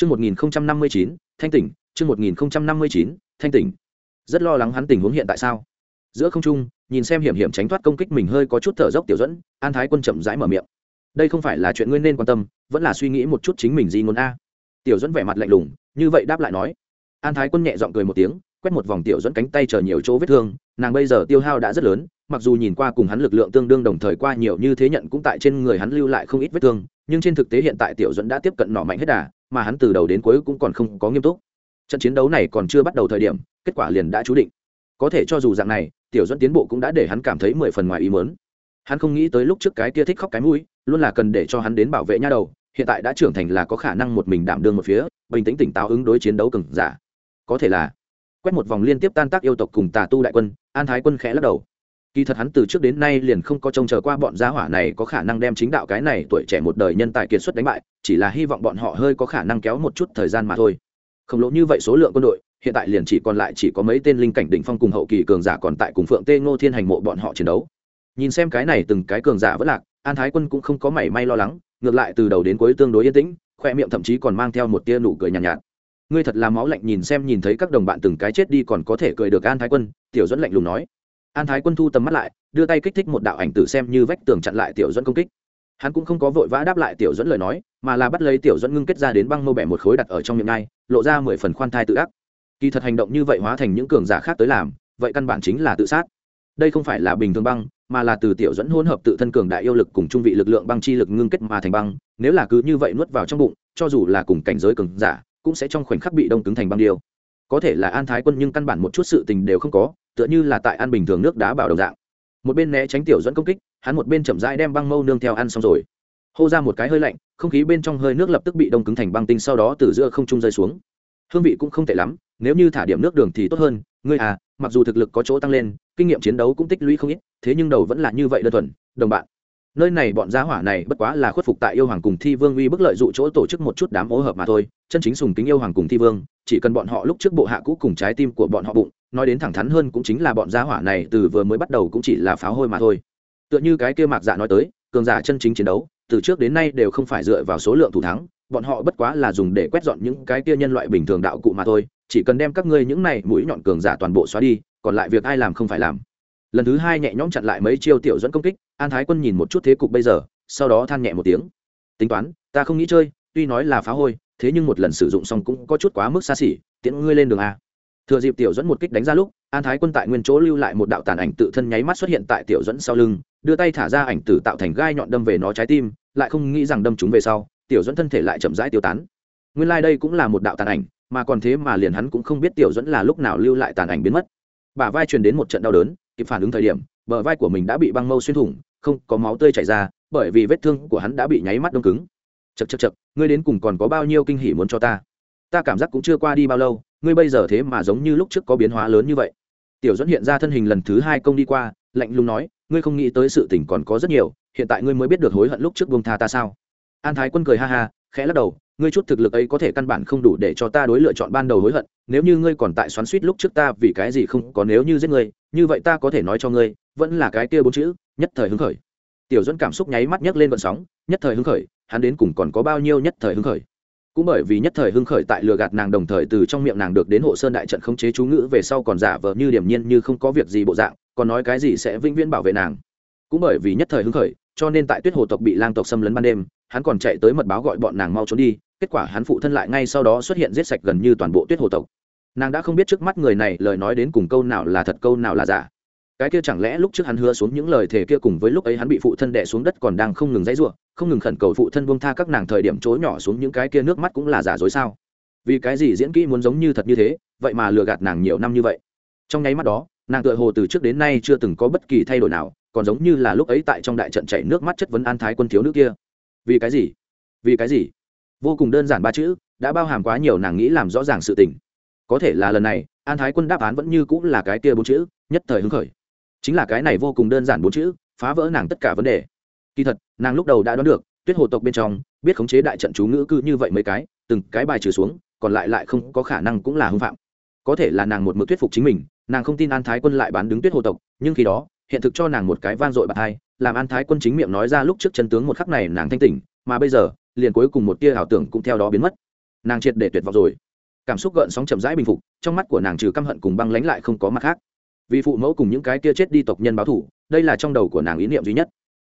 Chương 1059, thanh tỉnh, chương 1059, thanh tỉnh. Rất lo lắng hắn tình huống hiện tại sao? Giữa không trung, nhìn xem hiểm hiểm tránh thoát công kích mình hơi có chút thở dốc tiểu dẫn, An Thái Quân chậm rãi mở miệng. Đây không phải là chuyện ngươi nên quan tâm, vẫn là suy nghĩ một chút chính mình gì ngôn a. Tiểu dẫn vẻ mặt lạnh lùng, như vậy đáp lại nói. An Thái Quân nhẹ giọng cười một tiếng, quét một vòng tiểu dẫn cánh tay chờ nhiều chỗ vết thương, nàng bây giờ tiêu hao đã rất lớn, mặc dù nhìn qua cùng hắn lực lượng tương đương đồng thời qua nhiều như thế nhận cũng tại trên người hắn lưu lại không ít vết thương, nhưng trên thực tế hiện tại tiểu dẫn đã tiếp cận nọ mạnh hết đà, mà hắn từ đầu đến cuối cũng còn không có nghiêm túc. Trận chiến đấu này còn chưa bắt đầu thời điểm, kết quả liền đã chú định. Có thể cho dù dạng này, tiểu dẫn tiến bộ cũng đã để hắn cảm thấy mười phần ngoài ý mớn hắn không nghĩ tới lúc trước cái kia thích khóc cái mũi, luôn là cần để cho hắn đến bảo vệ nha đầu, hiện tại đã trưởng thành là có khả năng một mình đảm đương một phía, bình tĩnh tỉnh táo ứng đối chiến đấu cừng giả. Có thể là quét một vòng liên tiếp tan tác yêu tộc cùng tà tu đại quân, an thái quân khẽ lắc đầu kỳ thật hắn từ trước đến nay liền không có trông chờ qua bọn gia hỏa này có khả năng đem chính đạo cái này tuổi trẻ một đời nhân tài kiệt xuất đánh bại chỉ là hy vọng bọn họ hơi có khả năng kéo một chút thời gian mà thôi. Khổng lồ như vậy số lượng quân đội hiện tại liền chỉ còn lại chỉ có mấy tên linh cảnh đỉnh phong cùng hậu kỳ cường giả còn tại cùng phượng tê ngô thiên hành mộ bọn họ chiến đấu. Nhìn xem cái này từng cái cường giả vất lạc an thái quân cũng không có mảy may lo lắng ngược lại từ đầu đến cuối tương đối yên tĩnh khoe miệng thậm chí còn mang theo một tia nụ cười nhàn nhạt, nhạt ngươi thật là máu lạnh nhìn xem nhìn thấy các đồng bạn từng cái chết đi còn có thể cười được an thái quân tiểu dẫn lạnh lùng nói an thái quân thu tầm mắt lại, đưa tay kích thích một đạo ảnh tử xem như vách tường chặn lại tiểu dẫn công kích. Hắn cũng không có vội vã đáp lại tiểu dẫn lời nói, mà là bắt lấy tiểu dẫn ngưng kết ra đến băng mô bẻ một khối đặt ở trong miệng ngay lộ ra mười phần khoan thai tự ác. Kỳ thật hành động như vậy hóa thành những cường giả khác tới làm, vậy căn bản chính là tự sát. Đây không phải là bình thường băng, mà là từ tiểu dẫn hỗn hợp tự thân cường đại yêu lực cùng trung vị lực lượng băng chi lực ngưng kết mà thành băng, nếu là cứ như vậy nuốt vào trong bụng, cho dù là cùng cảnh giới cường giả, cũng sẽ trong khoảnh khắc bị đông cứng thành băng điêu. Có thể là an thái quân nhưng căn bản một chút sự tình đều không có tựa như là tại ăn bình thường nước đá bảo đồng dạng. Một bên né tránh tiểu dẫn công kích, hắn một bên chậm rãi đem băng mâu nương theo ăn xong rồi. Hô ra một cái hơi lạnh, không khí bên trong hơi nước lập tức bị đông cứng thành băng tinh, sau đó từ giữa không trung rơi xuống. Hương vị cũng không tệ lắm, nếu như thả điểm nước đường thì tốt hơn, ngươi à mặc dù thực lực có chỗ tăng lên, kinh nghiệm chiến đấu cũng tích lũy không ít, thế nhưng đầu vẫn là như vậy đơn thuần, đồng bạn. Nơi này bọn gia hỏa này bất quá là khuất phục tại yêu hoàng cùng thi vương uy bức lợi dụ chỗ tổ chức một chút đám ố hợp mà thôi, chân chính sùng kính yêu hoàng cùng thi vương, chỉ cần bọn họ lúc trước bộ hạ cũ cùng trái tim của bọn họ bụng nói đến thẳng thắn hơn cũng chính là bọn gia hỏa này từ vừa mới bắt đầu cũng chỉ là pháo hôi mà thôi. Tựa như cái kia mạc dạ nói tới, cường giả chân chính chiến đấu, từ trước đến nay đều không phải dựa vào số lượng thủ thắng, bọn họ bất quá là dùng để quét dọn những cái kia nhân loại bình thường đạo cụ mà thôi, chỉ cần đem các ngươi những này mũi nhọn cường giả toàn bộ xóa đi, còn lại việc ai làm không phải làm. Lần thứ hai nhẹ nhõm chặn lại mấy chiêu tiểu dẫn công kích, an thái quân nhìn một chút thế cục bây giờ, sau đó than nhẹ một tiếng. Tính toán, ta không nghĩ chơi, tuy nói là phá hôi, thế nhưng một lần sử dụng xong cũng có chút quá mức xa xỉ, tiễn ngươi lên đường a thừa dịp tiểu dẫn một kích đánh ra lúc, an thái quân tại nguyên chỗ lưu lại một đạo tàn ảnh tự thân nháy mắt xuất hiện tại tiểu dẫn sau lưng, đưa tay thả ra ảnh tử tạo thành gai nhọn đâm về nó trái tim, lại không nghĩ rằng đâm chúng về sau, tiểu dẫn thân thể lại chậm rãi tiêu tán. Nguyên lai、like、đây cũng là một đạo tàn ảnh, mà còn thế mà liền hắn cũng không biết tiểu dẫn là lúc nào lưu lại tàn ảnh biến mất. Bả vai truyền đến một trận đau đớn, kịp phản ứng thời điểm, bờ vai của mình đã bị băng mâu xuyên thủng, không có máu tươi chảy ra, bởi vì vết thương của hắn đã bị nháy mắt đông cứng. Chật chật chật ngươi đến cùng còn có bao nhiêu kinh hỉ muốn cho ta? Ta cảm giác cũng chưa qua đi bao lâu ngươi bây giờ thế mà giống như lúc trước có biến hóa lớn như vậy. Tiểu dẫn hiện ra thân hình lần thứ hai công đi qua, lạnh lùng nói, ngươi không nghĩ tới sự tình còn có rất nhiều, hiện tại ngươi mới biết được hối hận lúc trước buông tha ta sao. An thái quân cười ha ha, khẽ lắc đầu, ngươi chút thực lực ấy có thể căn bản không đủ để cho ta đối lựa chọn ban đầu hối hận, nếu như ngươi còn tại xoắn suýt lúc trước ta vì cái gì không có nếu như giết ngươi, như vậy ta có thể nói cho ngươi, vẫn là cái kia bốn chữ, nhất thời hứng khởi. Tiểu dẫn cảm xúc nháy mắt nhấc lên vận sóng, nhất thời hứng khởi, hắn đến cùng còn có bao nhiêu nhất thời hứng khởi cũng bởi vì nhất thời hưng khởi tại lừa gạt nàng đồng thời từ trong miệng nàng được đến hộ sơn đại trận khống chế chú ngữ về sau còn giả vờ như điểm nhiên như không có việc gì bộ dạng, còn nói cái gì sẽ vĩnh viễn bảo vệ nàng. Cũng bởi vì nhất thời hưng khởi, cho nên tại tuyết hồ tộc bị lang tộc xâm lấn ban đêm, hắn còn chạy tới mật báo gọi bọn nàng mau trốn đi, kết quả hắn phụ thân lại ngay sau đó xuất hiện giết sạch gần như toàn bộ tuyết hồ tộc. Nàng đã không biết trước mắt người này lời nói đến cùng câu nào là thật, câu nào là giả cái kia chẳng lẽ lúc trước hắn hứa xuống những lời thề kia cùng với lúc ấy hắn bị phụ thân đè xuống đất còn đang không ngừng dãy rủa, không ngừng khẩn cầu phụ thân buông tha các nàng thời điểm chối nhỏ xuống những cái kia nước mắt cũng là giả dối sao? Vì cái gì diễn kỹ muốn giống như thật như thế vậy mà lừa gạt nàng nhiều năm như vậy? Trong nháy mắt đó nàng tựa hồ từ trước đến nay chưa từng có bất kỳ thay đổi nào còn giống như là lúc ấy tại trong đại trận chảy nước mắt chất vấn an thái quân thiếu nữ kia. Vì cái gì? Vì cái gì? Vô cùng đơn giản ba chữ đã bao hàm quá nhiều nàng nghĩ làm rõ ràng sự tình. Có thể là lần này an thái quân đáp án vẫn như cũng là cái kia bốn chữ nhất thời hứng khởi chính là cái này vô cùng đơn giản bốn chữ, phá vỡ nàng tất cả vấn đề. Kỳ thật, nàng lúc đầu đã đoán được, tuyết hồ tộc bên trong, biết khống chế đại trận chú ngữ cư như vậy mấy cái, từng cái bài trừ xuống, còn lại lại không có khả năng cũng là hưng phạm. Có thể là nàng một mực thuyết phục chính mình, nàng không tin an thái quân lại bán đứng tuyết hồ tộc, nhưng khi đó, hiện thực cho nàng một cái van dội bạc hai, làm an thái quân chính miệng nói ra lúc trước chân tướng một khắc này nàng thanh tỉnh, mà bây giờ, liền cuối cùng một tia ảo tưởng cũng theo đó biến mất. Nàng triệt để tuyệt vọng rồi. Cảm xúc gợn sóng chậm rãi bình phục, trong mắt của nàng trừ căm hận cùng băng lánh lại không có mặt khác vì phụ mẫu cùng những cái kia chết đi tộc nhân báo thủ, đây là trong đầu của nàng ý niệm duy nhất.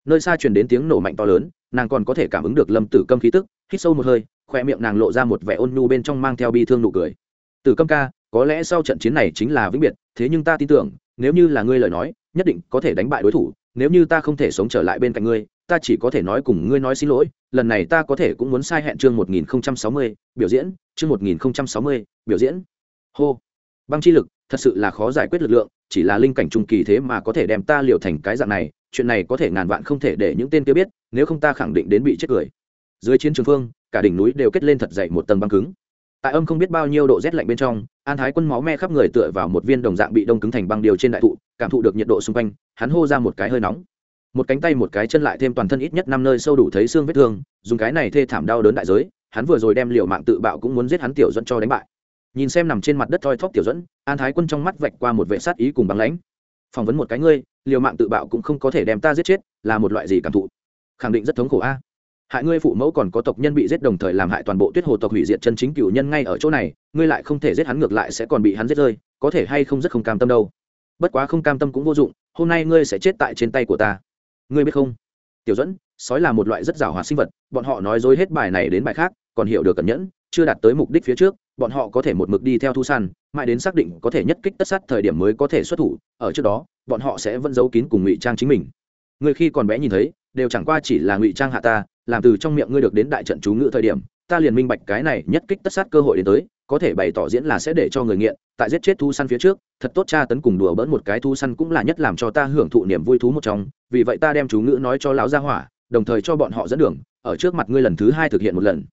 Nơi xa truyền đến tiếng nổ mạnh to lớn, nàng còn có thể cảm ứng được lâm tử câm khí tức, hít sâu một hơi, khoe miệng nàng lộ ra một vẻ ôn nhu bên trong mang theo bi thương nụ cười. Tử câm ca, có lẽ sau trận chiến này chính là vĩnh biệt, thế nhưng ta tin tưởng, nếu như là ngươi lời nói, nhất định có thể đánh bại đối thủ, nếu như ta không thể sống trở lại bên cạnh ngươi, ta chỉ có thể nói cùng ngươi nói xin lỗi, lần này ta có thể cũng muốn sai hẹn chương một nghìn sáu mươi, biểu diễn, chương một nghìn sáu mươi, biểu diễn. Hô. Băng chi lực thật sự là khó giải quyết lực lượng, chỉ là linh cảnh trung kỳ thế mà có thể đem ta liều thành cái dạng này, chuyện này có thể ngàn vạn không thể để những tên kia biết, nếu không ta khẳng định đến bị chết cười. Dưới chiến trường phương, cả đỉnh núi đều kết lên thật dậy một tầng băng cứng. Tại âm không biết bao nhiêu độ rét lạnh bên trong, an thái quân máu me khắp người tựa vào một viên đồng dạng bị đông cứng thành băng điều trên đại thụ, cảm thụ được nhiệt độ xung quanh, hắn hô ra một cái hơi nóng. Một cánh tay một cái chân lại thêm toàn thân ít nhất năm nơi sâu đủ thấy xương vết thương, dùng cái này thê thảm đau đớn đại giới, hắn vừa rồi đem liều mạng tự bạo cũng muốn giết hắn tiểu dẫn cho đánh bại. Nhìn xem nằm trên mặt đất thoi thóp tiểu dẫn an thái quân trong mắt vạch qua một vệ sát ý cùng băng lãnh. Phỏng vấn một cái ngươi, liều mạng tự bạo cũng không có thể đem ta giết chết, là một loại gì cảm thụ? Khẳng định rất thống khổ a. Hại ngươi phụ mẫu còn có tộc nhân bị giết đồng thời làm hại toàn bộ tuyết hồ tộc hủy diệt chân chính cựu nhân ngay ở chỗ này, ngươi lại không thể giết hắn ngược lại sẽ còn bị hắn giết rơi, có thể hay không rất không cam tâm đâu. Bất quá không cam tâm cũng vô dụng, hôm nay ngươi sẽ chết tại trên tay của ta. Ngươi biết không? Tiểu dẫn sói là một loại rất giàu hòa sinh vật, bọn họ nói dối hết bài này đến bài khác, còn hiểu được cẩn nhẫn chưa đạt tới mục đích phía trước, bọn họ có thể một mực đi theo thu săn, mãi đến xác định có thể nhất kích tất sát thời điểm mới có thể xuất thủ, ở trước đó, bọn họ sẽ vẫn giấu kín cùng ngụy trang chính mình. Người khi còn bé nhìn thấy, đều chẳng qua chỉ là ngụy trang hạ ta, làm từ trong miệng ngươi được đến đại trận chú ngữ thời điểm, ta liền minh bạch cái này nhất kích tất sát cơ hội đến tới, có thể bày tỏ diễn là sẽ để cho người nghiện, tại giết chết thu săn phía trước, thật tốt cha tấn cùng đùa bỡn một cái thu săn cũng là nhất làm cho ta hưởng thụ niềm vui thú một trong, vì vậy ta đem chú ngữ nói cho lão gia hỏa, đồng thời cho bọn họ dẫn đường, ở trước mặt ngươi lần thứ hai thực hiện một lần.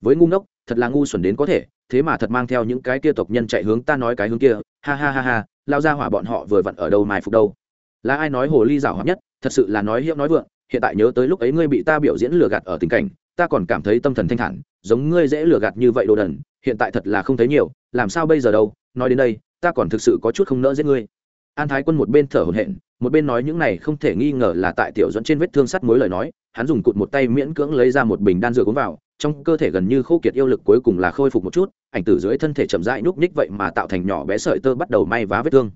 Với ngu ngốc thật là ngu xuẩn đến có thể, thế mà thật mang theo những cái kia tộc nhân chạy hướng ta nói cái hướng kia, ha ha ha ha, lao ra hỏa bọn họ vừa vặn ở đâu mai phục đâu. Là ai nói hồ ly rảo hoạt nhất, thật sự là nói hiệu nói vượng, hiện tại nhớ tới lúc ấy ngươi bị ta biểu diễn lừa gạt ở tình cảnh, ta còn cảm thấy tâm thần thanh thản, giống ngươi dễ lừa gạt như vậy đồ đần, hiện tại thật là không thấy nhiều, làm sao bây giờ đâu, nói đến đây, ta còn thực sự có chút không nỡ giết ngươi. An thái quân một bên thở hổn hển, một bên nói những này không thể nghi ngờ là tại tiểu dẫn trên vết thương sắt mối lời nói hắn dùng cụt một tay miễn cưỡng lấy ra một bình đan dược uống vào, trong cơ thể gần như khô kiệt yêu lực cuối cùng là khôi phục một chút, ảnh tử dưới thân thể chậm rãi núp ních vậy mà tạo thành nhỏ bé sợi tơ bắt đầu may vá vết thương.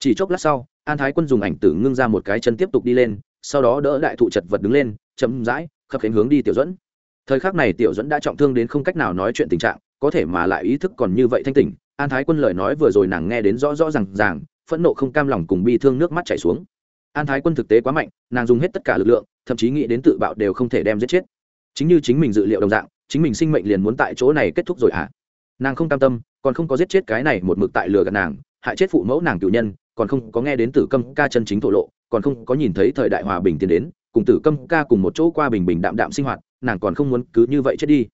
Chỉ chốc lát sau, an thái quân dùng ảnh tử ngưng ra một cái chân tiếp tục đi lên, sau đó đỡ đại thụ chật vật đứng lên, chậm rãi, khập khiễng hướng đi tiểu dẫn thời khắc này tiểu dẫn đã trọng thương đến không cách nào nói chuyện tình trạng, có thể mà lại ý thức còn như vậy thanh tỉnh, an thái quân lời nói vừa rồi nàng nghe đến rõ rõ r à n g ràng, phẫn nộ không cam lòng cùng bi thương nước mắt chảy xuống an thái quân thực tế quá mạnh, nàng dùng hết tất cả lực lượng, thậm chí nghĩ đến tự bạo đều không thể đem giết chết. Chính như chính mình dự liệu đồng dạng, chính mình sinh mệnh liền muốn tại chỗ này kết thúc rồi hả? À? nàng không cam tâm, còn không có giết chết cái này một mực tại lừa gạt nàng, hại chết phụ mẫu nàng cựu nhân, còn không có nghe đến tử câm ca chân chính thổ lộ, còn không có nhìn thấy thời đại hòa bình tiến đến, cùng tử câm ca cùng một chỗ qua bình bình đạm đạm sinh hoạt, nàng còn không muốn cứ như vậy chết đi.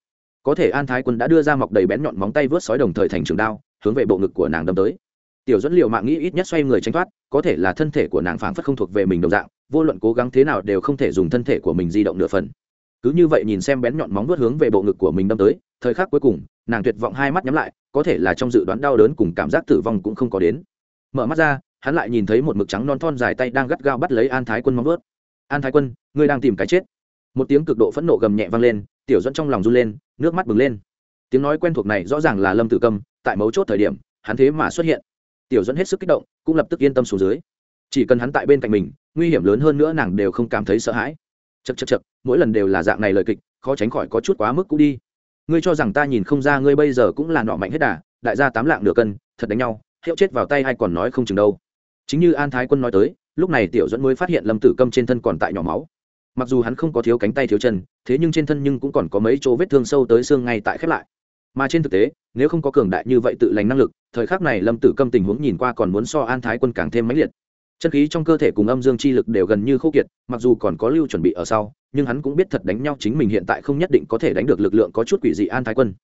Có thể an thái quân đã đưa ra mọc đầy bén nhọn móng tay vớt sói đồng thời thành trường đao, hướng về bộ ngực của nàng đâm tới tiểu dẫn liệu mạng nghĩ ít nhất xoay người tranh thoát có thể là thân thể của nàng phảng phất không thuộc về mình đồng dạng vô luận cố gắng thế nào đều không thể dùng thân thể của mình di động nửa phần. Cứ như vậy nhìn xem bén nhọn móng vuốt hướng về bộ ngực của mình đâm tới thời khắc cuối cùng nàng tuyệt vọng hai mắt nhắm lại có thể là trong dự đoán đau đớn cùng cảm giác tử vong cũng không có đến. Mở mắt ra hắn lại nhìn thấy một mực trắng non thon dài tay đang gắt gao bắt lấy an thái quân móng vuốt. An thái quân ngươi đang tìm cái chết. Một tiếng cực độ phẫn nộ gầm nhẹ vang lên tiểu dẫn trong lòng run lên nước mắt bừng lên. Tiếng nói quen thuộc này rõ ràng là lâm tử Cầm, tại mấu chốt thời điểm hắn thế mà xuất hiện tiểu dẫn hết sức kích động, cũng lập tức yên tâm xuống dưới. Chỉ cần hắn tại bên cạnh mình, nguy hiểm lớn hơn nữa nàng đều không cảm thấy sợ hãi. Chật chật chật mỗi lần đều là dạng này lời kịch, khó tránh khỏi có chút quá mức cũng đi. Ngươi cho rằng ta nhìn không ra ngươi bây giờ cũng là nọ mạnh hết đà, đại gia tám lạng nửa cân, thật đánh nhau, hiệu chết vào tay hay còn nói không chừng đâu. Chính như an thái quân nói tới, lúc này tiểu dẫn mới phát hiện lâm tử câm trên thân còn tại nhỏ máu. Mặc dù hắn không có thiếu cánh tay thiếu chân, thế nhưng trên thân nhưng cũng còn có mấy chỗ vết thương sâu tới xương ngay tại khép lại mà trên thực tế, nếu không có cường đại như vậy tự lành năng lực, thời khắc này lâm tử câm tình huống nhìn qua còn muốn so an thái quân càng thêm mãnh liệt. Chân khí trong cơ thể cùng âm dương chi lực đều gần như khô kiệt, mặc dù còn có lưu chuẩn bị ở sau, nhưng hắn cũng biết thật đánh nhau chính mình hiện tại không nhất định có thể đánh được lực lượng có chút quỷ dị an thái quân.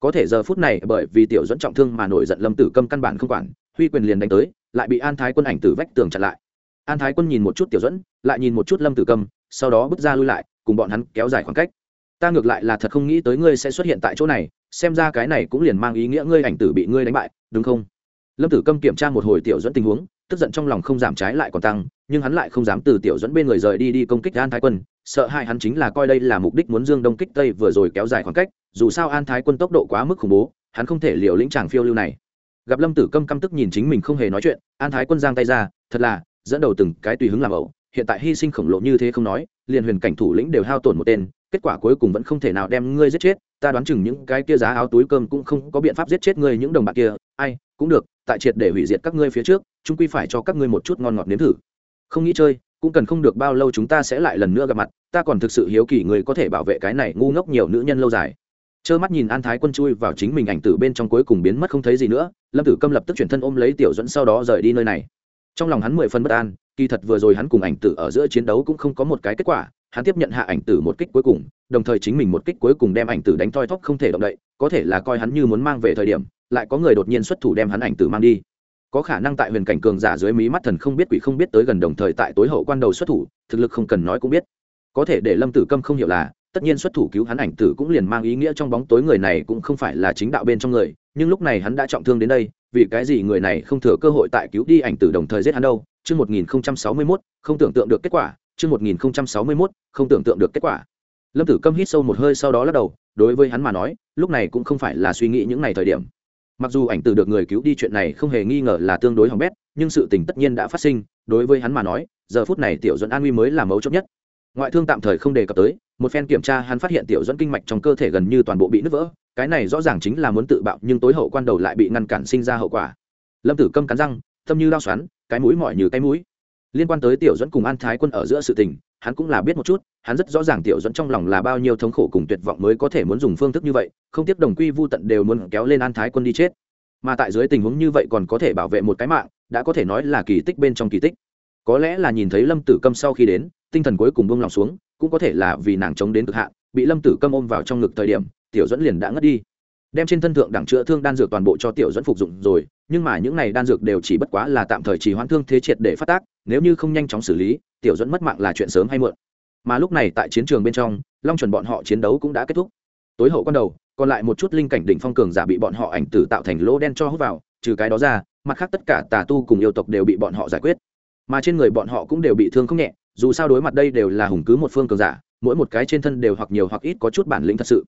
Có thể giờ phút này, bởi vì tiểu dẫn trọng thương mà nổi giận lâm tử câm căn bản không quản, huy quyền liền đánh tới, lại bị an thái quân ảnh từ vách tường chặn lại. An thái quân nhìn một chút tiểu dẫn, lại nhìn một chút lâm tử câm, sau đó bước ra lui lại, cùng bọn hắn kéo dài khoảng cách. Ta ngược lại là thật không nghĩ tới ngươi sẽ xuất hiện tại chỗ này xem ra cái này cũng liền mang ý nghĩa ngươi ảnh tử bị ngươi đánh bại, đúng không? Lâm tử câm kiểm tra một hồi tiểu dẫn tình huống, tức giận trong lòng không giảm trái lại còn tăng, nhưng hắn lại không dám từ tiểu dẫn bên người rời đi đi công kích an thái quân, sợ hai hắn chính là coi đây là mục đích muốn dương đông kích tây vừa rồi kéo dài khoảng cách, dù sao an thái quân tốc độ quá mức khủng bố, hắn không thể liều lĩnh tràng phiêu lưu này. Gặp lâm tử câm căm tức nhìn chính mình không hề nói chuyện, an thái quân giang tay ra, thật là, dẫn đầu từng cái tùy hứng làm ẩu, hiện tại hy sinh khổng lồ như thế không nói, liền huyền cảnh thủ lĩnh đều hao tổn một tên kết quả cuối cùng vẫn không thể nào đem ngươi giết chết, ta đoán chừng những cái kia giá áo túi cơm cũng không có biện pháp giết chết ngươi những đồng bạc kia, ai, cũng được, tại triệt để hủy diệt các ngươi phía trước chúng quy phải cho các ngươi một chút ngon ngọt nếm thử. Không nghĩ chơi, cũng cần không được bao lâu chúng ta sẽ lại lần nữa gặp mặt, ta còn thực sự hiếu kỳ người có thể bảo vệ cái này ngu ngốc nhiều nữ nhân lâu dài. Trơ mắt nhìn an thái quân chui vào chính mình ảnh tử bên trong cuối cùng biến mất không thấy gì nữa, lâm tử câm lập tức chuyển thân ôm lấy tiểu dẫn sau đó rời đi nơi này. Trong lòng hắn mười phân bất an, kỳ thật vừa rồi hắn cùng ảnh tử ở giữa chiến đấu cũng không có một cái kết quả hắn tiếp nhận hạ ảnh tử một kích cuối cùng, đồng thời chính mình một kích cuối cùng đem ảnh tử đánh toi thóp không thể động đậy, có thể là coi hắn như muốn mang về thời điểm, lại có người đột nhiên xuất thủ đem hắn ảnh tử mang đi. Có khả năng tại huyền cảnh cường giả dưới mí mắt thần không biết quỷ không biết tới gần đồng thời tại tối hậu quan đầu xuất thủ, thực lực không cần nói cũng biết. Có thể để lâm tử câm không hiểu là, tất nhiên xuất thủ cứu hắn ảnh tử cũng liền mang ý nghĩa trong bóng tối người này cũng không phải là chính đạo bên trong người, nhưng lúc này hắn đã trọng thương đến đây, vì cái gì người này không thừa cơ hội tại cứu đi ảnh tử đồng thời giết hắn đâu? Chương một nghìn sáu mươi mốt, không tưởng tượng được kết quả chương một nghìn sáu mươi mốt, không tưởng tượng được kết quả. Lâm tử câm hít sâu một hơi sau đó lắc đầu, đối với hắn mà nói, lúc này cũng không phải là suy nghĩ những ngày thời điểm. Mặc dù ảnh tử được người cứu đi chuyện này không hề nghi ngờ là tương đối hỏng bét, nhưng sự tình tất nhiên đã phát sinh, đối với hắn mà nói, giờ phút này tiểu Duẫn an nguy mới là mấu chốt nhất. Ngoại thương tạm thời không đề cập tới, một phen kiểm tra hắn phát hiện tiểu Duẫn kinh mạch trong cơ thể gần như toàn bộ bị nứt vỡ, cái này rõ ràng chính là muốn tự bạo, nhưng tối hậu quan đầu lại bị ngăn cản sinh ra hậu quả. Lâm tử câm cắn răng, tâm như lao xoắn, cái mũi mỏi như cái mũi liên quan tới tiểu dẫn cùng an thái quân ở giữa sự tình, hắn cũng là biết một chút, hắn rất rõ ràng tiểu dẫn trong lòng là bao nhiêu thống khổ cùng tuyệt vọng mới có thể muốn dùng phương thức như vậy, không tiếp đồng quy vô tận đều muốn kéo lên an thái quân đi chết. Mà tại dưới tình huống như vậy còn có thể bảo vệ một cái mạng, đã có thể nói là kỳ tích bên trong kỳ tích. Có lẽ là nhìn thấy lâm tử câm sau khi đến, tinh thần cuối cùng buông lòng xuống, cũng có thể là vì nàng chống đến cực hạn, bị lâm tử câm ôm vào trong ngực thời điểm, tiểu dẫn liền đã ngất đi đem trên thân thượng đẳng chữa thương đan dược toàn bộ cho tiểu dẫn phục dụng rồi, nhưng mà những này đan dược đều chỉ bất quá là tạm thời chỉ hoãn thương thế triệt để phát tác, nếu như không nhanh chóng xử lý, tiểu dẫn mất mạng là chuyện sớm hay muộn. Mà lúc này tại chiến trường bên trong, long chuẩn bọn họ chiến đấu cũng đã kết thúc. Tối hậu con đầu, còn lại một chút linh cảnh đỉnh phong cường giả bị bọn họ ảnh tử tạo thành lỗ đen cho hút vào, trừ cái đó ra, mặt khác tất cả tà tu cùng yêu tộc đều bị bọn họ giải quyết. Mà trên người bọn họ cũng đều bị thương không nhẹ, dù sao đối mặt đây đều là hùng cứ một phương cường giả, mỗi một cái trên thân đều hoặc nhiều hoặc ít có chút bản lĩnh thật sự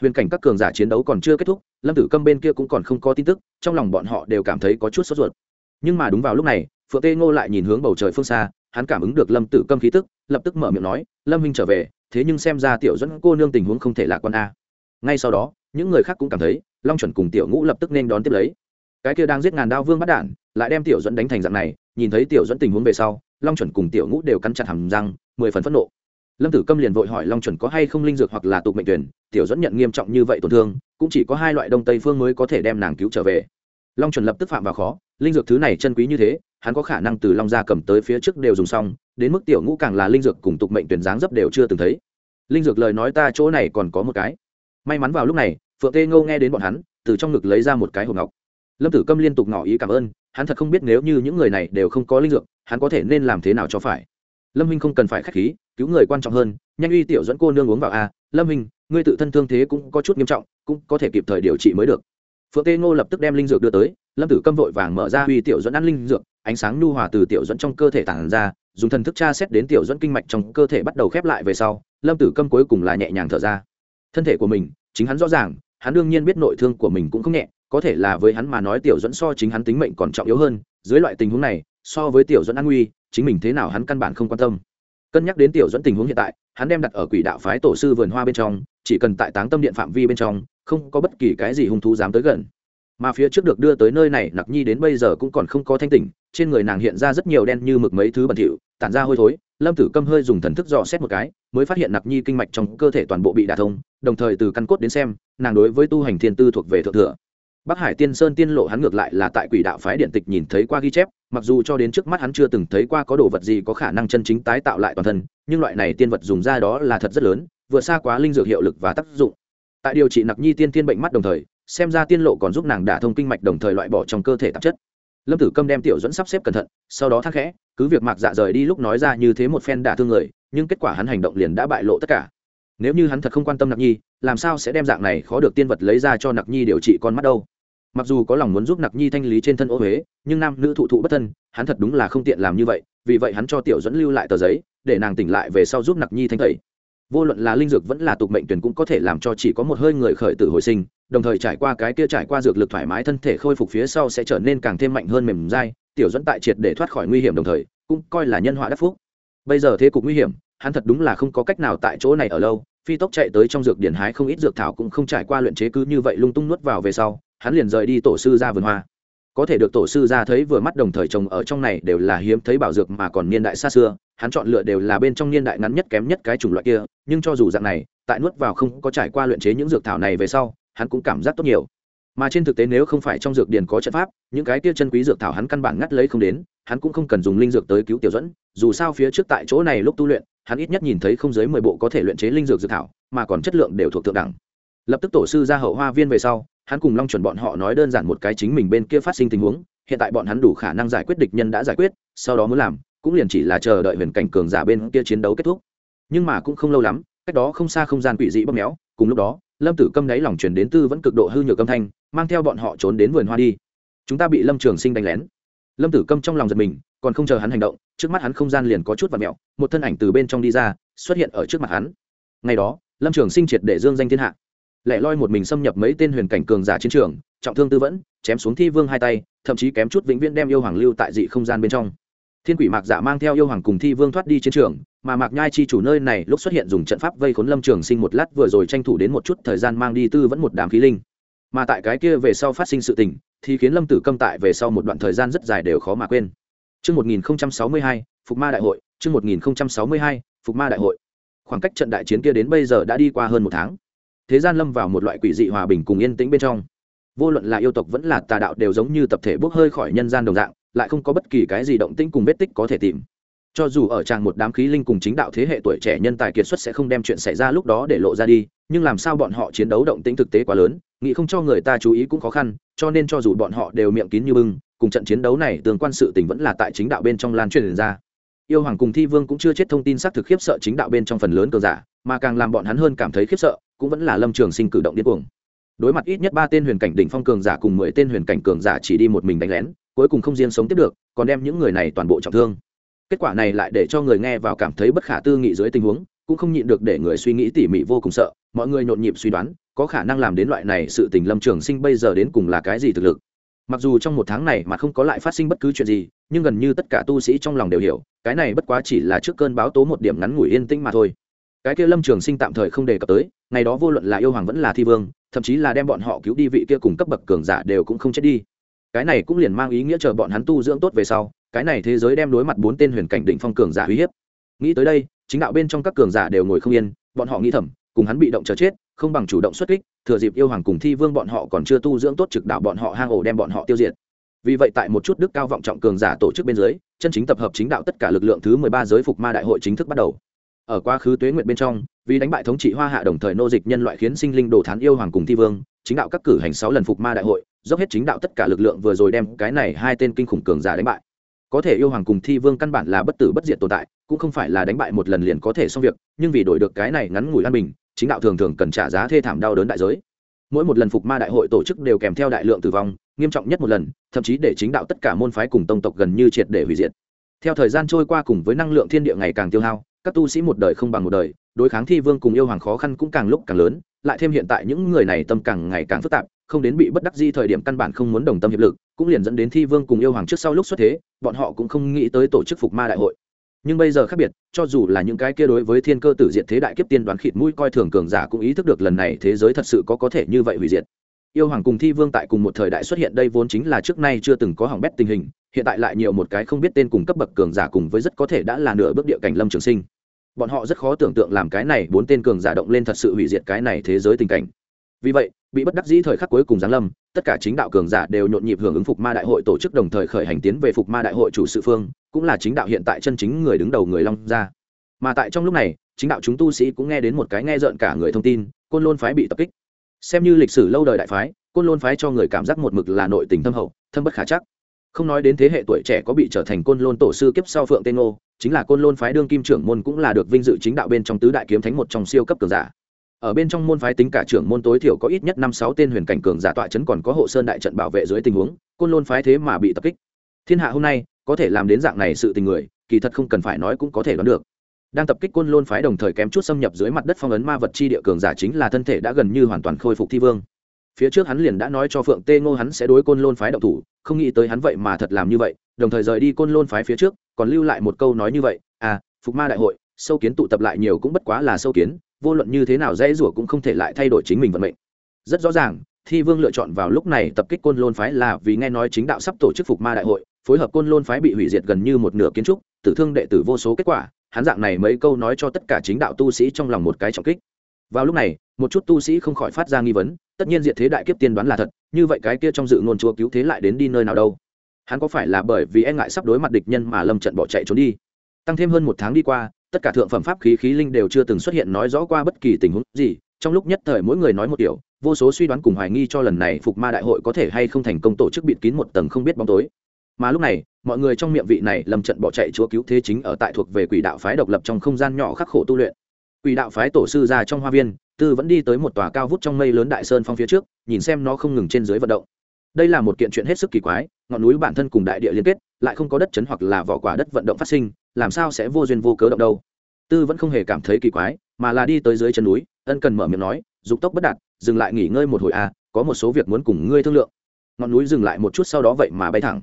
huyền cảnh các cường giả chiến đấu còn chưa kết thúc, lâm tử câm bên kia cũng còn không có tin tức, trong lòng bọn họ đều cảm thấy có chút sốt ruột. Nhưng mà đúng vào lúc này, phượng tê ngô lại nhìn hướng bầu trời phương xa, hắn cảm ứng được lâm tử câm khí tức, lập tức mở miệng nói, lâm minh trở về, thế nhưng xem ra tiểu dẫn cô nương tình huống không thể lạc quan a. Ngay sau đó, những người khác cũng cảm thấy, long chuẩn cùng tiểu ngũ lập tức nên đón tiếp lấy. Cái kia đang giết ngàn đao vương bắt đản lại đem tiểu dẫn đánh thành dạng này, nhìn thấy tiểu dẫn tình huống về sau, long chuẩn cùng tiểu ngũ đều cắn chặt hầm răng, mười phần phẫn nộ lâm tử câm liền vội hỏi long chuẩn có hay không linh dược hoặc là tục mệnh tuyển, tiểu dẫn nhận nghiêm trọng như vậy tổn thương, cũng chỉ có hai loại đông tây phương mới có thể đem nàng cứu trở về. Long chuẩn lập tức phạm vào khó, linh dược thứ này chân quý như thế, hắn có khả năng từ long gia cầm tới phía trước đều dùng xong, đến mức tiểu ngũ càng là linh dược cùng tục mệnh tuyển dáng dấp đều chưa từng thấy. Linh dược lời nói ta chỗ này còn có một cái. May mắn vào lúc này, phượng tê ngô nghe đến bọn hắn, từ trong ngực lấy ra một cái hộp ngọc. Lâm tử câm liên tục ngỏ ý cảm ơn, hắn thật không biết nếu như những người này đều không có linh dược, hắn có thể nên làm thế nào cho phải. Lâm huynh không cần phải k h á c h khí cứu người quan trọng hơn, nhanh uy tiểu dẫn cô nương uống vào a. Lâm hình, ngươi tự thân thương thế cũng có chút nghiêm trọng, cũng có thể kịp thời điều trị mới được. Phượng tê ngô lập tức đem linh dược đưa tới, lâm tử câm vội vàng mở ra uy tiểu dẫn ăn linh dược, ánh sáng nhu hòa từ tiểu dẫn trong cơ thể tản ra, dùng thần thức tra xét đến tiểu dẫn kinh mạch trong cơ thể bắt đầu khép lại về sau, lâm tử câm cuối cùng là nhẹ nhàng thở ra. Thân thể của mình, chính hắn rõ ràng, hắn đương nhiên biết nội thương của mình cũng không nhẹ, có thể là với hắn mà nói tiểu dẫn so chính hắn tính mệnh còn trọng yếu hơn, dưới loại tình huống này, so với tiểu dẫn an nguy chính mình thế nào hắn căn bản không quan tâm cân nhắc đến tiểu dẫn tình huống hiện tại, hắn đem đặt ở quỷ đạo phái tổ sư vườn hoa bên trong, chỉ cần tại táng tâm điện phạm vi bên trong, không có bất kỳ cái gì hung thú dám tới gần. Mà phía trước được đưa tới nơi này, nặc nhi đến bây giờ cũng còn không có thanh tỉnh, trên người nàng hiện ra rất nhiều đen như mực mấy thứ bẩn thỉu, tản ra hôi thối, lâm tử câm hơi dùng thần thức dò xét một cái, mới phát hiện nặc nhi kinh mạch trong cơ thể toàn bộ bị đả thông, đồng thời từ căn cốt đến xem, nàng đối với tu hành thiên tư thuộc về thượng thừa bắc hải tiên sơn tiên lộ hắn ngược lại là tại quỷ đạo phái điện tịch nhìn thấy qua ghi chép, mặc dù cho đến trước mắt hắn chưa từng thấy qua có đồ vật gì có khả năng chân chính tái tạo lại toàn thân, nhưng loại này tiên vật dùng ra đó là thật rất lớn, vừa xa quá linh dược hiệu lực và tác dụng. Tại điều trị nặc nhi tiên tiên bệnh mắt đồng thời, xem ra tiên lộ còn giúp nàng đả thông kinh mạch đồng thời loại bỏ trong cơ thể tạp chất. Lâm tử câm đem tiểu dẫn sắp xếp cẩn thận, sau đó thắc khẽ, cứ việc mạc dạ rời đi lúc nói ra như thế một phen đả thương người, nhưng kết quả hắn hành động liền đã bại lộ tất cả. Nếu như hắn thật không quan tâm nặc nhi, làm sao sẽ đem dạng này khó được tiên vật lấy ra cho nặc nhi điều trị con mắt đâu? Mặc dù có lòng muốn giúp nặc nhi thanh lý trên thân ô huế, nhưng nam nữ thụ thụ bất thân, hắn thật đúng là không tiện làm như vậy, vì vậy hắn cho tiểu dẫn lưu lại tờ giấy, để nàng tỉnh lại về sau giúp nặc nhi thanh tẩy. Vô luận là linh dược vẫn là tục mệnh tuyển cũng có thể làm cho chỉ có một hơi người khởi tử hồi sinh, đồng thời trải qua cái kia trải qua dược lực thoải mái thân thể khôi phục phía sau sẽ trở nên càng thêm mạnh hơn mềm dai, tiểu dẫn tại triệt để thoát khỏi nguy hiểm đồng thời, cũng coi là nhân họa đắc phúc. Bây giờ thế cục nguy hiểm, hắn thật đúng là không có cách nào tại chỗ này ở lâu, phi tốc chạy tới trong dược điển hái không ít dược thảo cũng không trải qua luyện chế cứ như vậy lung tung nuốt vào về sau hắn liền rời đi tổ sư ra vườn hoa. Có thể được tổ sư ra thấy vừa mắt đồng thời trồng ở trong này đều là hiếm thấy bảo dược mà còn niên đại xa xưa, hắn chọn lựa đều là bên trong niên đại ngắn nhất kém nhất cái chủng loại kia, nhưng cho dù dạng này, tại nuốt vào không có trải qua luyện chế những dược thảo này về sau, hắn cũng cảm giác tốt nhiều. Mà trên thực tế nếu không phải trong dược điền có trận pháp, những cái kia chân quý dược thảo hắn căn bản ngắt lấy không đến, hắn cũng không cần dùng linh dược tới cứu tiểu dẫn dù sao phía trước tại chỗ này lúc tu luyện, hắn ít nhất nhìn thấy không dưới mười bộ có thể luyện chế linh dược dược thảo, mà còn chất lượng đều thuộc thượng đẳng. Lập tức tổ sư ra hậu hoa viên về sau hắn cùng long chuẩn bọn họ nói đơn giản một cái chính mình bên kia phát sinh tình huống, hiện tại bọn hắn đủ khả năng giải quyết địch nhân đã giải quyết, sau đó muốn làm, cũng liền chỉ là chờ đợi huyền cảnh cường giả bên kia chiến đấu kết thúc. Nhưng mà cũng không lâu lắm, cách đó không xa không gian quỷ dị bóp méo, cùng lúc đó, lâm tử câm đáy lòng chuyển đến tư vẫn cực độ hư nhược âm thanh, mang theo bọn họ trốn đến vườn hoa đi. Chúng ta bị lâm trường sinh đánh lén. Lâm tử câm trong lòng giật mình, còn không chờ hắn hành động, trước mắt hắn không gian liền có chút và mẹo một thân ảnh từ bên trong đi ra, xuất hiện ở trước mặt hắn. Ngày đó, lâm trường sinh triệt để dương danh thiên hạ lẻ loi một mình xâm nhập mấy tên huyền cảnh cường giả chiến trường trọng thương tư vẫn chém xuống thi vương hai tay thậm chí kém chút vĩnh viễn đem yêu hoàng lưu tại dị không gian bên trong thiên quỷ mạc giả mang theo yêu hoàng cùng thi vương thoát đi chiến trường mà mạc nhai chi chủ nơi này lúc xuất hiện dùng trận pháp vây khốn lâm trường sinh một lát vừa rồi tranh thủ đến một chút thời gian mang đi tư vẫn một đám khí linh mà tại cái kia về sau phát sinh sự tình thì khiến lâm tử câm tại về sau một đoạn thời gian rất dài đều khó mà quên Trước 1062, Phục Ma Đại hội, trước 1062, Phục Ma Đại hội. Khoảng cách trận đại chiến kia đến bây giờ đã đi qua hơn một tháng. Thế gian lâm vào một loại quỷ dị hòa bình cùng yên tĩnh bên trong. Vô luận là yêu tộc vẫn là tà đạo đều giống như tập thể bốc hơi khỏi nhân gian đồng dạng, lại không có bất kỳ cái gì động tĩnh cùng vết tích có thể tìm cho dù ở tràng một đám khí linh cùng chính đạo thế hệ tuổi trẻ nhân tài kiệt xuất sẽ không đem chuyện xảy ra lúc đó để lộ ra đi nhưng làm sao bọn họ chiến đấu động tĩnh thực tế quá lớn nghĩ không cho người ta chú ý cũng khó khăn cho nên cho dù bọn họ đều miệng kín như bưng cùng trận chiến đấu này tương quan sự tình vẫn là tại chính đạo bên trong lan truyền ra yêu hoàng cùng thi vương cũng chưa chết thông tin xác thực khiếp sợ chính đạo bên trong phần lớn cờ giả mà càng làm bọn hắn hơn cảm thấy khiếp sợ cũng vẫn là lâm trường sinh cử động điên cuồng. Đối mặt ít nhất ba tên huyền cảnh đỉnh phong cường giả cùng mười tên huyền cảnh cường giả chỉ đi một mình đánh lén, cuối cùng không riêng sống tiếp được, còn đem những người này toàn bộ trọng thương. Kết quả này lại để cho người nghe vào cảm thấy bất khả tư nghị dưới tình huống, cũng không nhịn được để người suy nghĩ tỉ mỉ vô cùng sợ, mọi người nhộn nhịp suy đoán, có khả năng làm đến loại này sự tình lâm trường sinh bây giờ đến cùng là cái gì thực lực. Mặc dù trong một tháng này mà không có lại phát sinh bất cứ chuyện gì, nhưng gần như tất cả tu sĩ trong lòng đều hiểu, cái này bất quá chỉ là trước cơn báo tố một điểm ngắn ngủi yên tĩnh mà thôi cái kia lâm trường sinh tạm thời không đề cập tới, ngày đó vô luận là yêu hoàng vẫn là thi vương, thậm chí là đem bọn họ cứu đi vị kia cùng cấp bậc cường giả đều cũng không chết đi. Cái này cũng liền mang ý nghĩa chờ bọn hắn tu dưỡng tốt về sau, cái này thế giới đem đối mặt bốn tên huyền cảnh định phong cường giả uy hiếp. Nghĩ tới đây, chính đạo bên trong các cường giả đều ngồi không yên, bọn họ nghĩ thầm, cùng hắn bị động chờ chết, không bằng chủ động xuất kích, thừa dịp yêu hoàng cùng thi vương bọn họ còn chưa tu dưỡng tốt trực đạo bọn họ hang ổ đem bọn họ tiêu diệt. Vì vậy tại một chút đức cao vọng trọng cường giả tổ chức bên dưới, chân chính tập hợp chính đạo tất cả lực lượng thứ mười ba giới phục ma đại hội chính thức bắt đầu ở quá khứ tuế nguyện bên trong, vì đánh bại thống trị hoa hạ đồng thời nô dịch nhân loại khiến sinh linh đồ thán yêu hoàng cùng thi vương, chính đạo các cử hành sáu lần phục ma đại hội, dốc hết chính đạo tất cả lực lượng vừa rồi đem cái này hai tên kinh khủng cường giả đánh bại. Có thể yêu hoàng cùng thi vương căn bản là bất tử bất diệt tồn tại, cũng không phải là đánh bại một lần liền có thể xong việc, nhưng vì đổi được cái này ngắn ngủi an bình, chính đạo thường thường cần trả giá thê thảm đau đớn đại giới. Mỗi một lần phục ma đại hội tổ chức đều kèm theo đại lượng tử vong, nghiêm trọng nhất một lần, thậm chí để chính đạo tất cả môn phái cùng tông tộc gần như triệt để hủy diệt. Theo thời gian trôi qua cùng với năng lượng thiên địa ngày càng tiêu hao các tu sĩ một đời không bằng một đời, đối kháng thi vương cùng yêu hoàng khó khăn cũng càng lúc càng lớn, lại thêm hiện tại những người này tâm càng ngày càng phức tạp, không đến bị bất đắc di thời điểm căn bản không muốn đồng tâm hiệp lực, cũng liền dẫn đến thi vương cùng yêu hoàng trước sau lúc xuất thế, bọn họ cũng không nghĩ tới tổ chức phục ma đại hội. Nhưng bây giờ khác biệt, cho dù là những cái kia đối với thiên cơ tử diệt thế đại kiếp tiên đoán khịt mũi coi thường cường giả cũng ý thức được lần này thế giới thật sự có có thể như vậy hủy diệt. Yêu hoàng cùng thi vương tại cùng một thời đại xuất hiện đây vốn chính là trước nay chưa từng có hỏng bét tình hình, hiện tại lại nhiều một cái không biết tên cùng cấp bậc cường giả cùng với rất có thể đã là nửa bước địa cảnh lâm trường sinh bọn họ rất khó tưởng tượng làm cái này bốn tên cường giả động lên thật sự hủy diệt cái này thế giới tình cảnh. Vì vậy, bị bất đắc dĩ thời khắc cuối cùng giáng lâm, tất cả chính đạo cường giả đều nhộn nhịp hưởng ứng phục ma đại hội tổ chức đồng thời khởi hành tiến về phục ma đại hội chủ sự phương, cũng là chính đạo hiện tại chân chính người đứng đầu người long ra mà tại trong lúc này, chính đạo chúng tu sĩ cũng nghe đến một cái nghe rợn cả người thông tin, côn lôn phái bị tập kích. Xem như lịch sử lâu đời đại phái, côn lôn phái cho người cảm giác một mực là nội tình thâm hậu, thâm bất khả chắc không nói đến thế hệ tuổi trẻ có bị trở thành côn lôn tổ sư kiếp sau phượng tên ngô, chính là côn lôn phái đương kim trưởng môn cũng là được vinh dự chính đạo bên trong tứ đại kiếm thánh một trong siêu cấp cường giả. Ở bên trong môn phái tính cả trưởng môn tối thiểu có ít nhất năm sáu tên huyền cảnh cường giả tọa chấn còn có hộ sơn đại trận bảo vệ dưới tình huống, côn lôn phái thế mà bị tập kích. Thiên hạ hôm nay, có thể làm đến dạng này sự tình người, kỳ thật không cần phải nói cũng có thể đoán được. Đang tập kích côn lôn phái đồng thời kém chút xâm nhập dưới mặt đất phong ấn ma vật chi địa cường giả chính là thân thể đã gần như hoàn toàn khôi phục thi vương phía trước hắn liền đã nói cho phượng tê ngô hắn sẽ đối côn lôn phái động thủ, không nghĩ tới hắn vậy mà thật làm như vậy, đồng thời rời đi côn lôn phái phía trước, còn lưu lại một câu nói như vậy à phục ma đại hội, sâu kiến tụ tập lại nhiều cũng bất quá là sâu kiến, vô luận như thế nào dễ rủa cũng không thể lại thay đổi chính mình vận mệnh. Rất rõ ràng, thi vương lựa chọn vào lúc này tập kích côn lôn phái là vì nghe nói chính đạo sắp tổ chức phục ma đại hội, phối hợp côn lôn phái bị hủy diệt gần như một nửa kiến trúc, tử thương đệ tử vô số kết quả, hắn dạng này mấy câu nói cho tất cả chính đạo tu sĩ trong lòng một cái trọng kích. Vào lúc này một chút tu sĩ không khỏi phát ra nghi vấn, tất nhiên diện thế đại kiếp tiên đoán là thật, như vậy cái kia trong dự ngôn chúa cứu thế lại đến đi nơi nào đâu? Hắn có phải là bởi vì e ngại sắp đối mặt địch nhân mà lâm trận bỏ chạy trốn đi? Tăng thêm hơn một tháng đi qua, tất cả thượng phẩm pháp khí khí linh đều chưa từng xuất hiện nói rõ qua bất kỳ tình huống gì, trong lúc nhất thời mỗi người nói một điều, vô số suy đoán cùng hoài nghi cho lần này phục ma đại hội có thể hay không thành công tổ chức bịt kín một tầng không biết bóng tối. Mà lúc này, mọi người trong miệng vị này lầm trận bỏ chạy chúa cứu thế chính ở tại thuộc về quỷ đạo phái độc lập trong không gian nhỏ khắc khổ tu luyện. Quỷ đạo phái tổ sư ra trong hoa viên tư vẫn đi tới một tòa cao vút trong mây lớn đại sơn phong phía trước, nhìn xem nó không ngừng trên dưới vận động. Đây là một kiện chuyện hết sức kỳ quái, ngọn núi bản thân cùng đại địa liên kết, lại không có đất chấn hoặc là vỏ quả đất vận động phát sinh, làm sao sẽ vô duyên vô cớ động đâu? Tư vẫn không hề cảm thấy kỳ quái, mà là đi tới dưới chân núi, ân cần mở miệng nói, dục tốc bất đạt, dừng lại nghỉ ngơi một hồi à có một số việc muốn cùng ngươi thương lượng. Ngọn núi dừng lại một chút sau đó vậy mà bay thẳng.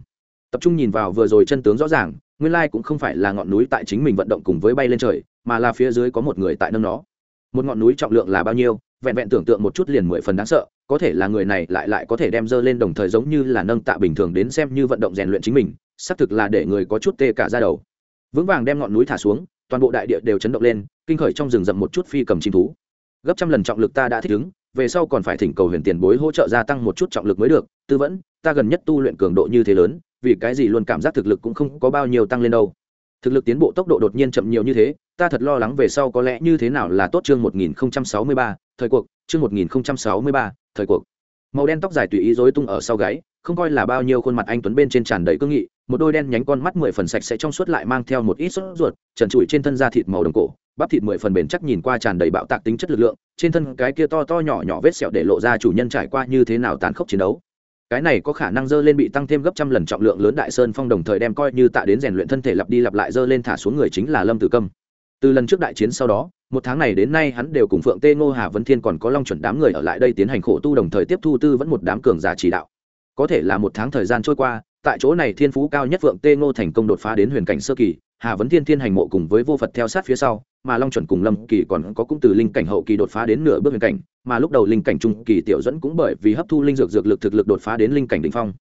Tập trung nhìn vào vừa rồi chân tướng rõ ràng, nguyên lai cũng không phải là ngọn núi tại chính mình vận động cùng với bay lên trời, mà là phía dưới có một người tại nâng nó một ngọn núi trọng lượng là bao nhiêu, vẹn vẹn tưởng tượng một chút liền mười phần đáng sợ, có thể là người này lại lại có thể đem dơ lên đồng thời giống như là nâng tạ bình thường đến xem như vận động rèn luyện chính mình, xác thực là để người có chút tê cả ra đầu. Vững vàng đem ngọn núi thả xuống, toàn bộ đại địa đều chấn động lên, kinh khởi trong rừng rậm một chút phi cầm chim thú. Gấp trăm lần trọng lực ta đã thích ứng, về sau còn phải thỉnh cầu huyền tiền bối hỗ trợ gia tăng một chút trọng lực mới được, tư vẫn ta gần nhất tu luyện cường độ như thế lớn, vì cái gì luôn cảm giác thực lực cũng không có bao nhiêu tăng lên đâu. Thực lực tiến bộ tốc độ đột nhiên chậm nhiều như thế ta thật lo lắng về sau có lẽ như thế nào là tốt chương 1063, thời cuộc chương 1063, thời cuộc. Màu đen tóc dài tùy ý rối tung ở sau gáy không coi là bao nhiêu khuôn mặt anh tuấn bên trên tràn đầy cương nghị một đôi đen nhánh con mắt mười phần sạch sẽ trong suốt lại mang theo một ít sốt ruột trần trụi trên thân da thịt màu đồng cổ bắp thịt mười phần bền chắc nhìn qua tràn đầy bạo tạc tính chất lực lượng trên thân cái kia to to nhỏ nhỏ vết sẹo để lộ ra chủ nhân trải qua như thế nào tàn khốc chiến đấu. Cái này có khả năng dơ lên bị tăng thêm gấp trăm lần trọng lượng lớn đại sơn phong đồng thời đem coi như tạ đến rèn luyện thân thể lặp đi lặp lại dơ lên thả xuống người chính là lâm tử câm từ lần trước đại chiến sau đó, một tháng này đến nay hắn đều cùng phượng tê ngô, hà vân thiên còn có long chuẩn đám người ở lại đây tiến hành khổ tu, đồng thời tiếp thu tư vẫn một đám cường giả chỉ đạo. Có thể là một tháng thời gian trôi qua, tại chỗ này thiên phú cao nhất phượng tê ngô thành công đột phá đến huyền cảnh sơ kỳ, hà vấn thiên thiên hành mộ cùng với vô phật theo sát phía sau, mà long chuẩn cùng lâm kỳ còn có cũng từ linh cảnh hậu kỳ đột phá đến nửa bước huyền cảnh, mà lúc đầu linh cảnh trung kỳ tiểu dẫn cũng bởi vì hấp thu linh dược dược lực thực lực đột phá đến linh cảnh đỉnh phong.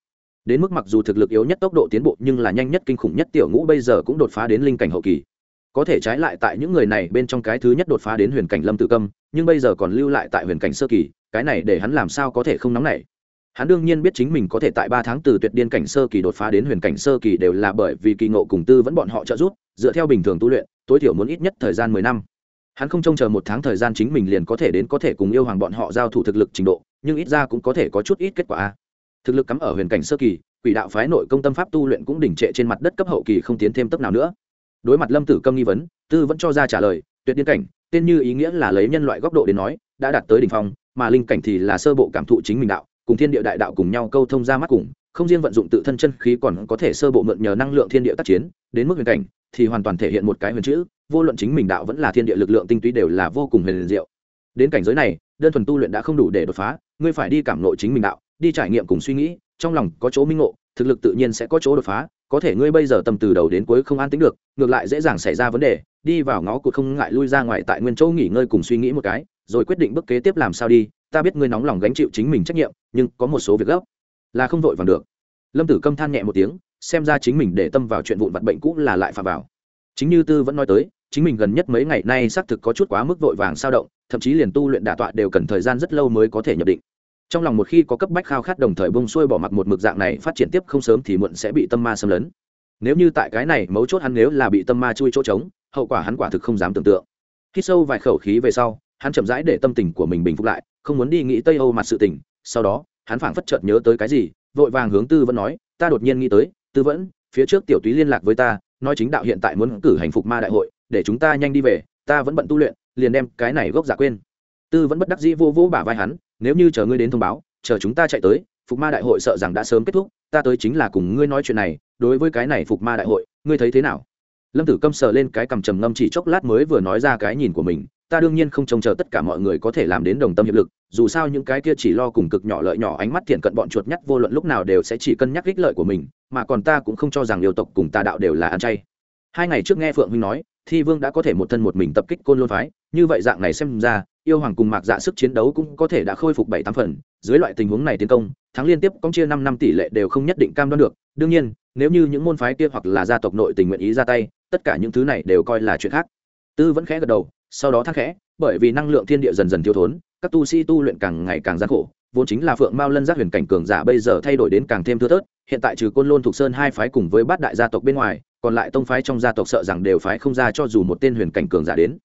Đến mức mặc dù thực lực yếu nhất tốc độ tiến bộ nhưng là nhanh nhất kinh khủng nhất tiểu ngũ bây giờ cũng đột phá đến linh cảnh hậu kỳ có thể trái lại tại những người này bên trong cái thứ nhất đột phá đến huyền cảnh lâm tử câm, nhưng bây giờ còn lưu lại tại huyền cảnh sơ kỳ, cái này để hắn làm sao có thể không nóng nảy? Hắn đương nhiên biết chính mình có thể tại ba tháng từ tuyệt điên cảnh sơ kỳ đột phá đến huyền cảnh sơ kỳ đều là bởi vì kỳ ngộ cùng tư vẫn bọn họ trợ giúp, dựa theo bình thường tu luyện, tối thiểu muốn ít nhất thời gian mười năm. Hắn không trông chờ một tháng thời gian chính mình liền có thể đến có thể cùng yêu hoàng bọn họ giao thủ thực lực trình độ, nhưng ít ra cũng có thể có chút ít kết quả thực lực cắm ở huyền cảnh sơ kỳ, quỷ đạo phái nội công tâm pháp tu luyện cũng đỉnh trệ trên mặt đất cấp hậu kỳ không tiến thêm tấp nào nữa đối mặt lâm tử câm nghi vấn, tư vẫn cho ra trả lời, tuyệt điên cảnh, tên như ý nghĩa là lấy nhân loại góc độ đến nói, đã đạt tới đ ỉ n h phong, mà linh cảnh thì là sơ bộ cảm thụ chính mình đạo, cùng thiên địa đại đạo cùng nhau câu thông ra mắt cùng, không riêng vận dụng tự thân chân khí còn có thể sơ bộ mượn nhờ năng lượng thiên địa tác chiến, đến mức huyền cảnh, thì hoàn toàn thể hiện một cái huyền chữ, vô luận chính mình đạo vẫn là thiên địa lực lượng tinh túy đều là vô cùng huyền diệu. Đến cảnh giới này, đơn thuần tu luyện đã không đủ để đột phá, ngươi phải đi cảm nội chính mình đạo, đi trải nghiệm cùng suy nghĩ, trong lòng có chỗ minh ngộ, thực lực tự nhiên sẽ có chỗ đột phá có thể ngươi bây giờ tầm từ đầu đến cuối không an tính được, ngược lại dễ dàng xảy ra vấn đề, đi vào ngõ cụt không ngại lui ra ngoài tại nguyên chỗ nghỉ ngơi cùng suy nghĩ một cái, rồi quyết định bước kế tiếp làm sao đi, ta biết ngươi nóng lòng gánh chịu chính mình trách nhiệm, nhưng có một số việc gấp là không vội vàng được. Lâm tử câm than nhẹ một tiếng, xem ra chính mình để tâm vào chuyện vụn vặt bệnh cũ là lại phạm vào. Chính như tư vẫn nói tới, chính mình gần nhất mấy ngày nay xác thực có chút quá mức vội vàng sao động, thậm chí liền tu luyện đả tọa đều cần thời gian rất lâu mới có thể nhập định trong lòng một khi có cấp bách khao khát đồng thời bông xuôi bỏ mặc một mực dạng này phát triển tiếp không sớm thì muộn sẽ bị tâm ma xâm lấn. Nếu như tại cái này mấu chốt hắn nếu là bị tâm ma chui chỗ trống, hậu quả hắn quả thực không dám tưởng tượng. Khi sâu vài khẩu khí về sau, hắn chậm rãi để tâm tình của mình bình phục lại, không muốn đi nghĩ tây âu mặt sự tình. Sau đó, hắn phảng phất chợt nhớ tới cái gì, vội vàng hướng tư vẫn nói, ta đột nhiên nghĩ tới, tư vẫn phía trước tiểu túy liên lạc với ta, nói chính đạo hiện tại muốn cử hành phục ma đại hội, để chúng ta nhanh đi về, ta vẫn bận tu luyện, liền đem cái này gốc giả quên. Tư vẫn bất đắc dĩ vô vô bả vai hắn nếu như chờ ngươi đến thông báo, chờ chúng ta chạy tới, phục ma đại hội sợ rằng đã sớm kết thúc, ta tới chính là cùng ngươi nói chuyện này, đối với cái này phục ma đại hội, ngươi thấy thế nào? Lâm tử câm sờ lên cái cằm trầm ngâm chỉ chốc lát mới vừa nói ra cái nhìn của mình, ta đương nhiên không trông chờ tất cả mọi người có thể làm đến đồng tâm hiệp lực, dù sao những cái kia chỉ lo cùng cực nhỏ lợi nhỏ ánh mắt thiện cận bọn chuột nhắt vô luận lúc nào đều sẽ chỉ cân nhắc ích lợi của mình, mà còn ta cũng không cho rằng yêu tộc cùng tà đạo đều là ăn chay. Hai ngày trước nghe phượng huynh nói, thi vương đã có thể một thân một mình tập kích côn lôn phái, như vậy dạng này xem ra yêu hoàng cùng mạc dạ sức chiến đấu cũng có thể đã khôi phục bảy tám phần, dưới loại tình huống này tiến công, thắng liên tiếp công chia năm năm tỷ lệ đều không nhất định cam đoan được. Đương nhiên, nếu như những môn phái kia hoặc là gia tộc nội tình nguyện ý ra tay, tất cả những thứ này đều coi là chuyện khác. Tư vẫn khẽ gật đầu, sau đó thắc khẽ, bởi vì năng lượng thiên địa dần dần thiếu thốn, các tu sĩ tu luyện càng ngày càng gian khổ, vốn chính là phượng mao lân giác huyền cảnh cường giả bây giờ thay đổi đến càng thêm thưa thớt, hiện tại trừ côn lôn thuộc sơn hai phái cùng với bát đại gia tộc bên ngoài, còn lại tông phái trong gia tộc sợ rằng đều phái không ra cho dù một tên huyền cảnh cường giả đến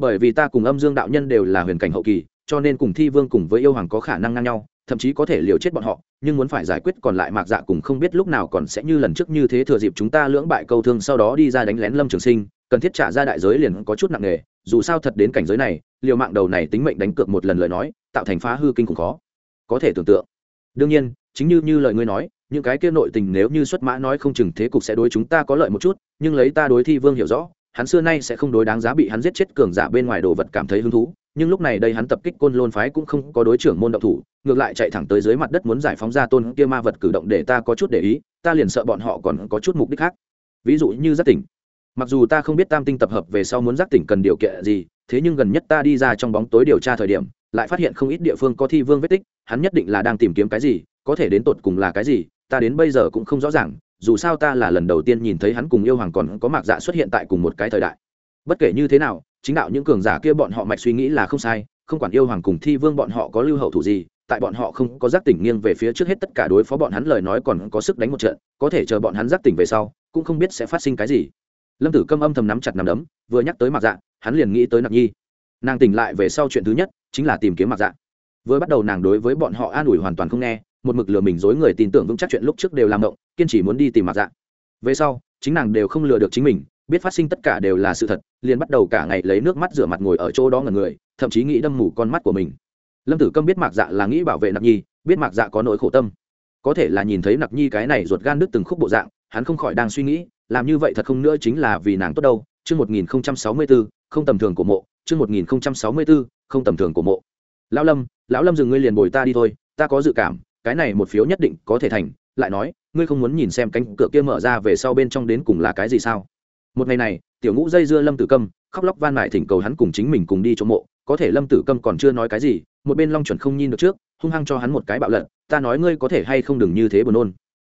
bởi vì ta cùng âm dương đạo nhân đều là huyền cảnh hậu kỳ, cho nên cùng thi vương cùng với yêu hoàng có khả năng ngang nhau, thậm chí có thể liều chết bọn họ, nhưng muốn phải giải quyết còn lại mạc dạ cùng không biết lúc nào còn sẽ như lần trước như thế thừa dịp chúng ta lưỡng bại câu thương sau đó đi ra đánh lén lâm trường sinh, cần thiết trả ra đại giới liền có chút nặng nề, dù sao thật đến cảnh giới này, liều mạng đầu này tính mệnh đánh cược một lần lời nói, tạo thành phá hư kinh khủng khó. Có thể tưởng tượng. Đương nhiên, chính như như lời ngươi nói, những cái kia nội tình nếu như xuất mã nói không chừng thế cục sẽ đối chúng ta có lợi một chút, nhưng lấy ta đối thi vương hiểu rõ hắn xưa nay sẽ không đối đáng giá bị hắn giết chết cường giả bên ngoài đồ vật cảm thấy hứng thú, nhưng lúc này đây hắn tập kích côn lôn phái cũng không có đối trưởng môn động thủ, ngược lại chạy thẳng tới dưới mặt đất muốn giải phóng ra tôn kia ma vật cử động để ta có chút để ý, ta liền sợ bọn họ còn có chút mục đích khác. Ví dụ như giác tỉnh. Mặc dù ta không biết tam tinh tập hợp về sau muốn giác tỉnh cần điều kiện gì, thế nhưng gần nhất ta đi ra trong bóng tối điều tra thời điểm, lại phát hiện không ít địa phương có thi vương vết tích, hắn nhất định là đang tìm kiếm cái gì, có thể đến tột cùng là cái gì, ta đến bây giờ cũng không rõ ràng dù sao ta là lần đầu tiên nhìn thấy hắn cùng yêu hoàng còn có mạc dạ xuất hiện tại cùng một cái thời đại. Bất kể như thế nào, chính đạo những cường giả kia bọn họ mạch suy nghĩ là không sai, không quản yêu hoàng cùng thi vương bọn họ có lưu hậu thủ gì, tại bọn họ không có giác tỉnh nghiêng về phía trước hết tất cả đối phó bọn hắn lời nói còn có sức đánh một trận, có thể chờ bọn hắn giác tỉnh về sau, cũng không biết sẽ phát sinh cái gì. Lâm tử câm âm thầm nắm chặt nắm đấm, vừa nhắc tới mạc dạ hắn liền nghĩ tới nặc nhi. Nàng tỉnh lại về sau chuyện thứ nhất, chính là tìm kiếm mạc dạ. Vừa bắt đầu nàng đối với bọn họ an ủi hoàn toàn không nghe một mực lừa mình dối người tin tưởng vững chắc chuyện lúc trước đều làm động kiên trì muốn đi tìm mạc dạ. Về sau, chính nàng đều không lừa được chính mình, biết phát sinh tất cả đều là sự thật, liền bắt đầu cả ngày lấy nước mắt rửa mặt ngồi ở chỗ đó ngần người, thậm chí nghĩ đâm mù con mắt của mình. Lâm tử câm biết mạc dạ là nghĩ bảo vệ nặc nhi, biết mạc dạ có nỗi khổ tâm. Có thể là nhìn thấy nặc nhi cái này ruột gan đứt từng khúc bộ dạng, hắn không khỏi đang suy nghĩ, làm như vậy thật không nữa chính là vì nàng tốt đâu. Chương một nghìn sáu mươi bốn, không tầm thường của mộ. Chương một nghìn sáu mươi bốn, không tầm thường của mộ. Lão lâm lão lâm dừng ngươi liền bồi ta đi thôi, ta có dự cảm cái này một phiếu nhất định có thể thành, lại nói, ngươi không muốn nhìn xem cánh cửa kia mở ra về sau bên trong đến cùng là cái gì sao? Một ngày này, tiểu ngũ dây dưa lâm tử câm, khóc lóc van mại thỉnh cầu hắn cùng chính mình cùng đi chỗ mộ, có thể lâm tử câm còn chưa nói cái gì, một bên long chuẩn không nhìn được trước, hung hăng cho hắn một cái bạo lận ta nói ngươi có thể hay không đừng như thế buồn nôn.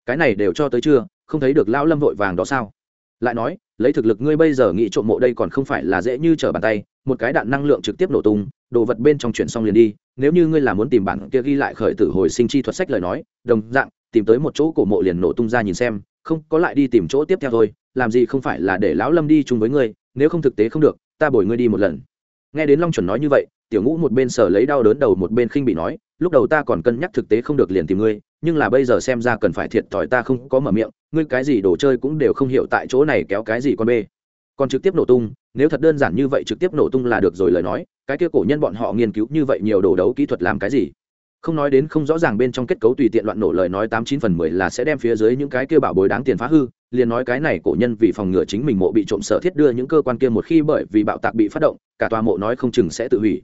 Cái này đều cho tới chưa không thấy được lão lâm vội vàng đó sao? Lại nói, lấy thực lực ngươi bây giờ nghĩ trộm mộ đây còn không phải là dễ như trở bàn tay, một cái đạn năng lượng trực tiếp nổ tung, đồ vật bên trong chuyển xong liền đi nếu như ngươi là muốn tìm bản kia ghi lại khởi tử hồi sinh chi thuật sách lời nói, đồng dạng, tìm tới một chỗ cổ mộ liền nổ tung ra nhìn xem, không, có lại đi tìm chỗ tiếp theo thôi, làm gì không phải là để lão lâm đi chung với ngươi, nếu không thực tế không được, ta bồi ngươi đi một lần. Nghe đến long chuẩn nói như vậy, tiểu ngũ một bên sở lấy đau đớn đầu một bên khinh bị nói, lúc đầu ta còn cân nhắc thực tế không được liền tìm ngươi, nhưng là bây giờ xem ra cần phải thiệt thòi ta không có mở miệng, ngươi cái gì đồ chơi cũng đều không hiểu tại chỗ này kéo cái gì con bê còn trực tiếp nổ tung, nếu thật đơn giản như vậy trực tiếp nổ tung là được rồi lời nói, cái kia cổ nhân bọn họ nghiên cứu như vậy nhiều đồ đấu kỹ thuật làm cái gì? Không nói đến không rõ ràng bên trong kết cấu tùy tiện loạn nổ lời nói tám chín phần mười là sẽ đem phía dưới những cái kia bảo bối đáng tiền phá hư, liền nói cái này cổ nhân vì phòng ngừa chính mình mộ bị trộm sở thiết đưa những cơ quan kia một khi bởi vì bạo tạc bị phát động, cả tòa mộ nói không chừng sẽ tự hủy.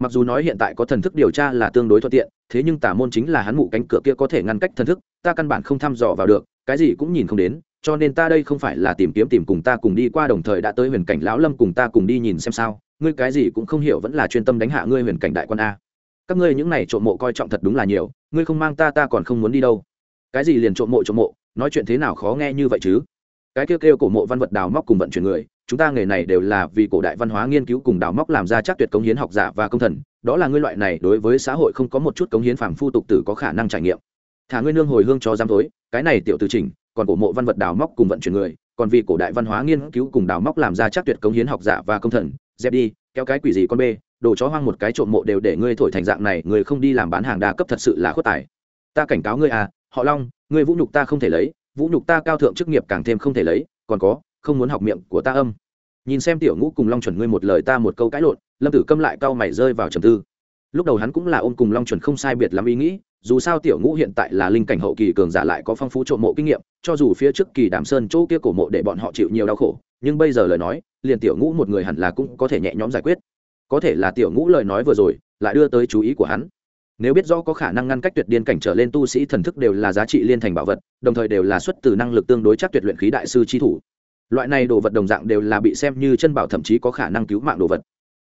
Mặc dù nói hiện tại có thần thức điều tra là tương đối thuận tiện, thế nhưng tả môn chính là hắn mụ cánh cửa kia có thể ngăn cách thần thức, ta căn bản không thăm dò vào được, cái gì cũng nhìn không đến cho nên ta đây không phải là tìm kiếm tìm cùng ta cùng đi qua đồng thời đã tới huyền cảnh lão lâm cùng ta cùng đi nhìn xem sao. Ngươi cái gì cũng không hiểu vẫn là chuyên tâm đánh hạ ngươi huyền cảnh đại quan a. Các ngươi những này trộm mộ coi trọng thật đúng là nhiều, ngươi không mang ta ta còn không muốn đi đâu. Cái gì liền trộm mộ trộm mộ, nói chuyện thế nào khó nghe như vậy chứ? Cái kêu kêu cổ mộ văn vật đào móc cùng vận chuyển người, chúng ta nghề này đều là vì cổ đại văn hóa nghiên cứu cùng đào móc làm ra chắc tuyệt cống hiến học giả và công thần, đó là ngươi loại này đối với xã hội không có một chút cống hiến phàm phu tục tử có khả năng trải nghiệm. Thả ngươi nương hồi hương cho giam tối cái này tiểu từ trình còn cổ mộ văn vật đào móc cùng vận chuyển người, còn vì cổ đại văn hóa nghiên cứu cùng đào móc làm ra chắc tuyệt cống hiến học giả và công thần, dẹp đi, kéo cái quỷ gì con bê, đồ chó hoang một cái trộm mộ đều để ngươi thổi thành dạng này, người không đi làm bán hàng đa cấp thật sự là khuất tài. Ta cảnh cáo ngươi à họ long, ngươi vũ nhục ta không thể lấy, vũ nhục ta cao thượng chức nghiệp càng thêm không thể lấy, còn có, không muốn học miệng của ta âm. Nhìn xem tiểu ngũ cùng long chuẩn ngươi một lời ta một câu cãi lộn, lâm tử câm lại cau mày rơi vào trầm tư. Lúc đầu hắn cũng là ôm cùng long chuẩn không sai biệt lắm ý nghĩ dù sao tiểu ngũ hiện tại là linh cảnh hậu kỳ cường giả lại có phong phú trộm mộ kinh nghiệm, cho dù phía trước kỳ đàm sơn chỗ kia cổ mộ để bọn họ chịu nhiều đau khổ, nhưng bây giờ lời nói, liền tiểu ngũ một người hẳn là cũng có thể nhẹ nhõm giải quyết. Có thể là tiểu ngũ lời nói vừa rồi, lại đưa tới chú ý của hắn. Nếu biết rõ có khả năng ngăn cách tuyệt điên cảnh trở lên tu sĩ thần thức đều là giá trị liên thành bảo vật, đồng thời đều là xuất từ năng lực tương đối chắc tuyệt luyện khí đại sư chi thủ. Loại này đồ vật đồng dạng đều là bị xem như chân bảo thậm chí có khả năng cứu mạng đồ vật.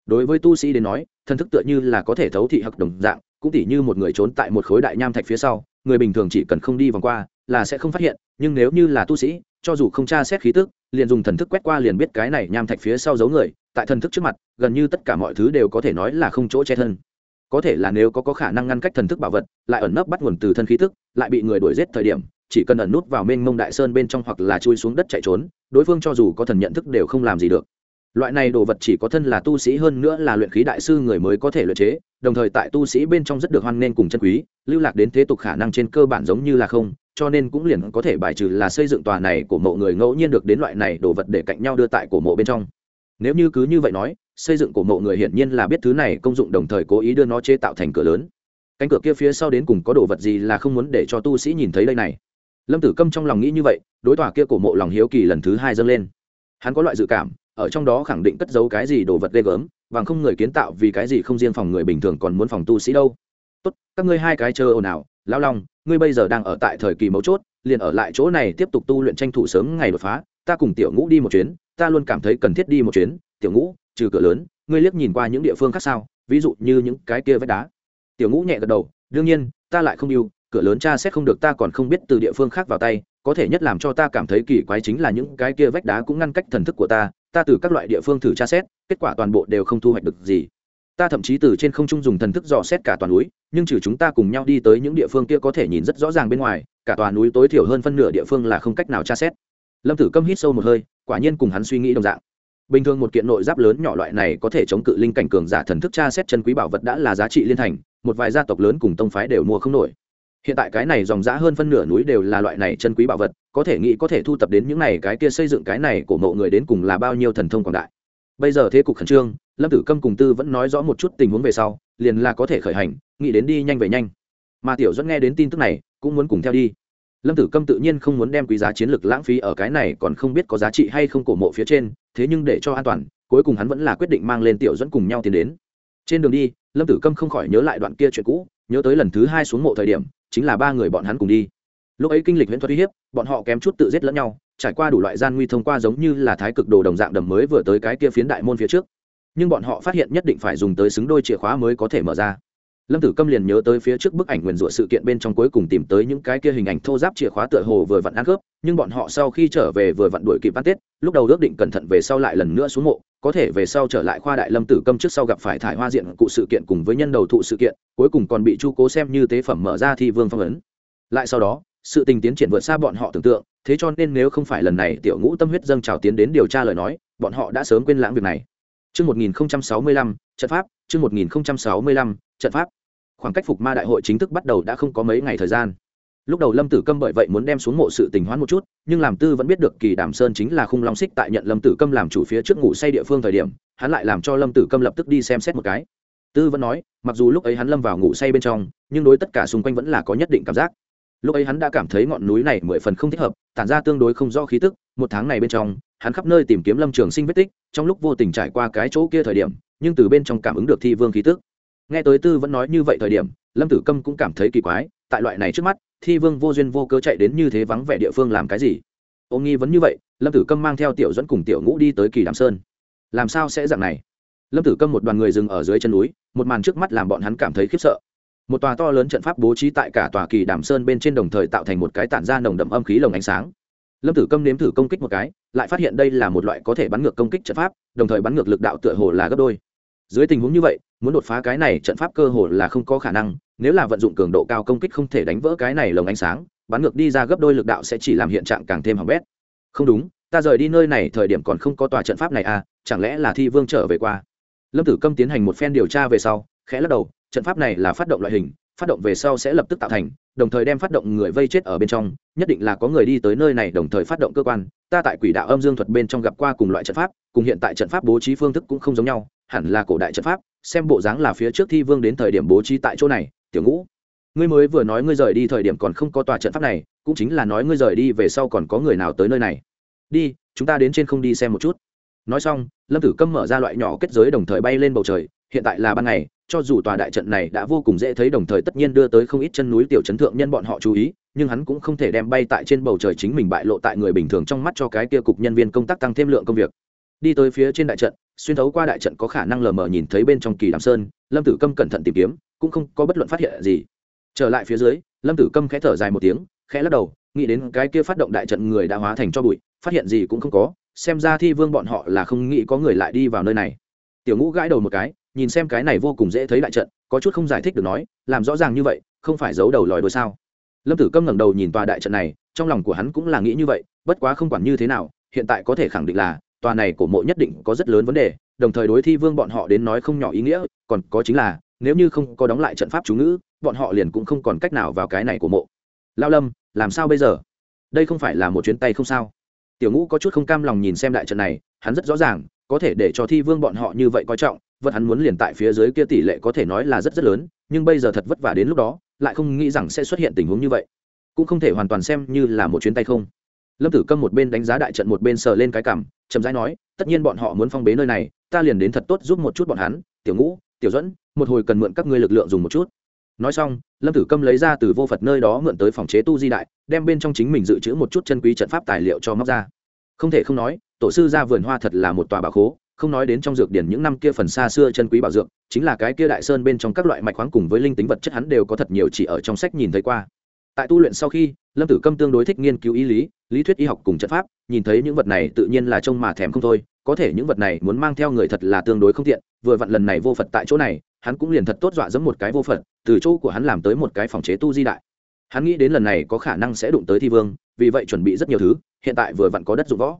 Đối với tu sĩ đến nói, thần thức tựa như là có thể thấu thị hặc đồng dạng cũng tỉ như một người trốn tại một khối đại nham thạch phía sau người bình thường chỉ cần không đi vòng qua là sẽ không phát hiện nhưng nếu như là tu sĩ cho dù không tra xét khí tức liền dùng thần thức quét qua liền biết cái này nham thạch phía sau giấu người tại thần thức trước mặt gần như tất cả mọi thứ đều có thể nói là không chỗ che thân. Có thể là nếu có, có khả năng ngăn cách thần thức bảo vật lại ẩn nấp bắt nguồn từ thân khí tức lại bị người đuổi giết thời điểm chỉ cần ẩn nút vào mênh mông đại sơn bên trong hoặc là chui xuống đất chạy trốn đối phương cho dù có thần nhận thức đều không làm gì được loại này đồ vật chỉ có thân là tu sĩ hơn nữa là luyện khí đại sư người mới có thể luyện chế, đồng thời tại tu sĩ bên trong rất được hoan nghênh cùng chân quý, lưu lạc đến thế tục khả năng trên cơ bản giống như là không, cho nên cũng liền có thể bài trừ là xây dựng tòa này của mộ người ngẫu nhiên được đến loại này đồ vật để cạnh nhau đưa tại cổ mộ bên trong. Nếu như cứ như vậy nói, xây dựng cổ mộ người hiển nhiên là biết thứ này công dụng đồng thời cố ý đưa nó chế tạo thành cửa lớn. Cánh cửa kia phía sau đến cùng có đồ vật gì là không muốn để cho tu sĩ nhìn thấy đây này? Lâm tử câm trong lòng nghĩ như vậy, đối tòa kia cổ mộ lòng hiếu kỳ lần thứ hai dâng lên. Hắn có loại dự cảm ở trong đó khẳng định cất giấu cái gì đồ vật ghê gớm và không người kiến tạo vì cái gì không riêng phòng người bình thường còn muốn phòng tu sĩ đâu. Tốt, các ngươi hai cái chờ ồn ào, lão long, ngươi bây giờ đang ở tại thời kỳ mấu chốt, liền ở lại chỗ này tiếp tục tu luyện tranh thủ sớm ngày đột phá, ta cùng tiểu ngũ đi một chuyến, ta luôn cảm thấy cần thiết đi một chuyến, tiểu ngũ, trừ cửa lớn, ngươi liếc nhìn qua những địa phương khác sao, ví dụ như những cái kia vách đá. Tiểu ngũ nhẹ gật đầu, đương nhiên, ta lại không yêu, cửa lớn cha xét không được ta còn không biết từ địa phương khác vào tay, có thể nhất làm cho ta cảm thấy kỳ quái chính là những cái kia vách đá cũng ngăn cách thần thức của ta ta từ các loại địa phương thử tra xét, kết quả toàn bộ đều không thu hoạch được gì. Ta thậm chí từ trên không trung dùng thần thức dò xét cả toàn núi, nhưng trừ chúng ta cùng nhau đi tới những địa phương kia có thể nhìn rất rõ ràng bên ngoài, cả toàn núi tối thiểu hơn phân nửa địa phương là không cách nào tra xét. Lâm tử câm hít sâu một hơi, quả nhiên cùng hắn suy nghĩ đồng dạng. Bình thường một kiện nội giáp lớn nhỏ loại này có thể chống cự linh cảnh cường giả thần thức tra xét chân quý bảo vật đã là giá trị liên thành, một vài gia tộc lớn cùng tông phái đều mua không nổi hiện tại cái này dòng dã hơn phân nửa núi đều là loại này chân quý bảo vật, có thể nghĩ có thể thu tập đến những này cái kia xây dựng cái này của mộ người đến cùng là bao nhiêu thần thông quảng đại. Bây giờ thế cục khẩn trương, lâm tử câm cùng tư vẫn nói rõ một chút tình huống về sau, liền là có thể khởi hành, nghĩ đến đi nhanh về nhanh. Mà tiểu dẫn nghe đến tin tức này, cũng muốn cùng theo đi. Lâm tử câm tự nhiên không muốn đem quý giá chiến lược lãng phí ở cái này còn không biết có giá trị hay không cổ mộ phía trên, thế nhưng để cho an toàn, cuối cùng hắn vẫn là quyết định mang lên tiểu dẫn cùng nhau tiến đến. Trên đường đi, lâm tử câm không khỏi nhớ lại đoạn kia chuyện cũ, nhớ tới lần thứ hai xuống mộ thời điểm chính là ba người bọn hắn cùng đi. Lúc ấy kinh lịch viễn thuật uy hiếp, bọn họ kém chút tự giết lẫn nhau, trải qua đủ loại gian nguy thông qua giống như là thái cực đồ đồng dạng đầm mới vừa tới cái kia phiến đại môn phía trước. Nhưng bọn họ phát hiện nhất định phải dùng tới xứng đôi chìa khóa mới có thể mở ra lâm tử câm liền nhớ tới phía trước bức ảnh nguyền rủa sự kiện bên trong cuối cùng tìm tới những cái kia hình ảnh thô giáp chìa khóa tựa hồ vừa vặn ăn khớp nhưng bọn họ sau khi trở về vừa vặn đuổi kịp ăn tết lúc đầu ước định cẩn thận về sau lại lần nữa xuống mộ có thể về sau trở lại khoa đại lâm tử câm trước sau gặp phải thải hoa diện cụ sự kiện cùng với nhân đầu thụ sự kiện cuối cùng còn bị chu cố xem như tế phẩm mở ra thi vương phong ấn. Lại sau đó sự tình tiến triển vượt xa bọn họ tưởng tượng thế cho nên nếu không phải lần này tiểu ngũ tâm huyết dâng trào tiến đến điều tra lời nói bọn họ đã sớm quên lãng việc này. Trước 1065, trận pháp, trước 1065, trận pháp. Khoảng cách phục ma đại hội chính thức bắt đầu đã không có mấy ngày thời gian. Lúc đầu Lâm Tử Câm bởi vậy muốn đem xuống mộ sự tình hoán một chút, nhưng làm tư vẫn biết được Kỳ Đàm Sơn chính là khung long xích tại nhận Lâm Tử Câm làm chủ phía trước ngủ say địa phương thời điểm, hắn lại làm cho Lâm Tử Câm lập tức đi xem xét một cái. Tư vẫn nói, mặc dù lúc ấy hắn lâm vào ngủ say bên trong, nhưng đối tất cả xung quanh vẫn là có nhất định cảm giác lúc ấy hắn đã cảm thấy ngọn núi này mười phần không thích hợp tản ra tương đối không rõ khí tức một tháng này bên trong hắn khắp nơi tìm kiếm lâm trường sinh vết tích trong lúc vô tình trải qua cái chỗ kia thời điểm nhưng từ bên trong cảm ứng được thi vương khí tức nghe tới tư vẫn nói như vậy thời điểm, lâm tử câm cũng cảm thấy kỳ quái, tại loại này trước mắt, thi vương vô duyên vô cớ chạy đến như thế vắng vẻ địa phương làm cái gì? Ô nghi vấn như vậy, lâm tử câm mang theo tiểu dẫn cùng tiểu ngũ đi tới kỳ đàm sơn. Làm sao sẽ dạng này? Lâm tử câm một đoàn người dừng ở dưới chân núi, một màn trước mắt làm bọn hắn cảm thấy khiếp sợ. Một tòa to lớn trận pháp bố trí tại cả tòa kỳ đàm sơn bên trên đồng thời tạo thành một cái tản ra nồng đậm âm khí lồng ánh sáng. Lâm tử câm nếm thử công kích một cái, lại phát hiện đây là một loại có thể bắn ngược công kích trận pháp, đồng thời bắn ngược lực đạo tựa hồ là gấp đôi dưới tình huống như vậy, muốn đột phá cái này trận pháp cơ hồ là không có khả năng, nếu là vận dụng cường độ cao công kích không thể đánh vỡ cái này lồng ánh sáng, bắn ngược đi ra gấp đôi lực đạo sẽ chỉ làm hiện trạng càng thêm hỏng bét. Không đúng, ta rời đi nơi này thời điểm còn không có tòa trận pháp này à chẳng lẽ là thi vương trở về qua? Lâm tử câm tiến hành một phen điều tra về sau, khẽ lắc đầu, trận pháp này là phát động loại hình, phát động về sau sẽ lập tức tạo thành, đồng thời đem phát động người vây chết ở bên trong, nhất định là có người đi tới nơi này đồng thời phát động cơ quan. Ta tại quỷ đạo âm dương thuật bên trong gặp qua cùng loại trận pháp, cùng hiện tại trận pháp bố trí phương thức cũng không giống nhau hẳn là cổ đại trận pháp, xem bộ dáng là phía trước thi vương đến thời điểm bố trí tại chỗ này, tiểu ngũ. Ngươi mới vừa nói ngươi rời đi thời điểm còn không có tòa trận pháp này, cũng chính là nói ngươi rời đi về sau còn có người nào tới nơi này. Đi, chúng ta đến trên không đi xem một chút. Nói xong, lâm tử câm mở ra loại nhỏ kết giới đồng thời bay lên bầu trời, hiện tại là ban ngày, cho dù tòa đại trận này đã vô cùng dễ thấy đồng thời tất nhiên đưa tới không ít chân núi tiểu chấn thượng nhân bọn họ chú ý, nhưng hắn cũng không thể đem bay tại trên bầu trời chính mình bại lộ tại người bình thường trong mắt cho cái kia cục nhân viên công tác tăng thêm lượng công việc. Đi tới phía trên đại trận xuyên thấu qua đại trận có khả năng lờ mờ nhìn thấy bên trong kỳ đàm sơn, lâm tử câm cẩn thận tìm kiếm, cũng không có bất luận phát hiện gì. Trở lại phía dưới, lâm tử câm khẽ thở dài một tiếng, khẽ lắc đầu, nghĩ đến cái kia phát động đại trận người đã hóa thành cho bụi, phát hiện gì cũng không có, xem ra thi vương bọn họ là không nghĩ có người lại đi vào nơi này. Tiểu ngũ gãi đầu một cái, nhìn xem cái này vô cùng dễ thấy đại trận, có chút không giải thích được nói, làm rõ ràng như vậy, không phải giấu đầu lòi đôi sao? Lâm tử câm ngẩng đầu nhìn tòa đại trận này, trong lòng của hắn cũng là nghĩ như vậy, bất quá không quản như thế nào, hiện tại có thể khẳng định là tòa này của mộ nhất định có rất lớn vấn đề, đồng thời đối thi vương bọn họ đến nói không nhỏ ý nghĩa, còn có chính là, nếu như không có đóng lại trận pháp chú ngữ, bọn họ liền cũng không còn cách nào vào cái này của mộ. Lao lâm, làm sao bây giờ? Đây không phải là một chuyến tay không sao? Tiểu ngũ có chút không cam lòng nhìn xem đại trận này, hắn rất rõ ràng, có thể để cho thi vương bọn họ như vậy coi trọng, vật hắn muốn liền tại phía dưới kia tỷ lệ có thể nói là rất rất lớn, nhưng bây giờ thật vất vả đến lúc đó, lại không nghĩ rằng sẽ xuất hiện tình huống như vậy. Cũng không thể hoàn toàn xem như là một chuyến tay không lâm tử câm một bên đánh giá đại trận một bên sờ lên cái cảm, chậm rãi nói, tất nhiên bọn họ muốn phong bế nơi này, ta liền đến thật tốt giúp một chút bọn hắn, tiểu ngũ, tiểu dẫn một hồi cần mượn các ngươi lực lượng dùng một chút. Nói xong, lâm tử câm lấy ra từ vô phật nơi đó mượn tới phòng chế tu di đại, đem bên trong chính mình dự trữ một chút chân quý trận pháp tài liệu cho móc ra. Không thể không nói, tổ sư ra vườn hoa thật là một tòa bảo khố, không nói đến trong dược điển những năm kia phần xa xưa chân quý bảo dược, chính là cái kia đại sơn bên trong các loại mạch khoáng cùng với linh tính vật chất hắn đều có thật nhiều chỉ ở trong sách nhìn thấy qua tại tu luyện sau khi, lâm tử câm tương đối thích nghiên cứu ý lý lý thuyết y học cùng trận pháp, nhìn thấy những vật này tự nhiên là trông mà thèm không thôi, có thể những vật này muốn mang theo người thật là tương đối không tiện, vừa vặn lần này vô phật tại chỗ này, hắn cũng liền thật tốt dọa dẫm một cái vô phật, từ chỗ của hắn làm tới một cái phòng chế tu di đại. Hắn nghĩ đến lần này có khả năng sẽ đụng tới thi vương, vì vậy chuẩn bị rất nhiều thứ, hiện tại vừa vặn có đất dụng võ.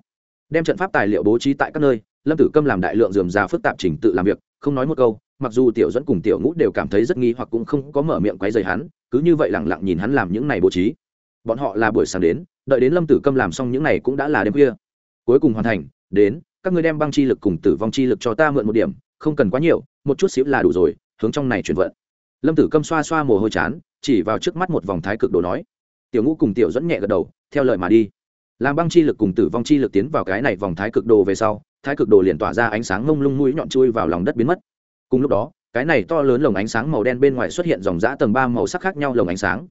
Đem trận pháp tài liệu bố trí tại các nơi, lâm tử câm làm đại lượng dườm già phức tạp trình tự làm việc, không nói một câu, mặc dù tiểu dẫn cùng tiểu ngũ đều cảm thấy rất nghi hoặc cũng không có mở miệng quấy rầy hắn cứ như vậy lẳng lặng nhìn hắn làm những này bố trí. Bọn họ là buổi sáng đến, đợi đến lâm tử câm làm xong những này cũng đã là đêm khuya. Cuối cùng hoàn thành, đến, các ngươi đem băng chi lực cùng tử vong chi lực cho ta mượn một điểm, không cần quá nhiều, một chút xíu là đủ rồi, hướng trong này chuyển vận. Lâm tử câm xoa xoa mồ hôi chán, chỉ vào trước mắt một vòng thái cực đồ nói. Tiểu ngũ cùng tiểu dẫn nhẹ gật đầu, theo lời mà đi. Làm băng chi lực cùng tử vong chi lực tiến vào cái này vòng thái cực đồ về sau, thái cực đồ liền tỏa ra ánh sáng mông lung mũi nhọn chui vào lòng đất biến mất. Cùng lúc đó cái này to lớn lồng ánh sáng màu đen bên ngoài xuất hiện dòng giã tầng ba màu sắc khác nhau lồng ánh sáng.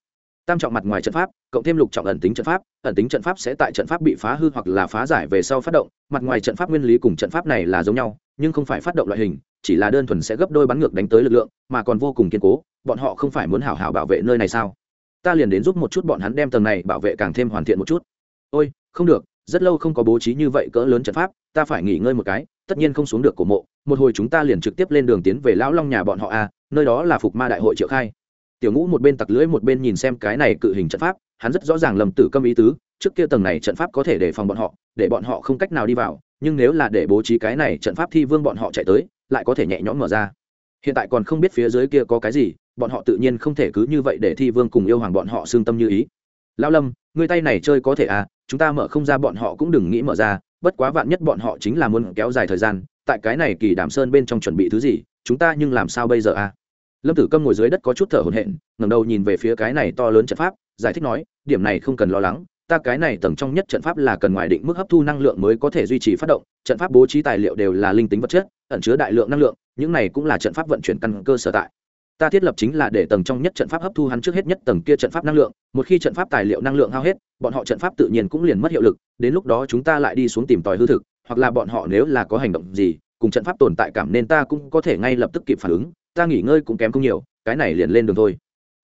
Tam trọng mặt ngoài trận pháp, cộng thêm lục trọng ẩn tính trận pháp, ẩn tính trận pháp sẽ tại trận pháp bị phá hư hoặc là phá giải về sau phát động. Mặt ngoài trận pháp nguyên lý cùng trận pháp này là giống nhau, nhưng không phải phát động loại hình, chỉ là đơn thuần sẽ gấp đôi bắn ngược đánh tới lực lượng, mà còn vô cùng kiên cố, bọn họ không phải muốn hảo hảo bảo vệ nơi này sao? Ta liền đến giúp một chút bọn hắn đem tầng này bảo vệ càng thêm hoàn thiện một chút. Ôi, không được, rất lâu không có bố trí như vậy cỡ lớn trận pháp, ta phải nghỉ ngơi một cái tất nhiên không xuống được cổ mộ, một hồi chúng ta liền trực tiếp lên đường tiến về lão long nhà bọn họ a nơi đó là phục ma đại hội triệu khai. Tiểu ngũ một bên tặc lưỡi một bên nhìn xem cái này cự hình trận pháp, hắn rất rõ ràng lầm tử câm ý tứ, trước kia tầng này trận pháp có thể để phòng bọn họ, để bọn họ không cách nào đi vào, nhưng nếu là để bố trí cái này trận pháp thi vương bọn họ chạy tới, lại có thể nhẹ nhõm mở ra. Hiện tại còn không biết phía dưới kia có cái gì, bọn họ tự nhiên không thể cứ như vậy để thi vương cùng yêu hoàng bọn họ xương tâm như ý. Lao lâm người tay này chơi có thể à chúng ta mở không ra bọn họ cũng đừng nghĩ mở ra bất quá vạn nhất bọn họ chính là muốn kéo dài thời gian, tại cái này kỳ Đàm sơn bên trong chuẩn bị thứ gì, chúng ta nhưng làm sao bây giờ à? Lâm tử câm ngồi dưới đất có chút thở hổn hển, ngẩng đầu nhìn về phía cái này to lớn trận pháp, giải thích nói, điểm này không cần lo lắng, ta cái này tầng trong nhất trận pháp là cần ngoài định mức hấp thu năng lượng mới có thể duy trì phát động, trận pháp bố trí tài liệu đều là linh tính vật chất, ẩn chứa đại lượng năng lượng, những này cũng là trận pháp vận chuyển căn cơ sở tại ta thiết lập chính là để tầng trong nhất trận pháp hấp thu hắn trước hết nhất tầng kia trận pháp năng lượng một khi trận pháp tài liệu năng lượng hao hết bọn họ trận pháp tự nhiên cũng liền mất hiệu lực đến lúc đó chúng ta lại đi xuống tìm tòi hư thực hoặc là bọn họ nếu là có hành động gì cùng trận pháp tồn tại cảm nên ta cũng có thể ngay lập tức kịp phản ứng ta nghỉ ngơi cũng kém không nhiều cái này liền lên đường thôi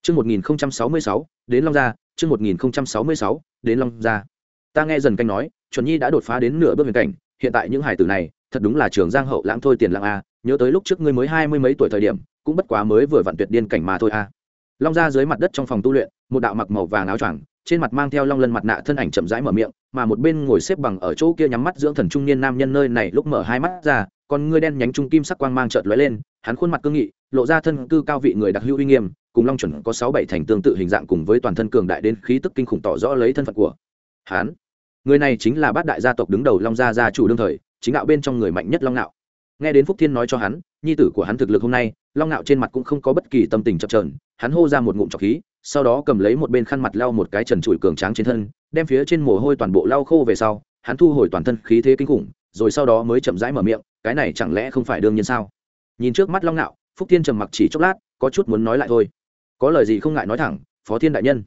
Chương 1066, đến Long Gia, chương 1066, đến Long Gia. Ta nghe dần canh nói, chuẩn nhi đã đột phá đến nửa bước huyền cảnh, hiện tại những hải tử này, thật đúng là trường giang hậu lãng thôi tiền lãng a, nhớ tới lúc trước ngươi mới hai mươi mấy tuổi thời điểm, cũng bất quá mới vừa vặn tuyệt điên cảnh mà thôi a. Long Gia dưới mặt đất trong phòng tu luyện, một đạo mặc màu vàng áo choàng, trên mặt mang theo long lân mặt nạ thân ảnh chậm rãi mở miệng, mà một bên ngồi xếp bằng ở chỗ kia nhắm mắt dưỡng thần trung niên nam nhân nơi này lúc mở hai mắt ra, còn ngươi đen nhánh trung kim sắc quang mang chợt lóe lên, hắn khuôn mặt cương nghị, lộ ra thân cư cao vị người đặc hữu uy nghiêm, cùng long chuẩn có sáu bảy thành tương tự hình dạng cùng với toàn thân cường đại đến khí tức kinh khủng tỏ rõ lấy thân phận của hắn. Người này chính là bát đại gia tộc đứng đầu Long gia gia chủ đương thời, chính đạo bên trong người mạnh nhất Long nạo nghe đến phúc thiên nói cho hắn, nhi tử của hắn thực lực hôm nay, long ngạo trên mặt cũng không có bất kỳ tâm tình chập trờn hắn hô ra một ngụm trọc khí, sau đó cầm lấy một bên khăn mặt lau một cái trần trụi cường tráng trên thân, đem phía trên mồ hôi toàn bộ lau khô về sau, hắn thu hồi toàn thân khí thế kinh khủng, rồi sau đó mới chậm rãi mở miệng, cái này chẳng lẽ không phải đương nhiên sao? Nhìn trước mắt long ngạo phúc thiên trầm mặc chỉ chốc lát, có chút muốn nói lại thôi. Có lời gì không ngại nói thẳng, phó thiên đại nhân.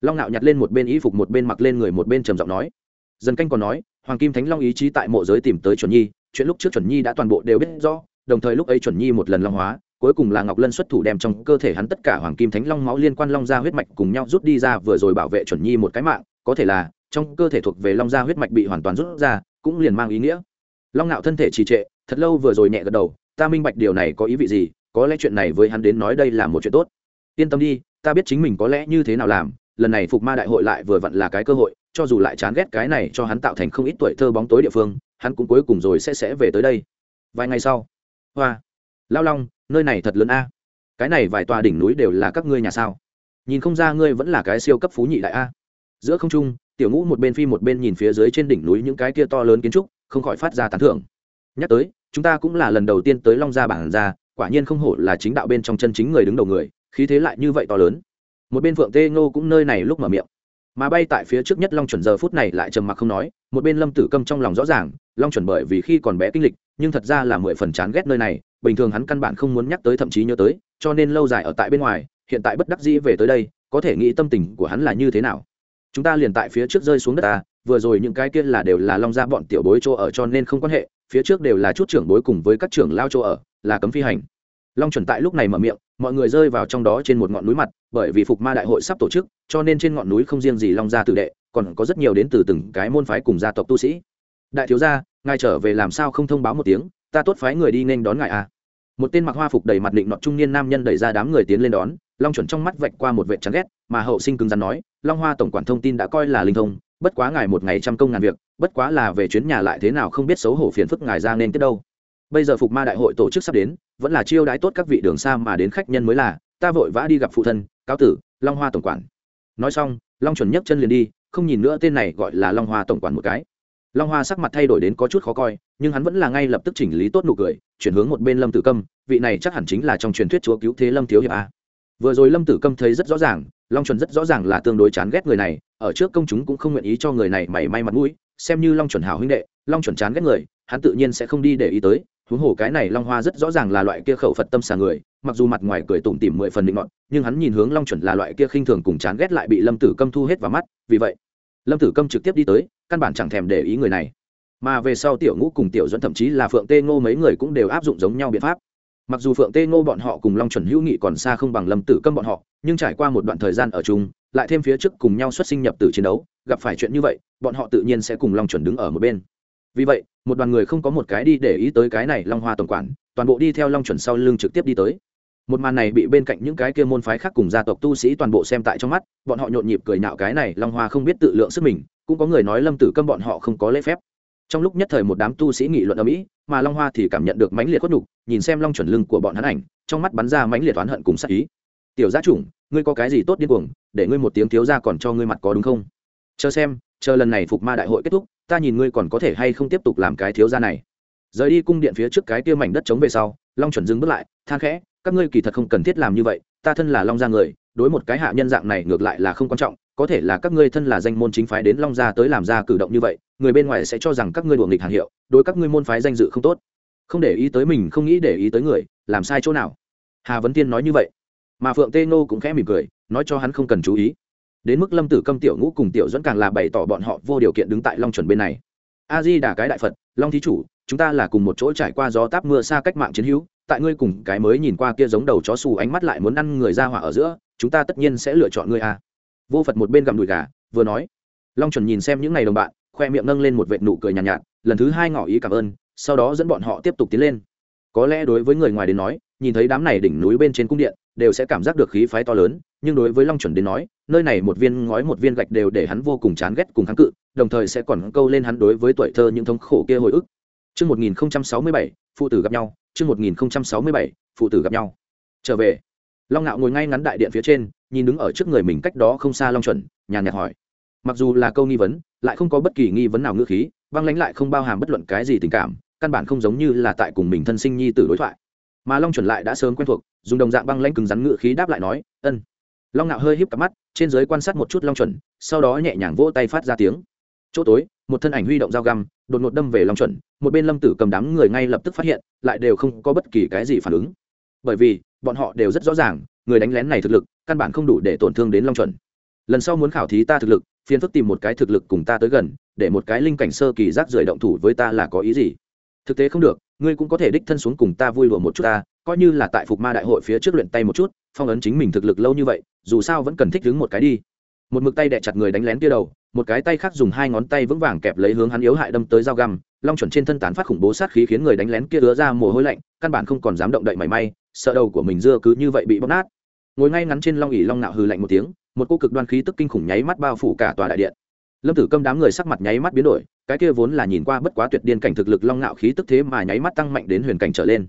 Long ngạo nhặt lên một bên y phục một bên mặc lên người một bên trầm giọng nói. Dần canh còn nói, hoàng kim thánh long ý chí tại mộ giới tìm tới chuẩn nhi chuyện lúc trước chuẩn nhi đã toàn bộ đều biết rõ, đồng thời lúc ấy chuẩn nhi một lần long hóa, cuối cùng là ngọc lân xuất thủ đem trong cơ thể hắn tất cả hoàng kim thánh long máu liên quan long gia huyết mạch cùng nhau rút đi ra, vừa rồi bảo vệ chuẩn nhi một cái mạng, có thể là trong cơ thể thuộc về long gia huyết mạch bị hoàn toàn rút ra, cũng liền mang ý nghĩa. Long ngạo thân thể trì trệ, thật lâu vừa rồi nhẹ gật đầu, ta minh bạch điều này có ý vị gì, có lẽ chuyện này với hắn đến nói đây là một chuyện tốt. Yên tâm đi, ta biết chính mình có lẽ như thế nào làm, lần này phục ma đại hội lại vừa vặn là cái cơ hội, cho dù lại chán ghét cái này cho hắn tạo thành không ít tuổi thơ bóng tối địa phương hắn cũng cuối cùng rồi sẽ sẽ về tới đây. Vài ngày sau, hoa, lao long, nơi này thật lớn a. Cái này vài tòa đỉnh núi đều là các ngươi nhà sao? Nhìn không ra ngươi vẫn là cái siêu cấp phú nhị đại a. Giữa không trung, tiểu ngũ một bên phi một bên nhìn phía dưới trên đỉnh núi những cái kia to lớn kiến trúc, không khỏi phát ra tán thưởng. Nhắc tới, chúng ta cũng là lần đầu tiên tới long gia bản gia, quả nhiên không hổ là chính đạo bên trong chân chính người đứng đầu người, khí thế lại như vậy to lớn. Một bên phượng tê ngô cũng nơi này lúc mở miệng mà bay tại phía trước nhất long chuẩn giờ phút này lại trầm mặc không nói, một bên lâm tử câm trong lòng rõ ràng, long chuẩn bởi vì khi còn bé kinh lịch, nhưng thật ra là mười phần chán ghét nơi này, bình thường hắn căn bản không muốn nhắc tới thậm chí nhớ tới, cho nên lâu dài ở tại bên ngoài, hiện tại bất đắc dĩ về tới đây, có thể nghĩ tâm tình của hắn là như thế nào. Chúng ta liền tại phía trước rơi xuống đất ta vừa rồi những cái kia là đều là long ra bọn tiểu bối chỗ ở cho nên không quan hệ, phía trước đều là chút trưởng bối cùng với các trưởng lao chỗ ở, là cấm phi hành. Long chuẩn tại lúc này mở miệng mọi người rơi vào trong đó trên một ngọn núi mặt, bởi vì phục ma đại hội sắp tổ chức, cho nên trên ngọn núi không riêng gì long gia tử đệ, còn có rất nhiều đến từ từng cái môn phái cùng gia tộc tu sĩ. Đại thiếu gia, ngài trở về làm sao không thông báo một tiếng, ta tốt phái người đi nên đón ngài à. Một tên mặc hoa phục đầy mặt định nọ trung niên nam nhân đẩy ra đám người tiến lên đón, long chuẩn trong mắt vạch qua một vệ chán ghét, mà hậu sinh cứng rắn nói, long hoa tổng quản thông tin đã coi là linh thông, bất quá ngài một ngày trăm công ngàn việc, bất quá là về chuyến nhà lại thế nào không biết xấu hổ phiền phức ngài ra nên tiếp đâu. Bây giờ phục ma đại hội tổ chức sắp đến vẫn là chiêu đãi tốt các vị đường xa mà đến khách nhân mới là, ta vội vã đi gặp phụ thân, cáo tử, long hoa tổng quản. Nói xong, long chuẩn nhấc chân liền đi, không nhìn nữa tên này gọi là long hoa tổng quản một cái. Long hoa sắc mặt thay đổi đến có chút khó coi, nhưng hắn vẫn là ngay lập tức chỉnh lý tốt nụ cười, chuyển hướng một bên lâm tử câm, vị này chắc hẳn chính là trong truyền thuyết chúa cứu thế lâm thiếu hiệp a. Vừa rồi lâm tử câm thấy rất rõ ràng, long chuẩn rất rõ ràng là tương đối chán ghét người này, ở trước công chúng cũng không nguyện ý cho người này mảy may mặt mũi, xem như long chuẩn hảo huynh đệ, long chuẩn chán ghét người, hắn tự nhiên sẽ không đi để ý tới huống hồ cái này long hoa rất rõ ràng là loại kia khẩu phật tâm xà người, mặc dù mặt ngoài cười tủm tỉm mười phần định ngọn nhưng hắn nhìn hướng long chuẩn là loại kia khinh thường cùng chán ghét lại bị lâm tử câm thu hết vào mắt, vì vậy, lâm tử câm trực tiếp đi tới, căn bản chẳng thèm để ý người này. Mà về sau tiểu ngũ cùng tiểu dẫn thậm chí là phượng tê ngô mấy người cũng đều áp dụng giống nhau biện pháp. Mặc dù phượng tê ngô bọn họ cùng long chuẩn hữu nghị còn xa không bằng lâm tử câm bọn họ, nhưng trải qua một đoạn thời gian ở chung, lại thêm phía trước cùng nhau xuất sinh nhập tử chiến đấu, gặp phải chuyện như vậy, bọn họ tự nhiên sẽ cùng long chuẩn đứng ở một bên vì vậy, một đoàn người không có một cái đi để ý tới cái này long hoa tổng quản, toàn bộ đi theo long chuẩn sau lưng trực tiếp đi tới. Một màn này bị bên cạnh những cái kia môn phái khác cùng gia tộc tu sĩ toàn bộ xem tại trong mắt, bọn họ nhộn nhịp cười nhạo cái này long hoa không biết tự lượng sức mình, cũng có người nói lâm tử câm bọn họ không có lễ phép. Trong lúc nhất thời một đám tu sĩ nghị luận ở mỹ, mà long hoa thì cảm nhận được mãnh liệt khuất nhục, nhìn xem long chuẩn lưng của bọn hắn ảnh, trong mắt bắn ra mãnh liệt oán hận cùng sắc ý. Tiểu gia chủng ngươi có cái gì tốt điên cuồng, để ngươi một tiếng thiếu ra còn cho ngươi mặt có đúng không? Chờ xem, chờ lần này phục ma đại hội kết thúc ta nhìn ngươi còn có thể hay không tiếp tục làm cái thiếu gia này. Rời đi cung điện phía trước cái kia mảnh đất trống về sau, long chuẩn dừng bước lại, than khẽ, các ngươi kỳ thật không cần thiết làm như vậy, ta thân là long gia người, đối một cái hạ nhân dạng này ngược lại là không quan trọng, có thể là các ngươi thân là danh môn chính phái đến long gia tới làm ra cử động như vậy, người bên ngoài sẽ cho rằng các ngươi đuổi nghịch hàng hiệu, đối các ngươi môn phái danh dự không tốt. Không để ý tới mình, không nghĩ để ý tới người, làm sai chỗ nào? Hà vấn tiên nói như vậy. Mà phượng tê nô cũng khẽ mỉm cười, nói cho hắn không cần chú ý đến mức lâm tử câm tiểu ngũ cùng tiểu dẫn càng là bày tỏ bọn họ vô điều kiện đứng tại long chuẩn bên này. A di đà cái đại phật long thí chủ chúng ta là cùng một chỗ trải qua gió táp mưa xa cách mạng chiến hữu tại ngươi cùng cái mới nhìn qua kia giống đầu chó xù ánh mắt lại muốn ăn người ra hỏa ở giữa chúng ta tất nhiên sẽ lựa chọn ngươi a. Vô phật một bên gặm đùi gà vừa nói. Long chuẩn nhìn xem những ngày đồng bạn khoe miệng nâng lên một vệt nụ cười nhàn nhạt, nhạt lần thứ hai ngỏ ý cảm ơn sau đó dẫn bọn họ tiếp tục tiến lên. Có lẽ đối với người ngoài đến nói nhìn thấy đám này đỉnh núi bên trên cung điện đều sẽ cảm giác được khí phái to lớn nhưng đối với long chuẩn đến nói nơi này một viên ngói một viên gạch đều để hắn vô cùng chán ghét cùng kháng cự đồng thời sẽ còn câu lên hắn đối với tuổi thơ những thống khổ kia hồi ức Trước 1067, phụ tử gặp nhau. Trước 1067, phụ tử gặp nhau. Trở về. Long Nạo ngồi ngay ngắn đại điện phía trên, nhìn đứng ở trước người mình cách đó không xa Long Chuẩn, nhàn nhạt hỏi. Mặc dù là câu nghi vấn, lại không có bất kỳ nghi vấn nào ngữ khí, băng lãnh lại không bao hàm bất luận cái gì tình cảm, căn bản không giống như là tại cùng mình thân sinh nhi tử đối thoại mà long chuẩn lại đã sớm quen thuộc dùng đồng dạng băng lãnh cứng rắn ngữ khí đáp lại nói ân long ngạo hơi híp cặp mắt, trên giới quan sát một chút long chuẩn, sau đó nhẹ nhàng vỗ tay phát ra tiếng. Chỗ tối, một thân ảnh huy động dao găm, đột ngột đâm về long chuẩn, một bên lâm tử cầm đám người ngay lập tức phát hiện, lại đều không có bất kỳ cái gì phản ứng. Bởi vì, bọn họ đều rất rõ ràng, người đánh lén này thực lực, căn bản không đủ để tổn thương đến long chuẩn. Lần sau muốn khảo thí ta thực lực, phiền phức tìm một cái thực lực cùng ta tới gần, để một cái linh cảnh sơ kỳ rác rưởi động thủ với ta là có ý gì? Thực tế không được, ngươi cũng có thể đích thân xuống cùng ta vui lụa một chút ta coi như là tại phục ma đại hội phía trước luyện tay một chút, phong ấn chính mình thực lực lâu như vậy, dù sao vẫn cần thích đứng một cái đi. Một mực tay đẻ chặt người đánh lén kia đầu, một cái tay khác dùng hai ngón tay vững vàng kẹp lấy hướng hắn yếu hại đâm tới dao găm, long chuẩn trên thân tán phát khủng bố sát khí khiến người đánh lén kia ứa ra mồ hôi lạnh, căn bản không còn dám động đậy mảy may, sợ đầu của mình dưa cứ như vậy bị bóc nát. Ngồi ngay ngắn trên long ỉ long nạo hư lạnh một tiếng, một cô cực đoan khí tức kinh khủng nháy mắt bao phủ cả tòa đại điện. Lâm tử câm đám người sắc mặt nháy mắt biến đổi, cái kia vốn là nhìn qua bất quá tuyệt điên cảnh thực lực long nạo khí tức thế mà nháy mắt tăng mạnh đến huyền cảnh trở lên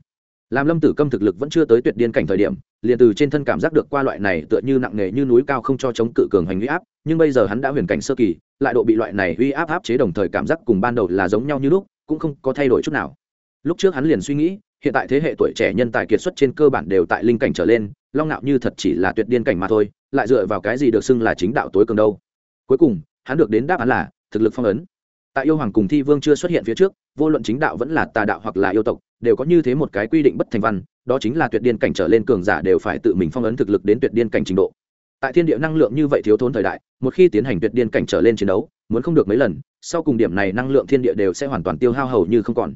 làm lâm tử câm thực lực vẫn chưa tới tuyệt điên cảnh thời điểm, liền từ trên thân cảm giác được qua loại này tựa như nặng nề như núi cao không cho chống cự cường hành uy áp, nhưng bây giờ hắn đã huyền cảnh sơ kỳ, lại độ bị loại này uy áp áp chế đồng thời cảm giác cùng ban đầu là giống nhau như lúc, cũng không có thay đổi chút nào. Lúc trước hắn liền suy nghĩ, hiện tại thế hệ tuổi trẻ nhân tài kiệt xuất trên cơ bản đều tại linh cảnh trở lên, long ngạo như thật chỉ là tuyệt điên cảnh mà thôi, lại dựa vào cái gì được xưng là chính đạo tối cường đâu? Cuối cùng, hắn được đến đáp án là thực lực phong ấn. Tại yêu hoàng cùng thi vương chưa xuất hiện phía trước, vô luận chính đạo vẫn là tà đạo hoặc là yêu tộc đều có như thế một cái quy định bất thành văn, đó chính là tuyệt điên cảnh trở lên cường giả đều phải tự mình phong ấn thực lực đến tuyệt điên cảnh trình độ. Tại thiên địa năng lượng như vậy thiếu thốn thời đại, một khi tiến hành tuyệt điên cảnh trở lên chiến đấu, muốn không được mấy lần, sau cùng điểm này năng lượng thiên địa đều sẽ hoàn toàn tiêu hao hầu như không còn.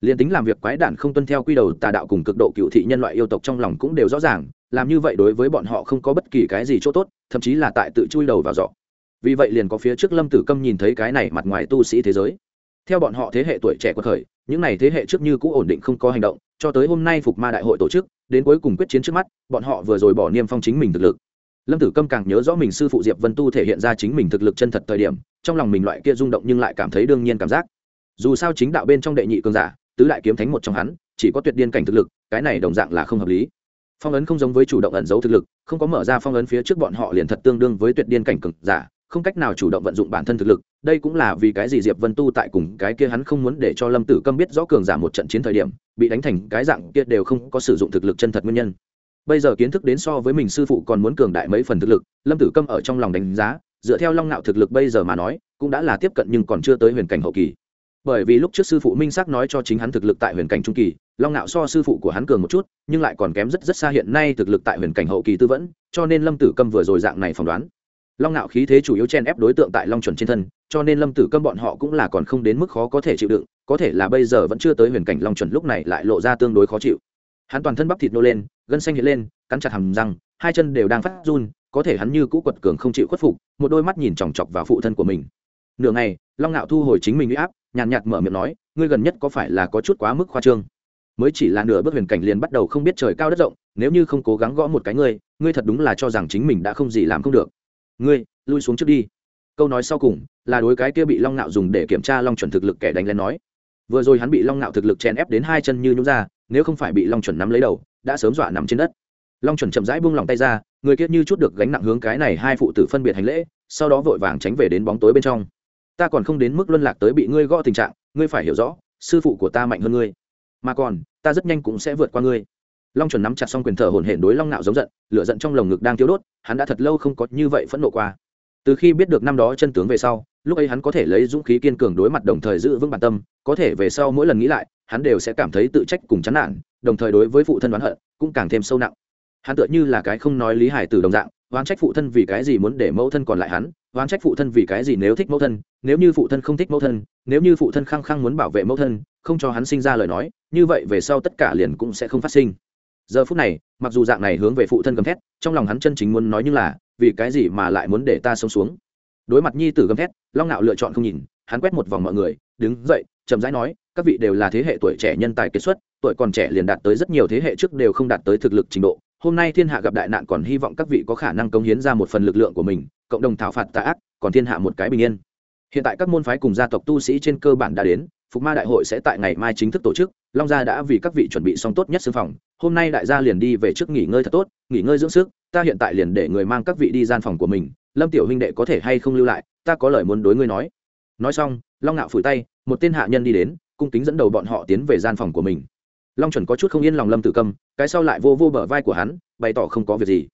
Liền tính làm việc quái đản không tuân theo quy đầu, tà đạo cùng cực độ cựu thị nhân loại yêu tộc trong lòng cũng đều rõ ràng, làm như vậy đối với bọn họ không có bất kỳ cái gì chỗ tốt, thậm chí là tại tự chui đầu vào giỏ. Vì vậy liền có phía trước lâm tử câm nhìn thấy cái này mặt ngoài tu sĩ thế giới theo bọn họ thế hệ tuổi trẻ của thời, những này thế hệ trước như cũ ổn định không có hành động, cho tới hôm nay phục ma đại hội tổ chức, đến cuối cùng quyết chiến trước mắt, bọn họ vừa rồi bỏ niêm phong chính mình thực lực. Lâm tử câm càng nhớ rõ mình sư phụ diệp vân tu thể hiện ra chính mình thực lực chân thật thời điểm, trong lòng mình loại kia rung động nhưng lại cảm thấy đương nhiên cảm giác. Dù sao chính đạo bên trong đệ nhị cường giả, tứ đại kiếm thánh một trong hắn, chỉ có tuyệt điên cảnh thực lực, cái này đồng dạng là không hợp lý. Phong ấn không giống với chủ động ẩn giấu thực lực, không có mở ra phong ấn phía trước bọn họ liền thật tương đương với tuyệt điên cảnh cực giả không cách nào chủ động vận dụng bản thân thực lực, đây cũng là vì cái gì diệp vân tu tại cùng cái kia hắn không muốn để cho lâm tử câm biết rõ cường giả một trận chiến thời điểm, bị đánh thành cái dạng kia đều không có sử dụng thực lực chân thật nguyên nhân. Bây giờ kiến thức đến so với mình sư phụ còn muốn cường đại mấy phần thực lực, lâm tử câm ở trong lòng đánh giá, dựa theo long nạo thực lực bây giờ mà nói, cũng đã là tiếp cận nhưng còn chưa tới huyền cảnh hậu kỳ. Bởi vì lúc trước sư phụ minh xác nói cho chính hắn thực lực tại huyền cảnh trung kỳ, long nạo so sư phụ của hắn cường một chút, nhưng lại còn kém rất rất xa hiện nay thực lực tại huyền cảnh hậu kỳ tư vẫn, cho nên lâm tử câm vừa rồi dạng này phỏng đoán long ngạo khí thế chủ yếu chen ép đối tượng tại long chuẩn trên thân cho nên lâm tử câm bọn họ cũng là còn không đến mức khó có thể chịu đựng có thể là bây giờ vẫn chưa tới huyền cảnh long chuẩn lúc này lại lộ ra tương đối khó chịu. Hắn toàn thân bắp thịt nô lên gân xanh hiện lên cắn chặt hầm răng hai chân đều đang phát run có thể hắn như cũ quật cường không chịu khuất phục một đôi mắt nhìn chòng chọc vào phụ thân của mình. Nửa ngày long ngạo thu hồi chính mình huy áp nhàn nhạt, nhạt mở miệng nói ngươi gần nhất có phải là có chút quá mức khoa trương? Mới chỉ là nửa bước huyền cảnh liền bắt đầu không biết trời cao đất rộng nếu như không cố gắng gõ một cái ngươi ngươi thật đúng là cho rằng chính mình đã không gì làm không được ngươi, lui xuống trước đi. Câu nói sau cùng là đối cái kia bị long ngạo dùng để kiểm tra long chuẩn thực lực kẻ đánh lên nói. Vừa rồi hắn bị long ngạo thực lực chèn ép đến hai chân như nhún ra, nếu không phải bị long chuẩn nắm lấy đầu, đã sớm dọa nằm trên đất. Long chuẩn chậm rãi buông lòng tay ra, người kia như chút được gánh nặng hướng cái này hai phụ tử phân biệt hành lễ, sau đó vội vàng tránh về đến bóng tối bên trong. Ta còn không đến mức luân lạc tới bị ngươi gõ tình trạng, ngươi phải hiểu rõ, sư phụ của ta mạnh hơn ngươi. Mà còn, ta rất nhanh cũng sẽ vượt qua ngươi long chuẩn nắm chặt xong quyền thở hổn hển đối long nạo giống giận, lửa giận trong lồng ngực đang thiếu đốt, hắn đã thật lâu không có như vậy phẫn nộ qua. Từ khi biết được năm đó chân tướng về sau, lúc ấy hắn có thể lấy dũng khí kiên cường đối mặt đồng thời giữ vững bản tâm, có thể về sau mỗi lần nghĩ lại, hắn đều sẽ cảm thấy tự trách cùng chán nản, đồng thời đối với phụ thân đoán hận cũng càng thêm sâu nặng. Hắn tựa như là cái không nói lý hải từ đồng dạng, oán trách phụ thân vì cái gì muốn để mẫu thân còn lại hắn, oán trách phụ thân vì cái gì nếu thích mẫu thân, nếu như phụ thân không thích mẫu thân, nếu như phụ thân khăng khăng muốn bảo vệ mẫu thân, không cho hắn sinh ra lời nói, như vậy về sau tất cả liền cũng sẽ không phát sinh giờ phút này, mặc dù dạng này hướng về phụ thân gầm thét, trong lòng hắn chân chính muốn nói như là, vì cái gì mà lại muốn để ta sống xuống? Đối mặt nhi tử gầm thét, long nạo lựa chọn không nhìn, hắn quét một vòng mọi người, đứng dậy, chậm rãi nói, các vị đều là thế hệ tuổi trẻ nhân tài kết xuất, tuổi còn trẻ liền đạt tới rất nhiều thế hệ trước đều không đạt tới thực lực trình độ. Hôm nay thiên hạ gặp đại nạn còn hy vọng các vị có khả năng cống hiến ra một phần lực lượng của mình, cộng đồng thảo phạt tà ác, còn thiên hạ một cái bình yên. Hiện tại các môn phái cùng gia tộc tu sĩ trên cơ bản đã đến, phục ma đại hội sẽ tại ngày mai chính thức tổ chức, long gia đã vì các vị chuẩn bị xong tốt nhất sư phòng hôm nay đại gia liền đi về trước nghỉ ngơi thật tốt nghỉ ngơi dưỡng sức ta hiện tại liền để người mang các vị đi gian phòng của mình lâm tiểu huynh đệ có thể hay không lưu lại ta có lời muốn đối ngươi nói nói xong long ngạo phủi tay một tên hạ nhân đi đến cung kính dẫn đầu bọn họ tiến về gian phòng của mình long chuẩn có chút không yên lòng lâm tử câm cái sau lại vô vô bờ vai của hắn bày tỏ không có việc gì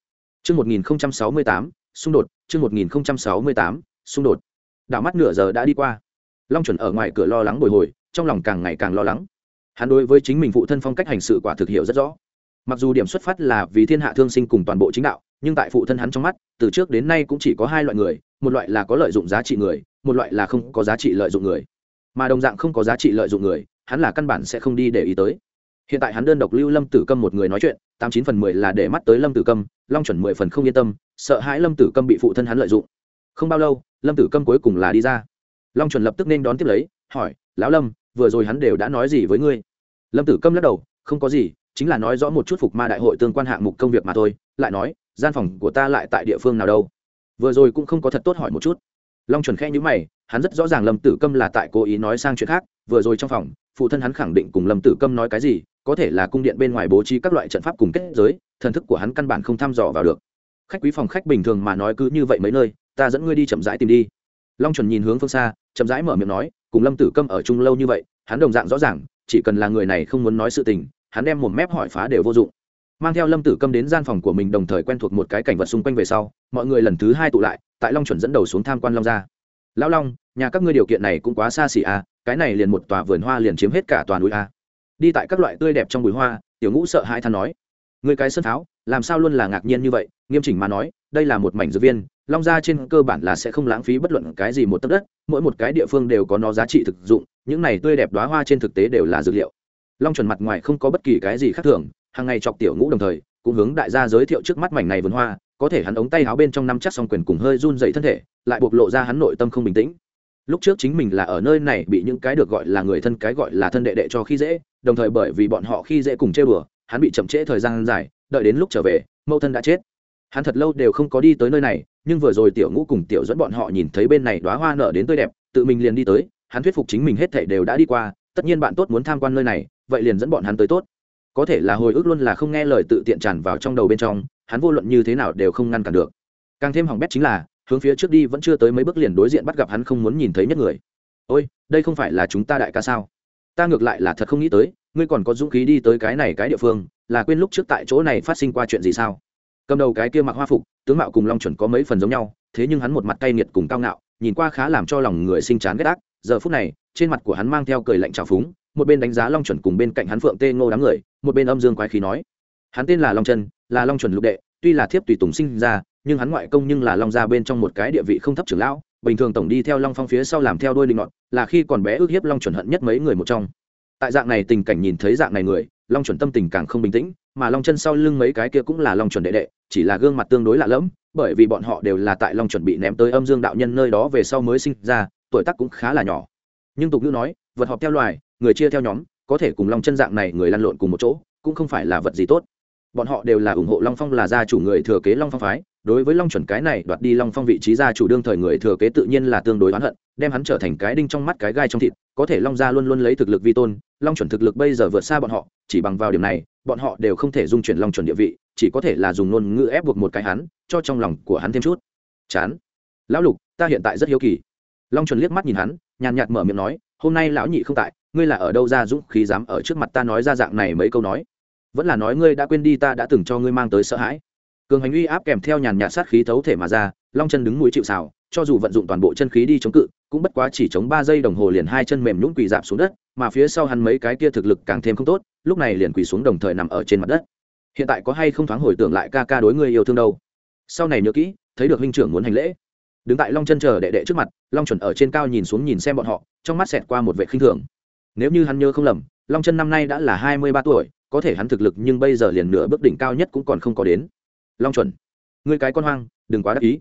Trước 1068, xung đột, trước 1068, xung đột. Đảo mắt nửa giờ đã đi qua. Long chuẩn ở ngoài cửa lo lắng bồi hồi, trong lòng càng ngày càng lo lắng. Hắn đối với chính mình phụ thân phong cách hành sự quả thực hiểu rất rõ. Mặc dù điểm xuất phát là vì thiên hạ thương sinh cùng toàn bộ chính đạo, nhưng tại phụ thân hắn trong mắt, từ trước đến nay cũng chỉ có hai loại người, một loại là có lợi dụng giá trị người, một loại là không có giá trị lợi dụng người. Mà đồng dạng không có giá trị lợi dụng người, hắn là căn bản sẽ không đi để ý tới hiện tại hắn đơn độc lưu lâm tử câm một người nói chuyện tám chín phần mười là để mắt tới lâm tử câm long chuẩn mười phần không yên tâm sợ hãi lâm tử câm bị phụ thân hắn lợi dụng không bao lâu lâm tử câm cuối cùng là đi ra long chuẩn lập tức nên đón tiếp lấy hỏi lão lâm vừa rồi hắn đều đã nói gì với ngươi? Lâm tử câm lắc đầu, không có gì, chính là nói rõ một chút phục ma đại hội tương quan hạng mục công việc mà thôi, lại nói, gian phòng của ta lại tại địa phương nào đâu? Vừa rồi cũng không có thật tốt hỏi một chút. Long chuẩn khẽ nhữ mày, hắn rất rõ ràng lâm tử câm là tại cố ý nói sang chuyện khác, vừa rồi trong phòng, phụ thân hắn khẳng định cùng lâm tử câm nói cái gì, có thể là cung điện bên ngoài bố trí các loại trận pháp cùng kết giới, thần thức của hắn căn bản không thăm dò vào được. Khách quý phòng khách bình thường mà nói cứ như vậy mấy nơi, ta dẫn ngươi đi chậm rãi tìm đi. Long chuẩn nhìn hướng phương xa, chậm rãi mở miệng nói cùng lâm tử câm ở chung lâu như vậy, hắn đồng dạng rõ ràng, chỉ cần là người này không muốn nói sự tình, hắn đem một mép hỏi phá đều vô dụng. Mang theo lâm tử câm đến gian phòng của mình đồng thời quen thuộc một cái cảnh vật xung quanh về sau, mọi người lần thứ hai tụ lại, tại long chuẩn dẫn đầu xuống tham quan long gia. Lão long, nhà các ngươi điều kiện này cũng quá xa xỉ à cái này liền một tòa vườn hoa liền chiếm hết cả toàn núi a đi tại các loại tươi đẹp trong bụi hoa, tiểu ngũ sợ hai than nói. Người cái sân tháo làm sao luôn là ngạc nhiên như vậy? Nghiêm chỉnh mà nói, đây là một mảnh dược viên, long gia trên cơ bản là sẽ không lãng phí bất luận cái gì một tấc đất, mỗi một cái địa phương đều có nó giá trị thực dụng, những này tươi đẹp đoá hoa trên thực tế đều là dược liệu. Long chuẩn mặt ngoài không có bất kỳ cái gì khác thường, hàng ngày chọc tiểu ngũ đồng thời, cũng hướng đại gia giới thiệu trước mắt mảnh này vườn hoa, có thể hắn ống tay áo bên trong năm chắc song quyền cùng hơi run dậy thân thể, lại bộc lộ ra hắn nội tâm không bình tĩnh. Lúc trước chính mình là ở nơi này bị những cái được gọi là người thân, cái gọi là thân đệ đệ cho khi dễ, đồng thời bởi vì bọn họ khi dễ cùng chơi bừa, hắn bị chậm trễ thời gian dài đợi đến lúc trở về, mẫu thân đã chết. Hắn thật lâu đều không có đi tới nơi này, nhưng vừa rồi tiểu ngũ cùng tiểu dẫn bọn họ nhìn thấy bên này đoá hoa nở đến tươi đẹp, tự mình liền đi tới, hắn thuyết phục chính mình hết thảy đều đã đi qua, tất nhiên bạn tốt muốn tham quan nơi này, vậy liền dẫn bọn hắn tới tốt. Có thể là hồi ức luôn là không nghe lời tự tiện tràn vào trong đầu bên trong, hắn vô luận như thế nào đều không ngăn cản được. Càng thêm hỏng bét chính là, hướng phía trước đi vẫn chưa tới mấy bước liền đối diện bắt gặp hắn không muốn nhìn thấy nhất người. Ôi, đây không phải là chúng ta đại ca sao? Ta ngược lại là thật không nghĩ tới ngươi còn có dũng khí đi tới cái này cái địa phương là quên lúc trước tại chỗ này phát sinh qua chuyện gì sao? Cầm đầu cái kia mặc hoa phục tướng mạo cùng long chuẩn có mấy phần giống nhau thế nhưng hắn một mặt cay nghiệt cùng cao ngạo nhìn qua khá làm cho lòng người sinh chán ghét ác. Giờ phút này trên mặt của hắn mang theo cười lạnh trào phúng một bên đánh giá long chuẩn cùng bên cạnh hắn phượng tê ngô đám người một bên âm dương quái khí nói hắn tên là long Trần, là long chuẩn lục đệ tuy là thiếp tùy tùng sinh ra nhưng hắn ngoại công nhưng là long gia bên trong một cái địa vị không thấp trưởng lão bình thường tổng đi theo long phong phía sau làm theo đôi linh ngọn là khi còn bé ước hiếp long chuẩn hận nhất mấy người một trong tại dạng này tình cảnh nhìn thấy dạng này người, long chuẩn tâm tình càng không bình tĩnh, mà long chân sau lưng mấy cái kia cũng là long chuẩn đệ đệ, chỉ là gương mặt tương đối lạ lẫm, bởi vì bọn họ đều là tại long chuẩn bị ném tới âm dương đạo nhân nơi đó về sau mới sinh ra, tuổi tác cũng khá là nhỏ. Nhưng tục ngữ nói, vật họp theo loài, người chia theo nhóm, có thể cùng long chân dạng này người lăn lộn cùng một chỗ, cũng không phải là vật gì tốt. Bọn họ đều là ủng hộ long phong là gia chủ người thừa kế long phong phái đối với long chuẩn cái này đoạt đi long phong vị trí gia chủ đương thời người thừa kế tự nhiên là tương đối oán hận, đem hắn trở thành cái đinh trong mắt cái gai trong thịt, có thể long gia luôn luôn lấy thực lực vi tôn, long chuẩn thực lực bây giờ vượt xa bọn họ, chỉ bằng vào điểm này, bọn họ đều không thể dung chuyển long chuẩn địa vị, chỉ có thể là dùng ngôn ngữ ép buộc một cái hắn, cho trong lòng của hắn thêm chút. Chán. Lão lục, ta hiện tại rất hiếu kỳ. Long chuẩn liếc mắt nhìn hắn, nhàn nhạt mở miệng nói, hôm nay lão nhị không tại, ngươi là ở đâu ra dũng khí dám ở trước mặt ta nói ra dạng này mấy câu nói? Vẫn là nói ngươi đã quên đi ta đã từng cho ngươi mang tới sợ hãi cường hành uy áp kèm theo nhàn nhạt sát khí thấu thể mà ra, long chân đứng mũi chịu xào cho dù vận dụng toàn bộ chân khí đi chống cự, cũng bất quá chỉ chống ba giây đồng hồ liền hai chân mềm nhũn quỳ dạp xuống đất, mà phía sau hắn mấy cái kia thực lực càng thêm không tốt, lúc này liền quỳ xuống đồng thời nằm ở trên mặt đất. Hiện tại có hay không thoáng hồi tưởng lại ca ca đối người yêu thương đâu? Sau này nhớ kỹ, thấy được huynh trưởng muốn hành lễ. Đứng tại long chân chờ đệ đệ trước mặt, long chuẩn ở trên cao nhìn xuống nhìn xem bọn họ, trong mắt xẹt qua một vệ khinh thường. Nếu như hắn nhớ không lầm, long chân năm nay đã là hai mươi ba tuổi, có thể hắn thực lực nhưng bây giờ liền nửa bước đỉnh cao nhất cũng còn không có đến long chuẩn. Ngươi cái con hoang, đừng quá đắc ý.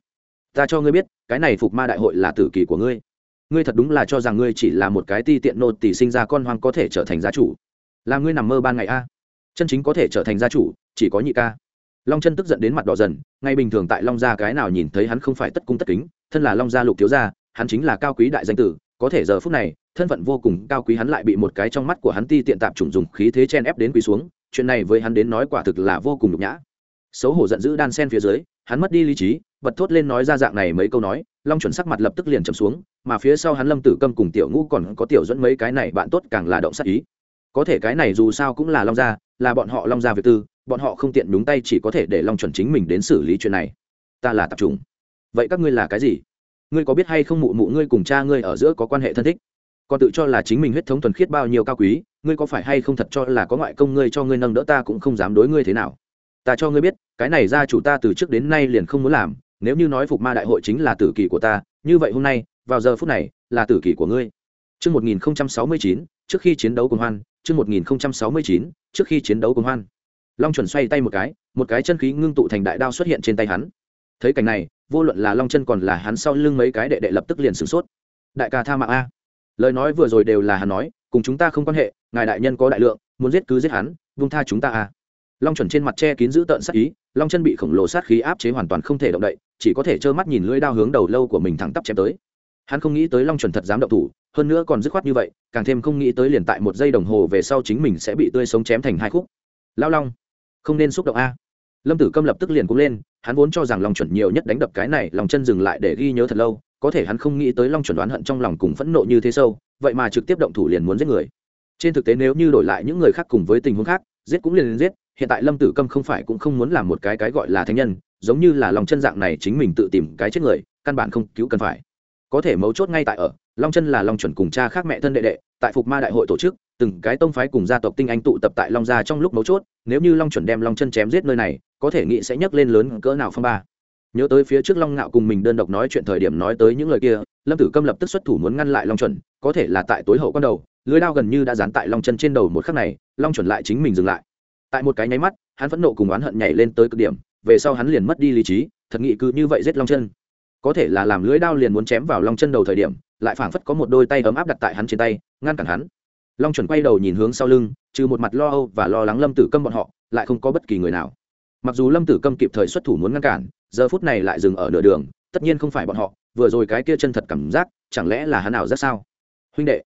Ta cho ngươi biết, cái này phục ma đại hội là tử kỳ của ngươi. Ngươi thật đúng là cho rằng ngươi chỉ là một cái ti tiện nô tỷ sinh ra con hoang có thể trở thành gia chủ. Là ngươi nằm mơ ban ngày a. Chân chính có thể trở thành gia chủ, chỉ có nhị ca. Long chân tức giận đến mặt đỏ dần, ngay bình thường tại long gia cái nào nhìn thấy hắn không phải tất cung tất kính, thân là long gia lục thiếu gia, hắn chính là cao quý đại danh tử, có thể giờ phút này, thân phận vô cùng cao quý hắn lại bị một cái trong mắt của hắn ti tiện tạp trùng dùng khí thế chen ép đến quỳ xuống, chuyện này với hắn đến nói quả thực là vô cùng nhục nhã xấu hổ giận dữ đan sen phía dưới, hắn mất đi lý trí bật thốt lên nói ra dạng này mấy câu nói, long chuẩn sắc mặt lập tức liền trầm xuống, mà phía sau hắn lâm tử câm cùng tiểu ngũ còn có tiểu dẫn mấy cái này bạn tốt càng là động sắc ý. Có thể cái này dù sao cũng là long gia, là bọn họ long gia việc tư, bọn họ không tiện đúng tay chỉ có thể để long chuẩn chính mình đến xử lý chuyện này. Ta là tập trung vậy các ngươi là cái gì? Ngươi có biết hay không mụ mụ ngươi cùng cha ngươi ở giữa có quan hệ thân thích? Còn tự cho là chính mình huyết thống thuần khiết bao nhiêu cao quý, ngươi có phải hay không thật cho là có ngoại công ngươi cho ngươi nâng đỡ ta cũng không dám đối ngươi thế nào? Ta cho ngươi biết cái này gia chủ ta từ trước đến nay liền không muốn làm nếu như nói phục ma đại hội chính là tử kỳ của ta như vậy hôm nay vào giờ phút này là tử kỳ của ngươi Trước 1069, trước khi chiến đấu cùng hoan, trước 1069, trước khi chiến đấu cùng hoan. Long chuẩn xoay tay một cái, một cái chân khí ngưng tụ thành đại đao xuất hiện trên tay hắn. Thấy cảnh này, vô luận là Long chân còn là hắn sau lưng mấy cái đệ đệ lập tức liền sửng sốt. Đại ca tha mạng a. Lời nói vừa rồi đều là hắn nói, cùng chúng ta không quan hệ, ngài đại nhân có đại lượng, muốn giết cứ giết hắn, vung tha chúng ta a long chuẩn trên mặt che kín giữ tợn sát ý, long chân bị khổng lồ sát khí áp chế hoàn toàn không thể động đậy, chỉ có thể trơ mắt nhìn lưỡi đao hướng đầu lâu của mình thẳng tắp chém tới. Hắn không nghĩ tới long chuẩn thật dám động thủ, hơn nữa còn dứt khoát như vậy, càng thêm không nghĩ tới liền tại một giây đồng hồ về sau chính mình sẽ bị tươi sống chém thành hai khúc. Lao long, không nên xúc động a. Lâm tử câm lập tức liền cũng lên, hắn vốn cho rằng long chuẩn nhiều nhất đánh đập cái này, lòng chân dừng lại để ghi nhớ thật lâu, có thể hắn không nghĩ tới long chuẩn đoán hận trong lòng cùng phẫn nộ như thế sâu, vậy mà trực tiếp động thủ liền muốn giết người. Trên thực tế nếu như đổi lại những người khác cùng với tình huống khác, giết cũng liền giết hiện tại lâm tử câm không phải cũng không muốn làm một cái cái gọi là thánh nhân, giống như là lòng chân dạng này chính mình tự tìm cái chết người, căn bản không cứu cần phải. Có thể mấu chốt ngay tại ở, long chân là long chuẩn cùng cha khác mẹ thân đệ đệ, tại phục ma đại hội tổ chức, từng cái tông phái cùng gia tộc tinh anh tụ tập tại long gia trong lúc mấu chốt, nếu như long chuẩn đem long chân chém giết nơi này, có thể nghĩ sẽ nhấc lên lớn cỡ nào phong ba. Nhớ tới phía trước long ngạo cùng mình đơn độc nói chuyện thời điểm nói tới những lời kia, lâm tử câm lập tức xuất thủ muốn ngăn lại long chuẩn, có thể là tại tối hậu con đầu, lưới đao gần như đã dán tại long chân trên đầu một khắc này, long chuẩn lại chính mình dừng lại tại một cái nháy mắt, hắn phẫn nộ cùng oán hận nhảy lên tới cực điểm, về sau hắn liền mất đi lý trí, thật nghị cứ như vậy giết long chân. Có thể là làm lưới đao liền muốn chém vào long chân đầu thời điểm, lại phảng phất có một đôi tay ấm áp đặt tại hắn trên tay, ngăn cản hắn. Long chuẩn quay đầu nhìn hướng sau lưng, trừ một mặt lo âu và lo lắng lâm tử câm bọn họ, lại không có bất kỳ người nào. Mặc dù lâm tử câm kịp thời xuất thủ muốn ngăn cản, giờ phút này lại dừng ở nửa đường, tất nhiên không phải bọn họ, vừa rồi cái kia chân thật cảm giác, chẳng lẽ là hắn nào rất sao? Huynh đệ,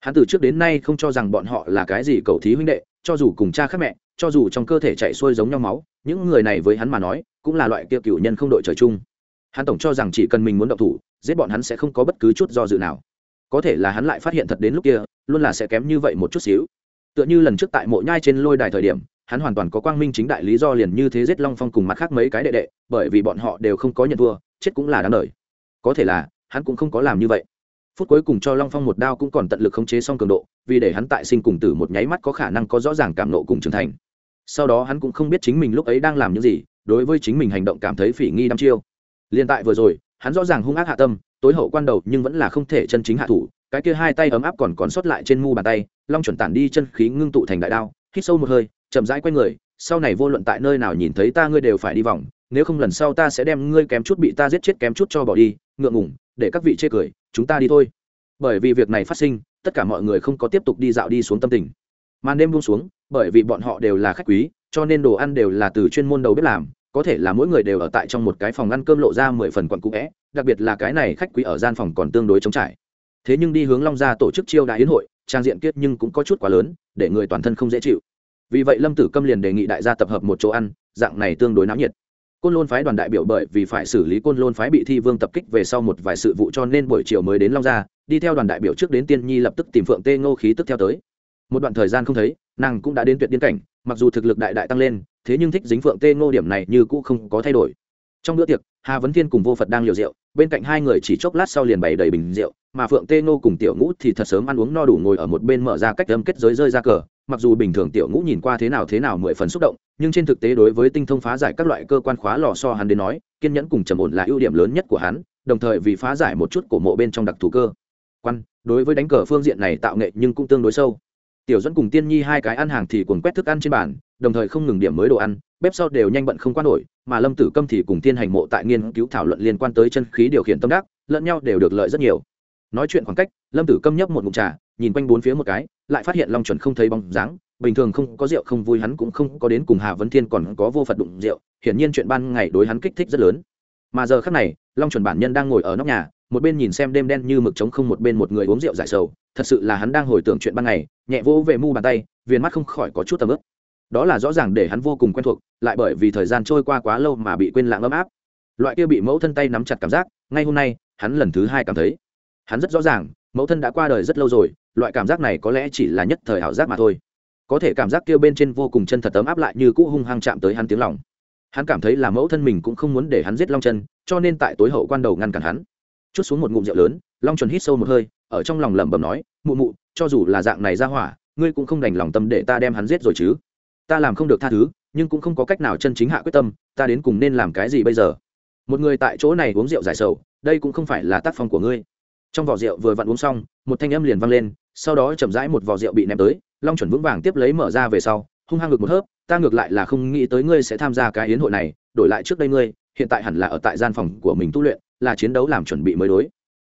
hắn từ trước đến nay không cho rằng bọn họ là cái gì cầu thí huynh đệ, cho dù cùng cha khác mẹ cho dù trong cơ thể chạy xuôi giống nhau máu, những người này với hắn mà nói, cũng là loại kia cựu nhân không đội trời chung. Hắn tổng cho rằng chỉ cần mình muốn động thủ, giết bọn hắn sẽ không có bất cứ chút do dự nào. Có thể là hắn lại phát hiện thật đến lúc kia, luôn là sẽ kém như vậy một chút xíu. Tựa như lần trước tại mộ nhai trên lôi đài thời điểm, hắn hoàn toàn có quang minh chính đại lý do liền như thế giết long phong cùng mặt khác mấy cái đệ đệ, bởi vì bọn họ đều không có nhận thua, chết cũng là đáng đời. Có thể là, hắn cũng không có làm như vậy. Phút cuối cùng cho long phong một đao cũng còn tận lực khống chế xong cường độ, vì để hắn tại sinh cùng tử một nháy mắt có khả năng có rõ ràng cảm nộ cùng trưởng thành sau đó hắn cũng không biết chính mình lúc ấy đang làm những gì, đối với chính mình hành động cảm thấy phỉ nghi đăm chiêu. Liên tại vừa rồi, hắn rõ ràng hung ác hạ tâm, tối hậu quan đầu nhưng vẫn là không thể chân chính hạ thủ, cái kia hai tay ấm áp còn còn sót lại trên mu bàn tay, long chuẩn tản đi chân khí ngưng tụ thành đại đao, hít sâu một hơi, chậm rãi quay người, sau này vô luận tại nơi nào nhìn thấy ta ngươi đều phải đi vòng, nếu không lần sau ta sẽ đem ngươi kém chút bị ta giết chết kém chút cho bỏ đi, ngượng ngủng để các vị chê cười, chúng ta đi thôi. Bởi vì việc này phát sinh, tất cả mọi người không có tiếp tục đi dạo đi xuống tâm tình màn đêm buông xuống, bởi vì bọn họ đều là khách quý, cho nên đồ ăn đều là từ chuyên môn đầu bếp làm, có thể là mỗi người đều ở tại trong một cái phòng ăn cơm lộ ra mười phần quận cũ vẽ, đặc biệt là cái này khách quý ở gian phòng còn tương đối trống trải. Thế nhưng đi hướng long gia tổ chức chiêu đại yến hội, trang diện kiết nhưng cũng có chút quá lớn, để người toàn thân không dễ chịu. Vì vậy lâm tử câm liền đề nghị đại gia tập hợp một chỗ ăn, dạng này tương đối náo nhiệt. Côn lôn phái đoàn đại biểu bởi vì phải xử lý côn lôn phái bị thi vương tập kích về sau một vài sự vụ cho nên buổi chiều mới đến long gia, đi theo đoàn đại biểu trước đến tiên nhi lập tức tìm phượng tê ngô khí tức theo tới một đoạn thời gian không thấy, nàng cũng đã đến tuyệt điên cảnh, mặc dù thực lực đại đại tăng lên, thế nhưng thích dính phượng tê ngô điểm này như cũ không có thay đổi. Trong bữa tiệc, hà vấn thiên cùng vô phật đang liều rượu, bên cạnh hai người chỉ chốc lát sau liền bày đầy bình rượu, mà phượng tê ngô cùng tiểu ngũ thì thật sớm ăn uống no đủ ngồi ở một bên mở ra cách âm kết giới rơi ra cờ. Mặc dù bình thường tiểu ngũ nhìn qua thế nào thế nào mười phần xúc động, nhưng trên thực tế đối với tinh thông phá giải các loại cơ quan khóa lò so hắn đến nói, kiên nhẫn cùng trầm ổn là ưu điểm lớn nhất của hắn, đồng thời vì phá giải một chút cổ mộ bên trong đặc thù cơ. Quan, đối với đánh cờ phương diện này tạo nghệ nhưng cũng tương đối sâu tiểu dẫn cùng tiên nhi hai cái ăn hàng thì cuồng quét thức ăn trên bàn, đồng thời không ngừng điểm mới đồ ăn, bếp sau đều nhanh bận không quan nổi, mà lâm tử câm thì cùng tiên hành mộ tại nghiên cứu thảo luận liên quan tới chân khí điều khiển tâm đắc, lẫn nhau đều được lợi rất nhiều. Nói chuyện khoảng cách, lâm tử câm nhấp một mụn trà, nhìn quanh bốn phía một cái, lại phát hiện long chuẩn không thấy bóng dáng, bình thường không có rượu không vui hắn cũng không có đến cùng hà vấn thiên còn có vô phật đụng rượu, hiển nhiên chuyện ban ngày đối hắn kích thích rất lớn. Mà giờ khắc này, long chuẩn bản nhân đang ngồi ở nóc nhà một bên nhìn xem đêm đen như mực trống không một bên một người uống rượu giải sầu, thật sự là hắn đang hồi tưởng chuyện ban ngày, nhẹ vỗ về mu bàn tay, viền mắt không khỏi có chút tầm ướp đó là rõ ràng để hắn vô cùng quen thuộc, lại bởi vì thời gian trôi qua quá lâu mà bị quên lãng ấm áp. Loại kia bị mẫu thân tay nắm chặt cảm giác, ngay hôm nay, hắn lần thứ hai cảm thấy. Hắn rất rõ ràng, mẫu thân đã qua đời rất lâu rồi, loại cảm giác này có lẽ chỉ là nhất thời ảo giác mà thôi. Có thể cảm giác kia bên trên vô cùng chân thật tấm áp lại như cũ hung hăng chạm tới hắn tiếng lòng. Hắn cảm thấy là mẫu thân mình cũng không muốn để hắn giết long chân, cho nên tại tối hậu quan đầu ngăn cản hắn chút xuống một ngụm rượu lớn, long chuẩn hít sâu một hơi, ở trong lòng lẩm bẩm nói, mụ mụ, cho dù là dạng này ra hỏa, ngươi cũng không đành lòng tâm để ta đem hắn giết rồi chứ. Ta làm không được tha thứ, nhưng cũng không có cách nào chân chính hạ quyết tâm, ta đến cùng nên làm cái gì bây giờ? Một người tại chỗ này uống rượu giải sầu, đây cũng không phải là tác phong của ngươi. Trong vỏ rượu vừa vặn uống xong, một thanh âm liền vang lên, sau đó chậm rãi một vỏ rượu bị ném tới, long chuẩn vững vàng tiếp lấy mở ra về sau, hung hăng ngực một hớp, ta ngược lại là không nghĩ tới ngươi sẽ tham gia cái hiến hội này, đổi lại trước đây ngươi, hiện tại hẳn là ở tại gian phòng của mình tu luyện là chiến đấu làm chuẩn bị mới đối.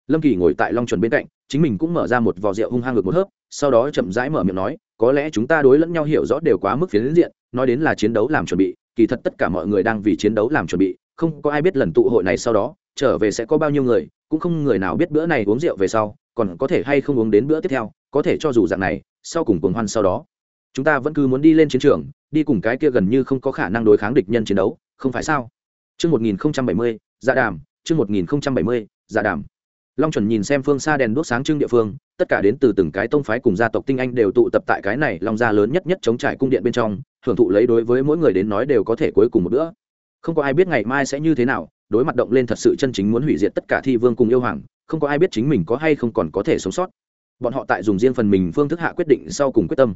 Lâm kỳ ngồi tại long chuẩn bên cạnh chính mình cũng mở ra một vò rượu hung hăng ngực một hớp sau đó chậm rãi mở miệng nói có lẽ chúng ta đối lẫn nhau hiểu rõ đều quá mức phiến diện nói đến là chiến đấu làm chuẩn bị kỳ thật tất cả mọi người đang vì chiến đấu làm chuẩn bị không có ai biết lần tụ hội này sau đó trở về sẽ có bao nhiêu người cũng không người nào biết bữa này uống rượu về sau còn có thể hay không uống đến bữa tiếp theo có thể cho dù dạng này sau cùng cuồng hoan sau đó chúng ta vẫn cứ muốn đi lên chiến trường đi cùng cái kia gần như không có khả năng đối kháng địch nhân chiến đấu không phải sao? Trước 1070, dạ đàm, trước 1070, già đàm. Long chuẩn nhìn xem phương xa đèn đuốc sáng trưng địa phương, tất cả đến từ từng cái tông phái cùng gia tộc tinh anh đều tụ tập tại cái này long gia lớn nhất nhất chống trải cung điện bên trong, hưởng thụ lấy đối với mỗi người đến nói đều có thể cuối cùng một bữa. Không có ai biết ngày mai sẽ như thế nào, đối mặt động lên thật sự chân chính muốn hủy diệt tất cả thi vương cùng yêu hoàng, không có ai biết chính mình có hay không còn có thể sống sót. Bọn họ tại dùng riêng phần mình phương thức hạ quyết định sau cùng quyết tâm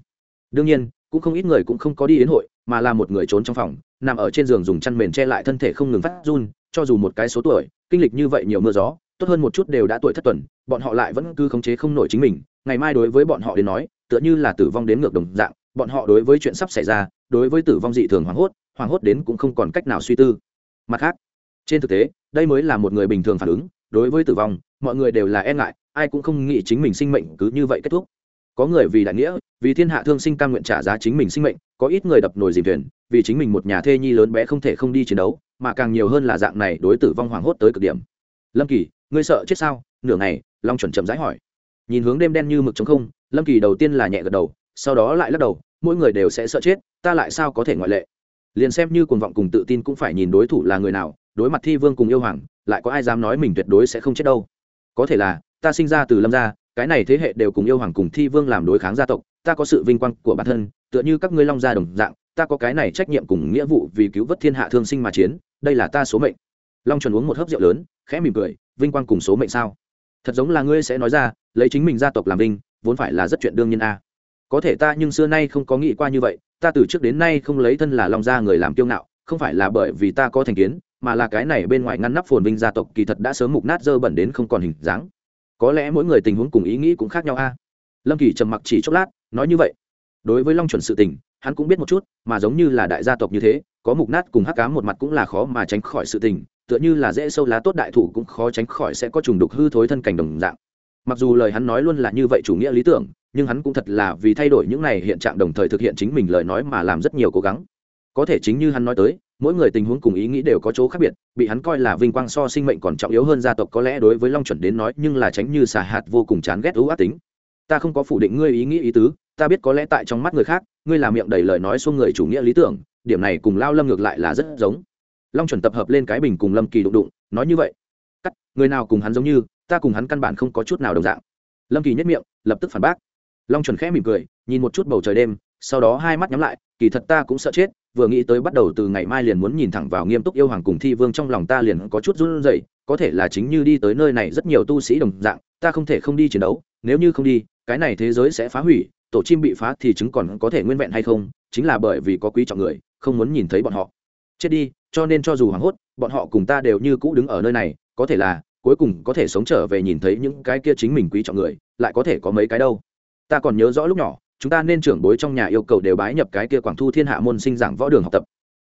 đương nhiên cũng không ít người cũng không có đi đến hội mà là một người trốn trong phòng nằm ở trên giường dùng chăn mền che lại thân thể không ngừng phát run cho dù một cái số tuổi kinh lịch như vậy nhiều mưa gió, tốt hơn một chút đều đã tuổi thất tuần, bọn họ lại vẫn cứ khống chế không nổi chính mình. Ngày mai đối với bọn họ đến nói, tựa như là tử vong đến ngược đồng dạng, bọn họ đối với chuyện sắp xảy ra, đối với tử vong dị thường hoảng hốt hoảng hốt đến cũng không còn cách nào suy tư. Mặt khác, trên thực tế, đây mới là một người bình thường phản ứng, đối với tử vong, mọi người đều là e ngại, ai cũng không nghĩ chính mình sinh mệnh cứ như vậy kết thúc. Có người vì đại nghĩa, vì thiên hạ thương sinh cam nguyện trả giá chính mình sinh mệnh, có ít người đập nồi dìm thuyền, vì chính mình một nhà thê nhi lớn bé không thể không đi chiến đấu mà càng nhiều hơn là dạng này đối tử vong hoảng hốt tới cực điểm. Lâm kỳ, ngươi sợ chết sao? Nửa ngày, long chuẩn chậm rãi hỏi. Nhìn hướng đêm đen như mực trống không, lâm kỳ đầu tiên là nhẹ gật đầu, sau đó lại lắc đầu, mỗi người đều sẽ sợ chết, ta lại sao có thể ngoại lệ? Liền xem như cuồng vọng cùng tự tin cũng phải nhìn đối thủ là người nào, đối mặt thi vương cùng yêu hoàng, lại có ai dám nói mình tuyệt đối sẽ không chết đâu? Có thể là, ta sinh ra từ lâm gia, cái này thế hệ đều cùng yêu hoàng cùng thi vương làm đối kháng gia tộc, ta có sự vinh quang của bản thân, tựa như các ngươi long gia đồng dạng, ta có cái này trách nhiệm cùng nghĩa vụ vì cứu vớt thiên hạ thương sinh mà chiến đây là ta số mệnh. Long chuẩn uống một hớp rượu lớn, khẽ mỉm cười, vinh quang cùng số mệnh sao? Thật giống là ngươi sẽ nói ra, lấy chính mình gia tộc làm vinh, vốn phải là rất chuyện đương nhiên a. Có thể ta nhưng xưa nay không có nghĩ qua như vậy, ta từ trước đến nay không lấy thân là long gia người làm kiêu ngạo, không phải là bởi vì ta có thành kiến, mà là cái này bên ngoài ngăn nắp phồn vinh gia tộc kỳ thật đã sớm mục nát dơ bẩn đến không còn hình dáng. Có lẽ mỗi người tình huống cùng ý nghĩ cũng khác nhau a. Lâm kỳ trầm mặc chỉ chốc lát, nói như vậy. Đối với long chuẩn sự tình, hắn cũng biết một chút, mà giống như là đại gia tộc như thế có mục nát cùng hắc cá một mặt cũng là khó mà tránh khỏi sự tình, tựa như là dễ sâu lá tốt đại thủ cũng khó tránh khỏi sẽ có trùng đục hư thối thân cảnh đồng dạng. Mặc dù lời hắn nói luôn là như vậy chủ nghĩa lý tưởng, nhưng hắn cũng thật là vì thay đổi những này hiện trạng đồng thời thực hiện chính mình lời nói mà làm rất nhiều cố gắng. Có thể chính như hắn nói tới, mỗi người tình huống cùng ý nghĩ đều có chỗ khác biệt, bị hắn coi là vinh quang so sinh mệnh còn trọng yếu hơn gia tộc có lẽ đối với long chuẩn đến nói nhưng là tránh như xả hạt vô cùng chán ghét ưu ác tính. Ta không có phủ định ngươi ý nghĩ ý tứ, ta biết có lẽ tại trong mắt người khác, ngươi là miệng đầy lời nói xuống người chủ nghĩa lý tưởng điểm này cùng lao lâm ngược lại là rất giống. Long chuẩn tập hợp lên cái bình cùng lâm kỳ đụng đụng, nói như vậy. Cắt, người nào cùng hắn giống như, ta cùng hắn căn bản không có chút nào đồng dạng. Lâm kỳ nhất miệng, lập tức phản bác. Long chuẩn khẽ mỉm cười, nhìn một chút bầu trời đêm, sau đó hai mắt nhắm lại, kỳ thật ta cũng sợ chết, vừa nghĩ tới bắt đầu từ ngày mai liền muốn nhìn thẳng vào nghiêm túc yêu hoàng cùng thi vương trong lòng ta liền có chút run rẩy, có thể là chính như đi tới nơi này rất nhiều tu sĩ đồng dạng, ta không thể không đi chiến đấu, nếu như không đi, cái này thế giới sẽ phá hủy, tổ chim bị phá thì chứng còn có thể nguyên vẹn hay không, chính là bởi vì có quý trọng người không muốn nhìn thấy bọn họ. Chết đi, cho nên cho dù hoảng hốt, bọn họ cùng ta đều như cũ đứng ở nơi này, có thể là, cuối cùng có thể sống trở về nhìn thấy những cái kia chính mình quý trọng người, lại có thể có mấy cái đâu. Ta còn nhớ rõ lúc nhỏ, chúng ta nên trưởng bối trong nhà yêu cầu đều bái nhập cái kia quảng thu thiên hạ môn sinh giảng võ đường học tập.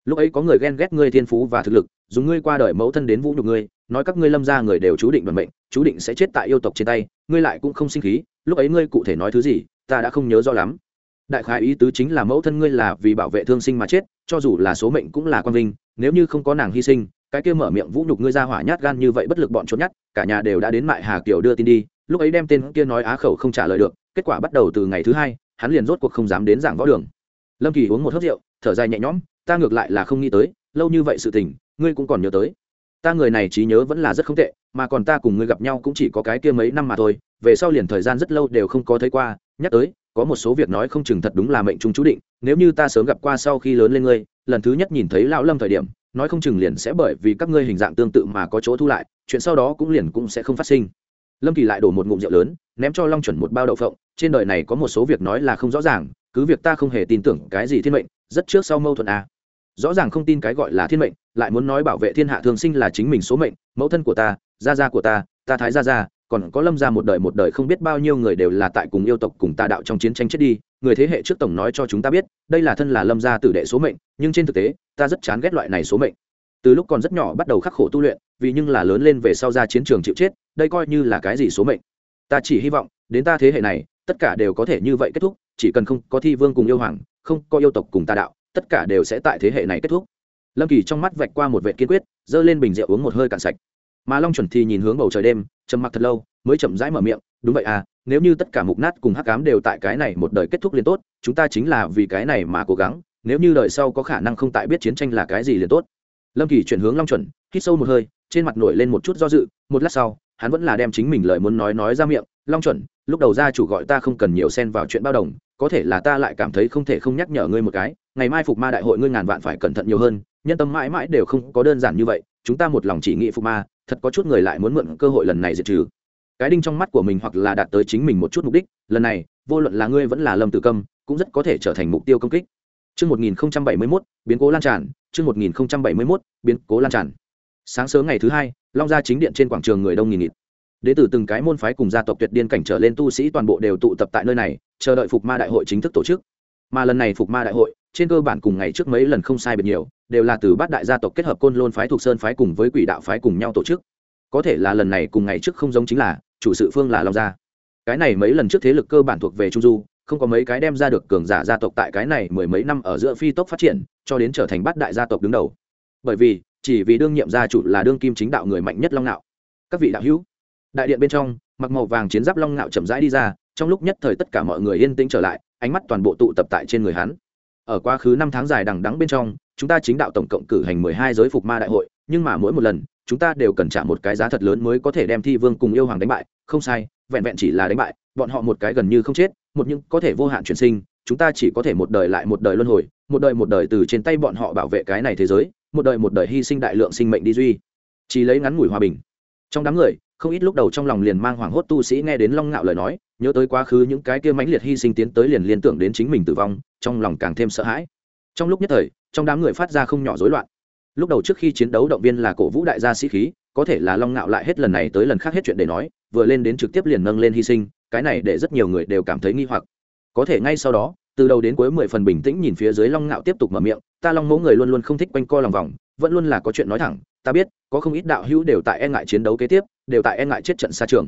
Lúc ấy có người ghen ghét ngươi thiên phú và thực lực, dùng ngươi qua đời mẫu thân đến vũ nhục ngươi, nói các ngươi lâm ra người đều chú định vận mệnh, chú định sẽ chết tại yêu tộc trên tay, ngươi lại cũng không sinh khí, lúc ấy ngươi cụ thể nói thứ gì, ta đã không nhớ rõ lắm. Đại khái ý tứ chính là mẫu thân ngươi là vì bảo vệ thương sinh mà chết cho dù là số mệnh cũng là quan vinh, nếu như không có nàng hy sinh, cái kia mở miệng vũ nhục ngươi ra hỏa nhát gan như vậy bất lực bọn trốn nhát cả nhà đều đã đến mại hà kiều đưa tin đi, lúc ấy đem tên kia nói á khẩu không trả lời được, kết quả bắt đầu từ ngày thứ hai, hắn liền rốt cuộc không dám đến giảng võ đường. Lâm kỳ uống một hớp rượu, thở dài nhẹ nhõm, ta ngược lại là không nghĩ tới, lâu như vậy sự tình, ngươi cũng còn nhớ tới. Ta người này trí nhớ vẫn là rất không tệ, mà còn ta cùng ngươi gặp nhau cũng chỉ có cái kia mấy năm mà thôi, về sau liền thời gian rất lâu đều không có thấy qua, nhắc tới có một số việc nói không chừng thật đúng là mệnh trung chú định, nếu như ta sớm gặp qua sau khi lớn lên ngươi, lần thứ nhất nhìn thấy lão lâm thời điểm, nói không chừng liền sẽ bởi vì các ngươi hình dạng tương tự mà có chỗ thu lại, chuyện sau đó cũng liền cũng sẽ không phát sinh lâm kỳ lại đổ một ngụm rượu lớn, ném cho long chuẩn một bao đậu phộng, trên đời này có một số việc nói là không rõ ràng, cứ việc ta không hề tin tưởng cái gì thiên mệnh, rất trước sau mâu thuẫn à. rõ ràng không tin cái gọi là thiên mệnh, lại muốn nói bảo vệ thiên hạ thường sinh là chính mình số mệnh, mẫu thân của ta, gia gia của ta ta thái gia gia còn có lâm ra một đời một đời không biết bao nhiêu người đều là tại cùng yêu tộc cùng tà đạo trong chiến tranh chết đi, người thế hệ trước tổng nói cho chúng ta biết, đây là thân là lâm gia tử đệ số mệnh, nhưng trên thực tế, ta rất chán ghét loại này số mệnh. Từ lúc còn rất nhỏ bắt đầu khắc khổ tu luyện, vì nhưng là lớn lên về sau ra chiến trường chịu chết, đây coi như là cái gì số mệnh. Ta chỉ hy vọng, đến ta thế hệ này, tất cả đều có thể như vậy kết thúc, chỉ cần không có thi vương cùng yêu hoàng, không có yêu tộc cùng tà đạo, tất cả đều sẽ tại thế hệ này kết thúc. Lâm kỳ trong mắt vạch qua một vệ kiên quyết, giơ lên bình rượu uống một hơi cạn sạch mà long chuẩn thì nhìn hướng bầu trời đêm, trầm mặc thật lâu, mới chậm rãi mở miệng, đúng vậy à nếu như tất cả mục nát cùng hắc cám đều tại cái này một đời kết thúc liền tốt, chúng ta chính là vì cái này mà cố gắng, nếu như đời sau có khả năng không tại biết chiến tranh là cái gì liền tốt. Lâm kỳ chuyển hướng long chuẩn, hít sâu một hơi, trên mặt nổi lên một chút do dự, một lát sau, hắn vẫn là đem chính mình lời muốn nói nói ra miệng, long chuẩn, lúc đầu gia chủ gọi ta không cần nhiều xen vào chuyện bao đồng, có thể là ta lại cảm thấy không thể không nhắc nhở ngươi một cái, ngày mai phục ma đại hội ngươi ngàn vạn phải cẩn thận nhiều hơn, nhân tâm mãi mãi đều không có đơn giản như vậy chúng ta một lòng chỉ nghĩ phục ma thật có chút người lại muốn mượn cơ hội lần này diệt trừ cái đinh trong mắt của mình hoặc là đạt tới chính mình một chút mục đích lần này vô luận là ngươi vẫn là lâm tử câm cũng rất có thể trở thành mục tiêu công kích Trước 1071, biến cố lan tràn, trước 1071, biến cố lan tràn. Sáng sớm ngày thứ hai, Long gia chính điện trên quảng trường người đông nghìn nghịt. đệ tử từng cái môn phái cùng gia tộc tuyệt điên cảnh trở lên tu sĩ toàn bộ đều tụ tập tại nơi này, chờ đợi phục ma đại hội chính thức tổ chức. Mà lần này phục ma đại hội, trên cơ bản cùng ngày trước mấy lần không sai biệt nhiều, đều là từ bát đại gia tộc kết hợp côn lôn phái thuộc sơn phái cùng với quỷ đạo phái cùng nhau tổ chức. Có thể là lần này cùng ngày trước không giống chính là, chủ sự phương là Long gia. Cái này mấy lần trước thế lực cơ bản thuộc về Trung Du, không có mấy cái đem ra được cường giả gia tộc tại cái này mười mấy năm ở giữa phi tốc phát triển cho đến trở thành bát đại gia tộc đứng đầu bởi vì chỉ vì đương nhiệm gia chủ là đương kim chính đạo người mạnh nhất long nạo các vị đạo hữu đại điện bên trong mặc màu vàng chiến giáp long nạo chậm rãi đi ra trong lúc nhất thời tất cả mọi người yên tĩnh trở lại ánh mắt toàn bộ tụ tập tại trên người hắn ở quá khứ năm tháng dài đằng đẵng bên trong, chúng ta chính đạo tổng cộng cử hành mười hai giới phục ma đại hội, nhưng mà mỗi một lần, chúng ta đều cần trả một cái giá thật lớn mới có thể đem thi vương cùng yêu hoàng đánh bại. Không sai, vẹn vẹn chỉ là đánh bại, bọn họ một cái gần như không chết, một những có thể vô hạn chuyển sinh, chúng ta chỉ có thể một đời lại một đời luân hồi, một đời một đời từ trên tay bọn họ bảo vệ cái này thế giới, một đời một đời hy sinh đại lượng sinh mệnh đi duy, chỉ lấy ngắn ngủi hòa bình. Trong đám người không ít lúc đầu trong lòng liền mang hoảng hốt tu sĩ nghe đến long ngạo lời nói, nhớ tới quá khứ những cái kia mãnh liệt hy sinh tiến tới liền liên tưởng đến chính mình tử vong, trong lòng càng thêm sợ hãi. Trong lúc nhất thời, trong đám người phát ra không nhỏ rối loạn. Lúc đầu trước khi chiến đấu động viên là cổ vũ đại gia sĩ khí, có thể là long ngạo lại hết lần này tới lần khác hết chuyện để nói, vừa lên đến trực tiếp liền nâng lên hy sinh, cái này để rất nhiều người đều cảm thấy nghi hoặc. Có thể ngay sau đó, từ đầu đến cuối mười phần bình tĩnh nhìn phía dưới long ngạo tiếp tục mở miệng, ta long mẫu người luôn luôn không thích quanh co lòng vòng, vẫn luôn là có chuyện nói thẳng, ta biết, có không ít đạo hữu đều tại e ngại chiến đấu kế tiếp đều tại e ngại chết trận xa trường.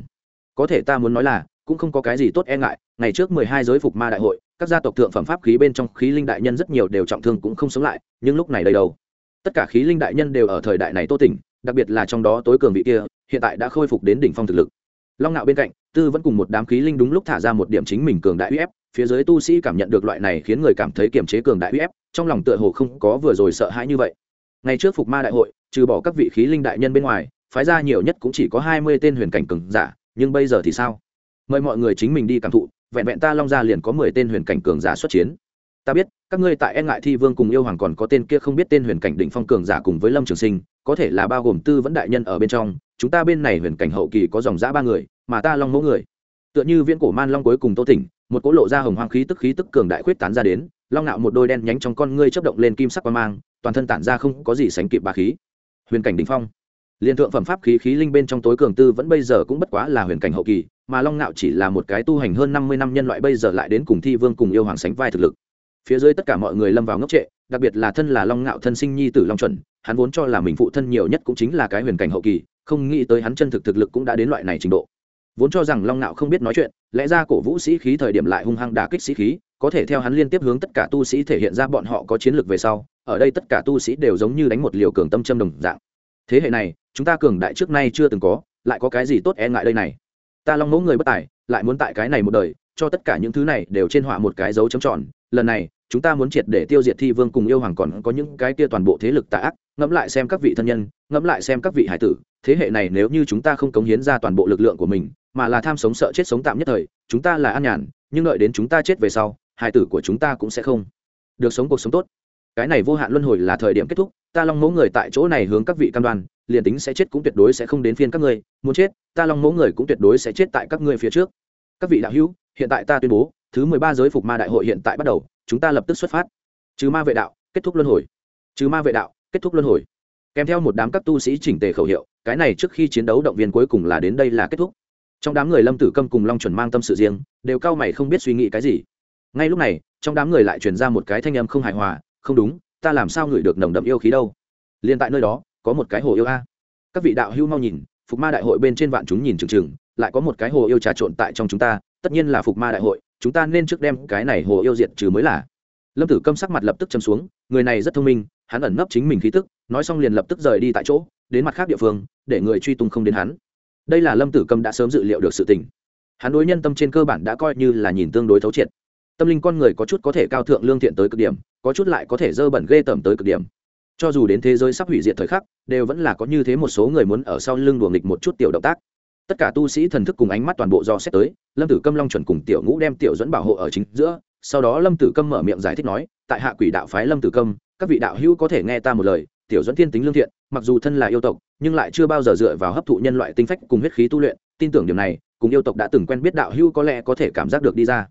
Có thể ta muốn nói là, cũng không có cái gì tốt e ngại, ngày trước mười hai giới phục ma đại hội, các gia tộc thượng phẩm pháp khí bên trong khí linh đại nhân rất nhiều đều trọng thương cũng không sống lại, nhưng lúc này đây đâu? Tất cả khí linh đại nhân đều ở thời đại này tô tỉnh, đặc biệt là trong đó tối cường vị kia, hiện tại đã khôi phục đến đỉnh phong thực lực. Long nạo bên cạnh, tư vẫn cùng một đám khí linh đúng lúc thả ra một điểm chính mình cường đại uy ép, phía dưới tu sĩ cảm nhận được loại này khiến người cảm thấy kiềm chế cường đại uy ép, trong lòng tựa hồ không có vừa rồi sợ hãi như vậy. Ngày trước phục ma đại hội, trừ bỏ các vị khí linh đại nhân bên ngoài phái ra nhiều nhất cũng chỉ có hai mươi tên huyền cảnh cường giả, nhưng bây giờ thì sao? Mời mọi người chính mình đi cảm thụ, vẹn vẹn ta long gia liền có mười tên huyền cảnh cường giả xuất chiến. Ta biết, các ngươi tại e ngại thi vương cùng yêu hoàng còn có tên kia không biết tên huyền cảnh đỉnh phong cường giả cùng với lâm trường sinh, có thể là bao gồm tư vẫn đại nhân ở bên trong, chúng ta bên này huyền cảnh hậu kỳ có dòng giã ba người, mà ta long mẫu người. Tựa như viễn cổ man long cuối cùng tô tỉnh, một cỗ lộ ra hồng hoang khí tức khí tức cường đại khuyết tán ra đến, long nạo một đôi đen nhánh trong con ngươi chấp động lên kim sắc qua mang, toàn thân tản ra không có gì sánh kịp bà khí. Huyền cảnh đ ỉ n h phong liên thượng phẩm pháp khí khí linh bên trong tối cường tư vẫn bây giờ cũng bất quá là huyền cảnh hậu kỳ, mà long nạo chỉ là một cái tu hành hơn năm mươi năm nhân loại bây giờ lại đến cùng thi vương cùng yêu hoàng sánh vai thực lực. Phía dưới tất cả mọi người lâm vào ngốc trệ, đặc biệt là thân là long ngạo thân sinh nhi tử long chuẩn, hắn vốn cho là mình phụ thân nhiều nhất cũng chính là cái huyền cảnh hậu kỳ, không nghĩ tới hắn chân thực thực lực cũng đã đến loại này trình độ. Vốn cho rằng long nạo không biết nói chuyện, lẽ ra cổ vũ sĩ khí thời điểm lại hung hăng đả kích sĩ khí, có thể theo hắn liên tiếp hướng tất cả tu sĩ thể hiện ra bọn họ có chiến lược về sau, ở đây tất cả tu sĩ đều giống như đánh một liều cường tâm châm đồng dạng thế hệ này, chúng ta cường đại trước nay chưa từng có, lại có cái gì tốt e ngại đây này? Ta long mẫu người bất tài, lại muốn tại cái này một đời, cho tất cả những thứ này đều trên họa một cái dấu chấm tròn. Lần này, chúng ta muốn triệt để tiêu diệt thi vương cùng yêu hoàng còn có những cái kia toàn bộ thế lực tà ác, ngẫm lại xem các vị thân nhân, ngẫm lại xem các vị hải tử, thế hệ này nếu như chúng ta không cống hiến ra toàn bộ lực lượng của mình, mà là tham sống sợ chết sống tạm nhất thời, chúng ta là an nhàn, nhưng đợi đến chúng ta chết về sau, hải tử của chúng ta cũng sẽ không. Được sống cuộc sống tốt cái này vô hạn luân hồi là thời điểm kết thúc, ta long mẫu người tại chỗ này hướng các vị cam đoan, liền tính sẽ chết cũng tuyệt đối sẽ không đến phiên các ngươi, muốn chết, ta long mẫu người cũng tuyệt đối sẽ chết tại các ngươi phía trước. Các vị đạo hữu, hiện tại ta tuyên bố, thứ mười ba giới phục ma đại hội hiện tại bắt đầu, chúng ta lập tức xuất phát. Trừ ma vệ đạo, kết thúc luân hồi. Trừ ma vệ đạo, kết thúc luân hồi. Kèm theo một đám các tu sĩ chỉnh tề khẩu hiệu, cái này trước khi chiến đấu động viên cuối cùng là đến đây là kết thúc. Trong đám người lâm tử câm cùng long chuẩn mang tâm sự riêng, đều cao mày không biết suy nghĩ cái gì. Ngay lúc này, trong đám người lại truyền ra một cái thanh âm không hài hòa không đúng, ta làm sao ngửi được nồng đậm yêu khí đâu? Liền tại nơi đó, có một cái hồ yêu a. Các vị đạo hữu mau nhìn, phục ma đại hội bên trên vạn chúng nhìn chừng chừng, lại có một cái hồ yêu trà trộn tại trong chúng ta, tất nhiên là phục ma đại hội, chúng ta nên trước đem cái này hồ yêu diệt trừ mới là. Lâm tử câm sắc mặt lập tức châm xuống, người này rất thông minh, hắn ẩn nấp chính mình khí tức, nói xong liền lập tức rời đi tại chỗ, đến mặt khác địa phương, để người truy tung không đến hắn. Đây là lâm tử câm đã sớm dự liệu được sự tình. Hắn đối nhân tâm trên cơ bản đã coi như là nhìn tương đối thấu triệt. Tâm linh con người có chút có thể cao thượng lương thiện tới cực điểm có chút lại có thể dơ bẩn ghê tởm tới cực điểm. Cho dù đến thế giới sắp hủy diệt thời khắc, đều vẫn là có như thế một số người muốn ở sau lưng đùa nghịch một chút tiểu động tác. Tất cả tu sĩ thần thức cùng ánh mắt toàn bộ do xét tới, lâm tử câm, long chuẩn cùng tiểu ngũ đem tiểu dẫn bảo hộ ở chính giữa, sau đó lâm tử câm mở miệng giải thích nói, tại hạ quỷ đạo phái lâm tử câm, các vị đạo hữu có thể nghe ta một lời, tiểu dẫn thiên tính lương thiện, mặc dù thân là yêu tộc, nhưng lại chưa bao giờ dựa vào hấp thụ nhân loại tinh phách cùng huyết khí tu luyện, tin tưởng điều này, cùng yêu tộc đã từng quen biết đạo hữu có lẽ có thể cảm giác được đi ra.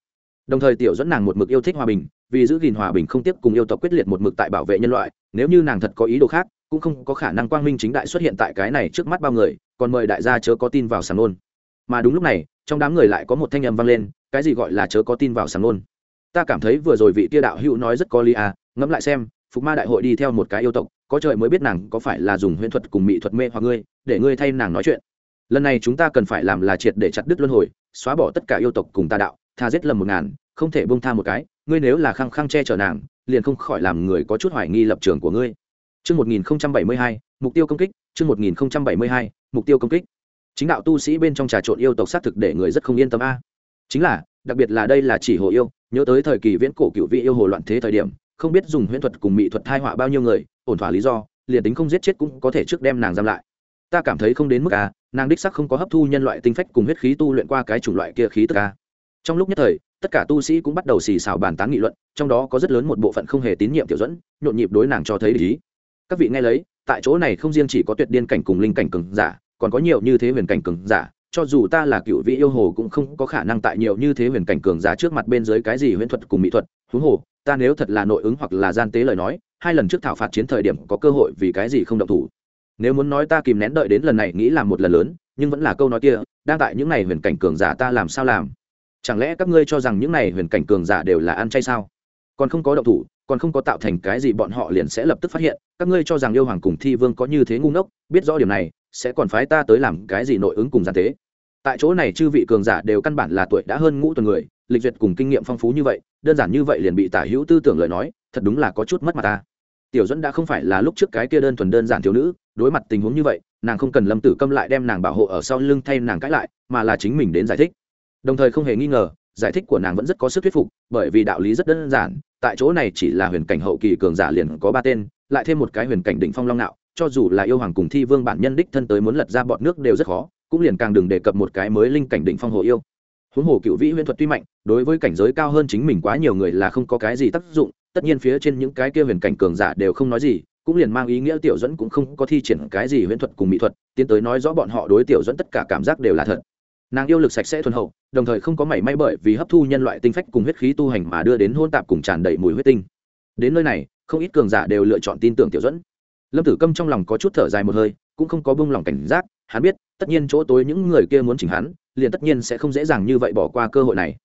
Đồng thời tiểu dẫn nàng một mực yêu thích hòa bình vì giữ gìn hòa bình không tiếp cùng yêu tộc quyết liệt một mực tại bảo vệ nhân loại, nếu như nàng thật có ý đồ khác, cũng không có khả năng quang minh chính đại xuất hiện tại cái này trước mắt bao người, còn mời đại gia chớ có tin vào sàng nôn. Mà đúng lúc này, trong đám người lại có một thanh âm vang lên, cái gì gọi là chớ có tin vào sàng nôn? Ta cảm thấy vừa rồi vị tia đạo hữu nói rất có lý à ngẫm lại xem, phục ma đại hội đi theo một cái yêu tộc, có trời mới biết nàng có phải là dùng huyễn thuật cùng mỹ thuật mê hoặc ngươi, để ngươi thay nàng nói chuyện. Lần này chúng ta cần phải làm là triệt để chặt đứt luân hồi, xóa bỏ tất cả yêu tộc cùng ta đạo, tha giết lầm một ngàn, không thể bông tha một cái ngươi nếu là khăng khăng che chở nàng liền không khỏi làm người có chút hoài nghi lập trường của ngươi Chương 1072, mục tiêu công kích, chương 1072, mục tiêu công kích. Chính đạo tu sĩ bên trong trà trộn yêu tộc sát thực để người rất không yên tâm a. Chính là, đặc biệt là đây là chỉ hồ yêu, nhớ tới thời kỳ viễn cổ cựu vị yêu hồ loạn thế thời điểm, không biết dùng huyễn thuật cùng mỹ thuật thai họa bao nhiêu người, ổn thỏa lý do, liền tính không giết chết cũng có thể trước đem nàng giam lại. Ta cảm thấy không đến mức a, nàng đích sắc không có hấp thu nhân loại tinh phách cùng huyết khí tu luyện qua cái chủng loại kia khí tức a. Trong lúc nhất thời, tất cả tu sĩ cũng bắt đầu xì xào bàn tán nghị luận, trong đó có rất lớn một bộ phận không hề tín nhiệm tiểu dẫn, nhộn nhịp đối nàng cho thấy lý. Các vị nghe lấy tại chỗ này không riêng chỉ có tuyệt điên cảnh cùng linh cảnh cường giả còn có nhiều như thế huyền cảnh cường giả cho dù ta là cựu vị yêu hồ cũng không có khả năng tại nhiều như thế huyền cảnh cường giả trước mặt bên dưới cái gì huyền thuật cùng mỹ thuật huống hồ ta nếu thật là nội ứng hoặc là gian tế lời nói hai lần trước thảo phạt chiến thời điểm có cơ hội vì cái gì không động thủ. Nếu muốn nói ta kìm nén đợi đến lần này nghĩ làm một lần lớn nhưng vẫn là câu nói kia đang tại những này huyền cảnh cường giả ta làm sao làm? Chẳng lẽ các ngươi cho rằng những này huyền cảnh cường giả đều là ăn chay sao? Còn không có động thủ, còn không có tạo thành cái gì bọn họ liền sẽ lập tức phát hiện. Các ngươi cho rằng yêu hoàng cùng thi vương có như thế ngu ngốc, biết rõ điểm này, sẽ còn phái ta tới làm cái gì nội ứng cùng gian tế tại chỗ này chư vị cường giả đều căn bản là tuổi đã hơn ngũ tuần người, lịch duyệt cùng kinh nghiệm phong phú như vậy, đơn giản như vậy liền bị tả hữu tư tưởng lời nói, thật đúng là có chút mất mặt ta. Tiểu dẫn đã không phải là lúc trước cái kia đơn thuần đơn giản thiếu nữ, đối mặt tình huống như vậy, nàng không cần lâm tử câm lại đem nàng bảo hộ ở sau lưng thay nàng cãi lại, mà là chính mình đến giải thích đồng thời không hề nghi ngờ, giải thích của nàng vẫn rất có sức thuyết phục, bởi vì đạo lý rất đơn giản, tại chỗ này chỉ là huyền cảnh hậu kỳ cường giả liền có ba tên, lại thêm một cái huyền cảnh đỉnh phong long nạo, cho dù là yêu hoàng cùng thi vương bản nhân đích thân tới muốn lật ra bọn nước đều rất khó, cũng liền càng đừng đề cập một cái mới linh cảnh đỉnh phong hồ yêu. Huống hồ cựu vĩ huyền thuật tuy mạnh, đối với cảnh giới cao hơn chính mình quá nhiều người là không có cái gì tác dụng, tất nhiên phía trên những cái kia huyền cảnh cường giả đều không nói gì, cũng liền mang ý nghĩa tiểu dẫn cũng không có thi triển cái gì huyền thuật cùng mỹ thuật, tiến tới nói rõ bọn họ đối tiểu dẫn tất cả cảm giác đều là thật nàng yêu lực sạch sẽ thuần hậu, đồng thời không có mảy may bởi vì hấp thu nhân loại tinh phách cùng huyết khí tu hành mà đưa đến hôn tạp cùng tràn đầy mùi huyết tinh. Đến nơi này, không ít cường giả đều lựa chọn tin tưởng tiểu dẫn. Lâm tử câm trong lòng có chút thở dài một hơi, cũng không có bông lòng cảnh giác, hắn biết, tất nhiên chỗ tối những người kia muốn chỉnh hắn, liền tất nhiên sẽ không dễ dàng như vậy bỏ qua cơ hội này.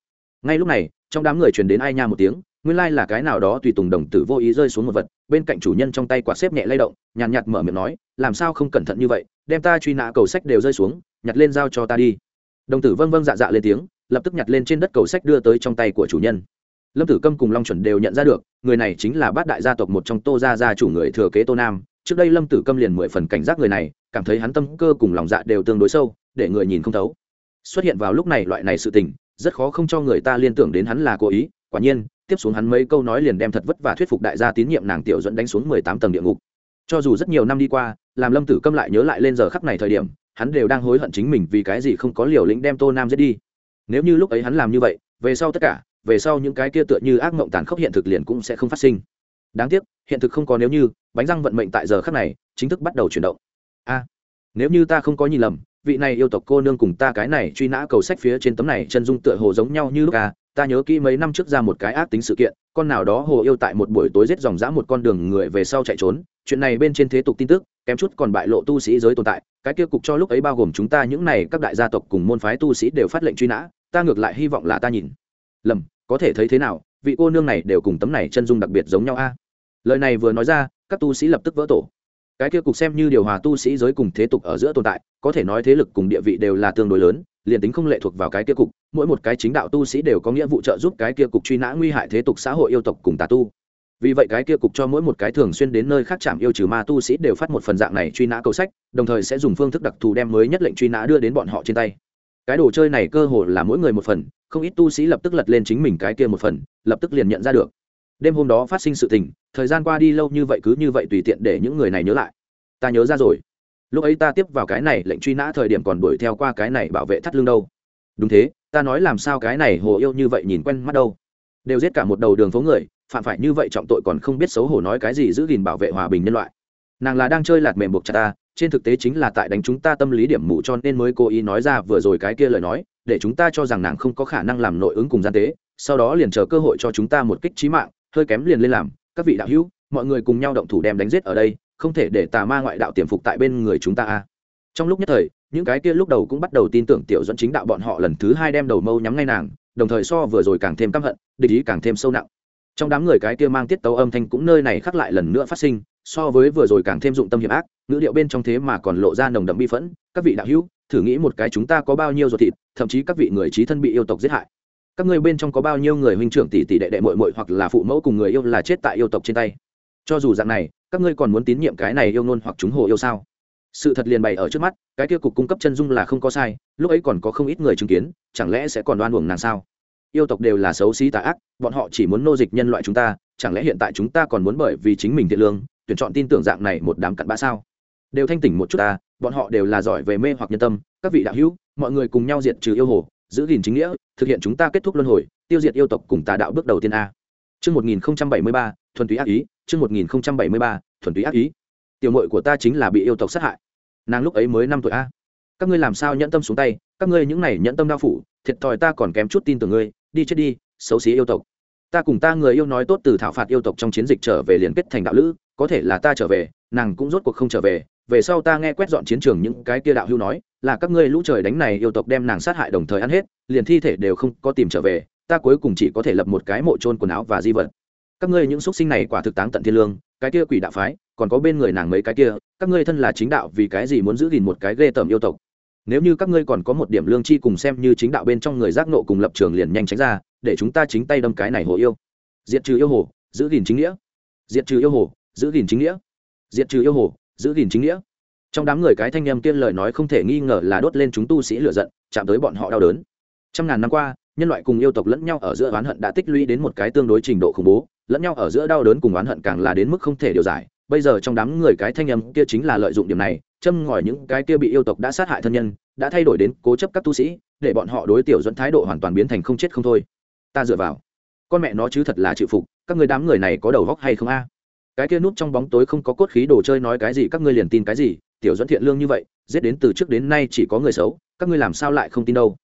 Ngay lúc này, trong đám người truyền đến ai nha một tiếng, nguyên lai là cái nào đó tùy tùng đồng tử vô ý rơi xuống một vật, bên cạnh chủ nhân trong tay quạt xếp nhẹ lay động, nhàn nhạt mở miệng nói, làm sao không cẩn thận như vậy, đem ta truy nã cầu sách đều rơi xuống, nhặt lên giao cho ta đi đồng tử vâng vâng dạ dạ lên tiếng, lập tức nhặt lên trên đất cầu sách đưa tới trong tay của chủ nhân. Lâm tử câm cùng long chuẩn đều nhận ra được, người này chính là bát đại gia tộc một trong tô gia gia chủ người thừa kế tô nam. Trước đây lâm tử câm liền mười phần cảnh giác người này, cảm thấy hắn tâm cơ cùng lòng dạ đều tương đối sâu, để người nhìn không thấu. Xuất hiện vào lúc này loại này sự tình, rất khó không cho người ta liên tưởng đến hắn là cố ý. Quả nhiên, tiếp xuống hắn mấy câu nói liền đem thật vất và thuyết phục đại gia tín nhiệm nàng tiểu dẫn đánh xuống mười tám tầng địa ngục. Cho dù rất nhiều năm đi qua, làm lâm tử câm lại nhớ lại lên giờ khắc này thời điểm hắn đều đang hối hận chính mình vì cái gì không có liều lĩnh đem tô nam giết đi. Nếu như lúc ấy hắn làm như vậy, về sau tất cả, về sau những cái kia tựa như ác mộng tàn khốc hiện thực liền cũng sẽ không phát sinh. Đáng tiếc, hiện thực không có nếu như, bánh răng vận mệnh tại giờ khắc này chính thức bắt đầu chuyển động. A, nếu như ta không có nhìn lầm, vị này yêu tộc cô nương cùng ta cái này truy nã cầu sách phía trên tấm này chân dung tựa hồ giống nhau như lúc à ta nhớ kỹ mấy năm trước ra một cái ác tính sự kiện, con nào đó hồ yêu tại một buổi tối giết dòng dã một con đường người về sau chạy trốn chuyện này bên trên thế tục tin tức, kém chút còn bại lộ tu sĩ giới tồn tại, cái kia cục cho lúc ấy bao gồm chúng ta những này các đại gia tộc cùng môn phái tu sĩ đều phát lệnh truy nã, ta ngược lại hy vọng là ta nhìn. Lầm, có thể thấy thế nào, vị cô nương này đều cùng tấm này chân dung đặc biệt giống nhau a. Lời này vừa nói ra, các tu sĩ lập tức vỡ tổ. Cái kia cục xem như điều hòa tu sĩ giới cùng thế tục ở giữa tồn tại, có thể nói thế lực cùng địa vị đều là tương đối lớn, liền tính không lệ thuộc vào cái kia cục, mỗi một cái chính đạo tu sĩ đều có nghĩa vụ trợ giúp cái kia cục truy nã nguy hại thế tục xã hội yêu tộc cùng tà tu vì vậy cái kia cục cho mỗi một cái thường xuyên đến nơi khác chạm yêu trừ ma tu sĩ đều phát một phần dạng này truy nã cầu sách, đồng thời sẽ dùng phương thức đặc thù đem mới nhất lệnh truy nã đưa đến bọn họ trên tay. Cái đồ chơi này cơ hồ là mỗi người một phần, không ít tu sĩ lập tức lật lên chính mình cái kia một phần, lập tức liền nhận ra được. Đêm hôm đó phát sinh sự tình, thời gian qua đi lâu như vậy cứ như vậy tùy tiện để những người này nhớ lại. Ta nhớ ra rồi. Lúc ấy ta tiếp vào cái này, lệnh truy nã thời điểm còn đuổi theo qua cái này bảo vệ thắt lưng đâu. Đúng thế, ta nói làm sao cái này hồ yêu như vậy nhìn quen mắt đâu. Đều giết cả một đầu đường phố người phạm phải như vậy trọng tội còn không biết xấu hổ nói cái gì giữ gìn bảo vệ hòa bình nhân loại. Nàng là đang chơi lạt mềm buộc chặt ta, trên thực tế chính là tại đánh chúng ta tâm lý điểm mù cho nên mới cố ý nói ra vừa rồi cái kia lời nói, để chúng ta cho rằng nàng không có khả năng làm nội ứng cùng gian tế, sau đó liền chờ cơ hội cho chúng ta một kích trí mạng, hơi kém liền lên làm, các vị đạo hữu, mọi người cùng nhau động thủ đem đánh giết ở đây, không thể để tà ma ngoại đạo tiềm phục tại bên người chúng ta a. Trong lúc nhất thời, những cái kia lúc đầu cũng bắt đầu tin tưởng tiểu dẫn chính đạo bọn họ lần thứ hai đem đầu mâu nhắm ngay nàng, đồng thời so vừa rồi càng thêm căm hận, địch ý càng thêm sâu nặng trong đám người cái kia mang tiết tấu âm thanh cũng nơi này khắc lại lần nữa phát sinh, so với vừa rồi càng thêm dụng tâm hiểm ác, ngữ điệu bên trong thế mà còn lộ ra nồng đậm bi phẫn, các vị đạo hữu, thử nghĩ một cái chúng ta có bao nhiêu ruột thịt, thậm chí các vị người trí thân bị yêu tộc giết hại. Các ngươi bên trong có bao nhiêu người huynh trưởng tỷ tỷ đệ đệ muội muội hoặc là phụ mẫu cùng người yêu là chết tại yêu tộc trên tay? Cho dù dạng này, các ngươi còn muốn tín nhiệm cái này yêu ngôn hoặc chúng hồ yêu sao? Sự thật liền bày ở trước mắt, cái kia cục cung cấp chân dung là không có sai, lúc ấy còn có không ít người chứng kiến, chẳng lẽ sẽ còn đoan uổng nàng sao? Yêu tộc đều là xấu xí tà ác bọn họ chỉ muốn nô dịch nhân loại chúng ta chẳng lẽ hiện tại chúng ta còn muốn bởi vì chính mình thiện lương tuyển chọn tin tưởng dạng này một đám cặn bã sao đều thanh tỉnh một chút ta bọn họ đều là giỏi về mê hoặc nhân tâm các vị đạo hữu mọi người cùng nhau diệt trừ yêu hồ giữ gìn chính nghĩa thực hiện chúng ta kết thúc luân hồi tiêu diệt yêu tộc cùng tà đạo bước đầu tiên a chương 1073, thuần túy ác ý, chương 1073, thuần túy ác ý. Tiểu muội của ta chính là bị yêu tộc sát hại. Nàng lúc ấy mới năm tuổi a. Các ngươi làm sao nhẫn tâm xuống tay, các ngươi những này nhẫn tâm đau phủ, thiệt thòi ta còn kém chút tin tưởng ngươi, đi chết đi, xấu xí yêu tộc. Ta cùng ta người yêu nói tốt từ thảo phạt yêu tộc trong chiến dịch trở về liên kết thành đạo lữ, có thể là ta trở về, nàng cũng rốt cuộc không trở về, về sau ta nghe quét dọn chiến trường những cái kia đạo hưu nói, là các ngươi lũ trời đánh này yêu tộc đem nàng sát hại đồng thời ăn hết, liền thi thể đều không có tìm trở về, ta cuối cùng chỉ có thể lập một cái mộ trôn quần áo và di vật. Các ngươi những xuất sinh này quả thực táng tận thiên lương cái kia quỷ đạo phái còn có bên người nàng mấy cái kia các ngươi thân là chính đạo vì cái gì muốn giữ gìn một cái ghê tởm yêu tộc? Nếu như các ngươi còn có một điểm lương chi cùng xem như chính đạo bên trong người giác nộ cùng lập trường liền nhanh tránh ra, để chúng ta chính tay đâm cái này hồ yêu. Diệt trừ yêu hồ, giữ gìn chính nghĩa. Diệt trừ yêu hồ, giữ gìn chính nghĩa. Diệt trừ yêu hồ, giữ gìn chính nghĩa. Trong đám người cái thanh em tiên lời nói không thể nghi ngờ là đốt lên chúng tu sĩ lựa giận, chạm tới bọn họ đau đớn. Trăm ngàn năm qua, nhân loại cùng yêu tộc lẫn nhau ở giữa oán hận đã tích lũy đến một cái tương đối trình độ khủng bố, lẫn nhau ở giữa đau đớn cùng oán hận càng là đến mức không thể điều giải. Bây giờ trong đám người cái thanh âm kia chính là lợi dụng điểm này châm ngòi những cái kia bị yêu tộc đã sát hại thân nhân, đã thay đổi đến cố chấp các tu sĩ, để bọn họ đối tiểu dẫn thái độ hoàn toàn biến thành không chết không thôi. Ta dựa vào. Con mẹ nó chứ thật là chịu phục, các người đám người này có đầu góc hay không a? Cái kia núp trong bóng tối không có cốt khí đồ chơi nói cái gì, các ngươi liền tin cái gì, tiểu dẫn thiện lương như vậy, giết đến từ trước đến nay chỉ có người xấu, các ngươi làm sao lại không tin đâu?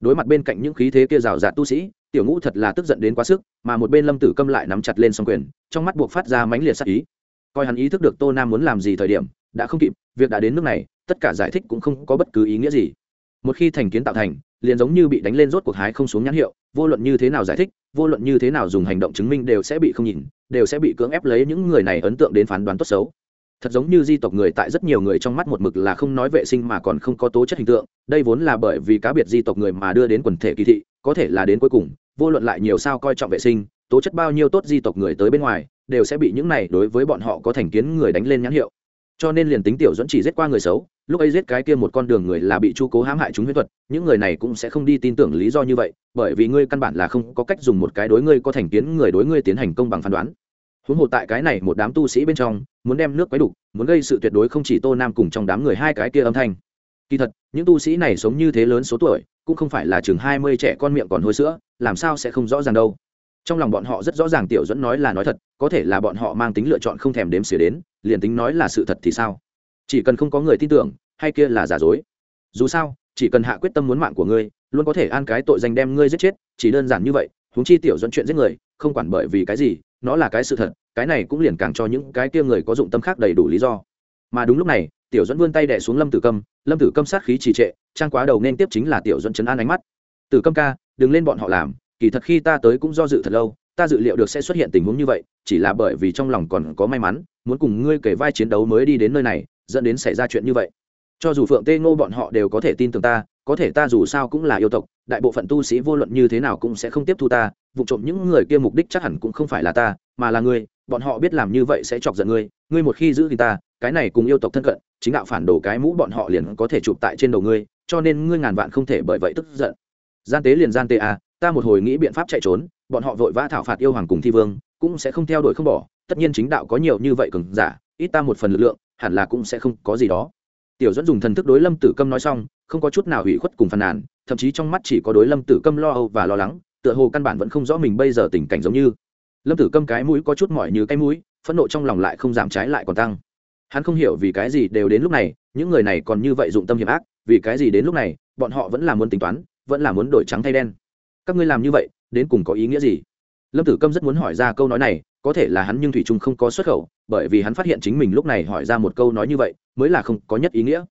Đối mặt bên cạnh những khí thế kia rào rạt tu sĩ, tiểu ngũ thật là tức giận đến quá sức, mà một bên lâm tử câm lại nắm chặt lên s quyền, trong mắt buộc phát ra mãnh liệt sắc ý. Coi hắn ý thức được tô nam muốn làm gì thời điểm, đã không kịp việc đã đến nước này, tất cả giải thích cũng không có bất cứ ý nghĩa gì. Một khi thành kiến tạo thành, liền giống như bị đánh lên rốt cuộc hái không xuống nhãn hiệu, vô luận như thế nào giải thích, vô luận như thế nào dùng hành động chứng minh đều sẽ bị không nhìn, đều sẽ bị cưỡng ép lấy những người này ấn tượng đến phán đoán tốt xấu. Thật giống như di tộc người tại rất nhiều người trong mắt một mực là không nói vệ sinh mà còn không có tố chất hình tượng, đây vốn là bởi vì cá biệt di tộc người mà đưa đến quần thể kỳ thị, có thể là đến cuối cùng, vô luận lại nhiều sao coi trọng vệ sinh, tố chất bao nhiêu tốt di tộc người tới bên ngoài, đều sẽ bị những này đối với bọn họ có thành kiến người đánh lên nhãn hiệu cho nên liền tính tiểu dẫn chỉ giết qua người xấu, lúc ấy giết cái kia một con đường người là bị chu cố hãm hại chúng huyết thuật, những người này cũng sẽ không đi tin tưởng lý do như vậy, bởi vì ngươi căn bản là không có cách dùng một cái đối ngươi có thành kiến, người đối ngươi tiến hành công bằng phán đoán. Huống hồ tại cái này một đám tu sĩ bên trong, muốn đem nước quấy đục, muốn gây sự tuyệt đối không chỉ tô nam cùng trong đám người hai cái kia âm thanh. Kỳ thật, những tu sĩ này sống như thế lớn số tuổi, cũng không phải là chừng hai mươi trẻ con miệng còn hôi sữa, làm sao sẽ không rõ ràng đâu trong lòng bọn họ rất rõ ràng tiểu dẫn nói là nói thật, có thể là bọn họ mang tính lựa chọn không thèm đếm xỉa đến, liền tính nói là sự thật thì sao? Chỉ cần không có người tin tưởng, hay kia là giả dối. Dù sao, chỉ cần hạ quyết tâm muốn mạng của ngươi, luôn có thể an cái tội danh đem ngươi giết chết, chỉ đơn giản như vậy, huống chi tiểu dẫn chuyện giết người, không quản bởi vì cái gì, nó là cái sự thật, cái này cũng liền càng cho những cái kia người có dụng tâm khác đầy đủ lý do. Mà đúng lúc này, tiểu dẫn vươn tay đẻ xuống lâm tử câm, lâm tử câm sát khí trì trệ, trang quá đầu nên tiếp chính là tiểu dẫn chấn an ánh mắt. Tử câm ca, đừng lên bọn họ làm kỳ thật khi ta tới cũng do dự thật lâu, ta dự liệu được sẽ xuất hiện tình huống như vậy, chỉ là bởi vì trong lòng còn có may mắn, muốn cùng ngươi kể vai chiến đấu mới đi đến nơi này, dẫn đến xảy ra chuyện như vậy. Cho dù phượng tê ngô bọn họ đều có thể tin tưởng ta, có thể ta dù sao cũng là yêu tộc, đại bộ phận tu sĩ vô luận như thế nào cũng sẽ không tiếp thu ta, vụ trộm những người kia mục đích chắc hẳn cũng không phải là ta, mà là ngươi, bọn họ biết làm như vậy sẽ chọc giận ngươi ngươi một khi giữ thì ta, cái này cùng yêu tộc thân cận, chính đạo phản đồ cái mũ bọn họ liền có thể chụp tại trên đầu ngươi, cho nên ngươi ngàn vạn không thể bởi vậy tức giận. Gian tế liền gian tế à ta một hồi nghĩ biện pháp chạy trốn, bọn họ vội vã thảo phạt yêu hoàng cùng thi vương, cũng sẽ không theo đuổi không bỏ, tất nhiên chính đạo có nhiều như vậy cường giả, ít ta một phần lực lượng, hẳn là cũng sẽ không có gì đó. Tiểu dẫn dùng thần thức đối lâm tử câm nói xong, không có chút nào hủy khuất cùng phàn nàn, thậm chí trong mắt chỉ có đối lâm tử câm lo âu và lo lắng, tựa hồ căn bản vẫn không rõ mình bây giờ tình cảnh giống như. Lâm tử câm cái mũi có chút mỏi như cái mũi, phẫn nộ trong lòng lại không giảm trái lại còn tăng. Hắn không hiểu vì cái gì đều đến lúc này, những người này còn như vậy dụng tâm hiểm ác, vì cái gì đến lúc này, bọn họ vẫn là muốn tính toán, vẫn là muốn đổi trắng thay đen các ngươi làm như vậy, đến cùng có ý nghĩa gì? Lâm tử câm rất muốn hỏi ra câu nói này, có thể là hắn nhưng thủy trung không có xuất khẩu, bởi vì hắn phát hiện chính mình lúc này hỏi ra một câu nói như vậy, mới là không có nhất ý nghĩa.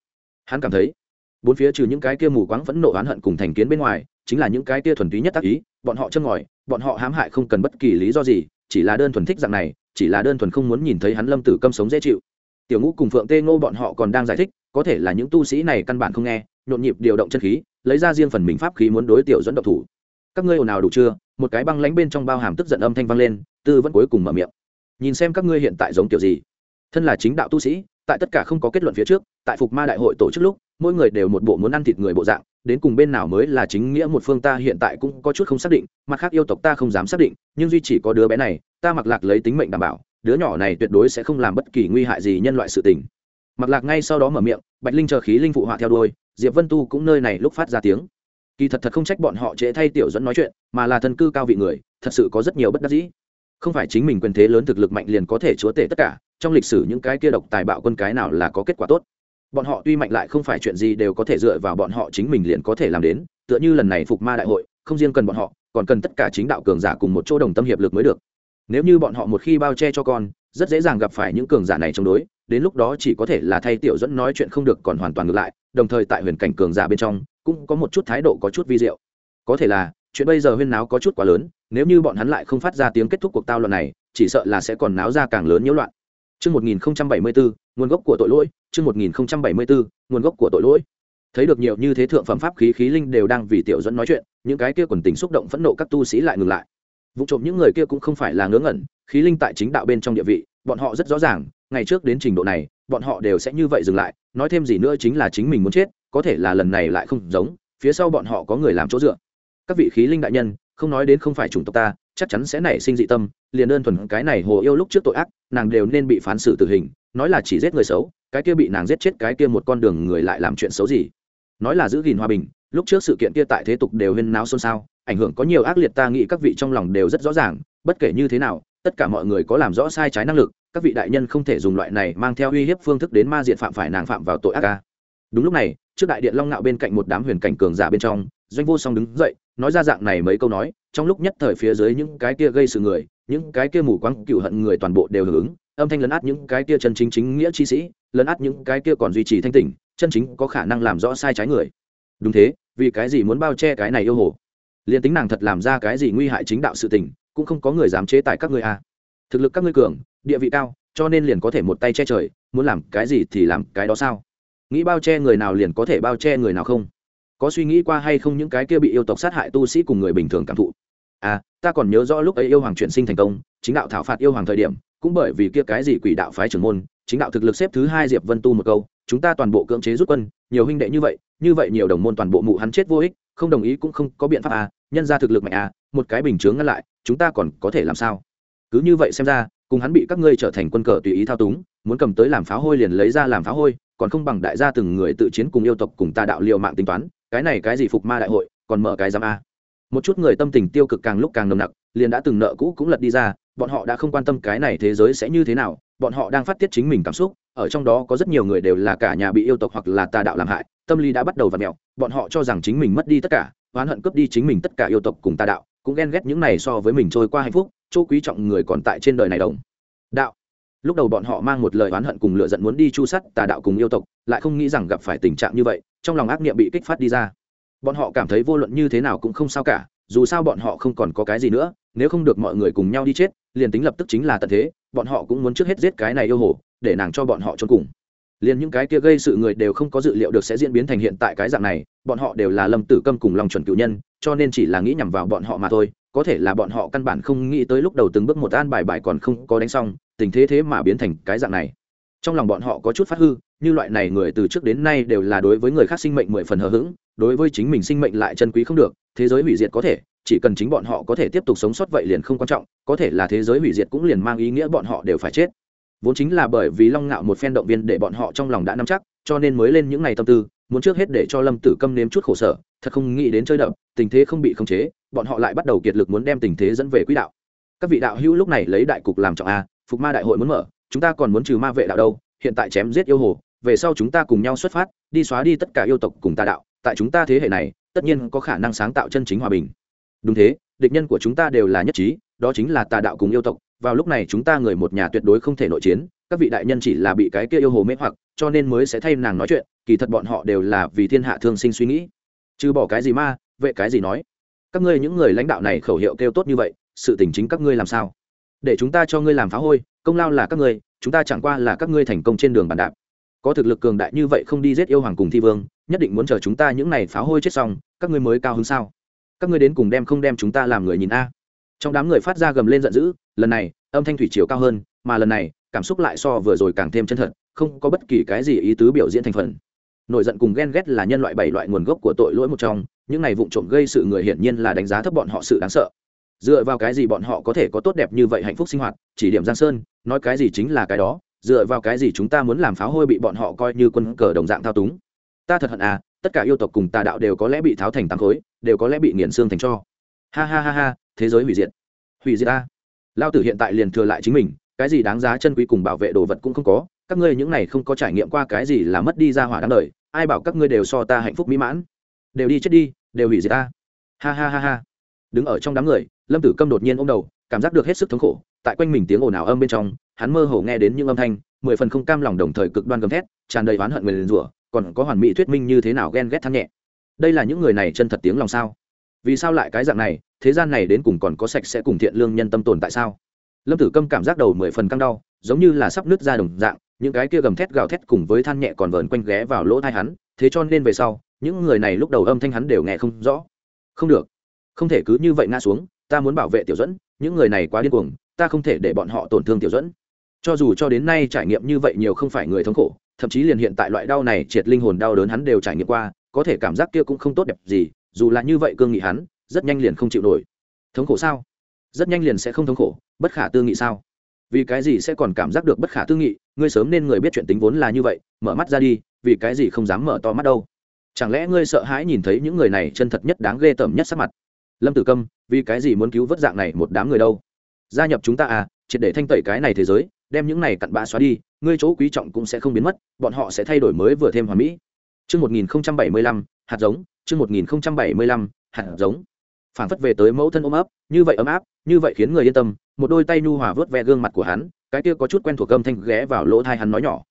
Hắn cảm thấy, bốn phía trừ những cái kia mù quáng phẫn nộ oán hận cùng thành kiến bên ngoài, chính là những cái kia thuần túy nhất tác ý, bọn họ châm ngòi, bọn họ hãm hại không cần bất kỳ lý do gì, chỉ là đơn thuần thích dạng này, chỉ là đơn thuần không muốn nhìn thấy hắn lâm tử câm sống dễ chịu. Tiểu ngũ cùng phượng tê ngô bọn họ còn đang giải thích, có thể là những tu sĩ này căn bản không nghe, nhộn nhịp điều động chân khí, lấy ra riêng phần mình pháp khí muốn đối tiểu dẫn độc thủ các ngươi ồn ào đủ chưa? Một cái băng lánh bên trong bao hàm tức giận âm thanh vang lên, tư vẫn cuối cùng mở miệng. Nhìn xem các ngươi hiện tại giống kiểu gì. Thân là chính đạo tu sĩ, tại tất cả không có kết luận phía trước, tại phục ma đại hội tổ chức lúc, mỗi người đều một bộ muốn ăn thịt người bộ dạng, đến cùng bên nào mới là chính nghĩa một phương ta hiện tại cũng có chút không xác định, mặt khác yêu tộc ta không dám xác định, nhưng duy chỉ có đứa bé này, ta mặc lạc lấy tính mệnh đảm bảo, đứa nhỏ này tuyệt đối sẽ không làm bất kỳ nguy hại gì nhân loại sự tình. Mặc lạc ngay sau đó mở miệng, bạch linh chờ khí linh phụ họa theo đôi diệp vân tu cũng nơi này lúc phát ra tiếng kỳ thật thật không trách bọn họ trễ thay tiểu dẫn nói chuyện, mà là thân cư cao vị người, thật sự có rất nhiều bất đắc dĩ. Không phải chính mình quyền thế lớn thực lực mạnh liền có thể chúa tể tất cả, trong lịch sử những cái kia độc tài bạo quân cái nào là có kết quả tốt. Bọn họ tuy mạnh lại không phải chuyện gì đều có thể dựa vào bọn họ chính mình liền có thể làm đến, tựa như lần này phục ma đại hội, không riêng cần bọn họ, còn cần tất cả chính đạo cường giả cùng một chỗ đồng tâm hiệp lực mới được. Nếu như bọn họ một khi bao che cho con, rất dễ dàng gặp phải những cường giả này chống đối, đến lúc đó chỉ có thể là thay tiểu dẫn nói chuyện không được còn hoàn toàn ngược lại, đồng thời tại huyền cảnh cường giả bên trong cũng có một chút thái độ có chút vi diệu có thể là chuyện bây giờ huyên náo có chút quá lớn nếu như bọn hắn lại không phát ra tiếng kết thúc cuộc tao loạn này chỉ sợ là sẽ còn náo ra càng lớn nhiễu loạn Trước 1074, nguồn gốc của tội lỗi, trước 1074, nguồn gốc của tội lỗi. Thấy được nhiều như thế thượng phẩm pháp khí khí linh đều đang vì tiểu dẫn nói chuyện, những cái kia quần tình xúc động phẫn nộ các tu sĩ lại ngừng lại. Vụ trộm những người kia cũng không phải là ngớ ngẩn, khí linh tại chính đạo bên trong địa vị, bọn họ rất rõ ràng, ngày trước đến trình độ này, bọn họ đều sẽ như vậy dừng lại, nói thêm gì nữa chính là chính mình muốn chết, có thể là lần này lại không giống, phía sau bọn họ có người làm chỗ dựa. Các vị khí linh đại nhân, không nói đến không phải chủng tộc ta, chắc chắn sẽ nảy sinh dị tâm liền đơn thuần cái này hồ yêu lúc trước tội ác nàng đều nên bị phán xử tử hình nói là chỉ giết người xấu cái kia bị nàng giết chết cái kia một con đường người lại làm chuyện xấu gì nói là giữ gìn hòa bình lúc trước sự kiện kia tại thế tục đều huyên náo xôn xao ảnh hưởng có nhiều ác liệt ta nghĩ các vị trong lòng đều rất rõ ràng bất kể như thế nào tất cả mọi người có làm rõ sai trái năng lực các vị đại nhân không thể dùng loại này mang theo uy hiếp phương thức đến ma diện phạm phải nàng phạm vào tội ác ca đúng lúc này trước đại điện long nạo bên cạnh một đám huyền cảnh cường giả bên trong, doanh vô song đứng dậy, nói ra dạng này mấy câu nói, trong lúc nhất thời phía dưới những cái kia gây sự người, những cái kia mù quáng cựu hận người toàn bộ đều hưởng ứng, âm thanh lấn át những cái kia chân chính chính nghĩa chi sĩ, lấn át những cái kia còn duy trì thanh tỉnh, chân chính có khả năng làm rõ sai trái người. Đúng thế, vì cái gì muốn bao che cái này yêu hồ? Liền tính nàng thật làm ra cái gì nguy hại chính đạo sự tình, cũng không có người dám chế tài các ngươi a à. thực lực các ngươi cường, địa vị cao, cho nên liền có thể một tay che trời, muốn làm cái gì thì làm cái đó sao? Nghĩ bao che người nào liền có thể bao che người nào không? Có suy nghĩ qua hay không những cái kia bị yêu tộc sát hại tu sĩ cùng người bình thường cảm thụ? À ta còn nhớ rõ lúc ấy yêu hoàng chuyển sinh thành công, chính đạo thảo phạt yêu hoàng thời điểm, cũng bởi vì kia cái gì quỷ đạo phái trưởng môn, chính đạo thực lực xếp thứ hai diệp vân tu một câu, chúng ta toàn bộ cưỡng chế rút quân, nhiều huynh đệ như vậy như vậy nhiều đồng môn toàn bộ mụ hắn chết vô ích, không đồng ý cũng không có biện pháp à nhân ra thực lực mạnh à một cái bình chướng ngăn lại, chúng ta còn có thể làm sao? Cứ như vậy xem ra, cùng hắn bị các ngươi trở thành quân cờ tùy ý thao túng, muốn cầm tới làm pháo hôi liền lấy ra làm pháo hôi còn không bằng đại gia từng người tự chiến cùng yêu tộc cùng ta đạo liệu mạng tính toán, cái này cái gì phục ma đại hội, còn mở cái giám a. Một chút người tâm tình tiêu cực càng lúc càng nồng nặc, liền đã từng nợ cũ cũng lật đi ra, bọn họ đã không quan tâm cái này thế giới sẽ như thế nào, bọn họ đang phát tiết chính mình cảm xúc, ở trong đó có rất nhiều người đều là cả nhà bị yêu tộc hoặc là tà đạo làm hại, tâm lý đã bắt đầu v ặ mẹo, bọn họ cho rằng chính mình mất đi tất cả, oán hận cướp đi chính mình tất cả yêu tộc cùng tà đạo, cũng ghen ghét những này so với mình trôi qua hạnh phúc, chỗ quý trọng người còn tại trên đời này đồng. Đạo lúc đầu bọn họ mang một lời oán hận cùng lựa giận muốn đi chu sắt tà đạo cùng yêu tộc, lại không nghĩ rằng gặp phải tình trạng như vậy, trong lòng ác niệm bị kích phát đi ra. Bọn họ cảm thấy vô luận như thế nào cũng không sao cả, dù sao bọn họ không còn có cái gì nữa, nếu không được mọi người cùng nhau đi chết, liền tính lập tức chính là tận thế, bọn họ cũng muốn trước hết giết cái này yêu hồ, để nàng cho bọn họ trốn cùng. Liền những cái kia gây sự người đều không có dự liệu được sẽ diễn biến thành hiện tại cái dạng này, bọn họ đều là lâm tử câm cùng lòng chuẩn cựu nhân, cho nên chỉ là nghĩ nhằm vào bọn họ mà thôi, có thể là bọn họ căn bản không nghĩ tới lúc đầu từng bước một an bài bài còn không có đánh xong tình thế thế mà biến thành cái dạng này. Trong lòng bọn họ có chút phát hư, như loại này người từ trước đến nay đều là đối với người khác sinh mệnh mười phần hờ hững, đối với chính mình sinh mệnh lại chân quý không được, thế giới hủy diệt có thể, chỉ cần chính bọn họ có thể tiếp tục sống sót vậy liền không quan trọng, có thể là thế giới hủy diệt cũng liền mang ý nghĩa bọn họ đều phải chết. Vốn chính là bởi vì long ngạo một phen động viên để bọn họ trong lòng đã nắm chắc, cho nên mới lên những ngày tâm tư, muốn trước hết để cho lâm tử câm nếm chút khổ sở, thật không nghĩ đến chơi đậm tình thế không bị khống chế, bọn họ lại bắt đầu kiệt lực muốn đem tình thế dẫn về quỹ đạo. Các vị đạo hữu lúc này lấy đại cục làm trọng a phục ma đại hội muốn mở, chúng ta còn muốn trừ ma vệ đạo đâu, hiện tại chém giết yêu hồ, về sau chúng ta cùng nhau xuất phát, đi xóa đi tất cả yêu tộc cùng tà đạo, tại chúng ta thế hệ này, tất nhiên có khả năng sáng tạo chân chính hòa bình. Đúng thế, địch nhân của chúng ta đều là nhất trí, đó chính là tà đạo cùng yêu tộc, vào lúc này chúng ta người một nhà tuyệt đối không thể nội chiến, các vị đại nhân chỉ là bị cái kia yêu hồ mê hoặc, cho nên mới sẽ thay nàng nói chuyện, kỳ thật bọn họ đều là vì thiên hạ thương sinh suy nghĩ. Chứ bỏ cái gì ma, vệ cái gì nói. Các ngươi những người lãnh đạo này khẩu hiệu kêu tốt như vậy, sự tình chính các ngươi làm sao? Để chúng ta cho ngươi làm phá hôi, công lao là các ngươi, chúng ta chẳng qua là các ngươi thành công trên đường bàn đạp. Có thực lực cường đại như vậy không đi giết yêu hoàng cùng thi vương, nhất định muốn chờ chúng ta những này phá hôi chết xong, các ngươi mới cao hứng sao? Các ngươi đến cùng đem không đem chúng ta làm người nhìn a? Trong đám người phát ra gầm lên giận dữ, lần này, âm thanh thủy chiều cao hơn, mà lần này, cảm xúc lại so vừa rồi càng thêm chân thật, không có bất kỳ cái gì ý tứ biểu diễn thành phần. Nổi giận cùng ghen ghét là nhân loại bảy loại nguồn gốc của tội lỗi một trong, những này vụ trộm gây sự người hiển nhiên là đánh giá thấp bọn họ sự đáng sợ dựa vào cái gì bọn họ có thể có tốt đẹp như vậy hạnh phúc sinh hoạt? Chỉ điểm giang sơn, nói cái gì chính là cái đó. Dựa vào cái gì chúng ta muốn làm pháo hôi bị bọn họ coi như quân cờ đồng dạng thao túng? Ta thật hận à tất cả yêu tộc cùng tà đạo đều có lẽ bị tháo thành tám khối, đều có lẽ bị nghiền xương thành cho. Ha ha ha ha, thế giới hủy diệt. Hủy diệt ta. Lao tử hiện tại liền thừa lại chính mình, cái gì đáng giá chân quý cùng bảo vệ đồ vật cũng không có. Các ngươi những này không có trải nghiệm qua cái gì là mất đi ra hỏa đáng đời, ai bảo các ngươi đều so ta hạnh phúc mỹ mãn? Đều đi chết đi, đều hủy diệt ta. Ha ha ha ha. Đứng ở trong đám người lâm tử câm đột nhiên ô m đầu, cảm giác được hết sức thống khổ, tại quanh mình tiếng ồn ào âm bên trong, hắn mơ hồ nghe đến những âm thanh, mười phần không cam lòng đồng thời cực đoan gầm thét, tràn đầy oán hận người liền rủa, còn có hoàn mỹ thuyết minh như thế nào ghen ghét thắng nhẹ. Đây là những người này chân thật tiếng lòng sao? Vì sao lại cái dạng này, thế gian này đến cùng còn có sạch sẽ cùng thiện lương nhân tâm tồn tại sao? Lâm tử câm cảm giác đầu mười phần căng đau, giống như là sắp nứt ra đồng dạng, những cái kia gầm thét gào thét cùng với than nhẹ còn vờn quanh ghé vào lỗ thai hắn, thế cho nên về sau, những người này lúc đầu âm thanh hắn đều nghe không rõ. Không được. Không thể cứ như vậy ngã xuống ta muốn bảo vệ tiểu dẫn những người này quá điên cuồng, ta không thể để bọn họ tổn thương tiểu dẫn cho dù cho đến nay trải nghiệm như vậy nhiều không phải người thống khổ, thậm chí liền hiện tại loại đau này triệt linh hồn đau đớn hắn đều trải nghiệm qua, có thể cảm giác kia cũng không tốt đẹp gì, dù là như vậy cương nghị hắn, rất nhanh liền không chịu nổi. Thống khổ sao? Rất nhanh liền sẽ không thống khổ, bất khả tư nghị sao? Vì cái gì sẽ còn cảm giác được bất khả tư nghị? Ngươi sớm nên người biết chuyện tính vốn là như vậy, mở mắt ra đi, vì cái gì không dám mở to mắt đâu? Chẳng lẽ ngươi sợ hãi nhìn thấy những người này chân thật nhất đáng ghê tởm nhất sắc mặt? Lâm tử câm vì cái gì muốn cứu vớt dạng này một đám người đâu gia nhập chúng ta à triệt để thanh tẩy cái này thế giới đem những này cặn bã xóa đi ngươi chỗ quý trọng cũng sẽ không biến mất bọn họ sẽ thay đổi mới vừa thêm hoàn mỹ Trước 1075, hạt giống, chương 1075, hạt giống. Phản phất về tới mẫu thân ôm ấp, như vậy ấm áp, như vậy khiến người yên tâm, một đôi tay nhu hòa vớt ve gương mặt của hắn, cái kia có chút quen thuộc âm thanh ghé vào lỗ tai hắn nói nhỏ.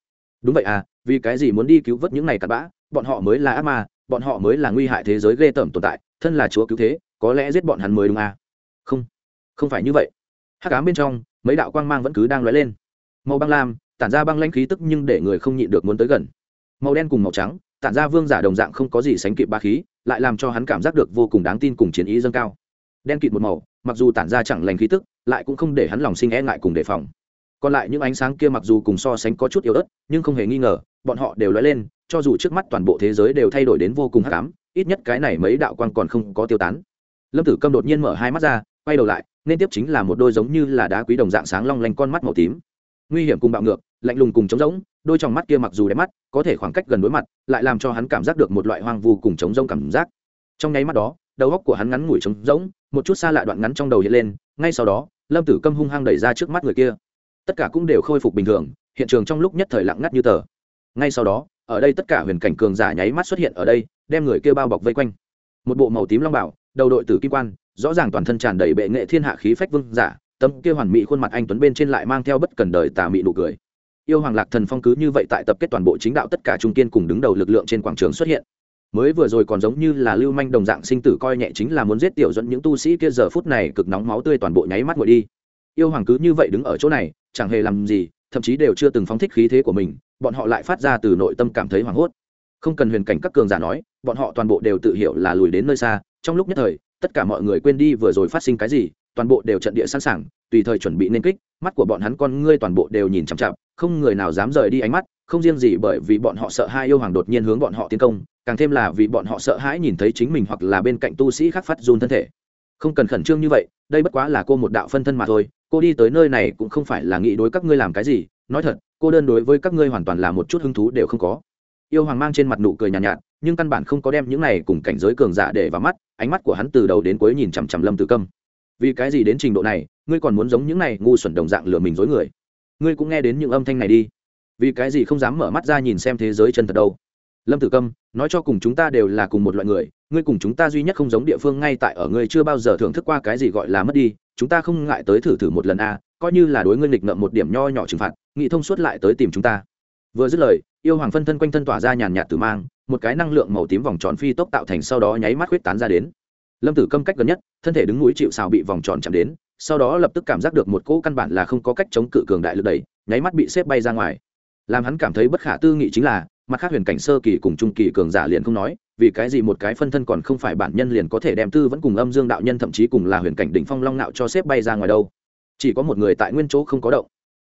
Đúng vậy à, vì cái gì muốn đi cứu vớt những này cặn bã, bọn họ mới là ác ma, bọn họ mới là nguy hại thế giới ghê tởm tồn tại, thân là chúa cứu thế, có lẽ giết bọn hắn mới đúng à? Không, không phải như vậy. Hắc ám bên trong, mấy đạo quang mang vẫn cứ đang lóe lên. Màu băng lam, tản ra băng lãnh khí tức nhưng để người không nhịn được muốn tới gần. Màu đen cùng màu trắng, tản ra vương giả đồng dạng không có gì sánh kịp ba khí lại làm cho hắn cảm giác được vô cùng đáng tin cùng chiến ý dâng cao đen kịt một màu mặc dù tản ra chẳng lành khí tức lại cũng không để hắn lòng sinh e ngại cùng đề phòng còn lại những ánh sáng kia mặc dù cùng so sánh có chút yếu ớt nhưng không hề nghi ngờ bọn họ đều lóe lên cho dù trước mắt toàn bộ thế giới đều thay đổi đến vô cùng hắc ám ít nhất cái này mấy đạo quang còn không có tiêu tán lâm tử câm đột nhiên mở hai mắt ra, quay đầu lại, nên tiếp chính là một đôi giống như là đá quý đồng dạng sáng long lanh con mắt màu tím. Nguy hiểm cùng bạo ngược, lạnh lùng cùng trống rỗng, đôi trong mắt kia mặc dù đẹp mắt, có thể khoảng cách gần đối mặt, lại làm cho hắn cảm giác được một loại hoang vu cùng trống rỗng cảm giác. Trong nháy mắt đó, đầu óc của hắn ngắn ngủi trống rỗng, một chút xa lạ đoạn ngắn trong đầu hiện lên, ngay sau đó, lâm tử câm hung hăng đẩy ra trước mắt người kia. Tất cả cũng đều khôi phục bình thường, hiện trường trong lúc nhất thời lặng ngắt như tờ. Ngay sau đó, ở đây tất cả huyền cảnh cường giả nháy mắt xuất hiện ở đây, đem người kia bao bọc vây quanh. Một bộ màu tím long bảo đầu đội tử kim quan, rõ ràng toàn thân tràn đầy bệ nghệ thiên hạ khí phách vương giả, tấm kia hoàn mỹ khuôn mặt anh tuấn bên trên lại mang theo bất cần đời tà mị nụ cười. Yêu hoàng lạc thần phong cứ như vậy tại tập kết toàn bộ chính đạo tất cả trung kiên cùng đứng đầu lực lượng trên quảng trường xuất hiện. Mới vừa rồi còn giống như là lưu manh đồng dạng sinh tử coi nhẹ chính là muốn giết tiểu dẫn những tu sĩ kia, giờ phút này cực nóng máu tươi toàn bộ nháy mắt ngồi đi. Yêu hoàng cứ như vậy đứng ở chỗ này, chẳng hề làm gì, thậm chí đều chưa từng phóng thích khí thế của mình, bọn họ lại phát ra từ nội tâm cảm thấy hoảng hốt không cần huyền cảnh các cường giả nói, bọn họ toàn bộ đều tự hiểu là lùi đến nơi xa, trong lúc nhất thời, tất cả mọi người quên đi vừa rồi phát sinh cái gì, toàn bộ đều trận địa sẵn sàng, tùy thời chuẩn bị nên kích, mắt của bọn hắn con ngươi toàn bộ đều nhìn chằm chặp không người nào dám rời đi ánh mắt, không riêng gì bởi vì bọn họ sợ hai yêu hoàng đột nhiên hướng bọn họ tiến công, càng thêm là vì bọn họ sợ hãi nhìn thấy chính mình hoặc là bên cạnh tu sĩ khác phát run thân thể. Không cần khẩn trương như vậy, đây bất quá là cô một đạo phân thân mà thôi, cô đi tới nơi này cũng không phải là nghĩ đối các ngươi làm cái gì, nói thật, cô đơn đối với các ngươi hoàn toàn là một chút hứng thú đều không có yêu hoàng mang trên mặt nụ cười nhàn nhạt, nhạt nhưng căn bản không có đem những này cùng cảnh giới cường giả để vào mắt ánh mắt của hắn từ đầu đến cuối nhìn chằm chằm lâm tử câm. Vì cái gì đến trình độ này ngươi còn muốn giống những này ngu xuẩn đồng dạng lừa mình dối người? Ngươi cũng nghe đến những âm thanh này đi. Vì cái gì không dám mở mắt ra nhìn xem thế giới chân thật đâu? Lâm tử câm nói cho cùng chúng ta đều là cùng một loại người ngươi cùng chúng ta duy nhất không giống địa phương ngay tại ở ngươi chưa bao giờ thưởng thức qua cái gì gọi là mất đi chúng ta không ngại tới thử thử một lần a coi như là đối ngươi nghịch ngợm một điểm nho nhỏ trừng phạt nghị thông suốt lại tới tìm chúng ta. Vừa dứt lời yêu hoàng phân thân quanh thân tỏa ra nhàn nhạt tử mang, một cái năng lượng màu tím vòng tròn phi tốc tạo thành sau đó nháy mắt huyết tán ra đến. Lâm tử câm cách gần nhất, thân thể đứng núi chịu xào bị vòng tròn chạm đến, sau đó lập tức cảm giác được một cỗ căn bản là không có cách chống cự cường đại lực đẩy, nháy mắt bị xếp bay ra ngoài. Làm hắn cảm thấy bất khả tư nghị chính là, mặt khác huyền cảnh sơ kỳ cùng trung kỳ cường giả liền không nói, vì cái gì một cái phân thân còn không phải bản nhân liền có thể đem tư vẫn cùng âm dương đạo nhân thậm chí cùng là huyền cảnh đỉnh phong long nạo cho xếp bay ra ngoài đâu. Chỉ có một người tại nguyên chỗ không có động.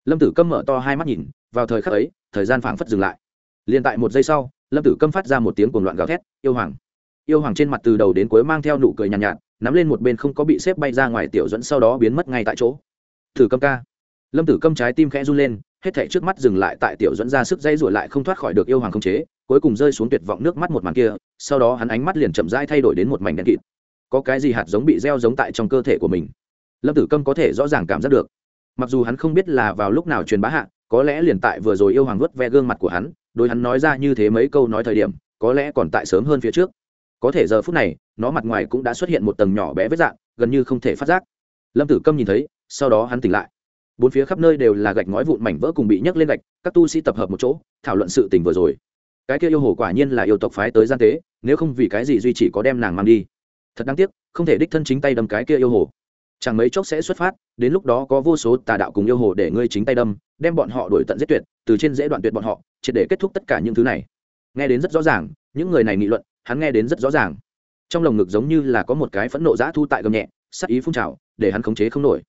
Lâm tử câm mở to hai mắt nhìn, vào thời khắc ấy, thời gian phảng phất dừng lại liền tại một giây sau lâm tử câm phát ra một tiếng cuồng loạn gào thét yêu hoàng! Yêu hoàng trên mặt từ đầu đến cuối mang theo nụ cười nhàn nhạt, nhạt nắm lên một bên không có bị xếp bay ra ngoài tiểu dẫn sau đó biến mất ngay tại chỗ. Thử câm ca! Lâm tử câm trái tim khẽ run lên hết thảy trước mắt dừng lại tại tiểu dẫn ra sức dây rủi lại không thoát khỏi được yêu hoàng không chế cuối cùng rơi xuống tuyệt vọng nước mắt một màn kia sau đó hắn ánh mắt liền chậm rãi thay đổi đến một mảnh đen kịt. Có cái gì hạt giống bị gieo giống tại trong cơ thể của mình? Lâm tử câm có thể rõ ràng cảm giác được. Mặc dù hắn không biết là vào lúc nào truyền bá hạ có lẽ liền tại vừa rồi yêu hoàng vớt ve gương mặt của hắn đôi hắn nói ra như thế mấy câu nói thời điểm, có lẽ còn tại sớm hơn phía trước. Có thể giờ phút này, nó mặt ngoài cũng đã xuất hiện một tầng nhỏ bé vết dạng, gần như không thể phát giác. Lâm tử câm nhìn thấy, sau đó hắn tỉnh lại. Bốn phía khắp nơi đều là gạch ngói vụn mảnh vỡ cùng bị nhấc lên gạch, các tu sĩ tập hợp một chỗ, thảo luận sự tình vừa rồi. Cái kia yêu hồ quả nhiên là yêu tộc phái tới gian tế, nếu không vì cái gì duy chỉ có đem nàng mang đi. Thật đáng tiếc, không thể đích thân chính tay đâm cái kia yêu hồ chẳng mấy chốc sẽ xuất phát, đến lúc đó có vô số tà đạo cùng yêu hồ để ngươi chính tay đâm, đem bọn họ đuổi tận giết tuyệt, từ trên dễ đoạn tuyệt bọn họ, triệt để kết thúc tất cả những thứ này. Nghe đến rất rõ ràng, những người này nghị luận, hắn nghe đến rất rõ ràng. Trong lồng ngực giống như là có một cái phẫn nộ dã thu tại gầm nhẹ, sắc ý phun trào, để hắn khống chế không nổi.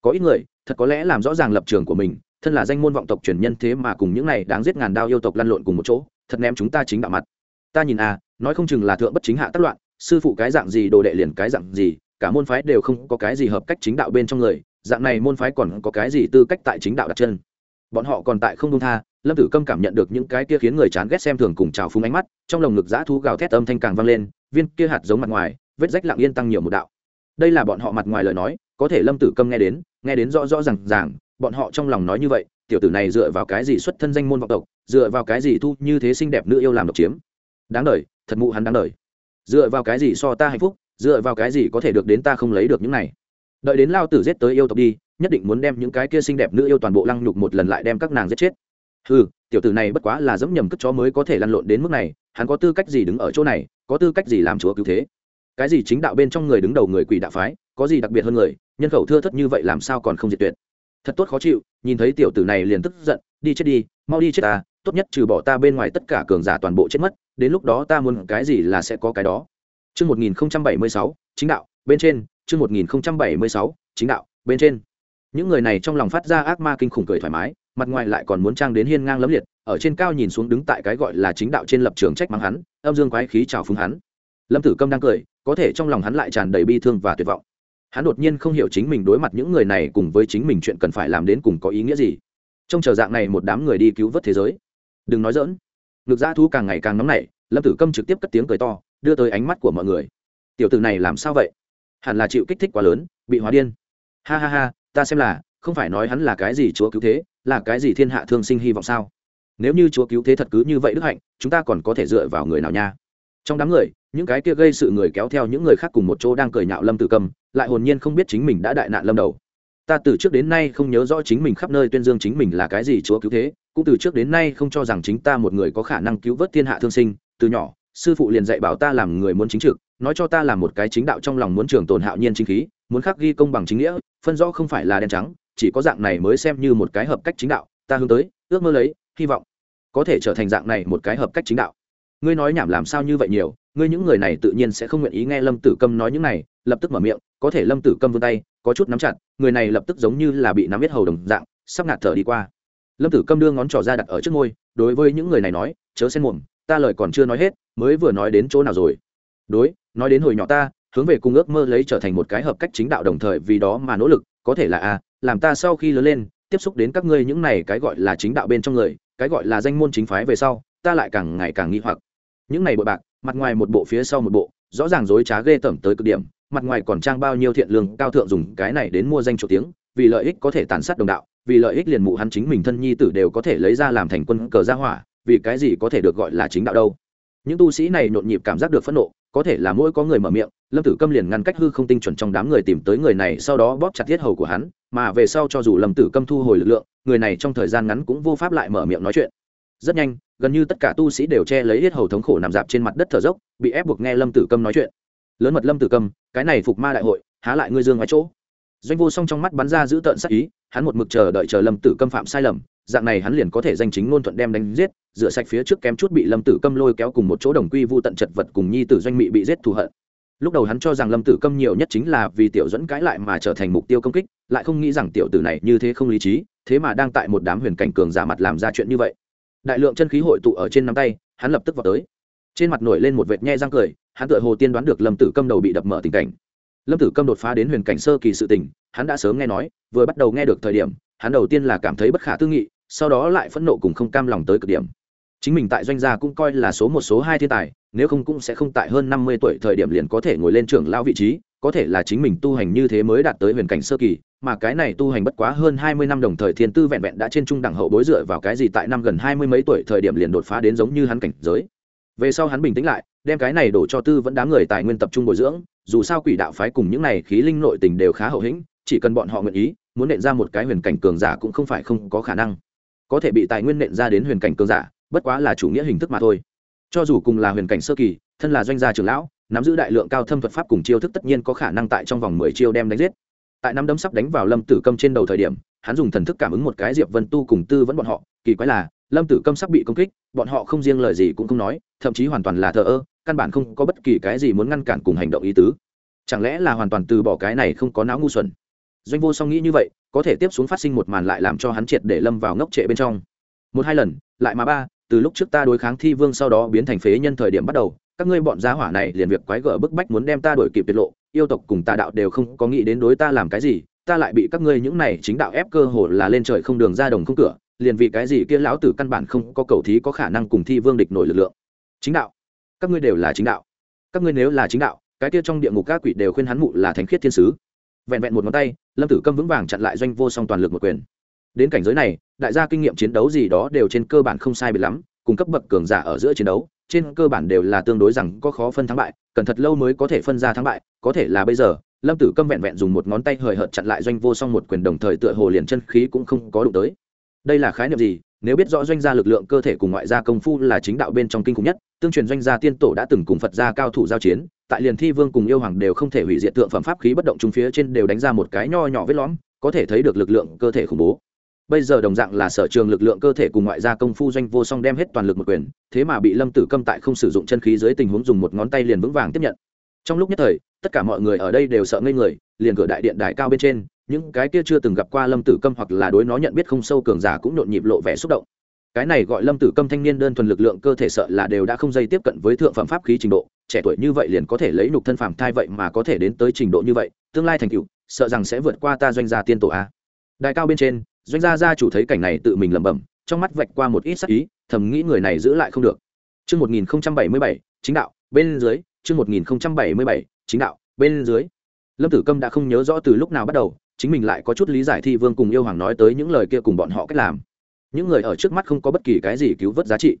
Có ít người, thật có lẽ làm rõ ràng lập trường của mình, thân là danh môn vọng tộc truyền nhân thế mà cùng những này đáng giết ngàn đao yêu tộc lăn lộn cùng một chỗ, thật ném chúng ta chính đạo mặt. Ta nhìn à nói không chừng là thượng bất chính hạ tất loạn, sư phụ cái dạng gì đồ đệ liền cái dạng gì cả môn phái đều không có cái gì hợp cách chính đạo bên trong người, dạng này môn phái còn có cái gì tư cách tại chính đạo đặt chân? Bọn họ còn tại không đông tha, lâm tử câm cảm nhận được những cái kia khiến người chán ghét xem thường cùng trào phúng ánh mắt, trong lồng ngực dã thú gào thét âm thanh càng vang lên, viên kia hạt giống mặt ngoài, vết rách lặng yên tăng nhiều một đạo. Đây là bọn họ mặt ngoài lời nói, có thể lâm tử câm nghe đến nghe đến rõ rõ r à n g ràng, bọn họ trong lòng nói như vậy, tiểu tử này dựa vào cái gì xuất thân danh môn vọng tộc, dựa vào cái gì thu như thế xinh đẹp nữ yêu làm độc chiếm? Đáng đ thật mụ hắn đáng đ dựa vào cái gì so ta hạnh phúc dựa vào cái gì có thể được đến ta không lấy được những này? Đợi đến lao tử giết tới yêu tộc đi, nhất định muốn đem những cái kia xinh đẹp nữ yêu toàn bộ lăng nhục một lần lại đem các nàng giết chết. Ừ tiểu tử này bất quá là dẫm nhầm cất chó mới có thể lăn lộn đến mức này, hắn có tư cách gì đứng ở chỗ này, có tư cách gì làm chúa cứu thế? Cái gì chính đạo bên trong người đứng đầu người quỷ đạo phái, có gì đặc biệt hơn người, nhân khẩu thưa thất như vậy làm sao còn không diệt tuyệt? Thật tốt khó chịu, nhìn thấy tiểu tử này liền tức giận, đi chết đi, mau đi chết ta, tốt nhất trừ bỏ ta bên ngoài tất cả cường giả toàn bộ chết mất, đến lúc đó ta muốn cái gì là sẽ có cái đó. Chương 1076, chính đạo, bên trên, chương 1076, chính đạo, bên trên. Những người này trong lòng phát ra ác ma kinh khủng cười thoải mái mặt ngoài lại còn muốn trang đến hiên ngang lẫm liệt ở trên cao nhìn xuống đứng tại cái gọi là chính đạo trên lập trường trách mắng hắn âm dương quái khí chào phúng hắn. Lâm tử câm đang cười có thể trong lòng hắn lại tràn đầy bi thương và tuyệt vọng. Hắn đột nhiên không hiểu chính mình đối mặt những người này cùng với chính mình chuyện cần phải làm đến cùng có ý nghĩa gì. Trong chờ dạng này một đám người đi cứu vớt thế giới. Đừng nói dỡn ngực dã thú càng ngày càng nóng nảy lâm tử câm trực tiếp cất tiếng cười to đưa tới ánh mắt của mọi người. Tiểu tử này làm sao vậy? Hẳn là chịu kích thích quá lớn, bị hóa điên. Ha ha ha, ta xem là, không phải nói hắn là cái gì chúa cứu thế, là cái gì thiên hạ thương sinh hy vọng sao? Nếu như chúa cứu thế thật cứ như vậy đức hạnh, chúng ta còn có thể dựa vào người nào nha? Trong đám người, những cái kia gây sự người kéo theo những người khác cùng một chỗ đang cười nhạo lâm tử cầm, lại hồn nhiên không biết chính mình đã đại nạn lâm đầu. Ta từ trước đến nay không nhớ rõ chính mình khắp nơi tuyên dương chính mình là cái gì chúa cứu thế, cũng từ trước đến nay không cho rằng chính ta một người có khả năng cứu vớt thiên hạ thương sinh, từ nhỏ sư phụ liền dạy bảo ta làm người muốn chính trực, nói cho ta làm một cái chính đạo trong lòng muốn trường tồn hạo nhiên chính khí, muốn khắc ghi công bằng chính nghĩa, phân rõ không phải là đen trắng, chỉ có dạng này mới xem như một cái hợp cách chính đạo, ta hướng tới, ước mơ lấy, hy vọng có thể trở thành dạng này một cái hợp cách chính đạo ngươi nói nhảm làm sao như vậy nhiều, ngươi những người này tự nhiên sẽ không nguyện ý nghe lâm tử câm nói những này, lập tức mở miệng, có thể lâm tử câm vươn tay, có chút nắm chặt, người này lập tức giống như là bị nắm biết hầu đồng dạng, sắp ngạt thở đi qua lâm tử câm đưa ngón trỏ ra đặt ở trước ngôi đối với những người này nói, chớ xen muộn ta lời còn chưa nói hết, mới vừa nói đến chỗ nào rồi? Đối, nói đến hồi nhỏ ta, hướng về cung ước mơ lấy trở thành một cái hợp cách chính đạo đồng thời vì đó mà nỗ lực, có thể là a, làm ta sau khi lớn lên, tiếp xúc đến các ngươi những này cái gọi là chính đạo bên trong người, cái gọi là danh môn chính phái về sau, ta lại càng ngày càng nghi hoặc. Những này bội bạc, mặt ngoài một bộ phía sau một bộ, rõ ràng dối trá ghê tởm tới cực điểm, mặt ngoài còn trang bao nhiêu thiện lương cao thượng dùng cái này đến mua danh chủ tiếng, vì lợi ích có thể tàn sát đồng đạo, vì lợi ích liền mụ hắn chính mình thân nhi tử đều có thể lấy ra làm thành quân cờ gia hỏa vì cái gì có thể được gọi là chính đạo đâu? Những tu sĩ này nhộn nhịp cảm giác được phẫn nộ, có thể là mỗi có người mở miệng, lâm tử câm liền ngăn cách hư không tinh chuẩn trong đám người tìm tới người này, sau đó bóp chặt thiết hầu của hắn, mà về sau cho dù lâm tử câm thu hồi lực lượng, người này trong thời gian ngắn cũng vô pháp lại mở miệng nói chuyện. Rất nhanh, gần như tất cả tu sĩ đều che lấy thiết hầu thống khổ nằm dạp trên mặt đất thở dốc, bị ép buộc nghe lâm tử câm nói chuyện. Lớn mật lâm tử câm, cái này phục ma đại hội, há lại ngươi dương ngoài chỗ? Doanh vô song trong mắt bắn ra giữ tợn sắc ý, hắn một mực chờ đợi chờ lâm tử câm phạm sai lầm, dạng này hắn liền có thể danh chính ngôn thuận đem đánh giết, rửa sạch phía trước kém chút bị lâm tử câm lôi kéo cùng một chỗ đồng quy vu tận chật vật cùng nhi tử doanh mị bị giết thù hận. Lúc đầu hắn cho rằng lâm tử câm nhiều nhất chính là vì tiểu dẫn cãi lại mà trở thành mục tiêu công kích, lại không nghĩ rằng tiểu tử này như thế không lý trí, thế mà đang tại một đám huyền cảnh cường giả mặt làm ra chuyện như vậy. Đại lượng chân khí hội tụ ở trên nắm tay, hắn lập tức vào tới. Trên mặt nổi lên một vệt nhe răng cười, hắn tựa hồ tiên đoán được lâm tử câm đầu bị đập mở tình cảnh lâm tử câm đột phá đến huyền cảnh sơ kỳ sự tình, hắn đã sớm nghe nói, vừa bắt đầu nghe được thời điểm, hắn đầu tiên là cảm thấy bất khả tư nghị, sau đó lại phẫn nộ cùng không cam lòng tới cực điểm. Chính mình tại doanh gia cũng coi là số một, số hai thiên tài, nếu không cũng sẽ không tại hơn năm mươi tuổi thời điểm liền có thể ngồi lên trưởng lão vị trí, có thể là chính mình tu hành như thế mới đạt tới huyền cảnh sơ kỳ, mà cái này tu hành bất quá hơn hai mươi năm đồng thời thiên tư vẹn vẹn đã trên trung đẳng hậu bối dựa vào cái gì tại năm gần hai mươi mấy tuổi thời điểm liền đột phá đến giống như hắn cảnh giới. Về sau hắn bình tĩnh lại, đem cái này đổ cho tư vẫn đám người tài nguyên tập trung bồi dưỡng dù sao quỷ đạo phái cùng những này khí linh nội tình đều khá hậu hĩnh, chỉ cần bọn họ nguyện ý, muốn nện ra một cái huyền cảnh cường giả cũng không phải không có khả năng. Có thể bị tài nguyên nện ra đến huyền cảnh cường giả, bất quá là chủ nghĩa hình thức mà thôi. Cho dù cùng là huyền cảnh sơ kỳ, thân là doanh gia trưởng lão, nắm giữ đại lượng cao thâm thuật pháp cùng chiêu thức tất nhiên có khả năng tại trong vòng mười chiêu đem đánh giết. Tại năm đấm sắp đánh vào lâm tử câm trên đầu thời điểm, hắn dùng thần thức cảm ứng một cái diệp vân tu cùng tư vẫn bọn họ, kỳ quái là, lâm tử câm sắp bị công kích, bọn họ không riêng lời gì cũng không nói, thậm chí hoàn toàn là thờ ơ căn bản không có bất kỳ cái gì muốn ngăn cản cùng hành động ý tứ. Chẳng lẽ là hoàn toàn từ bỏ cái này không có não ngu xuẩn? Doanh vô song nghĩ như vậy, có thể tiếp xuống phát sinh một màn lại làm cho hắn triệt để lâm vào ngốc trệ bên trong. Một hai lần, lại mà ba, từ lúc trước ta đối kháng thi vương sau đó biến thành phế nhân thời điểm bắt đầu, các ngươi bọn gia hỏa này liền việc quái gở bức bách muốn đem ta đổi kịp tiết lộ, yêu tộc cùng tà đạo đều không có nghĩ đến đối ta làm cái gì, ta lại bị các ngươi những này chính đạo ép cơ hồ là lên trời không đường ra đồng không cửa, liền vì cái gì kia lão tử căn bản không có cầu thí có khả năng cùng thi vương địch nổi lực lượng. Chính đạo các ngươi đều là chính đạo. Các ngươi nếu là chính đạo, cái kia trong địa ngục các quỷ đều khuyên hắn mụ là thánh khiết thiên sứ. Vẹn vẹn một ngón tay, lâm tử câm vững vàng chặn lại doanh vô song toàn lực một quyền. Đến cảnh giới này, đại gia kinh nghiệm chiến đấu gì đó đều trên cơ bản không sai biệt lắm, cùng cấp bậc cường giả ở giữa chiến đấu, trên cơ bản đều là tương đối rằng có khó phân thắng bại, cần thật lâu mới có thể phân ra thắng bại, có thể là bây giờ, lâm tử câm vẹn vẹn dùng một ngón tay hời hợt chặn lại doanh vô song một quyền đồng thời tựa hồ liền chân khí cũng không có đụng tới. Đây là khái niệm gì? Nếu biết rõ doanh gia lực lượng cơ thể cùng ngoại gia công phu là chính đạo bên trong kinh khủng nhất tương truyền doanh gia tiên tổ đã từng cùng phật gia cao thủ giao chiến, tại liền thi vương cùng yêu hoàng đều không thể hủy diệt tượng phẩm pháp khí bất động trung phía trên đều đánh ra một cái nho nhỏ vết lõm, có thể thấy được lực lượng cơ thể khủng bố. Bây giờ đồng dạng là sở trường lực lượng cơ thể cùng ngoại gia công phu doanh vô song đem hết toàn lực một quyền, thế mà bị lâm tử câm tại không sử dụng chân khí dưới tình huống dùng một ngón tay liền vững vàng tiếp nhận. Trong lúc nhất thời, tất cả mọi người ở đây đều sợ ngây người, liền cửa đại điện đài cao bên trên, những cái kia chưa từng gặp qua lâm tử câm hoặc là đối nó nhận biết không sâu cường giả cũng nhộn nhịp lộ vẻ xúc động cái này gọi lâm tử câm thanh niên đơn thuần lực lượng cơ thể sợ là đều đã không dây tiếp cận với thượng phẩm pháp khí trình độ trẻ tuổi như vậy liền có thể lấy nục thân phàm thai vậy mà có thể đến tới trình độ như vậy tương lai thành cựu sợ rằng sẽ vượt qua ta doanh gia tiên tổ a đại cao bên trên doanh gia gia chủ thấy cảnh này tự mình lẩm bẩm trong mắt vạch qua một ít sắc ý thầm nghĩ người này giữ lại không được Trước 1077, chính đạo, bên dưới, trước 1077, chính đạo, bên dưới. Lâm Tử Câm đã không nhớ rõ từ lúc nào bắt đầu, chính mình lại có chút lý giải thi vương cùng yêu hoàng nói tới những lời kia cùng bọn họ cách làm. Những người ở trước mắt không có bất kỳ cái gì cứu vớt giá trị.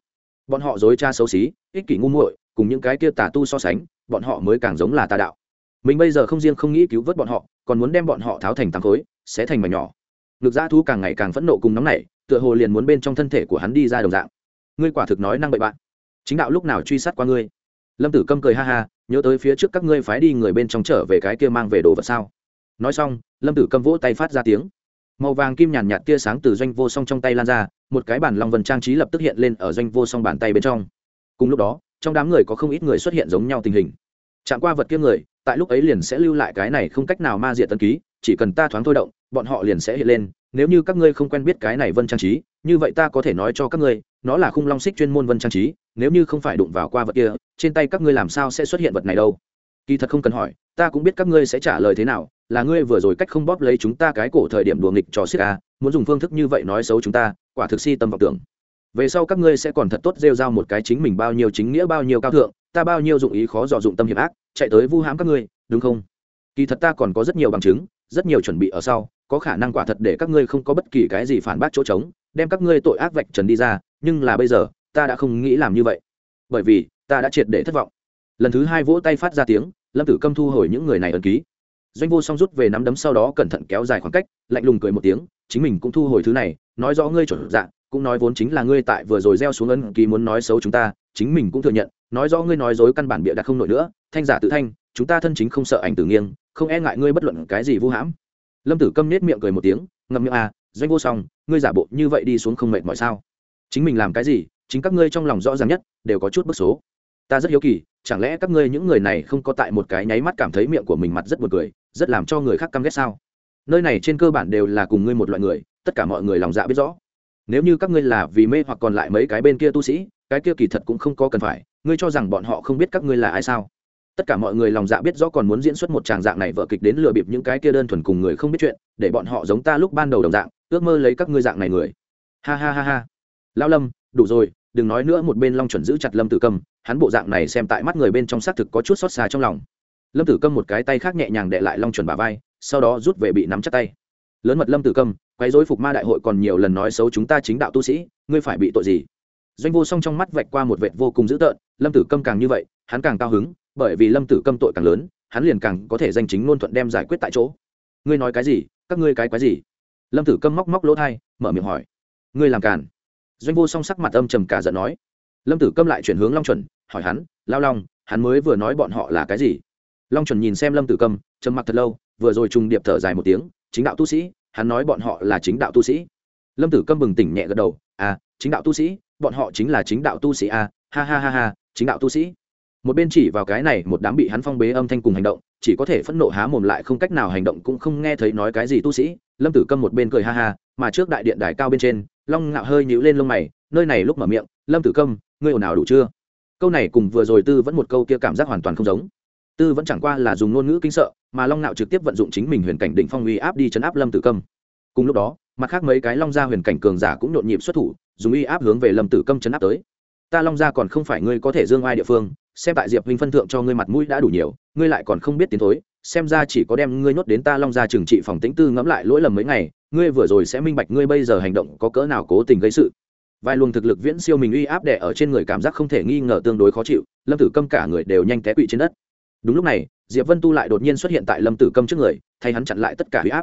Bọn họ dối cha xấu xí, ích kỷ ngu muội, cùng những cái kia tà tu so sánh, bọn họ mới càng giống là tà đạo. Mình bây giờ không riêng không nghĩ cứu vớt bọn họ, còn muốn đem bọn họ tháo thành tám khối, sẽ thành mảnh nhỏ. ngược ra thú càng ngày càng phẫn nộ cùng nóng nảy, tựa hồ liền muốn bên trong thân thể của hắn đi ra đồng dạng. Ngươi quả thực nói năng bậy bạn chính đạo lúc nào truy sát qua ngươi lâm tử câm cười ha ha nhớ tới phía trước các ngươi phái đi người bên trong trở về cái kia mang về đồ vật sao nói xong lâm tử câm vỗ tay phát ra tiếng màu vàng kim nhàn nhạt tia sáng từ doanh vô song trong tay lan ra, một cái bản long vần trang trí lập tức hiện lên ở doanh vô song bàn tay bên trong. Cùng lúc đó, trong đám người có không ít người xuất hiện giống nhau tình hình. Chạm qua vật kia người, tại lúc ấy liền sẽ lưu lại cái này không cách nào ma diệt tân ký, chỉ cần ta thoáng thôi động, bọn họ liền sẽ hiện lên. Nếu như các ngươi không quen biết cái này vân trang trí, như vậy ta có thể nói cho các ngươi, nó là khung long xích chuyên môn vân trang trí, nếu như không phải đụng vào qua vật kia, trên tay các ngươi làm sao sẽ xuất hiện vật này đâu? Kỳ thật không cần hỏi, ta cũng biết các ngươi sẽ trả lời thế nào, là ngươi vừa rồi cách không bóp lấy chúng ta cái cổ thời điểm đùa nghịch trò xiết a muốn dùng phương thức như vậy nói xấu chúng ta, quả thực si tâm vọng tưởng. Về sau các ngươi sẽ còn thật tốt rêu rao một cái chính mình bao nhiêu chính nghĩa bao nhiêu cao thượng, ta bao nhiêu dụng ý khó dò dụng tâm hiểm ác, chạy tới vu hãm các ngươi, đúng không? Kỳ thật ta còn có rất nhiều bằng chứng, rất nhiều chuẩn bị ở sau, có khả năng quả thật để các ngươi không có bất kỳ cái gì phản bác chỗ trống, đem các ngươi tội ác vạch trần đi ra, nhưng là bây giờ, ta đã không nghĩ làm như vậy. Bởi vì, ta đã triệt để thất vọng lần thứ hai vỗ tay phát ra tiếng, lâm tử câm thu hồi những người này ẩn ký. Doanh vô song rút về nắm đấm sau đó cẩn thận kéo dài khoảng cách, lạnh lùng cười một tiếng, chính mình cũng thu hồi thứ này, nói rõ ngươi chuẩn dạng cũng nói vốn chính là ngươi tại vừa rồi gieo xuống ân ký muốn nói xấu chúng ta, chính mình cũng thừa nhận, nói rõ ngươi nói dối căn bản bịa đặt không nổi nữa, thanh giả tự thanh, chúng ta thân chính không sợ ảnh tử nghiêng, không e ngại ngươi bất luận cái gì vu hãm. Lâm tử câm nết miệng cười một tiếng, ngậm miệng à doanh vô song, ngươi giả bộ như vậy đi xuống không mệt mỏi sao? Chính mình làm cái gì, chính các ngươi trong lòng rõ ràng nhất, đều có chút bức số. Ta rất hiếu kỳ chẳng lẽ các ngươi những người này không có tại một cái nháy mắt cảm thấy miệng của mình mặt rất buồn cười, rất làm cho người khác căm ghét sao? Nơi này trên cơ bản đều là cùng ngươi một loại người, tất cả mọi người lòng dạ biết rõ. Nếu như các ngươi là vì mê hoặc còn lại mấy cái bên kia tu sĩ, cái kia kỳ thật cũng không có cần phải, ngươi cho rằng bọn họ không biết các ngươi là ai sao? Tất cả mọi người lòng dạ biết rõ còn muốn diễn xuất một tràng dạng này vở kịch đến lừa bịp những cái kia đơn thuần cùng người không biết chuyện, để bọn họ giống ta lúc ban đầu đồng dạng, ước mơ lấy các ngươi dạng này người. Ha ha ha ha. Lão lâm, đủ rồi, đừng nói nữa, một bên long chuẩn giữ chặt lâm tử cầm hắn bộ dạng này xem tại mắt người bên trong xác thực có chút xót xa trong lòng. Lâm tử câm một cái tay khác nhẹ nhàng đệ lại long chuẩn bà vai, sau đó rút về bị nắm chắc tay. Lớn mật lâm tử câm, quấy dối phục ma đại hội còn nhiều lần nói xấu chúng ta chính đạo tu sĩ, ngươi phải bị tội gì? Doanh vô song trong mắt vạch qua một vệt vô cùng dữ tợn, lâm tử câm càng như vậy, hắn càng cao hứng, bởi vì lâm tử câm tội càng lớn, hắn liền càng có thể danh chính ngôn thuận đem giải quyết tại chỗ. Ngươi nói cái gì? Các ngươi cái quái gì? Lâm tử câm móc móc lỗ thai, mở miệng hỏi. Ngươi làm càn. Doanh vô song sắc mặt âm trầm cả giận nói. Lâm tử câm lại chuyển hướng long chuẩn hỏi hắn, lao long, hắn mới vừa nói bọn họ là cái gì? Long chuẩn nhìn xem lâm tử cầm, trầm mặc thật lâu, vừa rồi trùng điệp thở dài một tiếng, chính đạo tu sĩ, hắn nói bọn họ là chính đạo tu sĩ. Lâm tử câm bừng tỉnh nhẹ gật đầu à chính đạo tu sĩ, bọn họ chính là chính đạo tu sĩ à ha ha ha ha, chính đạo tu sĩ. Một bên chỉ vào cái này, một đám bị hắn phong bế âm thanh cùng hành động, chỉ có thể phẫn nộ há mồm lại không cách nào hành động cũng không nghe thấy nói cái gì tu sĩ. Lâm tử câm một bên cười ha ha, mà trước đại điện đài cao bên trên, long ngạo hơi nhíu lên lông mày, nơi này lúc mở miệng, lâm tử câm ngươi ồn ào đủ chưa? Câu này cùng vừa rồi tư vẫn một câu kia cảm giác hoàn toàn không giống. Tư vẫn chẳng qua là dùng ngôn ngữ kinh sợ, mà long nạo trực tiếp vận dụng chính mình huyền cảnh định phong uy áp đi chấn áp lâm tử câm. Cùng lúc đó, mặt khác mấy cái long gia huyền cảnh cường giả cũng nhộn nhịp xuất thủ, dùng uy áp hướng về lâm tử câm chấn áp tới. Ta long gia còn không phải ngươi có thể dương ai địa phương, xem tại diệp huynh phân thượng cho ngươi mặt mũi đã đủ nhiều, ngươi lại còn không biết tiến thối, xem ra chỉ có đem ngươi nhốt đến ta long gia trừng trị phòng tĩnh tư ngẫm lại lỗi lầm mấy ngày, ngươi vừa rồi sẽ minh bạch ngươi bây giờ hành động có cỡ nào cố tình gây sự vài luồng thực lực viễn siêu mình uy áp đẻ ở trên người cảm giác không thể nghi ngờ tương đối khó chịu, lâm tử câm cả người đều nhanh té quỵ trên đất. Đúng lúc này, diệp vân tu lại đột nhiên xuất hiện tại lâm tử câm trước người, thay hắn chặn lại tất cả uy áp.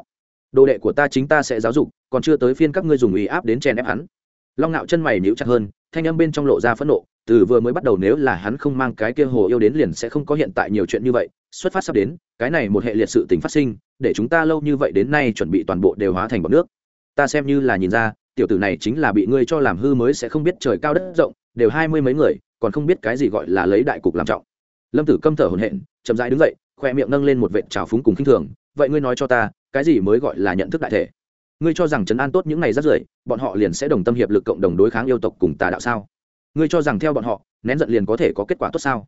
Đồ đệ của ta chính ta sẽ giáo dục, còn chưa tới phiên các ngươi dùng uy áp đến chèn ép hắn. Long ngạo chân mày níu chặt hơn, thanh âm bên trong lộ ra phẫn nộ, từ vừa mới bắt đầu nếu là hắn không mang cái kia hồ yêu đến liền sẽ không có hiện tại nhiều chuyện như vậy, xuất phát sắp đến, cái này một hệ liệt sự tình phát sinh, để chúng ta lâu như vậy đến nay chuẩn bị toàn bộ đều hóa thành bọt nước. Ta xem như là nhìn ra tiểu tử này chính là bị ngươi cho làm hư mới sẽ không biết trời cao đất rộng, đều hai mươi mấy người, còn không biết cái gì gọi là lấy đại cục làm trọng. Lâm tử câm thở hổn hển, chậm rãi đứng dậy, khoe miệng nâng lên một vệt trào phúng cùng khinh thường, vậy ngươi nói cho ta, cái gì mới gọi là nhận thức đại thể? Ngươi cho rằng trấn an tốt những ngày rất rưởi, bọn họ liền sẽ đồng tâm hiệp lực cộng đồng đối kháng yêu tộc cùng tà đạo sao? Ngươi cho rằng theo bọn họ, nén giận liền có thể có kết quả tốt sao?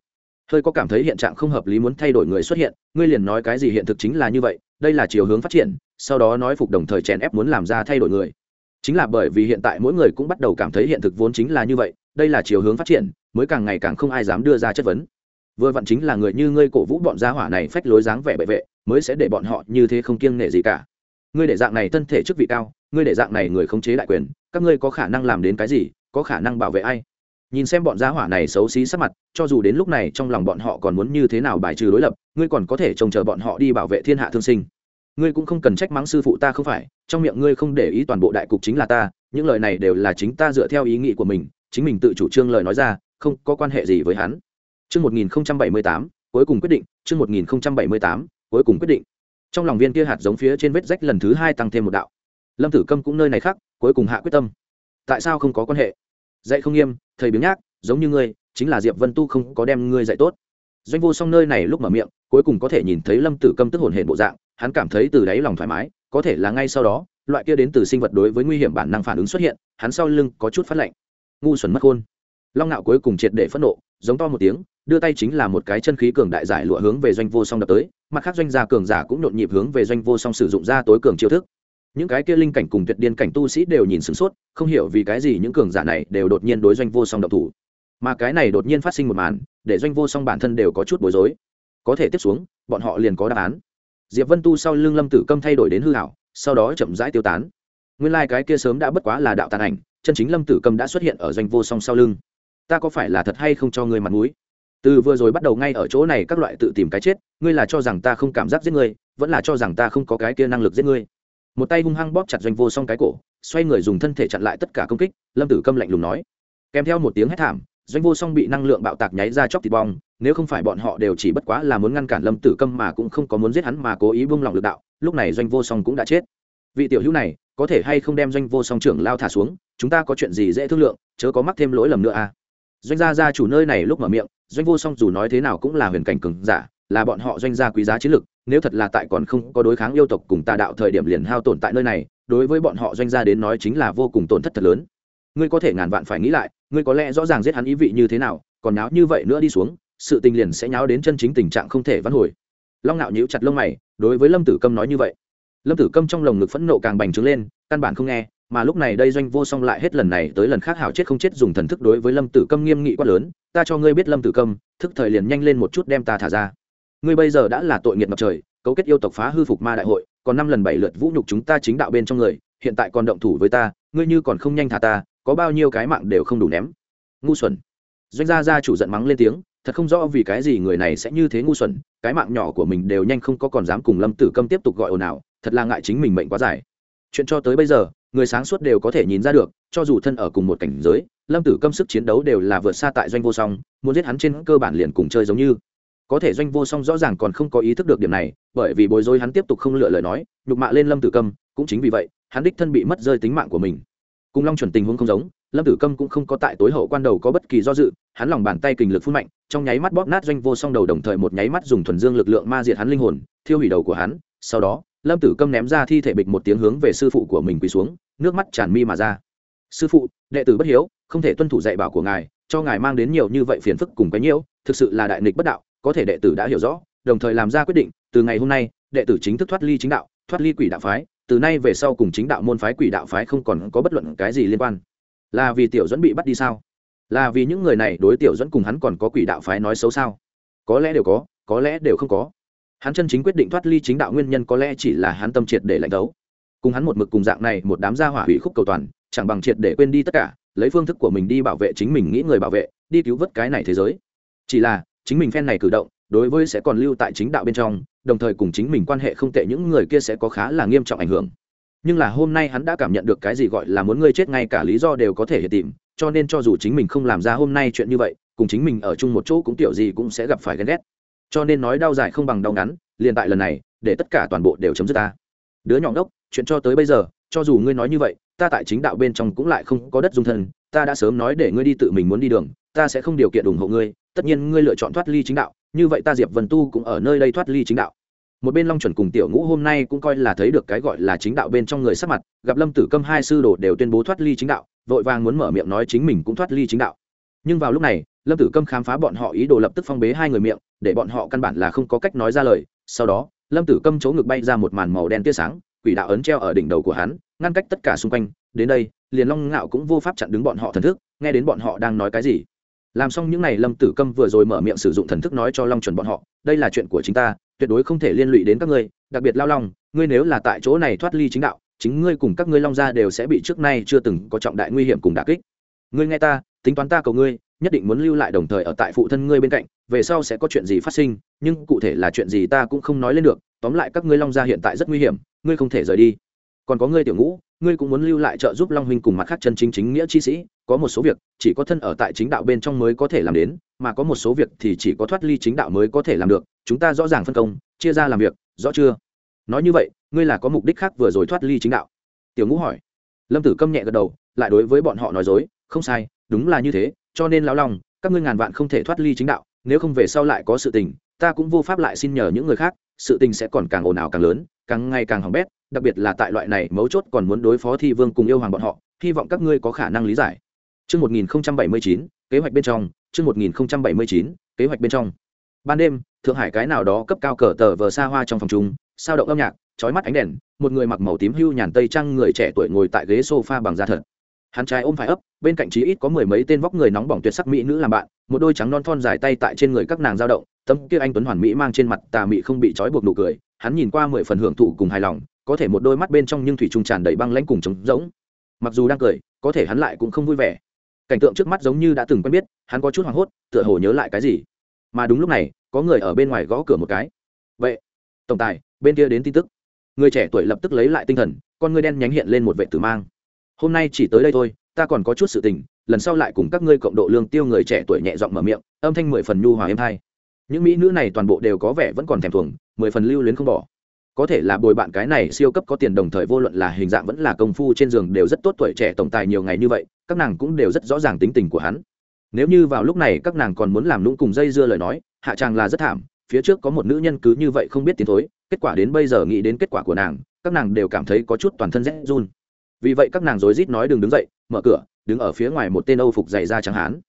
Hơi có cảm thấy hiện trạng không hợp lý muốn thay đổi người xuất hiện, ngươi liền nói cái gì hiện thực chính là như vậy, đây là chiều hướng phát triển, sau đó nói phục đồng thời chèn ép muốn làm ra thay đổi người chính là bởi vì hiện tại mỗi người cũng bắt đầu cảm thấy hiện thực vốn chính là như vậy, đây là chiều hướng phát triển, mới càng ngày càng không ai dám đưa ra chất vấn. Vừa vặn chính là người như ngươi cổ vũ bọn gia hỏa này phách lối dáng vẻ bệ vệ, mới sẽ để bọn họ như thế không kiêng nể gì cả. Ngươi để dạng này thân thể chức vị cao, ngươi để dạng này người khống chế đại quyền, các ngươi có khả năng làm đến cái gì, có khả năng bảo vệ ai? Nhìn xem bọn gia hỏa này xấu xí sắc mặt, cho dù đến lúc này trong lòng bọn họ còn muốn như thế nào bài trừ đối lập, ngươi còn có thể trông chờ bọn họ đi bảo vệ thiên hạ thương sinh ngươi cũng không cần trách mắng sư phụ ta không phải trong miệng ngươi không để ý toàn bộ đại cục chính là ta những lời này đều là chính ta dựa theo ý nghĩ của mình chính mình tự chủ trương lời nói ra không có quan hệ gì với hắn Chương 1078, cuối cùng quyết định, chương 1078, cuối cùng quyết định. Trong lòng viên kia hạt giống phía trên vết rách lần thứ hai tăng thêm một đạo. Lâm Tử Câm cũng nơi này khác, cuối cùng hạ quyết tâm. Tại sao không có quan hệ? Dạy không nghiêm, thầy biếng nhác, giống như ngươi, chính là Diệp Vân Tu không có đem ngươi dạy tốt. Doanh vô song nơi này lúc mở miệng, cuối cùng có thể nhìn thấy Lâm Tử Câm tức hồn hển bộ dạng, hắn cảm thấy từ đáy lòng thoải mái, có thể là ngay sau đó, loại kia đến từ sinh vật đối với nguy hiểm bản năng phản ứng xuất hiện, hắn sau lưng có chút phát lạnh. Ngu xuẩn mất khôn. Long nạo cuối cùng triệt để phẫn nộ, giống to một tiếng, đưa tay chính là một cái chân khí cường đại giải lụa hướng về doanh vô song đập tới mặt khác doanh gia cường giả cũng nhộn nhịp hướng về doanh vô song sử dụng ra tối cường chiêu thức những cái kia linh cảnh cùng tuyệt điên cảnh tu sĩ đều nhìn sửng sốt không hiểu vì cái gì những cường giả này đều đột nhiên đối doanh vô song độc thủ mà cái này đột nhiên phát sinh một màn để doanh vô song bản thân đều có chút bối rối có thể tiếp xuống bọn họ liền có đáp án diệp vân tu sau lưng lâm tử câm thay đổi đến hư hảo sau đó chậm rãi tiêu tán. Nguyên lai、like、cái kia sớm đã bất quá là đạo tàn ảnh, chân chính lâm tử câm đã xuất hiện ở doanh vô song sau lưng. Ta có phải là thật hay không cho ngươi mặt mũi? Từ vừa rồi bắt đầu ngay ở chỗ này các loại tự tìm cái chết, ngươi là cho rằng ta không cảm giác giết ngươi, vẫn là cho rằng ta không có cái kia năng lực giết ngươi. Một tay hung hăng bóp chặt doanh vô song cái cổ, xoay người dùng thân thể chặn lại tất cả công kích, lâm tử câm lạnh lùng nói. Kèm theo một tiếng hét thảm doanh vô song bị năng lượng bạo tạc nháy ra chóc thịt bong, nếu không phải bọn họ đều chỉ bất quá là muốn ngăn cản lâm tử câm mà cũng không có muốn giết hắn mà cố ý buông lỏng lực đạo, lúc này doanh vô song cũng đã chết. Vị tiểu hữu này, có thể hay không đem doanh vô song trưởng lao thả xuống, chúng ta có chuyện gì dễ thương lượng, chớ có mắc thêm lỗi lầm nữa à? Doanh gia gia chủ nơi này lúc mở miệng, doanh vô song dù nói thế nào cũng là huyền cảnh cường giả, là bọn họ doanh gia quý giá chiến lực, nếu thật là tại còn không có đối kháng yêu tộc cùng tà đạo thời điểm liền hao tổn tại nơi này, đối với bọn họ doanh gia đến nói chính là vô cùng tổn thất thật lớn ngươi có thể ngàn vạn phải nghĩ lại, ngươi có lẽ rõ ràng giết hắn ý vị như thế nào, còn náo như vậy nữa đi xuống, sự tình liền sẽ nháo đến chân chính tình trạng không thể vãn hồi. Long nạo nhíu chặt lông mày, đối với lâm tử câm nói như vậy. Lâm tử câm trong lồng ngực phẫn nộ càng bành trướng lên, căn bản không nghe, mà lúc này đây doanh vô song lại hết lần này tới lần khác hảo chết không chết dùng thần thức đối với lâm tử câm nghiêm nghị quát lớn, ta cho ngươi biết lâm tử câm, thức thời liền nhanh lên một chút đem ta thả ra. Ngươi bây giờ đã là tội nghiệt ngập trời, cấu kết yêu tộc phá hư phục ma đại hội, còn năm lần bảy lượt vũ nhục chúng ta chính đạo bên trong người hiện tại còn động thủ với ta, ngươi như còn không nhanh thả ta, có bao nhiêu cái mạng đều không đủ ném. Ngu xuẩn. Doanh gia gia chủ giận mắng lên tiếng, thật không rõ vì cái gì người này sẽ như thế ngu xuẩn, cái mạng nhỏ của mình đều nhanh không có còn dám cùng lâm tử câm tiếp tục gọi ồn ào, thật là ngại chính mình mệnh quá dài. Chuyện cho tới bây giờ, người sáng suốt đều có thể nhìn ra được, cho dù thân ở cùng một cảnh giới, lâm tử câm sức chiến đấu đều là vượt xa tại doanh vô song, muốn giết hắn trên cơ bản liền cùng chơi giống như. Có thể doanh vô song rõ ràng còn không có ý thức được điểm này, bởi vì bối rối hắn tiếp tục không lựa lời nói, nhục mạ lên lâm tử câm, cũng chính vì vậy hắn đích thân bị mất rơi tính mạng của mình. Cùng long chuẩn tình huống không giống, lâm tử câm cũng không có tại tối hậu quan đầu có bất kỳ do dự, hắn lòng bàn tay kình lực phun mạnh, trong nháy mắt bóp nát doanh vô song đầu đồng thời một nháy mắt dùng thuần dương lực lượng ma diệt hắn linh hồn, thiêu hủy đầu của hắn, sau đó, lâm tử câm ném ra thi thể bịch một tiếng hướng về sư phụ của mình quỳ xuống, nước mắt tràn mi mà ra. Sư phụ, đệ tử bất hiếu, không thể tuân thủ dạy bảo của ngài, cho ngài mang đến nhiều như vậy phiền phức cùng cái nhiễu, thực sự là đại nghịch bất đạo, có thể đệ tử đã hiểu rõ, đồng thời làm ra quyết định, từ ngày hôm nay, đệ tử chính thức thoát ly chính đạo, thoát ly quỷ đạo phái từ nay về sau cùng chính đạo môn phái quỷ đạo phái không còn có bất luận cái gì liên quan. Là vì tiểu dẫn bị bắt đi sao? Là vì những người này đối tiểu dẫn cùng hắn còn có quỷ đạo phái nói xấu sao? Có lẽ đều có có lẽ đều không có. Hắn chân chính quyết định thoát ly chính đạo nguyên nhân có lẽ chỉ là hắn tâm triệt để lạnh đấu. Cùng hắn một mực cùng dạng này một đám gia hỏa hủy khúc cầu toàn, chẳng bằng triệt để quên đi tất cả, lấy phương thức của mình đi bảo vệ chính mình nghĩ người bảo vệ, đi cứu vớt cái này thế giới. Chỉ là, chính mình phen này cử động, đối với sẽ còn lưu tại chính đạo bên trong đồng thời cùng chính mình quan hệ không tệ những người kia sẽ có khá là nghiêm trọng ảnh hưởng. Nhưng là hôm nay hắn đã cảm nhận được cái gì gọi là muốn ngươi chết ngay cả lý do đều có thể hiện tìm, cho nên cho dù chính mình không làm ra hôm nay chuyện như vậy, cùng chính mình ở chung một chỗ cũng tiểu gì cũng sẽ gặp phải ghen ghét. Cho nên nói đau dài không bằng đau ngắn, liền tại lần này, để tất cả toàn bộ đều chấm dứt ta. Đứa nhỏ ngốc, chuyện cho tới bây giờ, cho dù ngươi nói như vậy, ta tại chính đạo bên trong cũng lại không có đất dung thân, ta đã sớm nói để ngươi đi tự mình muốn đi đường, ta sẽ không điều kiện ủng hộ ngươi, tất nhiên ngươi lựa chọn thoát ly chính đạo như vậy ta diệp vân tu cũng ở nơi đây thoát ly chính đạo. Một bên long chuẩn cùng tiểu ngũ hôm nay cũng coi là thấy được cái gọi là chính đạo bên trong người sắc mặt, gặp lâm tử câm hai sư đồ đều tuyên bố thoát ly chính đạo, vội vàng muốn mở miệng nói chính mình cũng thoát ly chính đạo. Nhưng vào lúc này, lâm tử câm khám phá bọn họ ý đồ lập tức phong bế hai người miệng, để bọn họ căn bản là không có cách nói ra lời. Sau đó, lâm tử câm chỗ ngực bay ra một màn màu đen tia sáng, quỷ đạo ấn treo ở đỉnh đầu của hắn, ngăn cách tất cả xung quanh. Đến đây, liền long ngạo cũng vô pháp chặn đứng bọn họ thần thức, nghe đến bọn họ đang nói cái gì làm xong những n à y lâm tử câm vừa rồi mở miệng sử dụng thần thức nói cho long chuẩn bọn họ, đây là chuyện của chính ta, tuyệt đối không thể liên lụy đến các ngươi, đặc biệt lao long, ngươi nếu là tại chỗ này thoát ly chính đạo, chính ngươi cùng các ngươi long gia đều sẽ bị trước nay chưa từng có trọng đại nguy hiểm cùng đà kích. Ngươi nghe ta, tính toán ta cầu ngươi, nhất định muốn lưu lại đồng thời ở tại phụ thân ngươi bên cạnh, về sau sẽ có chuyện gì phát sinh, nhưng cụ thể là chuyện gì ta cũng không nói lên được, tóm lại các ngươi long gia hiện tại rất nguy hiểm, ngươi không thể rời đi. Còn có ngươi tiểu ngũ, ngươi cũng muốn lưu lại trợ giúp long huynh cùng mặt khác chân chính chính nghĩa chi sĩ có một số việc chỉ có thân ở tại chính đạo bên trong mới có thể làm đến, mà có một số việc thì chỉ có thoát ly chính đạo mới có thể làm được. Chúng ta rõ ràng phân công, chia ra làm việc, rõ chưa? Nói như vậy, ngươi là có mục đích khác vừa rồi thoát ly chính đạo? Tiểu ngũ hỏi. Lâm tử câm nhẹ gật đầu, lại đối với bọn họ nói dối, không sai, đúng là như thế, cho nên lão lòng các ngươi ngàn vạn không thể thoát ly chính đạo, nếu không về sau lại có sự tình, ta cũng vô pháp lại xin nhờ những người khác, sự tình sẽ còn càng ồn ào càng lớn, càng ngày càng hỏng bét, đặc biệt là tại loại này mấu chốt còn muốn đối phó thi vương cùng yêu hoàng bọn họ, hy vọng các ngươi có khả năng lý giải. Chương 1079, kế hoạch bên trong, chương 1079, kế hoạch bên trong. Ban đêm, Thượng Hải cái nào đó cấp cao cờ tờ vờ xa hoa trong phòng trung, sao động âm nhạc, chói mắt ánh đèn, một người mặc màu tím hưu nhàn tây trang người trẻ tuổi ngồi tại ghế sofa bằng da thật. Hắn trai ôm phải ấp, bên cạnh chí ít có mười mấy tên vóc người nóng bỏng tuyệt sắc mỹ nữ làm bạn, một đôi trắng non thon dài tay tại trên người các nàng dao động, tấm kia anh tuấn hoàn mỹ mang trên mặt tà mị không bị trói buộc nụ cười, hắn nhìn qua mười phần hưởng thụ cùng hài lòng, có thể một đôi mắt bên trong nhưng thủy trung tràn đầy băng lãnh cùng trống rỗng mặc dù đang cười có thể hắn lại cũng không vui vẻ cảnh tượng trước mắt giống như đã từng quen biết, hắn có chút hoảng hốt, tựa hồ nhớ lại cái gì. Mà đúng lúc này, có người ở bên ngoài gõ cửa một cái. Vậy tổng tài, bên kia đến tin tức. Người trẻ tuổi lập tức lấy lại tinh thần, con ngươi đen nhánh hiện lên một vệ tử mang. Hôm nay chỉ tới đây thôi, ta còn có chút sự tình, lần sau lại cùng các ngươi cộng độ lương tiêu người trẻ tuổi nhẹ giọng mở miệng, âm thanh mười phần nhu hòa êm thai. Những mỹ nữ này toàn bộ đều có vẻ vẫn còn thèm thuồng, mười phần lưu luyến không bỏ. Có thể là bồi bạn cái này siêu cấp có tiền đồng thời vô luận là hình dạng vẫn là công phu trên giường đều rất tốt tuổi trẻ tổng tài nhiều ngày như vậy các nàng cũng đều rất rõ ràng tính tình của hắn. Nếu như vào lúc này các nàng còn muốn làm lũng cùng dây dưa lời nói, hạ tràng là rất thảm, phía trước có một nữ nhân cứ như vậy không biết tiến thối, kết quả đến bây giờ nghĩ đến kết quả của nàng, các nàng đều cảm thấy có chút toàn thân rét run. Vì vậy các nàng rối rít nói đừng đứng dậy, mở cửa, đứng ở phía ngoài một tên âu phục dày ra trắng hán.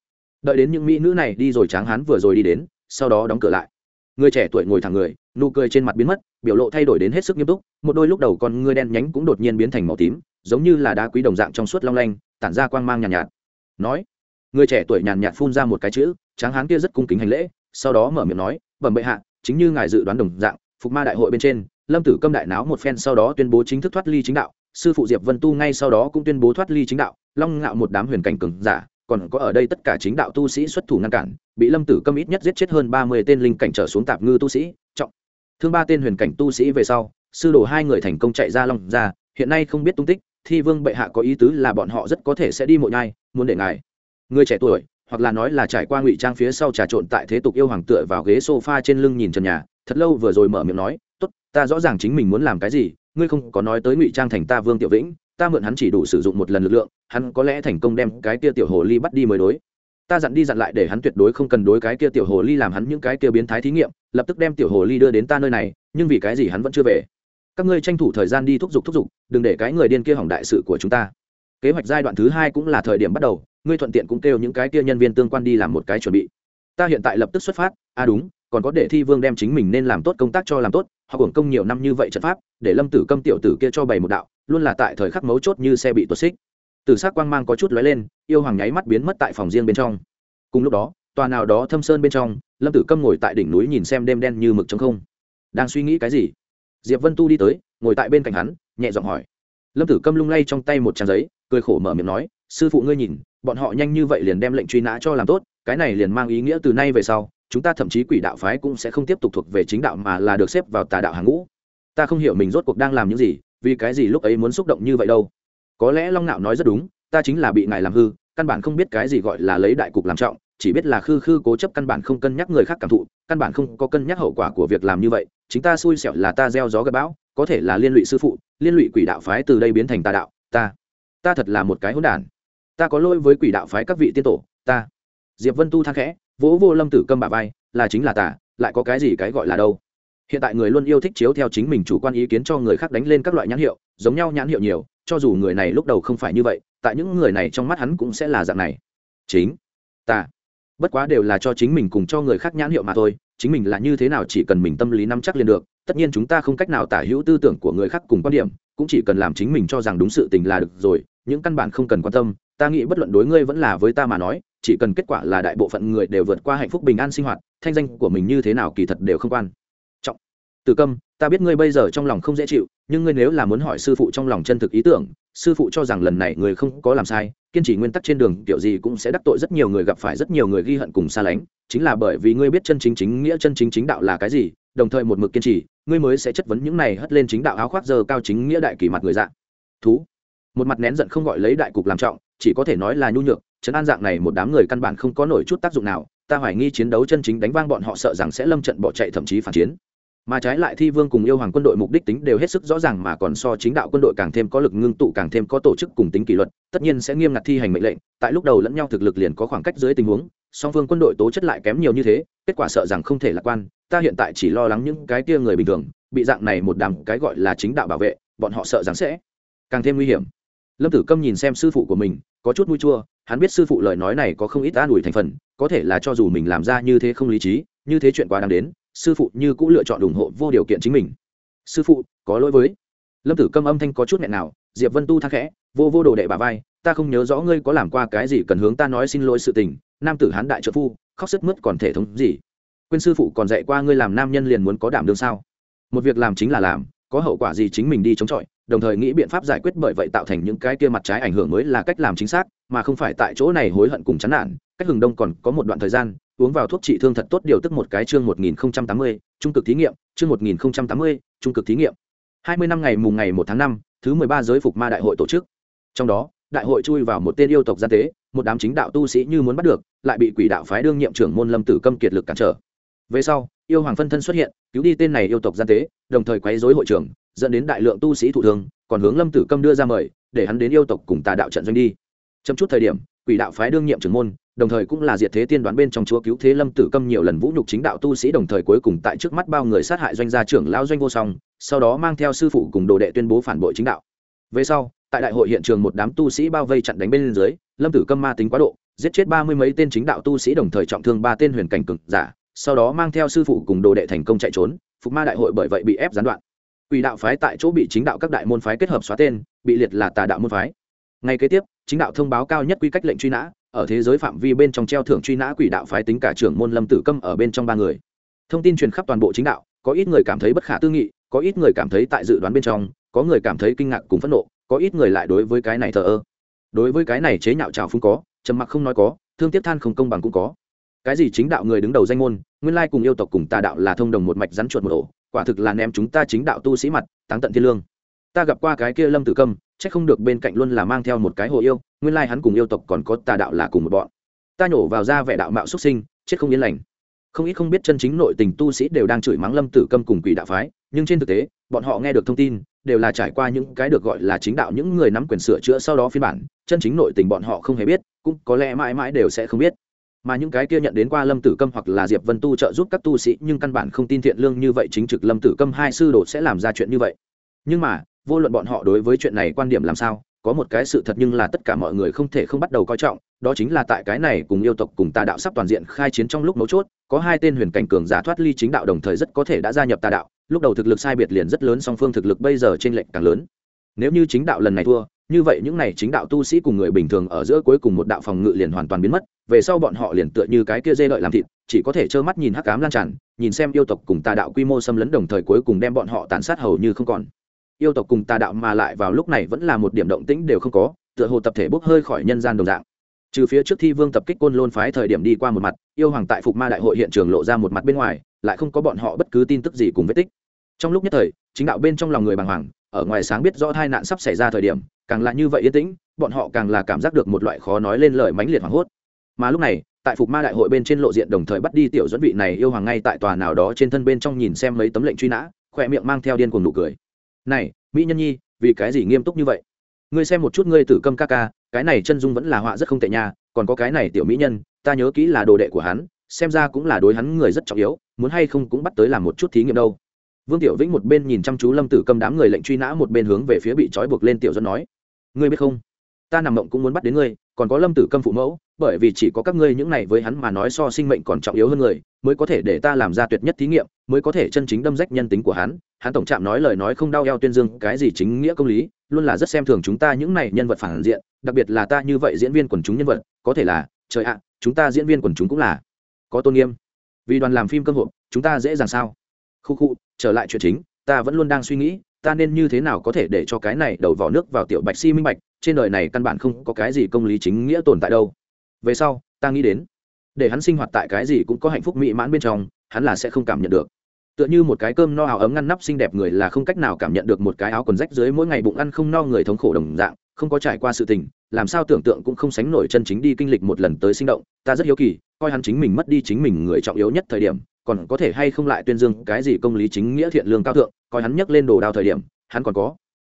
Đợi đến những mỹ nữ này đi rồi tráng hán vừa rồi đi đến, sau đó đóng cửa lại. Người trẻ tuổi ngồi thẳng người, nụ cười trên mặt biến mất, biểu lộ thay đổi đến hết sức nghiêm túc, một đôi lúc đầu con ngươi đen nhánh cũng đột nhiên biến thành màu tím, giống như là đá quý đồng dạng trong suốt long lanh tản ra quang mang nhàn nhạt, nhạt. Nói người trẻ tuổi nhàn nhạt phun ra một cái chữ tráng hán kia rất cung kính hành lễ sau đó mở miệng nói bẩm bệ hạ chính như ngài dự đoán đồng dạng phục ma đại hội bên trên lâm tử câm đại náo một phen sau đó tuyên bố chính thức thoát ly chính đạo sư phụ diệp vân tu ngay sau đó cũng tuyên bố thoát ly chính đạo long ngạo một đám huyền cảnh cường giả còn có ở đây tất cả chính đạo tu sĩ xuất thủ ngăn cản bị lâm tử câm ít nhất giết chết hơn ba mươi tên linh cảnh trở xuống tạp ngư tu sĩ trọng thương ba tên huyền cảnh tu sĩ về sau sư đồ hai người thành công chạy ra long ra hiện nay không biết tung tích thi vương bệ hạ có ý tứ là bọn họ rất có thể sẽ đi mộ nhai, muốn để ngài. Người trẻ tuổi, hoặc là nói là trải qua ngụy trang phía sau trà trộn tại thế tục yêu hoàng tựa vào ghế sofa trên lưng nhìn trần nhà, thật lâu vừa rồi mở miệng nói, tốt, ta rõ ràng chính mình muốn làm cái gì, ngươi không có nói tới ngụy trang thành ta vương tiểu vĩnh, ta mượn hắn chỉ đủ sử dụng một lần lực lượng, hắn có lẽ thành công đem cái kia tiểu hồ ly bắt đi mới đối. Ta dặn đi dặn lại để hắn tuyệt đối không cần đối cái kia tiểu hồ ly làm hắn những cái kia biến thái thí nghiệm, lập tức đem tiểu hồ ly đưa đến ta nơi này, nhưng vì cái gì hắn vẫn chưa về? Các ngươi tranh thủ thời gian đi thúc giục thúc giục, đừng để cái người điên kia hỏng đại sự của chúng ta. Kế hoạch giai đoạn thứ hai cũng là thời điểm bắt đầu, ngươi thuận tiện cũng kêu những cái kia nhân viên tương quan đi làm một cái chuẩn bị. Ta hiện tại lập tức xuất phát. À đúng, còn có để thi vương đem chính mình nên làm tốt công tác cho làm tốt họ hưởng công nhiều năm như vậy trận pháp, để lâm tử câm tiểu tử kia cho bày một đạo, luôn là tại thời khắc mấu chốt như xe bị tuột xích. Tử s ắ c quang mang có chút lóe lên, yêu hoàng nháy mắt biến mất tại phòng riêng bên trong. Cùng lúc đó, tòa nào đó thâm sơn bên trong, lâm tử câm ngồi tại đỉnh núi nhìn xem đêm đen như mực trong không. Đang suy nghĩ cái gì? Diệp vân tu đi tới, ngồi tại bên cạnh hắn, nhẹ giọng hỏi. Lâm tử câm lung lay trong tay một trang giấy, cười khổ mở miệng nói, sư phụ ngươi nhìn, bọn họ nhanh như vậy liền đem lệnh truy nã cho làm tốt, cái này liền mang ý nghĩa từ nay về sau, chúng ta thậm chí quỷ đạo phái cũng sẽ không tiếp tục thuộc về chính đạo mà là được xếp vào tà đạo hàng ngũ. Ta không hiểu mình rốt cuộc đang làm những gì, vì cái gì lúc ấy muốn xúc động như vậy đâu. Có lẽ long nạo nói rất đúng, ta chính là bị ngài làm hư, căn bản không biết cái gì gọi là lấy đại cục làm trọng chỉ biết là khư khư cố chấp căn bản không cân nhắc người khác cảm thụ, căn bản không có cân nhắc hậu quả của việc làm như vậy. Chính ta xui xẻo là ta gieo gió gây bão, có thể là liên lụy sư phụ, liên lụy quỷ đạo phái từ đây biến thành tà đạo, ta ta thật là một cái hỗn đản. Ta có lỗi với quỷ đạo phái các vị tiên tổ, ta. Diệp vân tu than khẽ, vỗ vô lâm tử câm bà vai, là chính là tà, lại có cái gì cái gọi là đâu? Hiện tại người luôn yêu thích chiếu theo chính mình chủ quan ý kiến cho người khác đánh lên các loại nhãn hiệu, giống nhau nhãn hiệu nhiều, cho dù người này lúc đầu không phải như vậy, tại những người này trong mắt hắn cũng sẽ là dạng này. Chính ta bất quá đều là cho chính mình cùng cho người khác nhãn hiệu mà thôi, chính mình là như thế nào chỉ cần mình tâm lý nắm chắc liền được, tất nhiên chúng ta không cách nào tả hữu tư tưởng của người khác cùng quan điểm, cũng chỉ cần làm chính mình cho rằng đúng sự tình là được rồi, những căn bản không cần quan tâm, ta nghĩ bất luận đối ngươi vẫn là với ta mà nói, chỉ cần kết quả là đại bộ phận người đều vượt qua hạnh phúc bình an sinh hoạt, thanh danh của mình như thế nào kỳ thật đều không quan. Tử từ câm, ta biết ngươi bây giờ trong lòng không dễ chịu, nhưng ngươi nếu là muốn hỏi sư phụ trong lòng chân thực ý tưởng, sư phụ cho rằng lần này người không có làm sai, kiên trì nguyên tắc trên đường, kiểu gì cũng sẽ đắc tội rất nhiều người, gặp phải rất nhiều người ghi hận cùng xa lánh. Chính là bởi vì ngươi biết chân chính chính nghĩa, chân chính chính đạo là cái gì, đồng thời một mực kiên trì, ngươi mới sẽ chất vấn những này hất lên chính đạo áo khoác giờ cao chính nghĩa đại kỳ mặt người dạng. Thú. Một mặt nén giận không gọi lấy đại cục làm trọng, chỉ có thể nói là nhu nhược, trấn an dạng này một đám người căn bản không có nổi chút tác dụng nào, ta hoài nghi chiến đấu chân chính đánh vang bọn họ sợ rằng sẽ lâm trận bỏ chạy thậm chí phản chiến mà trái lại thi vương cùng yêu hoàng quân đội mục đích tính đều hết sức rõ ràng mà còn so chính đạo quân đội càng thêm có lực ngưng tụ, càng thêm có tổ chức cùng tính kỷ luật, tất nhiên sẽ nghiêm ngặt thi hành mệnh lệnh. Tại lúc đầu lẫn nhau thực lực liền có khoảng cách dưới tình huống, song phương quân đội tố chất lại kém nhiều như thế, kết quả sợ rằng không thể lạc quan. Ta hiện tại chỉ lo lắng những cái kia người bình thường, bị dạng này một đám cái gọi là chính đạo bảo vệ, bọn họ sợ rằng sẽ càng thêm nguy hiểm. Lâm tử câm nhìn xem sư phụ của mình, có chút vui chua, hắn biết sư phụ lời nói này có không ít an ủi thành phần, có thể là cho dù mình làm ra như thế không lý trí, như thế chuyện quá đáng đến sư phụ như cũng lựa chọn ủng hộ vô điều kiện chính mình. Sư phụ, có lỗi với. Lâm tử câm âm thanh có chút nghẹn nào, diệp vân tu thang khẽ, vô vô đồ đệ bà vai, ta không nhớ rõ ngươi có làm qua cái gì cần hướng ta nói xin lỗi sự tình, nam tử hán đại trợ phu, khóc sức mướt còn thể thống gì. Quên sư phụ còn dạy qua ngươi làm nam nhân liền muốn có đảm đương sao? Một việc làm chính là làm, có hậu quả gì chính mình đi chống chọi, đồng thời nghĩ biện pháp giải quyết bởi vậy tạo thành những cái kia mặt trái ảnh hưởng mới là cách làm chính xác, mà không phải tại chỗ này hối hận cùng chán nản, cách hừng đông còn có một đoạn thời gian uống vào thuốc trị thương thật tốt điều tức một cái chương 1080, trung cực thí nghiệm, chương 1080, trung cực thí nghiệm. 20 năm ngày mùng ngày 1 tháng 5, thứ 13 giới phục ma đại hội tổ chức. Trong đó, đại hội chui vào một tên yêu tộc gian tế, một đám chính đạo tu sĩ như muốn bắt được, lại bị quỷ đạo phái đương nhiệm trưởng môn Lâm Tử Câm kiệt lực cản trở. Về sau, yêu hoàng phân thân xuất hiện, cứu đi tên này yêu tộc gian tế, đồng thời quấy rối hội trưởng, dẫn đến đại lượng tu sĩ thụ thương, còn hướng Lâm Tử Câm đưa ra mời, để hắn đến yêu tộc cùng tà đạo trận doanh đi. chấm chút thời điểm, quỷ đạo phái đương nhiệm trưởng môn, đồng thời cũng là diệt thế tiên đoán bên trong chúa cứu thế lâm tử câm nhiều lần vũ nhục chính đạo tu sĩ đồng thời cuối cùng tại trước mắt bao người sát hại doanh gia trưởng lão doanh vô song sau đó mang theo sư phụ cùng đồ đệ tuyên bố phản bội chính đạo về sau tại đại hội hiện trường một đám tu sĩ bao vây chặn đánh bên dưới lâm tử câm ma tính quá độ giết chết ba mươi mấy tên chính đạo tu sĩ đồng thời trọng thương ba tên huyền cảnh cực giả sau đó mang theo sư phụ cùng đồ đệ thành công chạy trốn phục ma đại hội bởi vậy bị ép gián đoạn Quỷ đạo phái tại chỗ bị chính đạo các đại môn phái kết hợp xóa tên, bị liệt là tà đạo môn phái. Ngay kế tiếp, chính đạo thông báo cao nhất quy cách lệnh truy nã, ở thế giới phạm vi bên trong treo thưởng truy nã quỷ đạo phái tính cả trưởng môn lâm tử câm ở bên trong ba người. Thông tin truyền khắp toàn bộ chính đạo, có ít người cảm thấy bất khả tư nghị, có ít người cảm thấy tại dự đoán bên trong, có người cảm thấy kinh ngạc cùng phẫn nộ, có ít người lại đối với cái này thờ ơ. Đối với cái này chế nhạo trào phung có, trầm mặc không nói có, thương tiếc than không công bằng cũng có. Cái gì chính đạo người đứng đầu danh môn, nguyên lai cùng yêu tộc cùng tà đạo là thông đồng một mạch rắn chuột một ổ, quả thực là ném chúng ta chính đạo tu sĩ mặt, táng tận thiên lương. Ta gặp qua cái kia lâm tử câm chắc không được bên cạnh luôn là mang theo một cái hồ yêu, nguyên lai hắn cùng yêu tộc còn có tà đạo là cùng một bọn. Ta nhổ vào ra vẻ đạo mạo xuất sinh, chết không yên lành. Không ít không biết chân chính nội tình tu sĩ đều đang chửi mắng lâm tử câm cùng quỷ đạo phái, nhưng trên thực tế, bọn họ nghe được thông tin, đều là trải qua những cái được gọi là chính đạo những người nắm quyền sửa chữa sau đó phiên bản, chân chính nội tình bọn họ không hề biết, cũng có lẽ mãi mãi đều sẽ không biết. Mà những cái kia nhận đến qua lâm tử câm hoặc là diệp vân tu trợ giúp các tu sĩ, nhưng căn bản không tin thiện lương như vậy, chính trực lâm tử câm hai sư đồ sẽ làm ra chuyện như vậy. Nhưng mà vô luận bọn họ đối với chuyện này quan điểm làm sao, có một cái sự thật nhưng là tất cả mọi người không thể không bắt đầu coi trọng, đó chính là tại cái này cùng yêu tộc cùng tà đạo sắp toàn diện khai chiến trong lúc mấu chốt, có hai tên huyền cảnh cường giả thoát ly chính đạo đồng thời rất có thể đã gia nhập tà đạo, lúc đầu thực lực sai biệt liền rất lớn song phương thực lực bây giờ trên lệnh càng lớn. Nếu như chính đạo lần này thua, như vậy những này chính đạo tu sĩ cùng người bình thường ở giữa cuối cùng một đạo phòng ngự liền hoàn toàn biến mất, về sau bọn họ liền tựa như cái kia dê lợi làm thịt, chỉ có thể trơ mắt nhìn hắc cám lan tràn, nhìn xem yêu tộc cùng tà đạo quy mô xâm lấn đồng thời cuối cùng đem bọn họ tàn sát hầu như không còn yêu tộc cùng tà đạo mà lại vào lúc này vẫn là một điểm động tĩnh đều không có, tựa hồ tập thể bốc hơi khỏi nhân gian đồng dạng. Trừ phía trước thi vương tập kích côn lôn phái thời điểm đi qua một mặt, yêu hoàng tại phục ma đại hội hiện trường lộ ra một mặt bên ngoài, lại không có bọn họ bất cứ tin tức gì cùng vết tích. Trong lúc nhất thời, chính đạo bên trong lòng người bàng hoàng, ở ngoài sáng biết rõ tai nạn sắp xảy ra thời điểm, càng là như vậy yên tĩnh, bọn họ càng là cảm giác được một loại khó nói lên lời mãnh liệt hoảng hốt. Mà lúc này, tại phục ma đại hội bên trên lộ diện đồng thời bắt đi tiểu dẫn vị này yêu hoàng ngay tại tòa nào đó trên thân bên trong nhìn xem mấy tấm lệnh truy nã, khoe miệng mang theo điên cuồng nụ cười này, mỹ nhân nhi, vì cái gì nghiêm túc như vậy? Ngươi xem một chút ngươi tử câm ca ca, cái này chân dung vẫn là họa rất không tệ nha, còn có cái này tiểu mỹ nhân, ta nhớ kỹ là đồ đệ của hắn, xem ra cũng là đối hắn người rất trọng yếu, muốn hay không cũng bắt tới làm một chút thí nghiệm đâu. Vương tiểu vĩnh một bên nhìn chăm chú lâm tử câm đám người lệnh truy nã, một bên hướng về phía bị trói buộc lên tiểu dân nói, ngươi biết không? Ta nằm mộng cũng muốn bắt đến ngươi, còn có lâm tử câm phụ mẫu, bởi vì chỉ có các ngươi những này với hắn mà nói so sinh mệnh còn trọng yếu hơn người, mới có thể để ta làm ra tuyệt nhất thí nghiệm, mới có thể chân chính đâm rách nhân tính của hắn hắn tổng trạm nói lời nói không đau eo tuyên dương, cái gì chính nghĩa công lý, luôn là rất xem thường chúng ta những này nhân vật phản diện, đặc biệt là ta như vậy diễn viên quần chúng nhân vật, có thể là, trời ạ, chúng ta diễn viên quần chúng cũng là có tôn nghiêm. Vì đoàn làm phim cơ hội chúng ta dễ dàng sao? Khu khu, trở lại chuyện chính, ta vẫn luôn đang suy nghĩ, ta nên như thế nào có thể để cho cái này đầu vỏ nước vào tiểu bạch si minh bạch, trên đời này căn bản không có cái gì công lý chính nghĩa tồn tại đâu. Về sau, ta nghĩ đến, để hắn sinh hoạt tại cái gì cũng có hạnh phúc mỹ mãn bên trong, hắn là sẽ không cảm nhận được tựa như một cái cơm no áo ấm ngăn nắp xinh đẹp người là không cách nào cảm nhận được một cái áo quần rách dưới mỗi ngày bụng ăn không no người thống khổ đồng dạng, không có trải qua sự tình, làm sao tưởng tượng cũng không sánh nổi chân chính đi kinh lịch một lần tới sinh động, ta rất hiếu kỳ, coi hắn chính mình mất đi chính mình người trọng yếu nhất thời điểm, còn có thể hay không lại tuyên dương cái gì công lý chính nghĩa thiện lương cao thượng, coi hắn nhấc lên đồ đao thời điểm, hắn còn có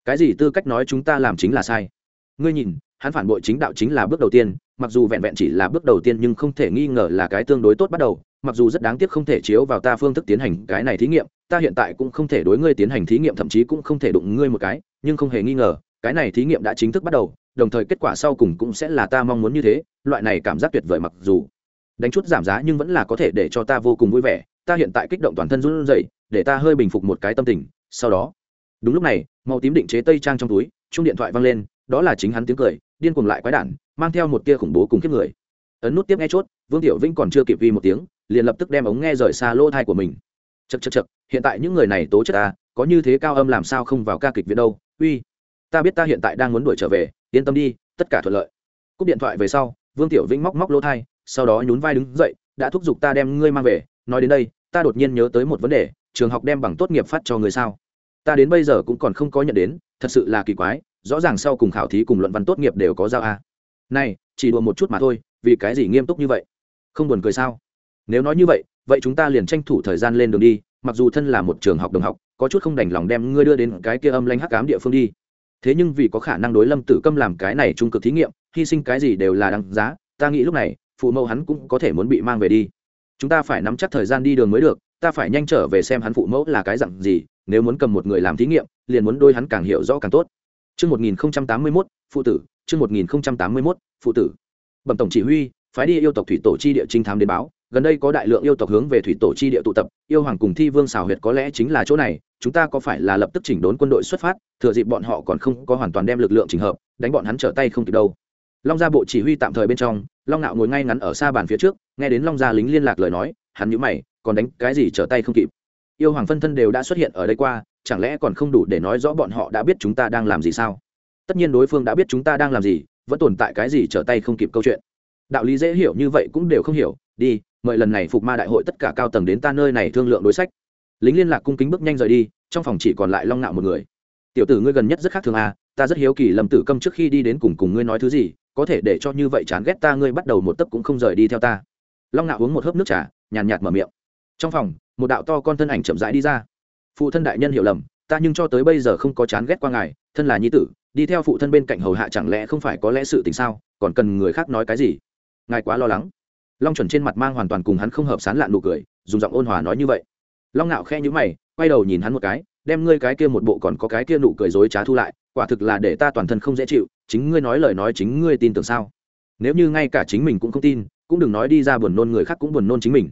cái gì tư cách nói chúng ta làm chính là sai. Ngươi nhìn, hắn phản bội chính đạo chính là bước đầu tiên, mặc dù vẹn vẹn chỉ là bước đầu tiên nhưng không thể nghi ngờ là cái tương đối tốt bắt đầu mặc dù rất đáng tiếc không thể chiếu vào ta phương thức tiến hành cái này thí nghiệm, ta hiện tại cũng không thể đối ngươi tiến hành thí nghiệm, thậm chí cũng không thể đụng ngươi một cái, nhưng không hề nghi ngờ, cái này thí nghiệm đã chính thức bắt đầu, đồng thời kết quả sau cùng cũng sẽ là ta mong muốn như thế, loại này cảm giác tuyệt vời mặc dù đánh chút giảm giá nhưng vẫn là có thể để cho ta vô cùng vui vẻ, ta hiện tại kích động toàn thân run rẩy, để ta hơi bình phục một cái tâm tình, sau đó, đúng lúc này, màu tím định chế tây trang trong túi chung điện thoại văng lên, đó là chính hắn tiếng cười, điên cuồng lại quái đản, mang theo một tia khủng bố cùng kiếp người. Ấn nút tiếp nghe chốt, vương tiểu vinh còn chưa kịp vi một tiếng liền lập tức đem ống nghe rời xa lỗ thai của mình. Chật chật chật hiện tại những người này tố chất ta, có như thế cao âm làm sao không vào ca kịch viện đâu, uy. Ta biết ta hiện tại đang muốn đuổi trở về, yên tâm đi, tất cả thuận lợi. Cúp điện thoại về sau, vương tiểu vĩnh móc móc lỗ thai, sau đó nhún vai đứng dậy, đã thúc giục ta đem ngươi mang về, nói đến đây, ta đột nhiên nhớ tới một vấn đề, trường học đem bằng tốt nghiệp phát cho người sao. Ta đến bây giờ cũng còn không có nhận đến, thật sự là kỳ quái, rõ ràng sau cùng khảo thí cùng luận văn tốt nghiệp đều có giao a. Này, chỉ đùa một chút mà thôi, vì cái gì nghiêm túc như vậy? Không buồn cười sao? Nếu nói như vậy vậy chúng ta liền tranh thủ thời gian lên đường đi mặc dù thân là một trường học đồng học có chút không đành lòng đem ngươi đưa đến cái kia âm lanh hắc cám địa phương đi. Thế nhưng vì có khả năng đối lâm tử câm làm cái này trung cực thí nghiệm hy sinh cái gì đều là đáng giá ta nghĩ lúc này phụ mẫu hắn cũng có thể muốn bị mang về đi. Chúng ta phải nắm chắc thời gian đi đường mới được ta phải nhanh trở về xem hắn phụ mẫu là cái dặn gì nếu muốn cầm một người làm thí nghiệm liền muốn đôi hắn càng hiểu rõ càng tốt. Trước 1081, phụ tử, trước 1081, phụ tử. Bẩm tổng chỉ huy, phái đi yêu tộc thủy tổ chi địa trinh thám đến báo, gần đây có đại lượng yêu tộc hướng về thủy tổ chi địa tụ tập, yêu hoàng cùng thi vương xào huyệt có lẽ chính là chỗ này, chúng ta có phải là lập tức chỉnh đốn quân đội xuất phát, thừa dịp bọn họ còn không có hoàn toàn đem lực lượng chỉnh hợp, đánh bọn hắn trở tay không kịp đâu. Long gia bộ chỉ huy tạm thời bên trong, Long Nạo ngồi ngay ngắn ở xa bàn phía trước, nghe đến Long gia lính liên lạc lời nói, hắn nhíu mày, còn đánh cái gì trở tay không kịp. Yêu hoàng phân thân đều đã xuất hiện ở đây qua, chẳng lẽ còn không đủ để nói rõ bọn họ đã biết chúng ta đang làm gì sao? tất nhiên đối phương đã biết chúng ta đang làm gì vẫn tồn tại cái gì trở tay không kịp câu chuyện đạo lý dễ hiểu như vậy cũng đều không hiểu đi mời lần này phục ma đại hội tất cả cao tầng đến ta nơi này thương lượng đối sách. Lính liên lạc cung kính bước nhanh rời đi, trong phòng chỉ còn lại long nạo một người. Tiểu tử ngươi gần nhất rất khác thường à ta rất hiếu kỳ lầm tử câm trước khi đi đến cùng cùng ngươi nói thứ gì, có thể để cho như vậy chán ghét ta ngươi bắt đầu một tấc cũng không rời đi theo ta. Long nạo uống một hớp nước trà, nhàn nhạt mở miệng. Trong phòng, một đạo to con thân ảnh chậm rãi đi ra. Phụ thân đại nhân hiểu lầm, ta nhưng cho tới bây giờ không có chán ghét qua ngài, thân là nhi tử, đi theo phụ thân bên cạnh hầu hạ chẳng lẽ không phải có lẽ sự tình sao, còn cần người khác nói cái gì? Ngài quá lo lắng long chuẩn trên mặt mang hoàn toàn cùng hắn không hợp sán lạn nụ cười, dùng giọng ôn hòa nói như vậy. Long ngạo khe nhữ mày, quay đầu nhìn hắn một cái, đem ngươi cái kia một bộ còn có cái kia nụ cười dối trá thu lại, quả thực là để ta toàn thân không dễ chịu, chính ngươi nói lời nói chính ngươi tin tưởng sao? Nếu như ngay cả chính mình cũng không tin, cũng đừng nói đi ra buồn nôn người khác cũng buồn nôn chính mình.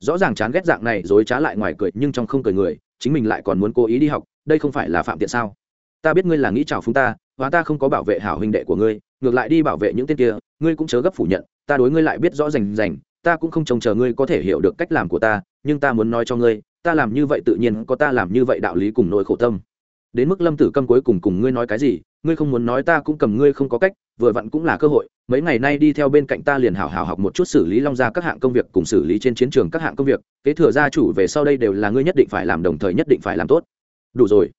Rõ ràng chán ghét dạng này dối trá lại ngoài cười, nhưng trong không cười người, chính mình lại còn muốn cố ý đi học, đây không phải là phạm tiện sao? Ta biết ngươi là nghĩ chào phúng ta, và ta không có bảo vệ hảo huynh đệ của ngươi, ngược lại đi bảo vệ những tên kia, ngươi cũng chớ gấp phủ nhận ta đối ngươi lại biết rõ rành rành, ta cũng không trông chờ ngươi có thể hiểu được cách làm của ta, nhưng ta muốn nói cho ngươi, ta làm như vậy tự nhiên có ta làm như vậy đạo lý cùng nỗi khổ tâm. Đến mức lâm tử câm cuối cùng cùng ngươi nói cái gì, ngươi không muốn nói ta cũng cầm ngươi không có cách, vừa vặn cũng là cơ hội, mấy ngày nay đi theo bên cạnh ta liền hảo hảo học một chút xử lý long ra các hạng công việc cùng xử lý trên chiến trường các hạng công việc, kế thừa gia chủ về sau đây đều là ngươi nhất định phải làm, đồng thời nhất định phải làm tốt. Đủ rồi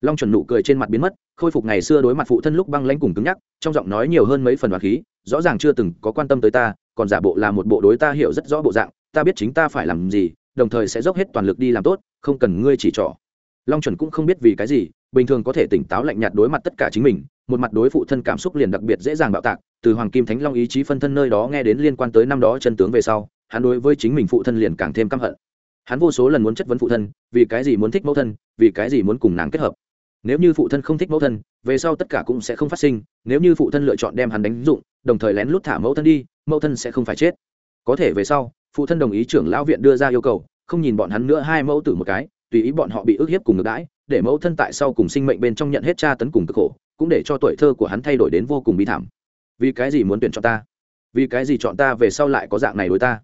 long chuẩn nụ cười trên mặt biến mất, khôi phục ngày xưa đối mặt phụ thân lúc băng lãnh cùng cứng nhắc, trong giọng nói nhiều hơn mấy phần hoạt khí, rõ ràng chưa từng có quan tâm tới ta, còn giả bộ là một bộ đối ta hiểu rất rõ bộ dạng, ta biết chính ta phải làm gì, đồng thời sẽ dốc hết toàn lực đi làm tốt, không cần ngươi chỉ trỏ. Long chuẩn cũng không biết vì cái gì, bình thường có thể tỉnh táo lạnh nhạt đối mặt tất cả chính mình, một mặt đối phụ thân cảm xúc liền đặc biệt dễ dàng bạo tạc, từ hoàng kim thánh long ý chí phân thân nơi đó nghe đến liên quan tới năm đó chân tướng về sau, hắn đối với chính mình phụ thân liền càng thêm căm hận. Hắn vô số lần muốn chất vấn phụ thân, vì cái gì muốn thích mẫu thân, vì cái gì muốn cùng nàng kết hợp nếu như phụ thân không thích mẫu thân, về sau tất cả cũng sẽ không phát sinh. Nếu như phụ thân lựa chọn đem hắn đánh dụng, đồng thời lén lút thả mẫu thân đi, mẫu thân sẽ không phải chết. Có thể về sau, phụ thân đồng ý trưởng lão viện đưa ra yêu cầu, không nhìn bọn hắn nữa hai mẫu tử một cái, tùy ý bọn họ bị ức hiếp cùng ngược đãi, để mẫu thân tại sau cùng sinh mệnh bên trong nhận hết tra tấn cùng cực khổ, cũng để cho tuổi thơ của hắn thay đổi đến vô cùng bi thảm. Vì cái gì muốn tuyển chọn ta? Vì cái gì chọn ta về sau lại có dạng này đối ta?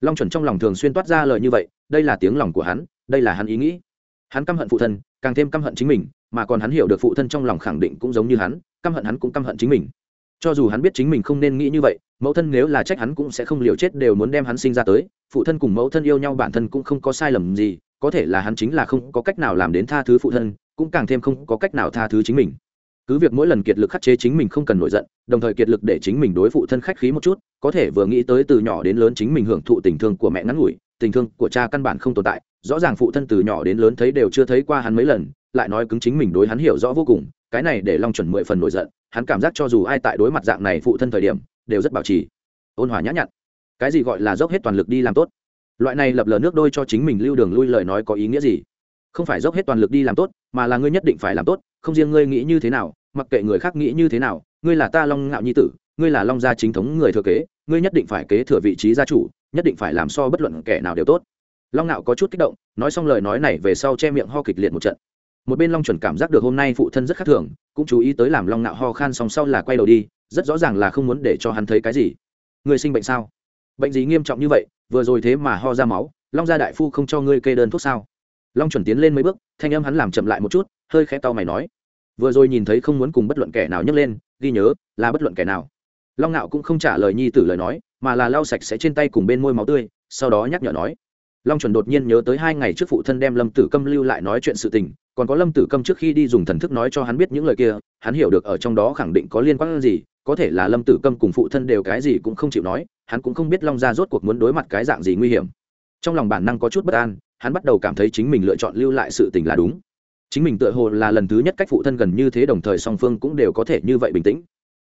Long chuẩn trong lòng thường xuyên toát ra lời như vậy, đây là tiếng lòng của hắn, đây là hắn ý nghĩ. Hắn căm hận phụ thân, càng thêm căm hận chính mình mà còn hắn hiểu được phụ thân trong lòng khẳng định cũng giống như hắn, căm hận hắn cũng căm hận chính mình. Cho dù hắn biết chính mình không nên nghĩ như vậy, mẫu thân nếu là trách hắn cũng sẽ không liều chết đều muốn đem hắn sinh ra tới. Phụ thân cùng mẫu thân yêu nhau bản thân cũng không có sai lầm gì, có thể là hắn chính là không có cách nào làm đến tha thứ phụ thân, cũng càng thêm không có cách nào tha thứ chính mình. Cứ việc mỗi lần kiệt lực khắc chế chính mình không cần nổi giận, đồng thời kiệt lực để chính mình đối phụ thân khách khí một chút, có thể vừa nghĩ tới từ nhỏ đến lớn chính mình hưởng thụ tình thương của mẹ ngắn ngủi, tình thương của cha căn bản không tồn tại, rõ ràng phụ thân từ nhỏ đến lớn thấy đều chưa thấy qua hắn mấy lần lại nói cứng chính mình đối hắn hiểu rõ vô cùng, cái này để long chuẩn mười phần nổi giận, hắn cảm giác cho dù ai tại đối mặt dạng này phụ thân thời điểm, đều rất bảo trì. Ôn hòa nhã nhặn. Cái gì gọi là dốc hết toàn lực đi làm tốt? Loại này lập lờ nước đôi cho chính mình lưu đường lui lời nói có ý nghĩa gì? Không phải dốc hết toàn lực đi làm tốt, mà là ngươi nhất định phải làm tốt, không riêng ngươi nghĩ như thế nào, mặc kệ người khác nghĩ như thế nào, ngươi là ta long ngạo nhi tử, ngươi là long gia chính thống người thừa kế, ngươi nhất định phải kế thừa vị trí gia chủ, nhất định phải làm so bất luận kẻ nào đều tốt. Long ngạo có chút kích động, nói xong lời nói này về sau che miệng ho kịch liệt một trận một bên long chuẩn cảm giác được hôm nay phụ thân rất khác thường, cũng chú ý tới làm long nạo ho khan xong sau là quay đầu đi, rất rõ ràng là không muốn để cho hắn thấy cái gì. Người sinh bệnh sao? Bệnh gì nghiêm trọng như vậy, vừa rồi thế mà ho ra máu, long gia đại phu không cho ngươi kê đơn thuốc sao? Long chuẩn tiến lên mấy bước, thanh âm hắn làm chậm lại một chút, hơi khẽ tao mày nói. Vừa rồi nhìn thấy không muốn cùng bất luận kẻ nào nhấc lên, ghi nhớ, là bất luận kẻ nào. Long nạo cũng không trả lời nhi tử lời nói, mà là lau sạch sẽ trên tay cùng bên môi máu tươi, sau đó nhắc nhở nói. Long chuẩn đột nhiên nhớ tới hai ngày trước phụ thân đem lâm tử câm lưu lại nói chuyện sự tình còn có lâm tử câm trước khi đi dùng thần thức nói cho hắn biết những lời kia, hắn hiểu được ở trong đó khẳng định có liên quan gì, có thể là lâm tử câm cùng phụ thân đều cái gì cũng không chịu nói, hắn cũng không biết long gia rốt cuộc muốn đối mặt cái dạng gì nguy hiểm. Trong lòng bản năng có chút bất an, hắn bắt đầu cảm thấy chính mình lựa chọn lưu lại sự tình là đúng. Chính mình tự hồ là lần thứ nhất cách phụ thân gần như thế đồng thời song phương cũng đều có thể như vậy bình tĩnh.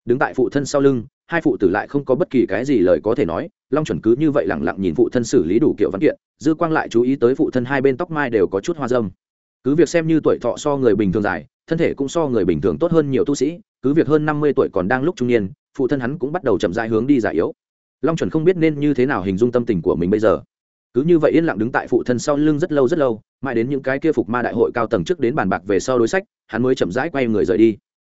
Đứng tại phụ thân sau lưng, hai phụ tử lại không có bất kỳ cái gì lời có thể nói, long chuẩn cứ như vậy lẳng lặng nhìn phụ thân xử lý đủ kiểu văn kiện, dư quang lại chú ý tới phụ thân hai bên tóc mai đều có chút hoa dâm cứ việc xem như tuổi thọ so người bình thường dài, thân thể cũng so người bình thường tốt hơn nhiều tu sĩ, cứ việc hơn năm mươi tuổi còn đang lúc trung niên, phụ thân hắn cũng bắt đầu chậm dại hướng đi giải yếu. Long chuẩn không biết nên như thế nào hình dung tâm tình của mình bây giờ. Cứ như vậy yên lặng đứng tại phụ thân sau lưng rất lâu rất lâu, mãi đến những cái kia phục ma đại hội cao tầng trước đến bàn bạc về sau đối sách, hắn mới chậm rãi quay người rời đi.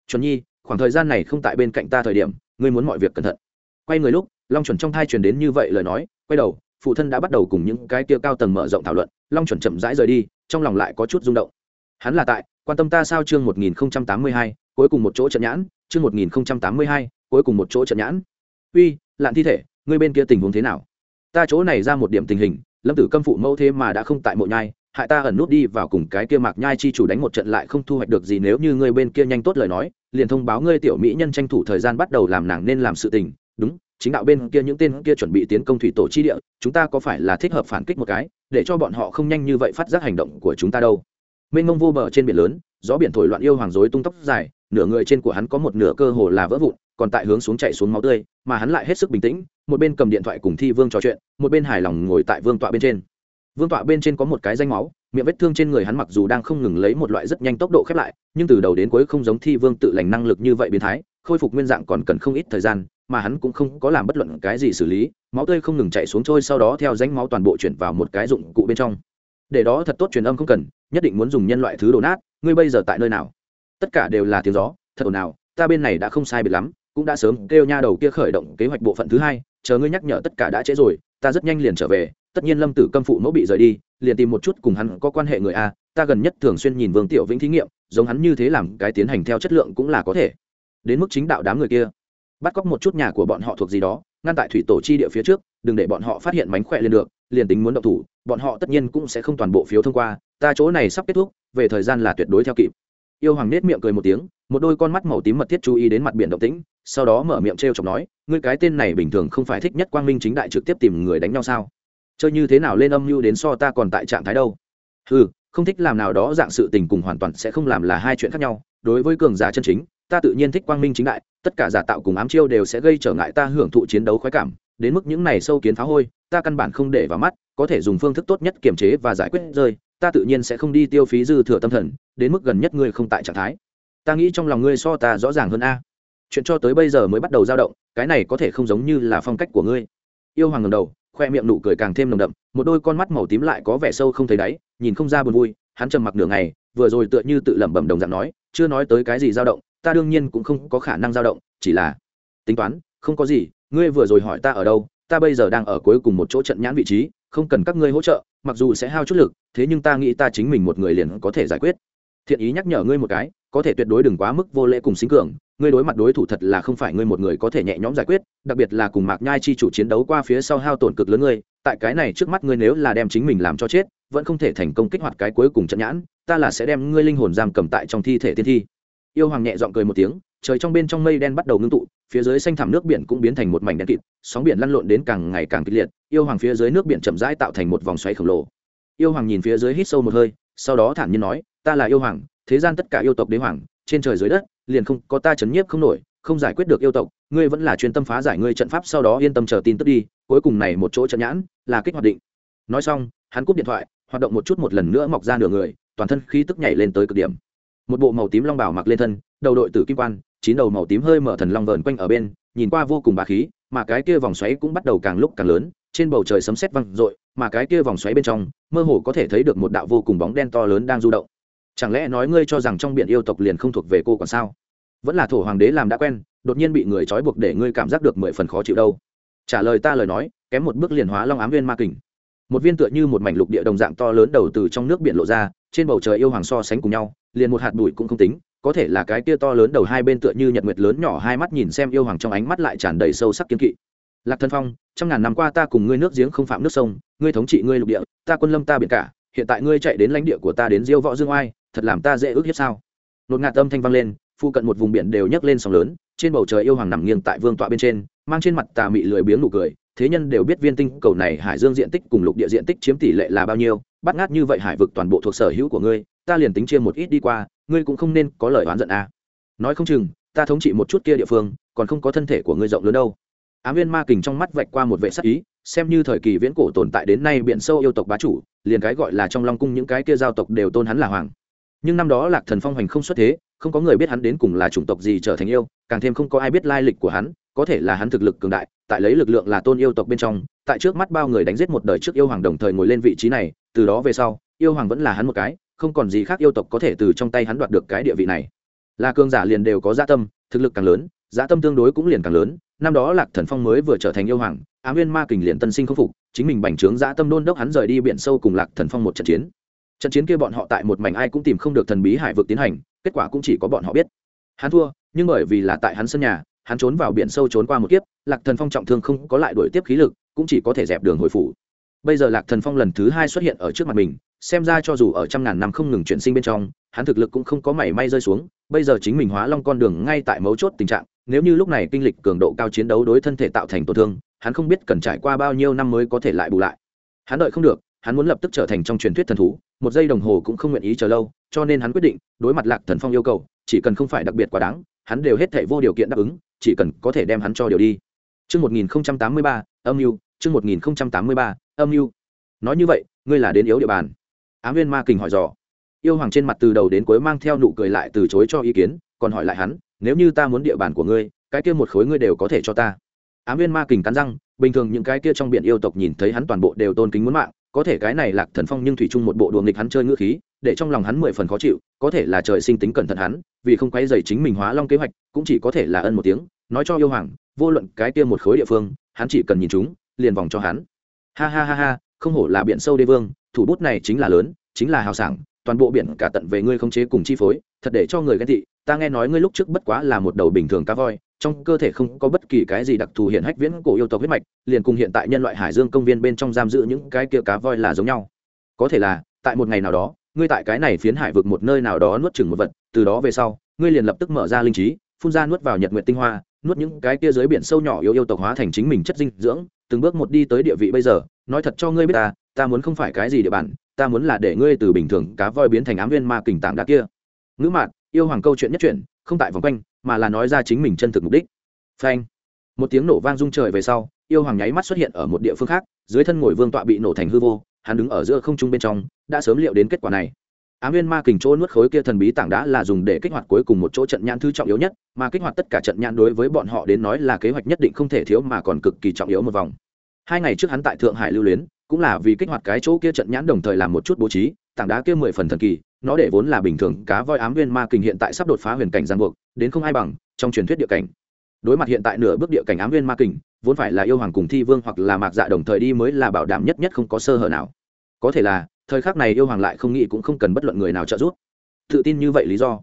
Chuẩn nhi, khoảng thời gian này không tại bên cạnh ta thời điểm, ngươi muốn mọi việc cẩn thận. Quay người lúc, long chuẩn trong thai truyền đến như vậy lời nói, quay đầu, phụ thân đã bắt đầu cùng những cái kia cao tầng mở rộng thảo luận, long chuẩn chậm rãi rời đi trong lòng lại có chút rung động. Hắn là tại, quan tâm ta sao chương một nghìn tám mươi hai, cuối cùng một chỗ trận nhãn, chương một nghìn tám mươi hai, cuối cùng một chỗ trận nhãn. Uy, lạn thi thể, ngươi bên kia tình huống thế nào? Ta chỗ này ra một điểm tình hình, lâm tử câm phụ mẫu thế mà đã không tại mộ nhai, hại ta ẩn nút đi vào cùng cái kia mạc nhai chi chủ đánh một trận lại không thu hoạch được gì nếu như ngươi bên kia nhanh tốt lời nói, liền thông báo ngươi tiểu mỹ nhân tranh thủ thời gian bắt đầu làm nàng nên làm sự tình, đúng chính đạo bên kia những tên kia chuẩn bị tiến công thủy tổ chi địa, chúng ta có phải là thích hợp phản kích một cái, để cho bọn họ không nhanh như vậy phát giác hành động của chúng ta đâu? Mênh mông vô bờ trên biển lớn, gió biển thổi loạn yêu hoàng dối tung tóc dài, nửa người trên của hắn có một nửa cơ hồ là vỡ vụn, còn tại hướng xuống chạy xuống máu tươi, mà hắn lại hết sức bình tĩnh, một bên cầm điện thoại cùng thi vương trò chuyện, một bên hài lòng ngồi tại vương tọa bên trên. Vương tọa bên trên có một cái danh máu, miệng vết thương trên người hắn mặc dù đang không ngừng lấy một loại rất nhanh tốc độ khép lại, nhưng từ đầu đến cuối không giống thi vương tự lành năng lực như vậy biến thái, khôi phục nguyên dạng còn cần không ít thời gian mà hắn cũng không có làm bất luận cái gì xử lý, máu tươi không ngừng chạy xuống trôi sau đó theo ránh máu toàn bộ chuyển vào một cái dụng cụ bên trong. Để đó thật tốt truyền âm không cần, nhất định muốn dùng nhân loại thứ đồ nát, ngươi bây giờ tại nơi nào? Tất cả đều là tiếng gió, thật ồn nào ta bên này đã không sai biệt lắm, cũng đã sớm kêu nha đầu kia khởi động kế hoạch bộ phận thứ hai, chờ ngươi nhắc nhở tất cả đã trễ rồi, ta rất nhanh liền trở về, tất nhiên lâm tử câm phụ mẫu bị rời đi, liền tìm một chút cùng hắn có quan hệ người a, ta gần nhất thường xuyên nhìn vương tiểu vĩnh thí nghiệm, giống hắn như thế làm cái tiến hành theo chất lượng cũng là có thể. Đến mức chính đạo đám người kia bắt cóc một chút nhà của bọn họ thuộc gì đó, ngăn tại thủy tổ chi địa phía trước, đừng để bọn họ phát hiện mánh khỏe lên được, liền tính muốn động thủ, bọn họ tất nhiên cũng sẽ không toàn bộ phiếu thông qua, ta chỗ này sắp kết thúc, về thời gian là tuyệt đối theo kịp. Yêu hoàng nết miệng cười một tiếng, một đôi con mắt màu tím mật thiết chú ý đến mặt biển động tĩnh, sau đó mở miệng t r e o chọc nói, ngươi cái tên này bình thường không phải thích nhất quang minh chính đại trực tiếp tìm người đánh nhau sao? Chơi như thế nào lên âm mưu đến so ta còn tại trạng thái đâu? Ừ không thích làm nào đó dạng sự tình cùng hoàn toàn sẽ không làm là hai chuyện khác nhau, đối với cường giả chân chính ta tự nhiên thích quang minh chính đại, tất cả giả tạo cùng ám chiêu đều sẽ gây trở ngại ta hưởng thụ chiến đấu khoái cảm, đến mức những này sâu kiến phá hôi, ta căn bản không để vào mắt, có thể dùng phương thức tốt nhất kiềm chế và giải quyết rơi, ta tự nhiên sẽ không đi tiêu phí dư thừa tâm thần, đến mức gần nhất ngươi không tại trạng thái. Ta nghĩ trong lòng ngươi so ta rõ ràng hơn a. Chuyện cho tới bây giờ mới bắt đầu dao động, cái này có thể không giống như là phong cách của ngươi. Yêu hoàng ngầm đầu, khoe miệng nụ cười càng thêm nồng đậm, một đôi con mắt màu tím lại có vẻ sâu không thấy đáy, nhìn không ra buồn vui, hắn trầm mặc nửa ngày, vừa rồi tựa như tự lẩm bẩm đồng dạng nói, chưa nói tới cái gì dao động ta đương nhiên cũng không có khả năng dao động, chỉ là, tính toán, không có gì, ngươi vừa rồi hỏi ta ở đâu, ta bây giờ đang ở cuối cùng một chỗ trận nhãn vị trí, không cần các ngươi hỗ trợ, mặc dù sẽ hao chút lực, thế nhưng ta nghĩ ta chính mình một người liền có thể giải quyết. Thiện ý nhắc nhở ngươi một cái, có thể tuyệt đối đừng quá mức vô lễ cùng sinh cường, ngươi đối mặt đối thủ thật là không phải ngươi một người có thể nhẹ nhõm giải quyết, đặc biệt là cùng mạc nhai chi chủ chiến đấu qua phía sau hao tổn cực lớn ngươi, tại cái này trước mắt ngươi nếu là đem chính mình làm cho chết, vẫn không thể thành công kích hoạt cái cuối cùng trận nhãn, ta là sẽ đem ngươi linh hồn giam cầm tại trong thi thể tiên thi yêu hoàng nhẹ giọng cười một tiếng, trời trong bên trong mây đen bắt đầu ngưng tụ, phía dưới xanh thẳm nước biển cũng biến thành một mảnh đen kịt, sóng biển lăn lộn đến càng ngày càng kịch liệt, yêu hoàng phía dưới nước biển chậm rãi tạo thành một vòng xoáy khổng lồ. Yêu hoàng nhìn phía dưới hít sâu một hơi, sau đó thản nhiên nói, ta là yêu hoàng, thế gian tất cả yêu tộc đế hoàng, trên trời dưới đất, liền không có ta chấn nhiếp không nổi, không giải quyết được yêu tộc, ngươi vẫn là chuyên tâm phá giải ngươi trận pháp sau đó yên tâm chờ tin tức đi, cuối cùng này một chỗ trận nhãn, là kích hoạt định. Nói xong, hắn cúp điện thoại, hoạt động một chút một lần nữa mọc ra nửa người, toàn thân khí tức nhảy lên tới cực điểm một bộ màu tím long bảo mặc lên thân, đầu đội tử kim quan, chín đầu màu tím hơi mở thần long vờn quanh ở bên, nhìn qua vô cùng bà khí, mà cái kia vòng xoáy cũng bắt đầu càng lúc càng lớn, trên bầu trời sấm sét văng rội mà cái kia vòng xoáy bên trong, mơ hồ có thể thấy được một đạo vô cùng bóng đen to lớn đang du động. Chẳng lẽ nói ngươi cho rằng trong biển yêu tộc liền không thuộc về cô còn sao? Vẫn là thổ hoàng đế làm đã quen, đột nhiên bị người trói buộc để ngươi cảm giác được mười phần khó chịu đâu. Trả lời ta lời nói, kém một bước liền hóa long ám viên ma kình. Một viên tựa như một mảnh lục địa đồng dạng to lớn đầu từ trong nước biển lộ ra, trên bầu trời yêu hoàng so sánh cùng nhau liền một hạt bụi cũng không tính, có thể là cái kia to lớn đầu hai bên tựa như nhật nguyệt lớn nhỏ hai mắt nhìn xem yêu hoàng trong ánh mắt lại tràn đầy sâu sắc kiên kỵ. Lạc thân phong, trăm ngàn năm qua ta cùng ngươi nước giếng không phạm nước sông, ngươi thống trị ngươi lục địa, ta quân lâm ta biển cả, hiện tại ngươi chạy đến lãnh địa của ta đến diêu võ dương oai, thật làm ta dễ ước hiếp sao? Nột ngạt âm thanh vang lên phụ cận một vùng biển đều nhấc lên sóng lớn, trên bầu trời yêu hoàng nằm nghiêng tại vương tọa bên trên, mang trên mặt tà mị lười biếng nụ cười, thế nhân đều biết viên tinh cầu này hải dương diện tích cùng lục địa diện tích chiếm tỷ lệ là bao nhiêu, bắt ngát như vậy hải vực toàn bộ thuộc sở hữu của ngươi ta liền tính chia một ít đi qua, ngươi cũng không nên có lời oán giận à. nói không chừng, ta thống trị một chút kia địa phương, còn không có thân thể của ngươi rộng lớn đâu. Ám viên ma kình trong mắt vạch qua một vệ sắc ý, xem như thời kỳ viễn cổ tồn tại đến nay biển sâu yêu tộc bá chủ, liền cái gọi là trong long cung những cái kia giao tộc đều tôn hắn là hoàng. Nhưng năm đó lạc thần phong hoành không xuất thế, không có người biết hắn đến cùng là chủng tộc gì trở thành yêu, càng thêm không có ai biết lai lịch của hắn, có thể là hắn thực lực cường đại, tại lấy lực lượng là tôn yêu tộc bên trong, tại trước mắt bao người đánh giết một đời trước yêu hoàng đồng thời ngồi lên vị trí này, từ đó về sau, yêu hoàng vẫn là hắn một cái không còn gì khác yêu tộc có thể từ trong tay hắn đoạt được cái địa vị này. Là cường giả liền đều có gia tâm, thực lực càng lớn giá tâm tương đối cũng liền càng lớn. Năm đó lạc thần phong mới vừa trở thành yêu hoàng, á nguyên ma kình liền tân sinh không phục, chính mình bành trướng dạ tâm đôn đốc hắn rời đi biển sâu cùng lạc thần phong một trận chiến. Trận chiến kia bọn họ tại một mảnh ai cũng tìm không được thần bí hải vực tiến hành, kết quả cũng chỉ có bọn họ biết. Hắn thua, nhưng bởi vì là tại hắn sân nhà, hắn trốn vào biển sâu trốn qua một kiếp, lạc thần phong trọng thương không có lại đổi tiếp khí lực, cũng chỉ có thể dẹp đường hồi phủ bây giờ lạc thần phong lần thứ hai xuất hiện ở trước mặt mình xem ra cho dù ở trăm ngàn năm không ngừng chuyển sinh bên trong hắn thực lực cũng không có mảy may rơi xuống bây giờ chính mình hóa long con đường ngay tại mấu chốt tình trạng nếu như lúc này kinh lịch cường độ cao chiến đấu đối thân thể tạo thành tổn thương hắn không biết cần trải qua bao nhiêu năm mới có thể lại bù lại. Hắn đợi không được hắn muốn lập tức trở thành trong truyền thuyết thần thú một giây đồng hồ cũng không nguyện ý chờ lâu cho nên hắn quyết định đối mặt lạc thần phong yêu cầu chỉ cần không phải đặc biệt quá đáng hắn đều hết thể vô điều kiện đáp ứng chỉ cần có thể đem hắn cho điều đi. Trước 1083, âm mưu, trước 1083, âm mưu. Nói như vậy, ngươi là đến yếu địa bàn. Ám viên ma kình hỏi dò. Yêu hoàng trên mặt từ đầu đến cuối mang theo nụ cười lại từ chối cho ý kiến, còn hỏi lại hắn, nếu như ta muốn địa bàn của ngươi, cái kia một khối ngươi đều có thể cho ta. Ám viên ma kình cắn răng, bình thường những cái kia trong biển yêu tộc nhìn thấy hắn toàn bộ đều tôn kính muốn mạng, có thể cái này lạc thần phong nhưng thủy chung một bộ đùa nghịch hắn chơi ngữ khí để trong lòng hắn mười phần khó chịu có thể là trời sinh tính cẩn thận hắn vì không quay dày chính mình hóa long kế hoạch cũng chỉ có thể là ân một tiếng nói cho yêu hoàng vô luận cái kia một khối địa phương hắn chỉ cần nhìn chúng liền vòng cho hắn ha ha ha ha, không hổ là biển sâu đê vương, thủ bút này chính là lớn, chính là hào sảng, toàn bộ biển cả tận về ngươi không chế cùng chi phối, thật để cho người ghen tị, ta nghe nói ngươi lúc trước bất quá là một đầu bình thường cá voi, trong cơ thể không có bất kỳ cái gì đặc thù hiện hách viễn cổ yêu tộc huyết mạch, liền cùng hiện tại nhân loại hải dương công viên bên trong giam giữ những cái kia cá voi là giống nhau. Có thể là, tại một ngày nào đó, ngươi tại cái này phiến hải vực một nơi nào đó nuốt chừng một vật, từ đó về sau, ngươi liền lập tức mở ra linh trí, phun ra nuốt vào nhật nguyện tinh hoa nuốt những cái kia dưới biển sâu nhỏ yêu yêu tộc hóa thành chính mình chất dinh dưỡng, từng bước một đi tới địa vị bây giờ, nói thật cho ngươi biết ta ta muốn không phải cái gì địa bàn, ta muốn là để ngươi từ bình thường cá voi biến thành ám viên ma kình tạng đá kia. Ngữ mạn, yêu hoàng câu chuyện nhất chuyện không tại vòng quanh, mà là nói ra chính mình chân thực mục đích. Phanh. Một tiếng nổ vang rung trời về sau, yêu hoàng nháy mắt xuất hiện ở một địa phương khác, dưới thân ngồi vương tọa bị nổ thành hư vô, hắn đứng ở giữa không trung bên trong, đã sớm liệu đến kết quả này ám viên ma kình chỗ nuốt khối kia thần bí tảng đá là dùng để kích hoạt cuối cùng một chỗ trận nhãn thứ trọng yếu nhất, mà kích hoạt tất cả trận nhãn đối với bọn họ đến nói là kế hoạch nhất định không thể thiếu mà còn cực kỳ trọng yếu một vòng. Hai ngày trước hắn tại thượng hải lưu luyến, cũng là vì kích hoạt cái chỗ kia trận nhãn đồng thời làm một chút bố trí, tảng đá kia mười phần thần kỳ, nó để vốn là bình thường, cá voi ám viên ma kình hiện tại sắp đột phá huyền cảnh giang buộc, đến không ai bằng, trong truyền thuyết địa cảnh. Đối mặt hiện tại nửa bước địa cảnh ám viên ma kình, vốn phải là yêu hoàng cùng thi vương hoặc là mạc dạ đồng thời đi mới là bảo đảm nhất nhất không có sơ hở nào. Có thể là thời khắc này yêu hoàng lại không nghĩ cũng không cần bất luận người nào trợ giúp. Tự tin như vậy lý do?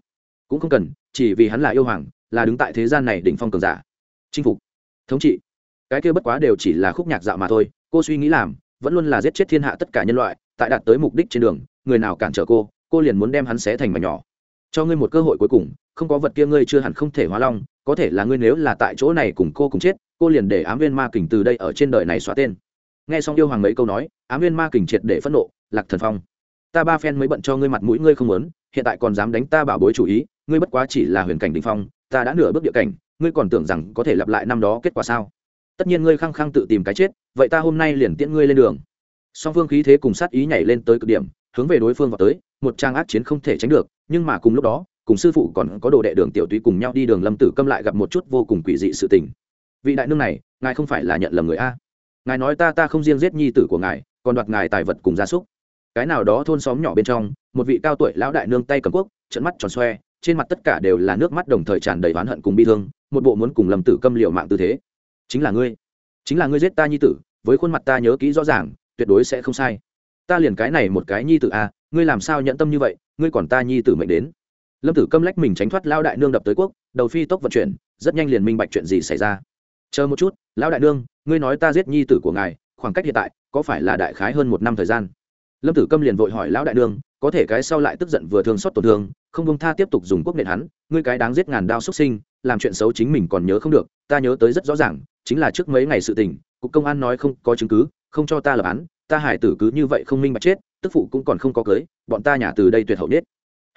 Cũng không cần, chỉ vì hắn là yêu hoàng, là đứng tại thế gian này đỉnh phong cường giả. Chinh phục. Thống trị. Cái kia bất quá đều chỉ là khúc nhạc dạo mà thôi, cô suy nghĩ làm, vẫn luôn là giết chết thiên hạ tất cả nhân loại, tại đạt tới mục đích trên đường, người nào cản trở cô cô liền muốn đem hắn xé thành mảnh nhỏ. Cho ngươi một cơ hội cuối cùng, không có vật kia ngươi chưa hẳn không thể hóa long, có thể là ngươi nếu là tại chỗ này cùng cô cùng chết, cô liền để ám viên ma kình từ đây ở trên đời này xóa tên nghe xong yêu hoàng mấy câu nói, ám viên ma kình triệt để phẫn nộ, lạc thần phong. Ta ba phen mới bận cho ngươi mặt mũi ngươi không muốn, hiện tại còn dám đánh ta bảo bối chủ ý, ngươi bất quá chỉ là huyền cảnh đình phong, ta đã nửa bước địa cảnh, ngươi còn tưởng rằng có thể lặp lại năm đó kết quả sao? Tất nhiên ngươi khăng khăng tự tìm cái chết, vậy ta hôm nay liền tiễn ngươi lên đường. Song phương khí thế cùng sát ý nhảy lên tới cực điểm, hướng về đối phương vào tới, một trang ác chiến không thể tránh được, nhưng mà cùng lúc đó, cùng sư phụ còn có đồ đệ đường tiểu túy cùng nhau đi đường lâm tử câm lại gặp một chút vô cùng quỷ dị sự tình. Vị đại nương này, ngài không phải là nhận lầm người a ngài nói ta ta không riêng giết nhi tử của ngài còn đoạt ngài tài vật cùng gia súc. Cái nào đó thôn xóm nhỏ bên trong một vị cao tuổi lão đại nương tay cầm quốc trận mắt tròn xoe trên mặt tất cả đều là nước mắt đồng thời tràn đầy oán hận cùng bi thương một bộ muốn cùng lâm tử câm liệu mạng tư thế. Chính là ngươi chính là ngươi giết ta nhi tử với khuôn mặt ta nhớ kỹ rõ ràng tuyệt đối sẽ không sai. Ta liền cái này một cái nhi tử a à, ngươi làm sao nhận tâm như vậy ngươi còn ta nhi tử mệnh đến. Lâm tử câm lách mình tránh thoát lao đại nương đập tới quốc đầu phi tốc vận chuyển rất nhanh liền minh bạch chuyện gì xảy ra. Chờ một chút lão đại nương, ngươi nói ta giết nhi tử của ngài, khoảng cách hiện tại, có phải là đại khái hơn một năm thời gian? Lâm tử câm liền vội hỏi lão đại nương, có thể cái sau lại tức giận vừa thương xót tổn thương, không bông tha tiếp tục dùng quốc nện hắn, ngươi cái đáng giết ngàn đao xuất sinh, làm chuyện xấu chính mình còn nhớ không được, ta nhớ tới rất rõ ràng, chính là trước mấy ngày sự tình, cục công an nói không có chứng cứ, không cho ta lập án, ta hải tử cứ như vậy không minh bạch chết, tức phụ cũng còn không có cưới, bọn ta nhà từ đây tuyệt hậu biết.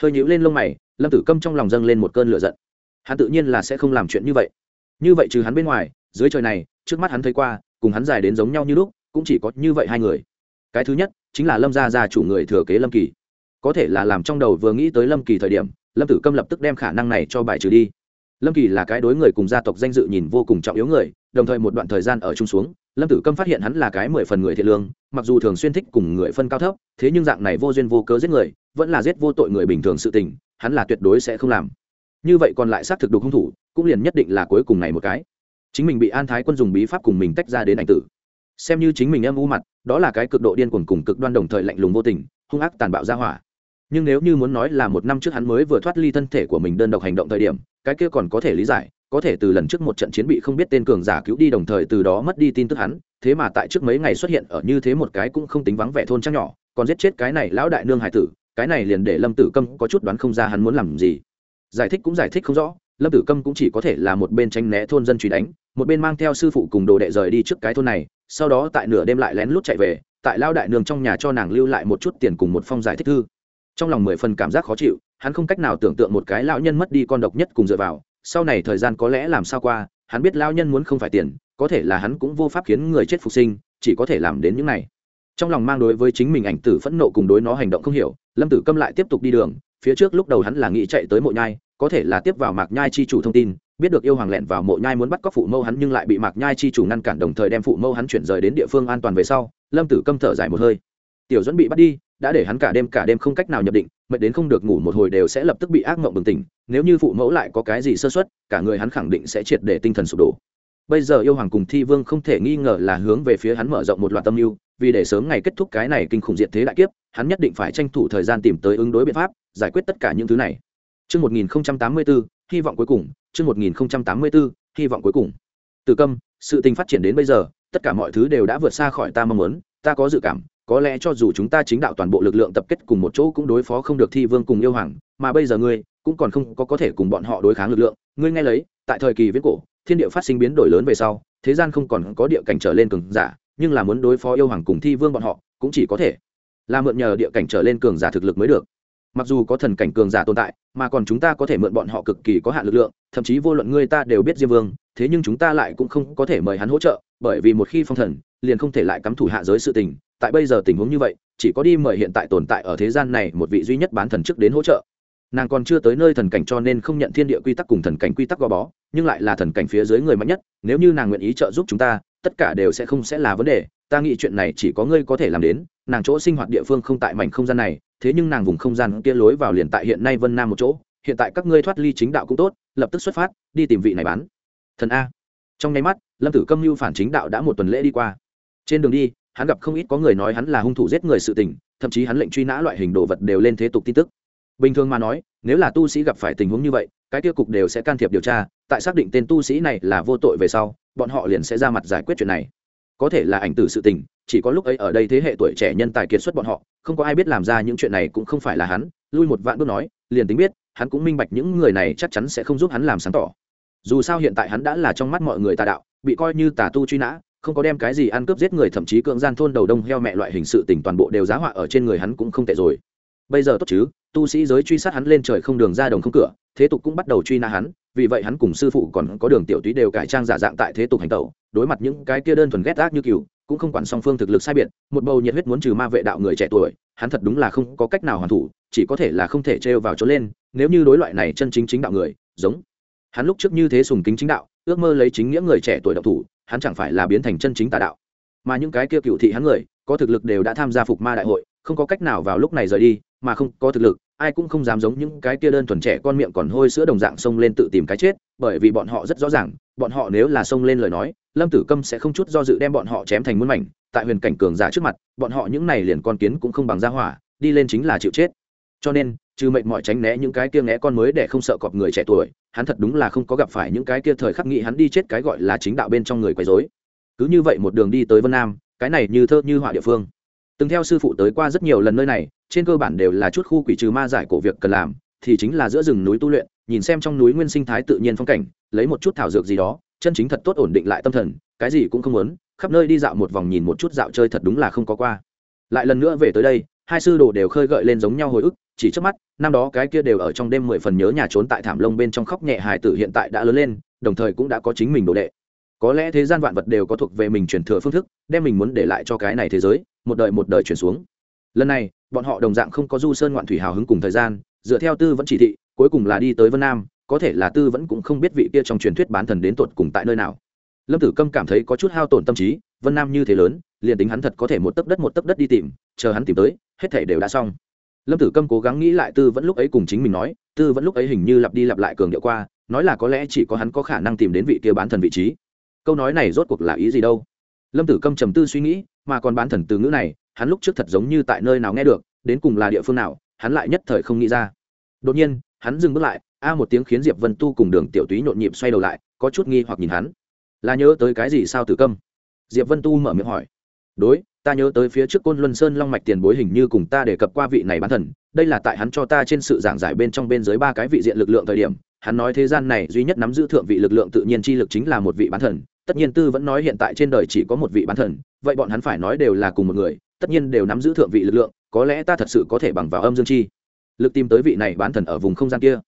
hơi nhíu lên lông mày, lâm tử câm trong lòng dâng lên một cơn lửa giận. Hắn tự nhiên là sẽ không làm chuyện như vậy. Như vậy trừ hắn bên ngoài dưới trời này, trước mắt hắn thấy qua, cùng hắn dài đến giống nhau như lúc, cũng chỉ có như vậy hai người. Cái thứ nhất, chính là lâm gia gia chủ người thừa kế lâm kỳ. Có thể là làm trong đầu vừa nghĩ tới lâm kỳ thời điểm, lâm tử câm lập tức đem khả năng này cho bài trừ đi. Lâm kỳ là cái đối người cùng gia tộc danh dự nhìn vô cùng trọng yếu người, đồng thời một đoạn thời gian ở chung xuống, lâm tử câm phát hiện hắn là cái mười phần người thiện lương, mặc dù thường xuyên thích cùng người phân cao thấp, thế nhưng dạng này vô duyên vô cớ giết người, vẫn là giết vô tội người bình thường sự tình, hắn là tuyệt đối sẽ không làm. Như vậy còn lại xác thực đục hung thủ, cũng liền nhất định là cuối cùng này một cái chính mình bị an thái quân dùng bí pháp cùng mình tách ra đến ảnh tử. Xem như chính mình âm u mặt, đó là cái cực độ điên cuồng cùng cực đoan đồng thời lạnh lùng vô tình, hung ác tàn bạo ra hỏa. Nhưng nếu như muốn nói là một năm trước hắn mới vừa thoát ly thân thể của mình đơn độc hành động thời điểm, cái kia còn có thể lý giải, có thể từ lần trước một trận chiến bị không biết tên cường giả cứu đi đồng thời từ đó mất đi tin tức hắn, thế mà tại trước mấy ngày xuất hiện ở như thế một cái cũng không tính vắng vẻ thôn trăng nhỏ, còn giết chết cái này lão đại nương hải tử, cái này liền để lâm tử câm có chút đoán không ra hắn muốn làm gì. Giải thích cũng giải thích không rõ, lâm tử câm cũng chỉ có thể là một bên tranh né thôn dân truy đánh một bên mang theo sư phụ cùng đồ đệ rời đi trước cái thôn này, sau đó tại nửa đêm lại lén lút chạy về, tại lao đại nương trong nhà cho nàng lưu lại một chút tiền cùng một phong giải thích thư. Trong lòng mười phần cảm giác khó chịu, hắn không cách nào tưởng tượng một cái lão nhân mất đi con độc nhất cùng dựa vào, sau này thời gian có lẽ làm sao qua, hắn biết lao nhân muốn không phải tiền, có thể là hắn cũng vô pháp khiến người chết phục sinh, chỉ có thể làm đến những này. Trong lòng mang đối với chính mình ảnh tử phẫn nộ cùng đối nó hành động không hiểu, lâm tử câm lại tiếp tục đi đường, phía trước lúc đầu hắn là nghĩ chạy tới mộ nhai, có thể là tiếp vào mạc nhai chi chủ thông tin biết được yêu hoàng lẹn vào mộ nhai muốn bắt cóc phụ mâu hắn nhưng lại bị mạc nhai chi chủ ngăn cản đồng thời đem phụ mâu hắn chuyển rời đến địa phương an toàn về sau lâm tử câm thở dài một hơi. Tiểu dẫn bị bắt đi đã để hắn cả đêm cả đêm không cách nào nhập định mệt đến không được ngủ một hồi đều sẽ lập tức bị ác mộng bừng tỉnh nếu như phụ mẫu lại có cái gì sơ xuất cả người hắn khẳng định sẽ triệt để tinh thần sụp đổ. Bây giờ yêu hoàng cùng thi vương không thể nghi ngờ là hướng về phía hắn mở rộng một loạt tâm mưu vì để sớm ngày kết thúc cái này kinh khủng diện thế đại kiếp hắn nhất định phải tranh thủ thời gian tìm tới ứng đối biện pháp giải quyết tất cả những thứ này. Trước 1084, hy vọng cuối cùng, trước 1084, hy vọng cuối cùng. Từ câm, sự tình phát triển đến bây giờ, tất cả mọi thứ đều đã vượt xa khỏi ta mong muốn, ta có dự cảm, có lẽ cho dù chúng ta chính đạo toàn bộ lực lượng tập kết cùng một chỗ cũng đối phó không được thi vương cùng yêu hoàng, mà bây giờ ngươi cũng còn không có có thể cùng bọn họ đối kháng lực lượng, ngươi nghe lấy, tại thời kỳ viễn cổ, thiên địa phát sinh biến đổi lớn về sau, thế gian không còn có địa cảnh trở lên cường giả, nhưng là muốn đối phó yêu hoàng cùng thi vương bọn họ, cũng chỉ có thể là mượn nhờ địa cảnh trở lên cường giả thực lực mới được mặc dù có thần cảnh cường giả tồn tại, mà còn chúng ta có thể mượn bọn họ cực kỳ có hạn lực lượng, thậm chí vô luận ngươi ta đều biết diêm vương, thế nhưng chúng ta lại cũng không có thể mời hắn hỗ trợ, bởi vì một khi phong thần, liền không thể lại cắm thủ hạ giới sự tình. Tại bây giờ tình huống như vậy, chỉ có đi mời hiện tại tồn tại ở thế gian này một vị duy nhất bán thần trước đến hỗ trợ. Nàng còn chưa tới nơi thần cảnh cho nên không nhận thiên địa quy tắc cùng thần cảnh quy tắc gò bó, nhưng lại là thần cảnh phía dưới người mạnh nhất, nếu như nàng nguyện ý trợ giúp chúng ta, tất cả đều sẽ không sẽ là vấn đề ta nghĩ chuyện này chỉ có ngươi có thể làm đến, nàng chỗ sinh hoạt địa phương không tại mảnh không gian này, thế nhưng nàng vùng không gian kia lối vào liền tại hiện nay vân nam một chỗ, hiện tại các ngươi thoát ly chính đạo cũng tốt, lập tức xuất phát, đi tìm vị này bán. Thần a. Trong nháy mắt, lâm tử câm mưu phản chính đạo đã một tuần lễ đi qua. Trên đường đi, hắn gặp không ít có người nói hắn là hung thủ giết người sự tình, thậm chí hắn lệnh truy nã loại hình đồ vật đều lên thế tục tin tức. Bình thường mà nói, nếu là tu sĩ gặp phải tình huống như vậy, cái tiêu cục đều sẽ can thiệp điều tra, tại xác định tên tu sĩ này là vô tội về sau, bọn họ liền sẽ ra mặt giải quyết chuyện này có thể là ảnh tử sự tình, chỉ có lúc ấy ở đây thế hệ tuổi trẻ nhân tài kiệt xuất bọn họ, không có ai biết làm ra những chuyện này cũng không phải là hắn, lui một vạn bước nói, liền tính biết, hắn cũng minh bạch những người này chắc chắn sẽ không giúp hắn làm sáng tỏ. Dù sao hiện tại hắn đã là trong mắt mọi người tà đạo, bị coi như tà tu truy nã, không có đem cái gì ăn cướp giết người, thậm chí cưỡng gian thôn đầu đông heo mẹ loại hình sự tình toàn bộ đều giá họa ở trên người hắn cũng không tệ rồi. Bây giờ tốt chứ, tu sĩ giới truy sát hắn lên trời không đường ra đồng không cửa, thế tục cũng bắt đầu truy nã hắn vì vậy hắn cùng sư phụ còn có đường tiểu túy đều cải trang giả dạng tại thế tục hành tẩu, đối mặt những cái kia đơn thuần ghét ác như cừu, cũng không quản song phương thực lực sai biệt, một bầu nhiệt huyết muốn trừ ma vệ đạo người trẻ tuổi, hắn thật đúng là không có cách nào hoàn thủ, chỉ có thể là không thể trêu vào chỗ lên, nếu như đối loại này chân chính chính đạo người, giống. Hắn lúc trước như thế sùng kính chính đạo, ước mơ lấy chính nghĩa người trẻ tuổi độc thủ, hắn chẳng phải là biến thành chân chính tà đạo. Mà những cái kia cựu thị hắn người, có thực lực đều đã tham gia phục ma đại hội, không có cách nào vào lúc này rời đi, mà không có thực lực ai cũng không dám giống những cái kia đơn thuần trẻ con miệng còn hôi sữa đồng dạng xông lên tự tìm cái chết, bởi vì bọn họ rất rõ ràng, bọn họ nếu là xông lên lời nói, lâm tử câm sẽ không chút do dự đem bọn họ chém thành muôn mảnh, tại huyền cảnh cường giả trước mặt, bọn họ những này liền con kiến cũng không bằng ra hỏa, đi lên chính là chịu chết. Cho nên, trừ mệnh mọi tránh né những cái kia né con mới để không sợ cọp người trẻ tuổi, hắn thật đúng là không có gặp phải những cái kia thời khắc nghị hắn đi chết cái gọi là chính đạo bên trong người quấy rối. Cứ như vậy một đường đi tới vân nam, cái này như thơ như họa địa phương. Từng theo sư phụ tới qua rất nhiều lần nơi này trên cơ bản đều là chút khu quỷ trừ ma giải cổ việc cần làm, thì chính là giữa rừng núi tu luyện, nhìn xem trong núi nguyên sinh thái tự nhiên phong cảnh, lấy một chút thảo dược gì đó, chân chính thật tốt ổn định lại tâm thần, cái gì cũng không muốn, khắp nơi đi dạo một vòng nhìn một chút dạo chơi thật đúng là không có qua. Lại lần nữa về tới đây, hai sư đồ đều khơi gợi lên giống nhau hồi ức, chỉ trước mắt, năm đó cái kia đều ở trong đêm mười phần nhớ nhà trốn tại thảm lông bên trong khóc nhẹ hài tử hiện tại đã lớn lên, đồng thời cũng đã có chính mình đồ đệ. Có lẽ thế gian vạn vật đều có thuộc về mình truyền thừa phương thức, đem mình muốn để lại cho cái này thế giới, một đời một đời truyền xuống lần này, bọn họ đồng dạng không có du sơn ngoạn thủy hào hứng cùng thời gian, dựa theo tư vẫn chỉ thị, cuối cùng là đi tới vân nam, có thể là tư vẫn cũng không biết vị kia trong truyền thuyết bán thần đến tột cùng tại nơi nào. Lâm tử câm cảm thấy có chút hao tổn tâm trí, vân nam như thế lớn, liền tính hắn thật có thể một tấc đất một tấc đất đi tìm, chờ hắn tìm tới, hết thể đều đã xong. Lâm tử câm cố gắng nghĩ lại tư vẫn lúc ấy cùng chính mình nói, tư vẫn lúc ấy hình như lặp đi lặp lại cường điệu qua, nói là có lẽ chỉ có hắn có khả năng tìm đến vị kia bán thần vị trí. Câu nói này rốt cuộc là ý gì đâu? Lâm tử câm trầm tư suy nghĩ, mà còn bán thần từ ngữ này hắn lúc trước thật giống như tại nơi nào nghe được, đến cùng là địa phương nào, hắn lại nhất thời không nghĩ ra. Đột nhiên, hắn dừng bước lại, a một tiếng khiến diệp vân tu cùng đường tiểu túy nhộn nhịp xoay đầu lại, có chút nghi hoặc nhìn hắn. Là nhớ tới cái gì sao tử câm? Diệp vân tu mở miệng hỏi. Đối, ta nhớ tới phía trước côn luân sơn long mạch tiền bối hình như cùng ta đề cập qua vị này bán thần, đây là tại hắn cho ta trên sự giảng giải bên trong bên dưới ba cái vị diện lực lượng thời điểm, hắn nói thế gian này duy nhất nắm giữ thượng vị lực lượng tự nhiên chi lực chính là một vị bán thần, tất nhiên tư vẫn nói hiện tại trên đời chỉ có một vị bán thần, vậy bọn hắn phải nói đều là cùng một người tất nhiên đều nắm giữ thượng vị lực lượng, có lẽ ta thật sự có thể bằng vào âm dương chi. Lực tìm tới vị này bán thần ở vùng không gian kia.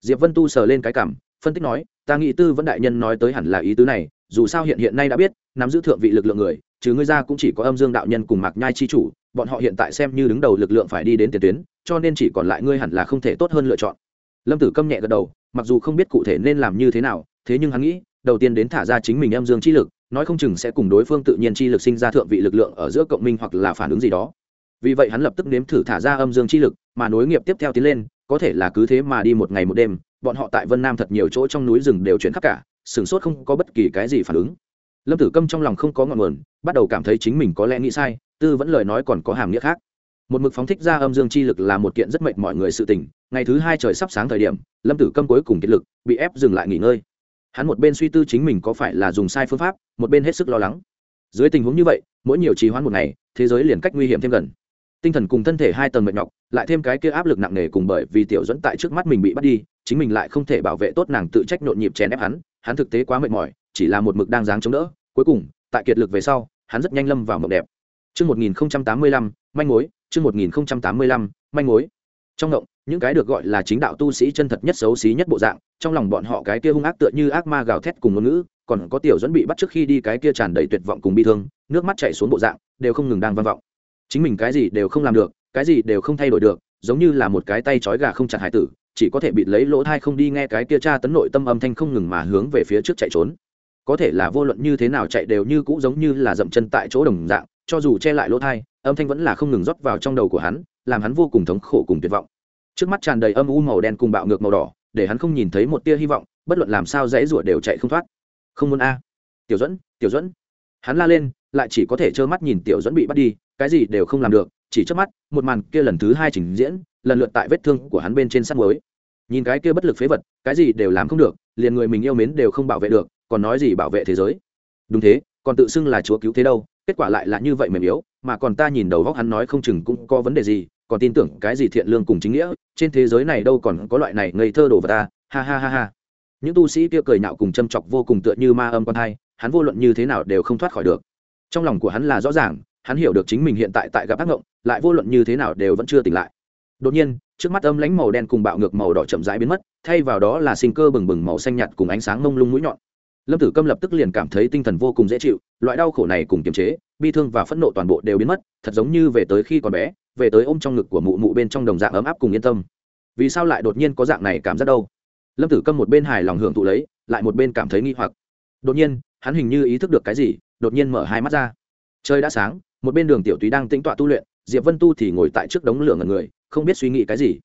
Diệp vân tu sờ lên cái cảm, phân tích nói, ta nghĩ tư vẫn đại nhân nói tới hẳn là ý tứ này, dù sao hiện hiện nay đã biết, nắm giữ thượng vị lực lượng người chứ ngươi ra cũng chỉ có âm dương đạo nhân cùng mạc nhai chi chủ, bọn họ hiện tại xem như đứng đầu lực lượng phải đi đến tiền tuyến, cho nên chỉ còn lại ngươi hẳn là không thể tốt hơn lựa chọn. Lâm tử câm nhẹ gật đầu, mặc dù không biết cụ thể nên làm như thế nào, thế nhưng hắn nghĩ, đầu tiên đến thả ra chính mình âm dương chi lực nói không chừng sẽ cùng đối phương tự nhiên chi lực sinh ra thượng vị lực lượng ở giữa cộng minh hoặc là phản ứng gì đó. Vì vậy hắn lập tức nếm thử thả ra âm dương chi lực, mà nối nghiệp tiếp theo tiến lên, có thể là cứ thế mà đi một ngày một đêm, bọn họ tại vân nam thật nhiều chỗ trong núi rừng đều chuyển khắp cả sửng sốt không có bất kỳ cái gì phản ứng. Lâm tử câm trong lòng không có ngọn nguồn, bắt đầu cảm thấy chính mình có lẽ nghĩ sai, tư vẫn lời nói còn có hàm nghĩa khác. Một mực phóng thích ra âm dương chi lực là một kiện rất mệnh mọi người sự tình, ngày thứ hai trời sắp sáng thời điểm, lâm tử câm cuối cùng kiệt lực, bị ép dừng lại nghỉ ngơi hắn một bên suy tư chính mình có phải là dùng sai phương pháp một bên hết sức lo lắng. Dưới tình huống như vậy mỗi nhiều trì hoãn một ngày thế giới liền cách nguy hiểm thêm gần. Tinh thần cùng thân thể hai tầng mệt nhọc lại thêm cái kia áp lực nặng nề cùng bởi vì tiểu dẫn tại trước mắt mình bị bắt đi chính mình lại không thể bảo vệ tốt nàng tự trách nhộn nhịp chèn ép hắn hắn thực tế quá mệt mỏi chỉ là một mực đang dáng chống đỡ. Cuối cùng tại kiệt lực về sau hắn rất nhanh lâm vào mộng đẹp. Trước 1085, manh mối, trước 1085, manh mối. trong ngộng những cái được gọi là chính đạo tu sĩ chân thật nhất xấu xí nhất bộ dạng, trong lòng bọn họ cái kia hung ác tựa như ác ma gào thét cùng ngôn ngữ, còn có tiểu dẫn bị bắt trước khi đi cái kia tràn đầy tuyệt vọng cùng bi thương, nước mắt chảy xuống bộ dạng, đều không ngừng đang vang vọng. Chính mình cái gì đều không làm được, cái gì đều không thay đổi được, giống như là một cái tay trói gà không chặt hải tử, chỉ có thể bịt lấy lỗ thai không đi nghe cái kia tra tấn nội tâm âm thanh không ngừng mà hướng về phía trước chạy trốn. Có thể là vô luận như thế nào chạy đều như cũ giống như là dậm chân tại chỗ đồng dạng, cho dù che lại lỗ thai, âm thanh vẫn là không ngừng rót vào trong đầu của hắn, làm hắn vô cùng thống khổ cùng tuyệt vọng trước mắt tràn đầy âm u màu đen cùng bạo ngược màu đỏ, để hắn không nhìn thấy một tia hy vọng, bất luận làm sao dãy rủa đều chạy không thoát. Không muốn a. Tiểu dẫn tiểu dẫn hắn la lên, lại chỉ có thể trơ mắt nhìn tiểu dẫn bị bắt đi, cái gì đều không làm được, chỉ trước mắt, một màn kia lần thứ hai trình diễn, lần lượt tại vết thương của hắn bên trên sắt muối. Nhìn cái kia bất lực phế vật, cái gì đều làm không được, liền người mình yêu mến đều không bảo vệ được, còn nói gì bảo vệ thế giới? Đúng thế, còn tự xưng là chúa cứu thế đâu, kết quả lại là như vậy mềm yếu, mà còn ta nhìn đầu góc hắn nói không chừng cũng có vấn đề gì còn tin tưởng cái gì thiện lương cùng chính nghĩa, trên thế giới này đâu còn có loại này ngây thơ đồ vật ta, ha ha ha ha. Những tu sĩ kia cười nhạo cùng châm chọc vô cùng tựa như ma âm con thai, hắn vô luận như thế nào đều không thoát khỏi được. Trong lòng của hắn là rõ ràng, hắn hiểu được chính mình hiện tại tại gặp ác ngộng, lại vô luận như thế nào đều vẫn chưa tỉnh lại. Đột nhiên, trước mắt âm lánh màu đen cùng bạo ngược màu đỏ chậm rãi biến mất, thay vào đó là sinh cơ bừng bừng màu xanh nhạt cùng ánh sáng mông lung mũi nhọn. Lâm tử câm lập tức liền cảm thấy tinh thần vô cùng dễ chịu, loại đau khổ này cùng kiềm chế bi thương và phẫn nộ toàn bộ đều biến mất, thật giống như về tới khi còn bé, về tới ôm trong ngực của mụ mụ bên trong đồng dạng ấm áp cùng yên tâm. Vì sao lại đột nhiên có dạng này cảm giác đâu? Lâm tử câm một bên hài lòng hưởng thụ lấy, lại một bên cảm thấy nghi hoặc. Đột nhiên, hắn hình như ý thức được cái gì, đột nhiên mở hai mắt ra. Trời đã sáng, một bên đường tiểu túy đang tĩnh tọa tu luyện, diệp vân tu thì ngồi tại trước đống lửa ngần người, không biết suy nghĩ cái gì.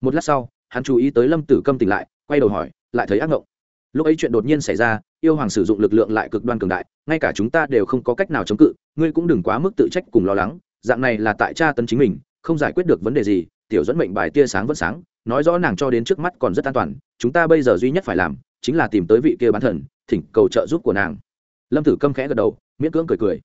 Một lát sau, hắn chú ý tới lâm tử câm tỉnh lại, quay đầu hỏi, lại thấy ác ngộng lúc ấy chuyện đột nhiên xảy ra, yêu hoàng sử dụng lực lượng lại cực đoan cường đại, ngay cả chúng ta đều không có cách nào chống cự, ngươi cũng đừng quá mức tự trách cùng lo lắng, dạng này là tại cha tấn chính mình, không giải quyết được vấn đề gì, tiểu dẫn mệnh bài tia sáng vẫn sáng, nói rõ nàng cho đến trước mắt còn rất an toàn, chúng ta bây giờ duy nhất phải làm, chính là tìm tới vị kia bán thần, thỉnh cầu trợ giúp của nàng. Lâm tử câm khẽ gật đầu, miễn cưỡng cười cười.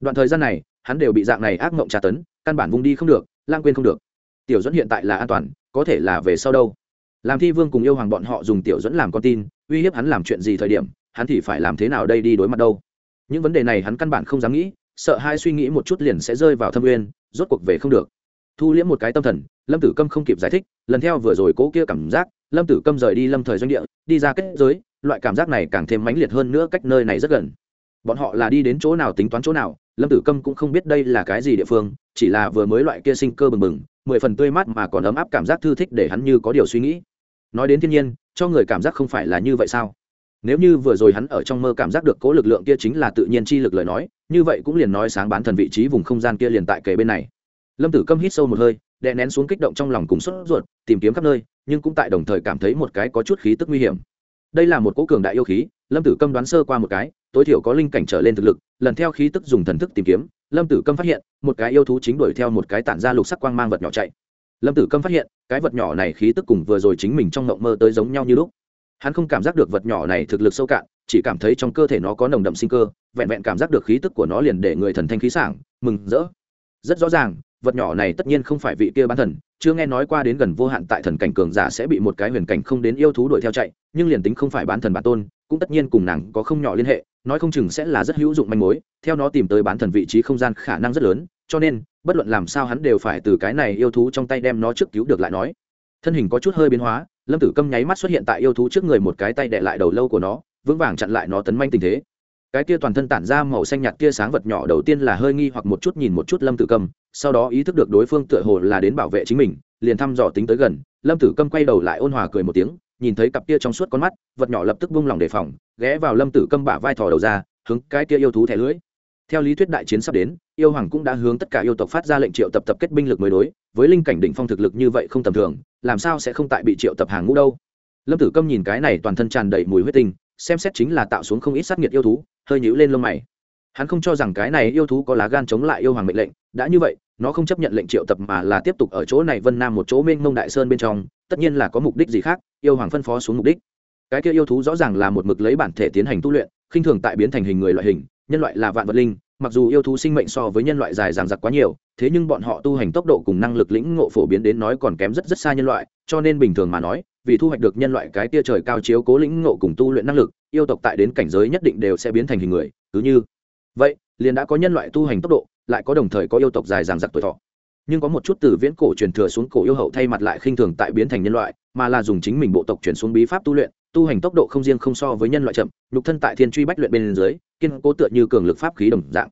Đoạn thời gian này, hắn đều bị dạng này ác mộng tra tấn, căn bản vung đi không được lang quên không được. Tiểu dẫn hiện tại là an toàn, có thể là về sau đâu. Làm thi vương cùng yêu hoàng bọn họ dùng tiểu dẫn làm con tin uy hiếp hắn làm chuyện gì thời điểm, hắn thì phải làm thế nào đây đi đối mặt đâu. Những vấn đề này hắn căn bản không dám nghĩ, sợ hai suy nghĩ một chút liền sẽ rơi vào thâm uyên, rốt cuộc về không được. Thu liễm một cái tâm thần, lâm tử câm không kịp giải thích, lần theo vừa rồi cố kia cảm giác, lâm tử câm rời đi lâm thời doanh địa, đi ra kết giới, loại cảm giác này càng thêm mãnh liệt hơn nữa cách nơi này rất gần. Bọn họ là đi đến chỗ nào tính toán chỗ nào, lâm tử câm cũng không biết đây là cái gì địa phương, chỉ là vừa mới loại kia sinh cơ bừng bừng, mười phần tươi mát mà còn ấm áp cảm giác thư thích để hắn như có điều suy nghĩ. Nói đến thiên nhiên cho người cảm giác không phải là như vậy sao? Nếu như vừa rồi hắn ở trong mơ cảm giác được cố lực lượng kia chính là tự nhiên chi lực lời nói, như vậy cũng liền nói sáng bán thần vị trí vùng không gian kia liền tại kề bên này. Lâm tử câm hít sâu một hơi, đè nén xuống kích động trong lòng cùng sốt ruột, tìm kiếm khắp nơi, nhưng cũng tại đồng thời cảm thấy một cái có chút khí tức nguy hiểm. Đây là một cố cường đại yêu khí, lâm tử câm đoán sơ qua một cái, tối thiểu có linh cảnh trở lên thực lực, lần theo khí tức dùng thần thức tìm kiếm, lâm tử câm phát hiện, một cái yêu thú chính đuổi theo một cái tản ra lục sắc quang mang vật nhỏ chạy lâm tử câm phát hiện, cái vật nhỏ này khí tức cùng vừa rồi chính mình trong ngộng mơ tới giống nhau như lúc. Hắn không cảm giác được vật nhỏ này thực lực sâu cạn, chỉ cảm thấy trong cơ thể nó có nồng đậm sinh cơ, vẹn vẹn cảm giác được khí tức của nó liền để người thần thanh khí sảng, mừng rỡ. Rất rõ ràng, vật nhỏ này tất nhiên không phải vị kia bán thần, chưa nghe nói qua đến gần vô hạn tại thần cảnh cường giả sẽ bị một cái huyền cảnh không đến yêu thú đuổi theo chạy, nhưng liền tính không phải bán thần bản tôn, cũng tất nhiên cùng nàng có không nhỏ liên hệ, nói không chừng sẽ là rất hữu dụng manh mối, theo nó tìm tới bán thần vị trí không gian khả năng rất lớn cho nên, bất luận làm sao hắn đều phải từ cái này yêu thú trong tay đem nó trước cứu được lại nói. Thân hình có chút hơi biến hóa, lâm tử câm nháy mắt xuất hiện tại yêu thú trước người một cái tay đệ lại đầu lâu của nó, vững vàng chặn lại nó tấn manh tình thế. Cái kia toàn thân tản ra màu xanh nhạt kia sáng vật nhỏ đầu tiên là hơi nghi hoặc một chút nhìn một chút lâm tử câm, sau đó ý thức được đối phương tựa hồ là đến bảo vệ chính mình, liền thăm dò tính tới gần. Lâm tử câm quay đầu lại ôn hòa cười một tiếng, nhìn thấy cặp kia trong suốt con mắt, vật nhỏ lập tức buông lỏng đề phòng, ghé vào lâm tử câm bả vai thò đầu ra, hướng cái kia yêu thú thẻ lưỡi theo lý thuyết đại chiến sắp đến, yêu hoàng cũng đã hướng tất cả yêu tộc phát ra lệnh triệu tập tập kết binh lực mới đối, với linh cảnh đỉnh phong thực lực như vậy không tầm thường, làm sao sẽ không tại bị triệu tập hàng ngũ đâu? Lâm tử câm nhìn cái này toàn thân tràn đầy mùi huyết tinh, xem xét chính là tạo xuống không ít sát nghiệt yêu thú, hơi nhíu lên lông mày. Hắn không cho rằng cái này yêu thú có lá gan chống lại yêu hoàng mệnh lệnh, đã như vậy, nó không chấp nhận lệnh triệu tập mà là tiếp tục ở chỗ này vân nam một chỗ mênh mông đại sơn bên trong, tất nhiên là có mục đích gì khác, yêu hoàng phân phó xuống mục đích. Cái kia yêu thú rõ ràng là một mực lấy bản thể tiến hành tu luyện, khinh thường tại biến thành hình người loại hình nhân loại là vạn vật linh, mặc dù yêu thú sinh mệnh so với nhân loại dài dằng dặc quá nhiều, thế nhưng bọn họ tu hành tốc độ cùng năng lực lĩnh ngộ phổ biến đến nói còn kém rất rất xa nhân loại, cho nên bình thường mà nói, vì thu hoạch được nhân loại cái tia trời cao chiếu cố lĩnh ngộ cùng tu luyện năng lực, yêu tộc tại đến cảnh giới nhất định đều sẽ biến thành hình người, cứ như vậy, liền đã có nhân loại tu hành tốc độ, lại có đồng thời có yêu tộc dài dằng dặc tuổi thọ. Nhưng có một chút từ viễn cổ truyền thừa xuống cổ yêu hậu thay mặt lại khinh thường tại biến thành nhân loại, mà là dùng chính mình bộ tộc chuyển xuống bí pháp tu luyện tu hành tốc độ không riêng không so với nhân loại chậm, nhục thân tại thiên truy bách luyện bên dưới, kiên cố tựa như cường lực pháp khí đồng dạng.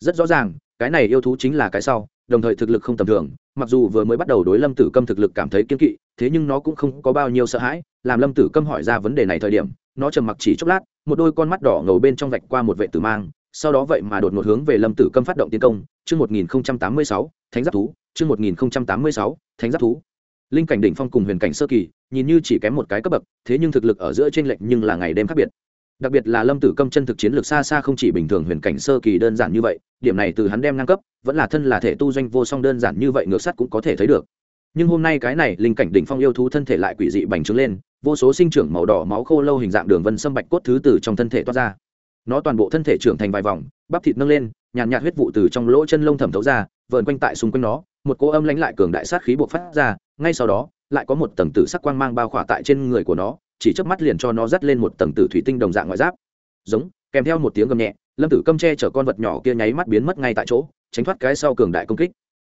Rất rõ ràng, cái này yêu thú chính là cái sau, đồng thời thực lực không tầm thường, mặc dù vừa mới bắt đầu đối lâm tử câm thực lực cảm thấy kiên kỵ, thế nhưng nó cũng không có bao nhiêu sợ hãi, làm lâm tử câm hỏi ra vấn đề này thời điểm, nó trầm mặc chỉ chốc lát, một đôi con mắt đỏ ngầu bên trong vạch qua một vệ tử mang, sau đó vậy mà đột ngột hướng về lâm tử câm phát động tiến công. Chương một nghìn tám mươi sáu, thánh giáp thú. Chương một nghìn tám mươi sáu, thánh giáp thú linh cảnh đỉnh phong cùng huyền cảnh sơ kỳ, nhìn như chỉ kém một cái cấp bậc, thế nhưng thực lực ở giữa trên lệnh nhưng là ngày đêm khác biệt. Đặc biệt là lâm tử câm chân thực chiến lược xa xa không chỉ bình thường huyền cảnh sơ kỳ đơn giản như vậy, điểm này từ hắn đem ngang cấp, vẫn là thân là thể tu doanh vô song đơn giản như vậy ngược sắt cũng có thể thấy được. Nhưng hôm nay cái này linh cảnh đỉnh phong yêu thú thân thể lại quỷ dị bành trướng lên, vô số sinh trưởng màu đỏ máu khô lâu hình dạng đường vân sâm bạch cốt thứ từ trong thân thể toát ra. Nó toàn bộ thân thể trưởng thành vài vòng, bắp thịt nâng lên, nhàn nhạt huyết vụ từ trong lỗ chân lông thẩm thấu ra vờn quanh tại xung quanh nó, một cỗ âm lãnh lại cường đại sát khí buộc phát ra, ngay sau đó, lại có một tầng tử sắc quang mang bao khỏa tại trên người của nó, chỉ chớp mắt liền cho nó dắt lên một tầng tử thủy tinh đồng dạng ngoại giáp. Giống, kèm theo một tiếng gầm nhẹ, lâm tử câm che chở con vật nhỏ kia nháy mắt biến mất ngay tại chỗ, tránh thoát cái sau cường đại công kích.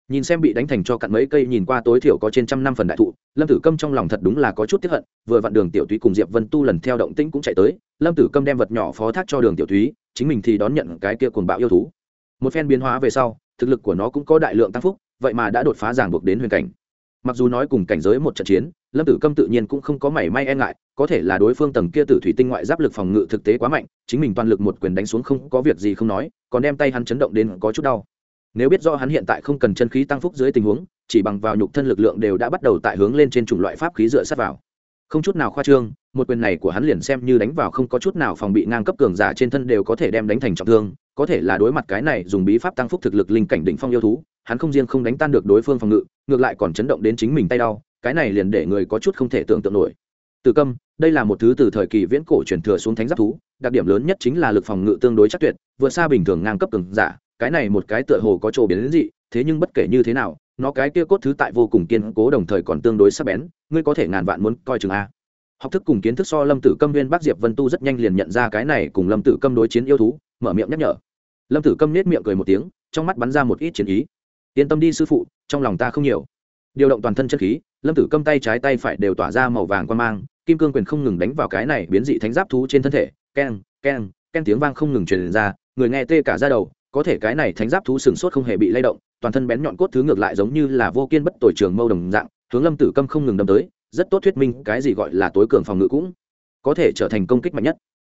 Nhìn xem bị đánh thành cho cặn mấy cây nhìn qua tối thiểu có trên trăm năm phần đại thụ, lâm tử câm trong lòng thật đúng là có chút tiếp hận, vừa vặn đường tiểu túy cùng diệp vân tu lần theo động tĩnh cũng chạy tới, lâm tử câm đem vật nhỏ phó thác cho đường tiểu túy chính mình thì đón nhận cái kia cuồng bạo yêu thú. Một phen biến hóa về sau thực lực của nó cũng có đại lượng tăng phúc, vậy mà đã đột phá giảng buộc đến huyền cảnh. Mặc dù nói cùng cảnh giới một trận chiến, lâm tử câm tự nhiên cũng không có mảy may e ngại, có thể là đối phương tầng kia tử thủy tinh ngoại giáp lực phòng ngự thực tế quá mạnh, chính mình toàn lực một quyền đánh xuống không có việc gì không nói, còn đem tay hắn chấn động đến có chút đau. Nếu biết do hắn hiện tại không cần chân khí tăng phúc dưới tình huống, chỉ bằng vào nhục thân lực lượng đều đã bắt đầu tại hướng lên trên chủng loại pháp khí dựa sát vào. Không chút nào khoa trương, một quyền này của hắn liền xem như đánh vào không có chút nào phòng bị ngang cấp cường giả trên thân đều có thể đem đánh thành trọng thương có thể là đối mặt cái này dùng bí pháp tăng phúc thực lực linh cảnh đỉnh phong yêu thú, hắn không riêng không đánh tan được đối phương phòng ngự, ngược lại còn chấn động đến chính mình tay đau, cái này liền để người có chút không thể tưởng tượng nổi. Từ câm, đây là một thứ từ thời kỳ viễn cổ truyền thừa xuống thánh giáp thú, đặc điểm lớn nhất chính là lực phòng ngự tương đối chắc tuyệt, vượt xa bình thường ngang cấp cường giả, cái này một cái tựa hồ có chỗ biến đến dị, thế nhưng bất kể như thế nào, nó cái kia cốt thứ tại vô cùng kiên cố đồng thời còn tương đối sắc bén, ngươi có thể ngàn vạn muốn coi chừng a. Học thức cùng kiến thức so lâm tử câm viên bác diệp vân tu rất nhanh liền nhận ra cái này cùng lâm tử câm đối chiến yêu thú, mở miệng nhắc nhở lâm tử câm nết miệng cười một tiếng, trong mắt bắn ra một ít chiến ý. Yên tâm đi sư phụ, trong lòng ta không nhiều. Điều động toàn thân chân khí, lâm tử câm tay trái tay phải đều tỏa ra màu vàng quan mang, kim cương quyền không ngừng đánh vào cái này biến dị thánh giáp thú trên thân thể. Keng keng keng tiếng vang không ngừng truyền ra, người nghe tê cả ra đầu, có thể cái này thánh giáp thú sừng sốt không hề bị lay động, toàn thân bén nhọn cốt thứ ngược lại giống như là vô kiên bất tội trường mâu đồng dạng, hướng lâm tử câm không ngừng đâm tới, rất tốt thuyết minh cái gì gọi là tối cường phòng ngự cũng có thể trở thành công kích mạnh nhất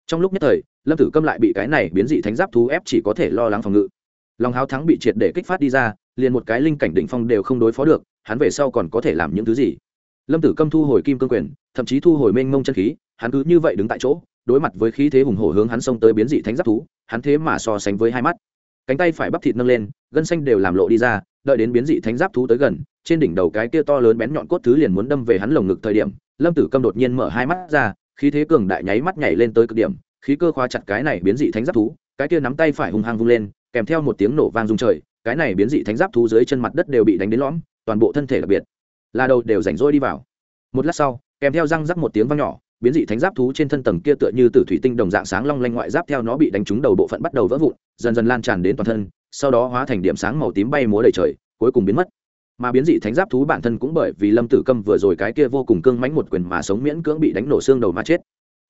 trong lúc nhất thời, lâm tử câm lại bị cái này biến dị thánh giáp thú ép chỉ có thể lo lắng phòng ngự. Lòng háo thắng bị triệt để kích phát đi ra, liền một cái linh cảnh đỉnh phong đều không đối phó được, hắn về sau còn có thể làm những thứ gì? Lâm tử câm thu hồi kim cương quyền, thậm chí thu hồi mênh mông chân khí, hắn cứ như vậy đứng tại chỗ, đối mặt với khí thế hùng hổ hướng hắn xông tới biến dị thánh giáp thú, hắn thế mà so sánh với hai mắt. Cánh tay phải bắp thịt nâng lên, gân xanh đều làm lộ đi ra, đợi đến biến dị thánh giáp thú tới gần, trên đỉnh đầu cái kia to lớn bén nhọn cốt thứ liền muốn đâm về hắn lồng ngực thời điểm, lâm tử câm đột nhiên mở hai mắt ra khí thế cường đại nháy mắt nhảy lên tới cực điểm, khí cơ khóa chặt cái này biến dị thánh giáp thú, cái kia nắm tay phải hung hăng vung lên, kèm theo một tiếng nổ vang rung trời, cái này biến dị thánh giáp thú dưới chân mặt đất đều bị đánh đến lõm, toàn bộ thân thể đặc biệt. Là đầu đều rảnh rỗi đi vào. Một lát sau, kèm theo răng rắc một tiếng vang nhỏ, biến dị thánh giáp thú trên thân tầng kia tựa như từ thủy tinh đồng dạng sáng long lanh ngoại giáp theo nó bị đánh trúng đầu bộ phận bắt đầu vỡ vụn, dần dần lan tràn đến toàn thân, sau đó hóa thành điểm sáng màu tím bay múa đầy trời, cuối cùng biến mất mà biến dị thánh giáp thú bản thân cũng bởi vì lâm tử câm vừa rồi cái kia vô cùng cương mãnh một quyền mà sống miễn cưỡng bị đánh nổ xương đầu mà chết.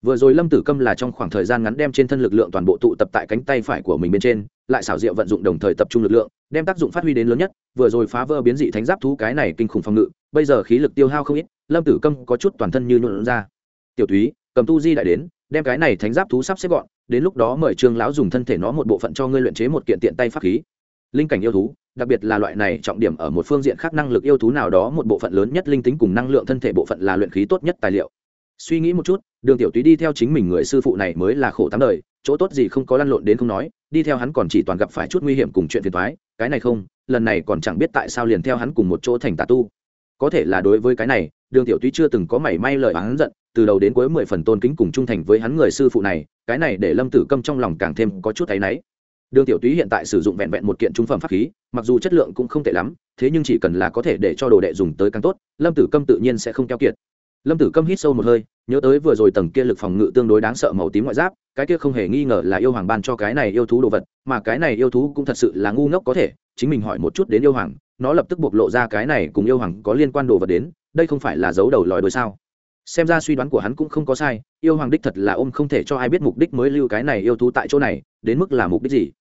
Vừa rồi lâm tử câm là trong khoảng thời gian ngắn đem trên thân lực lượng toàn bộ tụ tập tại cánh tay phải của mình bên trên, lại xảo diệu vận dụng đồng thời tập trung lực lượng, đem tác dụng phát huy đến lớn nhất, vừa rồi phá vỡ biến dị thánh giáp thú cái này kinh khủng phòng ngự, bây giờ khí lực tiêu hao không ít, lâm tử câm có chút toàn thân như nhuộn ra. Tiểu túy, cầm tu di đại đến, đem cái này thánh giáp thú sắp xếp gọn, đến lúc đó mời trương lão dùng thân thể nó một bộ phận cho ngươi luyện chế một kiện tiện tay pháp khí. Linh cảnh yêu thú đặc biệt là loại này trọng điểm ở một phương diện khác năng lực yêu thú nào đó, một bộ phận lớn nhất linh tính cùng năng lượng thân thể bộ phận là luyện khí tốt nhất tài liệu. Suy nghĩ một chút, đường tiểu túy đi theo chính mình người sư phụ này mới là khổ tám đời, chỗ tốt gì không có lăn lộn đến không nói, đi theo hắn còn chỉ toàn gặp phải chút nguy hiểm cùng chuyện phiền thoái cái này không, lần này còn chẳng biết tại sao liền theo hắn cùng một chỗ thành tà tu. Có thể là đối với cái này, đường tiểu túy chưa từng có mảy may lời hắn giận, từ đầu đến cuối mười phần tôn kính cùng trung thành với hắn người sư phụ này, cái này để lâm tử câm trong lòng càng thêm có chút áy náy đường tiểu túy hiện tại sử dụng vẹn vẹn một kiện trung phẩm pháp khí, mặc dù chất lượng cũng không tệ lắm, thế nhưng chỉ cần là có thể để cho đồ đệ dùng tới càng tốt, lâm tử câm tự nhiên sẽ không keo kiệt. Lâm tử câm hít sâu một hơi, nhớ tới vừa rồi tầng kia lực phòng ngự tương đối đáng sợ màu tím ngoại giáp, cái kia không hề nghi ngờ là yêu hoàng ban cho cái này yêu thú đồ vật, mà cái này yêu thú cũng thật sự là ngu ngốc có thể, chính mình hỏi một chút đến yêu hoàng, nó lập tức bộc lộ ra cái này cùng yêu hoàng có liên quan đồ vật đến, đây không phải là dấu đầu lòi đôi sao? Xem ra suy đoán của hắn cũng không có sai, yêu hoàng đích thật là ôm không thể cho ai biết mục đích mới lưu cái này yêu thú tại chỗ này đến mức là mục đích gì?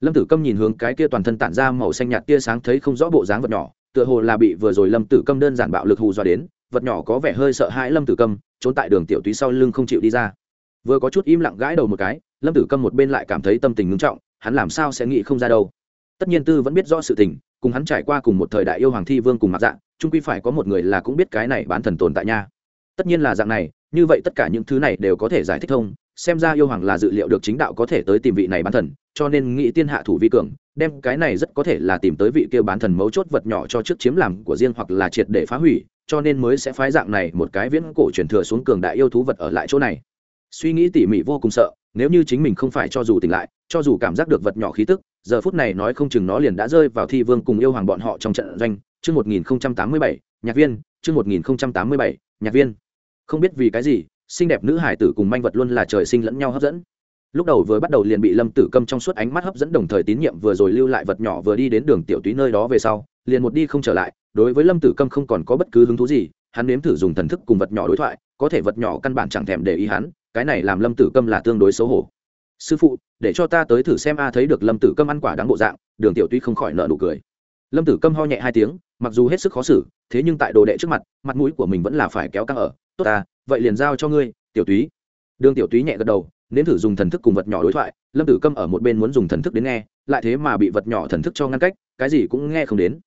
Lâm tử câm nhìn hướng cái kia toàn thân tản ra màu xanh nhạt tia sáng thấy không rõ bộ dáng vật nhỏ, tựa hồ là bị vừa rồi lâm tử câm đơn giản bạo lực hù dọa đến, vật nhỏ có vẻ hơi sợ hãi lâm tử câm, trốn tại đường tiểu túy sau lưng không chịu đi ra. Vừa có chút im lặng gãi đầu một cái, lâm tử câm một bên lại cảm thấy tâm tình ngưng trọng, hắn làm sao sẽ nghĩ không ra đâu? Tất nhiên tư vẫn biết rõ sự tình, cùng hắn trải qua cùng một thời đại yêu hoàng thi vương cùng mặt dạng trung quy phải có một người là cũng biết cái này bán thần tồn tại nha. Tất nhiên là dạng này, như vậy tất cả những thứ này đều có thể giải thích thông xem ra yêu hoàng là dự liệu được chính đạo có thể tới tìm vị này bán thần, cho nên nghĩ tiên hạ thủ vi cường, đem cái này rất có thể là tìm tới vị kia bán thần mấu chốt vật nhỏ cho trước chiếm làm của riêng hoặc là triệt để phá hủy, cho nên mới sẽ phái dạng này một cái viễn cổ truyền thừa xuống cường đại yêu thú vật ở lại chỗ này. Suy nghĩ tỉ mỉ vô cùng sợ, nếu như chính mình không phải cho dù tỉnh lại, cho dù cảm giác được vật nhỏ khí tức, giờ phút này nói không chừng nó liền đã rơi vào thi vương cùng yêu hoàng bọn họ trong trận doanh. Chương một nghìn tám mươi bảy, nhạc viên, chương một nghìn tám mươi bảy, nhạc viên. Không biết vì cái gì xinh đẹp nữ hải tử cùng manh vật luôn là trời sinh lẫn nhau hấp dẫn. Lúc đầu vừa bắt đầu liền bị lâm tử câm trong suốt ánh mắt hấp dẫn đồng thời tín nhiệm vừa rồi lưu lại vật nhỏ vừa đi đến đường tiểu túy nơi đó về sau, liền một đi không trở lại, đối với lâm tử câm không còn có bất cứ hứng thú gì, hắn nếm thử dùng thần thức cùng vật nhỏ đối thoại, có thể vật nhỏ căn bản chẳng thèm để ý hắn, cái này làm lâm tử câm là tương đối xấu hổ. Sư phụ, để cho ta tới thử xem a, thấy được lâm tử câm ăn quả đáng bộ dạng. Đường tiểu túy không khỏi nợ nụ cười. Lâm tử câm ho nhẹ hai tiếng, mặc dù hết sức khó xử, thế nhưng tại đồ đệ trước mặt mặt mũi của mình vẫn là phải kéo căng ở. Tốt ta vậy liền giao cho ngươi, tiểu túy. Đường tiểu túy nhẹ gật đầu, nếm thử dùng thần thức cùng vật nhỏ đối thoại, lâm tử câm ở một bên muốn dùng thần thức đến nghe, lại thế mà bị vật nhỏ thần thức cho ngăn cách, cái gì cũng nghe không đến.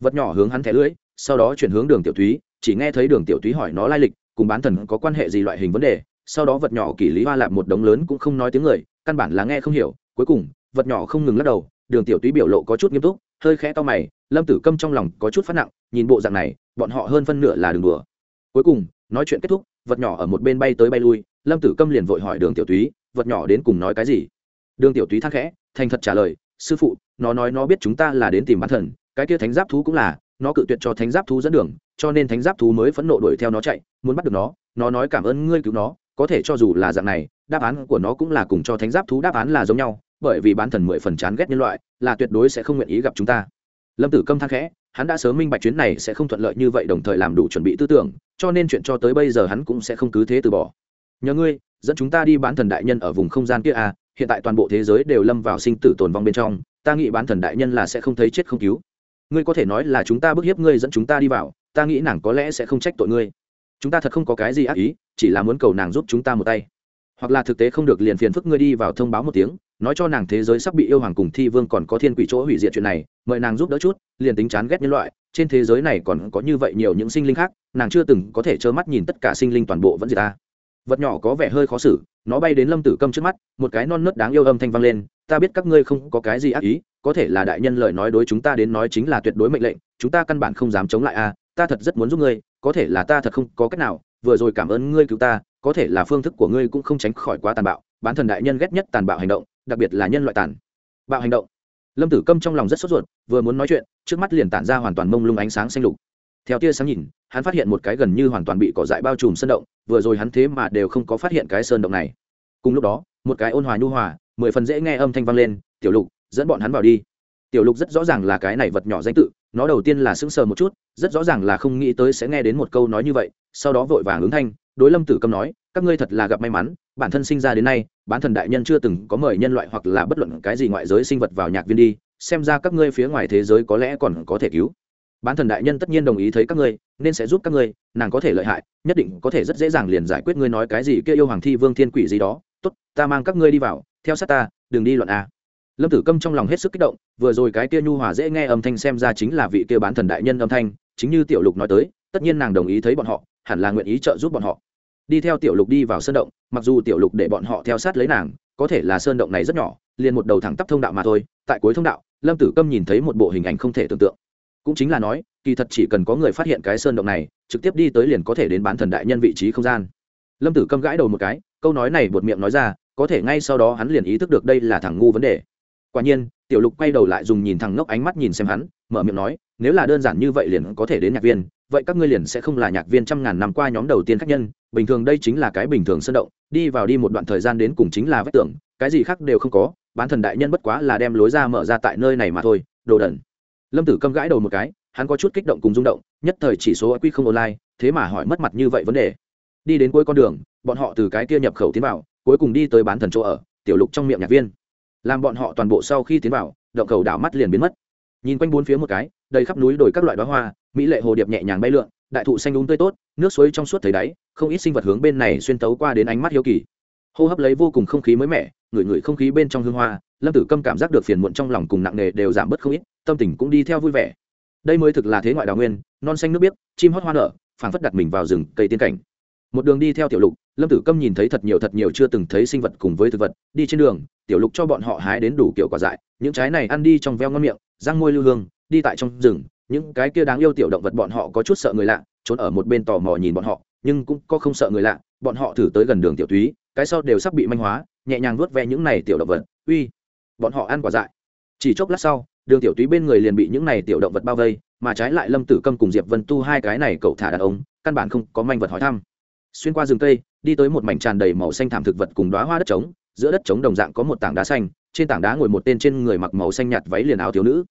Vật nhỏ hướng hắn thẻ lưỡi, sau đó chuyển hướng đường tiểu túy, chỉ nghe thấy đường tiểu túy hỏi nó lai lịch, cùng bán thần có quan hệ gì loại hình vấn đề, sau đó vật nhỏ kỷ lý hoa lạp một đống lớn cũng không nói tiếng người, căn bản là nghe không hiểu, cuối cùng, vật nhỏ không ngừng lắc đầu, đường tiểu túy biểu lộ có chút nghiêm túc, hơi khẽ to mày, lâm tử câm trong lòng có chút phát nặng, nhìn bộ dạng này, bọn họ hơn phân nửa là đường đùa. Cuối cùng, nói chuyện kết thúc vật nhỏ ở một bên bay tới bay lui, lâm tử câm liền vội hỏi đường tiểu túy, vật nhỏ đến cùng nói cái gì? Đường tiểu túy thắc khẽ, thành thật trả lời, sư phụ, nó nói nó biết chúng ta là đến tìm bán thần, cái kia thánh giáp thú cũng là, nó cự tuyệt cho thánh giáp thú dẫn đường, cho nên thánh giáp thú mới phẫn nộ đuổi theo nó chạy, muốn bắt được nó nó nói cảm ơn ngươi cứu nó, có thể cho dù là dạng này, đáp án của nó cũng là cùng cho thánh giáp thú đáp án là giống nhau, bởi vì bán thần mười phần chán ghét nhân loại, là tuyệt đối sẽ không nguyện ý gặp chúng ta. Lâm tử câm thang khẽ hắn đã sớm minh bạch chuyến này sẽ không thuận lợi như vậy đồng thời làm đủ chuẩn bị tư tưởng, cho nên chuyện cho tới bây giờ hắn cũng sẽ không cứ thế từ bỏ. Nhờ ngươi, dẫn chúng ta đi bán thần đại nhân ở vùng không gian kia à hiện tại toàn bộ thế giới đều lâm vào sinh tử tồn vong bên trong, ta nghĩ bán thần đại nhân là sẽ không thấy chết không cứu. Ngươi có thể nói là chúng ta bức hiếp ngươi dẫn chúng ta đi vào, ta nghĩ nàng có lẽ sẽ không trách tội ngươi. Chúng ta thật không có cái gì ác ý, chỉ là muốn cầu nàng giúp chúng ta một tay. Hoặc là thực tế không được liền phiền phức ngươi đi vào thông báo một tiếng nói cho nàng thế giới sắp bị yêu hoàng cùng thi vương còn có thiên quỷ chỗ hủy diệt chuyện này, mời nàng giúp đỡ chút, liền tính chán ghét nhân loại, trên thế giới này còn có như vậy nhiều những sinh linh khác, nàng chưa từng có thể trơ mắt nhìn tất cả sinh linh toàn bộ vẫn diệt ta. Vật nhỏ có vẻ hơi khó xử, nó bay đến lâm tử câm trước mắt, một cái non nớt đáng yêu âm thanh vang lên, ta biết các ngươi không có cái gì ác ý, có thể là đại nhân lời nói đối chúng ta đến nói chính là tuyệt đối mệnh lệnh, chúng ta căn bản không dám chống lại a, ta thật rất muốn giúp ngươi, có thể là ta thật không có cách nào, vừa rồi cảm ơn ngươi cứu ta, có thể là phương thức của ngươi cũng không tránh khỏi quá tàn bạo, bán thần đại nhân ghét nhất tàn bạo hành động đặc biệt là nhân loại tàn. Bạo hành động. Lâm tử câm trong lòng rất sốt ruột, vừa muốn nói chuyện, trước mắt liền tản ra hoàn toàn mông lung ánh sáng xanh lục. Theo tia sáng nhìn, hắn phát hiện một cái gần như hoàn toàn bị cỏ dại bao trùm sơn động, vừa rồi hắn thế mà đều không có phát hiện cái sơn động này. Cùng lúc đó, một cái ôn hòa nhu hòa, mười phần dễ nghe âm thanh vang lên, tiểu lục, dẫn bọn hắn vào đi. Tiểu lục rất rõ ràng là cái này vật nhỏ danh tự, nó đầu tiên là sững sờ một chút, rất rõ ràng là không nghĩ tới sẽ nghe đến một câu nói như vậy, sau đó vội vàng ứng thanh đối lâm tử câm nói, các ngươi thật là gặp may mắn, bản thân sinh ra đến nay, bán thần đại nhân chưa từng có mời nhân loại hoặc là bất luận cái gì ngoại giới sinh vật vào nhạc viên đi, xem ra các ngươi phía ngoài thế giới có lẽ còn có thể cứu. Bán thần đại nhân tất nhiên đồng ý thấy các ngươi, nên sẽ giúp các ngươi, nàng có thể lợi hại, nhất định có thể rất dễ dàng liền giải quyết ngươi nói cái gì kia yêu hoàng thi vương thiên quỷ gì đó. Tốt, ta mang các ngươi đi vào, theo sát ta, đừng đi loạn a. Lâm tử câm trong lòng hết sức kích động, vừa rồi cái kia nhu hòa dễ nghe âm thanh xem ra chính là vị kia bán thần đại nhân âm thanh, chính như tiểu lục nói tới, tất nhiên nàng đồng ý thấy bọn họ, hẳn là nguyện ý trợ giúp bọn họ đi theo tiểu lục đi vào sơn động, mặc dù tiểu lục để bọn họ theo sát lấy nàng, có thể là sơn động này rất nhỏ, liền một đầu thẳng tắp thông đạo mà thôi, tại cuối thông đạo, lâm tử câm nhìn thấy một bộ hình ảnh không thể tưởng tượng. Cũng chính là nói, kỳ thật chỉ cần có người phát hiện cái sơn động này, trực tiếp đi tới liền có thể đến bán thần đại nhân vị trí không gian. Lâm tử câm gãi đầu một cái, câu nói này buột miệng nói ra, có thể ngay sau đó hắn liền ý thức được đây là thằng ngu vấn đề. Quả nhiên, tiểu lục quay đầu lại dùng nhìn thằng ngốc ánh mắt nhìn xem hắn, mở miệng nói, nếu là đơn giản như vậy liền có thể đến nhạc viên vậy các ngươi liền sẽ không là nhạc viên trăm ngàn năm qua nhóm đầu tiên khách nhân, bình thường đây chính là cái bình thường sân động, đi vào đi một đoạn thời gian đến cùng chính là vách tưởng cái gì khác đều không có, bán thần đại nhân bất quá là đem lối ra mở ra tại nơi này mà thôi, đồ đần. Lâm tử câm gãi đầu một cái, hắn có chút kích động cùng rung động, nhất thời chỉ số q không online, thế mà hỏi mất mặt như vậy vấn đề. Đi đến cuối con đường, bọn họ từ cái kia nhập khẩu tiến vào, cuối cùng đi tới bán thần chỗ ở, tiểu lục trong miệng nhạc viên. Làm bọn họ toàn bộ sau khi tiến vào, động cầu đảo mắt liền biến mất. Nhìn quanh bốn phía một cái đầy khắp núi đồi các loại đóa hoa, mỹ lệ hồ điệp nhẹ nhàng bay lượn, đại thụ xanh đúng tươi tốt, nước suối trong suốt thấy đáy, không ít sinh vật hướng bên này xuyên tấu qua đến ánh mắt hiếu kỳ. Hô hấp lấy vô cùng không khí mới mẻ, ngửi ngửi không khí bên trong hương hoa, lâm tử câm cảm giác được phiền muộn trong lòng cùng nặng nề đều giảm bớt không ít, tâm tình cũng đi theo vui vẻ. Đây mới thực là thế ngoại đào nguyên, non xanh nước biếc, chim hót hoa nở, phảng phất đặt mình vào rừng, cây tiên cảnh. Một đường đi theo tiểu lục, lâm tử câm nhìn thấy thật nhiều thật nhiều chưa từng thấy sinh vật cùng với thực vật, đi trên đường, tiểu lục cho bọn họ hái đến đủ kiểu quả dại, những trái này ăn đi trong veo ngon miệng, răng môi lưu hương đi tại trong rừng những cái kia đáng yêu tiểu động vật bọn họ có chút sợ người lạ trốn ở một bên tò mò nhìn bọn họ nhưng cũng có không sợ người lạ bọn họ thử tới gần đường tiểu thúy, cái sau đều sắp bị manh hóa nhẹ nhàng vuốt ve những này tiểu động vật uy bọn họ ăn quả dại. Chỉ chốc lát sau đường tiểu túy bên người liền bị những này tiểu động vật bao vây mà trái lại lâm tử câm cùng diệp vân tu hai cái này cậu thả đàn ông căn bản không có manh vật hỏi thăm. Xuyên qua rừng cây đi tới một mảnh tràn đầy màu xanh thảm thực vật cùng đoá hoa đất trống giữa đất trống đồng dạng có một tảng đá xanh trên tảng đá ngồi một tên trên người mặc màu xanh nhạt váy liền áo thiếu nữ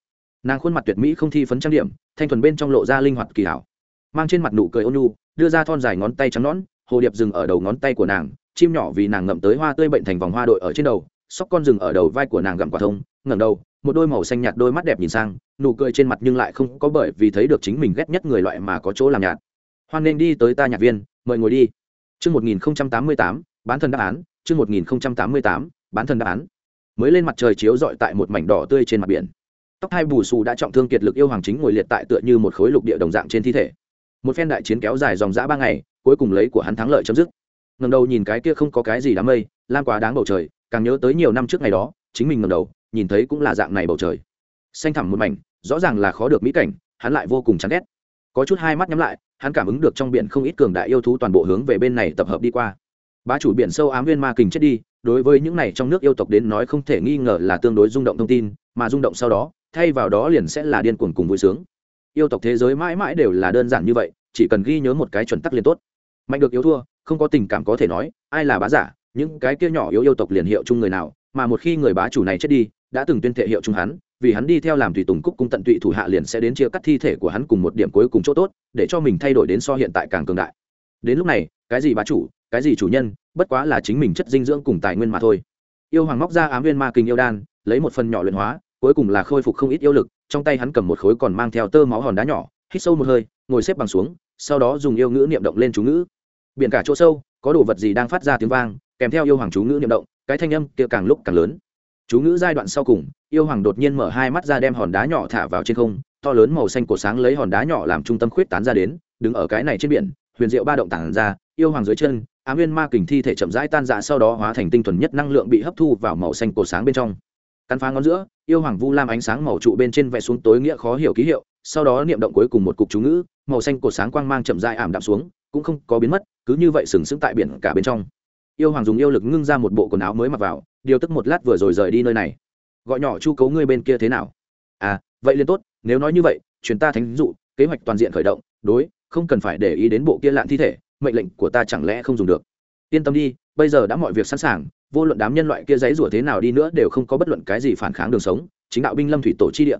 nàng khuôn mặt tuyệt mỹ không thi phấn trang điểm thanh thuần bên trong lộ ra linh hoạt kỳ hảo mang trên mặt nụ cười ôn nhu đưa ra thon dài ngón tay trắng nõn hồ điệp dừng ở đầu ngón tay của nàng chim nhỏ vì nàng ngậm tới hoa tươi bệnh thành vòng hoa đội ở trên đầu sóc con rừng ở đầu vai của nàng gặm quả thông ngẩng đầu một đôi màu xanh nhạt đôi mắt đẹp nhìn sang nụ cười trên mặt nhưng lại không có bởi vì thấy được chính mình ghét nhất người loại mà có chỗ làm nhạt hoan nên đi tới ta nhạc viên mời ngồi đi Chương 1088, bán thần đáp án, chương 1088, bán thần đáp án. Mới lên mặt trời chiếu rọi tại một mảnh đỏ tươi trên mặt biển. Tóc hai bù xù đã trọng thương kiệt lực yêu hoàng chính ngồi liệt tại tựa như một khối lục địa đồng dạng trên thi thể. Một phen đại chiến kéo dài dòng dã ba ngày, cuối cùng lấy của hắn thắng lợi chấm dứt. ngầm đầu nhìn cái kia không có cái gì đám mây, lan quá đáng bầu trời, càng nhớ tới nhiều năm trước ngày đó, chính mình ngầm đầu, nhìn thấy cũng là dạng này bầu trời. Xanh thẳm một mảnh, rõ ràng là khó được mỹ cảnh, hắn lại vô cùng chán ghét. Có chút hai mắt nhắm lại, hắn cảm ứng được trong biển không ít cường đại yêu thú toàn bộ hướng về bên này tập hợp đi qua bá chủ biển sâu ám viên ma kình chết đi đối với những này trong nước yêu tộc đến nói không thể nghi ngờ là tương đối rung động thông tin mà rung động sau đó thay vào đó liền sẽ là điên cuồng cùng vui sướng. Yêu tộc thế giới mãi mãi đều là đơn giản như vậy, chỉ cần ghi nhớ một cái chuẩn tắc liền tốt. Mạnh được yếu thua, không có tình cảm có thể nói, ai là bá giả, những cái kia nhỏ yếu yêu tộc liền hiệu chung người nào, mà một khi người bá chủ này chết đi, đã từng tuyên thệ hiệu chung hắn, vì hắn đi theo làm tùy tùng cúc cung tận tụy thủ hạ liền sẽ đến chia cắt thi thể của hắn cùng một điểm cuối cùng chỗ tốt, để cho mình thay đổi đến so hiện tại càng cường đại. Đến lúc này, cái gì bá chủ, cái gì chủ nhân, bất quá là chính mình chất dinh dưỡng cùng tài nguyên mà thôi. Yêu hoàng móc ra ám viên ma kinh yêu đan, lấy một phần nhỏ luyện hóa cuối cùng là khôi phục không ít yêu lực, trong tay hắn cầm một khối còn mang theo tơ máu hòn đá nhỏ, hít sâu một hơi, ngồi xếp bằng xuống, sau đó dùng yêu ngữ niệm động lên chú ngữ. Biển cả chỗ sâu, có đồ vật gì đang phát ra tiếng vang, kèm theo yêu hoàng chú ngữ niệm động, cái thanh âm kia càng lúc càng lớn. Chú ngữ giai đoạn sau cùng, yêu hoàng đột nhiên mở hai mắt ra đem hòn đá nhỏ thả vào trên không, to lớn màu xanh cổ sáng lấy hòn đá nhỏ làm trung tâm khuyết tán ra đến, đứng ở cái này trên biển, huyền diệu ba động tản ra, yêu hoàng dưới chân á nguyên ma kình thi thể chậm rãi tan dạ sau đó hóa thành tinh thuần nhất năng lượng bị hấp thu vào màu xanh cổ sáng bên trong cắn phá ngón giữa, yêu hoàng vu lam ánh sáng màu trụ bên trên vẽ xuống tối nghĩa khó hiểu ký hiệu, sau đó niệm động cuối cùng một cục chú ngữ, màu xanh cột sáng quang mang chậm rãi ảm đạm xuống, cũng không có biến mất, cứ như vậy sừng sững tại biển cả bên trong. Yêu hoàng dùng yêu lực ngưng ra một bộ quần áo mới mặc vào, điều tức một lát vừa rồi rời đi nơi này. Gọi nhỏ chu cấu ngươi bên kia thế nào? À vậy liền tốt, nếu nói như vậy chuyến ta thánh dụ, kế hoạch toàn diện khởi động, đối, không cần phải để ý đến bộ kia lạn thi thể, mệnh lệnh của ta chẳng lẽ không dùng được? Yên tâm đi bây giờ đã mọi việc sẵn sàng, vô luận đám nhân loại kia dãy rủa thế nào đi nữa đều không có bất luận cái gì phản kháng đường sống, chính đạo binh lâm thủy tổ chi địa.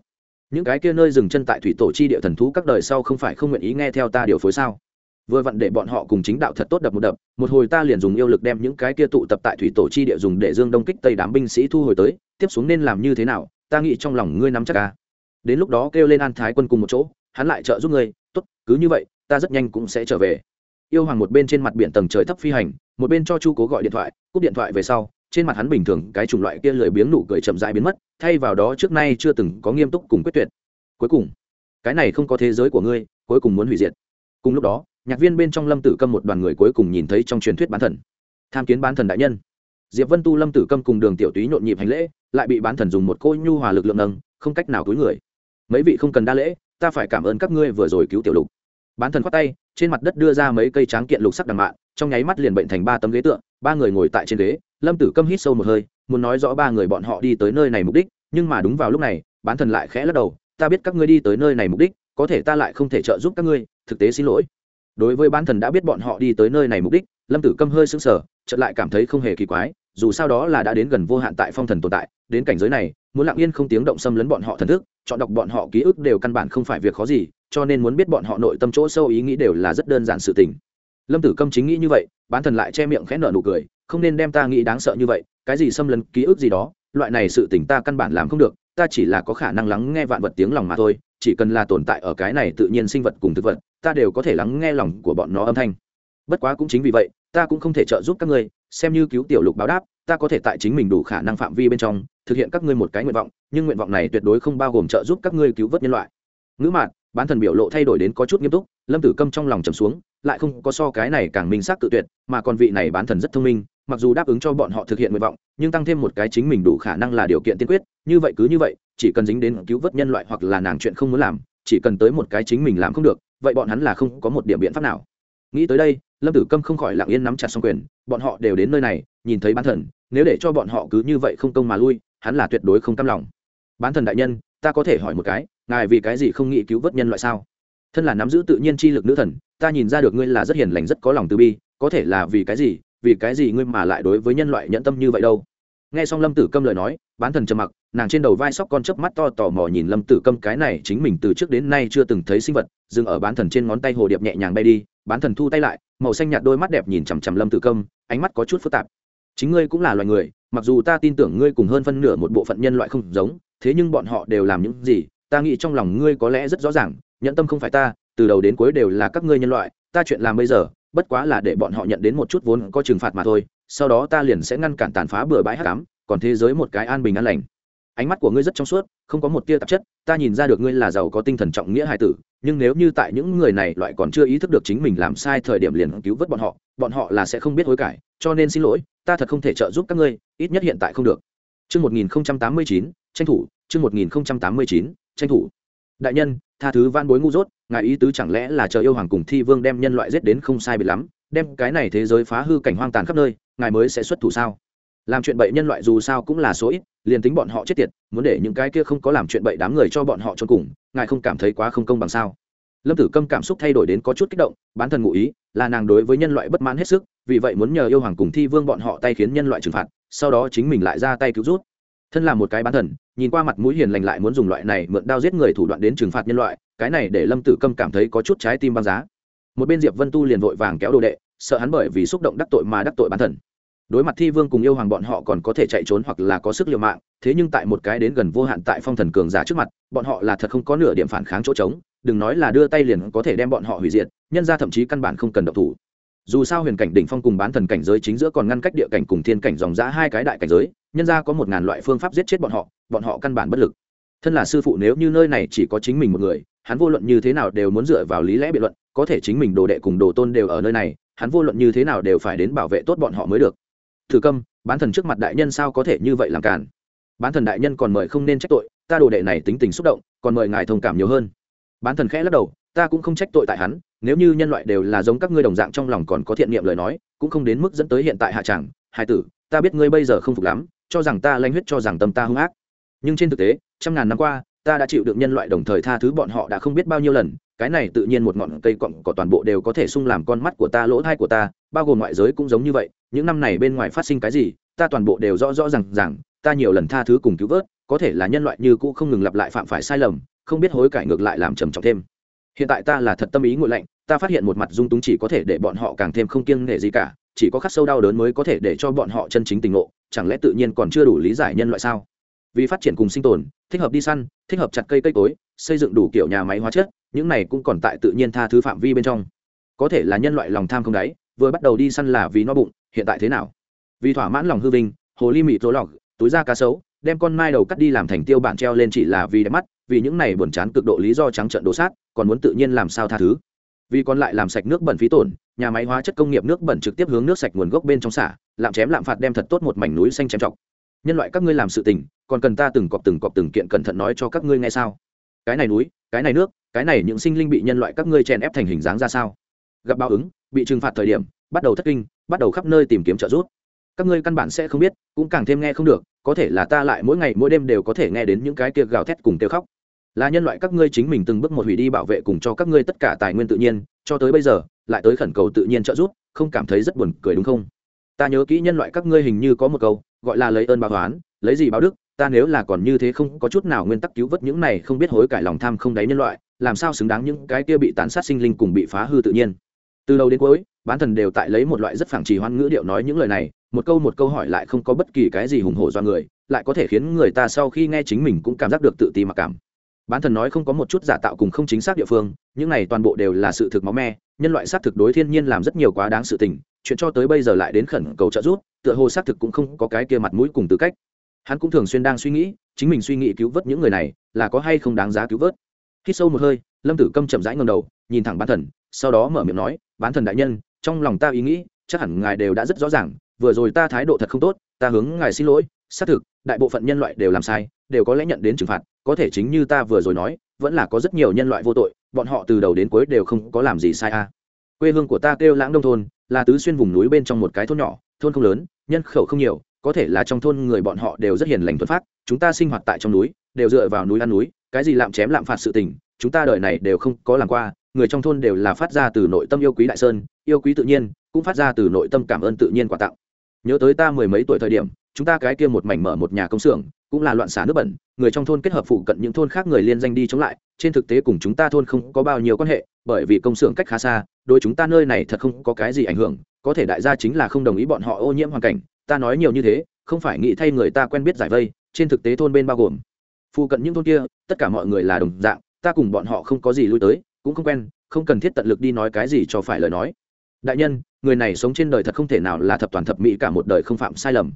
Những cái kia nơi dừng chân tại thủy tổ chi địa thần thú các đời sau không phải không nguyện ý nghe theo ta điều phối sao? Vừa vặn để bọn họ cùng chính đạo thật tốt đập một đập, một hồi ta liền dùng yêu lực đem những cái kia tụ tập tại thủy tổ chi địa dùng để dương đông kích tây đám binh sĩ thu hồi tới, tiếp xuống nên làm như thế nào, ta nghĩ trong lòng ngươi nắm chắc ca đến lúc đó kêu lên an thái quân cùng một chỗ, hắn lại trợ giúp ngươi, tốt, cứ như vậy, ta rất nhanh cũng sẽ trở về. Yêu hoàng một bên trên mặt biển tầng trời thấp phi hành một bên cho chu cố gọi điện thoại, cúp điện thoại về sau, trên mặt hắn bình thường, cái chủng loại kia lười biếng nụ cười chậm rãi biến mất, thay vào đó trước nay chưa từng có nghiêm túc cùng quyết tuyệt. Cuối cùng, cái này không có thế giới của ngươi, cuối cùng muốn hủy diệt. Cùng lúc đó, nhạc viên bên trong lâm tử câm một đoàn người cuối cùng nhìn thấy trong truyền thuyết bán thần. Tham kiến bán thần đại nhân. Diệp vân tu, lâm tử câm cùng đường tiểu túy nhộn nhịp hành lễ, lại bị bán thần dùng một cô nhu hòa lực lượng nâng, không cách nào túi người. Mấy vị không cần đa lễ, ta phải cảm ơn các ngươi vừa rồi cứu tiểu lục. Bán thần khoát tay, trên mặt đất đưa ra mấy cây tráng kiện lục sắc đằng mạ trong nháy mắt liền bệnh thành ba tấm ghế tượng ba người ngồi tại trên ghế, lâm tử câm hít sâu một hơi, muốn nói rõ ba người bọn họ đi tới nơi này mục đích, nhưng mà đúng vào lúc này, bán thần lại khẽ lắc đầu, ta biết các ngươi đi tới nơi này mục đích, có thể ta lại không thể trợ giúp các ngươi, thực tế xin lỗi. Đối với bán thần đã biết bọn họ đi tới nơi này mục đích, lâm tử câm hơi sững sờ, chợt lại cảm thấy không hề kỳ quái, dù sao đó là đã đến gần vô hạn tại phong thần tồn tại, đến cảnh giới này, muốn lặng yên không tiếng động xâm lấn bọn họ thần thức, chọn đọc bọn họ ký ức đều căn bản không phải việc khó gì, cho nên muốn biết bọn họ nội tâm chỗ sâu ý nghĩ đều là rất đơn giản sự tình lâm tử câm chính nghĩ như vậy, bán thần lại che miệng khẽ nở nụ cười, không nên đem ta nghĩ đáng sợ như vậy, cái gì xâm lấn, ký ức gì đó, loại này sự tình ta căn bản làm không được, ta chỉ là có khả năng lắng nghe vạn vật tiếng lòng mà thôi, chỉ cần là tồn tại ở cái này tự nhiên sinh vật cùng thực vật, ta đều có thể lắng nghe lòng của bọn nó âm thanh. Bất quá cũng chính vì vậy, ta cũng không thể trợ giúp các ngươi, xem như cứu tiểu lục báo đáp, ta có thể tại chính mình đủ khả năng phạm vi bên trong, thực hiện các ngươi một cái nguyện vọng, nhưng nguyện vọng này tuyệt đối không bao gồm trợ giúp các ngươi cứu vớt nhân loại. Ngữ mạn, bán thần biểu lộ thay đổi đến có chút nghiêm túc, lâm tử câm trong lòng trầm xuống lại không có so cái này càng minh xác tự tuyệt, mà còn vị này bán thần rất thông minh, mặc dù đáp ứng cho bọn họ thực hiện nguyện vọng, nhưng tăng thêm một cái chính mình đủ khả năng là điều kiện tiên quyết, như vậy cứ như vậy, chỉ cần dính đến cứu vớt nhân loại hoặc là nàng chuyện không muốn làm, chỉ cần tới một cái chính mình làm không được, vậy bọn hắn là không có một điểm biện pháp nào. Nghĩ tới đây, lâm tử câm không khỏi lặng yên nắm chặt xong quyền, bọn họ đều đến nơi này, nhìn thấy bán thần, nếu để cho bọn họ cứ như vậy không công mà lui, hắn là tuyệt đối không cam lòng. Bán thần đại nhân, ta có thể hỏi một cái, ngài vì cái gì không nghĩ cứu vớt nhân loại sao? Thân là nắm giữ tự nhiên chi lực nữ thần, ta nhìn ra được ngươi là rất hiền lành, rất có lòng từ bi, có thể là vì cái gì, vì cái gì ngươi mà lại đối với nhân loại nhẫn tâm như vậy đâu? Nghe xong lâm tử câm lời nói, bán thần trầm mặc, nàng trên đầu vai sóc con chớp mắt to tò mò nhìn lâm tử câm, cái này chính mình từ trước đến nay chưa từng thấy sinh vật, dừng ở bán thần trên ngón tay hồ điệp nhẹ nhàng bay đi, bán thần thu tay lại, màu xanh nhạt đôi mắt đẹp nhìn chằm chằm lâm tử câm, ánh mắt có chút phức tạp. Chính ngươi cũng là loài người, mặc dù ta tin tưởng ngươi cùng hơn phân nửa một bộ phận nhân loại không giống, thế nhưng bọn họ đều làm những gì, ta nghĩ trong lòng ngươi có lẽ rất rõ ràng nhận tâm không phải ta từ đầu đến cuối đều là các ngươi nhân loại ta chuyện làm bây giờ bất quá là để bọn họ nhận đến một chút vốn có trừng phạt mà thôi sau đó ta liền sẽ ngăn cản tàn phá bừa bãi hắc ám còn thế giới một cái an bình an lành ánh mắt của ngươi rất trong suốt không có một tia tạp chất ta nhìn ra được ngươi là giàu có tinh thần trọng nghĩa hài tử nhưng nếu như tại những người này loại còn chưa ý thức được chính mình làm sai thời điểm liền cứu vớt bọn họ bọn họ là sẽ không biết hối cải cho nên xin lỗi ta thật không thể trợ giúp các ngươi ít nhất hiện tại không được Trước 1089, tranh thủ, trước 1089, tranh thủ. Đại nhân, tha thứ van bối ngu dốt, ngài ý tứ chẳng lẽ là chờ yêu hoàng cùng thi vương đem nhân loại giết đến không sai biệt lắm, đem cái này thế giới phá hư cảnh hoang tàn khắp nơi, ngài mới sẽ xuất thủ sao? Làm chuyện bậy nhân loại dù sao cũng là số ít, liền tính bọn họ chết tiệt, muốn để những cái kia không có làm chuyện bậy đám người cho bọn họ chôn cùng, ngài không cảm thấy quá không công bằng sao? lâm tử câm cảm xúc thay đổi đến có chút kích động bán thần ngụ ý là nàng đối với nhân loại bất mãn hết sức vì vậy muốn nhờ yêu hoàng cùng thi vương bọn họ tay khiến nhân loại trừng phạt sau đó chính mình lại ra tay cứu rút thân là một cái bán thần, nhìn qua mặt mũi hiền lành lại muốn dùng loại này mượn đao giết người thủ đoạn đến trừng phạt nhân loại, cái này để lâm tử câm cảm thấy có chút trái tim băng giá. Một bên diệp vân tu liền vội vàng kéo đồ đệ, sợ hắn bởi vì xúc động đắc tội mà đắc tội bán thần. Đối mặt thi vương cùng yêu hoàng bọn họ còn có thể chạy trốn hoặc là có sức liều mạng, thế nhưng tại một cái đến gần vô hạn tại phong thần cường giả trước mặt, bọn họ là thật không có nửa điểm phản kháng chỗ trống, đừng nói là đưa tay liền có thể đem bọn họ hủy diệt, nhân ra thậm chí căn bản không cần độc thủ. Dù sao huyền cảnh đỉnh phong cùng bán thần cảnh giới chính giữa còn ngăn cách địa cảnh cùng thiên cảnh dòng giã hai cái đại cảnh giới nhân ra có một ngàn loại phương pháp giết chết bọn họ bọn họ căn bản bất lực. Thân là sư phụ nếu như nơi này chỉ có chính mình một người, hắn vô luận như thế nào đều muốn dựa vào lý lẽ biện luận, có thể chính mình đồ đệ cùng đồ tôn đều ở nơi này, hắn vô luận như thế nào đều phải đến bảo vệ tốt bọn họ mới được. Thử câm, bán thần trước mặt đại nhân sao có thể như vậy làm cản bán thần đại nhân còn mời không nên trách tội, ta đồ đệ này tính tình xúc động, còn mời ngài thông cảm nhiều hơn. Bán thần khẽ lắc đầu, ta cũng không trách tội tại hắn, nếu như nhân loại đều là giống các ngươi đồng dạng trong lòng còn có thiện niệm lời nói, cũng không đến mức dẫn tới hiện tại hạ tràng hai tử, ta biết ngươi bây giờ không phục lắm cho rằng ta lanh huyết cho rằng tâm ta hung ác. Nhưng trên thực tế, trăm ngàn năm qua, ta đã chịu được nhân loại đồng thời tha thứ bọn họ đã không biết bao nhiêu lần, cái này tự nhiên một ngọn cây cọng cỏ toàn bộ đều có thể sung làm con mắt của ta, lỗ thai của ta, bao gồm ngoại giới cũng giống như vậy. Những năm này bên ngoài phát sinh cái gì, ta toàn bộ đều rõ rõ r à n g rằng ta nhiều lần tha thứ cùng cứu vớt, có thể là nhân loại như cũ không ngừng lặp lại phạm phải sai lầm, không biết hối cải ngược lại làm trầm trọng thêm. Hiện tại ta là thật tâm ý ngội lạnh, ta phát hiện một mặt dung túng chỉ có thể để bọn họ càng thêm không kiêng nể gì cả chỉ có khắc sâu đau đớn mới có thể để cho bọn họ chân chính tình ngộ, chẳng lẽ tự nhiên còn chưa đủ lý giải nhân loại sao? Vì phát triển cùng sinh tồn, thích hợp đi săn, thích hợp chặt cây cây cối, xây dựng đủ kiểu nhà máy hóa chất, những này cũng còn tại tự nhiên tha thứ phạm vi bên trong. Có thể là nhân loại lòng tham không đáy, vừa bắt đầu đi săn là vì no bụng, hiện tại thế nào? Vì thỏa mãn lòng hư vinh, hồ ly mị rối lọc, túi da cá sấu, đem con mai đầu cắt đi làm thành tiêu bản treo lên chỉ là vì đẹp mắt, vì những này buồn chán cực độ lý do trắng trợn đổ sát, còn muốn tự nhiên làm sao tha thứ? Vì còn lại làm sạch nước bẩn phí tổn nhà máy hóa chất công nghiệp nước bẩn trực tiếp hướng nước sạch nguồn gốc bên trong xả, lạm chém lạm phạt đem thật tốt một mảnh núi xanh chém trọc nhân loại các ngươi làm sự tình, còn cần ta từng cọp từng cọp từng kiện cẩn thận nói cho các ngươi nghe sao? Cái này núi, cái này nước, cái này những sinh linh bị nhân loại các ngươi chèn ép thành hình dáng ra sao? Gặp báo ứng, bị trừng phạt thời điểm, bắt đầu thất kinh, bắt đầu khắp nơi tìm kiếm trợ giúp. Các ngươi căn bản sẽ không biết, cũng càng thêm nghe không được, có thể là ta lại mỗi ngày mỗi đêm đều có thể nghe đến những cái kia gào thét cùng kêu khóc. Là nhân loại các ngươi chính mình từng bước một hủy đi bảo vệ cùng cho các ngươi tất cả tài nguyên tự nhiên, cho tới bây giờ lại tới khẩn cầu tự nhiên trợ giúp, không cảm thấy rất buồn cười đúng không? Ta nhớ kỹ nhân loại các ngươi hình như có một câu, gọi là lấy ơn báo oán, lấy gì báo đức, ta nếu là còn như thế không có chút nào nguyên tắc cứu vớt những này không biết hối cải lòng tham không đáy nhân loại, làm sao xứng đáng những cái kia bị tàn sát sinh linh cùng bị phá hư tự nhiên? Từ đầu đến cuối, bán thần đều tại lấy một loại rất phản trì hoan ngữ điệu nói những lời này, một câu một câu hỏi lại không có bất kỳ cái gì hùng hổ do người, lại có thể khiến người ta sau khi nghe chính mình cũng cảm giác được tự ti mặc cảm bán thần nói không có một chút giả tạo cùng không chính xác địa phương, những này toàn bộ đều là sự thực máu me, nhân loại xác thực đối thiên nhiên làm rất nhiều quá đáng sự tình, chuyện cho tới bây giờ lại đến khẩn cầu trợ giúp, tựa hồ xác thực cũng không có cái kia mặt mũi cùng tư cách. Hắn cũng thường xuyên đang suy nghĩ, chính mình suy nghĩ cứu vớt những người này, là có hay không đáng giá cứu vớt. Khi sâu một hơi, lâm tử câm chậm rãi ngầm đầu, nhìn thẳng bán thần, sau đó mở miệng nói, bán thần đại nhân, trong lòng ta ý nghĩ, chắc hẳn ngài đều đã rất rõ ràng, vừa rồi ta thái độ thật không tốt, ta hướng ngài xin lỗi xác thực, đại bộ phận nhân loại đều làm sai, đều có lẽ nhận đến trừng phạt, có thể chính như ta vừa rồi nói, vẫn là có rất nhiều nhân loại vô tội, bọn họ từ đầu đến cuối đều không có làm gì sai a. Quê hương của ta kêu lãng đông thôn, là tứ xuyên vùng núi bên trong một cái thôn nhỏ, thôn không lớn, nhân khẩu không nhiều, có thể là trong thôn người bọn họ đều rất hiền lành thuần phát chúng ta sinh hoạt tại trong núi, đều dựa vào núi ăn núi, cái gì lạm chém lạm phạt sự tình, chúng ta đời này đều không có làm qua, người trong thôn đều là phát ra từ nội tâm yêu quý đại sơn, yêu quý tự nhiên, cũng phát ra từ nội tâm cảm ơn tự nhiên quà tặng. Nhớ tới ta mười mấy tuổi thời điểm chúng ta cái kia một mảnh mở một nhà công xưởng, cũng là loạn xả nước bẩn, người trong thôn kết hợp phụ cận những thôn khác người liên danh đi chống lại, trên thực tế cùng chúng ta thôn không có bao nhiêu quan hệ, bởi vì công xưởng cách khá xa, đối chúng ta nơi này thật không có cái gì ảnh hưởng, có thể đại gia chính là không đồng ý bọn họ ô nhiễm hoàn cảnh, ta nói nhiều như thế, không phải nghĩ thay người ta quen biết giải vây, trên thực tế thôn bên bao gồm phụ cận những thôn kia, tất cả mọi người là đồng dạng, ta cùng bọn họ không có gì lui tới, cũng không quen, không cần thiết tận lực đi nói cái gì cho phải lời nói. Đại nhân, người này sống trên đời thật không thể nào là thập toàn thập mỹ cả một đời không phạm sai lầm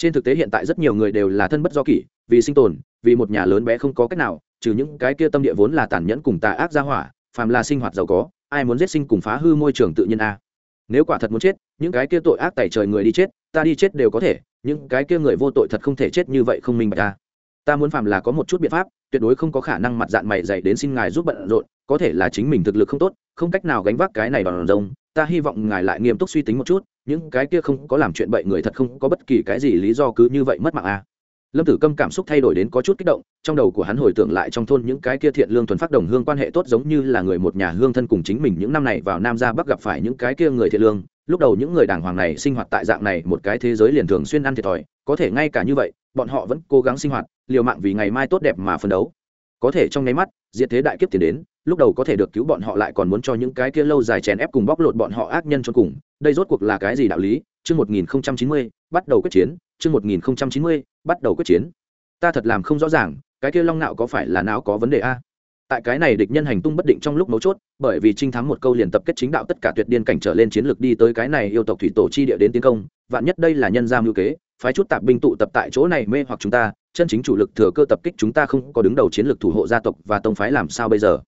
trên thực tế hiện tại rất nhiều người đều là thân bất do kỷ, vì sinh tồn, vì một nhà lớn bé không có cách nào, trừ những cái kia tâm địa vốn là tàn nhẫn cùng tà ác gia hỏa, phàm là sinh hoạt giàu có, ai muốn giết sinh cùng phá hư môi trường tự nhiên a. Nếu quả thật muốn chết, những cái kia tội ác tẩy trời người đi chết, ta đi chết đều có thể, những cái kia người vô tội thật không thể chết như vậy không minh bạch ta ta muốn phàm là có một chút biện pháp, tuyệt đối không có khả năng mặt dạng mày dày đến xin ngài giúp bận rộn, có thể là chính mình thực lực không tốt, không cách nào gánh vác cái này bằng rồng ta hy vọng ngài lại nghiêm túc suy tính một chút, những cái kia không có làm chuyện bậy người thật không có bất kỳ cái gì lý do cứ như vậy mất mạng à. lâm tử câm cảm xúc thay đổi đến có chút kích động, trong đầu của hắn hồi tưởng lại trong thôn những cái kia thiện lương thuần phát đồng hương quan hệ tốt giống như là người một nhà hương thân cùng chính mình những năm này vào nam ra bắc gặp phải những cái kia người thiện lương, lúc đầu những người đàng hoàng này sinh hoạt tại dạng này một cái thế giới liền thường xuyên ăn thiệt thòi, có thể ngay cả như vậy, bọn họ vẫn cố gắng sinh hoạt, liều mạng vì ngày mai tốt đẹp mà phấn đấu có thể trong nháy mắt, diệt thế đại kiếp tiền đến lúc đầu có thể được cứu bọn họ lại còn muốn cho những cái kia lâu dài chèn ép cùng bóc lột bọn họ ác nhân cho cùng, đây rốt cuộc là cái gì đạo lý? Chương một nghìn chín mươi, bắt đầu quyết chiến. Chương một nghìn chín mươi, bắt đầu quyết chiến. Ta thật làm không rõ ràng, cái kia long nạo có phải là não có vấn đề a? Tại cái này địch nhân hành tung bất định trong lúc mấu chốt, bởi vì trinh thắng một câu liền tập kết chính đạo tất cả tuyệt điên cảnh trở lên chiến lược đi tới cái này yêu tộc thủy tổ chi địa đến tiến công, vạn nhất đây là nhân gia mưu kế, phái chút tạp binh tụ tập tại chỗ này mê hoặc chúng ta, chân chính chủ lực thừa cơ tập kích chúng ta không có đứng đầu chiến lược thủ hộ gia tộc và tông phái làm sao bây giờ?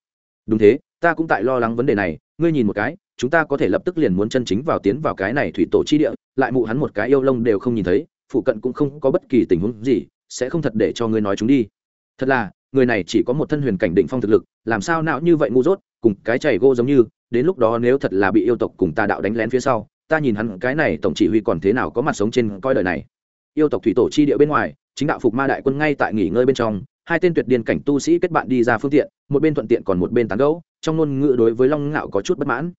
Đúng thế, ta cũng tại lo lắng vấn đề này, ngươi nhìn một cái, chúng ta có thể lập tức liền muốn chân chính vào tiến vào cái này thủy tổ chi địa, lại mụ hắn một cái yêu lông đều không nhìn thấy, phụ cận cũng không có bất kỳ tình huống gì, sẽ không thật để cho ngươi nói chúng đi. Thật là, người này chỉ có một thân huyền cảnh định phong thực lực, làm sao não như vậy ngu dốt, cùng cái chảy gô giống như, đến lúc đó nếu thật là bị yêu tộc cùng ta đạo đánh lén phía sau, ta nhìn hắn cái này tổng chỉ huy còn thế nào có mặt sống trên coi đời này. Yêu tộc thủy tổ chi địa bên ngoài, chính đạo phục ma đại quân ngay tại nghỉ ngơi bên trong hai tên tuyệt điên cảnh tu sĩ kết bạn đi ra phương tiện, một bên thuận tiện còn một bên tán gẫu, trong ngôn ngữ đối với long ngạo có chút bất mãn.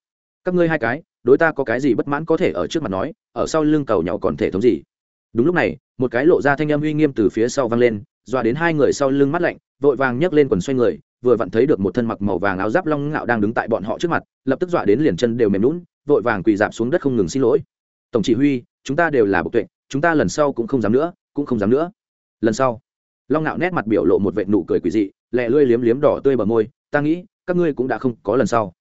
Các ngươi hai cái, đối ta có cái gì bất mãn có thể ở trước mặt nói, ở sau lưng cầu nhau còn thể thống gì? Đúng lúc này, một cái lộ ra thanh âm uy nghiêm từ phía sau vang lên, dọa đến hai người sau lưng mắt lạnh, vội vàng nhấc lên quần xoay người, vừa vặn thấy được một thân mặc màu vàng áo giáp long ngạo đang đứng tại bọn họ trước mặt, lập tức dọa đến liền chân đều mềm lún vội vàng quỳ dạp xuống đất không ngừng xin lỗi. Tổng chỉ huy, chúng ta đều là bộc tuệ, chúng ta lần sau cũng không dám nữa, cũng không dám nữa. Lần sau long ngạo nét mặt biểu lộ một vệ nụ cười quỷ dị, lẹ lươi liếm liếm đỏ tươi bờ môi, ta nghĩ, các ngươi cũng đã không có lần sau.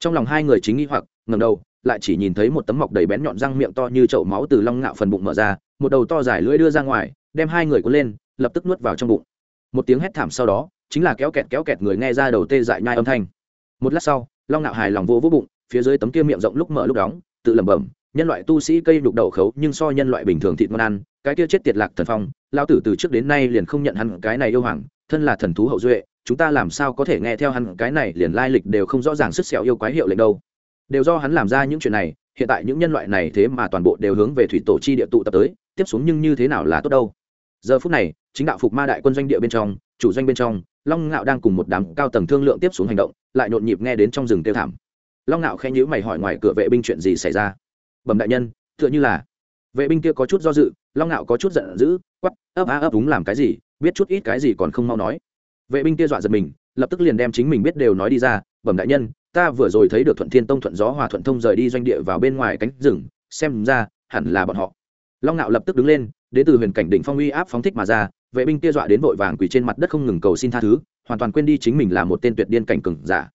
Trong lòng hai người chính nghi hoặc ngầm đầu, lại chỉ nhìn thấy một tấm mọc đầy bén nhọn răng miệng to như chậu máu từ long ngạo phần bụng mở ra, một đầu to dài lưỡi đưa ra ngoài, đem hai người cuốn lên, lập tức nuốt vào trong bụng. Một tiếng hét thảm sau đó, chính là kéo kẹt kéo kẹt người nghe ra đầu tê dại nhai âm thanh. Một lát sau, long ngạo hài lòng vô vô bụng, phía dưới tấm kia miệng rộng lúc mở lúc đóng, tự lẩm bẩm nhân loại tu sĩ cây đục đầu khấu nhưng so nhân loại bình thường thịt ngon ăn, cái kia chết tiệt lạc thần phong lao tử từ trước đến nay liền không nhận hắn cái này yêu hoàng, thân là thần thú hậu duệ, chúng ta làm sao có thể nghe theo hắn cái này liền lai lịch đều không rõ ràng sức sẹo yêu quái hiệu lệnh đâu. Đều do hắn làm ra những chuyện này, hiện tại những nhân loại này thế mà toàn bộ đều hướng về thủy tổ chi địa tụ tập tới, tiếp xuống nhưng như thế nào là tốt đâu. Giờ phút này, chính đạo phục ma đại quân doanh địa bên trong, chủ doanh bên trong, long ngạo đang cùng một đám cao tầng thương lượng tiếp xuống hành động, lại nhộn nhịp nghe đến trong rừng tiêu thảm. Long ngạo khẽ nhữ mày hỏi ngoài cửa vệ binh chuyện gì xảy ra bẩm đại nhân, tựa như là. Vệ binh kia có chút do dự, long ngạo có chút giận dữ quắp ấp á ấp đúng làm cái gì, biết chút ít cái gì còn không mau nói. Vệ binh kia dọa giật mình, lập tức liền đem chính mình biết đều nói đi ra, bẩm đại nhân, ta vừa rồi thấy được thuận thiên tông thuận gió hòa thuận thông rời đi doanh địa vào bên ngoài cánh rừng, xem ra hẳn là bọn họ. Long ngạo lập tức đứng lên đến từ huyền cảnh đỉnh phong uy áp phóng thích mà ra, vệ binh kia dọa đến vội vàng quỳ trên mặt đất không ngừng cầu xin tha thứ, hoàn toàn quên đi chính mình là một tên tuyệt điên cảnh cừng giả.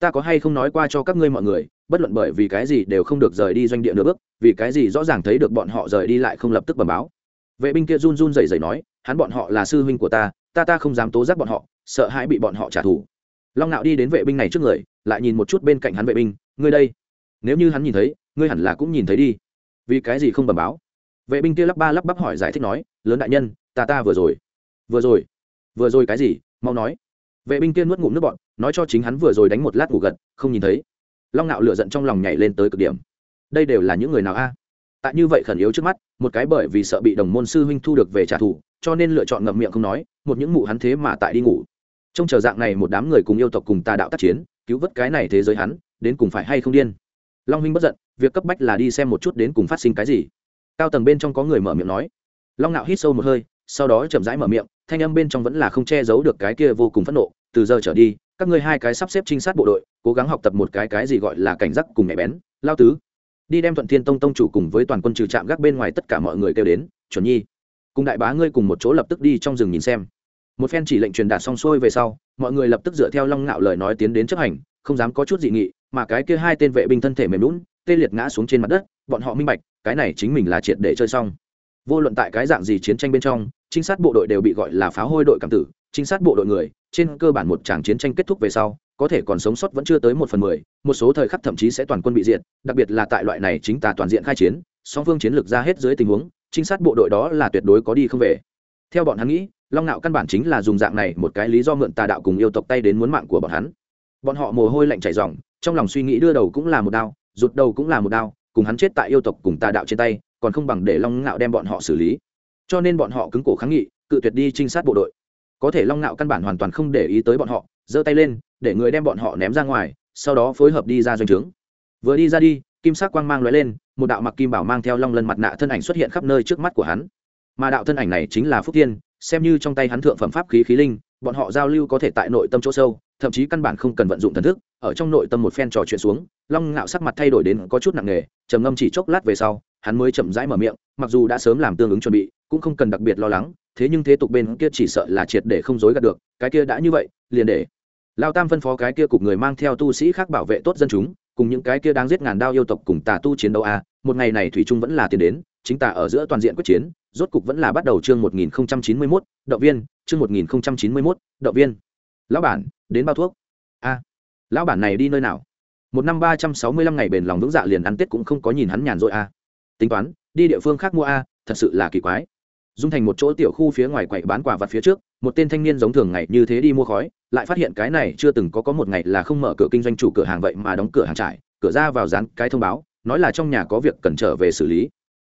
Ta có hay không nói qua cho các ngươi mọi người bất luận bởi vì cái gì đều không được rời đi doanh địa nửa bước, vì cái gì rõ ràng thấy được bọn họ rời đi lại không lập tức bẩm báo. Vệ binh kia run run rẩy rẩy nói, hắn bọn họ là sư huynh của ta ta ta không dám tố giác bọn họ, sợ hãi bị bọn họ trả thù. Long nạo đi đến vệ binh này trước người, lại nhìn một chút bên cạnh hắn vệ binh, ngươi đây, nếu như hắn nhìn thấy, ngươi hẳn là cũng nhìn thấy đi. Vì cái gì không bẩm báo? Vệ binh kia lắp ba lắp bắp hỏi giải thích nói, lớn đại nhân, ta ta vừa rồi vừa rồi vừa rồi cái gì? Mau nói. Vệ binh kia nuốt ngụm nước bọn nói cho chính hắn vừa rồi đánh một lát ngủ gật, không nhìn thấy long nạo lựa giận trong lòng nhảy lên tới cực điểm. Đây đều là những người nào a? Tại như vậy khẩn yếu trước mắt, một cái bởi vì sợ bị đồng môn sư huynh thu được về trả thù, cho nên lựa chọn ngậm miệng không nói, một những mụ hắn thế mà tại đi ngủ. Trong chờ dạng này một đám người cùng yêu tộc cùng tà đạo tác chiến, cứu vớt cái này thế giới hắn, đến cùng phải hay không điên? Long huynh bất giận, việc cấp bách là đi xem một chút đến cùng phát sinh cái gì. Cao tầng bên trong có người mở miệng nói. Long nạo hít sâu một hơi, sau đó chậm rãi mở miệng, thanh âm bên trong vẫn là không che giấu được cái kia vô cùng phẫn nộ, từ giờ trở đi các ngươi hai cái sắp xếp trinh sát bộ đội, cố gắng học tập một cái cái gì gọi là cảnh giác cùng nhạy bén, lao tứ. Đi đem thuận thiên tông tông chủ cùng với toàn quân trừ trạm gác bên ngoài tất cả mọi người kêu đến, chuẩn nhi, cùng đại bá ngươi cùng một chỗ lập tức đi trong rừng nhìn xem. Một phen chỉ lệnh truyền đạt xong xuôi về sau, mọi người lập tức dựa theo long ngạo lời nói tiến đến chấp hành, không dám có chút dị nghị, mà cái kia hai tên vệ binh thân thể mềm lún tê liệt ngã xuống trên mặt đất, bọn họ minh bạch, cái này chính mình là triệt để chơi xong. Vô luận tại cái dạng gì chiến tranh bên trong, trinh sát bộ đội đều bị gọi là pháo hôi đội cảm tử trinh sát bộ đội người, trên cơ bản một tràng chiến tranh kết thúc về sau, có thể còn sống sót vẫn chưa tới một phần mười, một số thời khắc thậm chí sẽ toàn quân bị diệt, đặc biệt là tại loại này chính tà toàn diện khai chiến, song phương chiến lược ra hết dưới tình huống, trinh sát bộ đội đó là tuyệt đối có đi không về. Theo bọn hắn nghĩ, long nạo căn bản chính là dùng dạng này một cái lý do mượn tà đạo cùng yêu tộc tay đến muốn mạng của bọn hắn. Bọn họ mồ hôi lạnh chảy ròng, trong lòng suy nghĩ đưa đầu cũng là một đao, rụt đầu cũng là một đao, cùng hắn chết tại yêu tộc cùng tà đạo trên tay, còn không bằng để long ngạo đem bọn họ xử lý. Cho nên bọn họ cứng cổ kháng nghị, cự tuyệt đi trinh sát bộ đội có thể long ngạo căn bản hoàn toàn không để ý tới bọn họ giơ tay lên để người đem bọn họ ném ra ngoài sau đó phối hợp đi ra doanh trướng. Vừa đi ra đi kim sắc quang mang lóe lên một đạo mặc kim bảo mang theo long lân mặt nạ thân ảnh xuất hiện khắp nơi trước mắt của hắn. Mà đạo thân ảnh này chính là phúc tiên, xem như trong tay hắn thượng phẩm pháp khí khí linh bọn họ giao lưu có thể tại nội tâm chỗ sâu thậm chí căn bản không cần vận dụng thần thức ở trong nội tâm một phen trò chuyện xuống long ngạo sắc mặt thay đổi đến có chút nặng nề trầm ngâm chỉ chốc lát về sau hắn mới chậm rãi mở miệng mặc dù đã sớm làm tương ứng chuẩn bị cũng không cần đặc biệt lo lắng thế nhưng thế tục bên kia chỉ sợ là triệt để không dối gạt được cái kia đã như vậy liền để lao tam phân phó cái kia cục người mang theo tu sĩ khác bảo vệ tốt dân chúng cùng những cái kia đang giết ngàn đao yêu tộc cùng tà tu chiến đấu a một ngày này thủy trung vẫn là tiền đến chính tà ở giữa toàn diện quyết chiến rốt cục vẫn là bắt đầu chương 1091, động viên chương 1091, động viên. Lão bản đến bao thuốc? A lão bản này đi nơi nào? Một năm ba trăm sáu mươi lăm ngày bền lòng vững dạ liền ăn tết cũng không có nhìn hắn nhàn rỗi a tính toán, đi địa phương khác mua a, thật sự là kỳ quái. Dung thành một chỗ tiểu khu phía ngoài quậy bán quả vặt phía trước, một tên thanh niên giống thường ngày như thế đi mua khói, lại phát hiện cái này chưa từng có có một ngày là không mở cửa kinh doanh chủ cửa hàng vậy mà đóng cửa hàng trải, cửa ra vào dán cái thông báo, nói là trong nhà có việc cần trở về xử lý.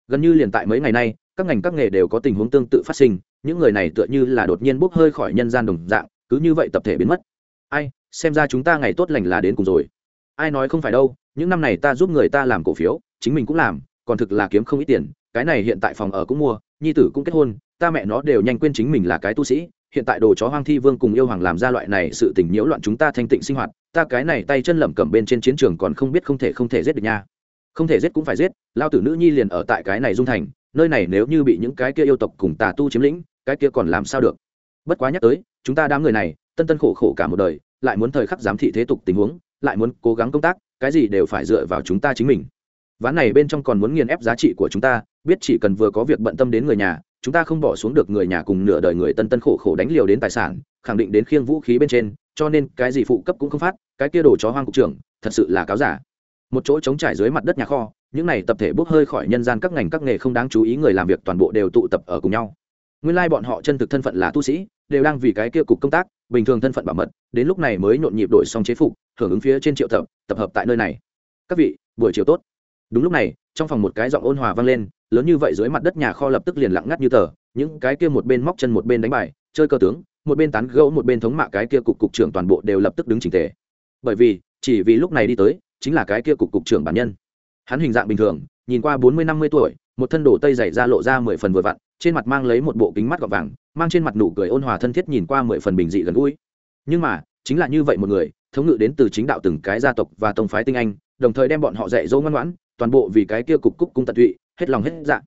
Gần như liền tại mấy ngày nay, các ngành các nghề đều có tình huống tương tự phát sinh, những người này tựa như là đột nhiên bốc hơi khỏi nhân gian đồng dạng, cứ như vậy tập thể biến mất. Ai, xem ra chúng ta ngày tốt lành là đến cùng rồi. Ai nói không phải đâu, những năm này ta giúp người ta làm cổ phiếu, chính mình cũng làm còn thực là kiếm không ít tiền, cái này hiện tại phòng ở cũng mua, nhi tử cũng kết hôn, ta mẹ nó đều nhanh quên chính mình là cái tu sĩ, hiện tại đồ chó hoang thi vương cùng yêu hoàng làm ra loại này sự tình nhiễu loạn chúng ta thanh tịnh sinh hoạt, ta cái này tay chân lẩm cẩm bên trên chiến trường còn không biết không thể không thể giết được nha. Không thể giết cũng phải giết, lao tử nữ nhi liền ở tại cái này dung thành, nơi này nếu như bị những cái kia yêu tộc cùng tà tu chiếm lĩnh, cái kia còn làm sao được? Bất quá nhắc tới, chúng ta đám người này, tân tân khổ khổ cả một đời, lại muốn thời khắc giám thị thế tục tình huống, lại muốn cố gắng công tác, cái gì đều phải dựa vào chúng ta chính mình ván này bên trong còn muốn nghiền ép giá trị của chúng ta, biết chỉ cần vừa có việc bận tâm đến người nhà, chúng ta không bỏ xuống được người nhà cùng nửa đời người tân tân khổ khổ đánh liều đến tài sản, khẳng định đến khiêng vũ khí bên trên, cho nên cái gì phụ cấp cũng không phát, cái kia đồ chó hoang cục trưởng, thật sự là cáo giả. Một chỗ trống trải dưới mặt đất nhà kho, những này tập thể bốc hơi khỏi nhân gian các ngành các nghề không đáng chú ý người làm việc toàn bộ đều tụ tập ở cùng nhau. Nguyên lai、like、bọn họ chân thực thân phận là tu sĩ, đều đang vì cái kia cục công tác, bình thường thân phận bảo mật, đến lúc này mới nhộn nhịp đổi xong chế phục, hưởng ứng phía trên triệu tập tập hợp tại nơi này. Các vị, buổi chiều tốt đúng lúc này, trong phòng một cái giọng ôn hòa vang lên, lớn như vậy dưới mặt đất nhà kho lập tức liền lặng ngắt như tờ, những cái kia một bên móc chân một bên đánh bài, chơi cơ tướng, một bên tán gẫu, một bên thống mạ cái kia cục cục trưởng toàn bộ đều lập tức đứng chỉnh tề. Bởi vì, chỉ vì lúc này đi tới, chính là cái kia cục cục trưởng bản nhân. Hắn hình dạng bình thường, nhìn qua bốn mươi năm mươi tuổi, một thân đồ tây dày ra lộ ra mười phần vừa vặn, trên mặt mang lấy một bộ kính mắt gọt vàng, mang trên mặt nụ cười ôn hòa thân thiết nhìn qua mười phần bình dị gần gũi. Nhưng mà, chính là như vậy một người, thống ngự đến từ chính đạo từng cái gia tộc và tông phái tinh anh, đồng thời đem bọn họ dạy dỗ ngoan ngoãn toàn bộ vì cái kia cục cúc cung tận tụy, hết lòng hết dạ.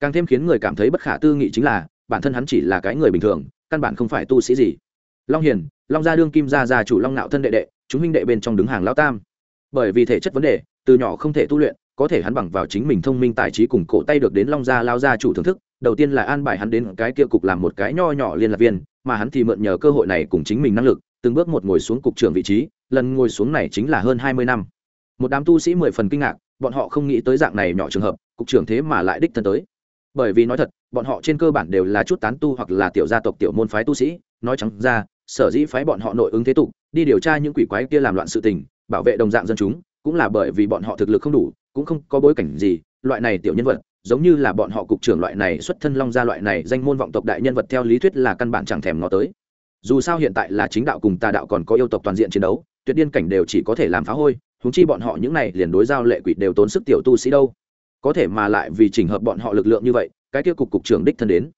Càng thêm khiến người cảm thấy bất khả tư nghị chính là, bản thân hắn chỉ là cái người bình thường, căn bản không phải tu sĩ gì. Long hiền, long gia đương kim gia gia chủ long nạo thân đệ đệ, chúng minh đệ bên trong đứng hàng lao tam. Bởi vì thể chất vấn đề, từ nhỏ không thể tu luyện, có thể hắn bằng vào chính mình thông minh tài trí cùng cổ tay được đến long gia lao gia chủ thưởng thức, đầu tiên là an bài hắn đến cái kia cục làm một cái nho nhỏ liên lạc viên, mà hắn thì mượn nhờ cơ hội này cùng chính mình năng lực, từng bước một ngồi xuống cục trưởng vị trí, lần ngồi xuống này chính là hơn hai mươi năm. Một đám tu sĩ mười phần kinh ngạc bọn họ không nghĩ tới dạng này nhỏ trường hợp, cục trưởng thế mà lại đích thân tới. Bởi vì nói thật, bọn họ trên cơ bản đều là chút tán tu hoặc là tiểu gia tộc, tiểu môn phái tu sĩ, nói trắng ra, sở dĩ phái bọn họ nội ứng thế tục, đi điều tra những quỷ quái kia làm loạn sự tình, bảo vệ đồng dạng dân chúng, cũng là bởi vì bọn họ thực lực không đủ, cũng không có bối cảnh gì, loại này tiểu nhân vật, giống như là bọn họ cục trưởng loại này xuất thân long gia loại này danh môn vọng tộc đại nhân vật theo lý thuyết là căn bản chẳng thèm ngó tới. Dù sao hiện tại là chính đạo cùng tà đạo còn có yêu tộc toàn diện chiến đấu, tuyệt điên cảnh đều chỉ có thể làm phá hôi huống chi bọn họ những này liền đối giao lệ quỷ đều tốn sức tiểu tu sĩ đâu. Có thể mà lại vì chỉnh hợp bọn họ lực lượng như vậy, cái kia cục cục trưởng đích thân đến.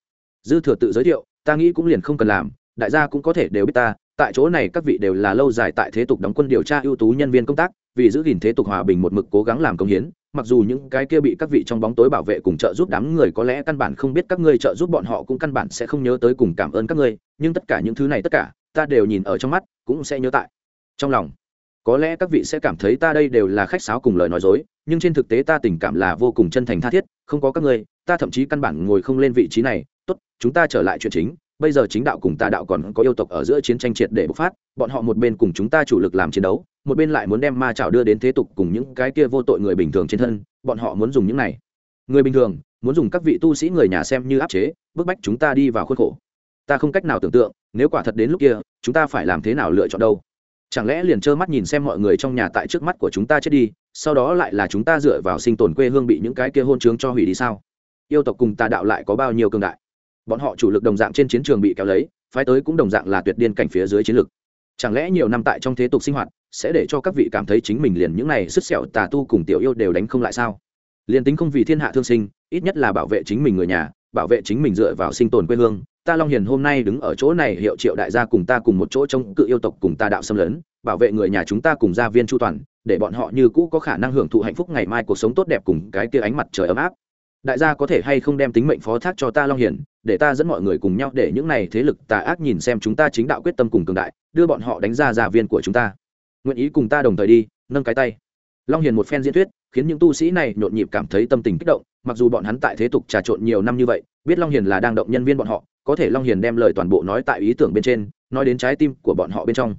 Dư thừa tự giới thiệu, ta nghĩ cũng liền không cần làm, đại gia cũng có thể đều biết ta, tại chỗ này các vị đều là lâu dài tại thế tục đóng quân điều tra ưu tú nhân viên công tác, vì giữ gìn thế tục hòa bình một mực cố gắng làm công hiến, mặc dù những cái kia bị các vị trong bóng tối bảo vệ cùng trợ giúp đám người có lẽ căn bản không biết các ngươi trợ giúp bọn họ cũng căn bản sẽ không nhớ tới cùng cảm ơn các ngươi, nhưng tất cả những thứ này tất cả, ta đều nhìn ở trong mắt, cũng sẽ nhớ tại trong lòng có lẽ các vị sẽ cảm thấy ta đây đều là khách sáo cùng lời nói dối, nhưng trên thực tế ta tình cảm là vô cùng chân thành tha thiết, không có các ngươi, ta thậm chí căn bản ngồi không lên vị trí này. Tốt, chúng ta trở lại chuyện chính, bây giờ chính đạo cùng tà đạo còn có yêu tộc ở giữa chiến tranh triệt để bộc phát, bọn họ một bên cùng chúng ta chủ lực làm chiến đấu, một bên lại muốn đem ma trào đưa đến thế tục cùng những cái kia vô tội người bình thường trên thân, bọn họ muốn dùng những này. Người bình thường, muốn dùng các vị tu sĩ người nhà xem như áp chế, bức bách chúng ta đi vào khuôn khổ. Ta không cách nào tưởng tượng, nếu quả thật đến lúc kia, chúng ta phải làm thế nào lựa chọn đâu? Chẳng lẽ liền trơ mắt nhìn xem mọi người trong nhà tại trước mắt của chúng ta chết đi, sau đó lại là chúng ta dựa vào sinh tồn quê hương bị những cái kia hôn trướng cho hủy đi sao? Yêu tộc cùng tà đạo lại có bao nhiêu cương đại? Bọn họ chủ lực đồng dạng trên chiến trường bị kéo lấy, phái tới cũng đồng dạng là tuyệt điên cảnh phía dưới chiến lực. Chẳng lẽ nhiều năm tại trong thế tục sinh hoạt, sẽ để cho các vị cảm thấy chính mình liền những này sứt sẹo tà tu cùng tiểu yêu đều đánh không lại sao? Liền tính không vì thiên hạ thương sinh, ít nhất là bảo vệ chính mình người nhà bảo vệ chính mình dựa vào sinh tồn quê hương, ta long hiền hôm nay đứng ở chỗ này hiệu triệu đại gia cùng ta cùng một chỗ trong cự yêu tộc cùng ta đạo xâm lấn, bảo vệ người nhà chúng ta cùng gia viên chu toàn, để bọn họ như cũ có khả năng hưởng thụ hạnh phúc ngày mai cuộc sống tốt đẹp cùng cái kia ánh mặt trời ấm áp. Đại gia có thể hay không đem tính mệnh phó thác cho ta long hiền, để ta dẫn mọi người cùng nhau để những này thế lực tà ác nhìn xem chúng ta chính đạo quyết tâm cùng cường đại, đưa bọn họ đánh ra gia viên của chúng ta. Nguyện ý cùng ta đồng thời đi, nâng cái tay. Long hiền một phen diễn thuyết khiến những tu sĩ này nhộn nhịp cảm thấy tâm tình kích động, mặc dù bọn hắn tại thế tục trà trộn nhiều năm như vậy, biết long hiền là đang động nhân viên bọn họ, có thể long hiền đem lời toàn bộ nói tại ý tưởng bên trên, nói đến trái tim của bọn họ bên trong.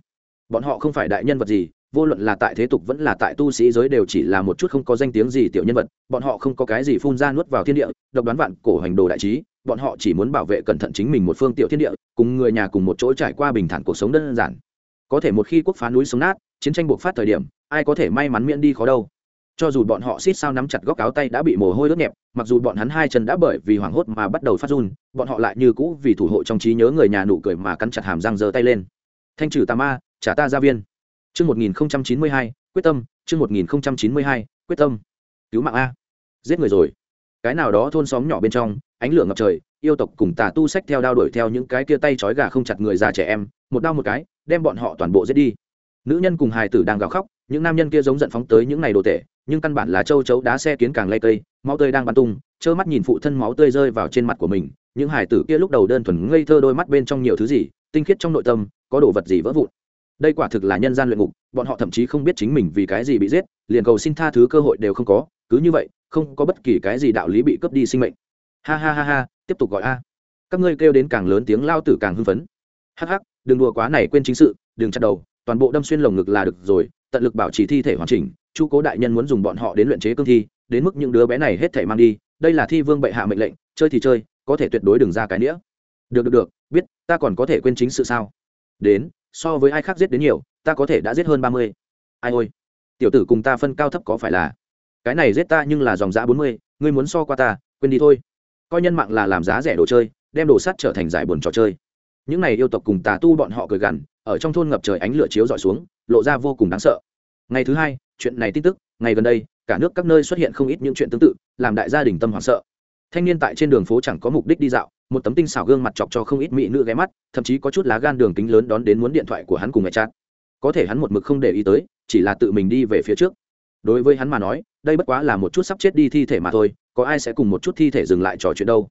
Bọn họ không phải đại nhân vật gì, vô luận là tại thế tục vẫn là tại tu sĩ giới đều chỉ là một chút không có danh tiếng gì tiểu nhân vật, bọn họ không có cái gì phun ra nuốt vào thiên địa, độc đoán vạn cổ hành đồ đại trí, bọn họ chỉ muốn bảo vệ cẩn thận chính mình một phương tiểu thiên địa, cùng người nhà cùng một chỗ trải qua bình thản cuộc sống đơn giản. Có thể một khi quốc phá núi sống nát, chiến tranh buộc phát thời điểm, ai có thể may mắn miễn đi khó đâu cho dù bọn họ xít sao nắm chặt góc áo tay đã bị mồ hôi đốt nhẹp mặc dù bọn hắn hai chân đã bởi vì hoảng hốt mà bắt đầu phát run bọn họ lại như cũ vì thủ hộ trong trí nhớ người nhà nụ cười mà cắn chặt hàm răng giơ tay lên thanh trừ tà ma trả ta ra viên Chương 1092, quyết tâm, chương 1092, quyết tâm. Cứu mạng a. Giết người rồi. Cái nào đó thôn xóm nhỏ bên trong, ánh lửa ngập trời, yêu tộc cùng tà tu sách theo đao đuổi theo những cái kia tay trói gà không chặt người già trẻ em, một đao một cái, đem bọn họ toàn bộ giết đi. Nữ nhân cùng hài tử đang gào khóc, những nam nhân kia giống giận phóng tới những này đồ tệ, nhưng căn bản là châu chấu đá xe kiến càng lay cây, máu tươi đang bắn tung, trơ mắt nhìn phụ thân máu tươi rơi vào trên mặt của mình, những hải tử kia lúc đầu đơn thuần ngây thơ đôi mắt bên trong nhiều thứ gì, tinh khiết trong nội tâm, có đồ vật gì vỡ vụn. Đây quả thực là nhân gian luyện ngục bọn họ thậm chí không biết chính mình vì cái gì bị giết liền cầu xin tha thứ cơ hội đều không có cứ như vậy không có bất kỳ cái gì đạo lý bị cướp đi sinh mệnh. Ha ha ha ha tiếp tục gọi a. Các ngươi kêu đến càng lớn tiếng lao tử càng hưng phấn. Hắc hắc đừng đùa quá này quên chính sự đừng chặt đầu toàn bộ đâm xuyên lồng ngực là được rồi tận lực bảo trì thi thể hoàn chỉnh chu cố đại nhân muốn dùng bọn họ đến luyện chế cương thi, đến mức những đứa bé này hết thể mang đi, đây là thi vương bệ hạ mệnh lệnh, chơi thì chơi, có thể tuyệt đối đừng ra cái nĩa. Được được được, biết, ta còn có thể quên chính sự sao? Đến, so với ai khác giết đến nhiều, ta có thể đã giết hơn ba mươi. Ai ôi, tiểu tử cùng ta phân cao thấp có phải là? Cái này giết ta nhưng là dòng giã bốn mươi, ngươi muốn so qua ta, quên đi thôi. Coi nhân mạng là làm giá rẻ đồ chơi, đem đồ sắt trở thành giải buồn trò chơi. Những này yêu tộc cùng tà tu bọn họ cười gằn, ở trong thôn ngập trời ánh lửa chiếu dọi xuống, lộ ra vô cùng đáng sợ. Ngày thứ hai chuyện này tin tức, ngày gần đây, cả nước các nơi xuất hiện không ít những chuyện tương tự, làm đại gia đình tâm hoảng sợ. Thanh niên tại trên đường phố chẳng có mục đích đi dạo, một tấm tinh xảo gương mặt chọc cho không ít mỹ nữ ghé mắt, thậm chí có chút lá gan đường kính lớn đón đến muốn điện thoại của hắn cùng mẹ chát có thể hắn một mực không để ý tới, chỉ là tự mình đi về phía trước. Đối với hắn mà nói, đây bất quá là một chút sắp chết đi thi thể mà thôi, có ai sẽ cùng một chút thi thể dừng lại trò chuyện đâu.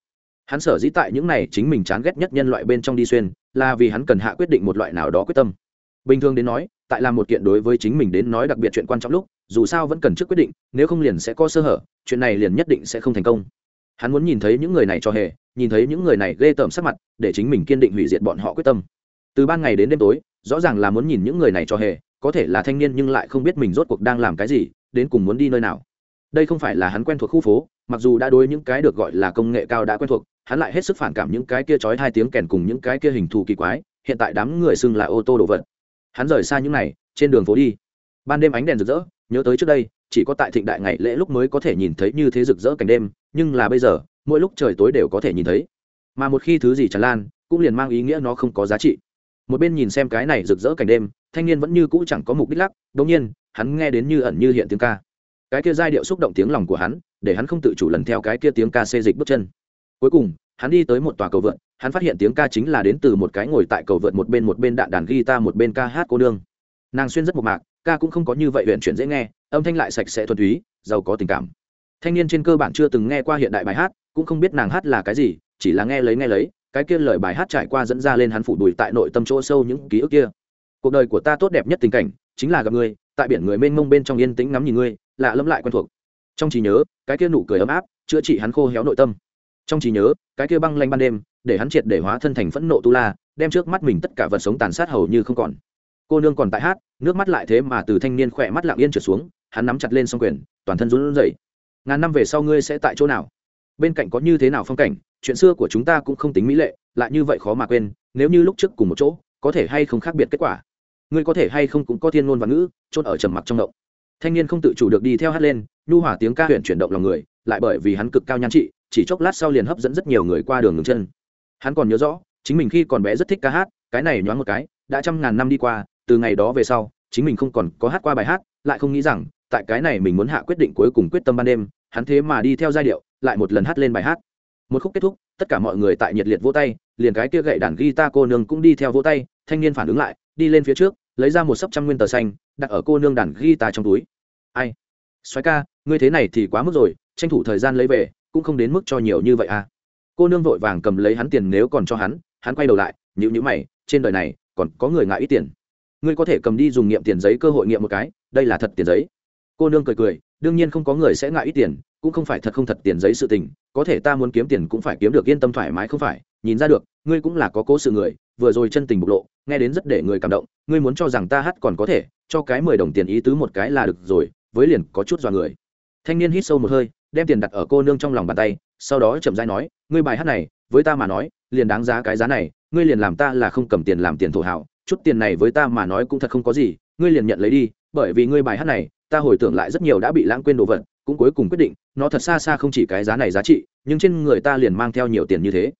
Hắn sở dĩ tại những này chính mình chán ghét nhất nhân loại bên trong đi xuyên, là vì hắn cần hạ quyết định một loại nào đó quyết tâm bình thường đến nói, tại làm một kiện đối với chính mình đến nói đặc biệt chuyện quan trọng lúc, dù sao vẫn cần trước quyết định, nếu không liền sẽ có sơ hở, chuyện này liền nhất định sẽ không thành công. Hắn muốn nhìn thấy những người này cho hề, nhìn thấy những người này ghê tởm sắc mặt, để chính mình kiên định hủy diệt bọn họ quyết tâm. Từ ban ngày đến đêm tối, rõ ràng là muốn nhìn những người này cho hề, có thể là thanh niên nhưng lại không biết mình rốt cuộc đang làm cái gì, đến cùng muốn đi nơi nào. Đây không phải là hắn quen thuộc khu phố, mặc dù đã đối những cái được gọi là công nghệ cao đã quen thuộc, hắn lại hết sức phản cảm những cái kia trói hai tiếng kèn cùng những cái kia hình thù kỳ quái, hiện tại đám người xưng là ô tô đồ vật hắn rời xa những này, trên đường phố đi. Ban đêm ánh đèn rực rỡ, nhớ tới trước đây, chỉ có tại thịnh đại ngày lễ lúc mới có thể nhìn thấy như thế rực rỡ cảnh đêm, nhưng là bây giờ, mỗi lúc trời tối đều có thể nhìn thấy. Mà một khi thứ gì tràn lan, cũng liền mang ý nghĩa nó không có giá trị. Một bên nhìn xem cái này rực rỡ cảnh đêm, thanh niên vẫn như cũ chẳng có mục đích lắc đ ỗ n g nhiên, hắn nghe đến như ẩn như hiện tiếng ca. Cái kia giai điệu xúc động tiếng lòng của hắn, để hắn không tự chủ lần theo cái kia tiếng ca xê dịch bước chân. Cuối cùng hắn đi tới một tòa cầu vượt hắn phát hiện tiếng ca chính là đến từ một cái ngồi tại cầu vượt một bên một bên đạn đàn guitar một bên ca hát cô nương. Nàng xuyên rất mộc mạc, ca cũng không có như vậy huyện chuyển dễ nghe, âm thanh lại sạch sẽ thuần túy, giàu có tình cảm. Thanh niên trên cơ bản chưa từng nghe qua hiện đại bài hát, cũng không biết nàng hát là cái gì, chỉ là nghe lấy nghe lấy, cái kia lời bài hát trải qua dẫn ra lên hắn phủ đùi tại nội tâm chỗ sâu những ký ức kia. Cuộc đời của ta tốt đẹp nhất tình cảnh, chính là gặp ngươi tại biển người mênh mông bên trong yên tĩnh ngắm nhìn ngươi lạ lẫm lại quen thuộc. Trong trí nhớ, cái kia nụ cười ấm áp, chữa trị hắn khô héo nội tâm trong trí nhớ, cái kia băng lanh ban đêm, để hắn triệt để hóa thân thành phẫn nộ tu la, đem trước mắt mình tất cả vật sống tàn sát hầu như không còn. Cô nương còn tại hát, nước mắt lại thế mà từ thanh niên khỏe mắt lặng yên trượt xuống, hắn nắm chặt lên s o n g quyền, toàn thân run rẩy. Ngàn năm về sau ngươi sẽ tại chỗ nào? Bên cạnh có như thế nào phong cảnh, chuyện xưa của chúng ta cũng không tính mỹ lệ, lại như vậy khó mà quên, nếu như lúc trước cùng một chỗ, có thể hay không khác biệt kết quả? Ngươi có thể hay không cũng có thiên ngôn và ngữ chốt ở trầm mặc trong động. Thanh niên không tự chủ được đi theo hát lên, nhu hỏa tiếng ca huyện chuyển động lòng người, lại bởi vì hắn cực cao nhan trị chỉ chốc lát sau liền hấp dẫn rất nhiều người qua đường ngừng chân. Hắn còn nhớ rõ, chính mình khi còn bé rất thích ca hát, cái này nhoáng một cái, đã trăm ngàn năm đi qua, từ ngày đó về sau, chính mình không còn có hát qua bài hát, lại không nghĩ rằng, tại cái này mình muốn hạ quyết định cuối cùng quyết tâm ban đêm, hắn thế mà đi theo giai điệu, lại một lần hát lên bài hát. Một khúc kết thúc, tất cả mọi người tại nhiệt liệt vỗ tay, liền cái kia gậy đàn guitar cô nương cũng đi theo vỗ tay, thanh niên phản ứng lại, đi lên phía trước, lấy ra một sấp trăm nguyên tờ xanh, đặt ở cô nương đàn guitar trong túi. Ai? Xoáy ca, ngươi thế này thì quá mức rồi, tranh thủ thời gian lấy về cũng không đến mức cho nhiều như vậy à. Cô nương vội vàng cầm lấy hắn tiền nếu còn cho hắn hắn quay đầu lại nhữ nhữ mày, trên đời này, còn có người ngại ít tiền. Ngươi có thể cầm đi dùng nghiệm tiền giấy cơ hội nghiệm một cái, đây là thật tiền giấy. Cô nương cười cười, đương nhiên không có người sẽ ngại ít tiền, cũng không phải thật không thật tiền giấy sự tình, có thể ta muốn kiếm tiền cũng phải kiếm được yên tâm thoải mái không phải, nhìn ra được, ngươi cũng là có cố sự người, vừa rồi chân tình bộc lộ, nghe đến rất để người cảm động, ngươi muốn cho rằng ta hát còn có thể, cho cái mười đồng tiền ý tứ một cái là được rồi, với liền có chút dọa người. Thanh niên hít sâu một hơi đem tiền đặt ở cô nương trong lòng bàn tay, sau đó chậm rãi nói, ngươi bài hát này, với ta mà nói, liền đáng giá cái giá này, ngươi liền làm ta là không cầm tiền làm tiền thổ hảo chút tiền này với ta mà nói cũng thật không có gì, ngươi liền nhận lấy đi, bởi vì ngươi bài hát này, ta hồi tưởng lại rất nhiều đã bị lãng quên đồ vật, cũng cuối cùng quyết định, nó thật xa xa không chỉ cái giá này giá trị, nhưng trên người ta liền mang theo nhiều tiền như thế.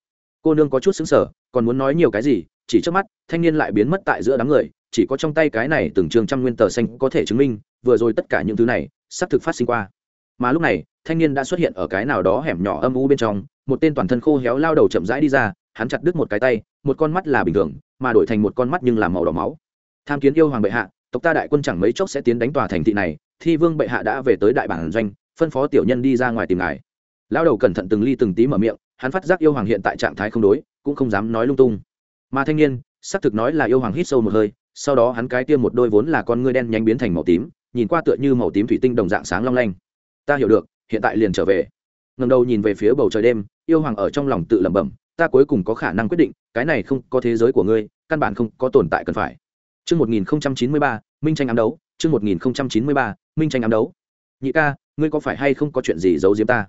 Cô nương có chút xứng sở còn muốn nói nhiều cái gì, chỉ trước mắt, thanh niên lại biến mất tại giữa đám người, chỉ có trong tay cái này từng trường trăm nguyên tờ xanh có thể chứng minh, vừa rồi tất cả những thứ này, sắp thực phát sinh qua. Mà lúc này thanh niên đã xuất hiện ở cái nào đó hẻm nhỏ âm u bên trong, một tên toàn thân khô héo lao đầu chậm rãi đi ra, hắn chặt đứt một cái tay, một con mắt là bình thường, mà đổi thành một con mắt nhưng là màu đỏ máu. Tham kiến yêu hoàng bệ hạ, tộc ta đại quân chẳng mấy chốc sẽ tiến đánh tòa thành thị này, thi vương bệ hạ đã về tới đại bản doanh, phân phó tiểu nhân đi ra ngoài tìm ngài. Lao đầu cẩn thận từng ly từng tí mở miệng, hắn phát giác yêu hoàng hiện tại trạng thái không đối, cũng không dám nói lung tung. Mà thanh niên, xác thực nói là yêu hoàng hít sâu một hơi, sau đó hắn cái tiêm một đôi vốn là con ngươi đen nhanh biến thành màu tím, nhìn qua tựa như màu tím thủy tinh đồng dạng sáng long lanh. Ta hiểu được hiện tại liền trở về ngầm đầu nhìn về phía bầu trời đêm yêu hoàng ở trong lòng tự lẩm bẩm ta cuối cùng có khả năng quyết định cái này không có thế giới của ngươi căn bản không có tồn tại cần phải Trước 1093, Minh tranh ám đấu, trước 1093, Minh tranh ám đấu. Nhị ca, ngươi có phải hay không có chuyện gì giấu giếm ta?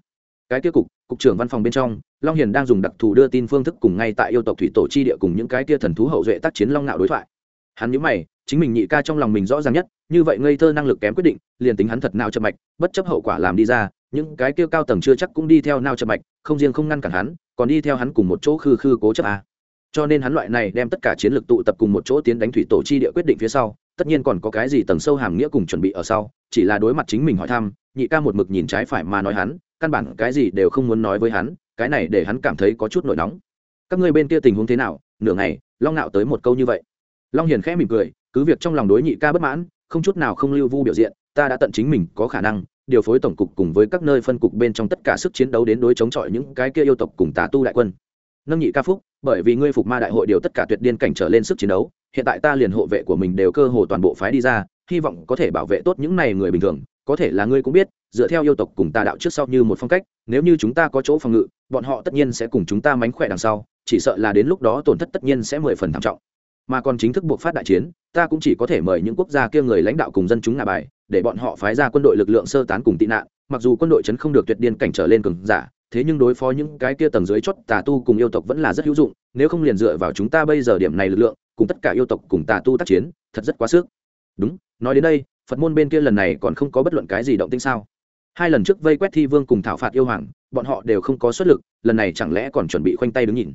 Cái kia cục, cục trưởng văn phòng bên trong, Long Hiền đang dùng đặc thù đưa tin phương thức cùng ngay tại yêu tộc thủy tổ chi địa cùng những cái kia thần thú hậu duệ tác chiến long nạo đối thoại. Hắn nhíu mày, chính mình nhị ca trong lòng mình rõ ràng nhất, như vậy ngây thơ năng lực kém quyết định, liền tính hắn thật nào chậm mạch, bất chấp hậu quả làm đi ra, những cái kia cao tầng chưa chắc cũng đi theo nao chậm mạch, không riêng không ngăn cản hắn, còn đi theo hắn cùng một chỗ khư khư cố chấp à cho nên hắn loại này đem tất cả chiến lược tụ tập cùng một chỗ tiến đánh thủy tổ chi địa quyết định phía sau tất nhiên còn có cái gì tầng sâu hàm nghĩa cùng chuẩn bị ở sau chỉ là đối mặt chính mình hỏi thăm nhị ca một mực nhìn trái phải mà nói hắn căn bản cái gì đều không muốn nói với hắn cái này để hắn cảm thấy có chút nổi nóng. Các ngươi bên kia tình huống thế nào? Nửa ngày long nạo tới một câu như vậy. Long hiền khẽ mỉm cười cứ việc trong lòng đối nhị ca bất mãn không chút nào không lưu vu biểu diện ta đã tận chính mình có khả năng điều phối tổng cục cùng với các nơi phân cục bên trong tất cả sức chiến đấu đến đối chống chọi những cái kia yêu tộc cùng tà tu đại quân. Nâng nhị ca phúc, bởi vì ngươi phục ma đại hội điều tất cả tuyệt điên cảnh trở lên sức chiến đấu, hiện tại ta liền hộ vệ của mình đều cơ hồ toàn bộ phái đi ra, hy vọng có thể bảo vệ tốt những này người bình thường, có thể là ngươi cũng biết, dựa theo yêu tộc cùng tà đạo trước sau như một phong cách, nếu như chúng ta có chỗ phòng ngự, bọn họ tất nhiên sẽ cùng chúng ta mánh khỏe đằng sau, chỉ sợ là đến lúc đó tổn thất tất nhiên sẽ mười phần thảm trọng. Mà còn chính thức buộc phát đại chiến, ta cũng chỉ có thể mời những quốc gia kia người lãnh đạo cùng dân chúng ngà bài để bọn họ phái ra quân đội lực lượng sơ tán cùng tị nạn, mặc dù quân đội chấn không được tuyệt điên cảnh trở lên cường giả, thế nhưng đối phó những cái kia tầng dưới chót tà tu cùng yêu tộc vẫn là rất hữu dụng, nếu không liền dựa vào chúng ta bây giờ điểm này lực lượng, cùng tất cả yêu tộc cùng tà tu tác chiến, thật rất quá sức. Đúng, nói đến đây, phật môn bên kia lần này còn không có bất luận cái gì động tinh sao? Hai lần trước vây quét thi vương cùng thảo phạt yêu hoàng, bọn họ đều không có xuất lực, lần này chẳng lẽ còn chuẩn bị khoanh tay đứng nhìn?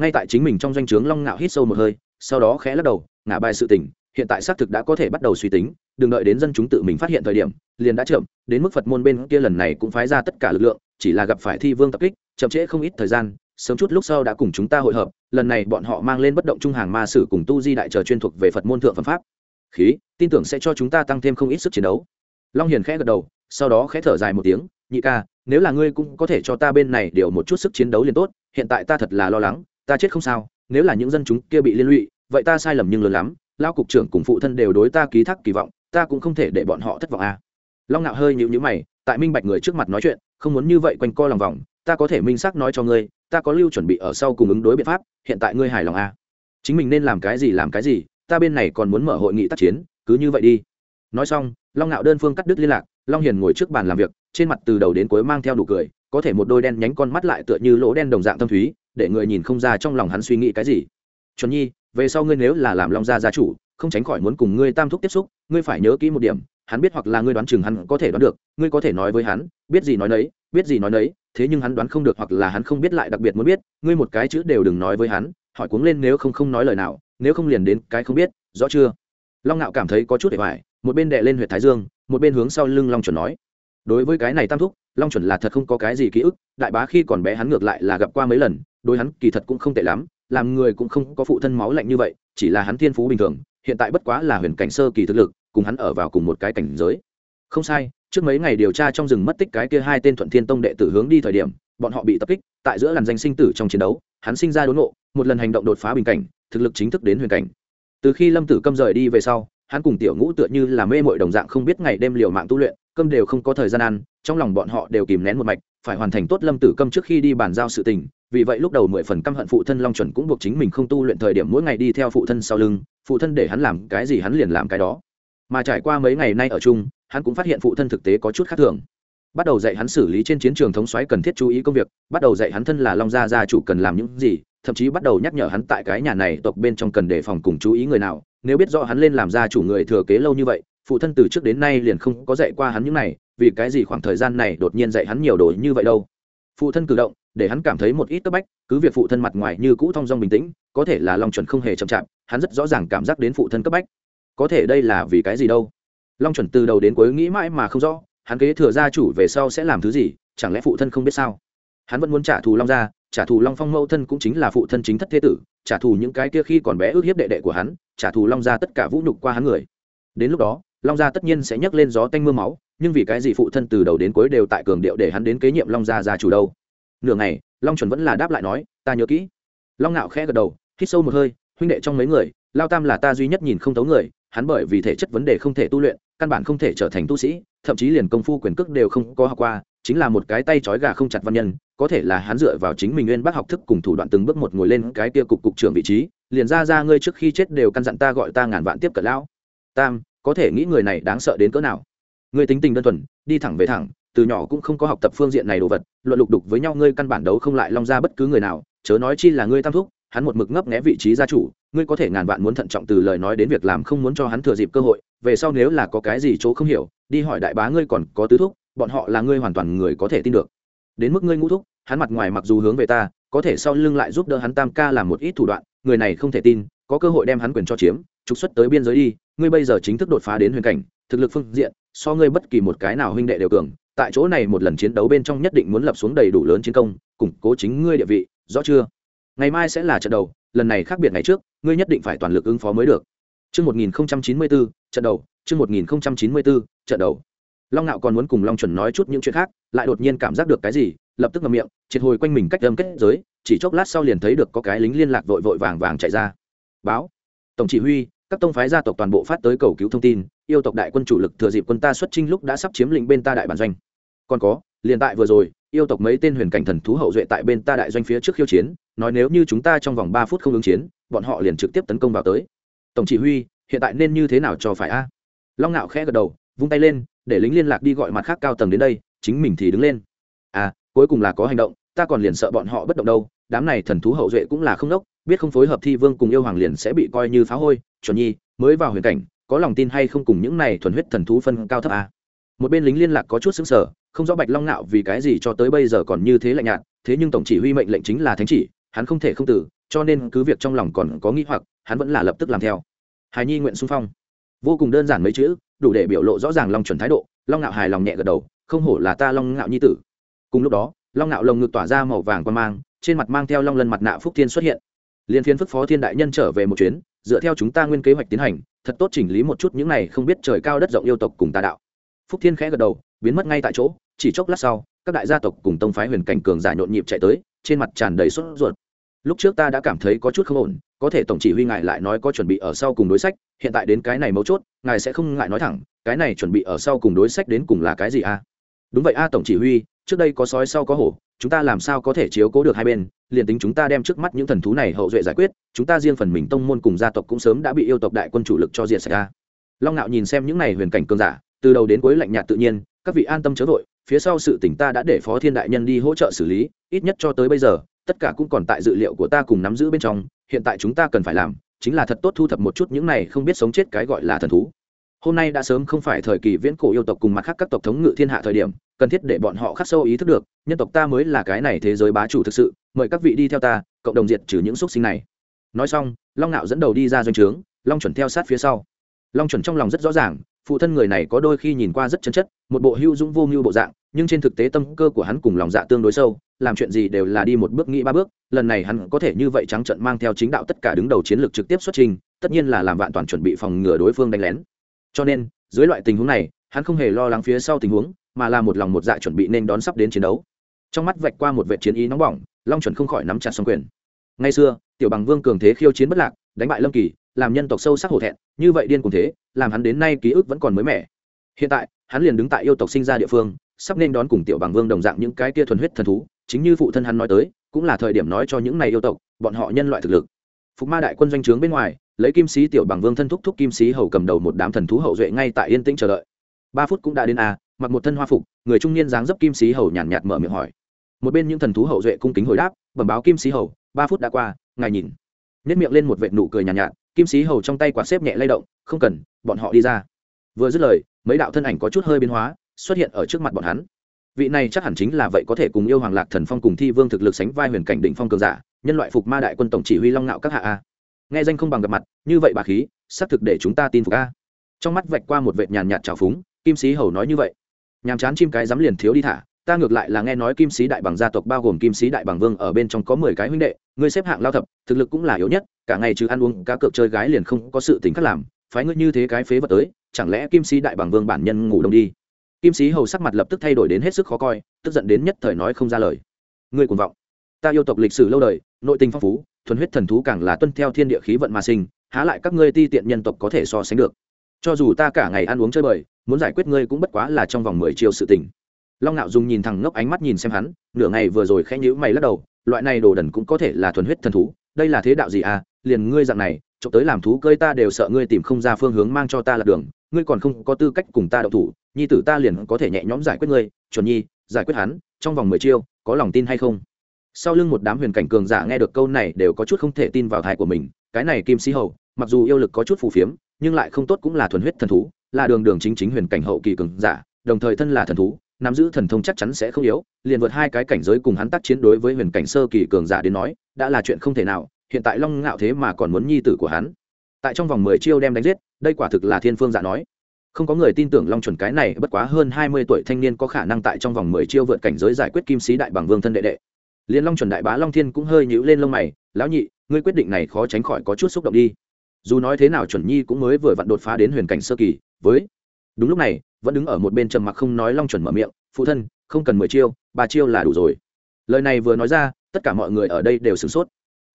Ngay tại chính mình trong doanh trướng long ngạo hít sâu một hơi, sau đó khẽ lắc đầu, ngả bài sự tình, hiện tại xác thực đã có thể bắt đầu suy tính đừng đợi đến dân chúng tự mình phát hiện thời điểm, liền đã chậm, đến mức phật môn bên kia lần này cũng phái ra tất cả lực lượng, chỉ là gặp phải thi vương tập kích, chậm trễ không ít thời gian, sớm chút lúc sau đã cùng chúng ta hội hợp, lần này bọn họ mang lên bất động trung hàng ma sử cùng tu di đại chờ chuyên thuộc về phật môn thượng phẩm pháp. Khí, tin tưởng sẽ cho chúng ta tăng thêm không ít sức chiến đấu. Long hiền khẽ gật đầu, sau đó khẽ thở dài một tiếng, nhị ca, nếu là ngươi cũng có thể cho ta bên này điều một chút sức chiến đấu liền tốt, hiện tại ta thật là lo lắng, ta chết không sao, nếu là những dân chúng kia bị liên lụy, vậy ta sai lầm nhưng lớn lắm lao cục trưởng cùng phụ thân đều đối ta ký thác kỳ vọng ta cũng không thể để bọn họ thất vọng à. long ngạo hơi nhịu nhữ mày, tại minh bạch người trước mặt nói chuyện, không muốn như vậy quanh co lòng vòng, ta có thể minh xác nói cho ngươi, ta có lưu chuẩn bị ở sau cùng ứng đối biện pháp, hiện tại ngươi hài lòng à. chính mình nên làm cái gì làm cái gì, ta bên này còn muốn mở hội nghị tác chiến, cứ như vậy đi nói xong, long ngạo đơn phương cắt đứt liên lạc, long hiền ngồi trước bàn làm việc, trên mặt từ đầu đến cuối mang theo đủ cười, có thể một đôi đen nhánh con mắt lại tựa như lỗ đen đồng dạng thâm thúy, để người nhìn không ra trong lòng hắn suy nghĩ cái gì chuẩn nhi, về sau ngươi nếu là làm long gia gia chủ không tránh khỏi muốn cùng ngươi tam thúc tiếp xúc, ngươi phải nhớ kỹ một điểm, hắn biết hoặc là ngươi đoán chừng hắn có thể đoán được, ngươi có thể nói với hắn, biết gì nói nấy, biết gì nói nấy, thế nhưng hắn đoán không được hoặc là hắn không biết lại đặc biệt muốn biết, ngươi một cái chữ đều đừng nói với hắn, hỏi cuống lên nếu không không nói lời nào, nếu không liền đến cái không biết, rõ chưa? Long ngạo cảm thấy có chút để hoài một bên đệ lên huyện thái dương, một bên hướng sau lưng long chuẩn nói. Đối với cái này tam thúc, long chuẩn là thật không có cái gì ký ức, đại bá khi còn bé hắn ngược lại là gặp qua mấy lần, đối hắn kỳ thật cũng không tệ lắm, làm người cũng không có phụ thân máu lạnh như vậy, chỉ là hắn thiên phú bình thường hiện tại bất quá là huyền cảnh sơ kỳ thực lực, cùng hắn ở vào cùng một cái cảnh giới. Không sai, trước mấy ngày điều tra trong rừng mất tích cái kia hai tên thuận thiên tông đệ tử hướng đi thời điểm, bọn họ bị tập kích, tại giữa làn danh sinh tử trong chiến đấu, hắn sinh ra đốn ngộ, một lần hành động đột phá bình cảnh, thực lực chính thức đến huyền cảnh. Từ khi lâm tử câm rời đi về sau, hắn cùng tiểu ngũ tựa như là mê mội đồng dạng không biết ngày đêm liều mạng tu luyện, cơm đều không có thời gian ăn, trong lòng bọn họ đều kìm nén một mạch, phải hoàn thành tốt lâm tử câm trước khi đi bàn giao sự tình, vì vậy lúc đầu mười phần căm hận phụ thân long chuẩn cũng buộc chính mình không tu luyện thời điểm mỗi ngày đi theo phụ thân sau lưng phụ thân để hắn làm cái gì hắn liền làm cái đó. Mà trải qua mấy ngày nay ở chung, hắn cũng phát hiện phụ thân thực tế có chút khác thường. Bắt đầu dạy hắn xử lý trên chiến trường thống xoáy cần thiết chú ý công việc, bắt đầu dạy hắn thân là long gia gia chủ cần làm những gì, thậm chí bắt đầu nhắc nhở hắn tại cái nhà này tộc bên trong cần đề phòng cùng chú ý người nào. Nếu biết rõ hắn lên làm gia chủ người thừa kế lâu như vậy, phụ thân từ trước đến nay liền không có dạy qua hắn những này, vì cái gì khoảng thời gian này đột nhiên dạy hắn nhiều đồ như vậy đâu? Phụ thân cử động để hắn cảm thấy một ít cấp bách, cứ việc phụ thân mặt ngoài như cũ thong dong bình tĩnh, có thể là long chuẩn không hề chậm chạp, hắn rất rõ ràng cảm giác đến phụ thân cấp bách. Có thể đây là vì cái gì đâu? Long chuẩn từ đầu đến cuối nghĩ mãi mà không rõ, hắn kế thừa gia chủ về sau sẽ làm thứ gì, chẳng lẽ phụ thân không biết sao? Hắn vẫn muốn trả thù long gia, trả thù long phong mẫu thân cũng chính là phụ thân chính thất thế tử, trả thù những cái kia khi còn bé ước hiếp đệ đệ của hắn, trả thù long gia tất cả vũ nhục qua hắn người. Đến lúc đó, long gia tất nhiên sẽ nhấc lên gió tanh m ư a máu, nhưng vì cái gì phụ thân từ đầu đến cuối đều tại cường điệu để hắn đến kế nhiệm long gia gia chủ đâu? Nửa ngày, long chuẩn vẫn là đáp lại nói, ta nhớ kỹ. Long ngạo khẽ gật đầu, hít sâu một hơi, huynh đệ trong mấy người, lao tam là ta duy nhất nhìn không thấu người, hắn bởi vì thể chất vấn đề không thể tu luyện, căn bản không thể trở thành tu sĩ, thậm chí liền công phu quyền cước đều không có học qua, chính là một cái tay trói gà không chặt văn nhân, có thể là hắn dựa vào chính mình nguyên bác học thức cùng thủ đoạn từng bước một ngồi lên cái kia cục cục trưởng vị trí, liền ra ra ngươi trước khi chết đều căn dặn ta gọi ta ngàn vạn tiếp cận lão. Tam, có thể nghĩ người này đáng sợ đến cỡ nào? Ngươi tính tình đơn thuần, đi thẳng về thẳng từ nhỏ cũng không có học tập phương diện này đồ vật, luận lục đục với nhau, ngươi căn bản đấu không lại long ra bất cứ người nào, chớ nói chi là ngươi tam thúc, hắn một mực ngấp nghé vị trí gia chủ, ngươi có thể ngàn vạn muốn thận trọng từ lời nói đến việc làm không muốn cho hắn thừa dịp cơ hội, về sau nếu là có cái gì chỗ không hiểu, đi hỏi đại bá ngươi còn có tứ thúc, bọn họ là ngươi hoàn toàn người có thể tin được. Đến mức ngươi ngũ thúc, hắn mặt ngoài mặc dù hướng về ta, có thể sau lưng lại giúp đỡ hắn tam ca làm một ít thủ đoạn, người này không thể tin, có cơ hội đem hắn quyền cho chiếm, trục xuất tới biên giới đi, ngươi bây giờ chính thức đột phá đến huyền cảnh, thực lực phương diện, so ngươi bất kỳ một cái nào huynh đệ đều cường tại chỗ này một lần chiến đấu bên trong nhất định muốn lập xuống đầy đủ lớn chiến công củng cố chính ngươi địa vị rõ chưa ngày mai sẽ là trận đầu lần này khác biệt ngày trước ngươi nhất định phải toàn lực ứng phó mới được Chương 1094, trận đầu, chương 1094, trận đầu. Long Nạo còn muốn cùng Long Chuẩn nói chút những chuyện khác, lại đột nhiên cảm giác được cái gì, lập tức ngậm miệng, triệt hồi quanh mình cách âm kết giới, chỉ chốc lát sau liền thấy được có cái lính liên lạc vội vội vàng vàng chạy ra. Báo: Tổng chỉ huy, các tông phái gia tộc toàn bộ phát tới cầu cứu thông tin, yêu tộc đại quân chủ lực thừa dịp quân ta xuất chinh lúc đã sắp chiếm lĩnh bên ta đại bản doanh. Còn có, liền tại vừa rồi, yêu tộc mấy tên huyền cảnh thần thú hậu duệ tại bên ta đại doanh phía trước khiêu chiến, nói nếu như chúng ta trong vòng ba phút không ứng chiến, bọn họ liền trực tiếp tấn công vào tới. Tổng chỉ huy hiện tại nên như thế nào cho phải a? Long ngạo khẽ gật đầu vung tay lên để lính liên lạc đi gọi mặt khác cao tầng đến đây chính mình thì đứng lên. À cuối cùng là có hành động ta còn liền sợ bọn họ bất động đâu đám này thần thú hậu duệ cũng là không đốc, biết không phối hợp thi vương cùng yêu hoàng liền sẽ bị coi như phá hôi, chuẩn nhi, mới vào huyền cảnh, có lòng tin hay không cùng những này thuần huyết thần thú phân cao thấp à. một bên lính liên lạc có chút xứng sở không rõ bạch long ngạo vì cái gì cho tới bây giờ còn như thế lạnh nhạt, thế nhưng tổng chỉ huy mệnh lệnh chính là thánh chỉ, hắn không thể không tử, cho nên cứ việc trong lòng còn có nghĩ hoặc, hắn vẫn là lập tức làm theo. Hài nhi nguyện xung phong. Vô cùng đơn giản mấy chữ, đủ để biểu lộ rõ ràng long chuẩn thái độ, long ngạo hài lòng nhẹ gật đầu, không hổ là ta long ngạo nhi tử. Cùng lúc đó long ngạo lồng ngực tỏa ra màu vàng quan mang, trên mặt mang theo long lân mặt nạ phúc thiên xuất hiện. Liên phiên phức phó thiên đại nhân trở về một chuyến, dựa theo chúng ta nguyên kế hoạch tiến hành, thật tốt chỉnh lý một chút những này không biết trời cao đất rộng yêu tộc cùng tà đạo. Phúc thiên khẽ gật đầu, biến mất ngay tại chỗ, chỉ chốc lát sau, các đại gia tộc cùng tông phái huyền cảnh cường giả nhộn nhịp chạy tới, trên mặt tràn đầy sốt ruột. Lúc trước ta đã cảm thấy có chút không ổn, có thể tổng chỉ huy ngài lại nói có chuẩn bị ở sau cùng đối sách, hiện tại đến cái này mấu chốt, ngài sẽ không ngại nói thẳng, cái này chuẩn bị ở sau cùng đối sách đến cùng là cái gì à? Đúng vậy a tổng chỉ huy, trước đây có sói sau có hổ, chúng ta làm sao có thể chiếu cố được hai bên? Liền tính chúng ta đem trước mắt những thần thú này hậu duệ giải quyết, chúng ta riêng phần mình tông môn cùng gia tộc cũng sớm đã bị yêu tộc đại quân chủ lực cho diệt sạch ra long ngạo nhìn xem những này huyền cảnh cường giả, từ đầu đến cuối lạnh nhạt tự nhiên, các vị an tâm chớ vội, phía sau sự tỉnh ta đã để phó thiên đại nhân đi hỗ trợ xử lý, ít nhất cho tới bây giờ, tất cả cũng còn tại dự liệu của ta cùng nắm giữ bên trong, hiện tại chúng ta cần phải làm, chính là thật tốt thu thập một chút những này không biết sống chết cái gọi là thần thú hôm nay đã sớm không phải thời kỳ viễn cổ yêu tộc cùng mặt khác các tộc thống ngự thiên hạ thời điểm, cần thiết để bọn họ khắc sâu ý thức được, nhân tộc ta mới là cái này thế giới bá chủ thực sự, mời các vị đi theo ta, cộng đồng diệt trừ những xúc sinh này. Nói xong, long nạo dẫn đầu đi ra doanh trướng, long chuẩn theo sát phía sau. Long chuẩn trong lòng rất rõ ràng, phụ thân người này có đôi khi nhìn qua rất chân chất, một bộ hưu dũng vô mưu bộ dạng, nhưng trên thực tế tâm cơ của hắn cùng lòng dạ tương đối sâu, làm chuyện gì đều là đi một bước nghĩ ba bước, lần này hắn có thể như vậy trắng trận mang theo chính đạo tất cả đứng đầu chiến lược trực tiếp xuất trình, tất nhiên là làm vạn toàn chuẩn bị phòng ngừa đối phương đánh lén cho nên, dưới loại tình huống này, hắn không hề lo lắng phía sau tình huống, mà là một lòng một dạ chuẩn bị nên đón sắp đến chiến đấu. Trong mắt vạch qua một vệ chiến ý nóng bỏng, long chuẩn không khỏi nắm chặt xong quyền. Ngày xưa, tiểu bằng vương cường thế khiêu chiến bất lạc, đánh bại lâm kỳ, làm nhân tộc sâu sắc hổ thẹn, như vậy điên cùng thế, làm hắn đến nay ký ức vẫn còn mới mẻ. Hiện tại, hắn liền đứng tại yêu tộc sinh ra địa phương, sắp nên đón cùng tiểu bằng vương đồng dạng những cái tia thuần huyết thần thú, chính như phụ thân hắn nói tới, cũng là thời điểm nói cho những này yêu tộc, bọn họ nhân loại thực lực phục ma đại quân doanh trướng bên ngoài lấy kim sĩ tiểu bằng vương thân thúc thúc kim sĩ hầu cầm đầu một đám thần thú hậu duệ ngay tại yên tĩnh chờ đợi. Ba phút cũng đã đến a à, mặc một thân hoa phục người trung niên dáng dấp kim sĩ hầu nhàn nhạt, nhạt mở miệng hỏi. Một bên những thần thú hậu duệ cung kính hồi đáp bẩm báo kim sĩ hầu ba phút đã qua ngài nhìn. Nếp miệng lên một vệt nụ cười nhàn nhạt, nhạt kim sĩ hầu trong tay quạt xếp nhẹ lay động không cần bọn họ đi ra. Vừa dứt lời mấy đạo thân ảnh có chút hơi biến hóa xuất hiện ở trước mặt bọn hắn. Vị này chắc hẳn chính là vậy có thể cùng yêu hoàng lạc thần phong cùng thi vương thực lực sánh vai huyền cảnh đỉnh phong cường giả nhân loại phục ma đại quân tổng chỉ huy long ngạo các hạ a. Nghe danh không bằng gặp mặt, như vậy bà khí, xác thực để chúng ta tin phục a. Trong mắt vạch qua một vệt nhàn nhạt trào phúng, kim sĩ hầu nói như vậy. Nhàm chán chim cái dám liền thiếu đi thả, ta ngược lại là nghe nói kim sĩ đại bằng gia tộc bao gồm kim sĩ đại bằng vương ở bên trong có mười cái huynh đệ ngươi xếp hạng lao thập, thực lực cũng là yếu nhất, cả ngày chứ ăn uống, cá cược chơi gái liền không có sự tính khác làm, phái ngươi như thế cái phế vật tới, chẳng lẽ kim sĩ đại bằng vương bản nhân ngủ đông đi? Kim sĩ hầu sắc mặt lập tức thay đổi đến hết sức khó coi, tức giận đến nhất thời nói không ra lời. Ngươi cuồng vọng ta yêu tộc lịch sử lâu đời, nội tình phong phú, thuần huyết thần thú càng là tuân theo thiên địa khí vận mà sinh, há lại các ngươi ti tiện nhân tộc có thể so sánh được. Cho dù ta cả ngày ăn uống chơi bời, muốn giải quyết ngươi cũng bất quá là trong vòng mười chiều sự tình. Long ngạo dùng nhìn thẳng ngốc ánh mắt nhìn xem hắn, nửa ngày vừa rồi khẽ nhữ mày lắc đầu, loại này đồ đần cũng có thể là thuần huyết thần thú, đây là thế đạo gì à? Liền ngươi dạng này trộm tới làm thú cơi ta đều sợ ngươi tìm không ra phương hướng mang cho ta là đường, ngươi còn không có tư cách cùng ta đậu thủ, nhi tử ta liền có thể nhẹ nhõm giải quyết ngươi, chuẩn nhi, giải quyết hắn, trong vòng mười chiêu, có lòng tin hay không? Sau lưng một đám huyền cảnh cường giả nghe được câu này đều có chút không thể tin vào thai của mình, cái này kim sĩ hầu, mặc dù yêu lực có chút phù phiếm, nhưng lại không tốt cũng là thuần huyết thần thú, là đường đường chính chính huyền cảnh hậu kỳ cường giả, đồng thời thân là thần thú, nắm giữ thần thông chắc chắn sẽ không yếu, liền vượt hai cái cảnh giới cùng hắn tác chiến đối với huyền cảnh sơ kỳ cường giả đến nói, đã là chuyện không thể nào, hiện tại long ngạo thế mà còn muốn nhi tử của hắn. Tại trong vòng mười chiêu đem đánh giết, đây quả thực là thiên phương giả nói. Không có người tin tưởng long chuẩn cái này bất quá hơn hai mươi tuổi thanh niên có khả năng tại trong vòng mười chiêu vượt cảnh giới giải quyết kim sĩ đại bằng vương thân đệ đệ liền long chuẩn đại bá long thiên cũng hơi nhíu lên lông mày, lão nhị, ngươi quyết định này khó tránh khỏi có chút xúc động đi. Dù nói thế nào chuẩn nhi cũng mới vừa vặn đột phá đến huyền cảnh sơ kỳ, với đúng lúc này, vẫn đứng ở một bên trầm mặc không nói long chuẩn mở miệng, phụ thân, không cần mười chiêu, ba chiêu là đủ rồi. Lời này vừa nói ra, tất cả mọi người ở đây đều sửng sốt.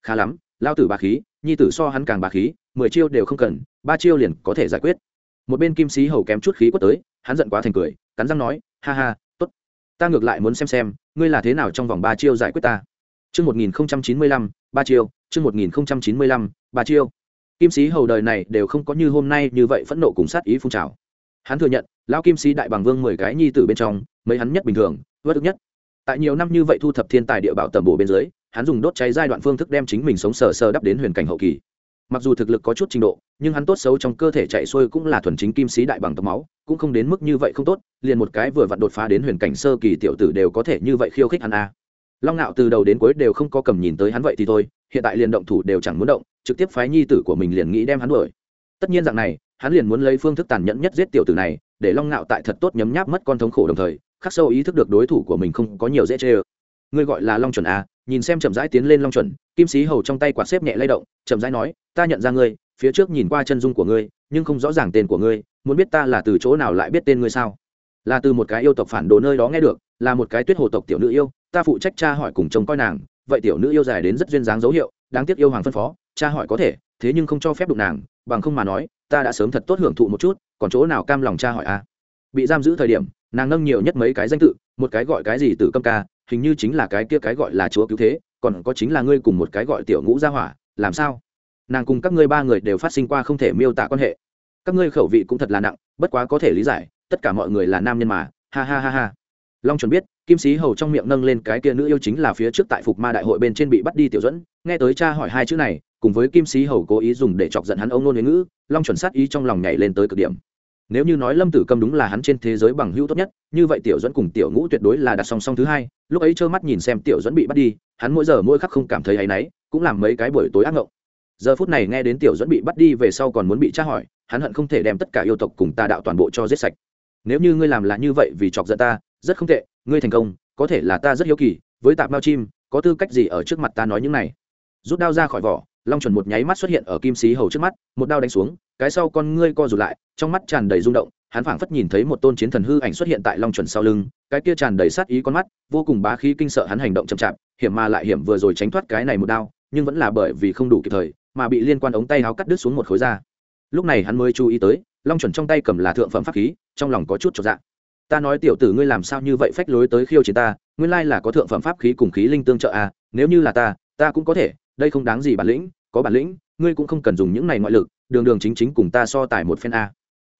Khá lắm lao tử bà khí, nhi tử so hắn càng bà khí, mười chiêu đều không cần, ba chiêu liền có thể giải quyết. Một bên kim sĩ hầu kém chút khí quất tới, hắn giận quá thành cười, cắn răng nói, ha ha ta ngược lại muốn xem xem ngươi là thế nào trong vòng ba chiêu giải quyết ta Trước 1095, ba chiêu, trước 1095, ba chiêu. Kim sĩ hầu đời này đều không có như hôm nay như vậy phẫn nộ cùng sát ý phun trào. Hắn thừa nhận, lão kim sĩ đại bằng vương mười cái nhi tử bên trong, mấy hắn nhất bình thường, vất ức nhất. Tại nhiều năm như vậy thu thập thiên tài địa bảo tầm bổ bên dưới, hắn dùng đốt cháy giai đoạn phương thức đem chính mình sống sờ sờ đắp đến huyền cảnh hậu kỳ mặc dù thực lực có chút trình độ, nhưng hắn tốt xấu trong cơ thể chạy xuôi cũng là thuần chính kim sĩ đại bằng tộc máu, cũng không đến mức như vậy không tốt, liền một cái vừa vặn đột phá đến huyền cảnh sơ kỳ tiểu tử đều có thể như vậy khiêu khích hắn a. Long nạo từ đầu đến cuối đều không có cầm nhìn tới hắn vậy thì thôi, hiện tại liền động thủ đều chẳng muốn động, trực tiếp phái nhi tử của mình liền nghĩ đem hắn đuổi. Tất nhiên dạng này, hắn liền muốn lấy phương thức tàn nhẫn nhất giết tiểu tử này, để long nạo tại thật tốt nhấm nháp mất con thống khổ đồng thời, khắc sâu ý thức được đối thủ của mình không có nhiều dễ chê ơ ngươi gọi là long chuẩn à? nhìn xem chậm rãi tiến lên long chuẩn, kim sĩ hầu trong tay quạt xếp nhẹ lay động, chậm rãi nói, ta nhận ra ngươi, phía trước nhìn qua chân dung của ngươi, nhưng không rõ ràng tên của ngươi, muốn biết ta là từ chỗ nào lại biết tên ngươi sao là từ một cái yêu tộc phản đồ nơi đó nghe được, là một cái tuyết hồ tộc tiểu nữ yêu, ta phụ trách cha hỏi cùng chồng coi nàng, vậy tiểu nữ yêu dài đến rất duyên dáng dấu hiệu, đáng tiếc yêu hoàng phân phó cha hỏi có thể, thế nhưng không cho phép đụng nàng, bằng không mà nói, ta đã sớm thật tốt hưởng thụ một chút, còn chỗ nào cam lòng cha hỏi a bị giam giữ thời điểm, nàng nâng nhiều nhất mấy cái danh tự, một cái gọi cái gì từ câm ca hình như chính là cái kia cái gọi là chúa cứu thế, còn có chính là ngươi cùng một cái gọi tiểu ngũ gia hỏa, làm sao? Nàng cùng các ngươi ba người đều phát sinh qua không thể miêu tả quan hệ. Các ngươi khẩu vị cũng thật là nặng, bất quá có thể lý giải, tất cả mọi người là nam nhân mà, ha ha ha ha. Long chuẩn biết, kim sĩ hầu trong miệng nâng lên cái kia nữ yêu chính là phía trước tại phục ma đại hội bên trên bị bắt đi tiểu dẫn, nghe tới cha hỏi hai chữ này, cùng với kim sĩ hầu cố ý dùng để chọc giận hắn ông nôn huế ngữ, long chuẩn sát ý trong lòng nhảy lên tới cực điểm nếu như nói lâm tử câm đúng là hắn trên thế giới bằng hữu tốt nhất, như vậy tiểu dẫn cùng tiểu ngũ tuyệt đối là đặt song song thứ hai, lúc ấy trơ mắt nhìn xem tiểu dẫn bị bắt đi, hắn mỗi giờ mỗi khắc không cảm thấy áy náy, cũng làm mấy cái buổi tối ác ngộng. Giờ phút này nghe đến tiểu dẫn bị bắt đi về sau còn muốn bị tra hỏi, hắn hận không thể đem tất cả yêu tộc cùng ta đạo toàn bộ cho giết sạch. Nếu như ngươi làm là như vậy vì chọc giận ta, rất không tệ, ngươi thành công, có thể là ta rất hiếu kỳ, với tạp mao chim, có tư cách gì ở trước mặt ta nói những này? Rút đao ra khỏi vỏ, long chuẩn một nháy mắt xuất hiện ở kim Xí hầu trước mắt, một đao đánh xuống cái sau con ngươi co rụt lại, trong mắt tràn đầy rung động, hắn phảng phất nhìn thấy một tôn chiến thần hư ảnh xuất hiện tại long chuẩn sau lưng, cái kia tràn đầy sát ý con mắt, vô cùng bá khí kinh sợ hắn hành động chậm chạp, hiểm mà lại hiểm vừa rồi tránh thoát cái này một đao, nhưng vẫn là bởi vì không đủ kịp thời, mà bị liên quan ống tay áo cắt đứt xuống một khối da. Lúc này hắn mới chú ý tới, long chuẩn trong tay cầm là thượng phẩm pháp khí, trong lòng có chút cho dạ. Ta nói tiểu tử ngươi làm sao như vậy phách lối tới khiêu chiến ta, nguyên lai là có thượng phẩm pháp khí cùng khí linh tương trợ à nếu như là ta ta cũng có thể, đây không đáng gì bản lĩnh, có bản lĩnh, ngươi cũng không cần dùng những này ngoại lực đường đường chính chính cùng ta so tài một phen a.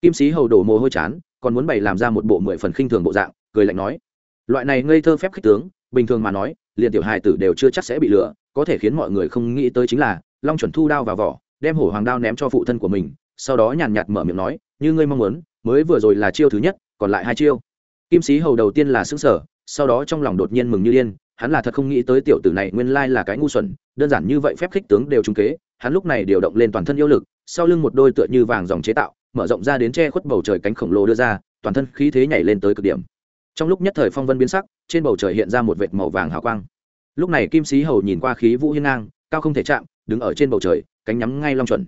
Kim sĩ hầu đổ mồ hôi chán, còn muốn bày làm ra một bộ mười phần khinh thường bộ dạng, cười lạnh nói. Loại này ngây thơ phép khích tướng, bình thường mà nói, liền tiểu hài tử đều chưa chắc sẽ bị lừa, có thể khiến mọi người không nghĩ tới chính là, long chuẩn thu đao vào vỏ, đem hổ hoàng đao ném cho phụ thân của mình, sau đó nhàn nhạt mở miệng nói, như ngươi mong muốn, mới vừa rồi là chiêu thứ nhất, còn lại hai chiêu. Kim sĩ hầu đầu tiên là xứng sở sau đó trong lòng đột nhiên mừng như điên, hắn là thật không nghĩ tới tiểu tử này nguyên lai là cái ngu xuẩn, đơn giản như vậy phép khích tướng đều trung kế hắn lúc này điều động lên toàn thân yêu lực, sau lưng một đôi tựa như vàng dòng chế tạo, mở rộng ra đến che khuất bầu trời cánh khổng lồ đưa ra, toàn thân khí thế nhảy lên tới cực điểm. Trong lúc nhất thời phong vân biến sắc, trên bầu trời hiện ra một vệt màu vàng hào quang. Lúc này kim sĩ hầu nhìn qua khí vũ hiên ngang, cao không thể chạm, đứng ở trên bầu trời, cánh nhắm ngay long chuẩn.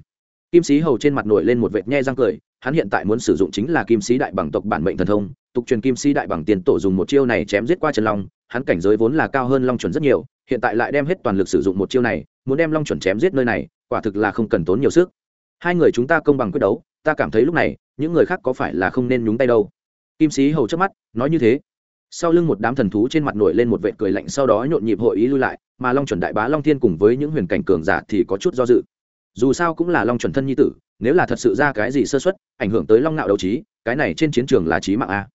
Kim sĩ hầu trên mặt nổi lên một vệt nhe răng cười, hắn hiện tại muốn sử dụng chính là kim sĩ đại bằng tộc bản mệnh thần thông, tục truyền kim sĩ đại bằng tiền tổ dùng một chiêu này chém giết qua trần long, hắn cảnh giới vốn là cao hơn long chuẩn rất nhiều, hiện tại lại đem hết toàn lực sử dụng một chiêu này, muốn đem long chuẩn chém giết nơi này quả thực là không cần tốn nhiều sức. Hai người chúng ta công bằng quyết đấu, ta cảm thấy lúc này, những người khác có phải là không nên nhúng tay đâu. Kim sĩ hầu trước mắt, nói như thế. Sau lưng một đám thần thú trên mặt nổi lên một vệt cười lạnh, sau đó nhộn nhịp hội ý lui lại, mà long chuẩn đại bá long thiên cùng với những huyền cảnh cường giả thì có chút do dự. Dù sao cũng là long chuẩn thân nhi tử, nếu là thật sự ra cái gì sơ xuất ảnh hưởng tới long nạo đấu trí, cái này trên chiến trường là trí mạng a.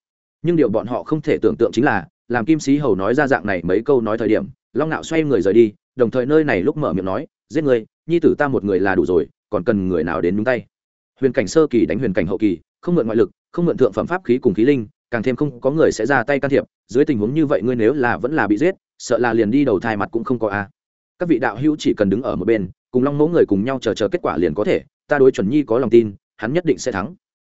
Nhưng điều bọn họ không thể tưởng tượng chính là, làm kim sĩ hầu nói ra dạng này mấy câu nói thời điểm, long nạo xoay người rời đi đồng thời nơi này lúc mở miệng nói, giết người nhi tử ta một người là đủ rồi, còn cần người nào đến nhúng tay? Huyền cảnh sơ kỳ đánh huyền cảnh hậu kỳ, không mượn ngoại lực, không mượn thượng phẩm pháp khí cùng khí linh, càng thêm không có người sẽ ra tay can thiệp. Dưới tình huống như vậy ngươi nếu là vẫn là bị giết, sợ là liền đi đầu thai mặt cũng không có a. Các vị đạo hữu chỉ cần đứng ở một bên, cùng long mẫu người cùng nhau chờ chờ kết quả liền có thể, ta đối chuẩn nhi có lòng tin, hắn nhất định sẽ thắng.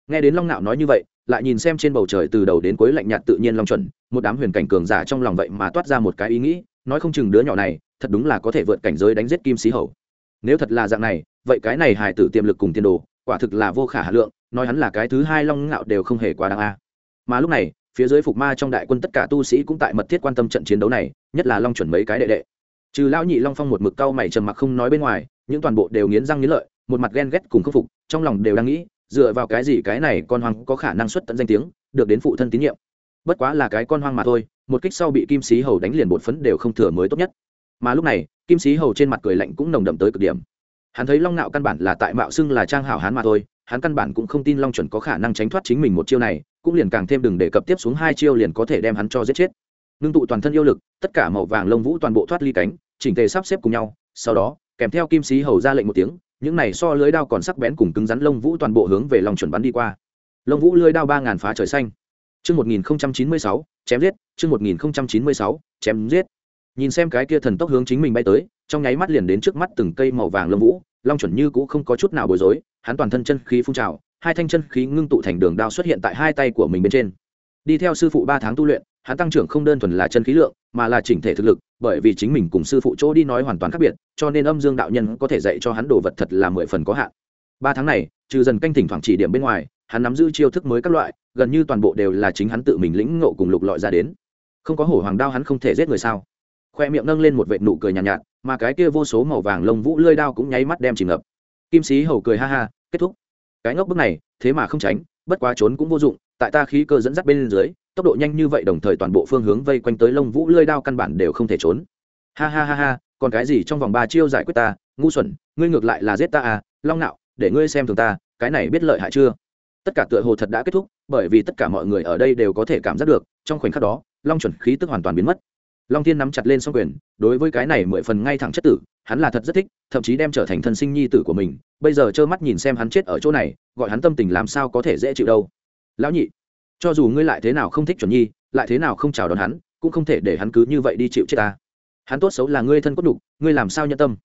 Nghe đến long nạo nói như vậy, lại nhìn xem trên bầu trời từ đầu đến cuối lạnh nhạt tự nhiên long chuẩn, một đám huyền cảnh cường giả trong lòng vậy mà toát ra một cái ý nghĩ, nói không chừng đứa nhỏ này thật đúng là có thể vượt cảnh giới đánh giết kim sĩ hầu. Nếu thật là dạng này, vậy cái này hài tử tiềm lực cùng tiền đồ, quả thực là vô khả hà lượng, nói hắn là cái thứ hai long ngạo đều không hề quá đáng a. Mà lúc này, phía dưới phục ma trong đại quân tất cả tu sĩ cũng tại mật thiết quan tâm trận chiến đấu này, nhất là long chuẩn mấy cái đệ đệ. Trừ lão nhị long phong một mực cau mày trầm mặc không nói bên ngoài, những toàn bộ đều nghiến răng nghiến lợi, một mặt ghen ghét cùng khâm phục, trong lòng đều đang nghĩ, dựa vào cái gì cái này con hoang có khả năng xuất tận danh tiếng, được đến phụ thân tín nhiệm. Bất quá là cái con hoang mà thôi, một kích sau bị kim sĩ hầu đánh liền bột phấn đều không thừa mới tốt nhất mà lúc này kim sĩ hầu trên mặt cười lạnh cũng nồng đậm tới cực điểm. Hắn thấy long nạo căn bản là tại mạo xưng là trang hảo hán mà thôi hắn căn bản cũng không tin long chuẩn có khả năng tránh thoát chính mình một chiêu này cũng liền càng thêm đừng để cập tiếp xuống hai chiêu liền có thể đem hắn cho giết chết. Ngưng tụ toàn thân yêu lực tất cả màu vàng lông vũ toàn bộ thoát ly cánh chỉnh tề sắp xếp cùng nhau sau đó kèm theo kim sĩ hầu ra lệnh một tiếng những này so lưới đao còn sắc bén cùng cứng rắn lông vũ toàn bộ hướng về long chuẩn bắn đi qua. Lông vũ lưới đao ba ngàn phá trời xanh. Chương 1096, chém giết, chương 1096, chém giết. Nhìn xem cái kia thần tốc hướng chính mình bay tới, trong nháy mắt liền đến trước mắt từng cây màu vàng lông vũ, Long chuẩn như cũng không có chút nào bối rối, hắn toàn thân chân khí phun trào, hai thanh chân khí ngưng tụ thành đường đao xuất hiện tại hai tay của mình bên trên. Đi theo sư phụ ba tháng tu luyện, hắn tăng trưởng không đơn thuần là chân khí lượng, mà là chỉnh thể thực lực, bởi vì chính mình cùng sư phụ chỗ đi nói hoàn toàn khác biệt, cho nên Âm Dương đạo nhân có thể dạy cho hắn đồ vật thật là mười phần có hạn. Ba tháng này, trừ dần canh thỉnh thoảng chỉ điểm bên ngoài, hắn nắm giữ chiêu thức mới các loại, gần như toàn bộ đều là chính hắn tự mình lĩnh ngộ cùng lục lọi ra đến không có hổ hoàng đao hắn không thể giết người sao khoe miệng nâng lên một vệt nụ cười nhàn nhạt, nhạt mà cái kia vô số màu vàng lông vũ lơi đao cũng nháy mắt đem chìm ngập. Kim sĩ hầu cười ha ha kết thúc. Cái ngốc bức này thế mà không tránh bất quá trốn cũng vô dụng tại ta khí cơ dẫn dắt bên dưới tốc độ nhanh như vậy đồng thời toàn bộ phương hướng vây quanh tới lông vũ lơi đao căn bản đều không thể trốn. Ha ha ha ha còn cái gì trong vòng ba chiêu giải quyết ta ngu xuẩn ngươi ngược lại là giết ta à long nạo để ngươi xem thường ta cái này biết lợi hại chưa? Tất cả tựa hồ thật đã kết thúc bởi vì tất cả mọi người ở đây đều có thể cảm giác được trong khoảnh khắc đó long chuẩn khí tức hoàn toàn biến mất long thiên nắm chặt lên song quyền, đối với cái này mười phần ngay thẳng chất tử, hắn là thật rất thích, thậm chí đem trở thành thân sinh nhi tử của mình. Bây giờ trơ mắt nhìn xem hắn chết ở chỗ này, gọi hắn tâm tình làm sao có thể dễ chịu đâu. Lão nhị, cho dù ngươi lại thế nào không thích chuẩn nhi, lại thế nào không chào đón hắn, cũng không thể để hắn cứ như vậy đi chịu chết ta. Hắn tốt xấu là ngươi thân cốt đục ngươi làm sao nhẫn tâm?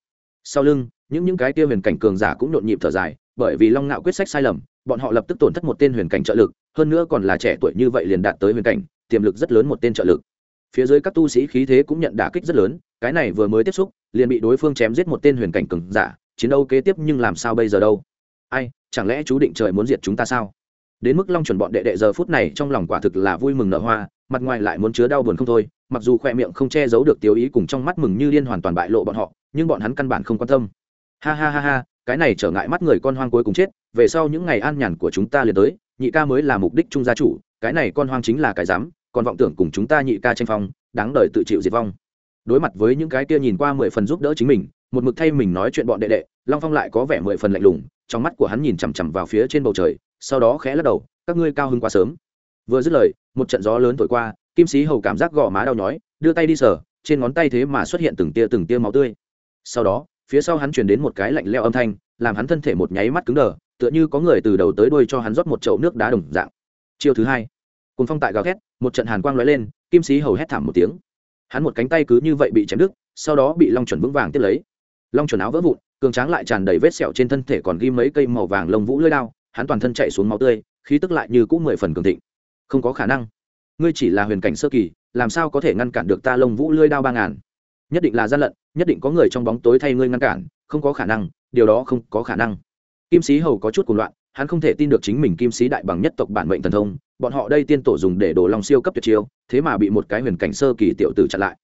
Sau lưng, những những cái kia huyền cảnh cường giả cũng nhộn nhịp thở dài, bởi vì long ngạo quyết sách sai lầm, bọn họ lập tức tổn thất một tên huyền cảnh trợ lực, hơn nữa còn là trẻ tuổi như vậy liền đạt tới huyền cảnh, tiềm lực rất lớn một tên trợ lực phía dưới các tu sĩ khí thế cũng nhận đả kích rất lớn, cái này vừa mới tiếp xúc, liền bị đối phương chém giết một tên huyền cảnh cường giả, chiến đấu kế tiếp nhưng làm sao bây giờ đâu? Ai, chẳng lẽ chú định trời muốn diệt chúng ta sao? Đến mức long chuẩn bọn đệ đệ giờ phút này trong lòng quả thực là vui mừng nở hoa, mặt ngoài lại muốn chứa đau buồn không thôi, mặc dù khoe miệng không che giấu được tiêu ý cùng trong mắt mừng như liên hoàn toàn bại lộ bọn họ, nhưng bọn hắn căn bản không quan tâm. Ha ha ha ha, cái này trở ngại mắt người con hoang cuối cùng chết, về sau những ngày an nhàn của chúng ta liền tới, nhị ca mới là mục đích trung gia chủ, cái này con hoang chính là cái dám còn vọng tưởng cùng chúng ta nhị ca tranh phong, đáng đời tự chịu diệt vong. Đối mặt với những cái kia nhìn qua mười phần giúp đỡ chính mình, một mực thay mình nói chuyện bọn đệ đệ, long phong lại có vẻ mười phần lạnh lùng, trong mắt của hắn nhìn chằm chằm vào phía trên bầu trời, sau đó khẽ lắc đầu, các ngươi cao hơn quá sớm. Vừa dứt lời, một trận gió lớn thổi qua, kim sĩ hầu cảm giác gò má đau nhói, đưa tay đi sờ, trên ngón tay thế mà xuất hiện từng tia từng tia máu tươi. Sau đó, phía sau hắn truyền đến một cái lạnh leo âm thanh, làm hắn thân thể một nháy mắt cứng đờ, tựa như có người từ đầu tới đuôi cho hắn rót một chậu nước đá đồng dạng. Chiêu thứ hai cùng phong tại gào thét một trận hàn quang lóe lên, kim sĩ hầu hét thảm một tiếng. Hắn một cánh tay cứ như vậy bị chém đứt, sau đó bị long chuẩn vững vàng tiếp lấy. Long chuẩn áo vỡ vụn, cường tráng lại tràn đầy vết sẹo trên thân thể còn ghi mấy cây màu vàng lông vũ lưỡi đao, hắn toàn thân chạy xuống máu tươi, khí tức lại như cũ mười phần cường thịnh. Không có khả năng. Ngươi chỉ là huyền cảnh sơ kỳ, làm sao có thể ngăn cản được ta lông vũ lưỡi đao ba ngàn? Nhất định là gian lận, nhất định có người trong bóng tối thay ngươi ngăn cản, không có khả năng, điều đó không có khả năng. Kim sĩ hầu có chút cuồng loạn, hắn không thể tin được chính mình kim sĩ đại bằng nhất tộc bản mệnh thần thông bọn họ đây tiên tổ dùng để đổ lòng siêu cấp tuyệt chiêu, thế mà bị một cái huyền cảnh sơ kỳ tiểu tử chặn lại.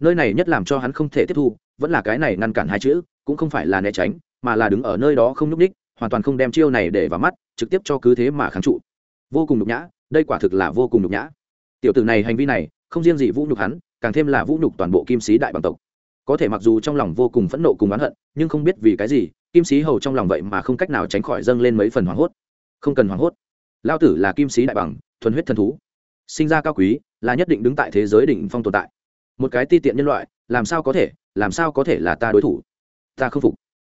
Nơi này nhất làm cho hắn không thể tiếp thu, vẫn là cái này ngăn cản hai chữ, cũng không phải là né tránh, mà là đứng ở nơi đó không nhúc ních hoàn toàn không đem chiêu này để vào mắt, trực tiếp cho cứ thế mà kháng trụ. Vô cùng nhục nhã, đây quả thực là vô cùng nhục nhã. Tiểu tử này hành vi này, không riêng gì vũ nhục hắn, càng thêm là vũ nhục toàn bộ kim sĩ đại bằng tộc. Có thể mặc dù trong lòng vô cùng phẫn nộ cùng oán hận, nhưng không biết vì cái gì, kim sĩ hầu trong lòng vậy mà không cách nào tránh khỏi dâng lên mấy phần hoảng hốt. Không cần hoảng hốt lao tử là kim sĩ đại bằng, thuần huyết thần thú. Sinh ra cao quý, là nhất định đứng tại thế giới đỉnh phong tồn tại. Một cái ti tiện nhân loại, làm sao có thể, làm sao có thể là ta đối thủ? Ta không phục.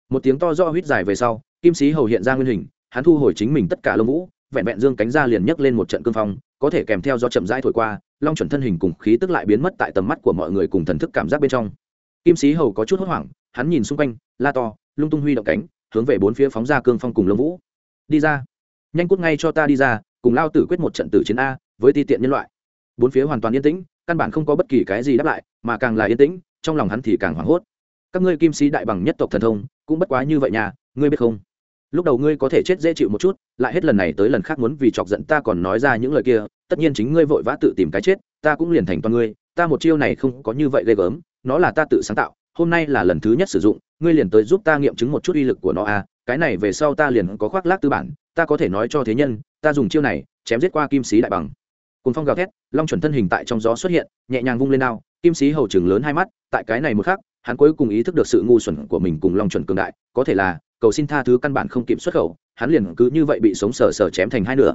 Một tiếng to do huýt dài về sau, kim sĩ hầu hiện ra nguyên hình, hắn thu hồi chính mình tất cả lông vũ, vẹn vẹn dương cánh ra liền nhấc lên một trận cương phong, có thể kèm theo do chậm rãi thổi qua, long chuẩn thân hình cùng khí tức lại biến mất tại tầm mắt của mọi người cùng thần thức cảm giác bên trong. Kim sĩ hầu có chút hốt hoảng, hắn nhìn xung quanh, la to, lung tung huy động cánh, hướng về bốn phía phóng ra cương phong cùng lông vũ. Đi ra nhanh cút ngay cho ta đi ra, cùng lao tử quyết một trận tử chiến a, với ti tiện nhân loại. Bốn phía hoàn toàn yên tĩnh, căn bản không có bất kỳ cái gì đáp lại, mà càng là yên tĩnh, trong lòng hắn thì càng hoảng hốt. Các ngươi kim sĩ đại bằng nhất tộc thần thông, cũng bất quá như vậy nhà ngươi biết không? Lúc đầu ngươi có thể chết dễ chịu một chút, lại hết lần này tới lần khác muốn vì chọc giận ta còn nói ra những lời kia, tất nhiên chính ngươi vội vã tự tìm cái chết, ta cũng liền thành toàn ngươi, ta một chiêu này không có như vậy ghê gớm, nó là ta tự sáng tạo, hôm nay là lần thứ nhất sử dụng, ngươi liền tới giúp ta nghiệm chứng một chút uy lực của nó à cái này về sau ta liền có khoác lác tư bản ta có thể nói cho thế nhân, ta dùng chiêu này, chém giết qua kim sĩ đại bằng. Cùng phong gào thét, long chuẩn thân hình tại trong gió xuất hiện, nhẹ nhàng vung lên đao, kim sĩ hầu chừng lớn hai mắt, tại cái này một khắc, hắn cuối cùng ý thức được sự ngu xuẩn của mình cùng long chuẩn cường đại, có thể là, cầu xin tha thứ căn bản không kịp xuất khẩu, hắn liền cứ như vậy bị sống sờ sờ chém thành hai nửa.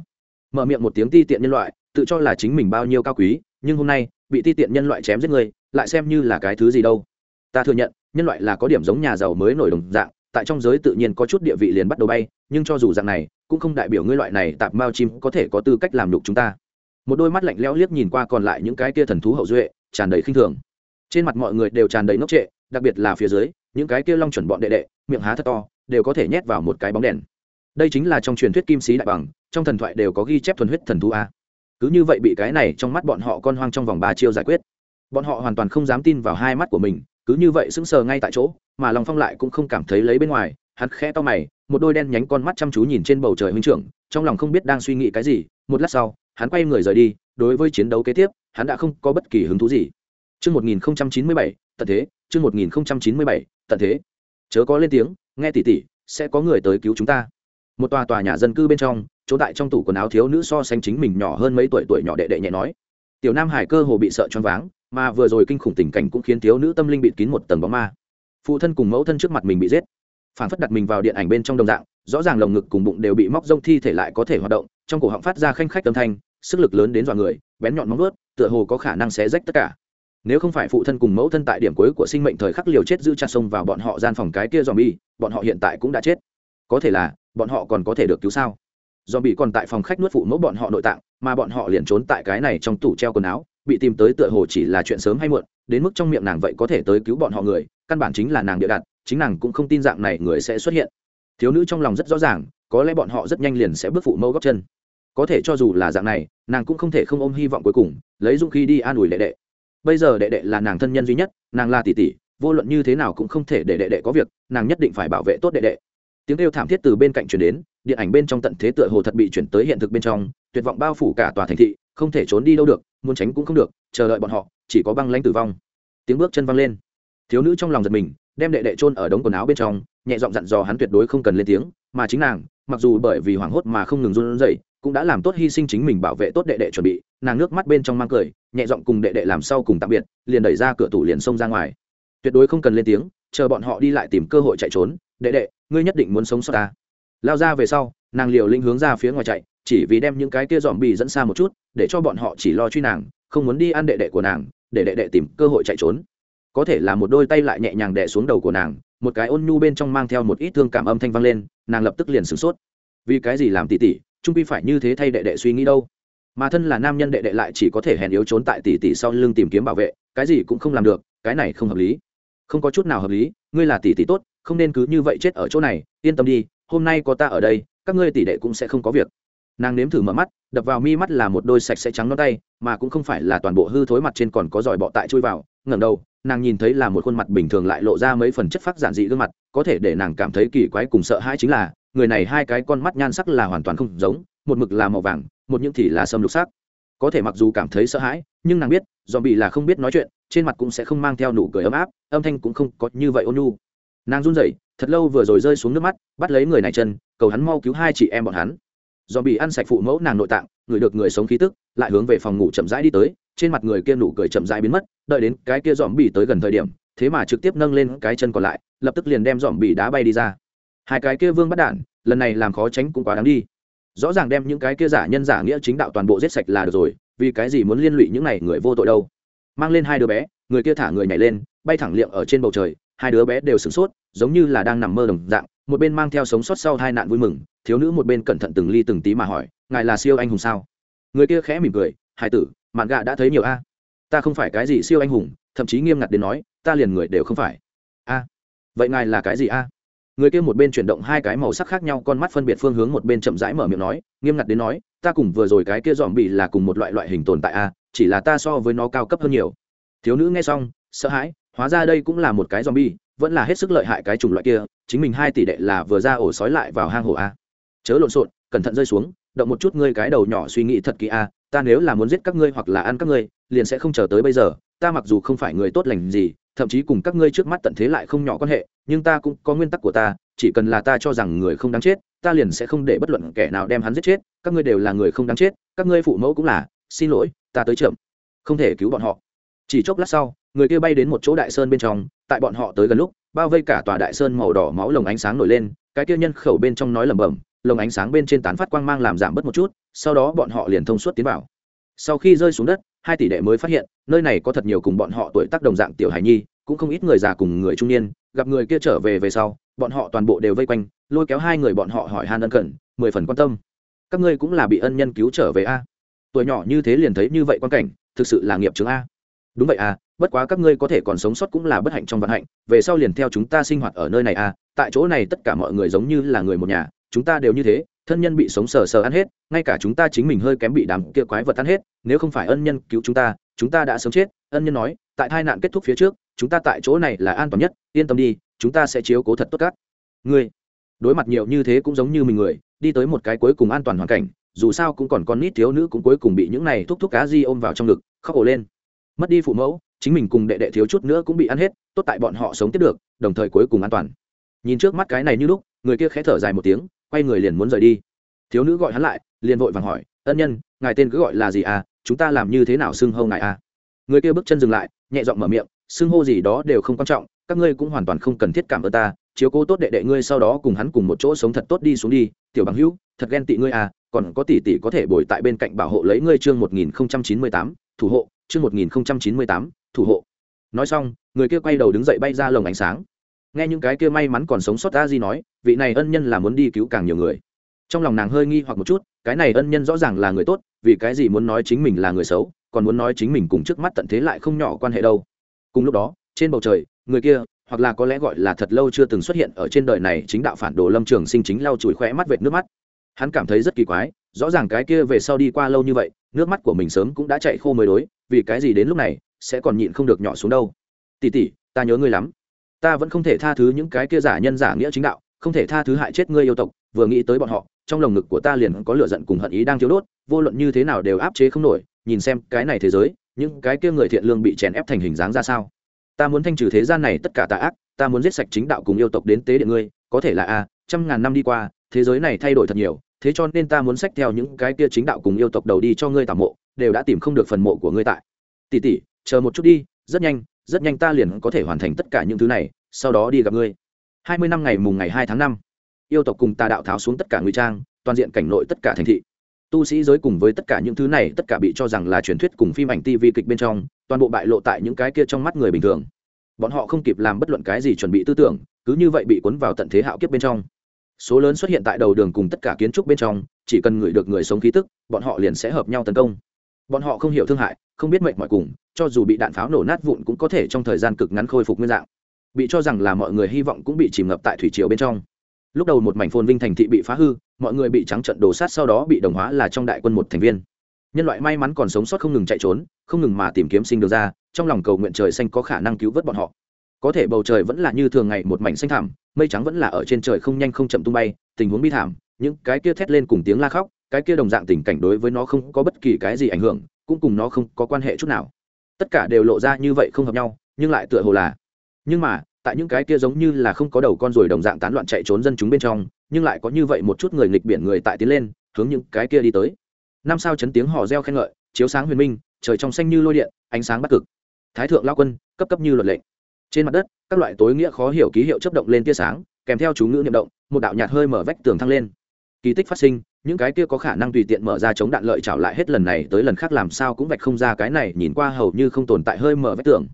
Mở miệng một tiếng ti tiện nhân loại, tự cho là chính mình bao nhiêu cao quý, nhưng hôm nay, bị ti tiện nhân loại chém giết người, lại xem như là cái thứ gì đâu. Ta thừa nhận, nhân loại là có điểm giống nhà giàu mới nổi đồng dạng tại trong giới tự nhiên có chút địa vị liền bắt đầu bay, nhưng cho dù dạng này, cũng không đại biểu ngươi loại này tạp mao chim có thể có tư cách làm đục chúng ta. Một đôi mắt lạnh lẽo liếc nhìn qua còn lại những cái kia thần thú hậu duệ, tràn đầy khinh thường. Trên mặt mọi người đều tràn đầy ngốc trệ, đặc biệt là phía dưới, những cái kia long chuẩn bọn đệ đệ, miệng há thật to, đều có thể nhét vào một cái bóng đèn. Đây chính là trong truyền thuyết kim sĩ đại bằng, trong thần thoại đều có ghi chép thuần huyết thần thú a. Cứ như vậy bị cái này trong mắt bọn họ con hoang trong vòng ba chiêu giải quyết. Bọn họ hoàn toàn không dám tin vào hai mắt của mình cứ như vậy sững sờ ngay tại chỗ mà lòng phong lại cũng không cảm thấy lấy bên ngoài hắn khẽ to mày một đôi đen nhánh con mắt chăm chú nhìn trên bầu trời huynh trưởng trong lòng không biết đang suy nghĩ cái gì một lát sau hắn quay người rời đi đối với chiến đấu kế tiếp hắn đã không có bất kỳ hứng thú gì Trước 1097, tận thế, trước 1097, tận thế. Chớ có lên tiếng, nghe tỉ tỉ, sẽ có người tới cứu chúng ta. Một tòa tòa nhà dân cư bên trong, chỗ tại trong tủ quần áo thiếu nữ so sánh chính mình nhỏ hơn mấy tuổi tuổi nhỏ đệ đệ nhẹ nói. Tiểu Nam Hải cơ hồ bị sợ choáng váng, mà vừa rồi kinh khủng tình cảnh cũng khiến thiếu nữ tâm linh bị kín một tầng bóng ma. Phụ thân cùng mẫu thân trước mặt mình bị giết, phản phất đặt mình vào điện ảnh bên trong đồng dạng, rõ ràng lồng ngực cùng bụng đều bị móc rông thi thể lại có thể hoạt động, trong cổ họng phát ra khanh khách âm thanh, sức lực lớn đến dọa người, bén nhọn móng vuốt, tựa hồ có khả năng xé rách tất cả. Nếu không phải phụ thân cùng mẫu thân tại điểm cuối của sinh mệnh thời khắc liều chết giữ chặt sông vào bọn họ gian phòng cái kia dòm bi bọn họ hiện tại cũng đã chết. Có thể là bọn họ còn có thể được cứu sao? Dòm bị còn tại phòng khách nuốt phụ mẫu bọn họ nội tạng mà bọn họ liền trốn tại cái này trong tủ treo quần áo bị tìm tới tựa hồ chỉ là chuyện sớm hay muộn, đến mức trong miệng nàng vậy có thể tới cứu bọn họ người, căn bản chính là nàng địa đặt, chính nàng cũng không tin dạng này người sẽ xuất hiện. Thiếu nữ trong lòng rất rõ ràng, có lẽ bọn họ rất nhanh liền sẽ bước phụ mẫu góc chân. Có thể cho dù là dạng này, nàng cũng không thể không ôm hy vọng cuối cùng, lấy dũng khí đi an ủi đệ đệ. Bây giờ đệ đệ là nàng thân nhân duy nhất, nàng là tỷ tỷ, vô luận như thế nào cũng không thể để đệ đệ có việc, nàng nhất định phải bảo vệ tốt đệ đệ. Tiếng kêu thảm thiết từ bên cạnh chuyển đến, điện ảnh bên trong tận thế tựa hồ thật bị chuyển tới hiện thực bên trong, tuyệt vọng bao phủ cả tòa thành thị, không thể trốn đi đâu được muốn tránh cũng không được, chờ đợi bọn họ, chỉ có băng lãnh tử vong. Tiếng bước chân văng lên. Thiếu nữ trong lòng giật mình, đem đệ đệ chôn ở đống quần áo bên trong, nhẹ giọng dặn dò hắn tuyệt đối không cần lên tiếng, mà chính nàng, mặc dù bởi vì hoảng hốt mà không ngừng run rẩy, cũng đã làm tốt hy sinh chính mình bảo vệ tốt đệ đệ chuẩn bị, nàng nước mắt bên trong mang cười, nhẹ giọng cùng đệ đệ làm sau cùng tạm biệt, liền đẩy ra cửa tủ liền xông ra ngoài. Tuyệt đối không cần lên tiếng, chờ bọn họ đi lại tìm cơ hội chạy trốn, đệ đệ, ngươi nhất định muốn sống sót ta. Lao ra về sau, nàng liều linh hướng ra phía ngoài chạy chỉ vì đem những cái kia dòm bì dẫn xa một chút, để cho bọn họ chỉ lo truy nàng, không muốn đi ăn đệ đệ của nàng, để đệ đệ tìm cơ hội chạy trốn. Có thể là một đôi tay lại nhẹ nhàng đè xuống đầu của nàng, một cái ôn nhu bên trong mang theo một ít thương cảm âm thanh vang lên, nàng lập tức liền sửng sốt. Vì cái gì làm tỉ tỉ, trung pi phải như thế thay đệ đệ suy nghĩ đâu. Mà thân là nam nhân đệ đệ lại chỉ có thể hèn yếu trốn tại tỷ tỷ sau lưng tìm kiếm bảo vệ, cái gì cũng không làm được, cái này không hợp lý. Không có chút nào hợp lý, ngươi là tỷ tỷ tốt, không nên cứ như vậy chết ở chỗ này, yên tâm đi, hôm nay có ta ở đây, các ngươi tỷ đệ cũng sẽ không có việc nàng nếm thử mở mắt, đập vào mi mắt là một đôi sạch sẽ trắng non tay, mà cũng không phải là toàn bộ hư thối mặt trên còn có giỏi bọ tại chui vào. Ngẩng đầu, nàng nhìn thấy là một khuôn mặt bình thường lại lộ ra mấy phần chất phác giản dị gương mặt, có thể để nàng cảm thấy kỳ quái cùng sợ hãi chính là, người này hai cái con mắt nhan sắc là hoàn toàn không giống, một mực là màu vàng, một những thì là sâm lục sắc. Có thể mặc dù cảm thấy sợ hãi, nhưng nàng biết dòm bị là không biết nói chuyện, trên mặt cũng sẽ không mang theo nụ cười ấm áp, âm thanh cũng không có như vậy ôn nhu. Nàng run rẩy, thật lâu vừa rồi rơi xuống nước mắt, bắt lấy người này chân, cầu hắn mau cứu hai chị em bọn hắn dòm bị ăn sạch phụ mẫu nàng nội tạng, người được người sống khí tức, lại hướng về phòng ngủ chậm rãi đi tới, trên mặt người kia nụ cười chậm rãi biến mất, đợi đến cái kia dòm bị tới gần thời điểm, thế mà trực tiếp nâng lên cái chân còn lại, lập tức liền đem dòm bị đá bay đi ra. Hai cái kia vương bắt đản lần này làm khó tránh cũng quá đáng đi. Rõ ràng đem những cái kia giả nhân giả nghĩa chính đạo toàn bộ giết sạch là được rồi, vì cái gì muốn liên lụy những này người vô tội đâu? Mang lên hai đứa bé, người kia thả người nhảy lên, bay thẳng liệm ở trên bầu trời, hai đứa bé đều sửng sốt, giống như là đang nằm mơ đồng dạng một bên mang theo sống sót sau hai nạn vui mừng, thiếu nữ một bên cẩn thận từng ly từng tí mà hỏi, ngài là siêu anh hùng sao? Người kia khẽ mỉm cười, hải tử, mạn gạ đã thấy nhiều a. Ta không phải cái gì siêu anh hùng, thậm chí nghiêm ngặt đến nói, ta liền người đều không phải. A, vậy ngài là cái gì a? Người kia một bên chuyển động hai cái màu sắc khác nhau, con mắt phân biệt phương hướng một bên chậm rãi mở miệng nói, nghiêm ngặt đến nói, ta cùng vừa rồi cái kia dòm bị là cùng một loại loại hình tồn tại a, chỉ là ta so với nó cao cấp hơn nhiều. Thiếu nữ nghe xong, sợ hãi, hóa ra đây cũng là một cái zombie vẫn là hết sức lợi hại cái chủng loại kia, chính mình hai tỷ đệ là vừa ra ổ sói lại vào hang hổ a. Chớ lộn xộn, cẩn thận rơi xuống, động một chút ngươi cái đầu nhỏ suy nghĩ thật kỹ a, ta nếu là muốn giết các ngươi hoặc là ăn các ngươi, liền sẽ không chờ tới bây giờ, ta mặc dù không phải người tốt lành gì, thậm chí cùng các ngươi trước mắt tận thế lại không nhỏ quan hệ, nhưng ta cũng có nguyên tắc của ta, chỉ cần là ta cho rằng người không đáng chết, ta liền sẽ không để bất luận kẻ nào đem hắn giết chết, các ngươi đều là người không đáng chết, các ngươi phụ mẫu cũng là, xin lỗi, ta tới chậm, không thể cứu bọn họ. Chỉ chốc lát sau người kia bay đến một chỗ đại sơn bên trong, tại bọn họ tới gần lúc, bao vây cả tòa đại sơn màu đỏ máu lồng ánh sáng nổi lên, cái kia nhân khẩu bên trong nói lẩm bẩm, lồng ánh sáng bên trên tán phát quang mang làm giảm bớt một chút, sau đó bọn họ liền thông suốt tiến vào. Sau khi rơi xuống đất, hai tỷ đệ mới phát hiện, nơi này có thật nhiều cùng bọn họ tuổi tác đồng dạng tiểu hải nhi, cũng không ít người già cùng người trung niên, gặp người kia trở về về sau, bọn họ toàn bộ đều vây quanh, lôi kéo hai người bọn họ hỏi han ân cần, mười phần quan tâm. Các ngươi cũng là bị ân nhân cứu trở về a? Tuổi nhỏ như thế liền thấy như vậy quan cảnh, thực sự là nghiệp chứng a đúng vậy à. bất quá các ngươi có thể còn sống sót cũng là bất hạnh trong vận hạnh, về sau liền theo chúng ta sinh hoạt ở nơi này à. tại chỗ này tất cả mọi người giống như là người một nhà, chúng ta đều như thế, thân nhân bị sống sờ sờ ăn hết, ngay cả chúng ta chính mình hơi kém bị đám kia quái vật ăn hết, nếu không phải ân nhân cứu chúng ta chúng ta đã sớm chết, ân nhân nói, tại tai nạn kết thúc phía trước, chúng ta tại chỗ này là an toàn nhất, yên tâm đi, chúng ta sẽ chiếu cố thật tốt các ngươi đối mặt nhiều như thế cũng giống như mình người, đi tới một cái cuối cùng an toàn hoàn cảnh, dù sao cũng còn con nít thiếu nữ cũng cuối cùng bị những này thúc thúc cá di ôm vào trong ngực, khóc ổ lên mất đi phụ mẫu, chính mình cùng đệ đệ thiếu chút nữa cũng bị ăn hết, tốt tại bọn họ sống tiếp được, đồng thời cuối cùng an toàn. Nhìn trước mắt cái này như lúc, người kia khẽ thở dài một tiếng, quay người liền muốn rời đi. Thiếu nữ gọi hắn lại, liền vội vàng hỏi, ân nhân, ngài tên cứ gọi là gì à? Chúng ta làm như thế nào xưng hô ngài à? Người kia bước chân dừng lại, nhẹ giọng mở miệng, xưng hô gì đó đều không quan trọng, các ngươi cũng hoàn toàn không cần thiết cảm ơn ta, chiếu cố tốt đệ đệ ngươi sau đó cùng hắn cùng một chỗ sống thật tốt đi xuống đi, tiểu bằng hữu, thật ghen tị ngươi à còn có tỷ tỷ có thể bồi tại bên cạnh bảo hộ lấy ngươi chương một nghìn chín mươi tám, thủ hộ chương một nghìn chín mươi tám, thủ hộ. Nói xong, người kia quay đầu đứng dậy bay ra lồng ánh sáng. Nghe những cái kia may mắn còn sống sót ta di nói, vị này ân nhân là muốn đi cứu càng nhiều người. Trong lòng nàng hơi nghi hoặc một chút, cái này ân nhân rõ ràng là người tốt, vì cái gì muốn nói chính mình là người xấu, còn muốn nói chính mình cùng trước mắt tận thế lại không nhỏ quan hệ đâu. Cùng lúc đó, trên bầu trời, người kia, hoặc là có lẽ gọi là thật lâu chưa từng xuất hiện ở trên đời này chính đạo phản đồ lâm trường sinh chính lau chùi khỏe mắt vệt nước mắt. Hắn cảm thấy rất kỳ quái, rõ ràng cái kia về sau đi qua lâu như vậy, nước mắt của mình sớm cũng đã chạy khô mới đối vì cái gì đến lúc này sẽ còn nhịn không được nhỏ xuống đâu. Tỉ tỉ ta nhớ ngươi lắm. Ta vẫn không thể tha thứ những cái kia giả nhân giả nghĩa chính đạo, không thể tha thứ hại chết ngươi yêu tộc. Vừa nghĩ tới bọn họ, trong lồng ngực của ta liền có lửa giận cùng hận ý đang thiếu đốt, vô luận như thế nào đều áp chế không nổi. Nhìn xem cái này thế giới, những cái kia người thiện lương bị chèn ép thành hình dáng ra sao? Ta muốn thanh trừ thế gian này tất cả tà ác, ta muốn giết sạch chính đạo cùng yêu tộc đến tế điện ngươi, có thể là a, trăm ngàn năm đi qua, thế giới này thay đổi thật nhiều, thế cho nên ta muốn sách theo những cái kia chính đạo cùng yêu tộc đầu đi cho ngươi tạm mộ đều đã tìm không được phần mộ của ngươi tại. Tỷ tỷ, chờ một chút đi, rất nhanh rất nhanh ta liền có thể hoàn thành tất cả những thứ này, sau đó đi gặp ngươi. Hai mươi năm ngày mùng ngày hai tháng năm, yêu tộc cùng ta đạo tháo xuống tất cả ngụy trang, toàn diện cảnh nội tất cả thành thị. Tu sĩ giới cùng với tất cả những thứ này, tất cả bị cho rằng là truyền thuyết cùng phim ảnh tv kịch bên trong, toàn bộ bại lộ tại những cái kia trong mắt người bình thường. Bọn họ không kịp làm bất luận cái gì chuẩn bị tư tưởng, cứ như vậy bị cuốn vào tận thế hạo kiếp bên trong. Số lớn xuất hiện tại đầu đường cùng tất cả kiến trúc bên trong, chỉ cần ngửi được người sống khí tức, bọn họ liền sẽ hợp nhau tấn công bọn họ không hiểu thương hại, không biết mệnh mọi cùng, cho dù bị đạn pháo nổ nát vụn cũng có thể trong thời gian cực ngắn khôi phục nguyên dạng. Bị cho rằng là mọi người hy vọng cũng bị chìm ngập tại thủy triều bên trong. Lúc đầu một mảnh phồn vinh thành thị bị phá hư, mọi người bị trắng trận đổ sát sau đó bị đồng hóa là trong đại quân một thành viên. Nhân loại may mắn còn sống sót không ngừng chạy trốn, không ngừng mà tìm kiếm sinh được ra, trong lòng cầu nguyện trời xanh có khả năng cứu vớt bọn họ. Có thể bầu trời vẫn là như thường ngày một mảnh xanh thảm mây trắng vẫn là ở trên trời không nhanh không chậm tung bay, tình huống bi thảm, những cái kia thét lên cùng tiếng la khóc cái kia đồng dạng tình cảnh đối với nó không có bất kỳ cái gì ảnh hưởng, cũng cùng nó không có quan hệ chút nào. Tất cả đều lộ ra như vậy không hợp nhau, nhưng lại tựa hồ là. Nhưng mà, tại những cái kia giống như là không có đầu con rồi đồng dạng tán loạn chạy trốn dân chúng bên trong, nhưng lại có như vậy một chút người nghịch biển người tại tiến lên, hướng những cái kia đi tới. Năm sao chấn tiếng hò reo khen ngợi, chiếu sáng huyền minh, trời trong xanh như lôi điện, ánh sáng bắt cực. Thái thượng lao quân, cấp cấp như luật lệnh. Trên mặt đất, các loại tối nghĩa khó hiểu ký hiệu chấp động lên tia sáng, kèm theo chú ngữ niệm động, một đạo nhạt hơi mở vách tường thăng lên. Kỳ tích phát sinh những cái kia có khả năng tùy tiện mở ra chống đạn lợi trảo lại hết lần này tới lần khác làm sao cũng vạch không ra cái này nhìn qua hầu như không tồn tại hơi mở vách tường.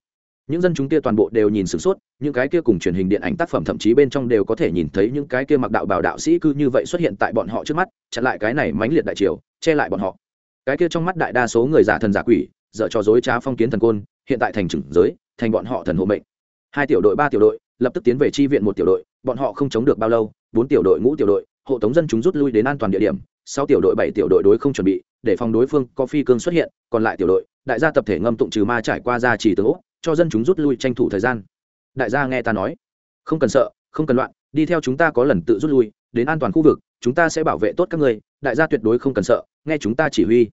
Những dân chúng kia toàn bộ đều nhìn sửng sốt, những cái kia cùng truyền hình điện ảnh tác phẩm thậm chí bên trong đều có thể nhìn thấy những cái kia mặc đạo bảo đạo sĩ cư như vậy xuất hiện tại bọn họ trước mắt, chặn lại cái này mãnh liệt đại triều, che lại bọn họ. Cái kia trong mắt đại đa số người giả thần giả quỷ, dở cho dối trá phong kiến thần côn, hiện tại thành trừng giới, thành bọn họ thần hộ mệnh. Hai tiểu đội, ba tiểu đội, lập tức tiến về chi viện một tiểu đội, bọn họ không chống được bao lâu, bốn tiểu đội ngũ tiểu đội hộ tống dân chúng rút lui đến an toàn địa điểm sáu tiểu đội bảy tiểu đội đối không chuẩn bị, để phòng đối phương có phi cương xuất hiện, còn lại tiểu đội, đại gia tập thể ngâm tụng trừ ma trải qua ra chỉ tướng úc, cho dân chúng rút lui tranh thủ thời gian. Đại gia nghe ta nói, không cần sợ, không cần loạn, đi theo chúng ta có lần tự rút lui, đến an toàn khu vực, chúng ta sẽ bảo vệ tốt các người đại gia tuyệt đối không cần sợ, nghe chúng ta chỉ huy.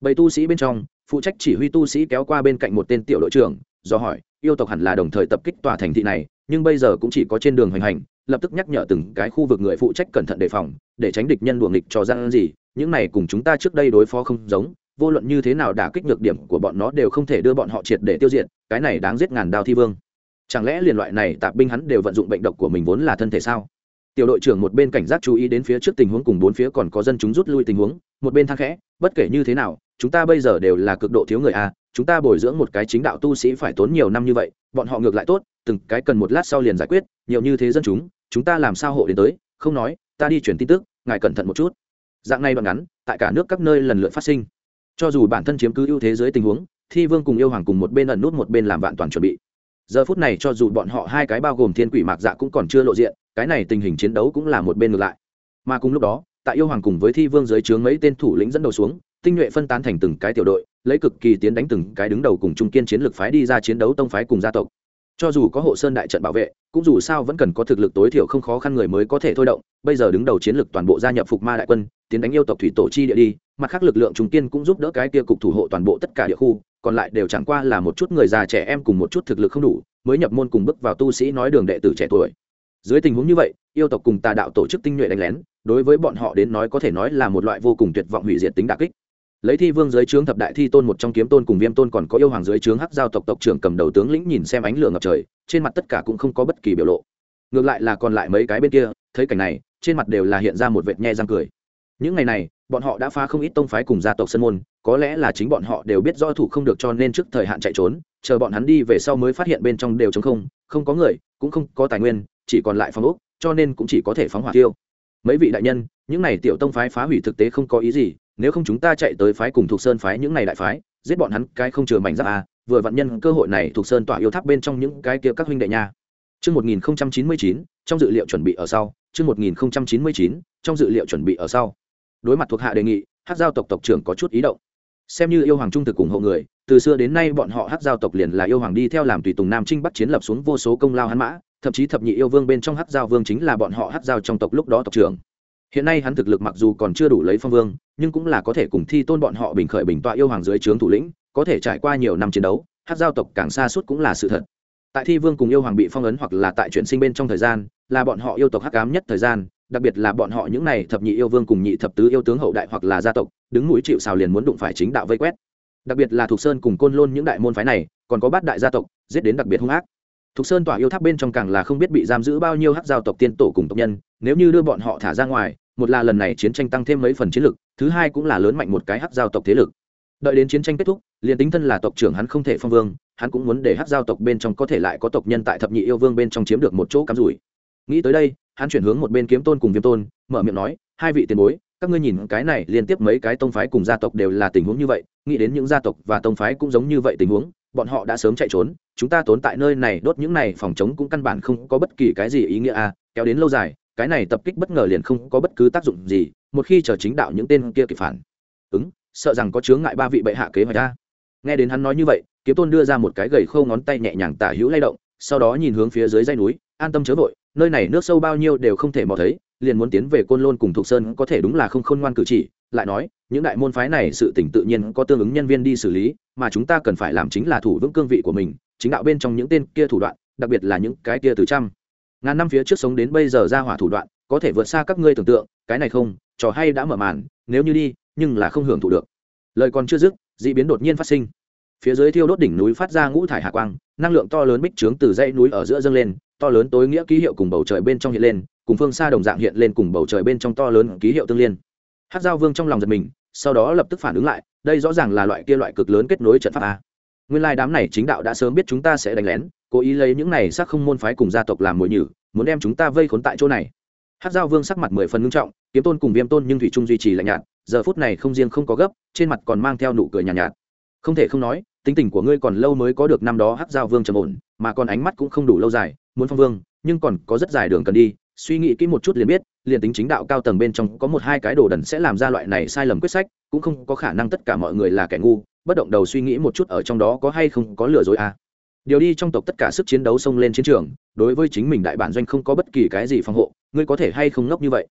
Bảy tu sĩ bên trong, phụ trách chỉ huy tu sĩ kéo qua bên cạnh một tên tiểu đội trưởng, do hỏi, yêu tộc hẳn là đồng thời tập kích tòa thành thị này, nhưng bây giờ cũng chỉ có trên đường hoành hành lập tức nhắc nhở từng cái khu vực người phụ trách cẩn thận đề phòng, để tránh địch nhân đuồng địch cho gian gì, những này cùng chúng ta trước đây đối phó không giống, vô luận như thế nào đả kích nhược điểm của bọn nó đều không thể đưa bọn họ triệt để tiêu diệt, cái này đáng giết ngàn đao thi vương. Chẳng lẽ liền loại này tạp binh hắn đều vận dụng bệnh độc của mình vốn là thân thể sao? Tiểu đội trưởng một bên cảnh giác chú ý đến phía trước tình huống cùng bốn phía còn có dân chúng rút lui tình huống, một bên thang khẽ, bất kể như thế nào, chúng ta bây giờ đều là cực độ thiếu người a, chúng ta bồi dưỡng một cái chính đạo tu sĩ phải tốn nhiều năm như vậy, bọn họ ngược lại tốt, từng cái cần một lát sau liền giải quyết, nhiều như thế dân chúng chúng ta làm sao hộ đến tới, không nói, ta đi chuyển tin tức, ngài cẩn thận một chút. Dạng này đoạn ngắn, tại cả nước các nơi lần lượt phát sinh. Cho dù bản thân chiếm cứ ưu thế dưới tình huống, thi vương cùng yêu hoàng cùng một bên ẩn nút một bên làm vạn toàn chuẩn bị. Giờ phút này cho dù bọn họ hai cái bao gồm thiên quỷ mạc dạ cũng còn chưa lộ diện, cái này tình hình chiến đấu cũng là một bên ngược lại. Mà cùng lúc đó, tại yêu hoàng cùng với thi vương dưới trướng mấy tên thủ lĩnh dẫn đầu xuống, tinh nhuệ phân tán thành từng cái tiểu đội, lấy cực kỳ tiến đánh từng cái đứng đầu cùng trung kiên chiến lược phái đi ra chiến đấu tông phái cùng gia tộc cho dù có hộ sơn đại trận bảo vệ, cũng dù sao vẫn cần có thực lực tối thiểu không khó khăn người mới có thể thôi động. Bây giờ đứng đầu chiến lược toàn bộ gia nhập phục ma đại quân, tiến đánh yêu tộc thủy tổ chi địa đi, mặt khác lực lượng trung kiên cũng giúp đỡ cái kia cục thủ hộ toàn bộ tất cả địa khu, còn lại đều chẳng qua là một chút người già trẻ em cùng một chút thực lực không đủ, mới nhập môn cùng bước vào tu sĩ nói đường đệ tử trẻ tuổi. Dưới tình huống như vậy, yêu tộc cùng tà đạo tổ chức tinh nhuệ đánh lén, đối với bọn họ đến nói có thể nói là một loại vô cùng tuyệt vọng hủy diệt tính đà kích lấy thi vương dưới trướng thập đại thi tôn một trong kiếm tôn cùng viêm tôn còn có yêu hoàng dưới trướng hắc giao tộc tộc trưởng cầm đầu tướng lĩnh nhìn xem ánh lửa ngập trời, trên mặt tất cả cũng không có bất kỳ biểu lộ. Ngược lại là còn lại mấy cái bên kia, thấy cảnh này, trên mặt đều là hiện ra một vệt nhe răng cười. Những ngày này, bọn họ đã phá không ít tông phái cùng gia tộc sân môn, có lẽ là chính bọn họ đều biết do thủ không được cho nên trước thời hạn chạy trốn, chờ bọn hắn đi về sau mới phát hiện bên trong đều t không không có người, cũng không có tài nguyên, chỉ còn lại phong ốc, cho nên cũng chỉ có thể phóng hỏa tiêu mấy vị đại nhân, những này tiểu tông phái phá hủy thực tế không có ý gì nếu không chúng ta chạy tới phái cùng thuộc sơn phái những này đại phái giết bọn hắn cái không chừa mảnh giáp à vừa vặn nhân cơ hội này thuộc sơn tỏa yêu tháp bên trong những cái kia các huynh đệ nha Chương 1099, trong dự liệu chuẩn bị ở sau, chương 1099, trong dự liệu chuẩn bị ở sau. Đối mặt thuộc hạ đề nghị, Hắc giao tộc tộc trưởng có chút ý động. Xem như yêu hoàng trung thực cùng hộ người, từ xưa đến nay bọn họ Hắc giao tộc liền là yêu hoàng đi theo làm tùy tùng Nam Trinh Bắc chiến lập xuống vô số công lao hắn mã, thậm chí thập nhị yêu vương bên trong Hắc giao vương chính là bọn họ Hắc giao trong tộc lúc đó tộc trưởng. Hiện nay hắn thực lực mặc dù còn chưa đủ lấy phong vương, nhưng cũng là có thể cùng thi tôn bọn họ bình khởi bình tọa yêu hoàng dưới trướng thủ lĩnh, có thể trải qua nhiều năm chiến đấu, Hắc giao tộc càng xa suốt cũng là sự thật. Tại thi vương cùng yêu hoàng bị phong ấn hoặc là tại chuyển sinh bên trong thời gian là bọn họ yêu tộc hắc ám nhất thời gian đặc biệt là bọn họ những này thập nhị yêu vương cùng nhị thập tứ yêu tướng hậu đại hoặc là gia tộc đứng mũi chịu xào liền muốn đụng phải chính đạo vây quét. Đặc biệt là thục sơn cùng côn lôn những đại môn phái này còn có bát đại gia tộc giết đến đặc biệt hung ác. Thục sơn tỏa yêu tháp bên trong càng là không biết bị giam giữ bao nhiêu hắc giao tộc tiên tổ cùng tộc nhân nếu như đưa bọn họ thả ra ngoài một là lần này chiến tranh tăng thêm mấy phần chiến lực thứ hai cũng là lớn mạnh một cái hắc giao tộc thế lực. Đợi đến chiến tranh kết thúc liền tính thân là tộc trưởng hắn không thể phong vương hắn cũng muốn để hắc giao tộc bên trong có thể lại có tộc nhân tại thập nhị yêu vương bên trong chiếm được một chỗ cắm rủi. Nghĩ tới đây hắn chuyển hướng một bên kiếm tôn cùng viêm tôn mở miệng nói hai vị tiền bối các ngươi nhìn cái này liên tiếp mấy cái tông phái cùng gia tộc đều là tình huống như vậy nghĩ đến những gia tộc và tông phái cũng giống như vậy tình huống bọn họ đã sớm chạy trốn chúng ta tốn tại nơi này đốt những này phòng chống cũng căn bản không có bất kỳ cái gì ý nghĩa à, kéo đến lâu dài cái này tập kích bất ngờ liền không có bất cứ tác dụng gì, một khi chờ chính đạo những tên kia kịp phản. Ứng, sợ rằng có chướng ngại ba vị bệ hạ kế hoạch ra. Nghe đến hắn nói như vậy, kiếm tôn đưa ra một cái gầy khâu ngón tay nhẹ nhàng tả hữu lay động, sau đó nhìn hướng phía dưới dây núi, an tâm chớ vội, nơi này nước sâu bao nhiêu đều không thể mò thấy, liền muốn tiến về côn lôn cùng thục sơn có thể đúng là không khôn ngoan cử chỉ, lại nói, những đại môn phái này sự tỉnh tự nhiên có tương ứng nhân viên đi xử lý, mà chúng ta cần phải làm chính là thủ vững cương vị của mình, chính đạo bên trong những tên kia thủ đoạn, đặc biệt là những cái kia từ trăm ngàn năm phía trước sống đến bây giờ ra hỏa thủ đoạn, có thể vượt xa các ngươi tưởng tượng, cái này không, trò hay đã mở màn, nếu như đi, nhưng là không hưởng thụ được. Lời còn chưa dứt d ị biến đột nhiên phát sinh. Phía dưới thiêu đốt đỉnh núi phát ra ngũ thải hạ quang, năng lượng to lớn bích trướng từ dãy núi ở giữa dâng lên, to lớn tối nghĩa ký hiệu cùng bầu trời bên trong hiện lên, cùng phương xa đồng dạng hiện lên cùng bầu trời bên trong to lớn ký hiệu tương liên. Hát giao vương trong lòng giật mình, sau đó lập tức phản ứng lại, đây rõ ràng là loại kia loại cực lớn kết nối trận pháp a. Nguyên lai đám này chính đạo đã sớm biết chúng ta sẽ đánh lén cố ý lấy những này xác không môn phái cùng gia tộc làm mồi nhử muốn đem chúng ta vây khốn tại chỗ này hát giao vương sắc mặt mười phần ngưng trọng kiếm tôn cùng viêm tôn nhưng thủy trung duy trì lạnh nhạt giờ phút này không riêng không có gấp trên mặt còn mang theo nụ cười nhàn nhạt, nhạt không thể không nói tính tình của ngươi còn lâu mới có được năm đó hát giao vương trầm ổn mà còn ánh mắt cũng không đủ lâu dài muốn phong vương nhưng còn có rất dài đường cần đi suy nghĩ kỹ một chút liền biết liền tính chính đạo cao tầng bên trong có một hai cái đồ đần sẽ làm ra loại này sai lầm quyết sách cũng không có khả năng tất cả mọi người là kẻ ngu bất động đầu suy nghĩ một chút ở trong đó có hay không có lừa dối à điều đi trong tộc tất cả sức chiến đấu xông lên chiến trường, đối với chính mình đại bản doanh không có bất kỳ cái gì phòng hộ, ngươi có thể hay không ngốc như vậy?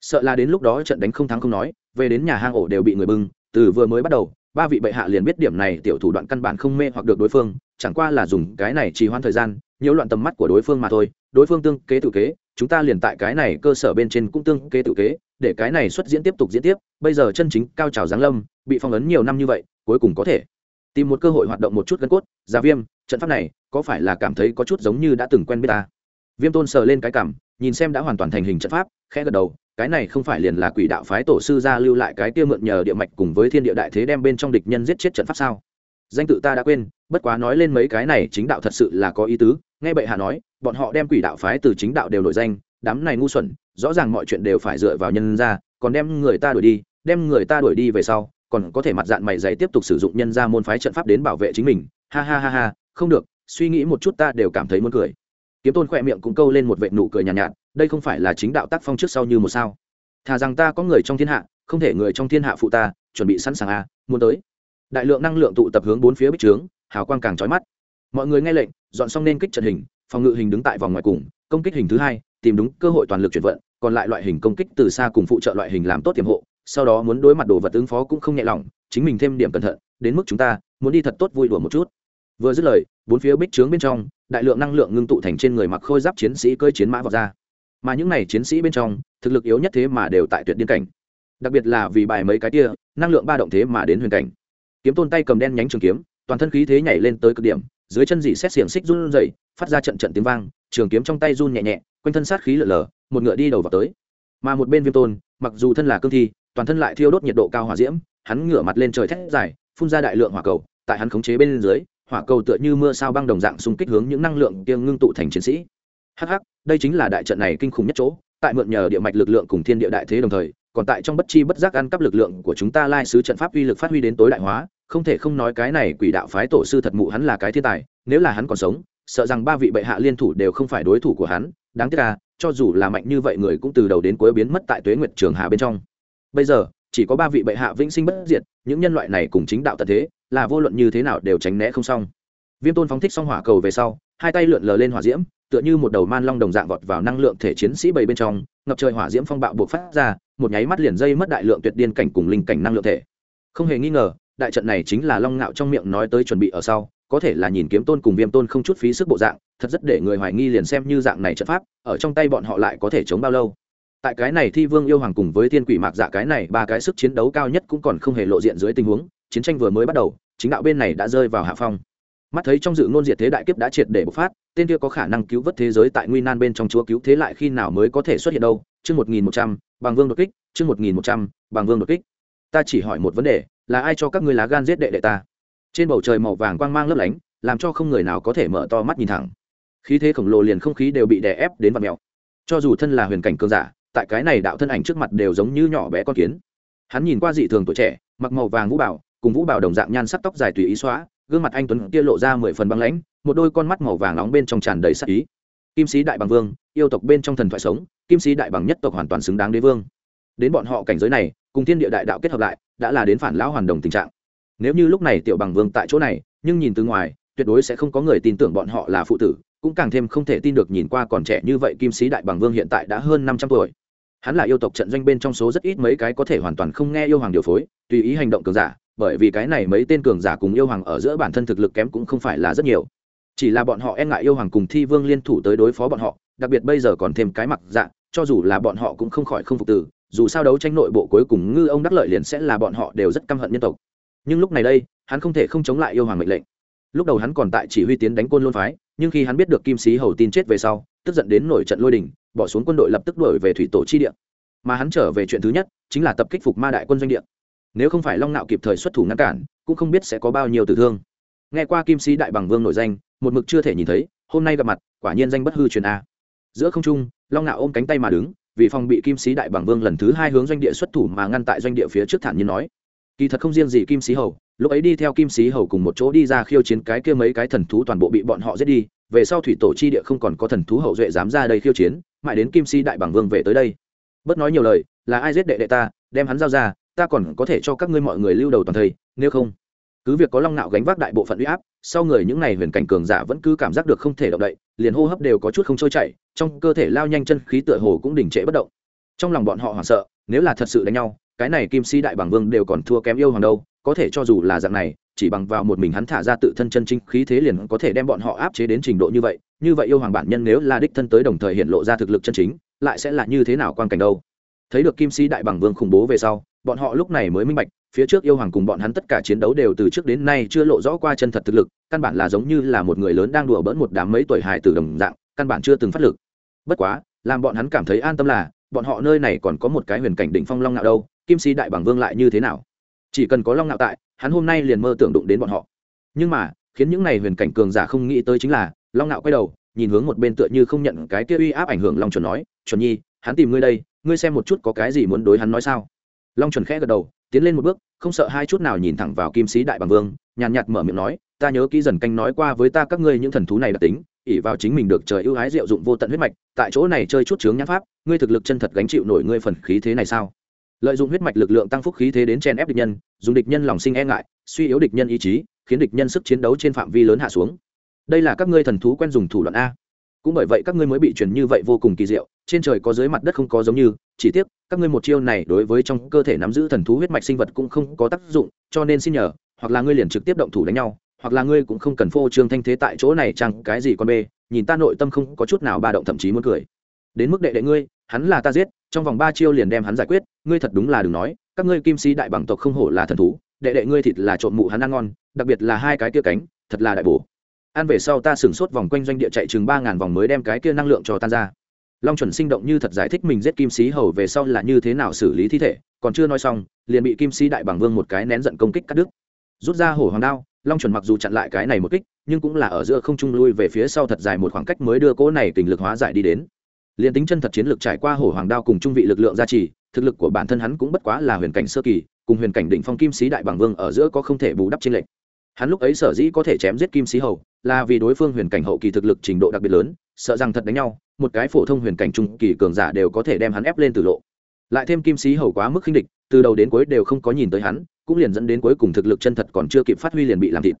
Sợ là đến lúc đó trận đánh không thắng không nói, về đến nhà hang ổ đều bị người bưng, từ vừa mới bắt đầu, ba vị bệ hạ liền biết điểm này tiểu thủ đoạn căn bản không mê hoặc được đối phương, chẳng qua là dùng cái này trì hoãn thời gian, nhiễu loạn tầm mắt của đối phương mà thôi, đối phương tương kế tự kế, chúng ta liền tại cái này cơ sở bên trên cũng tương kế tự kế, để cái này xuất diễn tiếp tục diễn tiếp, bây giờ chân chính cao trào giáng lâm, bị phong ấn nhiều năm như vậy, cuối cùng có thể tìm một cơ hội hoạt động một chút gân cốt giả viêm trận pháp này có phải là cảm thấy có chút giống như đã từng quen biết ta? Viêm tôn sờ lên cái cảm, nhìn xem đã hoàn toàn thành hình trận pháp, khẽ gật đầu, cái này không phải liền là quỷ đạo phái tổ sư gia lưu lại cái tiêu mượn nhờ địa mạch cùng với thiên địa đại thế đem bên trong địch nhân giết chết trận pháp sao? Danh tự ta đã quên, bất quá nói lên mấy cái này chính đạo thật sự là có ý tứ, nghe bệ hạ nói, bọn họ đem quỷ đạo phái từ chính đạo đều nổi danh, đám này ngu xuẩn, rõ ràng mọi chuyện đều phải dựa vào nhân ra, còn đem người ta đuổi đi, đem người ta đuổi đi về sau, còn có thể mặt dạng mày dày tiếp tục sử dụng nhân ra môn phái trận pháp đến bảo vệ chính mình. Ha ha ha ha không được suy nghĩ một chút ta đều cảm thấy muốn cười. Kiếm tôn khỏe miệng cũng câu lên một vệ nụ cười nhàn nhạt, nhạt đây không phải là chính đạo tác phong trước sau như một sao. Thà rằng ta có người trong thiên hạ không thể người trong thiên hạ phụ ta chuẩn bị sẵn sàng a à, muốn tới. Đại lượng năng lượng tụ tập hướng bốn phía bích trướng hào quang càng trói mắt. Mọi người nghe lệnh dọn xong nên kích trận hình phòng ngự hình đứng tại vòng ngoài cùng công kích hình thứ hai tìm đúng cơ hội toàn lực chuyển vận còn lại loại hình công kích từ xa cùng phụ trợ loại hình làm tốt tiềm hộ sau đó muốn đối mặt đồ vật ứng phó cũng không nhẹ lòng chính mình thêm điểm cẩn thận đến mức chúng ta muốn đi thật tốt vui đùa một chút vừa dứt lời, bốn phía bích trướng bên trong, đại lượng năng lượng ngưng tụ thành trên người mặc khôi giáp chiến sĩ cơi chiến mã vào ra. Mà những này chiến sĩ bên trong, thực lực yếu nhất thế mà đều tại tuyệt điên cảnh. Đặc biệt là vì bài mấy cái kia, năng lượng ba động thế mà đến huyền cảnh. Kiếm tôn tay cầm đen nhánh trường kiếm, toàn thân khí thế nhảy lên tới cực điểm, dưới chân dị xét xiềng xích run rẩy, phát ra trận trận tiếng vang, trường kiếm trong tay run nhẹ nhẹ, quanh thân sát khí lở lở, một ngựa đi đầu vào tới. Mà một bên viêm tôn, mặc dù thân là cương thi, toàn thân lại thiêu đốt nhiệt độ cao hỏa diễm, hắn ngửa mặt lên trời thét dài, phun ra đại lượng hỏa cầu, tại hắn khống chế bên dưới hỏa cầu tựa như mưa sao băng đồng dạng xung kích hướng những năng lượng kia ngưng tụ thành chiến sĩ. Hắc hắc, đây chính là đại trận này kinh khủng nhất chỗ, tại mượn nhờ địa mạch lực lượng cùng thiên địa đại thế đồng thời, còn tại trong bất chi bất giác ăn cắp lực lượng của chúng ta lai sứ trận pháp uy lực phát huy đến tối đại hóa, không thể không nói cái này quỷ đạo phái tổ sư thật mụ hắn là cái thiên tài, nếu là hắn còn sống, sợ rằng ba vị bệ hạ liên thủ đều không phải đối thủ của hắn, đáng tiếc là cho dù là mạnh như vậy người cũng từ đầu đến cuối biến mất tại tuế nguyệt trường hạ bên trong. Bây giờ chỉ có ba vị bệ hạ vĩnh sinh bất diệt, những nhân loại này cùng chính đạo tận thế, là vô luận như thế nào đều tránh né không xong. Viêm tôn phóng thích xong hỏa cầu về sau, hai tay lượn lờ lên hỏa diễm, tựa như một đầu man long đồng dạng vọt vào năng lượng thể chiến sĩ bầy bên trong, ngập trời hỏa diễm phong bạo buộc phát ra, một nháy mắt liền dây mất đại lượng tuyệt điên cảnh cùng linh cảnh năng lượng thể. Không hề nghi ngờ, đại trận này chính là long ngạo trong miệng nói tới chuẩn bị ở sau, có thể là nhìn kiếm tôn cùng viêm tôn không chút phí sức bộ dạng, thật rất để người hoài nghi liền xem như dạng này trận pháp, ở trong tay bọn họ lại có thể chống bao lâu tại cái này thi vương yêu hoàng cùng với thiên quỷ mạc dạ cái này, ba cái sức chiến đấu cao nhất cũng còn không hề lộ diện dưới tình huống, chiến tranh vừa mới bắt đầu, chính đạo bên này đã rơi vào hạ phong. Mắt thấy trong dự ngôn diệt thế đại kiếp đã triệt để bộc phát, tên kia có khả năng cứu vớt thế giới tại nguy nan bên trong chúa cứu thế lại khi nào mới có thể xuất hiện đâu? Chương một nghìn một trăm bằng vương đột kích, chương một nghìn một trăm bằng vương đột kích. Ta chỉ hỏi một vấn đề, là ai cho các ngươi lá gan giết đệ đệ ta? Trên bầu trời màu vàng quang mang lấp lánh, làm cho không người nào có thể mở to mắt nhìn thẳng. Khí thế khổng lồ liền không khí đều bị đè ép đến vạt mèo. Cho dù thân là huyền cảnh cường giả tại cái này đạo thân ảnh trước mặt đều giống như nhỏ bé con kiến. Hắn nhìn qua dị thường tuổi trẻ, mặc màu vàng vũ bảo, cùng vũ bảo đồng dạng nhan sắc tóc dài tùy ý xóa, gương mặt anh tuấn kia lộ ra mười phần băng lãnh, một đôi con mắt màu vàng nóng bên trong tràn đầy sắc ý. Kim sĩ đại bằng vương, yêu tộc bên trong thần thoại sống, kim sĩ đại bằng nhất tộc hoàn toàn xứng đáng đế vương. Đến bọn họ cảnh giới này, cùng thiên địa đại đạo kết hợp lại, đã là đến phản lão hoàn đồng tình trạng. Nếu như lúc này tiểu bằng vương tại chỗ này, nhưng nhìn từ ngoài, tuyệt đối sẽ không có người tin tưởng bọn họ là phụ tử, cũng càng thêm không thể tin được nhìn qua còn trẻ như vậy kim sĩ đại bằng vương hiện tại đã hơn năm trăm tuổi hắn là yêu tộc trận doanh bên trong số rất ít mấy cái có thể hoàn toàn không nghe yêu hoàng điều phối, tùy ý hành động cường giả, bởi vì cái này mấy tên cường giả cùng yêu hoàng ở giữa bản thân thực lực kém cũng không phải là rất nhiều. Chỉ là bọn họ e ngại yêu hoàng cùng thi vương liên thủ tới đối phó bọn họ, đặc biệt bây giờ còn thêm cái mặc dạ cho dù là bọn họ cũng không khỏi không phục từ dù sao đấu tranh nội bộ cuối cùng ngư ông đắc lợi liền sẽ là bọn họ đều rất căm hận nhân tộc. Nhưng lúc này đây, hắn không thể không chống lại yêu hoàng mệnh lệnh. Lúc đầu hắn còn tại chỉ huy tiến đánh côn lôn phái, nhưng khi hắn biết được kim sĩ hầu tin chết về sau, tức giận đến nổi trận lôi đình bỏ xuống quân đội lập tức đuổi về thủy tổ chi địa. Mà hắn trở về chuyện thứ nhất, chính là tập kích phục ma đại quân doanh địa. Nếu không phải long nạo kịp thời xuất thủ ngăn cản, cũng không biết sẽ có bao nhiêu tử thương. Nghe qua kim sĩ đại bằng vương nổi danh, một mực chưa thể nhìn thấy, hôm nay gặp mặt, quả nhiên danh bất hư truyền a. Giữa không trung, long nạo ôm cánh tay mà đứng, vì phòng bị kim sĩ đại bằng vương lần thứ hai hướng doanh địa xuất thủ mà ngăn tại doanh địa phía trước thản nhiên nói. Kỳ thật không riêng gì kim sĩ hầu, lúc ấy đi theo kim sĩ hầu cùng một chỗ đi ra khiêu chiến cái kia mấy cái thần thú toàn bộ bị bọn họ giết đi, về sau thủy tổ chi địa không còn có thần thú hậu duệ dám ra đây khiêu chiến mãi đến kim Si đại bằng vương về tới đây. Bất nói nhiều lời, là ai giết đệ đệ ta, đem hắn giao ra, ta còn có thể cho các ngươi mọi người lưu đầu toàn thây, nếu không. Cứ việc có long nạo gánh vác đại bộ phận uy áp, sau người những ngày huyền cảnh cường giả vẫn cứ cảm giác được không thể động đậy, liền hô hấp đều có chút không trôi chảy, trong cơ thể lao nhanh chân khí tựa hồ cũng đình trệ bất động. Trong lòng bọn họ hoảng sợ, nếu là thật sự đánh nhau, cái này kim si đại bảng vương đều còn thua kém yêu hoàng đâu, có thể cho dù là dạng này chỉ bằng vào một mình hắn thả ra tự thân chân chính khí thế liền có thể đem bọn họ áp chế đến trình độ như vậy như vậy yêu hoàng bản nhân nếu là đích thân tới đồng thời hiện lộ ra thực lực chân chính, lại sẽ là như thế nào quan cảnh đâu? Thấy được kim si đại bằng vương khủng bố về sau, bọn họ lúc này mới minh bạch, phía trước yêu hoàng cùng bọn hắn tất cả chiến đấu đều từ trước đến nay chưa lộ rõ qua chân thật thực lực, căn bản là giống như là một người lớn đang đùa bỡn một đám mấy tuổi hài từ đồng dạng, căn bản chưa từng phát lực. Bất quá, làm bọn hắn cảm thấy an tâm là, bọn họ nơi này còn có một cái huyền cảnh đỉnh phong long nào đâu, kim si đại bằng vương lại như thế nào? Chỉ cần có long nạo tại, hắn hôm nay liền mơ tưởng đụng đến bọn họ. Nhưng mà, khiến những này huyền cảnh cường giả không nghĩ tới chính là, long nạo quay đầu, nhìn hướng một bên tựa như không nhận cái kia uy áp ảnh hưởng long chuẩn nói, chuẩn nhi, hắn tìm ngươi đây, ngươi xem một chút có cái gì muốn đối hắn nói sao? Long chuẩn khẽ gật đầu, tiến lên một bước, không sợ hai chút nào nhìn thẳng vào kim sĩ đại bằng vương, nhàn nhạt mở miệng nói, ta nhớ kỹ dần canh nói qua với ta các ngươi những thần thú này đặc tính ỉ vào chính mình được trời ưu ái diệu dụng vô tận huyết mạch, tại chỗ này chơi chút chướng nhãn pháp, ngươi thực lực chân thật gánh chịu nổi ngươi phần khí thế này sao? Lợi dụng huyết mạch lực lượng tăng phúc khí thế đến chen ép địch nhân, dùng địch nhân lòng sinh e ngại, suy yếu địch nhân ý chí, khiến địch nhân sức chiến đấu trên phạm vi lớn hạ xuống. Đây là các ngươi thần thú quen dùng thủ đoạn a. Cũng bởi vậy các ngươi mới bị truyền như vậy vô cùng kỳ diệu, trên trời có dưới mặt đất không có giống như, chỉ tiếc, các ngươi một chiêu này đối với trong cơ thể nắm giữ thần thú huyết mạch sinh vật cũng không có tác dụng, cho nên xin nhờ, hoặc là ngươi liền trực tiếp động thủ đánh nhau, hoặc là ngươi cũng không cần phô trương thanh thế tại chỗ này chẳng cái gì con bê, nhìn ta nội tâm không có chút nào ba động thậm chí muốn cười. Đến mức đệ đệ ngươi hắn là ta giết, trong vòng ba chiêu liền đem hắn giải quyết, ngươi thật đúng là đừng nói, các ngươi kim sĩ đại bằng tộc không hổ là thần thú, đệ đệ ngươi thịt là trộm mụ hắn ăn ngon, đặc biệt là hai cái kia cánh, thật là đại bổ. Ăn về sau ta sửng sốt vòng quanh doanh địa chạy chừng ba ngàn vòng mới đem cái kia năng lượng cho tan ra. Long chuẩn sinh động như thật giải thích mình giết kim sĩ hầu về sau là như thế nào xử lý thi thể, còn chưa nói xong, liền bị kim sĩ đại bằng vương một cái nén giận công kích cắt đứt. Rút ra hổ hoàng đao, long chuẩn mặc dù chặn lại cái này một kích, nhưng cũng là ở giữa không trung lui về phía sau thật dài một khoảng cách mới đưa cỗ này tình lực hóa giải đi đến liền tính chân thật chiến lược trải qua hổ hoàng đao cùng trung vị lực lượng gia trì, thực lực của bản thân hắn cũng bất quá là huyền cảnh sơ kỳ, cùng huyền cảnh đỉnh phong kim sĩ đại bằng vương ở giữa có không thể bù đắp trên lệnh hắn lúc ấy sở dĩ có thể chém giết kim sĩ hầu, là vì đối phương huyền cảnh hậu kỳ thực lực trình độ đặc biệt lớn, sợ rằng thật đánh nhau, một cái phổ thông huyền cảnh trung kỳ cường giả đều có thể đem hắn ép lên từ lộ. Lại thêm kim sĩ hầu quá mức khinh địch, từ đầu đến cuối đều không có nhìn tới hắn, cũng liền dẫn đến cuối cùng thực lực chân thật còn chưa kịp phát huy liền bị làm thịt.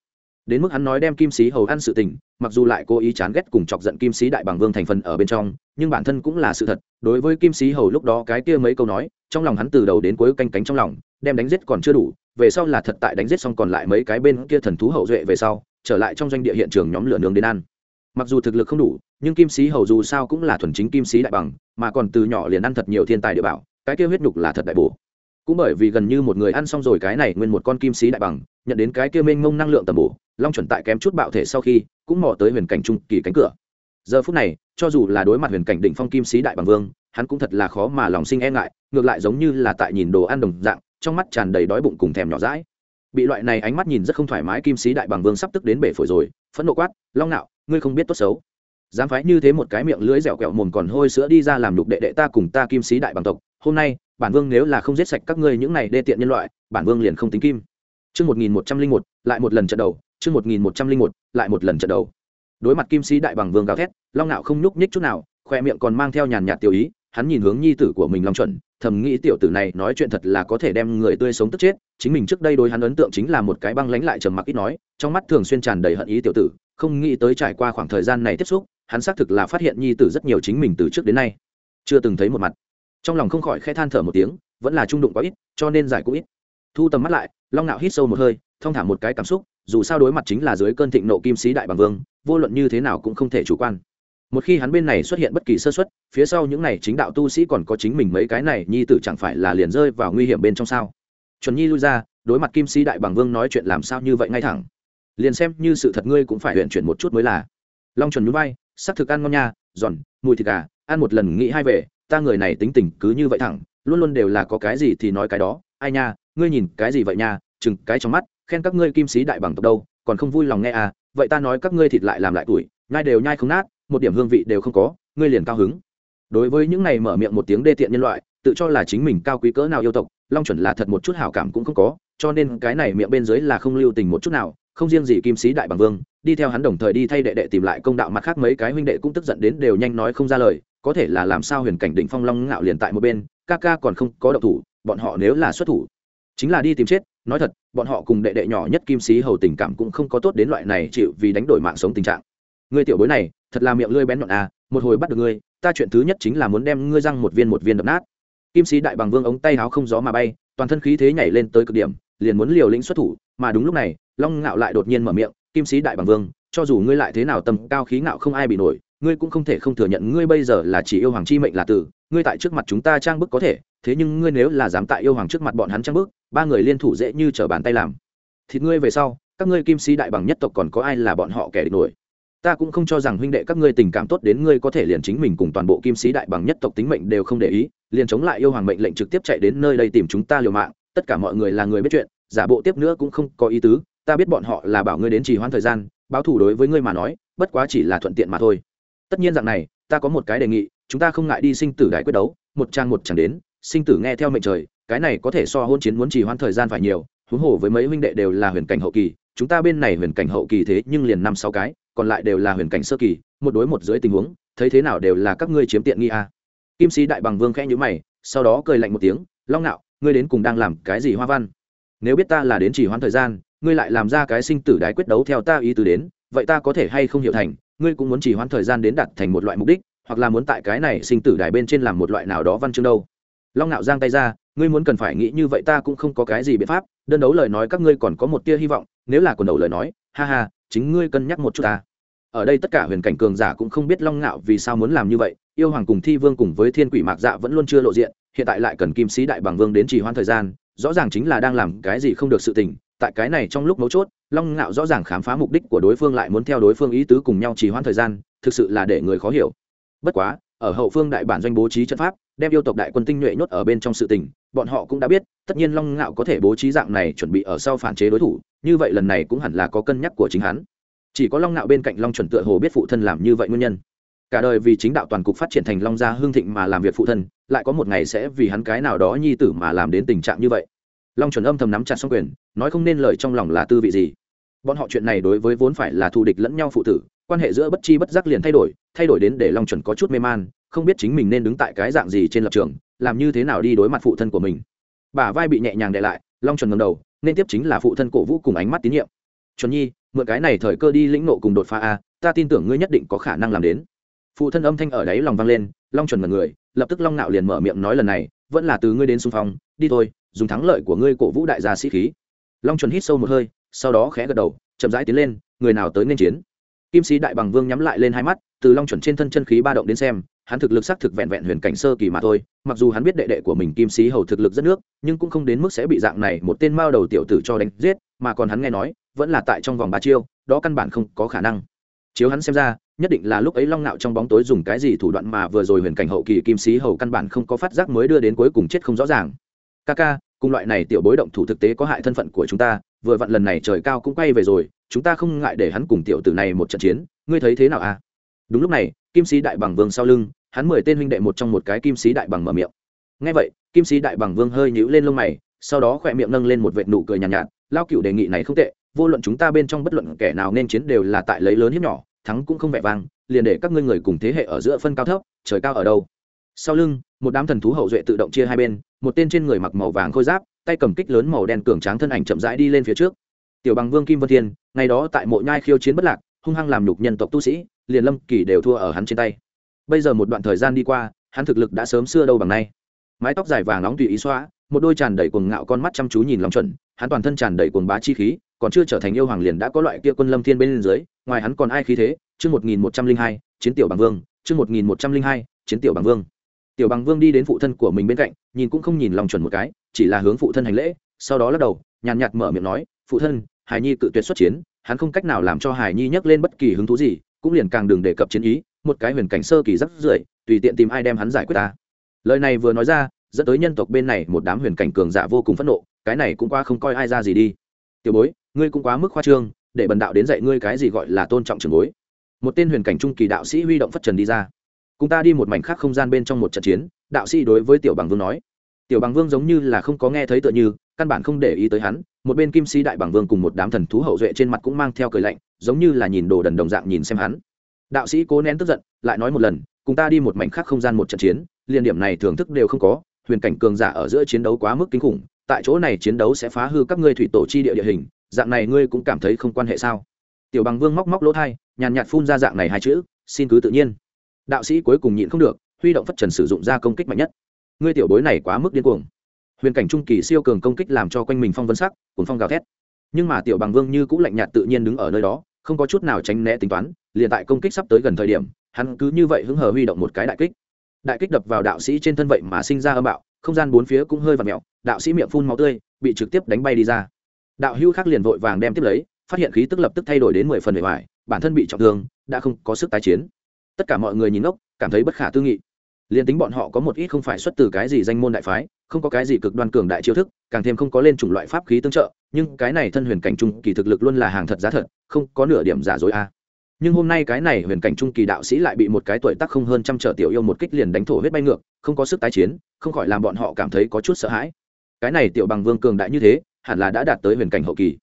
Đến mức hắn nói đem kim sĩ hầu ăn sự tình mặc dù lại cố ý chán ghét cùng chọc giận kim sĩ đại bằng vương thành phần ở bên trong, nhưng bản thân cũng là sự thật. Đối với kim sĩ hầu lúc đó cái kia mấy câu nói, trong lòng hắn từ đầu đến cuối canh cánh trong lòng, đem đánh giết còn chưa đủ, về sau là thật tại đánh giết xong còn lại mấy cái bên kia thần thú hậu duệ về sau, trở lại trong doanh địa hiện trường nhóm lửa nướng đến ăn. Mặc dù thực lực không đủ, nhưng kim sĩ hầu dù sao cũng là thuần chính kim sĩ đại bằng, mà còn từ nhỏ liền ăn thật nhiều thiên tài địa bảo, cái kia huyết nhục là thật đại bổ. Cũng bởi vì gần như một người ăn xong rồi cái này nguyên một con kim sĩ đại bằng, nhận đến cái kia mênh mông năng lượng tầm bổ, long chuẩn tại kém chút bạo thể sau khi cũng mò tới huyền cảnh trung kỳ cánh cửa. Giờ phút này cho dù là đối mặt huyền cảnh đỉnh phong kim sĩ đại bằng vương hắn cũng thật là khó mà lòng sinh e ngại ngược lại giống như là tại nhìn đồ ăn đồng dạng trong mắt tràn đầy đói bụng cùng thèm nhỏ rãi bị loại này ánh mắt nhìn rất không thoải mái kim sĩ đại bằng vương sắp tức đến bể phổi rồi phẫn nộ quát long nạo ngươi không biết tốt xấu. Dám phái như thế một cái miệng lưỡi dẻo quẹo mồm còn hôi sữa đi ra làm đục đệ đệ ta cùng ta kim sĩ đại bằng tộc hôm nay bản vương nếu là không giết sạch các ngươi những này đê tiện nhân loại bản vương liền không tính kim. Trước 1101, lại một lần trận đầu, chương 1101, lại một lần trận đầu. Đối mặt Kim Sĩ đại bằng vương gào thét, Long Nạo không nhúc nhích chút nào, khoe miệng còn mang theo nhàn nhạt tiểu ý, hắn nhìn hướng nhi tử của mình Long Chuẩn, thầm nghĩ tiểu tử này nói chuyện thật là có thể đem người tươi sống tức chết, chính mình trước đây đối hắn ấn tượng chính là một cái băng lãnh lại trầm mặc ít nói, trong mắt thường xuyên tràn đầy hận ý tiểu tử, không nghĩ tới trải qua khoảng thời gian này tiếp xúc, hắn xác thực là phát hiện nhi tử rất nhiều chính mình từ trước đến nay chưa từng thấy một mặt. Trong lòng không khỏi khẽ than thở một tiếng, vẫn là trung đụng quá ít, cho nên giải cũng ít. Thu tầm mắt lại, Long Nạo hít sâu một hơi, thong thả một cái cảm xúc, dù sao đối mặt chính là dưới cơn thịnh nộ kim sĩ đại bằng vương, vô luận như thế nào cũng không thể chủ quan. Một khi hắn bên này xuất hiện bất kỳ sơ xuất phía sau những này chính đạo tu sĩ còn có chính mình mấy cái này nhi tử chẳng phải là liền rơi vào nguy hiểm bên trong sao? Chuẩn nhi lui ra đối mặt kim sĩ đại bằng vương nói chuyện làm sao như vậy ngay thẳng. Liền xem như sự thật ngươi cũng phải huyện chuyển một chút mới là. Long chuẩn núi bay sắc thực ăn ngon nha giòn mùi thịt gà ăn một lần nghĩ hai về ta người này tính tình cứ như vậy thẳng luôn luôn đều là có cái gì thì nói cái đó. Ai nha ngươi nhìn cái gì vậy nha chừng cái trong mắt khen các ngươi kim sĩ đại bằng tộc đâu, còn không vui lòng nghe à vậy ta nói các ngươi thịt lại làm lại tuổi, nhai đều nhai không nát, một điểm hương vị đều không có, ngươi liền cao hứng. Đối với những này mở miệng một tiếng đê tiện nhân loại, tự cho là chính mình cao quý cỡ nào yêu tộc, long chuẩn là thật một chút hảo cảm cũng không có, cho nên cái này miệng bên dưới là không lưu tình một chút nào, không riêng gì kim sĩ đại bằng vương, đi theo hắn đồng thời đi thay đệ đệ tìm lại công đạo mặt khác mấy cái huynh đệ cũng tức giận đến đều nhanh nói không ra lời, có thể là làm sao huyền cảnh định phong long ngạo liền tại một bên, ca ca còn không có động thủ, bọn họ nếu là xuất thủ, chính là đi tìm chết nói thật, bọn họ cùng đệ đệ nhỏ nhất kim sĩ hầu tình cảm cũng không có tốt đến loại này chịu vì đánh đổi mạng sống tình trạng. Người tiểu bối này, thật là miệng lưỡi bén nhọn à một hồi bắt được ngươi, ta chuyện thứ nhất chính là muốn đem ngươi răng một viên một viên đập nát. Kim sĩ đại bằng vương ống tay áo không gió mà bay, toàn thân khí thế nhảy lên tới cực điểm, liền muốn liều lĩnh xuất thủ, mà đúng lúc này, long ngạo lại đột nhiên mở miệng, kim sĩ đại bằng vương, cho dù ngươi lại thế nào tầm cao khí ngạo không ai bị nổi ngươi cũng không thể không thừa nhận ngươi bây giờ là chỉ yêu hoàng chi mệnh là tử, ngươi tại trước mặt chúng ta trang bức có thể, thế nhưng ngươi nếu là dám tại yêu hoàng trước mặt bọn hắn trang bức, ba người liên thủ dễ như trở bàn tay làm. Thịt ngươi về sau, các ngươi kim sĩ đại bằng nhất tộc còn có ai là bọn họ kẻ địch nổi? Ta cũng không cho rằng huynh đệ các ngươi tình cảm tốt đến ngươi có thể liền chính mình cùng toàn bộ kim sĩ đại bằng nhất tộc tính mệnh đều không để ý, liền chống lại yêu hoàng mệnh lệnh trực tiếp chạy đến nơi đây tìm chúng ta liều mạng, tất cả mọi người là người biết chuyện, giả bộ tiếp nữa cũng không có ý tứ, ta biết bọn họ là bảo ngươi đến trì hoãn thời gian, báo thủ đối với ngươi mà nói, bất quá chỉ là thuận tiện mà thôi tất nhiên dạng này, ta có một cái đề nghị, chúng ta không ngại đi sinh tử đại quyết đấu, một trang một chẳng đến, sinh tử nghe theo mệnh trời, cái này có thể so hôn chiến muốn trì hoãn thời gian phải nhiều, huống hồ với mấy huynh đệ đều là huyền cảnh hậu kỳ, chúng ta bên này huyền cảnh hậu kỳ thế nhưng liền năm sáu cái, còn lại đều là huyền cảnh sơ kỳ, một đối một dưới tình huống, thấy thế nào đều là các ngươi chiếm tiện nghi a à. kim sĩ đại bằng vương khẽ nhữ mày, sau đó cười lạnh một tiếng, long nạo, ngươi đến cùng đang làm cái gì hoa văn nếu biết ta là đến chỉ hoãn thời gian, ngươi lại làm ra cái sinh tử đái quyết đấu theo ta ý tứ đến, vậy ta có thể hay không hiểu thành ngươi cũng muốn chỉ hoãn thời gian đến đạt thành một loại mục đích, hoặc là muốn tại cái này sinh tử đài bên trên làm một loại nào đó văn chương đâu. Long nạo giang tay ra, ngươi muốn cần phải nghĩ như vậy ta cũng không có cái gì biện pháp, đơn đấu lời nói các ngươi còn có một tia hy vọng, nếu là quần đầu lời nói, ha ha, chính ngươi cân nhắc một chút ta. Ở đây tất cả huyền cảnh cường giả cũng không biết long ngạo vì sao muốn làm như vậy, yêu hoàng cùng thi vương cùng với thiên quỷ mạc dạ vẫn luôn chưa lộ diện, hiện tại lại cần kim sĩ đại bằng vương đến trì hoãn thời gian, rõ ràng chính là đang làm cái gì không được sự tình tại cái này trong lúc mấu chốt, long ngạo rõ ràng khám phá mục đích của đối phương lại muốn theo đối phương ý tứ cùng nhau trì hoãn thời gian, thực sự là để người khó hiểu. Bất quá, ở hậu phương đại bản doanh bố trí trận pháp, đem yêu tộc đại quân tinh nhuệ nhốt ở bên trong sự tình, bọn họ cũng đã biết, tất nhiên long ngạo có thể bố trí dạng này chuẩn bị ở sau phản chế đối thủ, như vậy lần này cũng hẳn là có cân nhắc của chính hắn. Chỉ có long ngạo bên cạnh long chuẩn tựa hồ biết phụ thân làm như vậy nguyên nhân. Cả đời vì chính đạo toàn cục phát triển thành long gia hương thịnh mà làm việc phụ thân, lại có một ngày sẽ vì hắn cái nào đó nhi tử mà làm đến tình trạng như vậy. Long chuẩn âm thầm nắm chặt xong quyền nói không nên lời trong lòng là tư vị gì. Bọn họ chuyện này đối với vốn phải là thù địch lẫn nhau phụ tử, quan hệ giữa bất chi bất giác liền thay đổi thay đổi đến để long chuẩn có chút mê man, không biết chính mình nên đứng tại cái dạng gì trên lập trường, làm như thế nào đi đối mặt phụ thân của mình. Bả vai bị nhẹ nhàng đè lại, long chuẩn ngầm đầu, nên tiếp chính là phụ thân cổ vũ cùng ánh mắt tín nhiệm. Chuẩn nhi, mượn cái này thời cơ đi lĩnh nộ cùng đột phá a, ta tin tưởng ngươi nhất định có khả năng làm đến. Phụ thân âm thanh ở đấy lòng vang lên, long chuẩn mật người, lập tức long nạo liền mở miệng nói lần này, vẫn là từ ngươi đến xung phong, đi thôi, dùng thắng lợi của ngươi cổ vũ đại gia sĩ khí long chuẩn hít sâu một hơi sau đó khẽ gật đầu chậm rãi tiến lên người nào tới nên chiến kim sĩ đại bằng vương nhắm lại lên hai mắt từ long chuẩn trên thân chân khí ba động đến xem hắn thực lực xác thực vẹn vẹn huyền cảnh sơ kỳ mà thôi mặc dù hắn biết đệ đệ của mình kim sĩ hầu thực lực rất nước nhưng cũng không đến mức sẽ bị dạng này một tên mao đầu tiểu tử cho đánh giết mà còn hắn nghe nói vẫn là tại trong vòng ba chiêu đó căn bản không có khả năng chiếu hắn xem ra nhất định là lúc ấy long nạo trong bóng tối dùng cái gì thủ đoạn mà vừa rồi huyền cảnh hậu kỳ kim sĩ hầu căn bản không có phát giác mới đưa đến cuối cùng chết không rõ ràng ca ca cùng loại này tiểu bối động thủ thực tế có hại thân phận của chúng ta vừa vặn lần này trời cao cũng quay về rồi chúng ta không ngại để hắn cùng tiểu tử này một trận chiến ngươi thấy thế nào à? Đúng lúc này kim sĩ đại bằng vương sau lưng hắn mười tên huynh đệ một trong một cái kim sĩ đại bằng mở miệng. Ngay vậy kim sĩ đại bằng vương hơi nhíu lên lông mày sau đó khỏe miệng nâng lên một vệt nụ cười nhàn nhạt, nhạt lao cựu đề nghị này không tệ vô luận chúng ta bên trong bất luận kẻ nào nên chiến đều là tại lấy lớn hiếp nhỏ thắng cũng không vẻ vang liền để các ngươi người cùng thế hệ ở giữa phân cao thấp trời cao ở đâu? Sau lưng một đám thần thú hậu duệ tự động chia hai bên một tên trên người mặc màu vàng khôi giáp, tay cầm kích lớn màu đen cường tráng thân ảnh chậm rãi đi lên phía trước. Tiểu bằng vương kim vân thiên, ngày đó tại mộ nhai khiêu chiến bất lạc, hung hăng làm nhục nhân tộc tu sĩ, liền lâm kỳ đều thua ở hắn trên tay. Bây giờ một đoạn thời gian đi qua, hắn thực lực đã sớm xưa đâu bằng nay. Mái tóc dài vàng nóng tùy ý xóa, một đôi tràn đầy cuồng ngạo con mắt chăm chú nhìn lòng chuẩn, hắn toàn thân tràn đầy cuồng bá chi khí, còn chưa trở thành yêu hoàng liền đã có loại kia quân lâm thiên bên dưới, ngoài hắn còn ai khí thế? Chương một nghìn một trăm linh hai, chiến tiểu bằng vương, chương một nghìn một trăm linh hai, chiến tiểu bằng vương tiểu bằng vương đi đến phụ thân của mình bên cạnh, nhìn cũng không nhìn lòng chuẩn một cái, chỉ là hướng phụ thân hành lễ, sau đó lắc đầu, nhàn nhạt mở miệng nói, phụ thân, hải nhi cự tuyệt xuất chiến, hắn không cách nào làm cho hải nhi nhắc lên bất kỳ hứng thú gì, cũng liền càng đừng đề cập chiến ý, một cái huyền cảnh sơ kỳ rắc rưởi, tùy tiện tìm ai đem hắn giải quyết ta. Lời này vừa nói ra, dẫn tới nhân tộc bên này một đám huyền cảnh cường giả vô cùng phẫn nộ, cái này cũng qua không coi ai ra gì đi. Tiểu bối, ngươi cũng quá mức khoa trương, để bần đạo đến dạy ngươi cái gì gọi là tôn trọng trường bối. Một tên huyền cảnh trung kỳ đạo sĩ huy động phất trần đi ra cùng ta đi một mảnh khác không gian bên trong một trận chiến, đạo sĩ đối với tiểu bằng vương nói. Tiểu bằng vương giống như là không có nghe thấy tựa như, căn bản không để ý tới hắn, một bên kim sĩ đại bằng vương cùng một đám thần thú hậu duệ trên mặt cũng mang theo cười lạnh, giống như là nhìn đồ đần đồng dạng nhìn xem hắn. Đạo sĩ cố nén tức giận, lại nói một lần, cùng ta đi một mảnh khác không gian một trận chiến, liên điểm này thưởng thức đều không có, huyền cảnh cường giả ở giữa chiến đấu quá mức kinh khủng, tại chỗ này chiến đấu sẽ phá hư các ngươi thủy tổ chi địa địa hình, dạng này ngươi cũng cảm thấy không quan hệ sao? Tiểu bằng vương móc móc lỗ thai nhàn nhạt phun ra dạng này hai chữ, xin cứ tự nhiên đạo sĩ cuối cùng nhịn không được, huy động phất trần sử dụng ra công kích mạnh nhất. Ngươi tiểu bối này quá mức điên cuồng. Huyền cảnh trung kỳ siêu cường công kích làm cho quanh mình phong vân sắc cuốn phong gào thét. Nhưng mà tiểu bằng vương như cũng lạnh nhạt tự nhiên đứng ở nơi đó, không có chút nào tránh né tính toán, liền tại công kích sắp tới gần thời điểm, hắn cứ như vậy hứng hờ huy động một cái đại kích. Đại kích đập vào đạo sĩ trên thân vậy mà sinh ra âm bạo, không gian bốn phía cũng hơi và mẹo đạo sĩ miệng phun máu tươi, bị trực tiếp đánh bay đi ra. Đạo hưu khác liền vội vàng đem tiếp lấy, phát hiện khí tức lập tức thay đổi đến mười phần bề ngoài, bản thân bị trọng thương, đã không có sức tái chiến tất cả mọi người nhìn ngốc, cảm thấy bất khả tư nghị. Liền tính bọn họ có một ít không phải xuất từ cái gì danh môn đại phái, không có cái gì cực đoan cường đại chiêu thức, càng thêm không có lên chủng loại pháp khí tương trợ, nhưng cái này thân huyền cảnh trung kỳ thực lực luôn là hàng thật giá thật, không có nửa điểm giả dối a. Nhưng hôm nay cái này huyền cảnh trung kỳ đạo sĩ lại bị một cái tuổi tác không hơn trăm trở tiểu yêu một kích liền đánh thổ huyết bay ngược, không có sức tái chiến, không khỏi làm bọn họ cảm thấy có chút sợ hãi. Cái này tiểu bằng vương cường đại như thế, hẳn là đã đạt tới huyền cảnh hậu kỳ.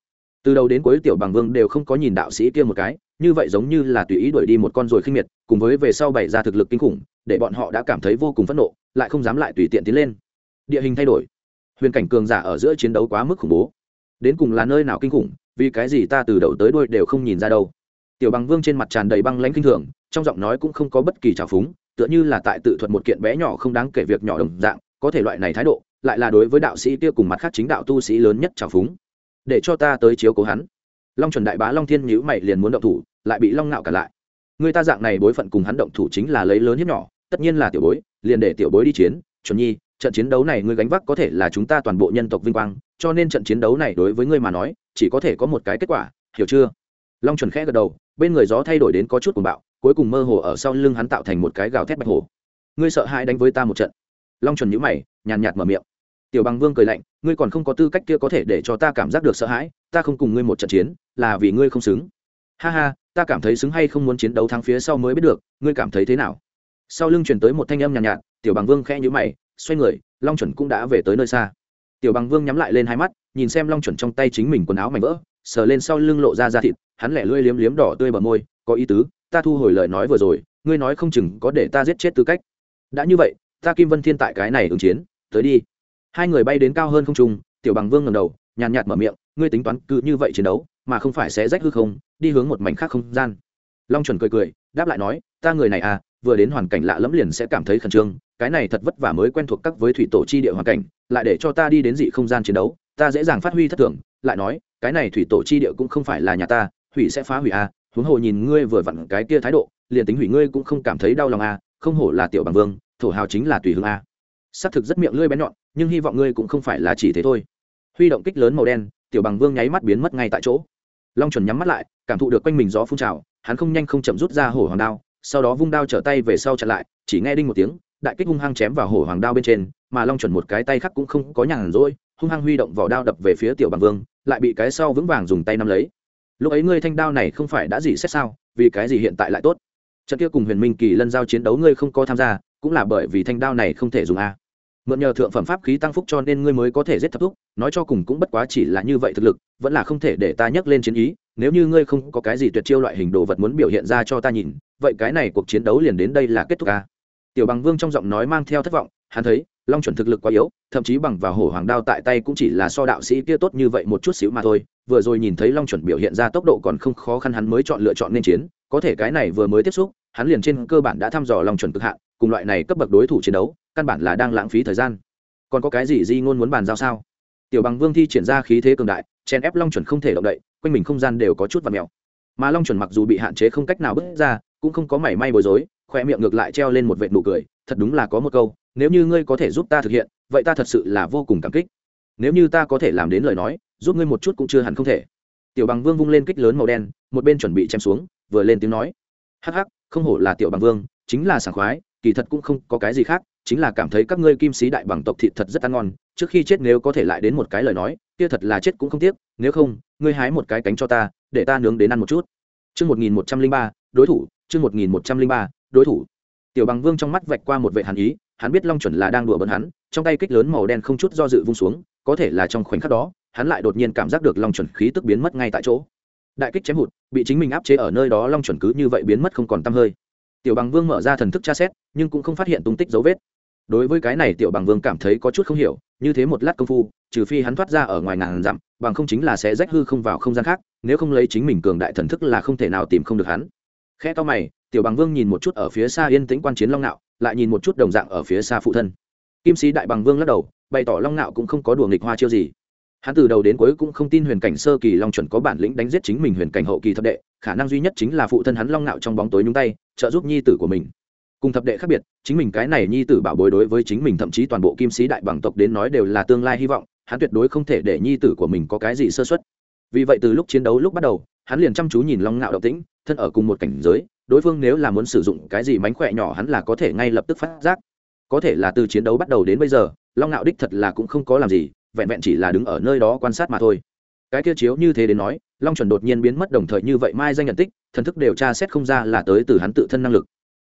Từ đầu đến cuối tiểu bằng vương đều không có nhìn đạo sĩ kia một cái như vậy giống như là tùy ý đuổi đi một con rồi khinh miệt, cùng với về sau bày ra thực lực kinh khủng, để bọn họ đã cảm thấy vô cùng phẫn nộ, lại không dám lại tùy tiện tiến lên. Địa hình thay đổi. Huyền cảnh cường giả ở giữa chiến đấu quá mức khủng bố. Đến cùng là nơi nào kinh khủng, vì cái gì ta từ đầu tới đuôi đều không nhìn ra đâu. Tiểu bằng vương trên mặt tràn đầy băng lãnh kinh thường, trong giọng nói cũng không có bất kỳ trào phúng, tựa như là tại tự thuật một kiện bé nhỏ không đáng kể việc nhỏ đồng dạng, có thể loại này thái độ, lại là đối với đạo sĩ kia cùng mặt khác chính đạo tu sĩ lớn nhất trào phúng. Để cho ta tới chiếu cố hắn long chuẩn đại bá long thiên nhữ mày liền muốn động thủ, lại bị long nạo cả lại. Người ta dạng này bối phận cùng hắn động thủ chính là lấy lớn hiếp nhỏ, tất nhiên là tiểu bối, liền để tiểu bối đi chiến. Chuẩn nhi, trận chiến đấu này ngươi gánh vác có thể là chúng ta toàn bộ nhân tộc vinh quang, cho nên trận chiến đấu này đối với ngươi mà nói, chỉ có thể có một cái kết quả, hiểu chưa? Long chuẩn khẽ gật đầu, bên người gió thay đổi đến có chút cuồng bạo, cuối cùng mơ hồ ở sau lưng hắn tạo thành một cái gào thét bạch hồ ngươi sợ hãi đánh với ta một trận. Long chuẩn nhíu mày, nhàn nhạt mở miệng tiểu bằng vương cười lạnh ngươi còn không có tư cách kia có thể để cho ta cảm giác được sợ hãi ta không cùng ngươi một trận chiến là vì ngươi không xứng. Ha ha ta cảm thấy xứng hay không muốn chiến đấu thắng phía sau mới biết được ngươi cảm thấy thế nào? Sau lưng chuyển tới một thanh âm nhàn nhạt, nhạt tiểu bằng vương khẽ nhíu mày xoay người long chuẩn cũng đã về tới nơi xa. Tiểu bằng vương nhắm lại lên hai mắt nhìn xem long chuẩn trong tay chính mình quần áo mảnh vỡ sờ lên sau lưng lộ ra da thịt hắn lẻ lươi liếm liếm đỏ tươi bờ môi có ý tứ ta thu hồi lời nói vừa rồi ngươi nói không chừng có để ta giết chết tư cách. Đã như vậy ta kim vân thiên tại cái này ứng chiến tới đi hai người bay đến cao hơn không trung, tiểu bằng vương ngầm đầu, nhàn nhạt mở miệng, ngươi tính toán cứ như vậy chiến đấu, mà không phải sẽ rách hư không, đi hướng một mảnh khác không gian long chuẩn cười cười, đáp lại nói, ta người này à vừa đến hoàn cảnh lạ lẫm liền sẽ cảm thấy khẩn trương, cái này thật vất vả mới quen thuộc các với thủy tổ chi địa hoàn cảnh, lại để cho ta đi đến dị không gian chiến đấu, ta dễ dàng phát huy thất thường lại nói, cái này thủy tổ chi địa cũng không phải là nhà ta, hủy sẽ phá hủy a à. huống hồ nhìn ngươi vừa vặn cái kia thái độ, liền tính hủy ngươi cũng không cảm thấy đau lòng a à. không hổ là tiểu bằng vương, thổ hào chính là tùy hương a à xác thực rất miệng lưỡi bén nhọn, nhưng hy vọng ngươi cũng không phải là chỉ thế thôi. Huy động kích lớn màu đen, tiểu bằng vương nháy mắt biến mất ngay tại chỗ. Long chuẩn nhắm mắt lại, cảm thụ được quanh mình gió phun trào, hắn không nhanh không chậm rút ra hổ hoàng đao, sau đó vung đao trở tay về sau chặn lại, chỉ nghe đinh một tiếng, đại kích hung hăng chém vào hổ hoàng đao bên trên, mà long chuẩn một cái tay khác cũng không có nhàn rỗi, hung hăng huy động vỏ đao đập về phía tiểu bằng vương, lại bị cái sau vững vàng dùng tay nắm lấy. Lúc ấy ngươi thanh đao này không phải đã gì xét sao, vì cái gì hiện tại lại tốt? Trận kia cùng huyền minh kỳ lân giao chiến đấu ngươi không có tham gia cũng là bởi vì thanh đao này không thể dùng a. Mượn nhờ thượng phẩm pháp khí tăng phúc cho nên ngươi mới có thể giết thập thúc, nói cho cùng cũng bất quá chỉ là như vậy thực lực, vẫn là không thể để ta nhắc lên chiến ý, nếu như ngươi không có cái gì tuyệt chiêu loại hình đồ vật muốn biểu hiện ra cho ta nhìn, vậy cái này cuộc chiến đấu liền đến đây là kết thúc a. Tiểu bằng vương trong giọng nói mang theo thất vọng, hắn thấy, long chuẩn thực lực quá yếu, thậm chí bằng và hổ hoàng đao tại tay cũng chỉ là so đạo sĩ kia tốt như vậy một chút xíu mà thôi, vừa rồi nhìn thấy long chuẩn biểu hiện ra tốc độ còn không khó khăn hắn mới chọn lựa chọn nên chiến, có thể cái này vừa mới tiếp xúc, hắn liền trên cơ bản đã thăm dò long chuẩn cực hạn cùng loại này cấp bậc đối thủ chiến đấu, căn bản là đang lãng phí thời gian. Còn có cái gì di ngôn muốn bàn giao sao? Tiểu bằng vương thi triển ra khí thế cường đại, chen ép long chuẩn không thể động đậy, quanh mình không gian đều có chút và mèo. Mà long chuẩn mặc dù bị hạn chế không cách nào bước ra, cũng không có mảy may bối rối khoe miệng ngược lại treo lên một vệt nụ cười, thật đúng là có một câu, nếu như ngươi có thể giúp ta thực hiện, vậy ta thật sự là vô cùng cảm kích. Nếu như ta có thể làm đến lời nói, giúp ngươi một chút cũng chưa hẳn không thể. Tiểu bằng vương vung lên kích lớn màu đen, một bên chuẩn bị chém xuống, vừa lên tiếng nói. Hắc hắc, không hổ là tiểu bằng vương, chính là sảng khoái kỳ thật cũng không có cái gì khác, chính là cảm thấy các ngươi kim sĩ đại bằng tộc thịt thật rất ăn ngon, trước khi chết nếu có thể lại đến một cái lời nói, kia thật là chết cũng không tiếc, nếu không, ngươi hái một cái cánh cho ta, để ta nướng đến ăn một chút. Chương một nghìn một trăm linh ba, đối thủ, chương một nghìn một trăm linh ba, đối thủ. Tiểu bằng vương trong mắt vạch qua một vệ hàn ý, hắn biết long chuẩn là đang đùa bận hắn, trong tay kích lớn màu đen không chút do dự vung xuống, có thể là trong khoảnh khắc đó, hắn lại đột nhiên cảm giác được long chuẩn khí tức biến mất ngay tại chỗ. Đại kích chém hụt, bị chính mình áp chế ở nơi đó long chuẩn cứ như vậy biến mất không còn t hơi tiểu bằng vương mở ra thần thức tra xét, nhưng cũng không phát hiện tung tích dấu vết. Đối với cái này tiểu bằng vương cảm thấy có chút không hiểu, như thế một lát công phu, trừ phi hắn thoát ra ở ngoài ngàn dặm, bằng không chính là sẽ rách hư không vào không gian khác, nếu không lấy chính mình cường đại thần thức là không thể nào tìm không được hắn. Khe to mày, tiểu bằng vương nhìn một chút ở phía xa yên tĩnh quan chiến long nạo, lại nhìn một chút đồng dạng ở phía xa phụ thân. Kim sĩ đại bằng vương lắc đầu, bày tỏ long nạo cũng không có đùa nghịch hoa chiêu gì. Hắn từ đầu đến cuối cũng không tin huyền cảnh sơ kỳ long chuẩn có bản lĩnh đánh giết chính mình huyền cảnh hậu kỳ thập đệ, khả năng duy nhất chính là phụ thân hắn long nạo trong bóng tối nhúng tay trợ giúp nhi tử của mình. Cùng thập đệ khác biệt, chính mình cái này nhi tử bảo bối đối với chính mình thậm chí toàn bộ kim sĩ đại bằng tộc đến nói đều là tương lai hy vọng, hắn tuyệt đối không thể để nhi tử của mình có cái gì sơ xuất vì vậy từ lúc chiến đấu lúc bắt đầu, hắn liền chăm chú nhìn long ngạo động tĩnh, thân ở cùng một cảnh giới, đối phương nếu là muốn sử dụng cái gì mánh khỏe nhỏ hắn là có thể ngay lập tức phát giác. Có thể là từ chiến đấu bắt đầu đến bây giờ, long ngạo đích thật là cũng không có làm gì, vẹn vẹn chỉ là đứng ở nơi đó quan sát mà thôi. Cái kia chiếu như thế đến nói long chuẩn đột nhiên biến mất đồng thời như vậy mai danh nhận tích, thần thức điều tra xét không ra là tới từ hắn tự thân năng lực.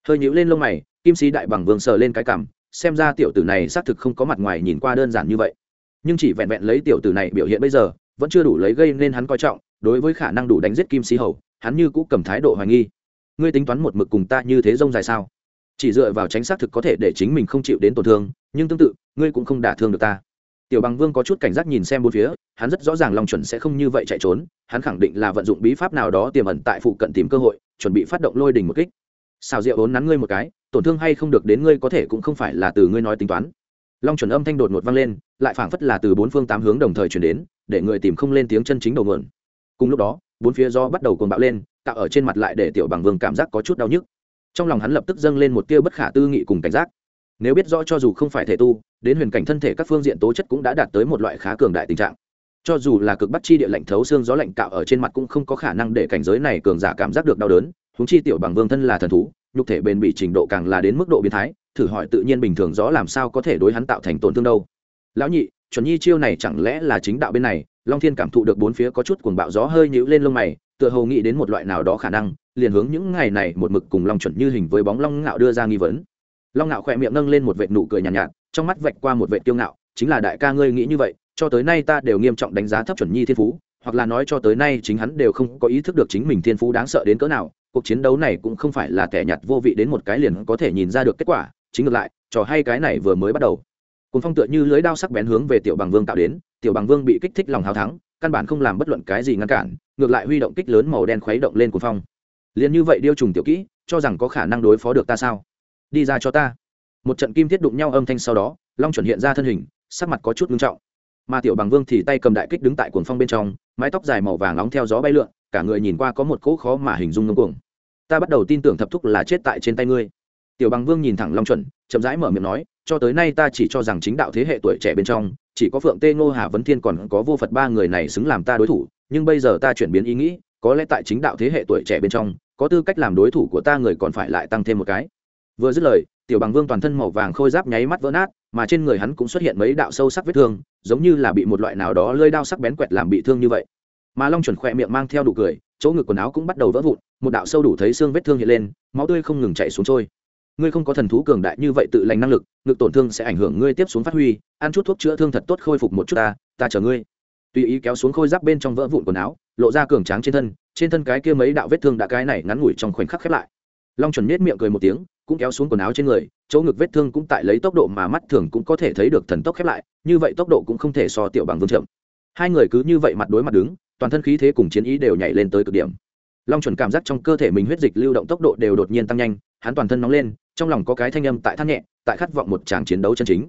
Hơi nhũ lên lông mày, kim sĩ đại bằng vương sờ lên cái cảm, xem ra tiểu tử này xác thực không có mặt ngoài nhìn qua đơn giản như vậy. Nhưng chỉ vẹn vẹn lấy tiểu tử này biểu hiện bây giờ, vẫn chưa đủ lấy gây nên hắn coi trọng, đối với khả năng đủ đánh giết kim sĩ hầu, hắn như cũ cầm thái độ hoài nghi. Ngươi tính toán một mực cùng ta như thế rông dài sao? Chỉ dựa vào tránh xác thực có thể để chính mình không chịu đến tổn thương, nhưng tương tự, ngươi cũng không đả thương được ta tiểu bằng vương có chút cảnh giác nhìn xem bốn phía, hắn rất rõ ràng long chuẩn sẽ không như vậy chạy trốn, hắn khẳng định là vận dụng bí pháp nào đó tiềm ẩn tại phụ cận tìm cơ hội, chuẩn bị phát động lôi đình một kích. Xào rượu ốn nắn ngươi một cái, tổn thương hay không được đến ngươi có thể cũng không phải là từ ngươi nói tính toán. Long chuẩn âm thanh đột ngột vang lên, lại phảng phất là từ bốn phương tám hướng đồng thời chuyển đến, để người tìm không lên tiếng chân chính đầu nguồn. Cùng lúc đó, bốn phía do bắt đầu cuồng bạo lên, tạo ở trên mặt lại để tiểu bằng vương cảm giác có chút đau nhức. Trong lòng hắn lập tức dâng lên một tia bất khả tư nghị cùng cảnh giác nếu biết rõ cho dù không phải thể tu, đến huyền cảnh thân thể các phương diện tố chất cũng đã đạt tới một loại khá cường đại tình trạng. Cho dù là cực bắt chi địa lạnh thấu xương gió lạnh cạo ở trên mặt cũng không có khả năng để cảnh giới này cường giả cảm giác được đau đớn húng chi tiểu bằng vương thân là thần thú, nhục thể bền bỉ trình độ càng là đến mức độ biến thái, thử hỏi tự nhiên bình thường gió làm sao có thể đối hắn tạo thành tổn thương đâu. Lão nhị, chuẩn nhi chiêu này chẳng lẽ là chính đạo bên này, long thiên cảm thụ được bốn phía có chút cuồng bạo gió hơi nhíu lên lông mày, tựa hồ nghĩ đến một loại nào đó khả năng, liền hướng những ngày này một mực cùng long chuẩn như hình với bóng long ngạo đưa ra nghi vấn long ngạo khỏe miệng nâng lên một vệt nụ cười nhàn nhạt, nhạt trong mắt vạch qua một vệt tiêu ngạo chính là đại ca ngươi nghĩ như vậy cho tới nay ta đều nghiêm trọng đánh giá thấp chuẩn nhi thiên phú hoặc là nói cho tới nay chính hắn đều không có ý thức được chính mình thiên phú đáng sợ đến cỡ nào cuộc chiến đấu này cũng không phải là kẻ nhặt vô vị đến một cái liền có thể nhìn ra được kết quả chính ngược lại trò hay cái này vừa mới bắt đầu. Cùng phong tựa như lưới đao sắc bén hướng về tiểu bằng vương tạo đến tiểu bằng vương bị kích thích lòng hào thắng căn bản không làm bất luận cái gì ngăn cản ngược lại huy động kích lớn màu đen khuấy động lên cuồng phong. Liền như vậy điêu trùng tiểu kỹ cho rằng có khả năng đối phó được ta sao? Đi ra cho ta. Một trận kim thiết đụng nhau âm thanh sau đó, long chuẩn hiện ra thân hình, sắc mặt có chút ngưng trọng. Mà tiểu bằng vương thì tay cầm đại kích đứng tại cuồng phong bên trong, mái tóc dài màu vàng nóng theo gió bay lượn, cả người nhìn qua có một cỗ khó mà hình dung ngưng cuồng. Ta bắt đầu tin tưởng thập thúc là chết tại trên tay ngươi. Tiểu bằng vương nhìn thẳng long chuẩn, chậm rãi mở miệng nói, cho tới nay ta chỉ cho rằng chính đạo thế hệ tuổi trẻ bên trong, chỉ có phượng tê ngô hà vấn thiên còn có vô phật ba người này xứng làm ta đối thủ, nhưng bây giờ ta chuyển biến ý nghĩ, có lẽ tại chính đạo thế hệ tuổi trẻ bên trong, có tư cách làm đối thủ của ta người còn phải lại tăng thêm một cái vừa dứt lời, tiểu bằng vương toàn thân màu vàng khôi giáp nháy mắt vỡ nát, mà trên người hắn cũng xuất hiện mấy đạo sâu sắc vết thương, giống như là bị một loại nào đó lơi đao sắc bén quẹt làm bị thương như vậy. Mà long chuẩn khỏe miệng mang theo đủ cười, chỗ ngực quần áo cũng bắt đầu vỡ vụn, một đạo sâu đủ thấy xương vết thương hiện lên, máu tươi không ngừng chạy xuống trôi. Ngươi không có thần thú cường đại như vậy tự lành năng lực, ngực tổn thương sẽ ảnh hưởng ngươi tiếp xuống phát huy, ăn chút thuốc chữa thương thật tốt khôi phục một chút ta ta chờ ngươi. Tùy ý kéo xuống khôi giáp bên trong vỡ vụn quần áo, lộ ra cường tráng trên thân trên thân cái kia mấy đạo vết thương đã cái này ngắn ngủi trong khoảnh khắc khép lại long chuẩn nết miệng cười một tiếng, cũng kéo xuống quần áo trên người, chỗ ngực vết thương cũng tại lấy tốc độ mà mắt thường cũng có thể thấy được thần tốc khép lại, như vậy tốc độ cũng không thể so tiểu bằng vương chậm. Hai người cứ như vậy mặt đối mặt đứng, toàn thân khí thế cùng chiến ý đều nhảy lên tới cực điểm. Long chuẩn cảm giác trong cơ thể mình huyết dịch lưu động tốc độ đều đột nhiên tăng nhanh, hắn toàn thân nóng lên, trong lòng có cái thanh âm tại thắt nhẹ, tại khát vọng một tràng chiến đấu chân chính.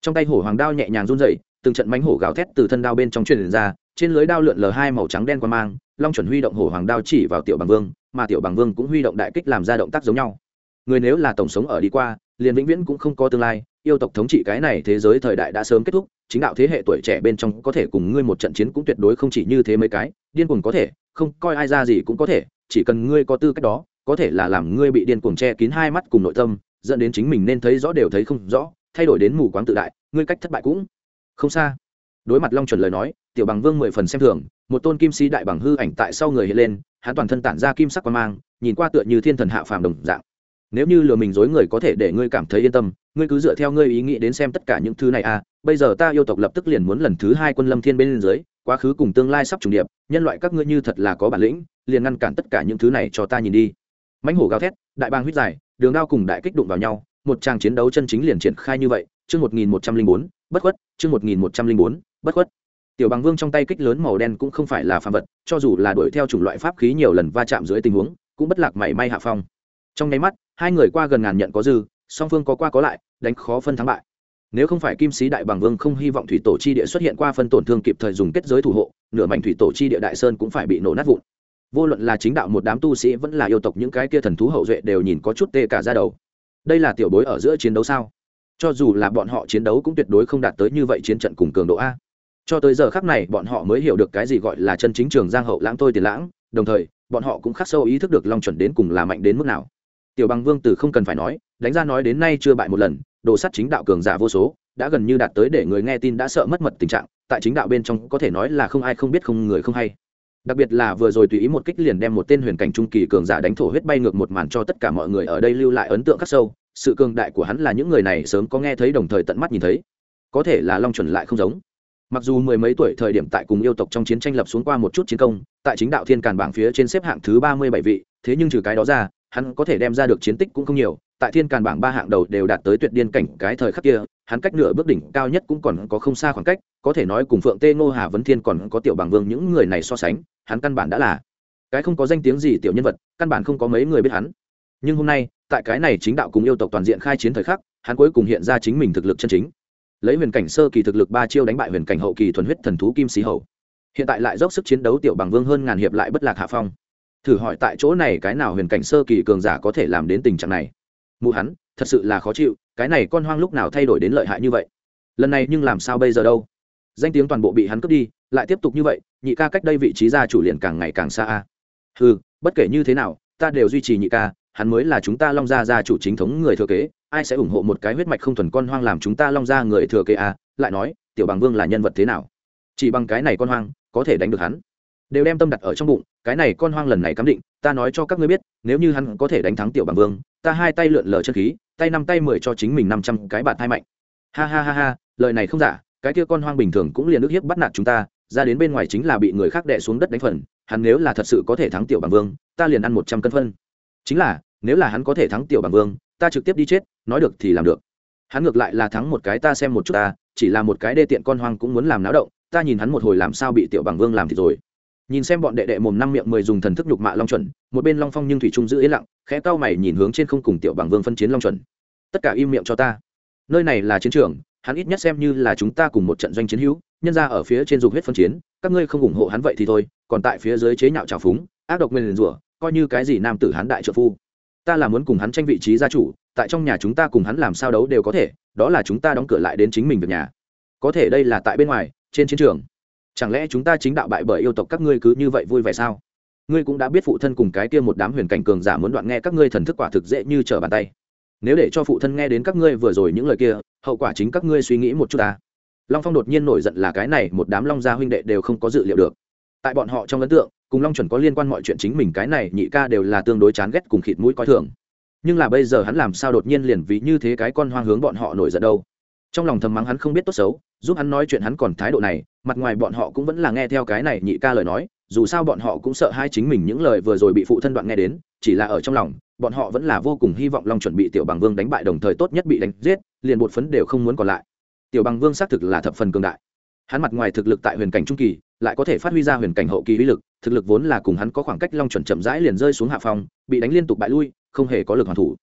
Trong tay hổ hoàng đao nhẹ nhàng run dậy từng trận mánh hổ gào thét từ thân đao bên trong truyền ra, trên lưới đao lượn lờ hai màu trắng đen qua mang long chuẩn huy động hổ hoàng đao chỉ vào tiểu bằng vương, mà tiểu bằng vương cũng huy động đại kích làm ra động tác giống nhau. Người nếu là tổng sống ở đi qua, liền vĩnh viễn cũng không có tương lai, yêu tộc thống trị cái này thế giới thời đại đã sớm kết thúc, chính đạo thế hệ tuổi trẻ bên trong có thể cùng ngươi một trận chiến cũng tuyệt đối không chỉ như thế mấy cái, điên cuồng có thể, không coi ai ra gì cũng có thể, chỉ cần ngươi có tư cách đó, có thể là làm ngươi bị điên cuồng che kín hai mắt cùng nội tâm, dẫn đến chính mình nên thấy rõ đều thấy không rõ, thay đổi đến mù quáng tự đại, ngươi cách thất bại cũng không xa. Đối mặt long chuẩn lời nói, tiểu bằng vương mười phần xem thường một tôn kim si đại bằng hư ảnh tại sau người hiện lên, hắn toàn thân tản ra kim sắc quan mang, nhìn qua tựa như thiên thần hạ phàm đồng dạng. Nếu như lừa mình dối người có thể để ngươi cảm thấy yên tâm, ngươi cứ dựa theo ngươi ý nghĩ đến xem tất cả những thứ này à. Bây giờ ta yêu tộc lập tức liền muốn lần thứ hai quân lâm thiên bên dưới, quá khứ cùng tương lai sắp trùng điệp, nhân loại các ngươi như thật là có bản lĩnh, liền ngăn cản tất cả những thứ này cho ta nhìn đi. Mãnh hổ gào thét, đại bang huyết dài, đường đao cùng đại kích đụng vào nhau, một tràng chiến đấu chân chính liền triển khai như vậy, chương một nghìn một trăm linh bốn, bất khuất, chương một nghìn một trăm linh bốn, bất khuất tiểu bằng vương trong tay kích lớn màu đen cũng không phải là phàm vật, cho dù là đuổi theo chủng loại pháp khí nhiều lần va chạm dưới tình huống, cũng bất lạc mảy may hạ phong. Trong nháy mắt, hai người qua gần ngàn nhận có dư, song phương có qua có lại, đánh khó phân thắng bại. Nếu không phải kim sĩ đại bằng vương không hy vọng thủy tổ chi địa xuất hiện qua phân tổn thương kịp thời dùng kết giới thủ hộ, nửa mảnh thủy tổ chi địa đại sơn cũng phải bị nổ nát vụn. Vô luận là chính đạo một đám tu sĩ vẫn là yêu tộc những cái kia thần thú hậu duệ đều nhìn có chút tê cả ra đầu. Đây là tiểu bối ở giữa chiến đấu sao? Cho dù là bọn họ chiến đấu cũng tuyệt đối không đạt tới như vậy chiến trận cùng cường độ a cho tới giờ khắc này bọn họ mới hiểu được cái gì gọi là chân chính trường giang hậu lãng tôi tiền lãng, đồng thời, bọn họ cũng khắc sâu ý thức được long chuẩn đến cùng là mạnh đến mức nào. Tiểu bằng vương tử không cần phải nói, đánh ra nói đến nay chưa bại một lần, đồ sắt chính đạo cường giả vô số, đã gần như đạt tới để người nghe tin đã sợ mất mật tình trạng, tại chính đạo bên trong có thể nói là không ai không biết không người không hay. Đặc biệt là vừa rồi tùy ý một kích liền đem một tên huyền cảnh trung kỳ cường giả đánh thổ huyết bay ngược một màn cho tất cả mọi người ở đây lưu lại ấn tượng khắc sâu, sự cường đại của hắn là những người này sớm có nghe thấy đồng thời tận mắt nhìn thấy. Có thể là long chuẩn lại không giống mặc dù mười mấy tuổi thời điểm tại cùng yêu tộc trong chiến tranh lập xuống qua một chút chiến công, tại chính đạo thiên càn bảng phía trên xếp hạng thứ ba mươi bảy vị, thế nhưng trừ cái đó ra, hắn có thể đem ra được chiến tích cũng không nhiều, tại thiên càn bảng ba hạng đầu đều đạt tới tuyệt điên cảnh cái thời khắc kia, hắn cách nửa bước đỉnh cao nhất cũng còn có không xa khoảng cách, có thể nói cùng phượng tê ngô hà vấn thiên còn có tiểu bằng vương những người này so sánh, hắn căn bản đã là cái không có danh tiếng gì tiểu nhân vật, căn bản không có mấy người biết hắn. Nhưng hôm nay, tại cái này chính đạo cùng yêu tộc toàn diện khai chiến thời khắc, hắn cuối cùng hiện ra chính mình thực lực chân chính lấy huyền cảnh sơ kỳ thực lực ba chiêu đánh bại huyền cảnh hậu kỳ thuần huyết thần thú kim sĩ hầu. Hiện tại lại dốc sức chiến đấu tiểu bằng vương hơn ngàn hiệp lại bất lạc hạ phong. Thử hỏi tại chỗ này cái nào huyền cảnh sơ kỳ cường giả có thể làm đến tình trạng này? Mụ hắn, thật sự là khó chịu, cái này con hoang lúc nào thay đổi đến lợi hại như vậy? Lần này nhưng làm sao bây giờ đâu? Danh tiếng toàn bộ bị hắn cướp đi, lại tiếp tục như vậy, nhị ca cách đây vị trí gia chủ liền càng ngày càng xa a. Ừ bất kể như thế nào, ta đều duy trì nhị ca, hắn mới là chúng ta long gia gia chủ chính thống người thừa kế ai sẽ ủng hộ một cái huyết mạch không thuần con hoang làm chúng ta long ra người thừa kế à? lại nói, tiểu bằng vương là nhân vật thế nào? Chỉ bằng cái này con hoang, có thể đánh được hắn. Đều đem tâm đặt ở trong bụng, cái này con hoang lần này cắm định, ta nói cho các ngươi biết, nếu như hắn có thể đánh thắng tiểu bằng vương, ta hai tay lượn lờ chân khí, tay năm tay mười cho chính mình năm trăm cái bạt thai mạnh. Ha ha ha ha, lời này không giả, cái kia con hoang bình thường cũng liền ức hiếp bắt nạt chúng ta, ra đến bên ngoài chính là bị người khác đè xuống đất đánh phần, hắn nếu là thật sự có thể thắng tiểu bằng vương, ta liền ăn một trăm cân phân. Chính là, nếu là hắn có thể thắng tiểu bằng vương ta trực tiếp đi chết, nói được thì làm được. Hắn ngược lại là thắng một cái ta xem một chút ta, chỉ là một cái đê tiện con hoang cũng muốn làm náo động, ta nhìn hắn một hồi làm sao bị tiểu bằng vương làm thì rồi. Nhìn xem bọn đệ đệ mồm năm miệng mười dùng thần thức nhục mạ long chuẩn, một bên long phong nhưng thủy trung giữ yên lặng, khẽ cau mày nhìn hướng trên không cùng tiểu bằng vương phân chiến long chuẩn. Tất cả im miệng cho ta. Nơi này là chiến trường, hắn ít nhất xem như là chúng ta cùng một trận doanh chiến hữu, nhân ra ở phía trên dục huyết phân chiến, các ngươi không ủng hộ hắn vậy thì thôi, còn tại phía dưới chế nhạo trào phúng, ác độc nguyền rủa, coi như cái gì nam tử hắn đại trợ phu ta là muốn cùng hắn tranh vị trí gia chủ, tại trong nhà chúng ta cùng hắn làm sao đấu đều có thể, đó là chúng ta đóng cửa lại đến chính mình việc nhà. Có thể đây là tại bên ngoài, trên chiến trường. Chẳng lẽ chúng ta chính đạo bại bởi yêu tộc các ngươi cứ như vậy vui vẻ sao? Ngươi cũng đã biết phụ thân cùng cái kia một đám huyền cảnh cường giả muốn đoạn nghe các ngươi thần thức quả thực dễ như trở bàn tay. Nếu để cho phụ thân nghe đến các ngươi vừa rồi những lời kia, hậu quả chính các ngươi suy nghĩ một chút ta. Long phong đột nhiên nổi giận là cái này, một đám long gia huynh đệ đều không có dự liệu được. Tại bọn họ trong ấn tượng cùng long chuẩn có liên quan mọi chuyện chính mình, cái này nhị ca đều là tương đối chán ghét cùng khịt mũi coi thường. Nhưng là bây giờ hắn làm sao đột nhiên liền vì như thế cái con hoang hướng bọn họ nổi giận đâu? Trong lòng thầm mắng hắn không biết tốt xấu, giúp hắn nói chuyện hắn còn thái độ này, mặt ngoài bọn họ cũng vẫn là nghe theo cái này nhị ca lời nói, dù sao bọn họ cũng sợ hai chính mình những lời vừa rồi bị phụ thân đoạn nghe đến, chỉ là ở trong lòng, bọn họ vẫn là vô cùng hy vọng long chuẩn bị tiểu bằng vương đánh bại đồng thời tốt nhất bị đánh giết, liền bột phấn đều không muốn còn lại. Tiểu bằng vương xác thực là thập phần cường đại. Hắn mặt ngoài thực lực tại huyền cảnh trung kỳ lại có thể phát huy ra huyền cảnh hậu kỳ uy lực thực lực vốn là cùng hắn có khoảng cách long chuẩn chậm rãi liền rơi xuống hạ phòng bị đánh liên tục bại lui không hề có lực hoàn thủ.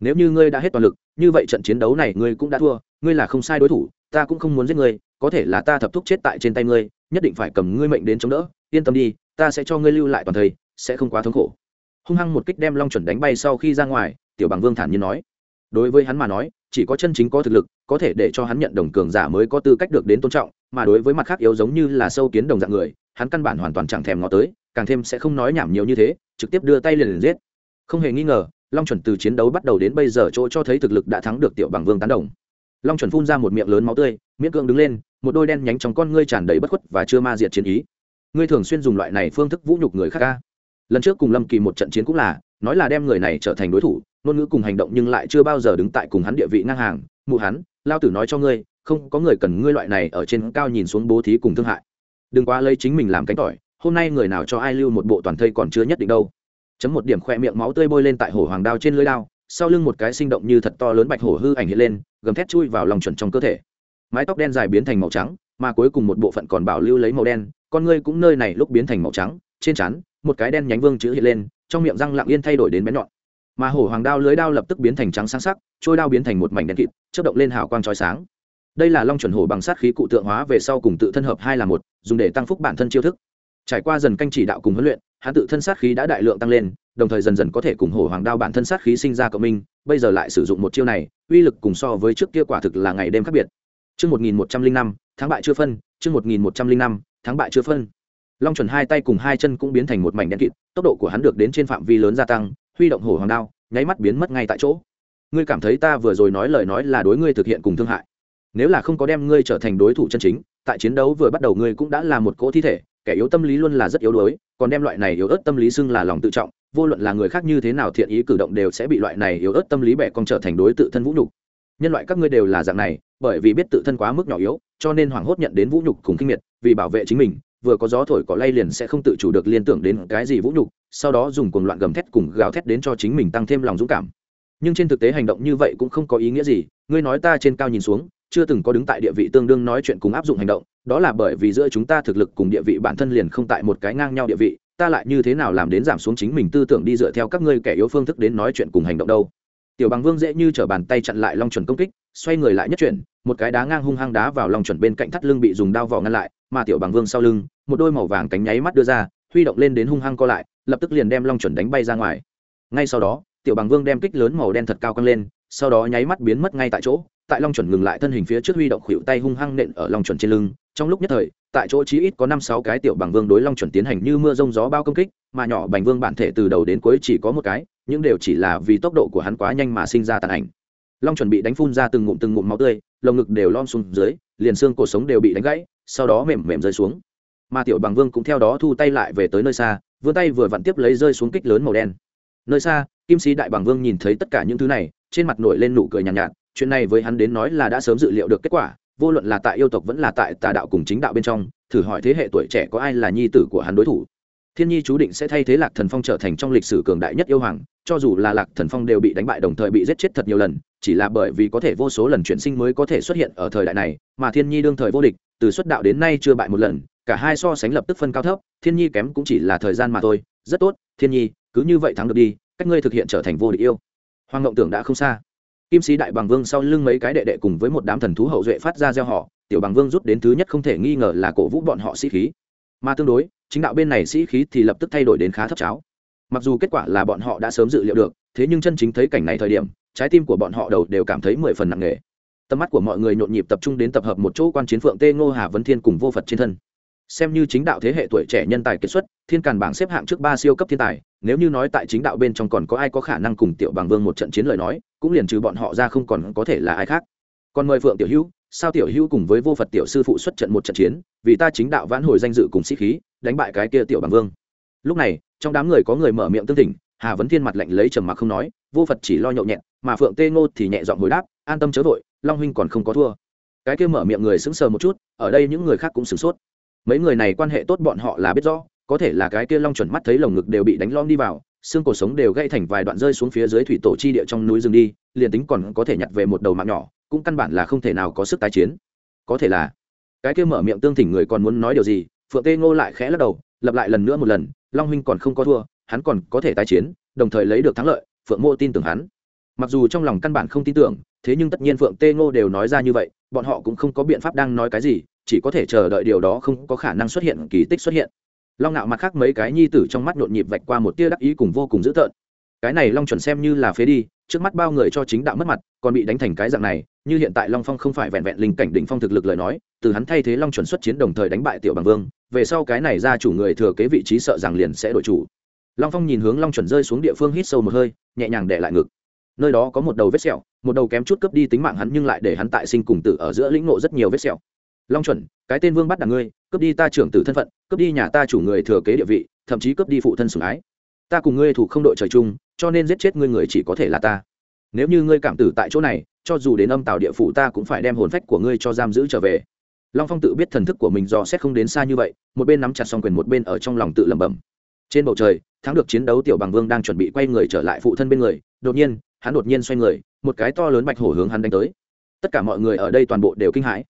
Nếu như ngươi đã hết toàn lực như vậy trận chiến đấu này ngươi cũng đã thua ngươi là không sai đối thủ ta cũng không muốn giết ngươi có thể là ta thập thúc chết tại trên tay ngươi nhất định phải cầm ngươi mệnh đến chống đỡ yên tâm đi ta sẽ cho ngươi lưu lại toàn thời, sẽ không quá thống khổ. Hung hăng một kích đem long chuẩn đánh bay sau khi ra ngoài tiểu bằng vương thản nhiên nói. Đối với hắn mà nói chỉ có chân chính có thực lực có thể để cho hắn nhận đồng cường giả mới có tư cách được đến tôn trọng mà đối với mặt khác yếu giống như là sâu kiến đồng dạng người, hắn căn bản hoàn toàn chẳng thèm ngó tới, càng thêm sẽ không nói nhảm nhiều như thế, trực tiếp đưa tay liền liền giết. Không hề nghi ngờ, long chuẩn từ chiến đấu bắt đầu đến bây giờ chỗ cho thấy thực lực đã thắng được tiểu bằng vương tán đồng. Long chuẩn phun ra một miệng lớn máu tươi, miễn cưỡng đứng lên, một đôi đen nhánh trong con ngươi tràn đầy bất khuất và chưa ma diệt chiến ý. Ngươi thường xuyên dùng loại này phương thức vũ nhục người khác ca lần trước cùng lâm kỳ một trận chiến cũng là, nói là đem người này trở thành đối thủ, ngôn ngữ cùng hành động nhưng lại chưa bao giờ đứng tại cùng hắn địa vị ngang hàng. Mụ hắn, lao tử nói cho ngươi không có người cần ngươi loại này ở trên cao nhìn xuống bố thí cùng thương hại. Đừng quá lấy chính mình làm cánh tỏi, hôm nay người nào cho ai lưu một bộ toàn thây còn chưa nhất định đâu. Chấm một điểm khoe miệng máu tươi bôi lên tại hổ hoàng đao trên lưới đao, sau lưng một cái sinh động như thật to lớn bạch hổ hư ảnh hiện lên, gầm thét chui vào lòng chuẩn trong cơ thể. Mái tóc đen dài biến thành màu trắng, mà cuối cùng một bộ phận còn bảo lưu lấy màu đen, con ngươi cũng nơi này lúc biến thành màu trắng, trên trán, một cái đen nhánh vương chữ hiện lên, trong miệng răng lặng yên thay đổi đến bén nhọn. Mà hổ hoàng đao lưới đao lập tức biến thành trắng sáng sắc, trôi đao biến thành một mảnh đen kịt, chớp động lên hào quang chói sáng đây là long chuẩn hổ bằng sát khí cụ tượng hóa về sau cùng tự thân hợp hai là một dùng để tăng phúc bản thân chiêu thức trải qua dần canh chỉ đạo cùng huấn luyện hắn tự thân sát khí đã đại lượng tăng lên đồng thời dần dần có thể cùng hổ hoàng đao bản thân sát khí sinh ra cộng minh bây giờ lại sử dụng một chiêu này uy lực cùng so với trước kia quả thực là ngày đêm khác biệt Trước 1105, tháng bại chưa phân, trước 1105, tháng bại chưa phân. Long chuẩn hai tay cùng hai chân cũng biến thành một mảnh đen kịt, tốc độ của hắn được đến trên phạm vi lớn gia tăng, huy động hổ hoàng đao, nháy mắt biến mất ngay tại chỗ. Ngươi cảm thấy ta vừa rồi nói lời nói là đối ngươi thực hiện cùng thương hại. Nếu là không có đem ngươi trở thành đối thủ chân chính, tại chiến đấu vừa bắt đầu ngươi cũng đã là một cỗ thi thể, kẻ yếu tâm lý luôn là rất yếu đuối, còn đem loại này yếu ớt tâm lý xưng là lòng tự trọng, vô luận là người khác như thế nào thiện ý cử động đều sẽ bị loại này yếu ớt tâm lý bẻ cong trở thành đối tự thân vũ nhục. Nhân loại các ngươi đều là dạng này bởi vì biết tự thân quá mức nhỏ yếu cho nên hoảng hốt nhận đến vũ nhục cùng kinh miệt vì bảo vệ chính mình vừa có gió thổi có lay liền sẽ không tự chủ được liên tưởng đến cái gì vũ nhục sau đó dùng cuồng loạn gầm thét cùng gào thét đến cho chính mình tăng thêm lòng dũng cảm. Nhưng trên thực tế hành động như vậy cũng không có ý nghĩa gì ngươi nói ta trên cao nhìn xuống chưa từng có đứng tại địa vị tương đương nói chuyện cùng áp dụng hành động, đó là bởi vì giữa chúng ta thực lực cùng địa vị bản thân liền không tại một cái ngang nhau địa vị, ta lại như thế nào làm đến giảm xuống chính mình tư tưởng đi dựa theo các ngươi kẻ yếu phương thức đến nói chuyện cùng hành động đâu. Tiểu bằng vương dễ như t r ở bàn tay chặn lại long chuẩn công kích, xoay người lại nhất chuyển, một cái đá ngang hung hăng đá vào long chuẩn bên cạnh thắt lưng bị dùng đao vỏ ngăn lại, mà tiểu bằng vương sau lưng, một đôi màu vàng cánh nháy mắt đưa ra, huy động lên đến hung hăng co lại, lập tức liền đem long chuẩn đánh bay ra ngoài. Ngay sau đó, tiểu bằng vương đem kích lớn màu đen thật cao căng lên, sau đó nháy mắt biến mất ngay tại chỗ tại long chuẩn ngừng lại thân hình phía trước huy động khuỵu tay hung hăng nện ở long chuẩn trên lưng. Trong lúc nhất thời tại chỗ chí ít có năm sáu cái tiểu bằng vương đối long chuẩn tiến hành như mưa rông gió bao công kích mà nhỏ bành vương bản thể từ đầu đến cuối chỉ có một cái nhưng đều chỉ là vì tốc độ của hắn quá nhanh mà sinh ra tàn ảnh. Long chuẩn bị đánh phun ra từng ngụm từng ngụm máu tươi lồng ngực đều lom xuống dưới liền xương cổ sống đều bị đánh gãy sau đó mềm mềm rơi xuống. Mà tiểu bằng vương cũng theo đó thu tay lại về tới nơi xa vươn tay vừa vặn tiếp lấy rơi xuống kích lớn màu đen. Nơi xa kim sĩ đại bằng vương nhìn thấy tất cả những thứ này trên mặt nổi lên nụ cười nhàn nhạt, nhạt chuyện này với hắn đến nói là đã sớm dự liệu được kết quả, vô luận là tại yêu tộc vẫn là tại tà đạo cùng chính đạo bên trong, thử hỏi thế hệ tuổi trẻ có ai là nhi tử của hắn đối thủ. Thiên nhi chú định sẽ thay thế lạc thần phong trở thành trong lịch sử cường đại nhất yêu hoàng, cho dù là lạc thần phong đều bị đánh bại đồng thời bị giết chết thật nhiều lần, chỉ là bởi vì có thể vô số lần chuyển sinh mới có thể xuất hiện ở thời đại này, mà thiên nhi đương thời vô địch, từ xuất đạo đến nay chưa bại một lần, cả hai so sánh lập tức phân cao thấp, thiên nhi kém cũng chỉ là thời gian mà thôi. Rất tốt, thiên nhi, cứ như vậy thắng được đi, cách ngươi thực hiện trở thành vô địch yêu. Hoàng ngộng tưởng đã không xa kim sĩ đại bằng vương sau lưng mấy cái đệ đệ cùng với một đám thần thú hậu duệ phát ra gieo họ, tiểu bằng vương rút đến thứ nhất không thể nghi ngờ là cổ vũ bọn họ sĩ khí. Mà tương đối, chính đạo bên này sĩ khí thì lập tức thay đổi đến khá thấp cháo. Mặc dù kết quả là bọn họ đã sớm dự liệu được, thế nhưng chân chính thấy cảnh này thời điểm, trái tim của bọn họ đầu đều cảm thấy mười phần nặng nề. Tầm mắt của mọi người nhộn nhịp tập trung đến tập hợp một chỗ quan chiến phượng tê ngô hà vấn thiên cùng vô phật trên thân xem như chính đạo thế hệ tuổi trẻ nhân tài kết xuất, thiên càn bảng xếp hạng trước ba siêu cấp thiên tài, nếu như nói tại chính đạo bên trong còn có ai có khả năng cùng tiểu bằng vương một trận chiến lời nói, cũng liền trừ bọn họ ra không còn có thể là ai khác. Còn mời phượng tiểu hữu, sao tiểu hữu cùng với vô phật tiểu sư phụ xuất trận một trận chiến, vì ta chính đạo vãn hồi danh dự cùng sĩ khí, đánh bại cái kia tiểu bằng vương. Lúc này, trong đám người có người mở miệng tương tình hà vấn thiên mặt lạnh lấy trầm mặc không nói, vô phật chỉ lo nhậu nhẹn mà phượng tê ngô thì nhẹ giọng hồi đáp, an tâm chớ vội, long huynh còn không có thua. Cái kia mở miệng người sững sờ một chút, ở đây những người khác cũng sửng sốt mấy người này quan hệ tốt bọn họ là biết rõ, có thể là cái kia long chuẩn mắt thấy lồng ngực đều bị đánh lom đi vào, xương cổ sống đều gây thành vài đoạn rơi xuống phía dưới thủy tổ chi địa trong núi rừng đi, liền tính còn có thể nhặt về một đầu mạng nhỏ, cũng căn bản là không thể nào có sức tái chiến. Có thể là, cái kia mở miệng tương thỉnh người còn muốn nói điều gì, phượng tê ngô lại khẽ lắc đầu, lặp lại lần nữa một lần, long huynh còn không có thua, hắn còn có thể tái chiến, đồng thời lấy được thắng lợi, phượng mô tin tưởng hắn. Mặc dù trong lòng căn bản không tin tưởng, thế nhưng tất nhiên phượng tê ngô đều nói ra như vậy, bọn họ cũng không có biện pháp đang nói cái gì chỉ có thể chờ đợi điều đó không có khả năng xuất hiện, kỳ tích xuất hiện. Long nạo mặt khác mấy cái nhi tử trong mắt nhộn nhịp vạch qua một tia đắc ý cùng vô cùng dữ tợn. Cái này long chuẩn xem như là phế đi, trước mắt bao người cho chính đạo mất mặt, còn bị đánh thành cái dạng này, như hiện tại long phong không phải vẹn vẹn linh cảnh đỉnh phong thực lực lời nói, từ hắn thay thế long chuẩn xuất chiến đồng thời đánh bại tiểu bằng vương, về sau cái này ra chủ người thừa kế vị trí sợ rằng liền sẽ đổi chủ. Long phong nhìn hướng long chuẩn rơi xuống địa phương hít sâu một hơi, nhẹ nhàng để lại ngực. Nơi đó có một đầu vết sẹo, một đầu kém chút cướp đi tính mạng hắn nhưng lại để hắn tại sinh cùng tử ở giữa lĩnh ngộ rất nhiều vết sẹo long chuẩn, cái tên vương bắt đằng ngươi, cướp đi ta trưởng tử thân phận, cướp đi nhà ta chủ người thừa kế địa vị, thậm chí cướp đi phụ thân sủng ái. Ta cùng ngươi thủ không đội trời chung, cho nên giết chết ngươi người chỉ có thể là ta. Nếu như ngươi cảm tử tại chỗ này, cho dù đến âm tàu địa phủ ta cũng phải đem hồn phách của ngươi cho giam giữ trở về. Long phong tự biết thần thức của mình dò xét không đến xa như vậy, một bên nắm chặt xong quyền một bên ở trong lòng tự lẩm bẩm. Trên bầu trời, thắng được chiến đấu tiểu bằng vương đang chuẩn bị quay người trở lại phụ thân bên người, đột nhiên, hắn đột nhiên xoay người, một cái to lớn bạch hổ hướng hắn đánh tới. Tất cả mọi người ở đây toàn bộ đều kinh hãi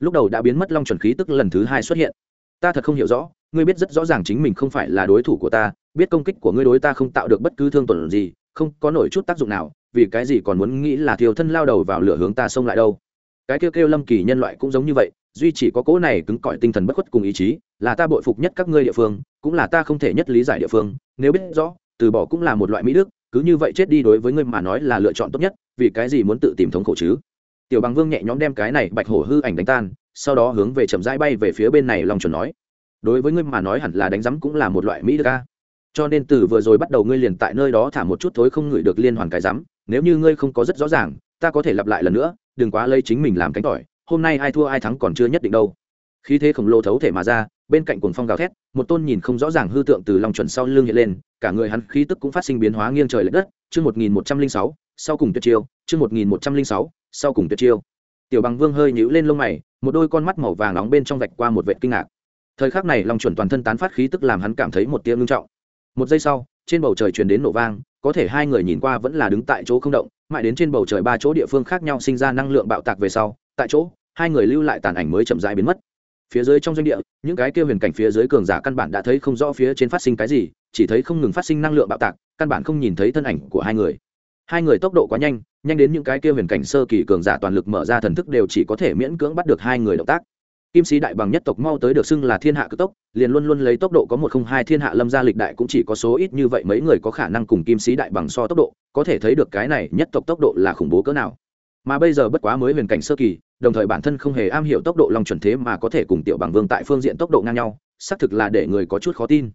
lúc đầu đã biến mất long chuẩn khí tức lần thứ hai xuất hiện. Ta thật không hiểu rõ, ngươi biết rất rõ ràng chính mình không phải là đối thủ của ta, biết công kích của ngươi đối ta không tạo được bất cứ thương tổn gì, không có nổi chút tác dụng nào, vì cái gì còn muốn nghĩ là thiều thân lao đầu vào lửa hướng ta xông lại đâu. Cái kêu kêu lâm kỳ nhân loại cũng giống như vậy, duy chỉ có cố này cứng cỏi tinh thần bất khuất cùng ý chí, là ta bội phục nhất các ngươi địa phương, cũng là ta không thể nhất lý giải địa phương. Nếu biết rõ, từ bỏ cũng là một loại mỹ đức, cứ như vậy chết đi đối với ngươi mà nói là lựa chọn tốt nhất, vì cái gì muốn tự tìm thống khổ chứ? Tiểu bằng vương nhẹ nhõm đem cái này bạch hổ hư ảnh đánh tan, sau đó hướng về chậm rãi bay về phía bên này long chuẩn nói, đối với ngươi mà nói hẳn là đánh rắm cũng là một loại mỹ đức ca cho nên từ vừa rồi bắt đầu ngươi liền tại nơi đó thả một chút thối không ngửi được liên hoàn cái rắm nếu như ngươi không có rất rõ ràng, ta có thể lặp lại lần nữa, đừng quá lấy chính mình làm cánh tỏi, hôm nay ai thua ai thắng còn chưa nhất định đâu. Khí thế khổng lồ thấu thể mà ra, bên cạnh cuồng phong gào thét, một tôn nhìn không rõ ràng hư tượng từ lòng chuẩn sau lưng hiện lên, cả người hắn khí tức cũng phát sinh biến hóa nghiêng trời l ệ đất. Chương một nghìn một trăm linh sáu, sau cùng tuyệt chiêu, chương một nghìn một trăm linh sáu sau cùng tuyệt chiêu. Tiểu bằng vương hơi nhíu lên lông mày, một đôi con mắt màu vàng nóng bên trong vạch qua một vệ kinh ngạc. Thời khắc này long chuẩn toàn thân tán phát khí tức làm hắn cảm thấy một tia ngưng trọng. Một giây sau, trên bầu trời truyền đến nổ vang, có thể hai người nhìn qua vẫn là đứng tại chỗ không động, mãi đến trên bầu trời ba chỗ địa phương khác nhau sinh ra năng lượng bạo tạc về sau, tại chỗ, hai người lưu lại tàn ảnh mới chậm rãi biến mất. Phía dưới trong doanh địa, những cái kia huyền cảnh phía dưới cường giả căn bản đã thấy không rõ phía trên phát sinh cái gì, chỉ thấy không ngừng phát sinh năng lượng bạo tạc, căn bản không nhìn thấy thân ảnh của hai người hai người tốc độ quá nhanh nhanh đến những cái kia huyền cảnh sơ kỳ cường giả toàn lực mở ra thần thức đều chỉ có thể miễn cưỡng bắt được hai người động tác. Kim sĩ đại bằng nhất tộc mau tới được xưng là thiên hạ cực tốc, liền luôn luôn lấy tốc độ có một không hai thiên hạ lâm gia lịch đại cũng chỉ có số ít như vậy mấy người có khả năng cùng kim sĩ đại bằng so tốc độ, có thể thấy được cái này nhất tộc tốc độ là khủng bố cỡ nào. Mà bây giờ bất quá mới huyền cảnh sơ kỳ, đồng thời bản thân không hề am hiểu tốc độ long chuẩn thế mà có thể cùng tiểu bằng vương tại phương diện tốc độ ngang nhau, xác thực là để người có chút khó tin.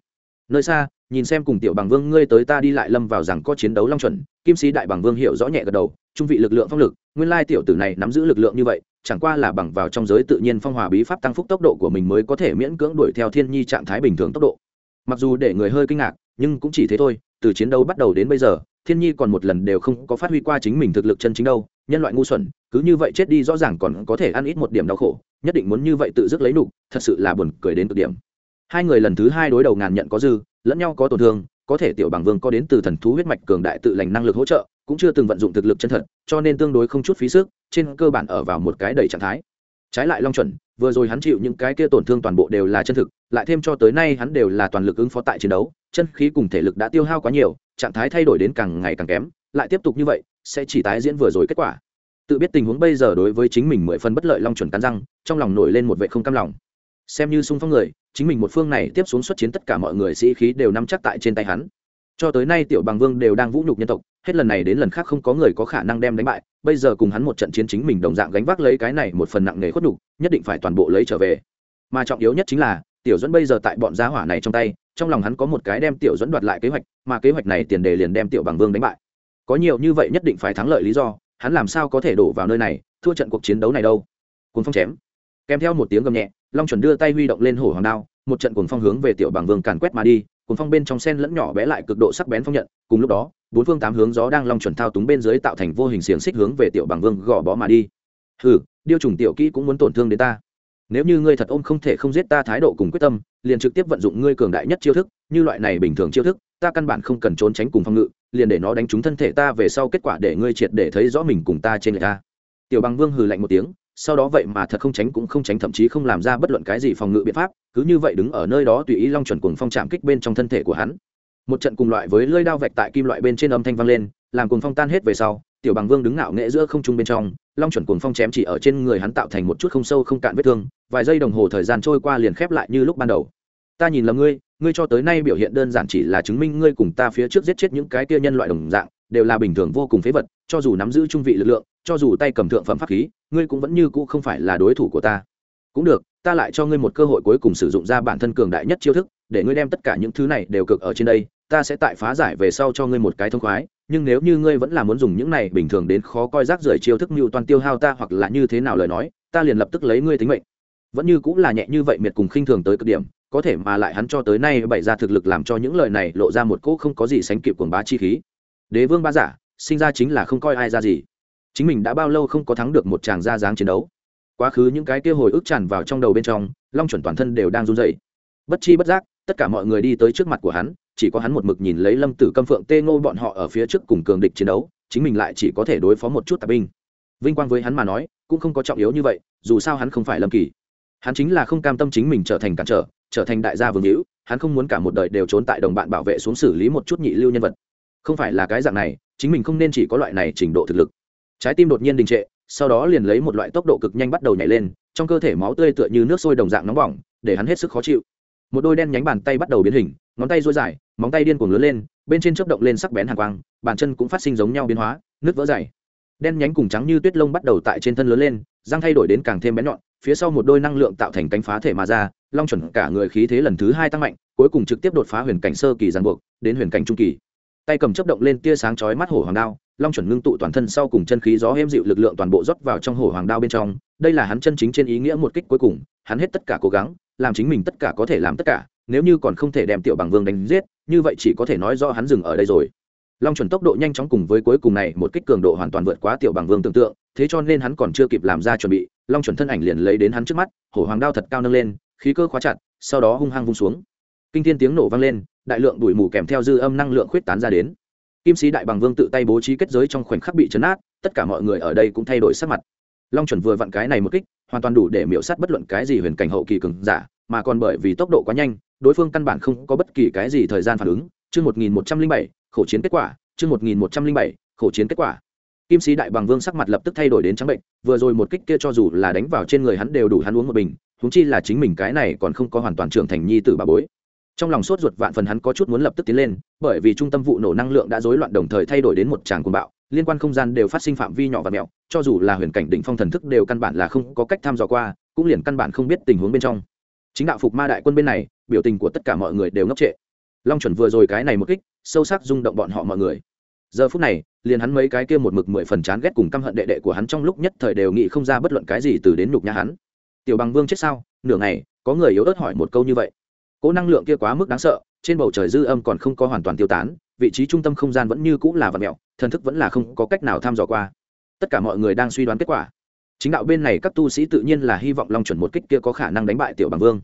Nơi xa nhìn xem cùng tiểu bằng vương ngươi tới ta đi lại lâm vào rằng có chiến đấu long chuẩn, kim sĩ đại bằng vương hiểu rõ nhẹ gật đầu, trung vị lực lượng phong lực, nguyên lai tiểu tử này nắm giữ lực lượng như vậy, chẳng qua là bằng vào trong giới tự nhiên phong hòa bí pháp tăng phúc tốc độ của mình mới có thể miễn cưỡng đuổi theo thiên nhi trạng thái bình thường tốc độ. Mặc dù để người hơi kinh ngạc, nhưng cũng chỉ thế thôi, từ chiến đấu bắt đầu đến bây giờ, thiên nhi còn một lần đều không có phát huy qua chính mình thực lực chân chính đâu, nhân loại ngu xuẩn, cứ như vậy chết đi rõ ràng còn có thể ăn ít một điểm đau khổ, nhất định muốn như vậy tự dứt lấy nục thật sự là buồn cười đến cực điểm. Hai người lần thứ hai đối đầu ngàn nhận có dư lẫn nhau có tổn thương, có thể tiểu bằng vương có đến từ thần thú huyết mạch cường đại tự lành năng lực hỗ trợ, cũng chưa từng vận dụng thực lực chân thật, cho nên tương đối không chút phí sức, trên cơ bản ở vào một cái đầy trạng thái. Trái lại long chuẩn, vừa rồi hắn chịu những cái kia tổn thương toàn bộ đều là chân thực, lại thêm cho tới nay hắn đều là toàn lực ứng phó tại chiến đấu, chân khí cùng thể lực đã tiêu hao quá nhiều, trạng thái thay đổi đến càng ngày càng kém, lại tiếp tục như vậy, sẽ chỉ tái diễn vừa rồi kết quả. Tự biết tình huống bây giờ đối với chính mình mười phần bất lợi long chuẩn cắn răng, trong lòng nổi lên một vệ không cam lòng xem như sung phong người, chính mình một phương này tiếp xuống xuất chiến tất cả mọi người sĩ khí đều nắm chắc tại trên tay hắn. Cho tới nay tiểu bằng vương đều đang vũ nhục nhân tộc, hết lần này đến lần khác không có người có khả năng đem đánh bại, bây giờ cùng hắn một trận chiến chính mình đồng dạng gánh vác lấy cái này một phần nặng nề khuất nhục, nhất định phải toàn bộ lấy trở về. Mà trọng yếu nhất chính là, tiểu dẫn bây giờ tại bọn giá hỏa này trong tay, trong lòng hắn có một cái đem tiểu dẫn đoạt lại kế hoạch, mà kế hoạch này tiền đề liền đem tiểu bằng vương đánh bại. Có nhiều như vậy nhất định phải thắng lợi lý do, hắn làm sao có thể đổ vào nơi này, thua trận cuộc chiến đấu này đâu. Cuốn phong chém. Kèm theo một tiếng gầm nhẹ long chuẩn đưa tay huy động lên hổ hoàng đao, một trận cuồng phong hướng về tiểu bằng vương càn quét mà đi, cuồng phong bên trong sen lẫn nhỏ bé lại cực độ sắc bén phong nhận, cùng lúc đó, bốn phương tám hướng gió đang long chuẩn thao túng bên dưới tạo thành vô hình xiềng xích hướng về tiểu bằng vương gò bó mà đi. Hừ, điêu trùng tiểu kỹ cũng muốn tổn thương đến ta. Nếu như ngươi thật ôm không thể không giết ta thái độ cùng quyết tâm, liền trực tiếp vận dụng ngươi cường đại nhất chiêu thức, như loại này bình thường chiêu thức, ta căn bản không cần trốn tránh cùng phong ngự, liền để nó đánh trúng thân thể ta về sau kết quả để ngươi triệt để thấy rõ mình cùng ta trên người ta. Tiểu bằng vương hừ lạnh một tiếng sau đó vậy mà thật không tránh cũng không tránh, thậm chí không làm ra bất luận cái gì phòng ngự biện pháp, cứ như vậy đứng ở nơi đó tùy ý long chuẩn cùng phong chạm kích bên trong thân thể của hắn. Một trận cùng loại với lưỡi đao vạch tại kim loại bên trên âm thanh vang lên, làm cùng phong tan hết về sau, tiểu bằng vương đứng ngạo nghệ giữa không trung bên trong, long chuẩn cùng phong chém chỉ ở trên người hắn tạo thành một chút không sâu không cạn vết thương, vài giây đồng hồ thời gian trôi qua liền khép lại như lúc ban đầu. Ta nhìn là ngươi ngươi cho tới nay biểu hiện đơn giản chỉ là chứng minh ngươi cùng ta phía trước giết chết những cái kia nhân loại đồng dạng, đều là bình thường vô cùng phế vật, cho dù nắm giữ trung vị lực lượng, cho dù tay cầm thượng phẩm pháp khí ngươi cũng vẫn như cũ không phải là đối thủ của ta. Cũng được, ta lại cho ngươi một cơ hội cuối cùng sử dụng ra bản thân cường đại nhất chiêu thức, để ngươi đem tất cả những thứ này đều cực ở trên đây, ta sẽ tại phá giải về sau cho ngươi một cái thông khoái, nhưng nếu như ngươi vẫn là muốn dùng những này bình thường đến khó coi rác rưởi chiêu thức mưu toàn tiêu hao ta hoặc là như thế nào lời nói, ta liền lập tức lấy ngươi tính mệnh. Vẫn như cũng là nhẹ như vậy miệt cùng khinh thường tới cực điểm, có thể mà lại hắn cho tới nay bày ra thực lực làm cho những lời này lộ ra một cỗ không có gì sánh kịp quần bá chi khí. Đế vương ba giả, sinh ra chính là không coi ai ra gì chính mình đã bao lâu không có thắng được một chàng ra dáng chiến đấu. Quá khứ những cái kia hồi ức tràn vào trong đầu bên trong, long chuẩn toàn thân đều đang run dậy bất chi bất giác, tất cả mọi người đi tới trước mặt của hắn, chỉ có hắn một mực nhìn lấy lâm tử câm phượng tê ngô bọn họ ở phía trước cùng cường địch chiến đấu, chính mình lại chỉ có thể đối phó một chút tạp binh. Vinh quang với hắn mà nói, cũng không có trọng yếu như vậy, dù sao hắn không phải lâm kỳ. Hắn chính là không cam tâm chính mình trở thành cản trở trở thành đại gia vương hữu, hắn không muốn cả một đời đều trốn tại đồng bạn bảo vệ xuống xử lý một chút nhị lưu nhân vật. Không phải là cái dạng này, chính mình không nên chỉ có loại này trình độ thực lực trái tim đột nhiên đình trệ, sau đó liền lấy một loại tốc độ cực nhanh bắt đầu nhảy lên, trong cơ thể máu tươi tựa như nước sôi đồng dạng nóng bỏng, để hắn hết sức khó chịu. Một đôi đen nhánh bàn tay bắt đầu biến hình, ngón tay rối dài, móng tay điên cuồng lớn lên, bên trên chớp động lên sắc bén hàng quang, bàn chân cũng phát sinh giống nhau biến hóa, nước vỡ dày. Đen nhánh cùng trắng như tuyết lông bắt đầu tại trên thân lớn lên, răng thay đổi đến càng thêm bén nhọn, phía sau một đôi năng lượng tạo thành cánh phá thể mà ra, long chuẩn cả người khí thế lần thứ hai tăng mạnh, cuối cùng trực tiếp đột phá huyền cảnh sơ kỳ giàn buộc, đến huyền cảnh trung kỳ. Tay cầm chấp động lên tia sáng chói mắt hổ hoàng đao long chuẩn ngưng tụ toàn thân sau cùng chân khí gió êm dịu lực lượng toàn bộ rót vào trong hổ hoàng đao bên trong, đây là hắn chân chính trên ý nghĩa một kích cuối cùng, hắn hết tất cả cố gắng, làm chính mình tất cả có thể làm tất cả, nếu như còn không thể đem tiểu bằng vương đánh giết, như vậy chỉ có thể nói do hắn dừng ở đây rồi. Long chuẩn tốc độ nhanh chóng cùng với cuối cùng này, một kích cường độ hoàn toàn vượt quá tiểu bằng vương tưởng tượng, thế cho nên hắn còn chưa kịp làm ra chuẩn bị, long chuẩn thân ảnh liền lấy đến hắn trước mắt hổ hoàng đao thật cao nâng lên, khí cơ khóa chặt, sau đó hung hăng vung xuống. Kinh thiên tiếng nổ vang lên, đại lượng đuổi mù kèm theo dư âm năng lượng khuyết tán ra đến kim sĩ đại bằng vương tự tay bố trí kết giới trong khoảnh khắc bị chấn át tất cả mọi người ở đây cũng thay đổi sắc mặt. Long chuẩn vừa vặn cái này một kích, hoàn toàn đủ để miễu sát bất luận cái gì huyền cảnh hậu kỳ cường giả, mà còn bởi vì tốc độ quá nhanh, đối phương căn bản không có bất kỳ cái gì thời gian phản ứng. Chương một nghìn một trăm linh bảy, khổ chiến kết quả, chương một nghìn một trăm linh bảy, khổ chiến kết quả. Kim sĩ đại bằng vương sắc mặt lập tức thay đổi đến trắng bệnh, vừa rồi một kích kia cho dù là đánh vào trên người hắn đều đủ hắn uống một bình húng chi là chính mình cái này còn không có hoàn toàn trưởng thành nhi tử bà bối trong lòng sốt ruột vạn phần hắn có chút muốn lập tức tiến lên, bởi vì trung tâm vụ nổ năng lượng đã rối loạn đồng thời thay đổi đến một tràng cuồng bạo, liên quan không gian đều phát sinh phạm vi nhỏ và mẹo, cho dù là huyền cảnh đỉnh phong thần thức đều căn bản là không có cách tham dò qua, cũng liền căn bản không biết tình huống bên trong. Chính đạo phục ma đại quân bên này, biểu tình của tất cả mọi người đều ngốc trệ. Long chuẩn vừa rồi cái này một kích, sâu sắc rung động bọn họ mọi người. Giờ phút này, liền hắn mấy cái kia một mực mười phần chán ghét cùng căm hận đệ đệ của hắn trong lúc nhất thời đều nghĩ không ra bất luận cái gì từ đến nhục nhà hắn. Tiểu bằng vương chết sao? Nửa ngày, có người yếu ớt hỏi một câu như vậy cỗ năng lượng kia quá mức đáng sợ, trên bầu trời dư âm còn không có hoàn toàn tiêu tán, vị trí trung tâm không gian vẫn như cũ là vật mẹo thần thức vẫn là không có cách nào tham dò qua. Tất cả mọi người đang suy đoán kết quả. Chính đạo bên này các tu sĩ tự nhiên là hy vọng long chuẩn một kích kia có khả năng đánh bại tiểu bằng vương.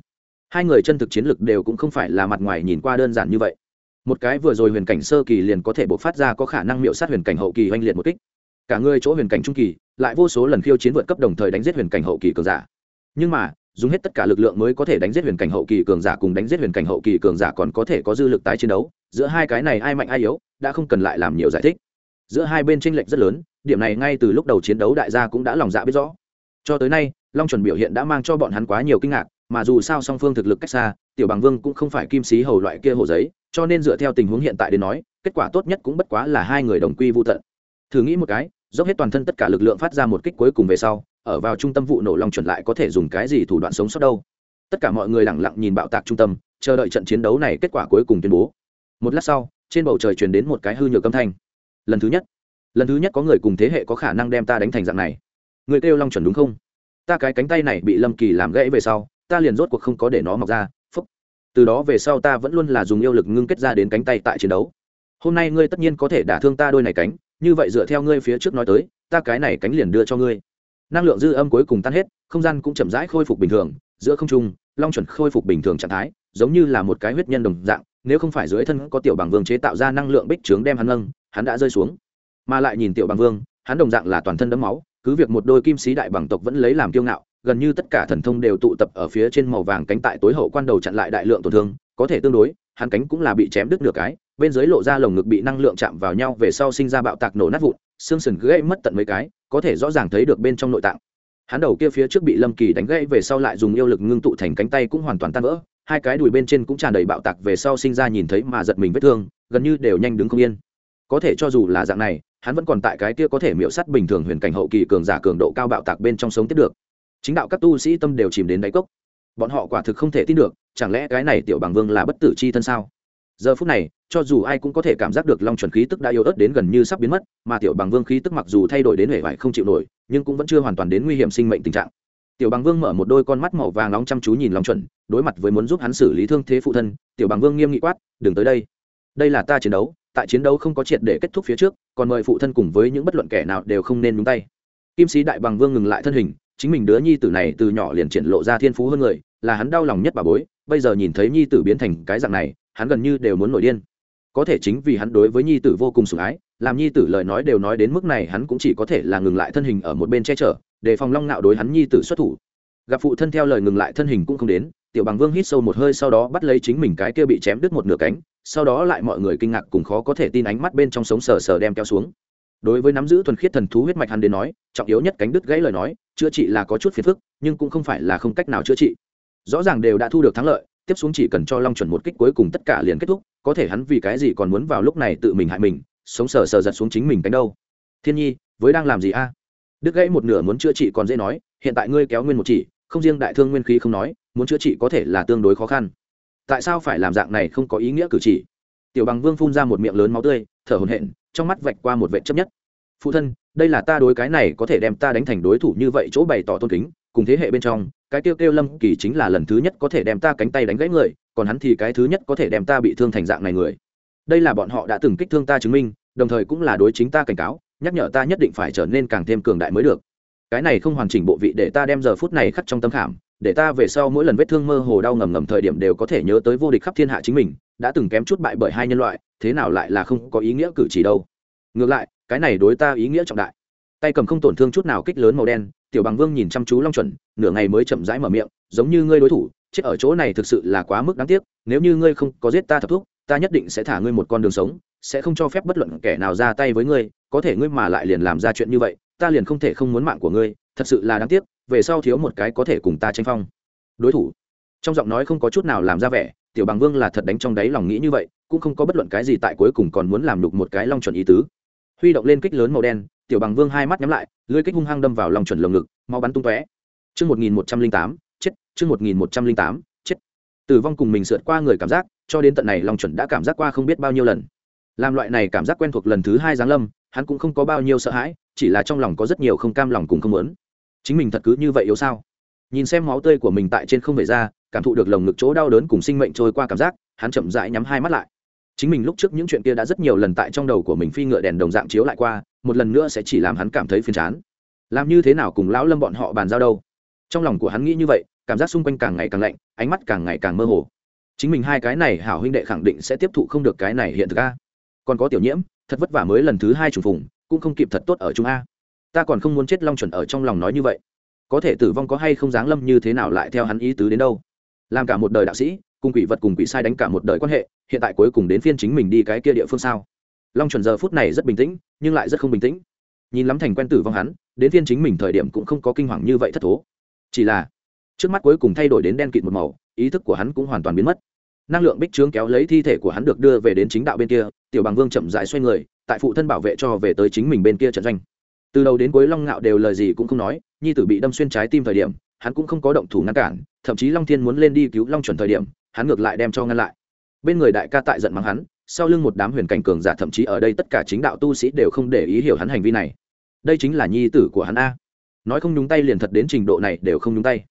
Hai người chân thực chiến lực đều cũng không phải là mặt ngoài nhìn qua đơn giản như vậy. Một cái vừa rồi huyền cảnh sơ kỳ liền có thể bộc phát ra có khả năng miệu sát huyền cảnh hậu kỳ oanh liệt một kích. Cả người chỗ huyền cảnh trung kỳ, lại vô số lần khiêu chiến vượt cấp đồng thời đánh giết huyền cảnh hậu kỳ cường giả. Nhưng mà dùng hết tất cả lực lượng mới có thể đánh giết huyền cảnh hậu kỳ cường giả cùng đánh giết huyền cảnh hậu kỳ cường giả còn có thể có dư lực tái chiến đấu. Giữa hai cái này ai mạnh ai yếu, đã không cần lại làm nhiều giải thích. Giữa hai bên tranh lệch rất lớn, điểm này ngay từ lúc đầu chiến đấu đại gia cũng đã lòng dạ biết rõ. Cho tới nay, long chuẩn biểu hiện đã mang cho bọn hắn quá nhiều kinh ngạc, mà dù sao song phương thực lực cách xa, tiểu bằng vương cũng không phải kim sĩ hầu loại kia hồ giấy, cho nên dựa theo tình huống hiện tại đến nói, kết quả tốt nhất cũng bất quá là hai người đồng quy vô tận. Thử nghĩ một cái, dốc hết toàn thân tất cả lực lượng phát ra một kích cuối cùng về sau ở vào trung tâm vụ nổ long chuẩn lại có thể dùng cái gì thủ đoạn sống sót đâu. Tất cả mọi người lẳng lặng nhìn bạo tạc trung tâm, chờ đợi trận chiến đấu này kết quả cuối cùng tuyên bố. Một lát sau, trên bầu trời truyền đến một cái hư nhược âm thanh. Lần thứ nhất, lần thứ nhất có người cùng thế hệ có khả năng đem ta đánh thành dạng này. Người kêu long chuẩn đúng không? Ta cái cánh tay này bị lâm kỳ làm gãy về sau, ta liền rốt cuộc không có để nó mọc ra, phúc. Từ đó về sau ta vẫn luôn là dùng yêu lực ngưng kết ra đến cánh tay tại chiến đấu. Hôm nay ngươi tất nhiên có thể đả thương ta đôi này cánh, như vậy dựa theo ngươi phía trước nói tới, ta cái này cánh liền đưa cho ngươi năng lượng dư âm cuối cùng tan hết, không gian cũng chậm rãi khôi phục bình thường, giữa không trung, long chuẩn khôi phục bình thường trạng thái, giống như là một cái huyết nhân đồng dạng, nếu không phải dưới thân có tiểu bằng vương chế tạo ra năng lượng bích trướng đem hắn nâng, hắn đã rơi xuống. Mà lại nhìn tiểu bằng vương, hắn đồng dạng là toàn thân đấm máu, cứ việc một đôi kim sĩ đại bằng tộc vẫn lấy làm kiêu ngạo, gần như tất cả thần thông đều tụ tập ở phía trên màu vàng cánh tại tối hậu quan đầu chặn lại đại lượng tổn thương, có thể tương đối, hắn cánh cũng là bị chém đứt nửa cái, bên dưới lộ ra lồng ngực bị năng lượng chạm vào nhau về sau sinh ra bạo tạc nổ nát vụn xương sườn gãy mất tận mấy cái, có thể rõ ràng thấy được bên trong nội tạng. Hắn đầu kia phía trước bị lâm kỳ đánh gãy về sau lại dùng yêu lực ngưng tụ thành cánh tay cũng hoàn toàn tan vỡ, hai cái đùi bên trên cũng tràn đầy bạo tạc về sau sinh ra nhìn thấy mà giật mình vết thương, gần như đều nhanh đứng không yên. Có thể cho dù là dạng này, hắn vẫn còn tại cái kia có thể miễu sắt bình thường huyền cảnh hậu kỳ cường giả cường độ cao bạo tạc bên trong sống tiếp được. Chính đạo các tu sĩ tâm đều chìm đến đáy cốc. Bọn họ quả thực không thể tin được, chẳng lẽ cái này tiểu bằng vương là bất tử c h i thân sao? Giờ phút này, cho dù ai cũng có thể cảm giác được long chuẩn khí tức đã yếu ớt đến gần như sắp biến mất, mà tiểu bằng vương khí tức mặc dù thay đổi đến hệ vải không chịu nổi, nhưng cũng vẫn chưa hoàn toàn đến nguy hiểm sinh mệnh tình trạng. Tiểu bằng vương mở một đôi con mắt màu vàng nóng chăm chú nhìn long chuẩn, đối mặt với muốn giúp hắn xử lý thương thế phụ thân, tiểu bằng vương nghiêm nghị quát, đừng tới đây. Đây là ta chiến đấu, tại chiến đấu không có triệt để kết thúc phía trước, còn mời phụ thân cùng với những bất luận kẻ nào đều không nên nhúng tay. Kim sĩ đại bằng vương ngừng lại thân hình, chính mình đứa nhi tử này từ nhỏ liền triển lộ ra thiên phú hơn người, là hắn đau lòng nhất bà bối, bây giờ nhìn thấy nhi tử biến thành cái dạng này hắn gần như đều muốn nổi điên. Có thể chính vì hắn đối với nhi tử vô cùng sủng ái, làm nhi tử lời nói đều nói đến mức này, hắn cũng chỉ có thể là ngừng lại thân hình ở một bên che chở, để phòng long nạo đối hắn nhi tử xuất thủ. Gặp phụ thân theo lời ngừng lại thân hình cũng không đến, tiểu bằng vương hít sâu một hơi sau đó bắt lấy chính mình cái kia bị chém đứt một nửa cánh, sau đó lại mọi người kinh ngạc cùng khó có thể tin ánh mắt bên trong sống sờ sờ đem kéo xuống. Đối với nắm giữ thuần khiết thần thú huyết mạch hắn đến nói, trọng yếu nhất cánh đứt gãy lời nói, chữa trị là có chút phiền phức, nhưng cũng không phải là không cách nào chữa trị. Rõ ràng đều đã thu được thắng lợi tiếp xuống chỉ cần cho long chuẩn một kích cuối cùng tất cả liền kết thúc, có thể hắn vì cái gì còn muốn vào lúc này tự mình hại mình, sống sờ sờ giật xuống chính mình cánh đâu. Thiên nhi, với đang làm gì a? Đức gãy một nửa muốn chữa trị còn dễ nói, hiện tại ngươi kéo nguyên một chỉ, không riêng đại thương nguyên khí không nói, muốn chữa trị có thể là tương đối khó khăn. Tại sao phải làm dạng này không có ý nghĩa cử chỉ? Tiểu bằng vương phun ra một miệng lớn máu tươi, thở hổn hển, trong mắt vạch qua một vệ chấp nhất. Phụ thân, đây là ta đối cái này có thể đem ta đánh thành đối thủ như vậy chỗ bày tỏ tôn kính, cùng thế hệ bên trong cái tiêu kêu lâm kỳ chính là lần thứ nhất có thể đem ta cánh tay đánh gãy người, còn hắn thì cái thứ nhất có thể đem ta bị thương thành dạng này người. Đây là bọn họ đã từng kích thương ta chứng minh, đồng thời cũng là đối chính ta cảnh cáo, nhắc nhở ta nhất định phải trở nên càng thêm cường đại mới được. Cái này không hoàn chỉnh bộ vị để ta đem giờ phút này khắc trong tâm khảm, để ta về sau mỗi lần vết thương mơ hồ đau ngầm ngầm thời điểm đều có thể nhớ tới vô địch khắp thiên hạ chính mình, đã từng kém chút bại bởi hai nhân loại, thế nào lại là không có ý nghĩa cử chỉ đâu. Ngược lại, cái này đối ta ý nghĩa trọng đại. Tay cầm không tổn thương chút nào kích lớn màu đen tiểu bằng vương nhìn chăm chú long chuẩn, nửa ngày mới chậm rãi mở miệng, giống như ngươi đối thủ, chết ở chỗ này thực sự là quá mức đáng tiếc, nếu như ngươi không có giết ta thập thúc, ta nhất định sẽ thả ngươi một con đường sống, sẽ không cho phép bất luận kẻ nào ra tay với ngươi, có thể ngươi mà lại liền làm ra chuyện như vậy, ta liền không thể không muốn mạng của ngươi, thật sự là đáng tiếc, về sau thiếu một cái có thể cùng ta tranh phong. Đối thủ. Trong giọng nói không có chút nào làm ra vẻ, tiểu bằng vương là thật đánh trong đáy lòng nghĩ như vậy, cũng không có bất luận cái gì tại cuối cùng còn muốn làm đục một cái long chuẩn ý tứ. Huy động lên kích lớn màu đen tiểu bằng vương hai mắt nhắm lại lưới kích hung hăng đâm vào lòng chuẩn lồng ngực mau bắn tung tóe. Chương một nghìn một trăm linh tám, chết, chương một nghìn một trăm linh tám, chết. Tử vong cùng mình sượt qua người cảm giác, cho đến tận này lòng chuẩn đã cảm giác qua không biết bao nhiêu lần. Làm loại này cảm giác quen thuộc lần thứ hai giáng lâm, hắn cũng không có bao nhiêu sợ hãi, chỉ là trong lòng có rất nhiều không cam lòng cùng không muốn. Chính mình thật cứ như vậy yếu sao? Nhìn xem máu tươi của mình tại trên không về ra, cảm thụ được lồng ngực chỗ đau đớn cùng sinh mệnh trôi qua cảm giác, hắn chậm rãi nhắm hai mắt lại chính mình lúc trước những chuyện kia đã rất nhiều lần tại trong đầu của mình phi ngựa đèn đồng dạng chiếu lại qua, một lần nữa sẽ chỉ làm hắn cảm thấy phiền chán. Làm như thế nào cùng lão lâm bọn họ bàn giao đâu? Trong lòng của hắn nghĩ như vậy, cảm giác xung quanh càng ngày càng lạnh, ánh mắt càng ngày càng mơ hồ. Chính mình hai cái này hảo huynh đệ khẳng định sẽ tiếp thụ không được cái này hiện thực a. Còn có tiểu nhiễm, thật vất vả mới lần thứ hai trùng phùng, cũng không kịp thật tốt ở trung a. Ta còn không muốn chết long chuẩn ở trong lòng nói như vậy. Có thể tử vong có hay không dáng lâm như thế nào lại theo hắn ý tứ đến đâu? Làm cả một đời đạo sĩ cùng quỷ vật cùng quỷ sai đánh cả một đời quan hệ, hiện tại cuối cùng đến phiên chính mình đi cái kia địa phương sao? Long chuẩn giờ phút này rất bình tĩnh, nhưng lại rất không bình tĩnh. Nhìn lắm thành quen tử vong hắn, đến phiên chính mình thời điểm cũng không có kinh hoàng như vậy thất thố. Chỉ là, trước mắt cuối cùng thay đổi đến đen kịt một màu, ý thức của hắn cũng hoàn toàn biến mất. Năng lượng bích trướng kéo lấy thi thể của hắn được đưa về đến chính đạo bên kia, tiểu bằng vương chậm rãi xoay người, tại phụ thân bảo vệ cho về tới chính mình bên kia trận doanh. Từ đầu đến cuối long ngạo đều lời gì cũng không nói, nhi tử bị đâm xuyên trái tim thời điểm, hắn cũng không có động thủ ngăn cản, thậm chí long thiên muốn lên đi cứu long chuẩn thời điểm hắn ngược lại đem cho ngăn lại. Bên người đại ca tại giận mắng hắn, sau lưng một đám huyền cảnh cường giả thậm chí ở đây tất cả chính đạo tu sĩ đều không để ý hiểu hắn hành vi này. Đây chính là nhi tử của hắn a. Nói không nhúng tay liền thật đến trình độ này đều không nhúng tay.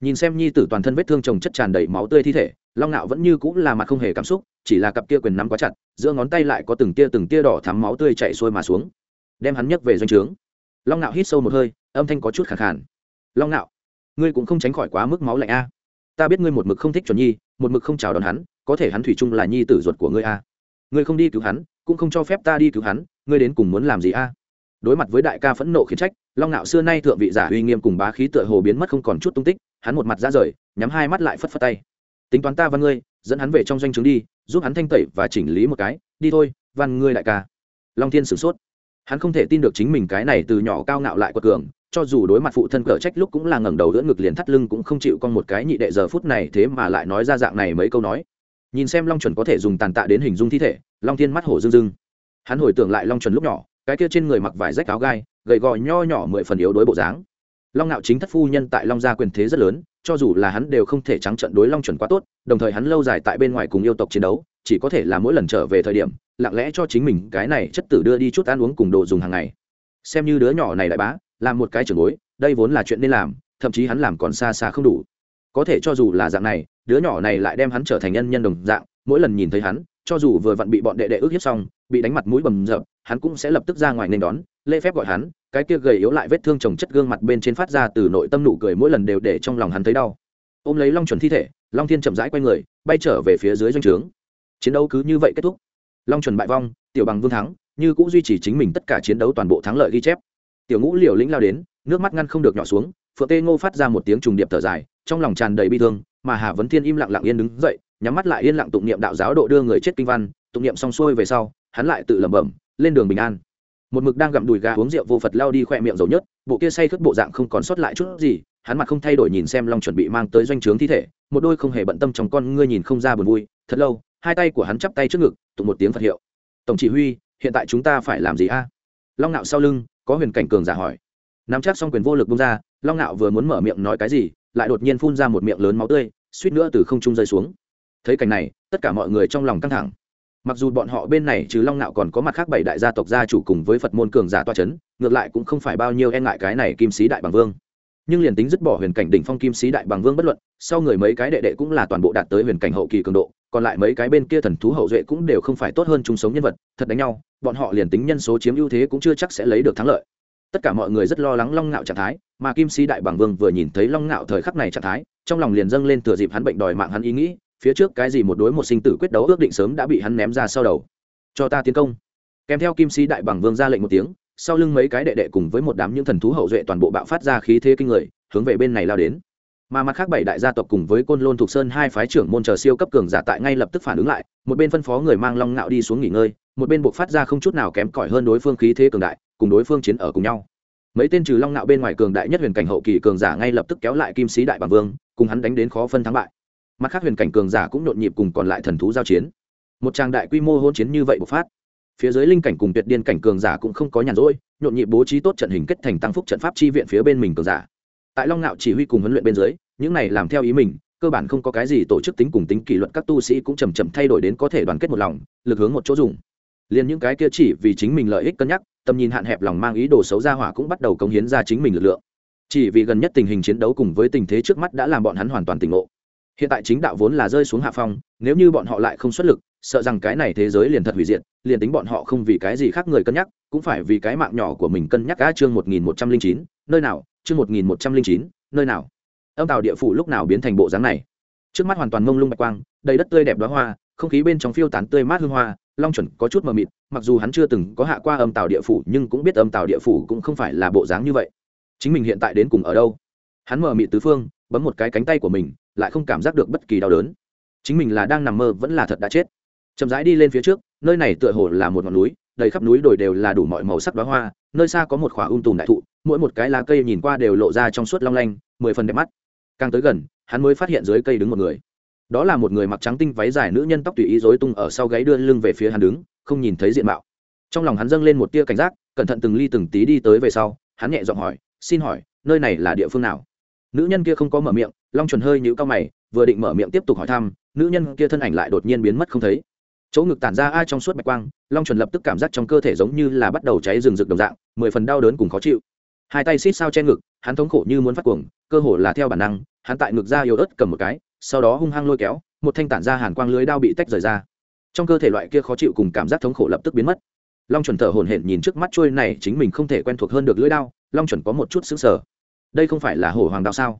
Nhìn xem nhi tử toàn thân vết thương chồng chất tràn đầy máu tươi thi thể, long ngạo vẫn như cũng là mặt không hề cảm xúc, chỉ là cặp kia quyền nắm quá chặt, giữa ngón tay lại có từng tia từng tia đỏ thắm máu tươi chạy xuôi mà xuống. Đem hắn nhấc về doanh trướng. Long ngạo hít sâu một hơi, âm thanh có chút khẳng khàn. Long ngạo ngươi cũng không tránh khỏi quá mức máu lạnh a. Ta biết ngươi một mực không thích chuẩn nhi một mực không chào đón hắn, có thể hắn thủy chung là nhi tử ruột của ngươi a. Ngươi không đi cứu hắn, cũng không cho phép ta đi cứu hắn, ngươi đến cùng muốn làm gì a? Đối mặt với đại ca phẫn nộ khiến trách, long ngạo xưa nay thượng vị giả uy nghiêm cùng bá khí tựa hồ biến mất không còn chút tung tích, hắn một mặt ra rời, nhắm hai mắt lại phất phất tay. Tính toán ta văn ngươi, dẫn hắn về trong doanh trướng đi, giúp hắn thanh tẩy và chỉnh lý một cái, đi thôi, văn ngươi đại ca. Long thiên sửng sốt. Hắn không thể tin được chính mình cái này từ nhỏ cao ngạo lại quật cường cho dù đối mặt phụ thân cờ trách lúc cũng là ngẩng đầu đỡ ngực liền thắt lưng cũng không chịu con một cái nhị đệ giờ phút này thế mà lại nói ra dạng này mấy câu nói. Nhìn xem long chuẩn có thể dùng tàn tạ đến hình dung thi thể, long thiên mắt hổ dưng dưng hắn hồi tưởng lại long chuẩn lúc nhỏ, cái kia trên người mặc vải rách áo gai, gầy gò nho nhỏ mười phần yếu đối bộ dáng. Long nạo chính thất phu nhân tại long gia quyền thế rất lớn, cho dù là hắn đều không thể trắng trận đối long chuẩn quá tốt, đồng thời hắn lâu dài tại bên ngoài cùng yêu tộc chiến đấu, chỉ có thể là mỗi lần trở về thời điểm, lặng lẽ cho chính mình cái này chất tử đưa đi chút ăn uống cùng đồ dùng hàng ngày. Xem như đứa nhỏ này đại bá làm một cái trưởng bối, đây vốn là chuyện nên làm, thậm chí hắn làm còn xa xa không đủ. Có thể cho dù là dạng này, đứa nhỏ này lại đem hắn trở thành nhân nhân đồng dạng, mỗi lần nhìn thấy hắn, cho dù vừa vặn bị bọn đệ đệ ước hiếp xong, bị đánh mặt mũi bầm rập hắn cũng sẽ lập tức ra ngoài nên đón, lễ phép gọi hắn, cái kia gầy yếu lại vết thương trồng chất gương mặt bên trên phát ra từ nội tâm nụ cười mỗi lần đều để trong lòng hắn thấy đau. Ôm lấy long chuẩn thi thể, long thiên chậm rãi quay người, bay trở về phía dưới doanh trướng. Chiến đấu cứ như vậy kết thúc. Long chuẩn bại vong, tiểu bằng vương thắng, như cũng duy trì chính mình tất cả chiến đấu toàn bộ thắng lợi ghi chép tiểu ngũ liều lĩnh lao đến, nước mắt ngăn không được nhỏ xuống, phượng tê ngô phát ra một tiếng trùng điệp thở dài, trong lòng tràn đầy bi thương, mà hà vấn thiên im lặng lặng yên đứng dậy, nhắm mắt lại yên lặng tụng niệm đạo giáo độ đưa người chết kinh văn, tụng niệm xong xuôi về sau, hắn lại tự lẩm bẩm, lên đường bình an. Một mực đang gặm đùi gà uống rượu vô phật lao đi khỏe miệng dầu nhất bộ kia say khướt bộ dạng không còn sót lại chút gì, hắn mặt không thay đổi nhìn xem long chuẩn bị mang tới doanh trướng thi thể, một đôi không hề bận tâm trong con ngươi nhìn không ra buồn vui, thật lâu, hai tay của hắn chắp tay trước ngực, tụng một tiếng phật hiệu. Tổng chỉ huy, hiện tại chúng ta phải làm gì a? Long nạo sau lưng có huyền cảnh cường giả hỏi. Nắm chắc xong quyền vô lực bung ra, long ngạo vừa muốn mở miệng nói cái gì, lại đột nhiên phun ra một miệng lớn máu tươi, suýt nữa từ không trung rơi xuống. Thấy cảnh này, tất cả mọi người trong lòng căng thẳng. Mặc dù bọn họ bên này trừ long ngạo còn có mặt khác bảy đại gia tộc gia chủ cùng với phật môn cường giả toa c h ấ n ngược lại cũng không phải bao nhiêu e ngại cái này kim sĩ đại bằng vương. Nhưng liền tính dứt bỏ huyền cảnh đỉnh phong kim sĩ đại bằng vương bất luận, sau người mấy cái đệ đệ cũng là toàn bộ đạt tới huyền cảnh hậu kỳ cường độ còn lại mấy cái bên kia thần thú hậu duệ cũng đều không phải tốt hơn chung sống nhân vật, thật đánh nhau, bọn họ liền tính nhân số chiếm ưu thế cũng chưa chắc sẽ lấy được thắng lợi. Tất cả mọi người rất lo lắng long ngạo trạng thái, mà kim sĩ đại bàng vương vừa nhìn thấy long ngạo thời khắc này trạng thái, trong lòng liền dâng lên thừa dịp hắn bệnh đòi mạng hắn ý nghĩ, phía trước cái gì một đối một sinh tử quyết đấu ước định sớm đã bị hắn ném ra sau đầu. Cho ta tiến công. Kèm theo kim sĩ đại bàng vương ra lệnh một tiếng, sau lưng mấy cái đệ đệ cùng với một đám những thần thú hậu duệ toàn bộ bạo phát ra khí thế kinh người, hướng về bên này lao đến mà mặt khác bảy đại gia tộc cùng với côn lôn thục sơn hai phái trưởng môn chờ siêu cấp cường giả tại ngay lập tức phản ứng lại, một bên phân phó người mang long ngạo đi xuống nghỉ ngơi, một bên buộc phát ra không chút nào kém cỏi hơn đối phương khí thế cường đại, cùng đối phương chiến ở cùng nhau. Mấy tên trừ long ngạo bên ngoài cường đại nhất huyền cảnh hậu kỳ cường giả ngay lập tức kéo lại kim sĩ đại bằng vương, cùng hắn đánh đến khó phân thắng bại. Mặt khác huyền cảnh cường giả cũng nhộn nhịp cùng còn lại thần thú giao chiến. Một tràng đại quy mô hôn chiến như vậy bộc phát, phía dưới linh cảnh cùng tuyệt điên cảnh cường giả cũng không có nhàn rỗi, nhộn nhịp bố trí tốt trận hình kết thành tăng phúc trận pháp chi viện phía bên mình cường giả tại long ngạo chỉ huy cùng huấn luyện bên dưới, những này làm theo ý mình, cơ bản không có cái gì tổ chức tính cùng tính kỷ luật, các tu sĩ cũng chầm chậm thay đổi đến có thể đoàn kết một lòng, lực hướng một chỗ dùng. Liền những cái kia chỉ vì chính mình lợi ích cân nhắc, tầm nhìn hạn hẹp lòng mang ý đồ xấu ra hỏa cũng bắt đầu cống hiến ra chính mình lực lượng. Chỉ vì gần nhất tình hình chiến đấu cùng với tình thế trước mắt đã làm bọn hắn hoàn toàn tỉnh ngộ. Hiện tại chính đạo vốn là rơi xuống hạ phong, nếu như bọn họ lại không xuất lực, sợ rằng cái này thế giới liền thật hủy diệt, liền tính bọn họ không vì cái gì khác người cân nhắc, cũng phải vì cái mạng nhỏ của mình cân nhắc cá chương một nghìn một trăm linh chín, nơi nào chương một nghìn một trăm linh chín, nơi nào? Âm tàu địa phủ lúc nào biến thành bộ dáng này? Trước mắt hoàn toàn mông lung bạch quang, đầy đất tươi đẹp đoá hoa, không khí bên trong phiêu tán tươi mát hương hoa, long chuẩn có chút mờ mịt, mặc dù hắn chưa từng có hạ qua âm tàu địa phủ, nhưng cũng biết âm tàu địa phủ cũng không phải là bộ dáng như vậy. Chính mình hiện tại đến cùng ở đâu? Hắn mờ mịt tứ phương, bấm một cái cánh tay của mình, lại không cảm giác được bất kỳ đau đớn. Chính mình là đang nằm mơ, vẫn là thật đã chết. Chậm rãi đi lên phía trước, nơi này tựa hồ là một ngọn núi, đầy khắp núi đồi đều là đủ mọi màu sắc đoá hoa nơi xa có một khỏa ung tùm đại thụ, mỗi một cái lá cây nhìn qua đều lộ ra trong suốt long lanh, mười phần đẹp mắt. Càng tới gần, hắn mới phát hiện dưới cây đứng một người. Đó là một người mặc trắng tinh váy dài nữ nhân tóc tùy ý rối tung ở sau gáy đưa lưng về phía hắn đứng, không nhìn thấy diện mạo. Trong lòng hắn dâng lên một tia cảnh giác, cẩn thận từng ly từng tí đi tới về sau, hắn nhẹ giọng hỏi, xin hỏi, nơi này là địa phương nào? Nữ nhân kia không có mở miệng, long chuẩn hơi nhũ cao mày, vừa định mở miệng tiếp tục hỏi thăm, nữ nhân kia thân ảnh lại đột nhiên biến mất không thấy chỗ ngực tản ra ai trong suốt bạch quang, long chuẩn lập tức cảm giác trong cơ thể giống như là bắt đầu cháy rừng rực đồng dạng, mười phần đau đớn cùng khó chịu. Hai tay xít sao che ngực, hắn thống khổ như muốn phát cuồng, cơ hồ là theo bản năng, hắn tại ngực ra yếu ớt cầm một cái, sau đó hung hăng lôi kéo, một thanh tản ra hàn quang lưới đao bị tách rời ra. Trong cơ thể loại kia khó chịu cùng cảm giác thống khổ lập tức biến mất. Long chuẩn thở hổn hển nhìn trước mắt trôi này chính mình không thể quen thuộc hơn được lưỡi đao, long chuẩn có một chút xứng sở đây không phải là hổ hoàng đao sao?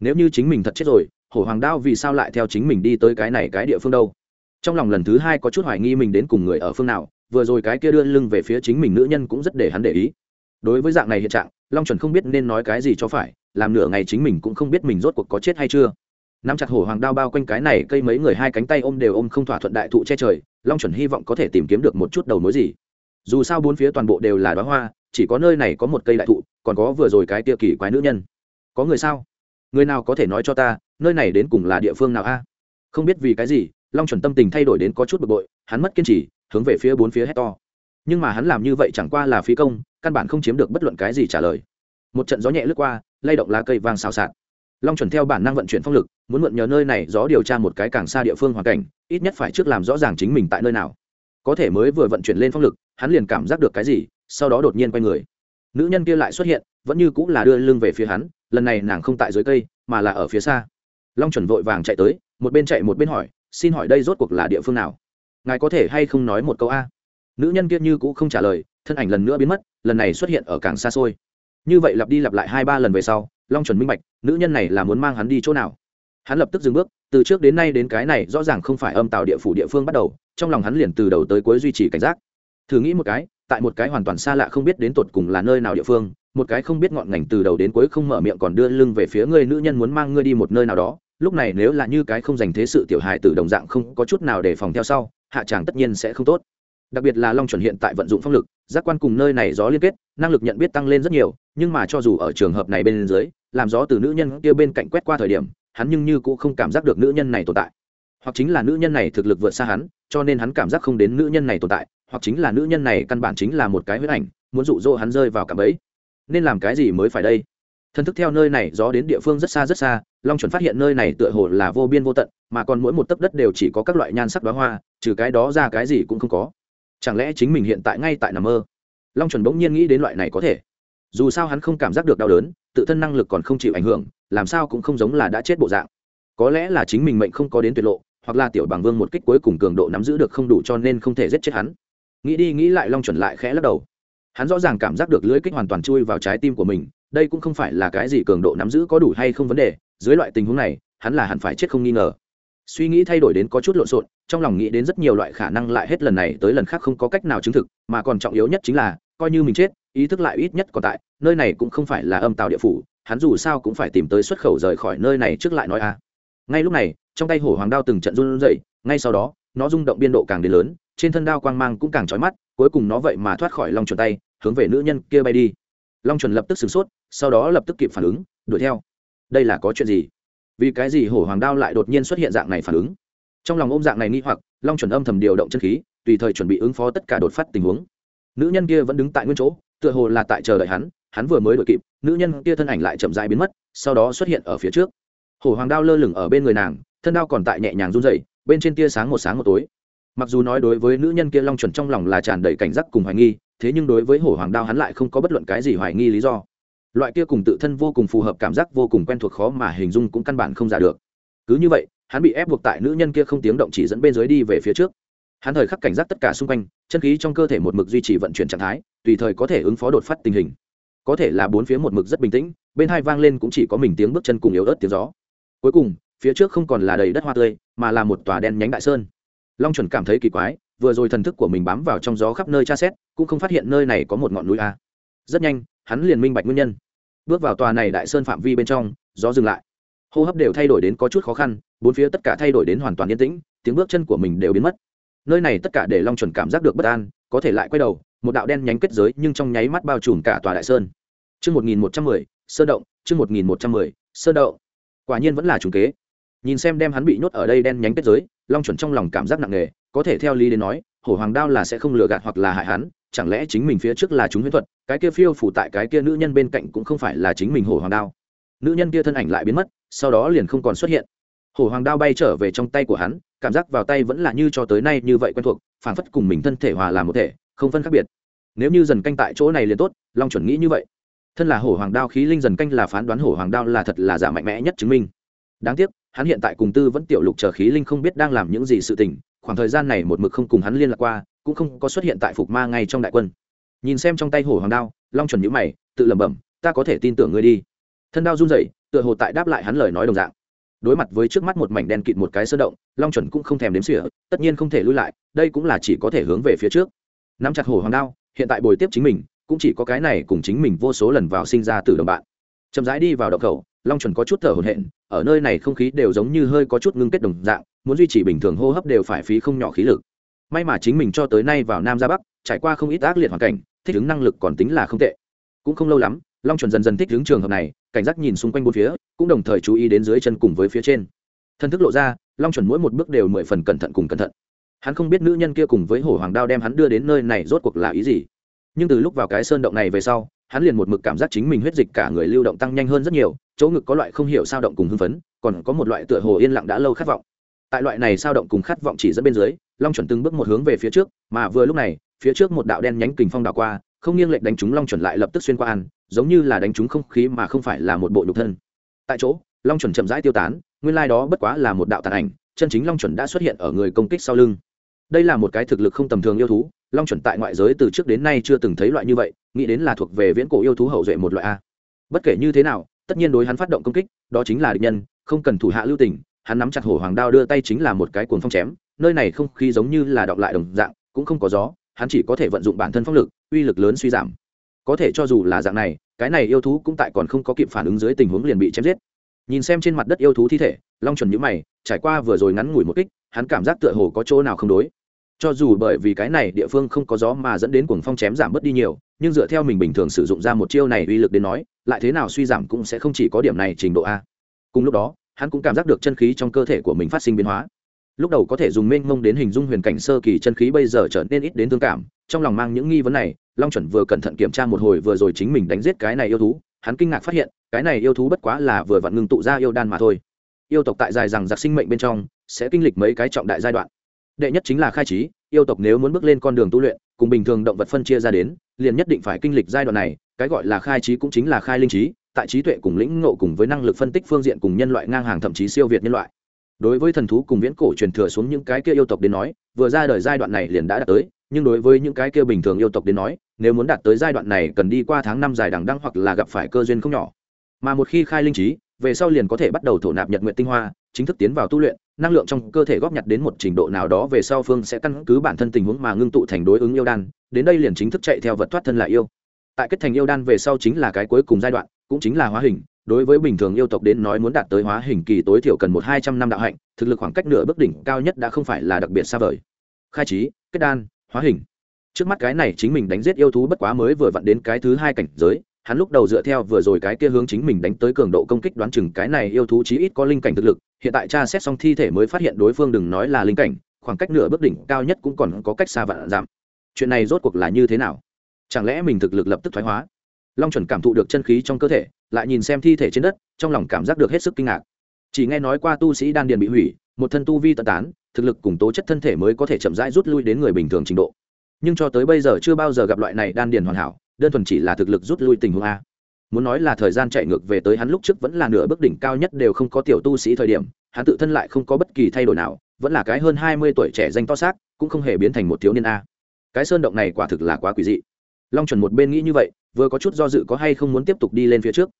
Nếu như chính mình thật chết rồi, hổ hoàng đao vì sao lại theo chính mình đi tới cái này cái địa phương đâu? Trong lòng lần thứ hai có chút hoài nghi mình đến cùng người ở phương nào, vừa rồi cái kia đưa lưng về phía chính mình nữ nhân cũng rất để hắn để ý. Đối với dạng này hiện trạng, long chuẩn không biết nên nói cái gì cho phải, làm nửa ngày chính mình cũng không biết mình rốt cuộc có chết hay chưa. Nắm chặt hổ hoàng đao bao quanh cái này cây mấy người hai cánh tay ôm đều ôm không thỏa thuận đại thụ che trời, long chuẩn hy vọng có thể tìm kiếm được một chút đầu mối gì. Dù sao bốn phía toàn bộ đều là đoá hoa, chỉ có nơi này có một cây đại thụ, còn có vừa rồi cái tia kỳ quái nữ nhân. Có người sao? Người nào có thể nói cho ta, nơi này đến cùng là địa phương nào a? Không biết vì cái gì long chuẩn tâm tình thay đổi đến có chút bực bội, hắn mất kiên trì, hướng về phía bốn phía hét to. Nhưng mà hắn làm như vậy chẳng qua là phí công, căn bản không chiếm được bất luận cái gì trả lời. Một trận gió nhẹ lướt qua, lay động lá cây vàng xào xạc. Long chuẩn theo bản năng vận chuyển phong lực, muốn mượn nhờ nơi này gió điều tra một cái càng xa địa phương hoàn cảnh, ít nhất phải trước làm rõ ràng chính mình tại nơi nào. Có thể mới vừa vận chuyển lên phong lực, hắn liền cảm giác được cái gì, sau đó đột nhiên quay người. Nữ nhân kia lại xuất hiện, vẫn như cũng là đưa lưng về phía hắn, lần này nàng không tại dưới cây, mà là ở phía xa. Long chuẩn vội vàng chạy tới, một bên chạy một bên hỏi xin hỏi đây rốt cuộc là địa phương nào? Ngài có thể hay không nói một câu a? Nữ nhân kia như cũng không trả lời, thân ảnh lần nữa biến mất, lần này xuất hiện ở càng xa xôi. Như vậy lặp đi lặp lại hai ba lần về sau, long chuẩn minh bạch, nữ nhân này là muốn mang hắn đi chỗ nào. Hắn lập tức dừng bước, từ trước đến nay đến cái này rõ ràng không phải âm tạo địa phủ địa phương bắt đầu, trong lòng hắn liền từ đầu tới cuối duy trì cảnh giác. Thử nghĩ một cái, tại một cái hoàn toàn xa lạ không biết đến tột cùng là nơi nào địa phương, một cái không biết ngọn ngành từ đầu đến cuối không mở miệng còn đưa lưng về phía người nữ nhân muốn mang ngươi đi một nơi nào đó lúc này nếu là như cái không dành thế sự tiểu hài tử đồng dạng không có chút nào để phòng theo sau, hạ tràng tất nhiên sẽ không tốt. Đặc biệt là long chuẩn hiện tại vận dụng phong lực, giác quan cùng nơi này gió liên kết, năng lực nhận biết tăng lên rất nhiều, nhưng mà cho dù ở trường hợp này bên dưới, làm gió từ nữ nhân kia bên cạnh quét qua thời điểm, hắn nhưng như cũng không cảm giác được nữ nhân này tồn tại. Hoặc chính là nữ nhân này thực lực vượt xa hắn, cho nên hắn cảm giác không đến nữ nhân này tồn tại, hoặc chính là nữ nhân này căn bản chính là một cái huyết ảnh, muốn dụ dỗ hắn rơi vào cảm ấy nên làm cái gì mới phải đây? Thân thức theo nơi này, gió đến địa phương rất xa rất xa, long chuẩn phát hiện nơi này tựa hồ là vô biên vô tận, mà còn mỗi một tấc đất đều chỉ có các loại nhan sắc đoá hoa, trừ cái đó ra cái gì cũng không có. Chẳng lẽ chính mình hiện tại ngay tại nằm mơ? Long chuẩn bỗng nhiên nghĩ đến loại này có thể. Dù sao hắn không cảm giác được đau đớn, tự thân năng lực còn không chịu ảnh hưởng, làm sao cũng không giống là đã chết bộ dạng. Có lẽ là chính mình mệnh không có đến tuyệt lộ, hoặc là tiểu bằng vương một kích cuối cùng cường độ nắm giữ được không đủ cho nên không thể giết chết hắn. Nghĩ đi nghĩ lại, long chuẩn lại khẽ lắc đầu. Hắn rõ ràng cảm giác được lưỡi kích hoàn toàn chui vào trái tim của mình đây cũng không phải là cái gì cường độ nắm giữ có đủ hay không vấn đề, dưới loại tình huống này, hắn là hẳn phải chết không nghi ngờ. Suy nghĩ thay đổi đến có chút lộn xộn, trong lòng nghĩ đến rất nhiều loại khả năng lại hết lần này tới lần khác không có cách nào chứng thực, mà còn trọng yếu nhất chính là, coi như mình chết, ý thức lại ít nhất còn tại, nơi này cũng không phải là âm tàu địa phủ, hắn dù sao cũng phải tìm tới xuất khẩu rời khỏi nơi này trước lại nói a. À. Ngay lúc này, trong tay hổ hoàng đao từng trận run rẩy, ngay sau đó, nó rung động biên độ càng đến lớn, trên thân đao quang mang cũng càng trói mắt, cuối cùng nó vậy mà thoát khỏi long chuột tay, hướng về nữ nhân kia bay đi long chuẩn lập tức sửng sốt, sau đó lập tức kịp phản ứng, đuổi theo. Đây là có chuyện gì? Vì cái gì hổ hoàng đao lại đột nhiên xuất hiện dạng này phản ứng? Trong lòng ôm dạng này nghi hoặc, long chuẩn âm thầm điều động chân khí, tùy thời chuẩn bị ứng phó tất cả đột phát tình huống. Nữ nhân kia vẫn đứng tại nguyên chỗ, tựa hồ là tại chờ đợi hắn hắn vừa mới đ ổ i kịp, nữ nhân kia thân ảnh lại chậm dãi biến mất, sau đó xuất hiện ở phía trước. Hổ hoàng đao lơ lửng ở bên người nàng, thân đao còn tại nhẹ nhàng run dậy bên trên tia sáng một sáng một tối. Mặc dù nói đối với nữ nhân kia long chuẩn trong lòng là tràn đầy cảnh giác cùng hoài nghi thế nhưng đối với hổ hoàng đao hắn lại không có bất luận cái gì hoài nghi lý do. Loại kia cùng tự thân vô cùng phù hợp cảm giác vô cùng quen thuộc khó mà hình dung cũng căn bản không giả được. Cứ như vậy, hắn bị ép buộc tại nữ nhân kia không tiếng động chỉ dẫn bên dưới đi về phía trước. Hắn thời khắc cảnh giác tất cả xung quanh, chân khí trong cơ thể một mực duy trì vận chuyển trạng thái, tùy thời có thể ứng phó đột phát tình hình. Có thể là bốn phía một mực rất bình tĩnh, bên hai vang lên cũng chỉ có mình tiếng bước chân cùng yếu ớt tiếng gió. Cuối cùng, phía trước không còn là đầy đất hoa tươi, mà là một tòa đen nhánh đại sơn. Long chuẩn cảm thấy kỳ quái vừa rồi thần thức của mình bám vào trong gió khắp nơi tra xét, cũng không phát hiện nơi này có một ngọn núi a. Rất nhanh, hắn liền minh bạch nguyên nhân. Bước vào tòa này đại sơn phạm vi bên trong, gió dừng lại. Hô hấp đều thay đổi đến có chút khó khăn, bốn phía tất cả thay đổi đến hoàn toàn yên tĩnh, tiếng bước chân của mình đều biến mất. Nơi này tất cả để long chuẩn cảm giác được bất an, có thể lại quay đầu, một đạo đen nhánh kết giới nhưng trong nháy mắt bao trùm cả tòa đại sơn. Trước một nghìn một trăm mười, sơ động trước một nghìn một trăm mười, sơ động. Quả nhiên vẫn là trùng kế. Nhìn xem đem hắn bị nhốt ở đây đen nhánh kết giới, long chuẩn trong lòng cảm giác nặng nề có thể theo lý đến nói, hổ hoàng đao là sẽ không lừa gạt hoặc là hại hắn, chẳng lẽ chính mình phía trước là chúng huyễn thuật, cái kia phiêu phủ tại cái kia nữ nhân bên cạnh cũng không phải là chính mình hổ hoàng đao. Nữ nhân kia thân ảnh lại biến mất, sau đó liền không còn xuất hiện. Hổ hoàng đao bay trở về trong tay của hắn, cảm giác vào tay vẫn là như cho tới nay như vậy quen thuộc phản phất cùng mình thân thể hòa làm một thể, không phân khác biệt. Nếu như dần canh tại chỗ này liền tốt, long chuẩn nghĩ như vậy. Thân là hổ hoàng đao khí linh dần canh là phán đoán hổ hoàng đao là thật là giả mạnh mẽ nhất chứng minh. Đáng tiếc, hắn hiện tại cùng tư vẫn tiểu lục chờ khí linh không biết đang làm những gì sự tình khoảng thời gian này một mực không cùng hắn liên lạc qua, cũng không có xuất hiện tại phục ma ngay trong đại quân. Nhìn xem trong tay hổ hoàng đao, long chuẩn nhữ mày, tự lẩm bẩm, ta có thể tin tưởng ngươi đi. Thân đao run rẩy, tựa hồ tại đáp lại hắn lời nói đồng dạng. Đối mặt với trước mắt một mảnh đen kịt một cái sơ động, long chuẩn cũng không thèm đếm xỉa, tất nhiên không thể lui lại, đây cũng là chỉ có thể hướng về phía trước. Nắm chặt hổ hoàng đao, hiện tại bồi tiếp chính mình, cũng chỉ có cái này cùng chính mình vô số lần vào sinh ra từ đồng bạn. Chậm rãi đi vào động khẩu, long chuẩn có chút thở hổn hển, ở nơi này không khí đều giống như hơi có chút ngưng kết đồng dạng muốn duy trì bình thường hô hấp đều phải phí không nhỏ khí lực. May mà chính mình cho tới nay vào nam ra bắc, trải qua không ít ác liệt hoàn cảnh, thích ứng năng lực còn tính là không tệ. Cũng không lâu lắm, long chuẩn dần dần thích ứng trường hợp này, cảnh giác nhìn xung quanh bốn phía, cũng đồng thời chú ý đến dưới chân cùng với phía trên. Thân thức lộ ra, long chuẩn mỗi một bước đều mười phần cẩn thận cùng cẩn thận. Hắn không biết nữ nhân kia cùng với hổ hoàng đao đem hắn đưa đến nơi này rốt cuộc là ý gì. Nhưng từ lúc vào cái sơn động này về sau, hắn liền một mực cảm giác chính mình huyết dịch cả người lưu động tăng nhanh hơn rất nhiều, chỗ ngực có loại không hiểu sao động cùng hưng phấn, còn có một loại tựa hồ yên lặng đã lâu khát vọng tại loại này sao động cùng khát vọng chỉ dẫn bên dưới, long chuẩn từng bước một hướng về phía trước, mà vừa lúc này, phía trước một đạo đen nhánh kình phong đảo qua, không nghiêng lệch đánh trúng long chuẩn lại lập tức xuyên qua ăn, giống như là đánh trúng không khí mà không phải là một bộ nhục thân. Tại chỗ, long chuẩn chậm rãi tiêu tán, nguyên lai đó bất quá là một đạo tàn ảnh, chân chính long chuẩn đã xuất hiện ở người công kích sau lưng. Đây là một cái thực lực không tầm thường yêu thú, long chuẩn tại ngoại giới từ trước đến nay chưa từng thấy loại như vậy, nghĩ đến là thuộc về viễn cổ yêu thú hậu duệ một loại a. Bất kể như thế nào, tất nhiên đối hắn phát động công kích, đó chính là địch nhân, không cần thủ hạ lưu tình hắn nắm chặt hổ hoàng đao đưa tay chính là một cái cuồng phong chém, nơi này không khí giống như là đọng lại đồng dạng, cũng không có gió, hắn chỉ có thể vận dụng bản thân phong lực, uy lực lớn suy giảm. Có thể cho dù là dạng này, cái này yêu thú cũng tại còn không có kịp phản ứng dưới tình huống liền bị chém giết. Nhìn xem trên mặt đất yêu thú thi thể, long chuẩn nhữ mày, trải qua vừa rồi ngắn ngủi một kích, hắn cảm giác tựa hồ có chỗ nào không đối. Cho dù bởi vì cái này địa phương không có gió mà dẫn đến cuồng phong chém giảm bớt đi nhiều, nhưng dựa theo mình bình thường sử dụng ra một chiêu này uy lực đến nói, lại thế nào suy giảm cũng sẽ không chỉ có điểm này trình độ a. Cùng lúc đó hắn cũng cảm giác được chân khí trong cơ thể của mình phát sinh biến hóa. Lúc đầu có thể dùng mênh mông đến hình dung huyền cảnh sơ kỳ chân khí bây giờ trở nên ít đến thương cảm, trong lòng mang những nghi vấn này, long chuẩn vừa cẩn thận kiểm tra một hồi vừa rồi chính mình đánh giết cái này yêu thú, hắn kinh ngạc phát hiện, cái này yêu thú bất quá là vừa vặn ngưng tụ ra yêu đan mà thôi. Yêu tộc tại dài rằng giặc sinh mệnh bên trong, sẽ kinh lịch mấy cái trọng đại giai đoạn. Đệ nhất chính là khai trí, yêu tộc nếu muốn bước lên con đường tu luyện, cùng bình thường động vật phân chia ra đến, liền nhất định phải kinh lịch giai đoạn này, cái gọi là khai trí cũng chính là khai linh trí tại trí tuệ cùng lĩnh ngộ cùng với năng lực phân tích phương diện cùng nhân loại ngang hàng thậm chí siêu việt nhân loại. Đối với thần thú cùng viễn cổ truyền thừa xuống những cái kia yêu tộc đến nói, vừa ra đời giai đoạn này liền đã đạt tới, nhưng đối với những cái kia bình thường yêu tộc đến nói, nếu muốn đạt tới giai đoạn này cần đi qua tháng năm dài đằng đăng hoặc là gặp phải cơ duyên không nhỏ. Mà một khi khai linh trí, về sau liền có thể bắt đầu thổ nạp nhật nguyện tinh hoa, chính thức tiến vào tu luyện, năng lượng trong cơ thể góp nhặt đến một trình độ nào đó về sau phương sẽ căn cứ bản thân tình huống mà ngưng tụ thành đối ứng yêu đan, đến đây liền chính thức chạy theo vật thoát thân là yêu. Tại kết thành yêu đan về sau chính là cái cuối cùng giai đoạn cũng chính là hóa hình, đối với bình thường yêu tộc đến nói muốn đạt tới hóa hình kỳ tối thiểu cần một hai trăm năm đạo hạnh, thực lực khoảng cách nửa bước đỉnh cao nhất đã không phải là đặc biệt xa vời. Khai trí, kết đan, hóa hình. Trước mắt cái này chính mình đánh giết yêu thú bất quá mới vừa vặn đến cái thứ hai cảnh giới, hắn lúc đầu dựa theo vừa rồi cái kia hướng chính mình đánh tới cường độ công kích đoán chừng cái này yêu thú chí ít có linh cảnh thực lực, hiện tại tra xét xong thi thể mới phát hiện đối phương đừng nói là linh cảnh, khoảng cách nửa bước đỉnh cao nhất cũng còn có cách xa vạn giảm. Chuyện này rốt cuộc là như thế nào? Chẳng lẽ mình thực lực lập tức thoái hóa? Long chuẩn cảm thụ được chân khí trong cơ thể, lại nhìn xem thi thể trên đất, trong lòng cảm giác được hết sức kinh ngạc. Chỉ nghe nói qua tu sĩ đan điền bị hủy, một thân tu vi tận tán, thực lực cùng tố chất thân thể mới có thể chậm rãi rút lui đến người bình thường trình độ. Nhưng cho tới bây giờ chưa bao giờ gặp loại này đan điền hoàn hảo, đơn thuần chỉ là thực lực rút lui tình huống a. Muốn nói là thời gian chạy ngược về tới hắn lúc trước vẫn là nửa bước đỉnh cao nhất đều không có tiểu tu sĩ thời điểm, hắn tự thân lại không có bất kỳ thay đổi nào, vẫn là cái hơn hai mươi tuổi trẻ danh to xác, cũng không hề biến thành một thiếu niên a. Cái sơn động này quả thực là quá quỷ dị long chuẩn một bên nghĩ như vậy, vừa có chút do dự có hay không muốn tiếp tục đi lên phía trước.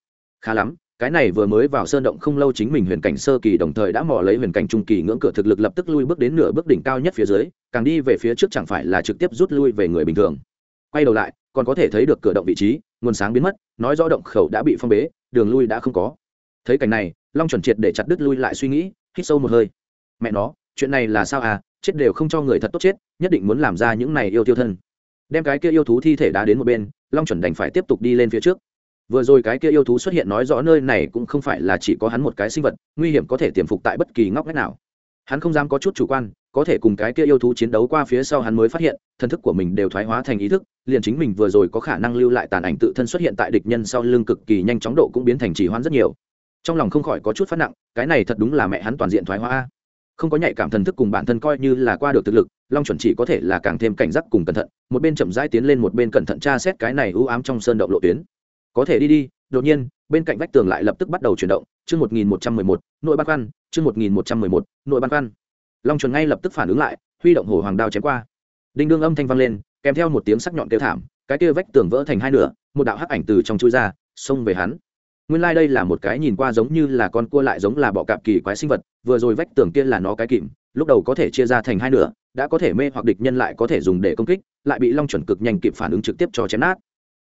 Khá lắm, cái này vừa mới vào sơn động không lâu chính mình huyền cảnh sơ kỳ đồng thời đã mò lấy huyền cảnh trung kỳ ngưỡng cửa thực lực lập tức lui bước đến nửa bước đỉnh cao nhất phía dưới, càng đi về phía trước chẳng phải là trực tiếp rút lui về người bình thường. Quay đầu lại, còn có thể thấy được cửa động vị trí, nguồn sáng biến mất, nói rõ động khẩu đã bị phong bế, đường lui đã không có. Thấy cảnh này, long chuẩn triệt để chặt đứt lui lại suy nghĩ, hít sâu một hơi. Mẹ nó, chuyện này là sao à? Chết đều không cho người thật tốt chết, nhất định muốn làm ra những này yêu tiêu thân đem cái kia yêu thú thi thể đá đến một bên, long chuẩn đành phải tiếp tục đi lên phía trước. Vừa rồi cái kia yêu thú xuất hiện nói rõ nơi này cũng không phải là chỉ có hắn một cái sinh vật, nguy hiểm có thể tiềm phục tại bất kỳ ngóc ngách nào. Hắn không dám có chút chủ quan, có thể cùng cái kia yêu thú chiến đấu qua phía sau hắn mới phát hiện, thân thức của mình đều thoái hóa thành ý thức, liền chính mình vừa rồi có khả năng lưu lại tàn ảnh tự thân xuất hiện tại địch nhân sau lưng cực kỳ nhanh chóng độ cũng biến thành trì hoãn rất nhiều. Trong lòng không khỏi có chút phát nặng, cái này thật đúng là mẹ hắn toàn diện thoái hóa không có nhạy cảm thần thức cùng bản thân coi như là qua được thực lực, long chuẩn chỉ có thể là càng thêm cảnh giác cùng cẩn thận, một bên chậm rãi tiến lên một bên cẩn thận tra xét cái này ưu ám trong sơn động lộ tuyến. Có thể đi đi, đột nhiên, bên cạnh vách tường lại lập tức bắt đầu chuyển động, chương một nghìn một trăm mười một, nội ban khoăn chương một nghìn một trăm mười một, nội ban khoăn long chuẩn ngay lập tức phản ứng lại, huy động hổ hoàng đao chém qua. Đinh đương âm thanh vang lên, kèm theo một tiếng sắc nhọn kêu thảm, cái kia vách tường vỡ thành hai nửa, một đạo hắc ảnh từ trong chui ra, xông về hắn nguyên lai、like、đây là một cái nhìn qua giống như là con cua lại giống là bọ cạp kỳ quái sinh vật, vừa rồi vách tường kia là nó cái kìm, lúc đầu có thể chia ra thành hai nửa, đã có thể mê hoặc địch nhân lại có thể dùng để công kích, lại bị long chuẩn cực nhanh kịp phản ứng trực tiếp cho chém nát.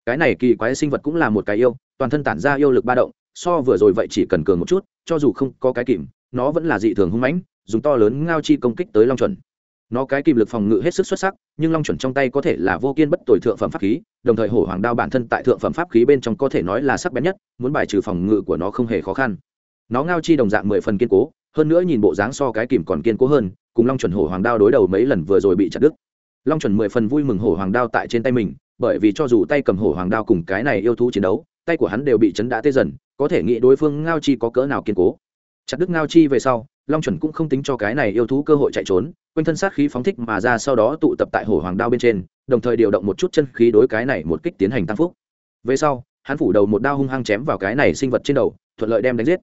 Cái này kỳ quái sinh vật cũng là một cái yêu, toàn thân tản ra yêu lực ba động, so vừa rồi vậy chỉ cần cường một chút, cho dù không có cái kìm, nó vẫn là dị thường hung mãnh, dùng to lớn ngao chi công kích tới long chuẩn nó cái kìm lực phòng ngự hết sức xuất sắc, nhưng long chuẩn trong tay có thể là vô kiên bất tồi thượng phẩm pháp khí, đồng thời hổ hoàng đao bản thân tại thượng phẩm pháp khí bên trong có thể nói là sắc bén nhất, muốn bài trừ phòng ngự của nó không hề khó khăn. Nó ngao chi đồng dạng mười phần kiên cố, hơn nữa nhìn bộ dáng so cái kìm còn kiên cố hơn, cùng long chuẩn hổ hoàng đao đối đầu mấy lần vừa rồi bị chặt đứt. Long chuẩn mười phần vui mừng hổ hoàng đao tại trên tay mình, bởi vì cho dù tay cầm hổ hoàng đao cùng cái này yêu thú chiến đấu, tay của hắn đều bị chấn đã tê dần, có thể nghĩ đối phương ngao chi có cỡ nào kiên cố. Chặt đứt ngao chi về sau long chuẩn cũng không tính cho cái này yêu thú cơ hội chạy trốn, quanh thân sát khí phóng thích mà ra sau đó tụ tập tại hổ hoàng đao bên trên, đồng thời điều động một chút chân khí đối cái này một kích tiến hành tăng phúc. Về sau, hắn phủ đầu một đao hung hăng chém vào cái này sinh vật trên đầu, thuận lợi đem đánh giết.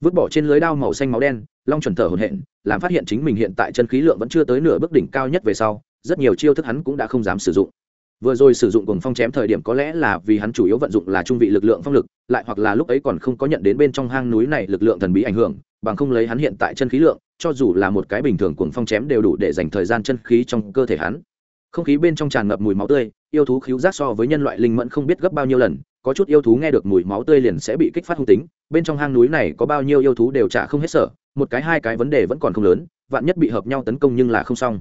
Vứt bỏ trên lưới đao màu xanh máu đen, long chuẩn thở hồn hện làm phát hiện chính mình hiện tại chân khí lượng vẫn chưa tới nửa bước đỉnh cao nhất về sau, rất nhiều chiêu thức hắn cũng đã không dám sử dụng. Vừa rồi sử dụng cùng phong chém thời điểm có lẽ là vì hắn chủ yếu vận dụng là trung vị lực lượng phong lực, lại hoặc là lúc ấy còn không có nhận đến bên trong hang núi này lực lượng thần bí ảnh hưởng bằng không lấy hắn hiện tại chân khí lượng, cho dù là một cái bình thường cuồng phong chém đều đủ để dành thời gian chân khí trong cơ thể hắn. Không khí bên trong tràn ngập mùi máu tươi, yêu thú khíu giác so với nhân loại linh mẫn không biết gấp bao nhiêu lần, có chút yêu thú nghe được mùi máu tươi liền sẽ bị kích phát hung tính, bên trong hang núi này có bao nhiêu yêu thú đều trả không hết sở một cái hai cái vấn đề vẫn còn không lớn, vạn nhất bị hợp nhau tấn công nhưng là không xong.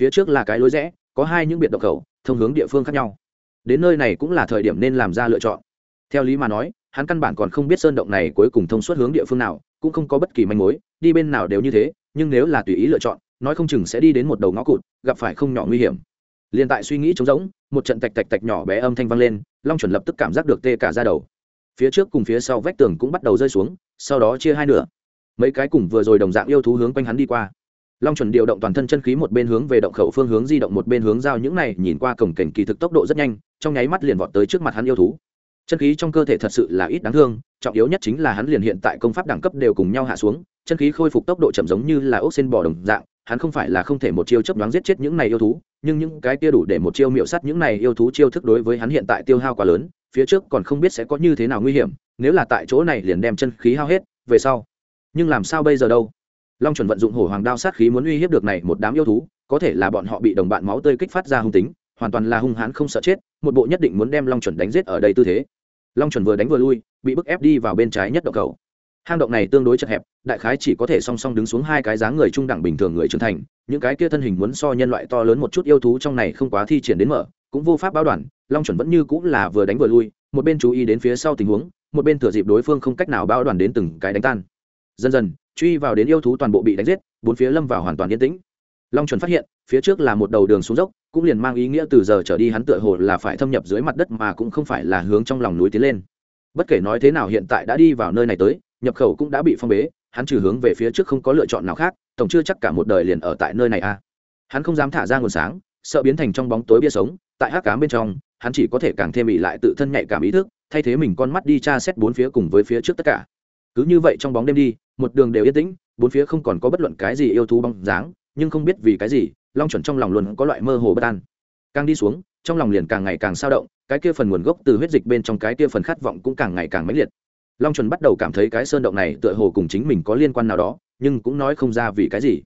Phía trước là cái lối rẽ, có hai những biệt động khẩu, thông hướng địa phương khác nhau. Đến nơi này cũng là thời điểm nên làm ra lựa chọn. Theo lý mà nói, hắn căn bản còn không biết sơn động này cuối cùng thông suốt hướng địa phương nào cũng không có bất kỳ manh mối, đi bên nào đều như thế, nhưng nếu là tùy ý lựa chọn, nói không chừng sẽ đi đến một đầu ngõ cụt, gặp phải không nhỏ nguy hiểm. Liền tại suy nghĩ trống rỗng, một trận tạch tạch tạch nhỏ bé âm thanh vang lên, long chuẩn lập tức cảm giác được tê cả ra đầu. Phía trước cùng phía sau vách tường cũng bắt đầu rơi xuống, sau đó chia hai nửa. Mấy cái cùng vừa rồi đồng dạng yêu thú hướng quanh hắn đi qua. Long chuẩn điều động toàn thân chân khí một bên hướng về động khẩu phương hướng di động một bên hướng giao những này nhìn qua cổng cảnh kỳ thực tốc độ rất nhanh, trong nháy mắt liền vọt tới trước mặt hắn yêu thú chân khí trong cơ thể thật sự là ít đáng thương, trọng yếu nhất chính là hắn liền hiện tại công pháp đẳng cấp đều cùng nhau hạ xuống, chân khí khôi phục tốc độ chậm giống như là ốc xin bò đồng dạng, hắn không phải là không thể một chiêu chấp đoán giết chết những này yêu thú, nhưng những cái kia đủ để một chiêu miệu sắt những này yêu thú chiêu thức đối với hắn hiện tại tiêu hao quá lớn, phía trước còn không biết sẽ có như thế nào nguy hiểm, nếu là tại chỗ này liền đem chân khí hao hết, về sau. Nhưng làm sao bây giờ đâu? Long chuẩn vận dụng hổ hoàng đao sát khí muốn uy hiếp được này một đám yêu thú, có thể là bọn họ bị đồng bạn máu tươi kích phát ra hung tính, hoàn toàn là hung hãn không sợ chết, một bộ nhất định muốn đem long chuẩn đánh giết ở đây tư thế long chuẩn vừa đánh vừa lui, bị bức ép đi vào bên trái nhất động cầu. Hang động này tương đối chật hẹp, đại khái chỉ có thể song song đứng xuống hai cái dáng người trung đẳng bình thường người trưởng thành, những cái kia thân hình muốn so nhân loại to lớn một chút yêu thú trong này không quá thi triển đến mở, cũng vô pháp báo đoàn, long chuẩn vẫn như cũng là vừa đánh vừa lui, một bên chú ý đến phía sau tình huống, một bên thừa dịp đối phương không cách nào báo đoàn đến từng cái đánh tan. Dần dần, truy vào đến yêu thú toàn bộ bị đánh giết, bốn phía lâm vào hoàn toàn yên tĩnh. Long chuẩn phát hiện, phía trước là một đầu đường xuống dốc cũng liền mang ý nghĩa từ giờ trở đi hắn tựa hồ là phải thâm nhập dưới mặt đất mà cũng không phải là hướng trong lòng núi tiến lên bất kể nói thế nào hiện tại đã đi vào nơi này tới, nhập khẩu cũng đã bị phong bế, hắn trừ hướng về phía trước không có lựa chọn nào khác, tổng chưa chắc cả một đời liền ở tại nơi này a à. hắn không dám thả ra nguồn sáng, sợ biến thành trong bóng tối bia sống, tại hắc cám bên trong, hắn chỉ có thể càng thêm bị lại tự thân nhạy cảm ý thức, thay thế mình con mắt đi tra xét bốn phía cùng với phía trước tất cả cứ như vậy trong bóng đêm đi, một đường đều yên tĩnh, bốn phía không còn có bất luận cái gì yêu thú bóng dáng nhưng không biết vì cái gì, long chuẩn trong lòng luôn có loại mơ hồ bất an. Càng đi xuống, trong lòng liền càng ngày càng sao động, cái kia phần nguồn gốc từ huyết dịch bên trong cái kia phần khát vọng cũng càng ngày càng mãnh liệt. Long chuẩn bắt đầu cảm thấy cái sơn động này tựa hồ cùng chính mình có liên quan nào đó, nhưng cũng nói không ra vì cái gì.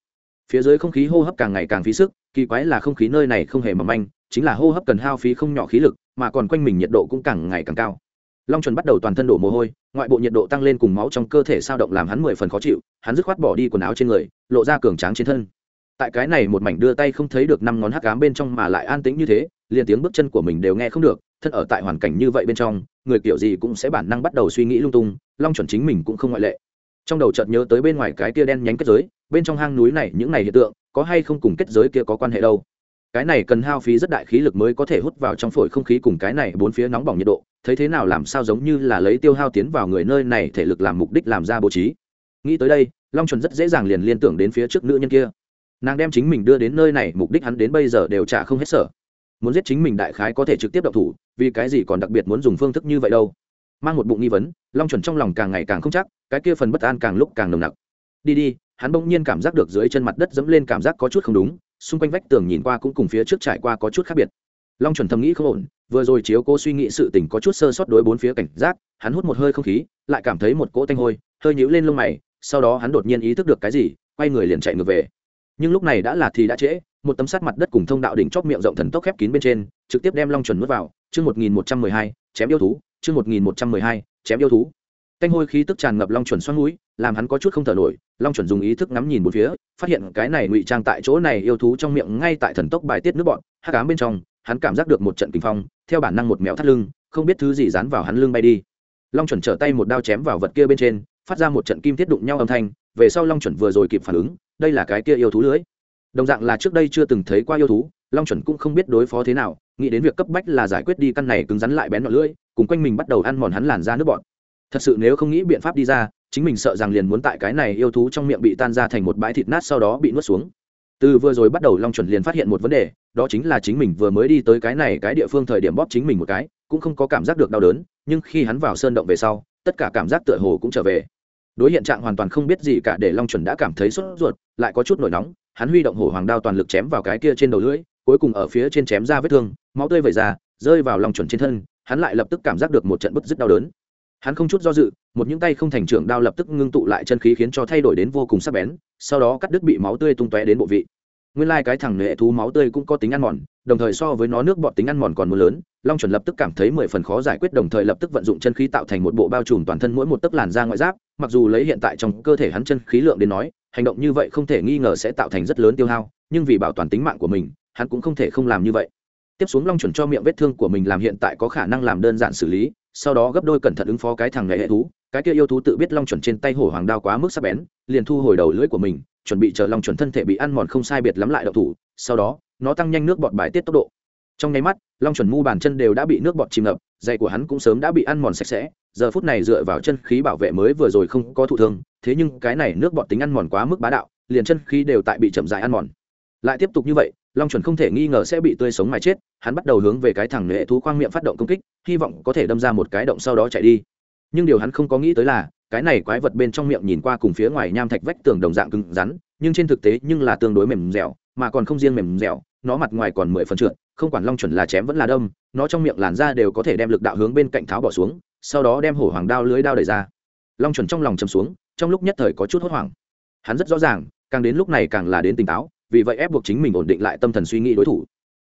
Phía dưới không khí hô hấp càng ngày càng phí sức, kỳ quái là không khí nơi này không hề mầm manh, chính là hô hấp cần hao phí không nhỏ khí lực, mà còn quanh mình nhiệt độ cũng càng ngày càng cao. Long chuẩn bắt đầu toàn thân đổ mồ hôi, ngoại bộ nhiệt độ tăng lên cùng máu trong cơ thể sao động làm hắn mười phần khó chịu, hắn dứt khoát bỏ đi quần áo trên người, lộ ra cường tráng trên thân tại cái này một mảnh đưa tay không thấy được năm ngón hắc ám bên trong mà lại an tĩnh như thế, liền tiếng bước chân của mình đều nghe không được, thân ở tại hoàn cảnh như vậy bên trong, người kiểu gì cũng sẽ bản năng bắt đầu suy nghĩ lung tung, long chuẩn chính mình cũng không ngoại lệ. Trong đầu chợt nhớ tới bên ngoài cái kia đen nhánh kết giới, bên trong hang núi này những này hiện tượng, có hay không cùng kết giới kia có quan hệ đâu? Cái này cần hao phí rất đại khí lực mới có thể hút vào trong phổi không khí cùng cái này bốn phía nóng bỏng nhiệt độ, thấy thế nào làm sao giống như là lấy tiêu hao tiến vào người nơi này thể lực làm mục đích làm ra bố trí. Nghĩ tới đây, long chuẩn rất dễ dàng liền liên tưởng đến phía trước nữ nhân kia nàng đem chính mình đưa đến nơi này, mục đích hắn đến bây giờ đều trả không hết sở muốn giết chính mình đại khái có thể trực tiếp độc thủ, vì cái gì còn đặc biệt muốn dùng phương thức như vậy đâu? Mang một bụng nghi vấn, long chuẩn trong lòng càng ngày càng không chắc, cái kia phần bất an càng lúc càng nồng nặc. Đi đi, hắn bỗng nhiên cảm giác được dưới chân mặt đất dẫm lên cảm giác có chút không đúng, xung quanh vách tường nhìn qua cũng cùng phía trước trải qua có chút khác biệt. Long chuẩn thầm nghĩ không ổn, vừa rồi chiếu cô suy nghĩ sự tình có chút sơ sót đối bốn phía cảnh giác, hắn hút một hơi không khí, lại cảm thấy một cỗ tanh hôi, hơi nhíu lên lông mày, sau đó hắn đột nhiên ý thức được cái gì, quay người liền chạy ngược về nhưng lúc này đã là thì đã trễ, một tấm sắt mặt đất cùng thông đạo đỉnh chóp miệng rộng thần tốc khép kín bên trên, trực tiếp đem long chuẩn nuốt vào, chương một nghìn một trăm mười hai, chém yêu thú, chương một nghìn một trăm mười hai, chém yêu thú. Canh hôi khí tức tràn ngập long chuẩn xoắn núi, làm hắn có chút không thở nổi, long chuẩn dùng ý thức ngắm nhìn một phía, phát hiện cái này ngụy trang tại chỗ này yêu thú trong miệng ngay tại thần tốc bài tiết nước bọn hắc ám bên trong, hắn cảm giác được một trận kinh phong, theo bản năng một mèo thắt lưng, không biết thứ gì dán vào hắn lưng bay đi. Long chuẩn trở tay một đao chém vào vật kia bên trên phát ra một trận kim thiết đụng nhau âm thanh, về sau long chuẩn vừa rồi kịp phản ứng, đây là cái kia yêu thú lưới. Đồng dạng là trước đây chưa từng thấy qua yêu thú, long chuẩn cũng không biết đối phó thế nào, nghĩ đến việc cấp bách là giải quyết đi căn này cứng rắn lại bén ngọn lưỡi cùng quanh mình bắt đầu ăn mòn hắn làn ra nước bọn thật sự nếu không nghĩ biện pháp đi ra, chính mình sợ rằng liền muốn tại cái này yêu thú trong miệng bị tan ra thành một bãi thịt nát sau đó bị nuốt xuống. Từ vừa rồi bắt đầu long chuẩn liền phát hiện một vấn đề, đó chính là chính mình vừa mới đi tới cái này cái địa phương thời điểm bóp chính mình một cái, cũng không có cảm giác được đau đớn, nhưng khi hắn vào sơn động về sau tất cả cảm giác tựa hồ cũng trở về. Đối hiện trạng hoàn toàn không biết gì cả để long chuẩn đã cảm thấy sốt ruột, lại có chút nổi nóng, hắn huy động hổ hoàng đao toàn lực chém vào cái kia trên đầu lưỡi, cuối cùng ở phía trên chém ra vết thương, máu tươi vẩy ra, rơi vào long chuẩn trên thân, hắn lại lập tức cảm giác được một trận bứt rứt đau đớn. Hắn không chút do dự, một những tay không thành trưởng đao lập tức ngưng tụ lại chân khí khiến cho thay đổi đến vô cùng sắc bén, sau đó cắt đứt bị máu tươi tung tóe đến bộ vị nguyên lai、like、cái thằng nệ thú máu tươi cũng có tính ăn mòn, đồng thời so với nó nước bọt tính ăn mòn còn mưa lớn, long chuẩn lập tức cảm thấy mười phần khó giải quyết, đồng thời lập tức vận dụng chân khí tạo thành một bộ bao trùm toàn thân mỗi một tấc làn da ngoại giáp, mặc dù lấy hiện tại trong cơ thể hắn chân khí lượng đến nói, hành động như vậy không thể nghi ngờ sẽ tạo thành rất lớn tiêu hao, nhưng vì bảo toàn tính mạng của mình, hắn cũng không thể không làm như vậy. Tiếp xuống long chuẩn cho miệng vết thương của mình làm hiện tại có khả năng làm đơn giản xử lý, sau đó gấp đôi cẩn thận ứng phó cái thằng nghệ hệ thú, cái kia yêu thú tự biết long chuẩn trên tay hổ hoàng đao quá mức sắc bén, liền thu hồi đầu lưỡi của mình chuẩn bị chờ long chuẩn thân thể bị ăn mòn không sai biệt lắm lại đậu thủ, sau đó, nó tăng nhanh nước bọt bài tiết tốc độ. Trong nháy mắt, long chuẩn mu bàn chân đều đã bị nước bọt chìm ngập giày của hắn cũng sớm đã bị ăn mòn sạch sẽ, giờ phút này dựa vào chân khí bảo vệ mới vừa rồi không có thụ thương, thế nhưng cái này nước bọt tính ăn mòn quá mức bá đạo, liền chân khí đều tại bị chậm dài ăn mòn. Lại tiếp tục như vậy, long chuẩn không thể nghi ngờ sẽ bị tươi sống mà chết, hắn bắt đầu hướng về cái thằng nệ thú khoang miệng phát động công kích, hy vọng có thể đâm ra một cái động sau đó chạy đi nhưng điều hắn không có nghĩ tới là, cái này quái vật bên trong miệng nhìn qua cùng phía ngoài nham thạch vách tường đồng dạng cứng rắn, nhưng trên thực tế nhưng là tương đối mềm dẻo, mà còn không riêng mềm dẻo, nó mặt ngoài còn mười phần trượt, không quản long chuẩn là chém vẫn là đâm, nó trong miệng làn da đều có thể đem lực đạo hướng bên cạnh tháo bỏ xuống, sau đó đem hổ hoàng đao lưới đao đẩy ra. Long chuẩn trong lòng chầm xuống, trong lúc nhất thời có chút hốt hoảng. Hắn rất rõ ràng, càng đến lúc này càng là đến tỉnh táo, vì vậy ép buộc chính mình ổn định lại tâm thần suy nghĩ đối thủ.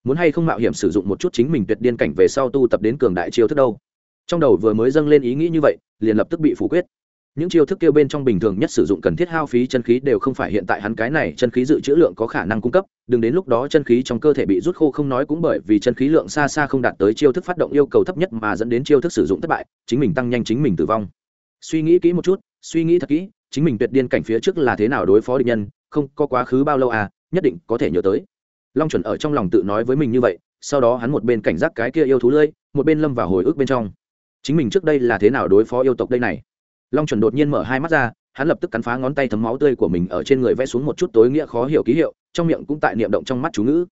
Muốn hay không mạo hiểm sử dụng một chút chính mình tuyệt điên cảnh về sau tu tập đến cường đại chiêu thức đâu? Trong đầu vừa mới dâng lên ý nghĩ như vậy, liền lập tức bị phủ quyết. Những chiêu thức kêu bên trong bình thường nhất sử dụng cần thiết hao phí chân khí đều không phải hiện tại hắn cái này chân khí dự trữ lượng có khả năng cung cấp, đừng đến lúc đó chân khí trong cơ thể bị rút khô không nói cũng bởi vì chân khí lượng xa xa không đạt tới chiêu thức phát động yêu cầu thấp nhất mà dẫn đến chiêu thức sử dụng thất bại, chính mình tăng nhanh chính mình tử vong. Suy nghĩ kỹ một chút, suy nghĩ thật kỹ, chính mình tuyệt điên cảnh phía trước là thế nào đối phó địch nhân, không có quá khứ bao lâu à nhất định có thể nhớ tới. Long chuẩn ở trong lòng tự nói với mình như vậy, sau đó hắn một bên cảnh giác cái kia yêu thú lơi một bên lâm vào hồi ức bên trong chính mình trước đây là thế nào đối phó yêu tộc đây này? Long chuẩn đột nhiên mở hai mắt ra, hắn lập tức cắn phá ngón tay thấm máu tươi của mình ở trên người vẽ xuống một chút tối nghĩa khó hiểu ký hiệu, trong miệng cũng tại niệm động trong mắt chú ngữ.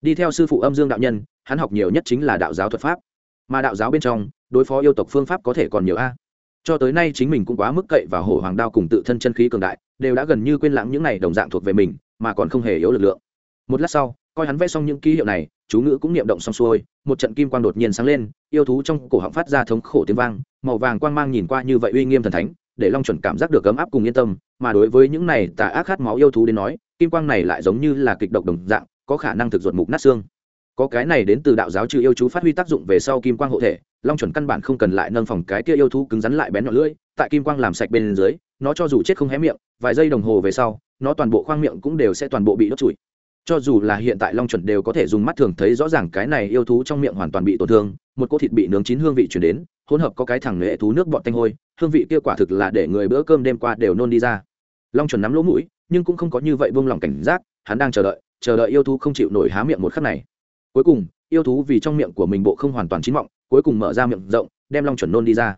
Đi theo sư phụ âm dương đạo nhân, hắn học nhiều nhất chính là đạo giáo thuật pháp. Mà đạo giáo bên trong, đối phó yêu tộc phương pháp có thể còn nhiều a. Cho tới nay chính mình cũng quá mức cậy và hổ hoàng đao cùng tự thân chân khí cường đại, đều đã gần như quên lãng những này đồng dạng thuộc về mình, mà còn không hề yếu lực lượng. Một lát sau coi hắn vẽ xong những ký hiệu này, chú ngữ cũng niệm động xong xuôi, một trận kim quang đột nhiên sáng lên, yêu thú trong cổ họng phát ra thống khổ tiếng vang, màu vàng quang mang nhìn qua như vậy uy nghiêm thần thánh, để long chuẩn cảm giác được ấm áp cùng yên tâm, mà đối với những này tà ác khát máu yêu thú đến nói, kim quang này lại giống như là kịch độc đồng dạng, có khả năng thực ruột mục nát xương. Có cái này đến từ đạo giáo trừ yêu chú phát huy tác dụng về sau kim quang hộ thể, long chuẩn căn bản không cần lại nâng phòng cái kia yêu thú cứng rắn lại bén nhọn lưỡi, tại kim quang làm sạch bên dưới, nó cho dù chết không hé miệng, vài giây đồng hồ về sau, nó toàn bộ khoang miệng cũng đều sẽ toàn bộ bị đốt trụi cho dù là hiện tại long chuẩn đều có thể dùng mắt thường thấy rõ ràng cái này yêu thú trong miệng hoàn toàn bị tổn thương, một cỗ thịt bị nướng chín hương vị chuyển đến, hỗn hợp có cái thằng nghệ thú nước bọt tanh hôi, hương vị kia quả thực là để người bữa cơm đêm qua đều nôn đi ra. Long chuẩn nắm lỗ mũi, nhưng cũng không có như vậy buông lỏng cảnh giác, hắn đang chờ đợi chờ đợi yêu thú không chịu nổi há miệng một khắc này. Cuối cùng, yêu thú vì trong miệng của mình bộ không hoàn toàn chín mọng, cuối cùng mở ra miệng rộng, đem long chuẩn nôn đi ra.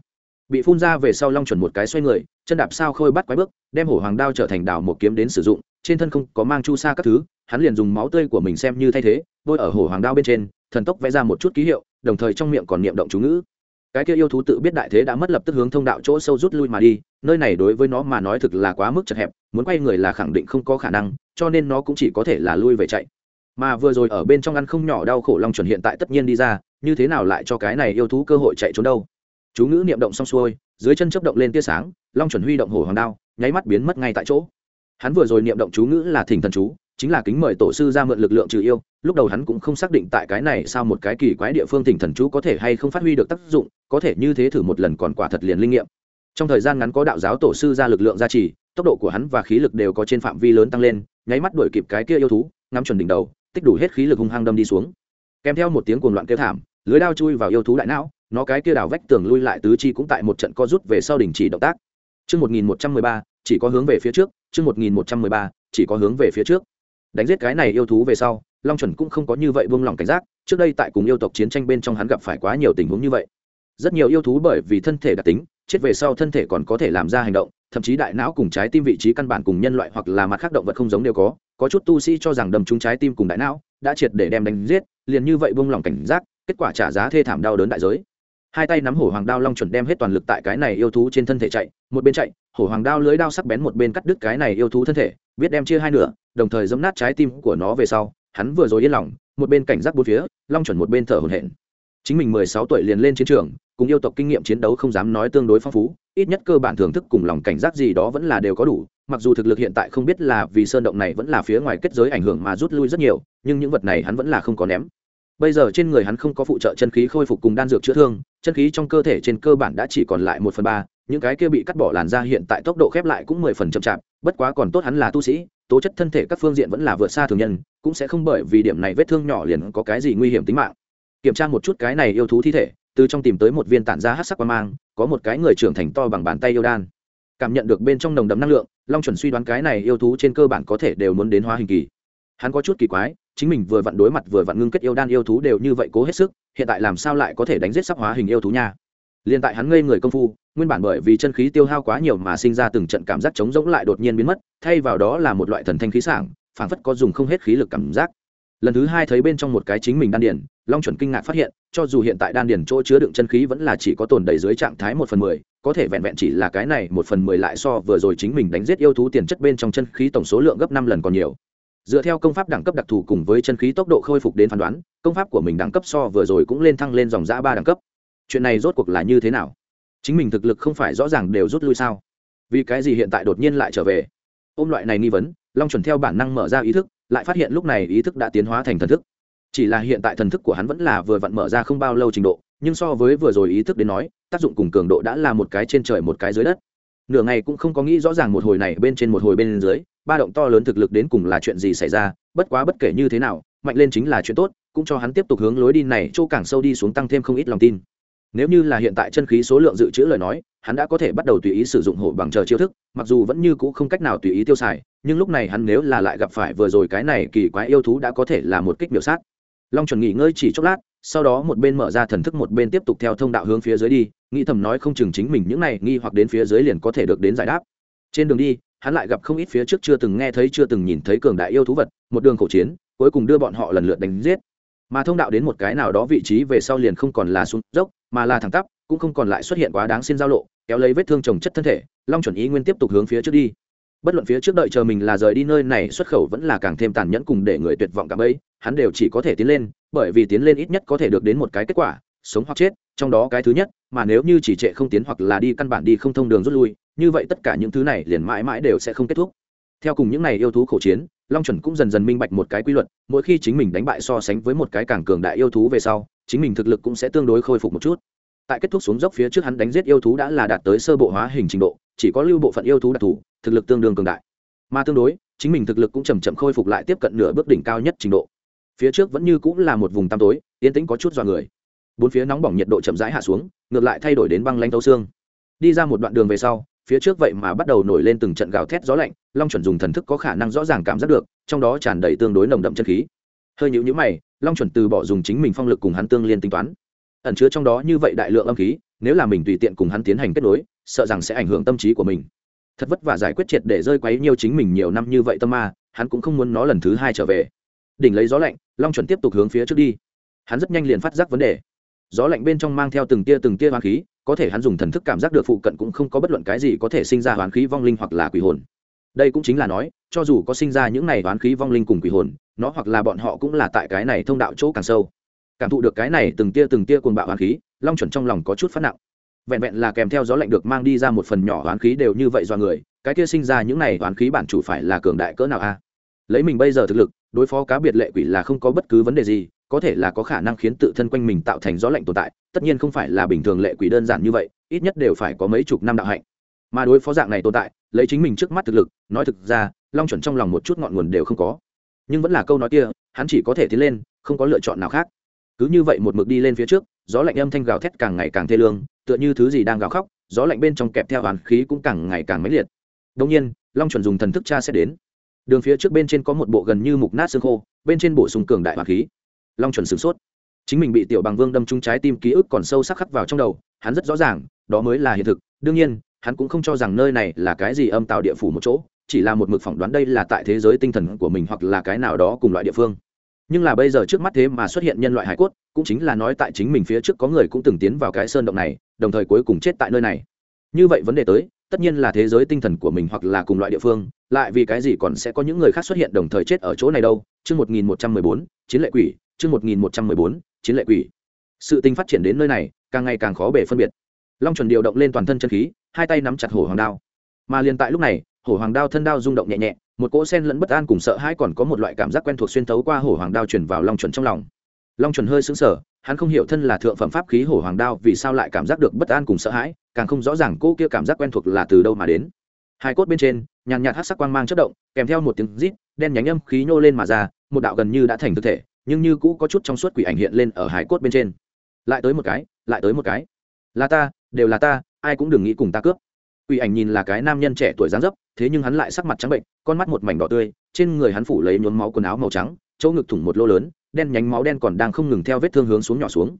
Bị phun ra về sau long chuẩn một cái xoay người, chân đạp sao khôi bắt quái bước, đem hổ hoàng đao trở thành đào một kiếm đến sử dụng, trên thân không có mang chu sa các thứ hắn liền dùng máu tươi của mình xem như thay thế, bôi ở hổ hoàng đao bên trên, thần tốc vẽ ra một chút ký hiệu, đồng thời trong miệng còn niệm động chú ngữ. Cái kia yêu thú tự biết đại thế đã mất lập tức hướng thông đạo chỗ sâu rút lui mà đi, nơi này đối với nó mà nói thực là quá mức chật hẹp, muốn quay người là khẳng định không có khả năng, cho nên nó cũng chỉ có thể là lui về chạy. Mà vừa rồi ở bên trong ăn không nhỏ đau khổ long chuẩn hiện tại tất nhiên đi ra, như thế nào lại cho cái này yêu thú cơ hội chạy trốn đâu? Chú ngữ niệm động xong xuôi, dưới chân chấp động lên tia sáng, long chuẩn huy động hổ hoàng đao, nháy mắt biến mất ngay tại chỗ. Hắn vừa rồi niệm động chú ngữ là thỉnh thần chú chính là kính mời tổ sư ra mượn lực lượng trừ yêu lúc đầu hắn cũng không xác định tại cái này sao một cái kỳ quái địa phương thỉnh thần chú có thể hay không phát huy được tác dụng có thể như thế thử một lần còn quả thật liền linh nghiệm. Trong thời gian ngắn có đạo giáo tổ sư ra lực lượng gia trì tốc độ của hắn và khí lực đều có trên phạm vi lớn tăng lên nháy mắt đuổi kịp cái kia yêu thú ngắm chuẩn đỉnh đầu tích đủ hết khí lực hung hăng đâm đi xuống. Kèm theo một tiếng cuồng loạn kêu thảm lưới đao chui vào yêu thú đại não nó cái kia đảo vách tường lui lại tứ chi cũng tại một trận co rút về sau đình chỉ động tác. Chương 1113, chỉ có hướng về phía trước, chương 1113, chỉ có hướng về phía trước. Đánh giết cái này yêu thú về sau, Long Chuẩn cũng không có như vậy buông lỏng cảnh giác, trước đây tại cùng yêu tộc chiến tranh bên trong hắn gặp phải quá nhiều tình huống như vậy. Rất nhiều yêu thú bởi vì thân thể đặc tính, chết về sau thân thể còn có thể làm ra hành động, thậm chí đại não cùng trái tim vị trí căn bản cùng nhân loại hoặc là mặt khác động vật không giống đều có, có chút tu sĩ cho rằng đầm trúng trái tim cùng đại não, đã triệt để đem đánh giết, liền như vậy buông lỏng cảnh giác, kết quả trả giá thê thảm đau đớn đại giới hai tay nắm hổ hoàng đao long chuẩn đem hết toàn lực tại cái này yêu thú trên thân thể chạy một bên chạy hổ hoàng đao lưới đao sắc bén một bên cắt đứt cái này yêu thú thân thể biết đem chia hai nửa, đồng thời dấm nát trái tim của nó về sau, hắn vừa rồi yên lòng, một bên cảnh giác bốn phía, long chuẩn một bên thở hổn hển. Chính mình mười sáu tuổi liền lên chiến trường, cùng yêu tộc kinh nghiệm chiến đấu không dám nói tương đối phong phú, ít nhất cơ bản thưởng thức cùng lòng cảnh giác gì đó vẫn là đều có đủ, mặc dù thực lực hiện tại không biết là vì sơn động này vẫn là phía ngoài kết giới ảnh hưởng mà rút lui rất nhiều, nhưng những vật này hắn vẫn là không có ném. Bây giờ trên người hắn không có phụ trợ chân khí khôi phục cùng đan dược chữa thương, chân khí trong cơ thể trên cơ bản đã chỉ còn lại một phần ba những cái kia bị cắt bỏ làn da hiện tại tốc độ khép lại cũng mười phần chậm chạp, bất quá còn tốt hắn là tu sĩ, tố chất thân thể các phương diện vẫn là vượt xa thường nhân, cũng sẽ không bởi vì điểm này vết thương nhỏ liền có cái gì nguy hiểm tính mạng. Kiểm tra một chút cái này yêu thú thi thể, từ trong tìm tới một viên tản ra hát sắc quan mang, có một cái người trưởng thành to bằng bàn tay yêu đan. Cảm nhận được bên trong nồng đậm năng lượng, long chuẩn suy đoán cái này yêu thú trên cơ bản có thể đều muốn đến hóa hình kỳ. Hắn có chút kỳ quái, chính mình vừa vặn đối mặt vừa vặn ngưng kết yêu đan yêu thú đều như vậy cố hết sức, hiện tại làm sao lại có thể đánh giết sắc hóa hình yêu thú nha? Liền tại hắn ngây người công phu, nguyên bản bởi vì chân khí tiêu hao quá nhiều mà sinh ra từng trận cảm giác trống rỗng lại đột nhiên biến mất, thay vào đó là một loại thần thanh khí sảng, phảng phất có dùng không hết khí lực cảm giác. Lần thứ hai thấy bên trong một cái chính mình đan điển long chuẩn kinh ngạc phát hiện, cho dù hiện tại đan điển chỗ chứa đựng chân khí vẫn là chỉ có tồn đầy dưới trạng thái một phần mười, có thể vẹn vẹn chỉ là cái này một phần mười lại so vừa rồi chính mình đánh giết yêu thú tiền chất bên trong chân khí tổng số lượng gấp năm lần còn nhiều. Dựa theo công pháp đẳng cấp đặc thù cùng với chân khí tốc độ khôi phục đến phán đoán, công pháp của mình đẳng cấp so vừa rồi cũng lên thăng lên dòng giã ba đẳng cấp chuyện này rốt cuộc là như thế nào? Chính mình thực lực không phải rõ ràng đều rút lui sao? Vì cái gì hiện tại đột nhiên lại trở về? Ôm loại này nghi vấn, long chuẩn theo bản năng mở ra ý thức, lại phát hiện lúc này ý thức đã tiến hóa thành thần thức. Chỉ là hiện tại thần thức của hắn vẫn là vừa vặn mở ra không bao lâu trình độ, nhưng so với vừa rồi ý thức đến nói, tác dụng cùng cường độ đã là một cái trên trời một cái dưới đất. Nửa ngày cũng không có nghĩ rõ ràng một hồi này bên trên một hồi bên dưới, ba động to lớn thực lực đến cùng là chuyện gì xảy ra, bất quá bất kể như thế nào, mạnh lên chính là chuyện tốt, cũng cho hắn tiếp tục hướng lối đi này, chỗ càng sâu đi xuống tăng thêm không ít lòng tin nếu như là hiện tại chân khí số lượng dự trữ lời nói, hắn đã có thể bắt đầu tùy ý sử dụng hổ bằng chờ chiêu thức, mặc dù vẫn như cũ không cách nào tùy ý tiêu xài, nhưng lúc này hắn nếu là lại gặp phải vừa rồi cái này kỳ quái yêu thú đã có thể là một kích biểu sát. Long chuẩn nghỉ ngơi chỉ chốc lát, sau đó một bên mở ra thần thức một bên tiếp tục theo thông đạo hướng phía dưới đi, nghĩ thầm nói không chừng chính mình những này nghi hoặc đến phía dưới liền có thể được đến giải đáp. Trên đường đi, hắn lại gặp không ít phía trước chưa từng nghe thấy, chưa từng nhìn thấy cường đại yêu thú vật, một đường khẩu chiến, cuối cùng đưa bọn họ lần lượt đánh giết mà thông đạo đến một cái nào đó vị trí về sau liền không còn là xuống dốc, mà là thẳng tắp, cũng không còn lại xuất hiện quá đáng xin giao lộ, kéo lấy vết thương trồng chất thân thể, long chuẩn ý nguyên tiếp tục hướng phía trước đi. Bất luận phía trước đợi chờ mình là rời đi nơi này, xuất khẩu vẫn là càng thêm tàn nhẫn cùng để người tuyệt vọng cả ấy, hắn đều chỉ có thể tiến lên, bởi vì tiến lên ít nhất có thể được đến một cái kết quả, sống hoặc chết, trong đó cái thứ nhất, mà nếu như chỉ trệ không tiến hoặc là đi căn bản đi không thông đường rút lui, như vậy tất cả những thứ này liền mãi mãi đều sẽ không kết thúc. Theo cùng những này yêu thú khổ chiến long chuẩn cũng dần dần minh bạch một cái quy luật, mỗi khi chính mình đánh bại so sánh với một cái càng cường đại yêu thú về sau, chính mình thực lực cũng sẽ tương đối khôi phục một chút. Tại kết thúc xuống dốc phía trước hắn đánh giết yêu thú đã là đạt tới sơ bộ hóa hình trình độ, chỉ có lưu bộ phận yêu thú đặc thù, thực lực tương đương cường đại. Mà tương đối, chính mình thực lực cũng chầm chậm khôi phục lại tiếp cận nửa bước đỉnh cao nhất trình độ. Phía trước vẫn như cũng là một vùng tăm tối, yên tĩnh có chút dọa người. Bốn phía nóng bỏng nhiệt độ chậm rãi hạ xuống, ngược lại thay đổi đến băng lanh thấu xương. Đi ra một đoạn đường về sau phía trước vậy mà bắt đầu nổi lên từng trận gào thét gió lạnh, long chuẩn dùng thần thức có khả năng rõ ràng cảm giác được, trong đó tràn đầy tương đối nồng đậm chân khí. Hơi nhũ nhũ mày, long chuẩn từ bỏ dùng chính mình phong lực cùng hắn tương liên tính toán. Ẩn chứa trong đó như vậy đại lượng âm khí, nếu là mình tùy tiện cùng hắn tiến hành kết nối, sợ rằng sẽ ảnh hưởng tâm trí của mình. Thật vất vả giải quyết triệt để rơi quấy nhiều chính mình nhiều năm như vậy tâm ma, hắn cũng không muốn nó lần thứ hai trở về. Đỉnh lấy gió lạnh, long chuẩn tiếp tục hướng phía trước đi. Hắn rất nhanh liền phát giác vấn đề. Gió lạnh bên trong mang theo từng tia từng tia hoa khí có thể hắn dùng thần thức cảm giác được phụ cận cũng không có bất luận cái gì có thể sinh ra hoán khí vong linh hoặc là quỷ hồn. Đây cũng chính là nói, cho dù có sinh ra những này hoán khí vong linh cùng quỷ hồn, nó hoặc là bọn họ cũng là tại cái này thông đạo chỗ càng sâu. Cảm thụ được cái này từng tia từng tia cuồng bạo hoán khí, long chuẩn trong lòng có chút phát nặng. Vẹn vẹn là kèm theo gió lạnh được mang đi ra một phần nhỏ hoán khí đều như vậy do người, cái kia sinh ra những này hoán khí bản chủ phải là cường đại cỡ nào a? Lấy mình bây giờ thực lực, đối phó cá biệt lệ quỷ là không có bất cứ vấn đề gì có thể là có khả năng khiến tự thân quanh mình tạo thành gió lạnh tồn tại, tất nhiên không phải là bình thường lệ quỷ đơn giản như vậy, ít nhất đều phải có mấy chục năm đạo hạnh. Mà đối phó dạng này tồn tại, lấy chính mình trước mắt thực lực, nói thực ra, long chuẩn trong lòng một chút ngọn nguồn đều không có. Nhưng vẫn là câu nói kia, hắn chỉ có thể tiến lên, không có lựa chọn nào khác. Cứ như vậy một mực đi lên phía trước, gió lạnh âm thanh gào thét càng ngày càng thê lương, tựa như thứ gì đang gào khóc, gió lạnh bên trong kẹp theo hoàn khí cũng càng ngày càng mãnh liệt. Đông nhiên, long chuẩn dùng thần thức cha sẽ đến. Đường phía trước bên trên có một bộ gần như mục nát xương khô, bên trên bổ sung cường đại hỏa khí long chuẩn sửng sốt. Chính mình bị tiểu bằng vương đâm trúng trái tim ký ức còn sâu sắc khắc vào trong đầu, hắn rất rõ ràng, đó mới là hiện thực. Đương nhiên, hắn cũng không cho rằng nơi này là cái gì âm tạo địa phủ một chỗ, chỉ là một mực phỏng đoán đây là tại thế giới tinh thần của mình hoặc là cái nào đó cùng loại địa phương. Nhưng là bây giờ trước mắt thế mà xuất hiện nhân loại hải cốt, cũng chính là nói tại chính mình phía trước có người cũng từng tiến vào cái sơn động này, đồng thời cuối cùng chết tại nơi này. Như vậy vấn đề tới, tất nhiên là thế giới tinh thần của mình hoặc là cùng loại địa phương, lại vì cái gì còn sẽ có những người khác xuất hiện đồng thời chết ở chỗ này đâu? Chương một nghìn một trăm mười bốn, chiến lệ quỷ chương một nghìn một trăm mười bốn, chiến lệ quỷ. Sự tình phát triển đến nơi này, càng ngày càng khó bể phân biệt. Long chuẩn điều động lên toàn thân chân khí, hai tay nắm chặt hổ hoàng đao. Mà liền tại lúc này, hổ hoàng đao thân đao rung động nhẹ nhẹ, một cỗ sen lẫn bất an cùng sợ hãi còn có một loại cảm giác quen thuộc xuyên thấu qua hổ hoàng đao chuyển vào long chuẩn trong lòng. Long chuẩn hơi sững sờ, hắn không hiểu thân là thượng phẩm pháp khí hổ hoàng đao vì sao lại cảm giác được bất an cùng sợ hãi, càng không rõ ràng cô kia cảm giác quen thuộc là từ đâu mà đến. Hai cốt bên trên, nhàn nhạt hát sắc quang mang chất động, kèm theo một tiếng rít, đen nhánh âm khí nhô lên mà ra, một đạo gần như đã thành thực thể nhưng như cũ có chút trong suốt quỷ ảnh hiện lên ở hải cốt bên trên. Lại tới một cái, lại tới một cái. Là ta, đều là ta, ai cũng đừng nghĩ cùng ta cướp. Quỷ ảnh nhìn là cái nam nhân trẻ tuổi dáng dấp, thế nhưng hắn lại sắc mặt trắng bệnh, con mắt một mảnh đỏ tươi, trên người hắn phủ lấy nhuốm máu quần áo màu trắng, chỗ ngực thủng một lô lớn, đen nhánh máu đen còn đang không ngừng theo vết thương hướng xuống nhỏ xuống.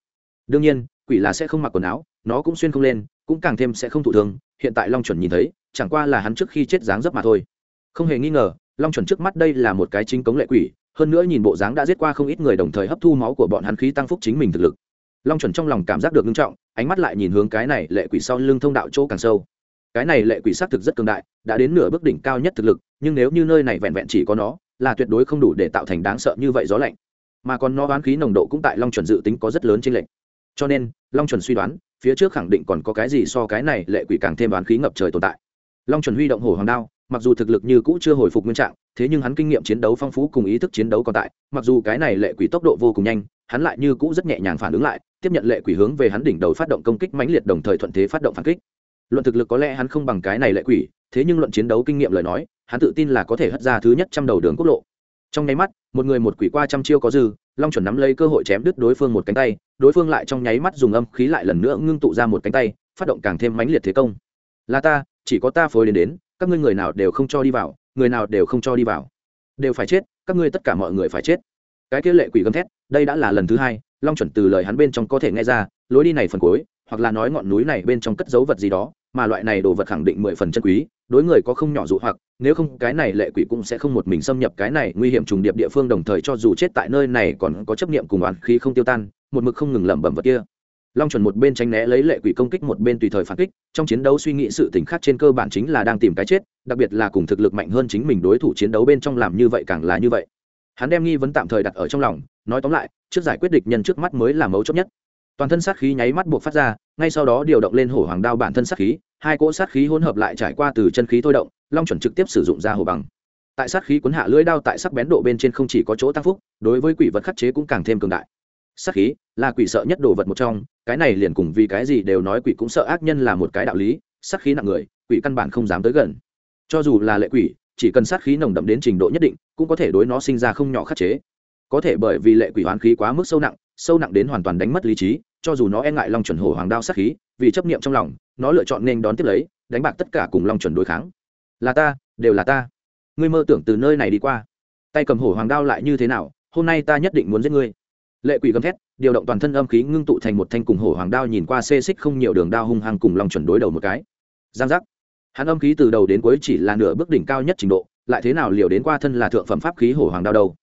Đương nhiên, quỷ là sẽ không mặc quần áo, nó cũng xuyên không lên, cũng càng thêm sẽ không thụ thương, hiện tại long chuẩn nhìn thấy, chẳng qua là hắn trước khi chết dáng dấp mà thôi. Không hề nghi ngờ, long chuẩn trước mắt đây là một cái chính cống lệ quỷ hơn nữa nhìn bộ dáng đã giết qua không ít người đồng thời hấp thu máu của bọn hắn khí tăng phúc chính mình thực lực. Long chuẩn trong lòng cảm giác được nghiêm trọng, ánh mắt lại nhìn hướng cái này lệ quỷ sau lưng thông đạo chỗ càng sâu. Cái này lệ quỷ xác thực rất cường đại, đã đến nửa bước đỉnh cao nhất thực lực, nhưng nếu như nơi này vẹn vẹn chỉ có nó, là tuyệt đối không đủ để tạo thành đáng sợ như vậy gió lạnh. Mà còn nó oán khí nồng độ cũng tại long chuẩn dự tính có rất lớn trên lệnh cho nên, long chuẩn suy đoán, phía trước khẳng định còn có cái gì so cái này lệ quỷ càng thêm oán khí ngập trời tồn tại. Long chuẩn huy động hổ hoàng đao, mặc dù thực lực như cũ chưa hồi phục nguyên trạng thế nhưng hắn kinh nghiệm chiến đấu phong phú cùng ý thức chiến đấu còn tại, mặc dù cái này lệ quỷ tốc độ vô cùng nhanh, hắn lại như cũ rất nhẹ nhàng phản ứng lại, tiếp nhận lệ quỷ hướng về hắn đỉnh đầu phát động công kích mãnh liệt đồng thời thuận thế phát động phản kích. Luận thực lực có lẽ hắn không bằng cái này lệ quỷ, thế nhưng luận chiến đấu kinh nghiệm lời nói, hắn tự tin là có thể hất ra thứ nhất trăm đầu đường quốc lộ. Trong nháy mắt, một người một quỷ qua trăm chiêu có dư, long chuẩn nắm lấy cơ hội chém đứt đối phương một cánh tay, đối phương lại trong nháy mắt dùng âm khí lại lần nữa ngưng tụ ra một cánh tay, phát động càng thêm mãnh liệt thế công. Là ta, chỉ có ta phối đến đến, các ngươi người nào đều không cho đi vào người nào đều không cho đi vào. Đều phải chết, các ngươi tất cả mọi người phải chết. Cái kia lệ quỷ gầm thét, đây đã là lần thứ hai, long chuẩn từ lời hắn bên trong có thể nghe ra, lối đi này phần cuối, hoặc là nói ngọn núi này bên trong cất dấu vật gì đó, mà loại này đồ vật khẳng định mười phần chân quý, đối người có không nhỏ dụ hoặc, nếu không cái này lệ quỷ cũng sẽ không một mình xâm nhập cái này nguy hiểm trùng điệp địa phương, đồng thời cho dù chết tại nơi này còn có chấp niệm cùng oán khí không tiêu tan, một mực không ngừng lẩm bẩm vật kia long chuẩn một bên tránh né lấy lệ quỷ công kích, một bên tùy thời phản kích, trong chiến đấu suy nghĩ sự t khác trên cơ bản chính là đang tìm cái chết, đặc biệt là cùng thực lực mạnh hơn chính mình đối thủ chiến đấu bên trong làm như vậy càng là như vậy. Hắn đem nghi vấn tạm thời đặt ở trong lòng, nói tóm lại, trước giải quyết địch nhân trước mắt mới là mấu chốt nhất. Toàn thân sát khí nháy mắt buộc phát ra, ngay sau đó điều động lên hổ hoàng đao bản thân sát khí, hai cỗ sát khí hỗn hợp lại trải qua từ chân khí thôi động, long chuẩn trực tiếp sử dụng ra hồ bằng. Tại sát khí cuốn hạ lưỡi đao tại sắc bén độ bên trên không chỉ có chỗ tăng phúc, đối với quỷ vật khắc chế cũng càng thêm cường đại sát khí, là quỷ sợ nhất đồ vật một trong, cái này liền cùng vì cái gì đều nói quỷ cũng sợ ác nhân là một cái đạo lý, sát khí nặng người, quỷ căn bản không dám tới gần. Cho dù là lệ quỷ, chỉ cần sát khí nồng đậm đến trình độ nhất định, cũng có thể đối nó sinh ra không nhỏ khắc chế. Có thể bởi vì lệ quỷ hoán khí quá mức sâu nặng sâu nặng đến hoàn toàn đánh mất lý trí, cho dù nó e ngại long chuẩn hổ hoàng đao sát khí, vì chấp niệm trong lòng, nó lựa chọn nên đón tiếp lấy, đánh bạc tất cả cùng long chuẩn đối kháng. Là ta, đều là ta. Ngươi mơ tưởng từ nơi này đi qua. Tay cầm hổ hoàng đao lại như thế nào, hôm nay ta nhất định muốn giết ngươi lệ quỷ gầm thét, điều động toàn thân âm khí ngưng tụ thành một thanh cùng hổ hoàng đao nhìn qua xê xích không nhiều đường đao hung hăng cùng long chuẩn đối đầu một cái. Giang giác. Hắn âm khí từ đầu đến cuối chỉ là nửa bước đỉnh cao nhất trình độ, lại thế nào liều đến qua thân là thượng phẩm pháp khí hổ hoàng đao đâu?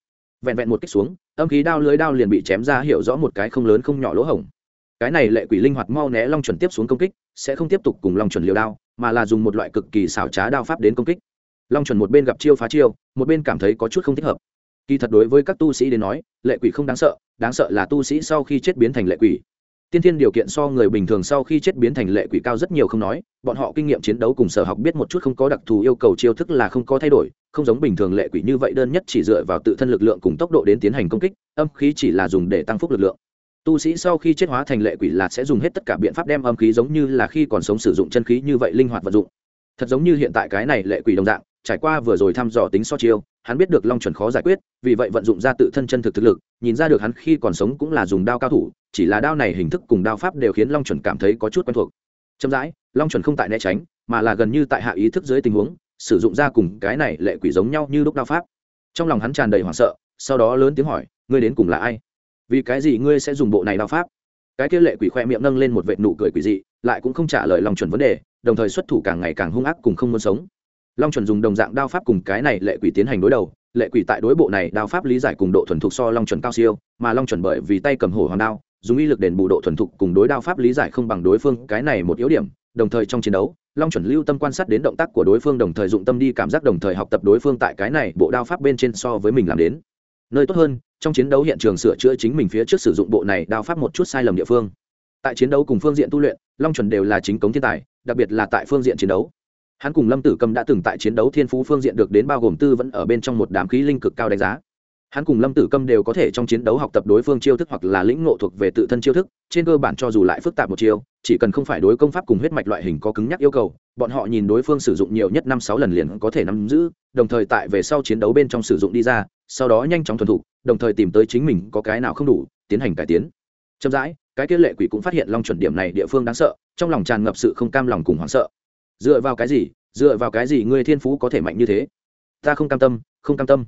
Vẹn vẹn một kích xuống, âm khí đao lưới đao liền bị chém ra hiểu rõ một cái không lớn không nhỏ lỗ hổng. Cái này lệ quỷ linh hoạt mau né long chuẩn tiếp xuống công kích, sẽ không tiếp tục cùng long chuẩn liều đao, mà là dùng một loại cực kỳ xảo trá đao pháp đến công kích. Long chuẩn một bên gặp chiêu phá chiêu, một bên cảm thấy có chút không thích hợp kỳ thật đối với các tu sĩ đến nói, lệ quỷ không đáng sợ đáng sợ là tu sĩ sau khi chết biến thành lệ quỷ. Tiên thiên điều kiện so người bình thường sau khi chết biến thành lệ quỷ cao rất nhiều không nói, bọn họ kinh nghiệm chiến đấu cùng sở học biết một chút không có đặc thù yêu cầu chiêu thức là không có thay đổi, không giống bình thường lệ quỷ như vậy đơn nhất chỉ dựa vào tự thân lực lượng cùng tốc độ đến tiến hành công kích, âm khí chỉ là dùng để tăng phúc lực lượng. Tu sĩ sau khi chết hóa thành lệ quỷ là sẽ dùng hết tất cả biện pháp đem âm khí giống như là khi còn sống sử dụng chân khí như vậy linh hoạt vận dụng thật giống như hiện tại cái này lệ quỷ đồng dạng, trải qua vừa rồi thăm dò tính so chiêu, hắn biết được long chuẩn khó giải quyết, vì vậy vận dụng ra tự thân chân thực thực lực, nhìn ra được hắn khi còn sống cũng là dùng đao cao thủ, chỉ là đao này hình thức cùng đao pháp đều khiến long chuẩn cảm thấy có chút quen thuộc. Chậm rãi, long chuẩn không tại né tránh, mà là gần như tại hạ ý thức dưới tình huống, sử dụng ra cùng cái này lệ quỷ giống nhau như lúc đao pháp. Trong lòng hắn tràn đầy hoảng sợ, sau đó lớn tiếng hỏi, ngươi đến cùng là ai? Vì cái gì ngươi sẽ dùng bộ này đao pháp? Cái kia lệ quỷ khoe miệng nâng lên một vệt nụ cười quỷ dị, lại cũng không trả lời long chuẩn vấn đề đồng thời xuất thủ càng ngày càng hung ác cùng không muốn sống. Long chuẩn dùng đồng dạng đao pháp cùng cái này lệ quỷ tiến hành đối đầu, lệ quỷ tại đối bộ này đao pháp lý giải cùng độ thuần thục so long chuẩn cao siêu, mà long chuẩn bởi vì tay cầm hổ hoàng đao, dùng uy lực đền bù độ thuần thục cùng đối đao pháp lý giải không bằng đối phương, cái này một yếu điểm, đồng thời trong chiến đấu, long chuẩn lưu tâm quan sát đến động tác của đối phương đồng thời dụng tâm đi cảm giác đồng thời học tập đối phương tại cái này bộ đao pháp bên trên so với mình làm đến. Nơi tốt hơn, trong chiến đấu hiện trường sửa chữa chính mình phía trước sử dụng bộ này đao pháp một chút sai lầm địa phương. Tại chiến đấu cùng phương diện tu luyện, long chuẩn đều là chính cống thiên tài đặc biệt là tại phương diện chiến đấu. Hắn cùng lâm tử cầm đã từng tại chiến đấu thiên phú phương diện được đến bao gồm tư vẫn ở bên trong một đám khí linh cực cao đánh giá. Hắn cùng lâm tử Cầm đều có thể trong chiến đấu học tập đối phương chiêu thức hoặc là lĩnh ngộ thuộc về tự thân chiêu thức, trên cơ bản cho dù lại phức tạp một chiêu, chỉ cần không phải đối công pháp cùng huyết mạch loại hình có cứng nhắc yêu cầu, bọn họ nhìn đối phương sử dụng nhiều nhất năm sáu lần liền có thể nắm giữ, đồng thời tại về sau chiến đấu bên trong sử dụng đi ra, sau đó nhanh chóng thuần thục, đồng thời tìm tới chính mình có cái nào không đủ, tiến hành cải tiến chậm rãi, cái kia lệ quỷ cũng phát hiện long chuẩn điểm này địa phương đáng sợ, trong lòng tràn ngập sự không cam lòng cùng hoảng sợ. Dựa vào cái gì? Dựa vào cái gì người thiên phú có thể mạnh như thế? Ta không cam tâm, không cam tâm.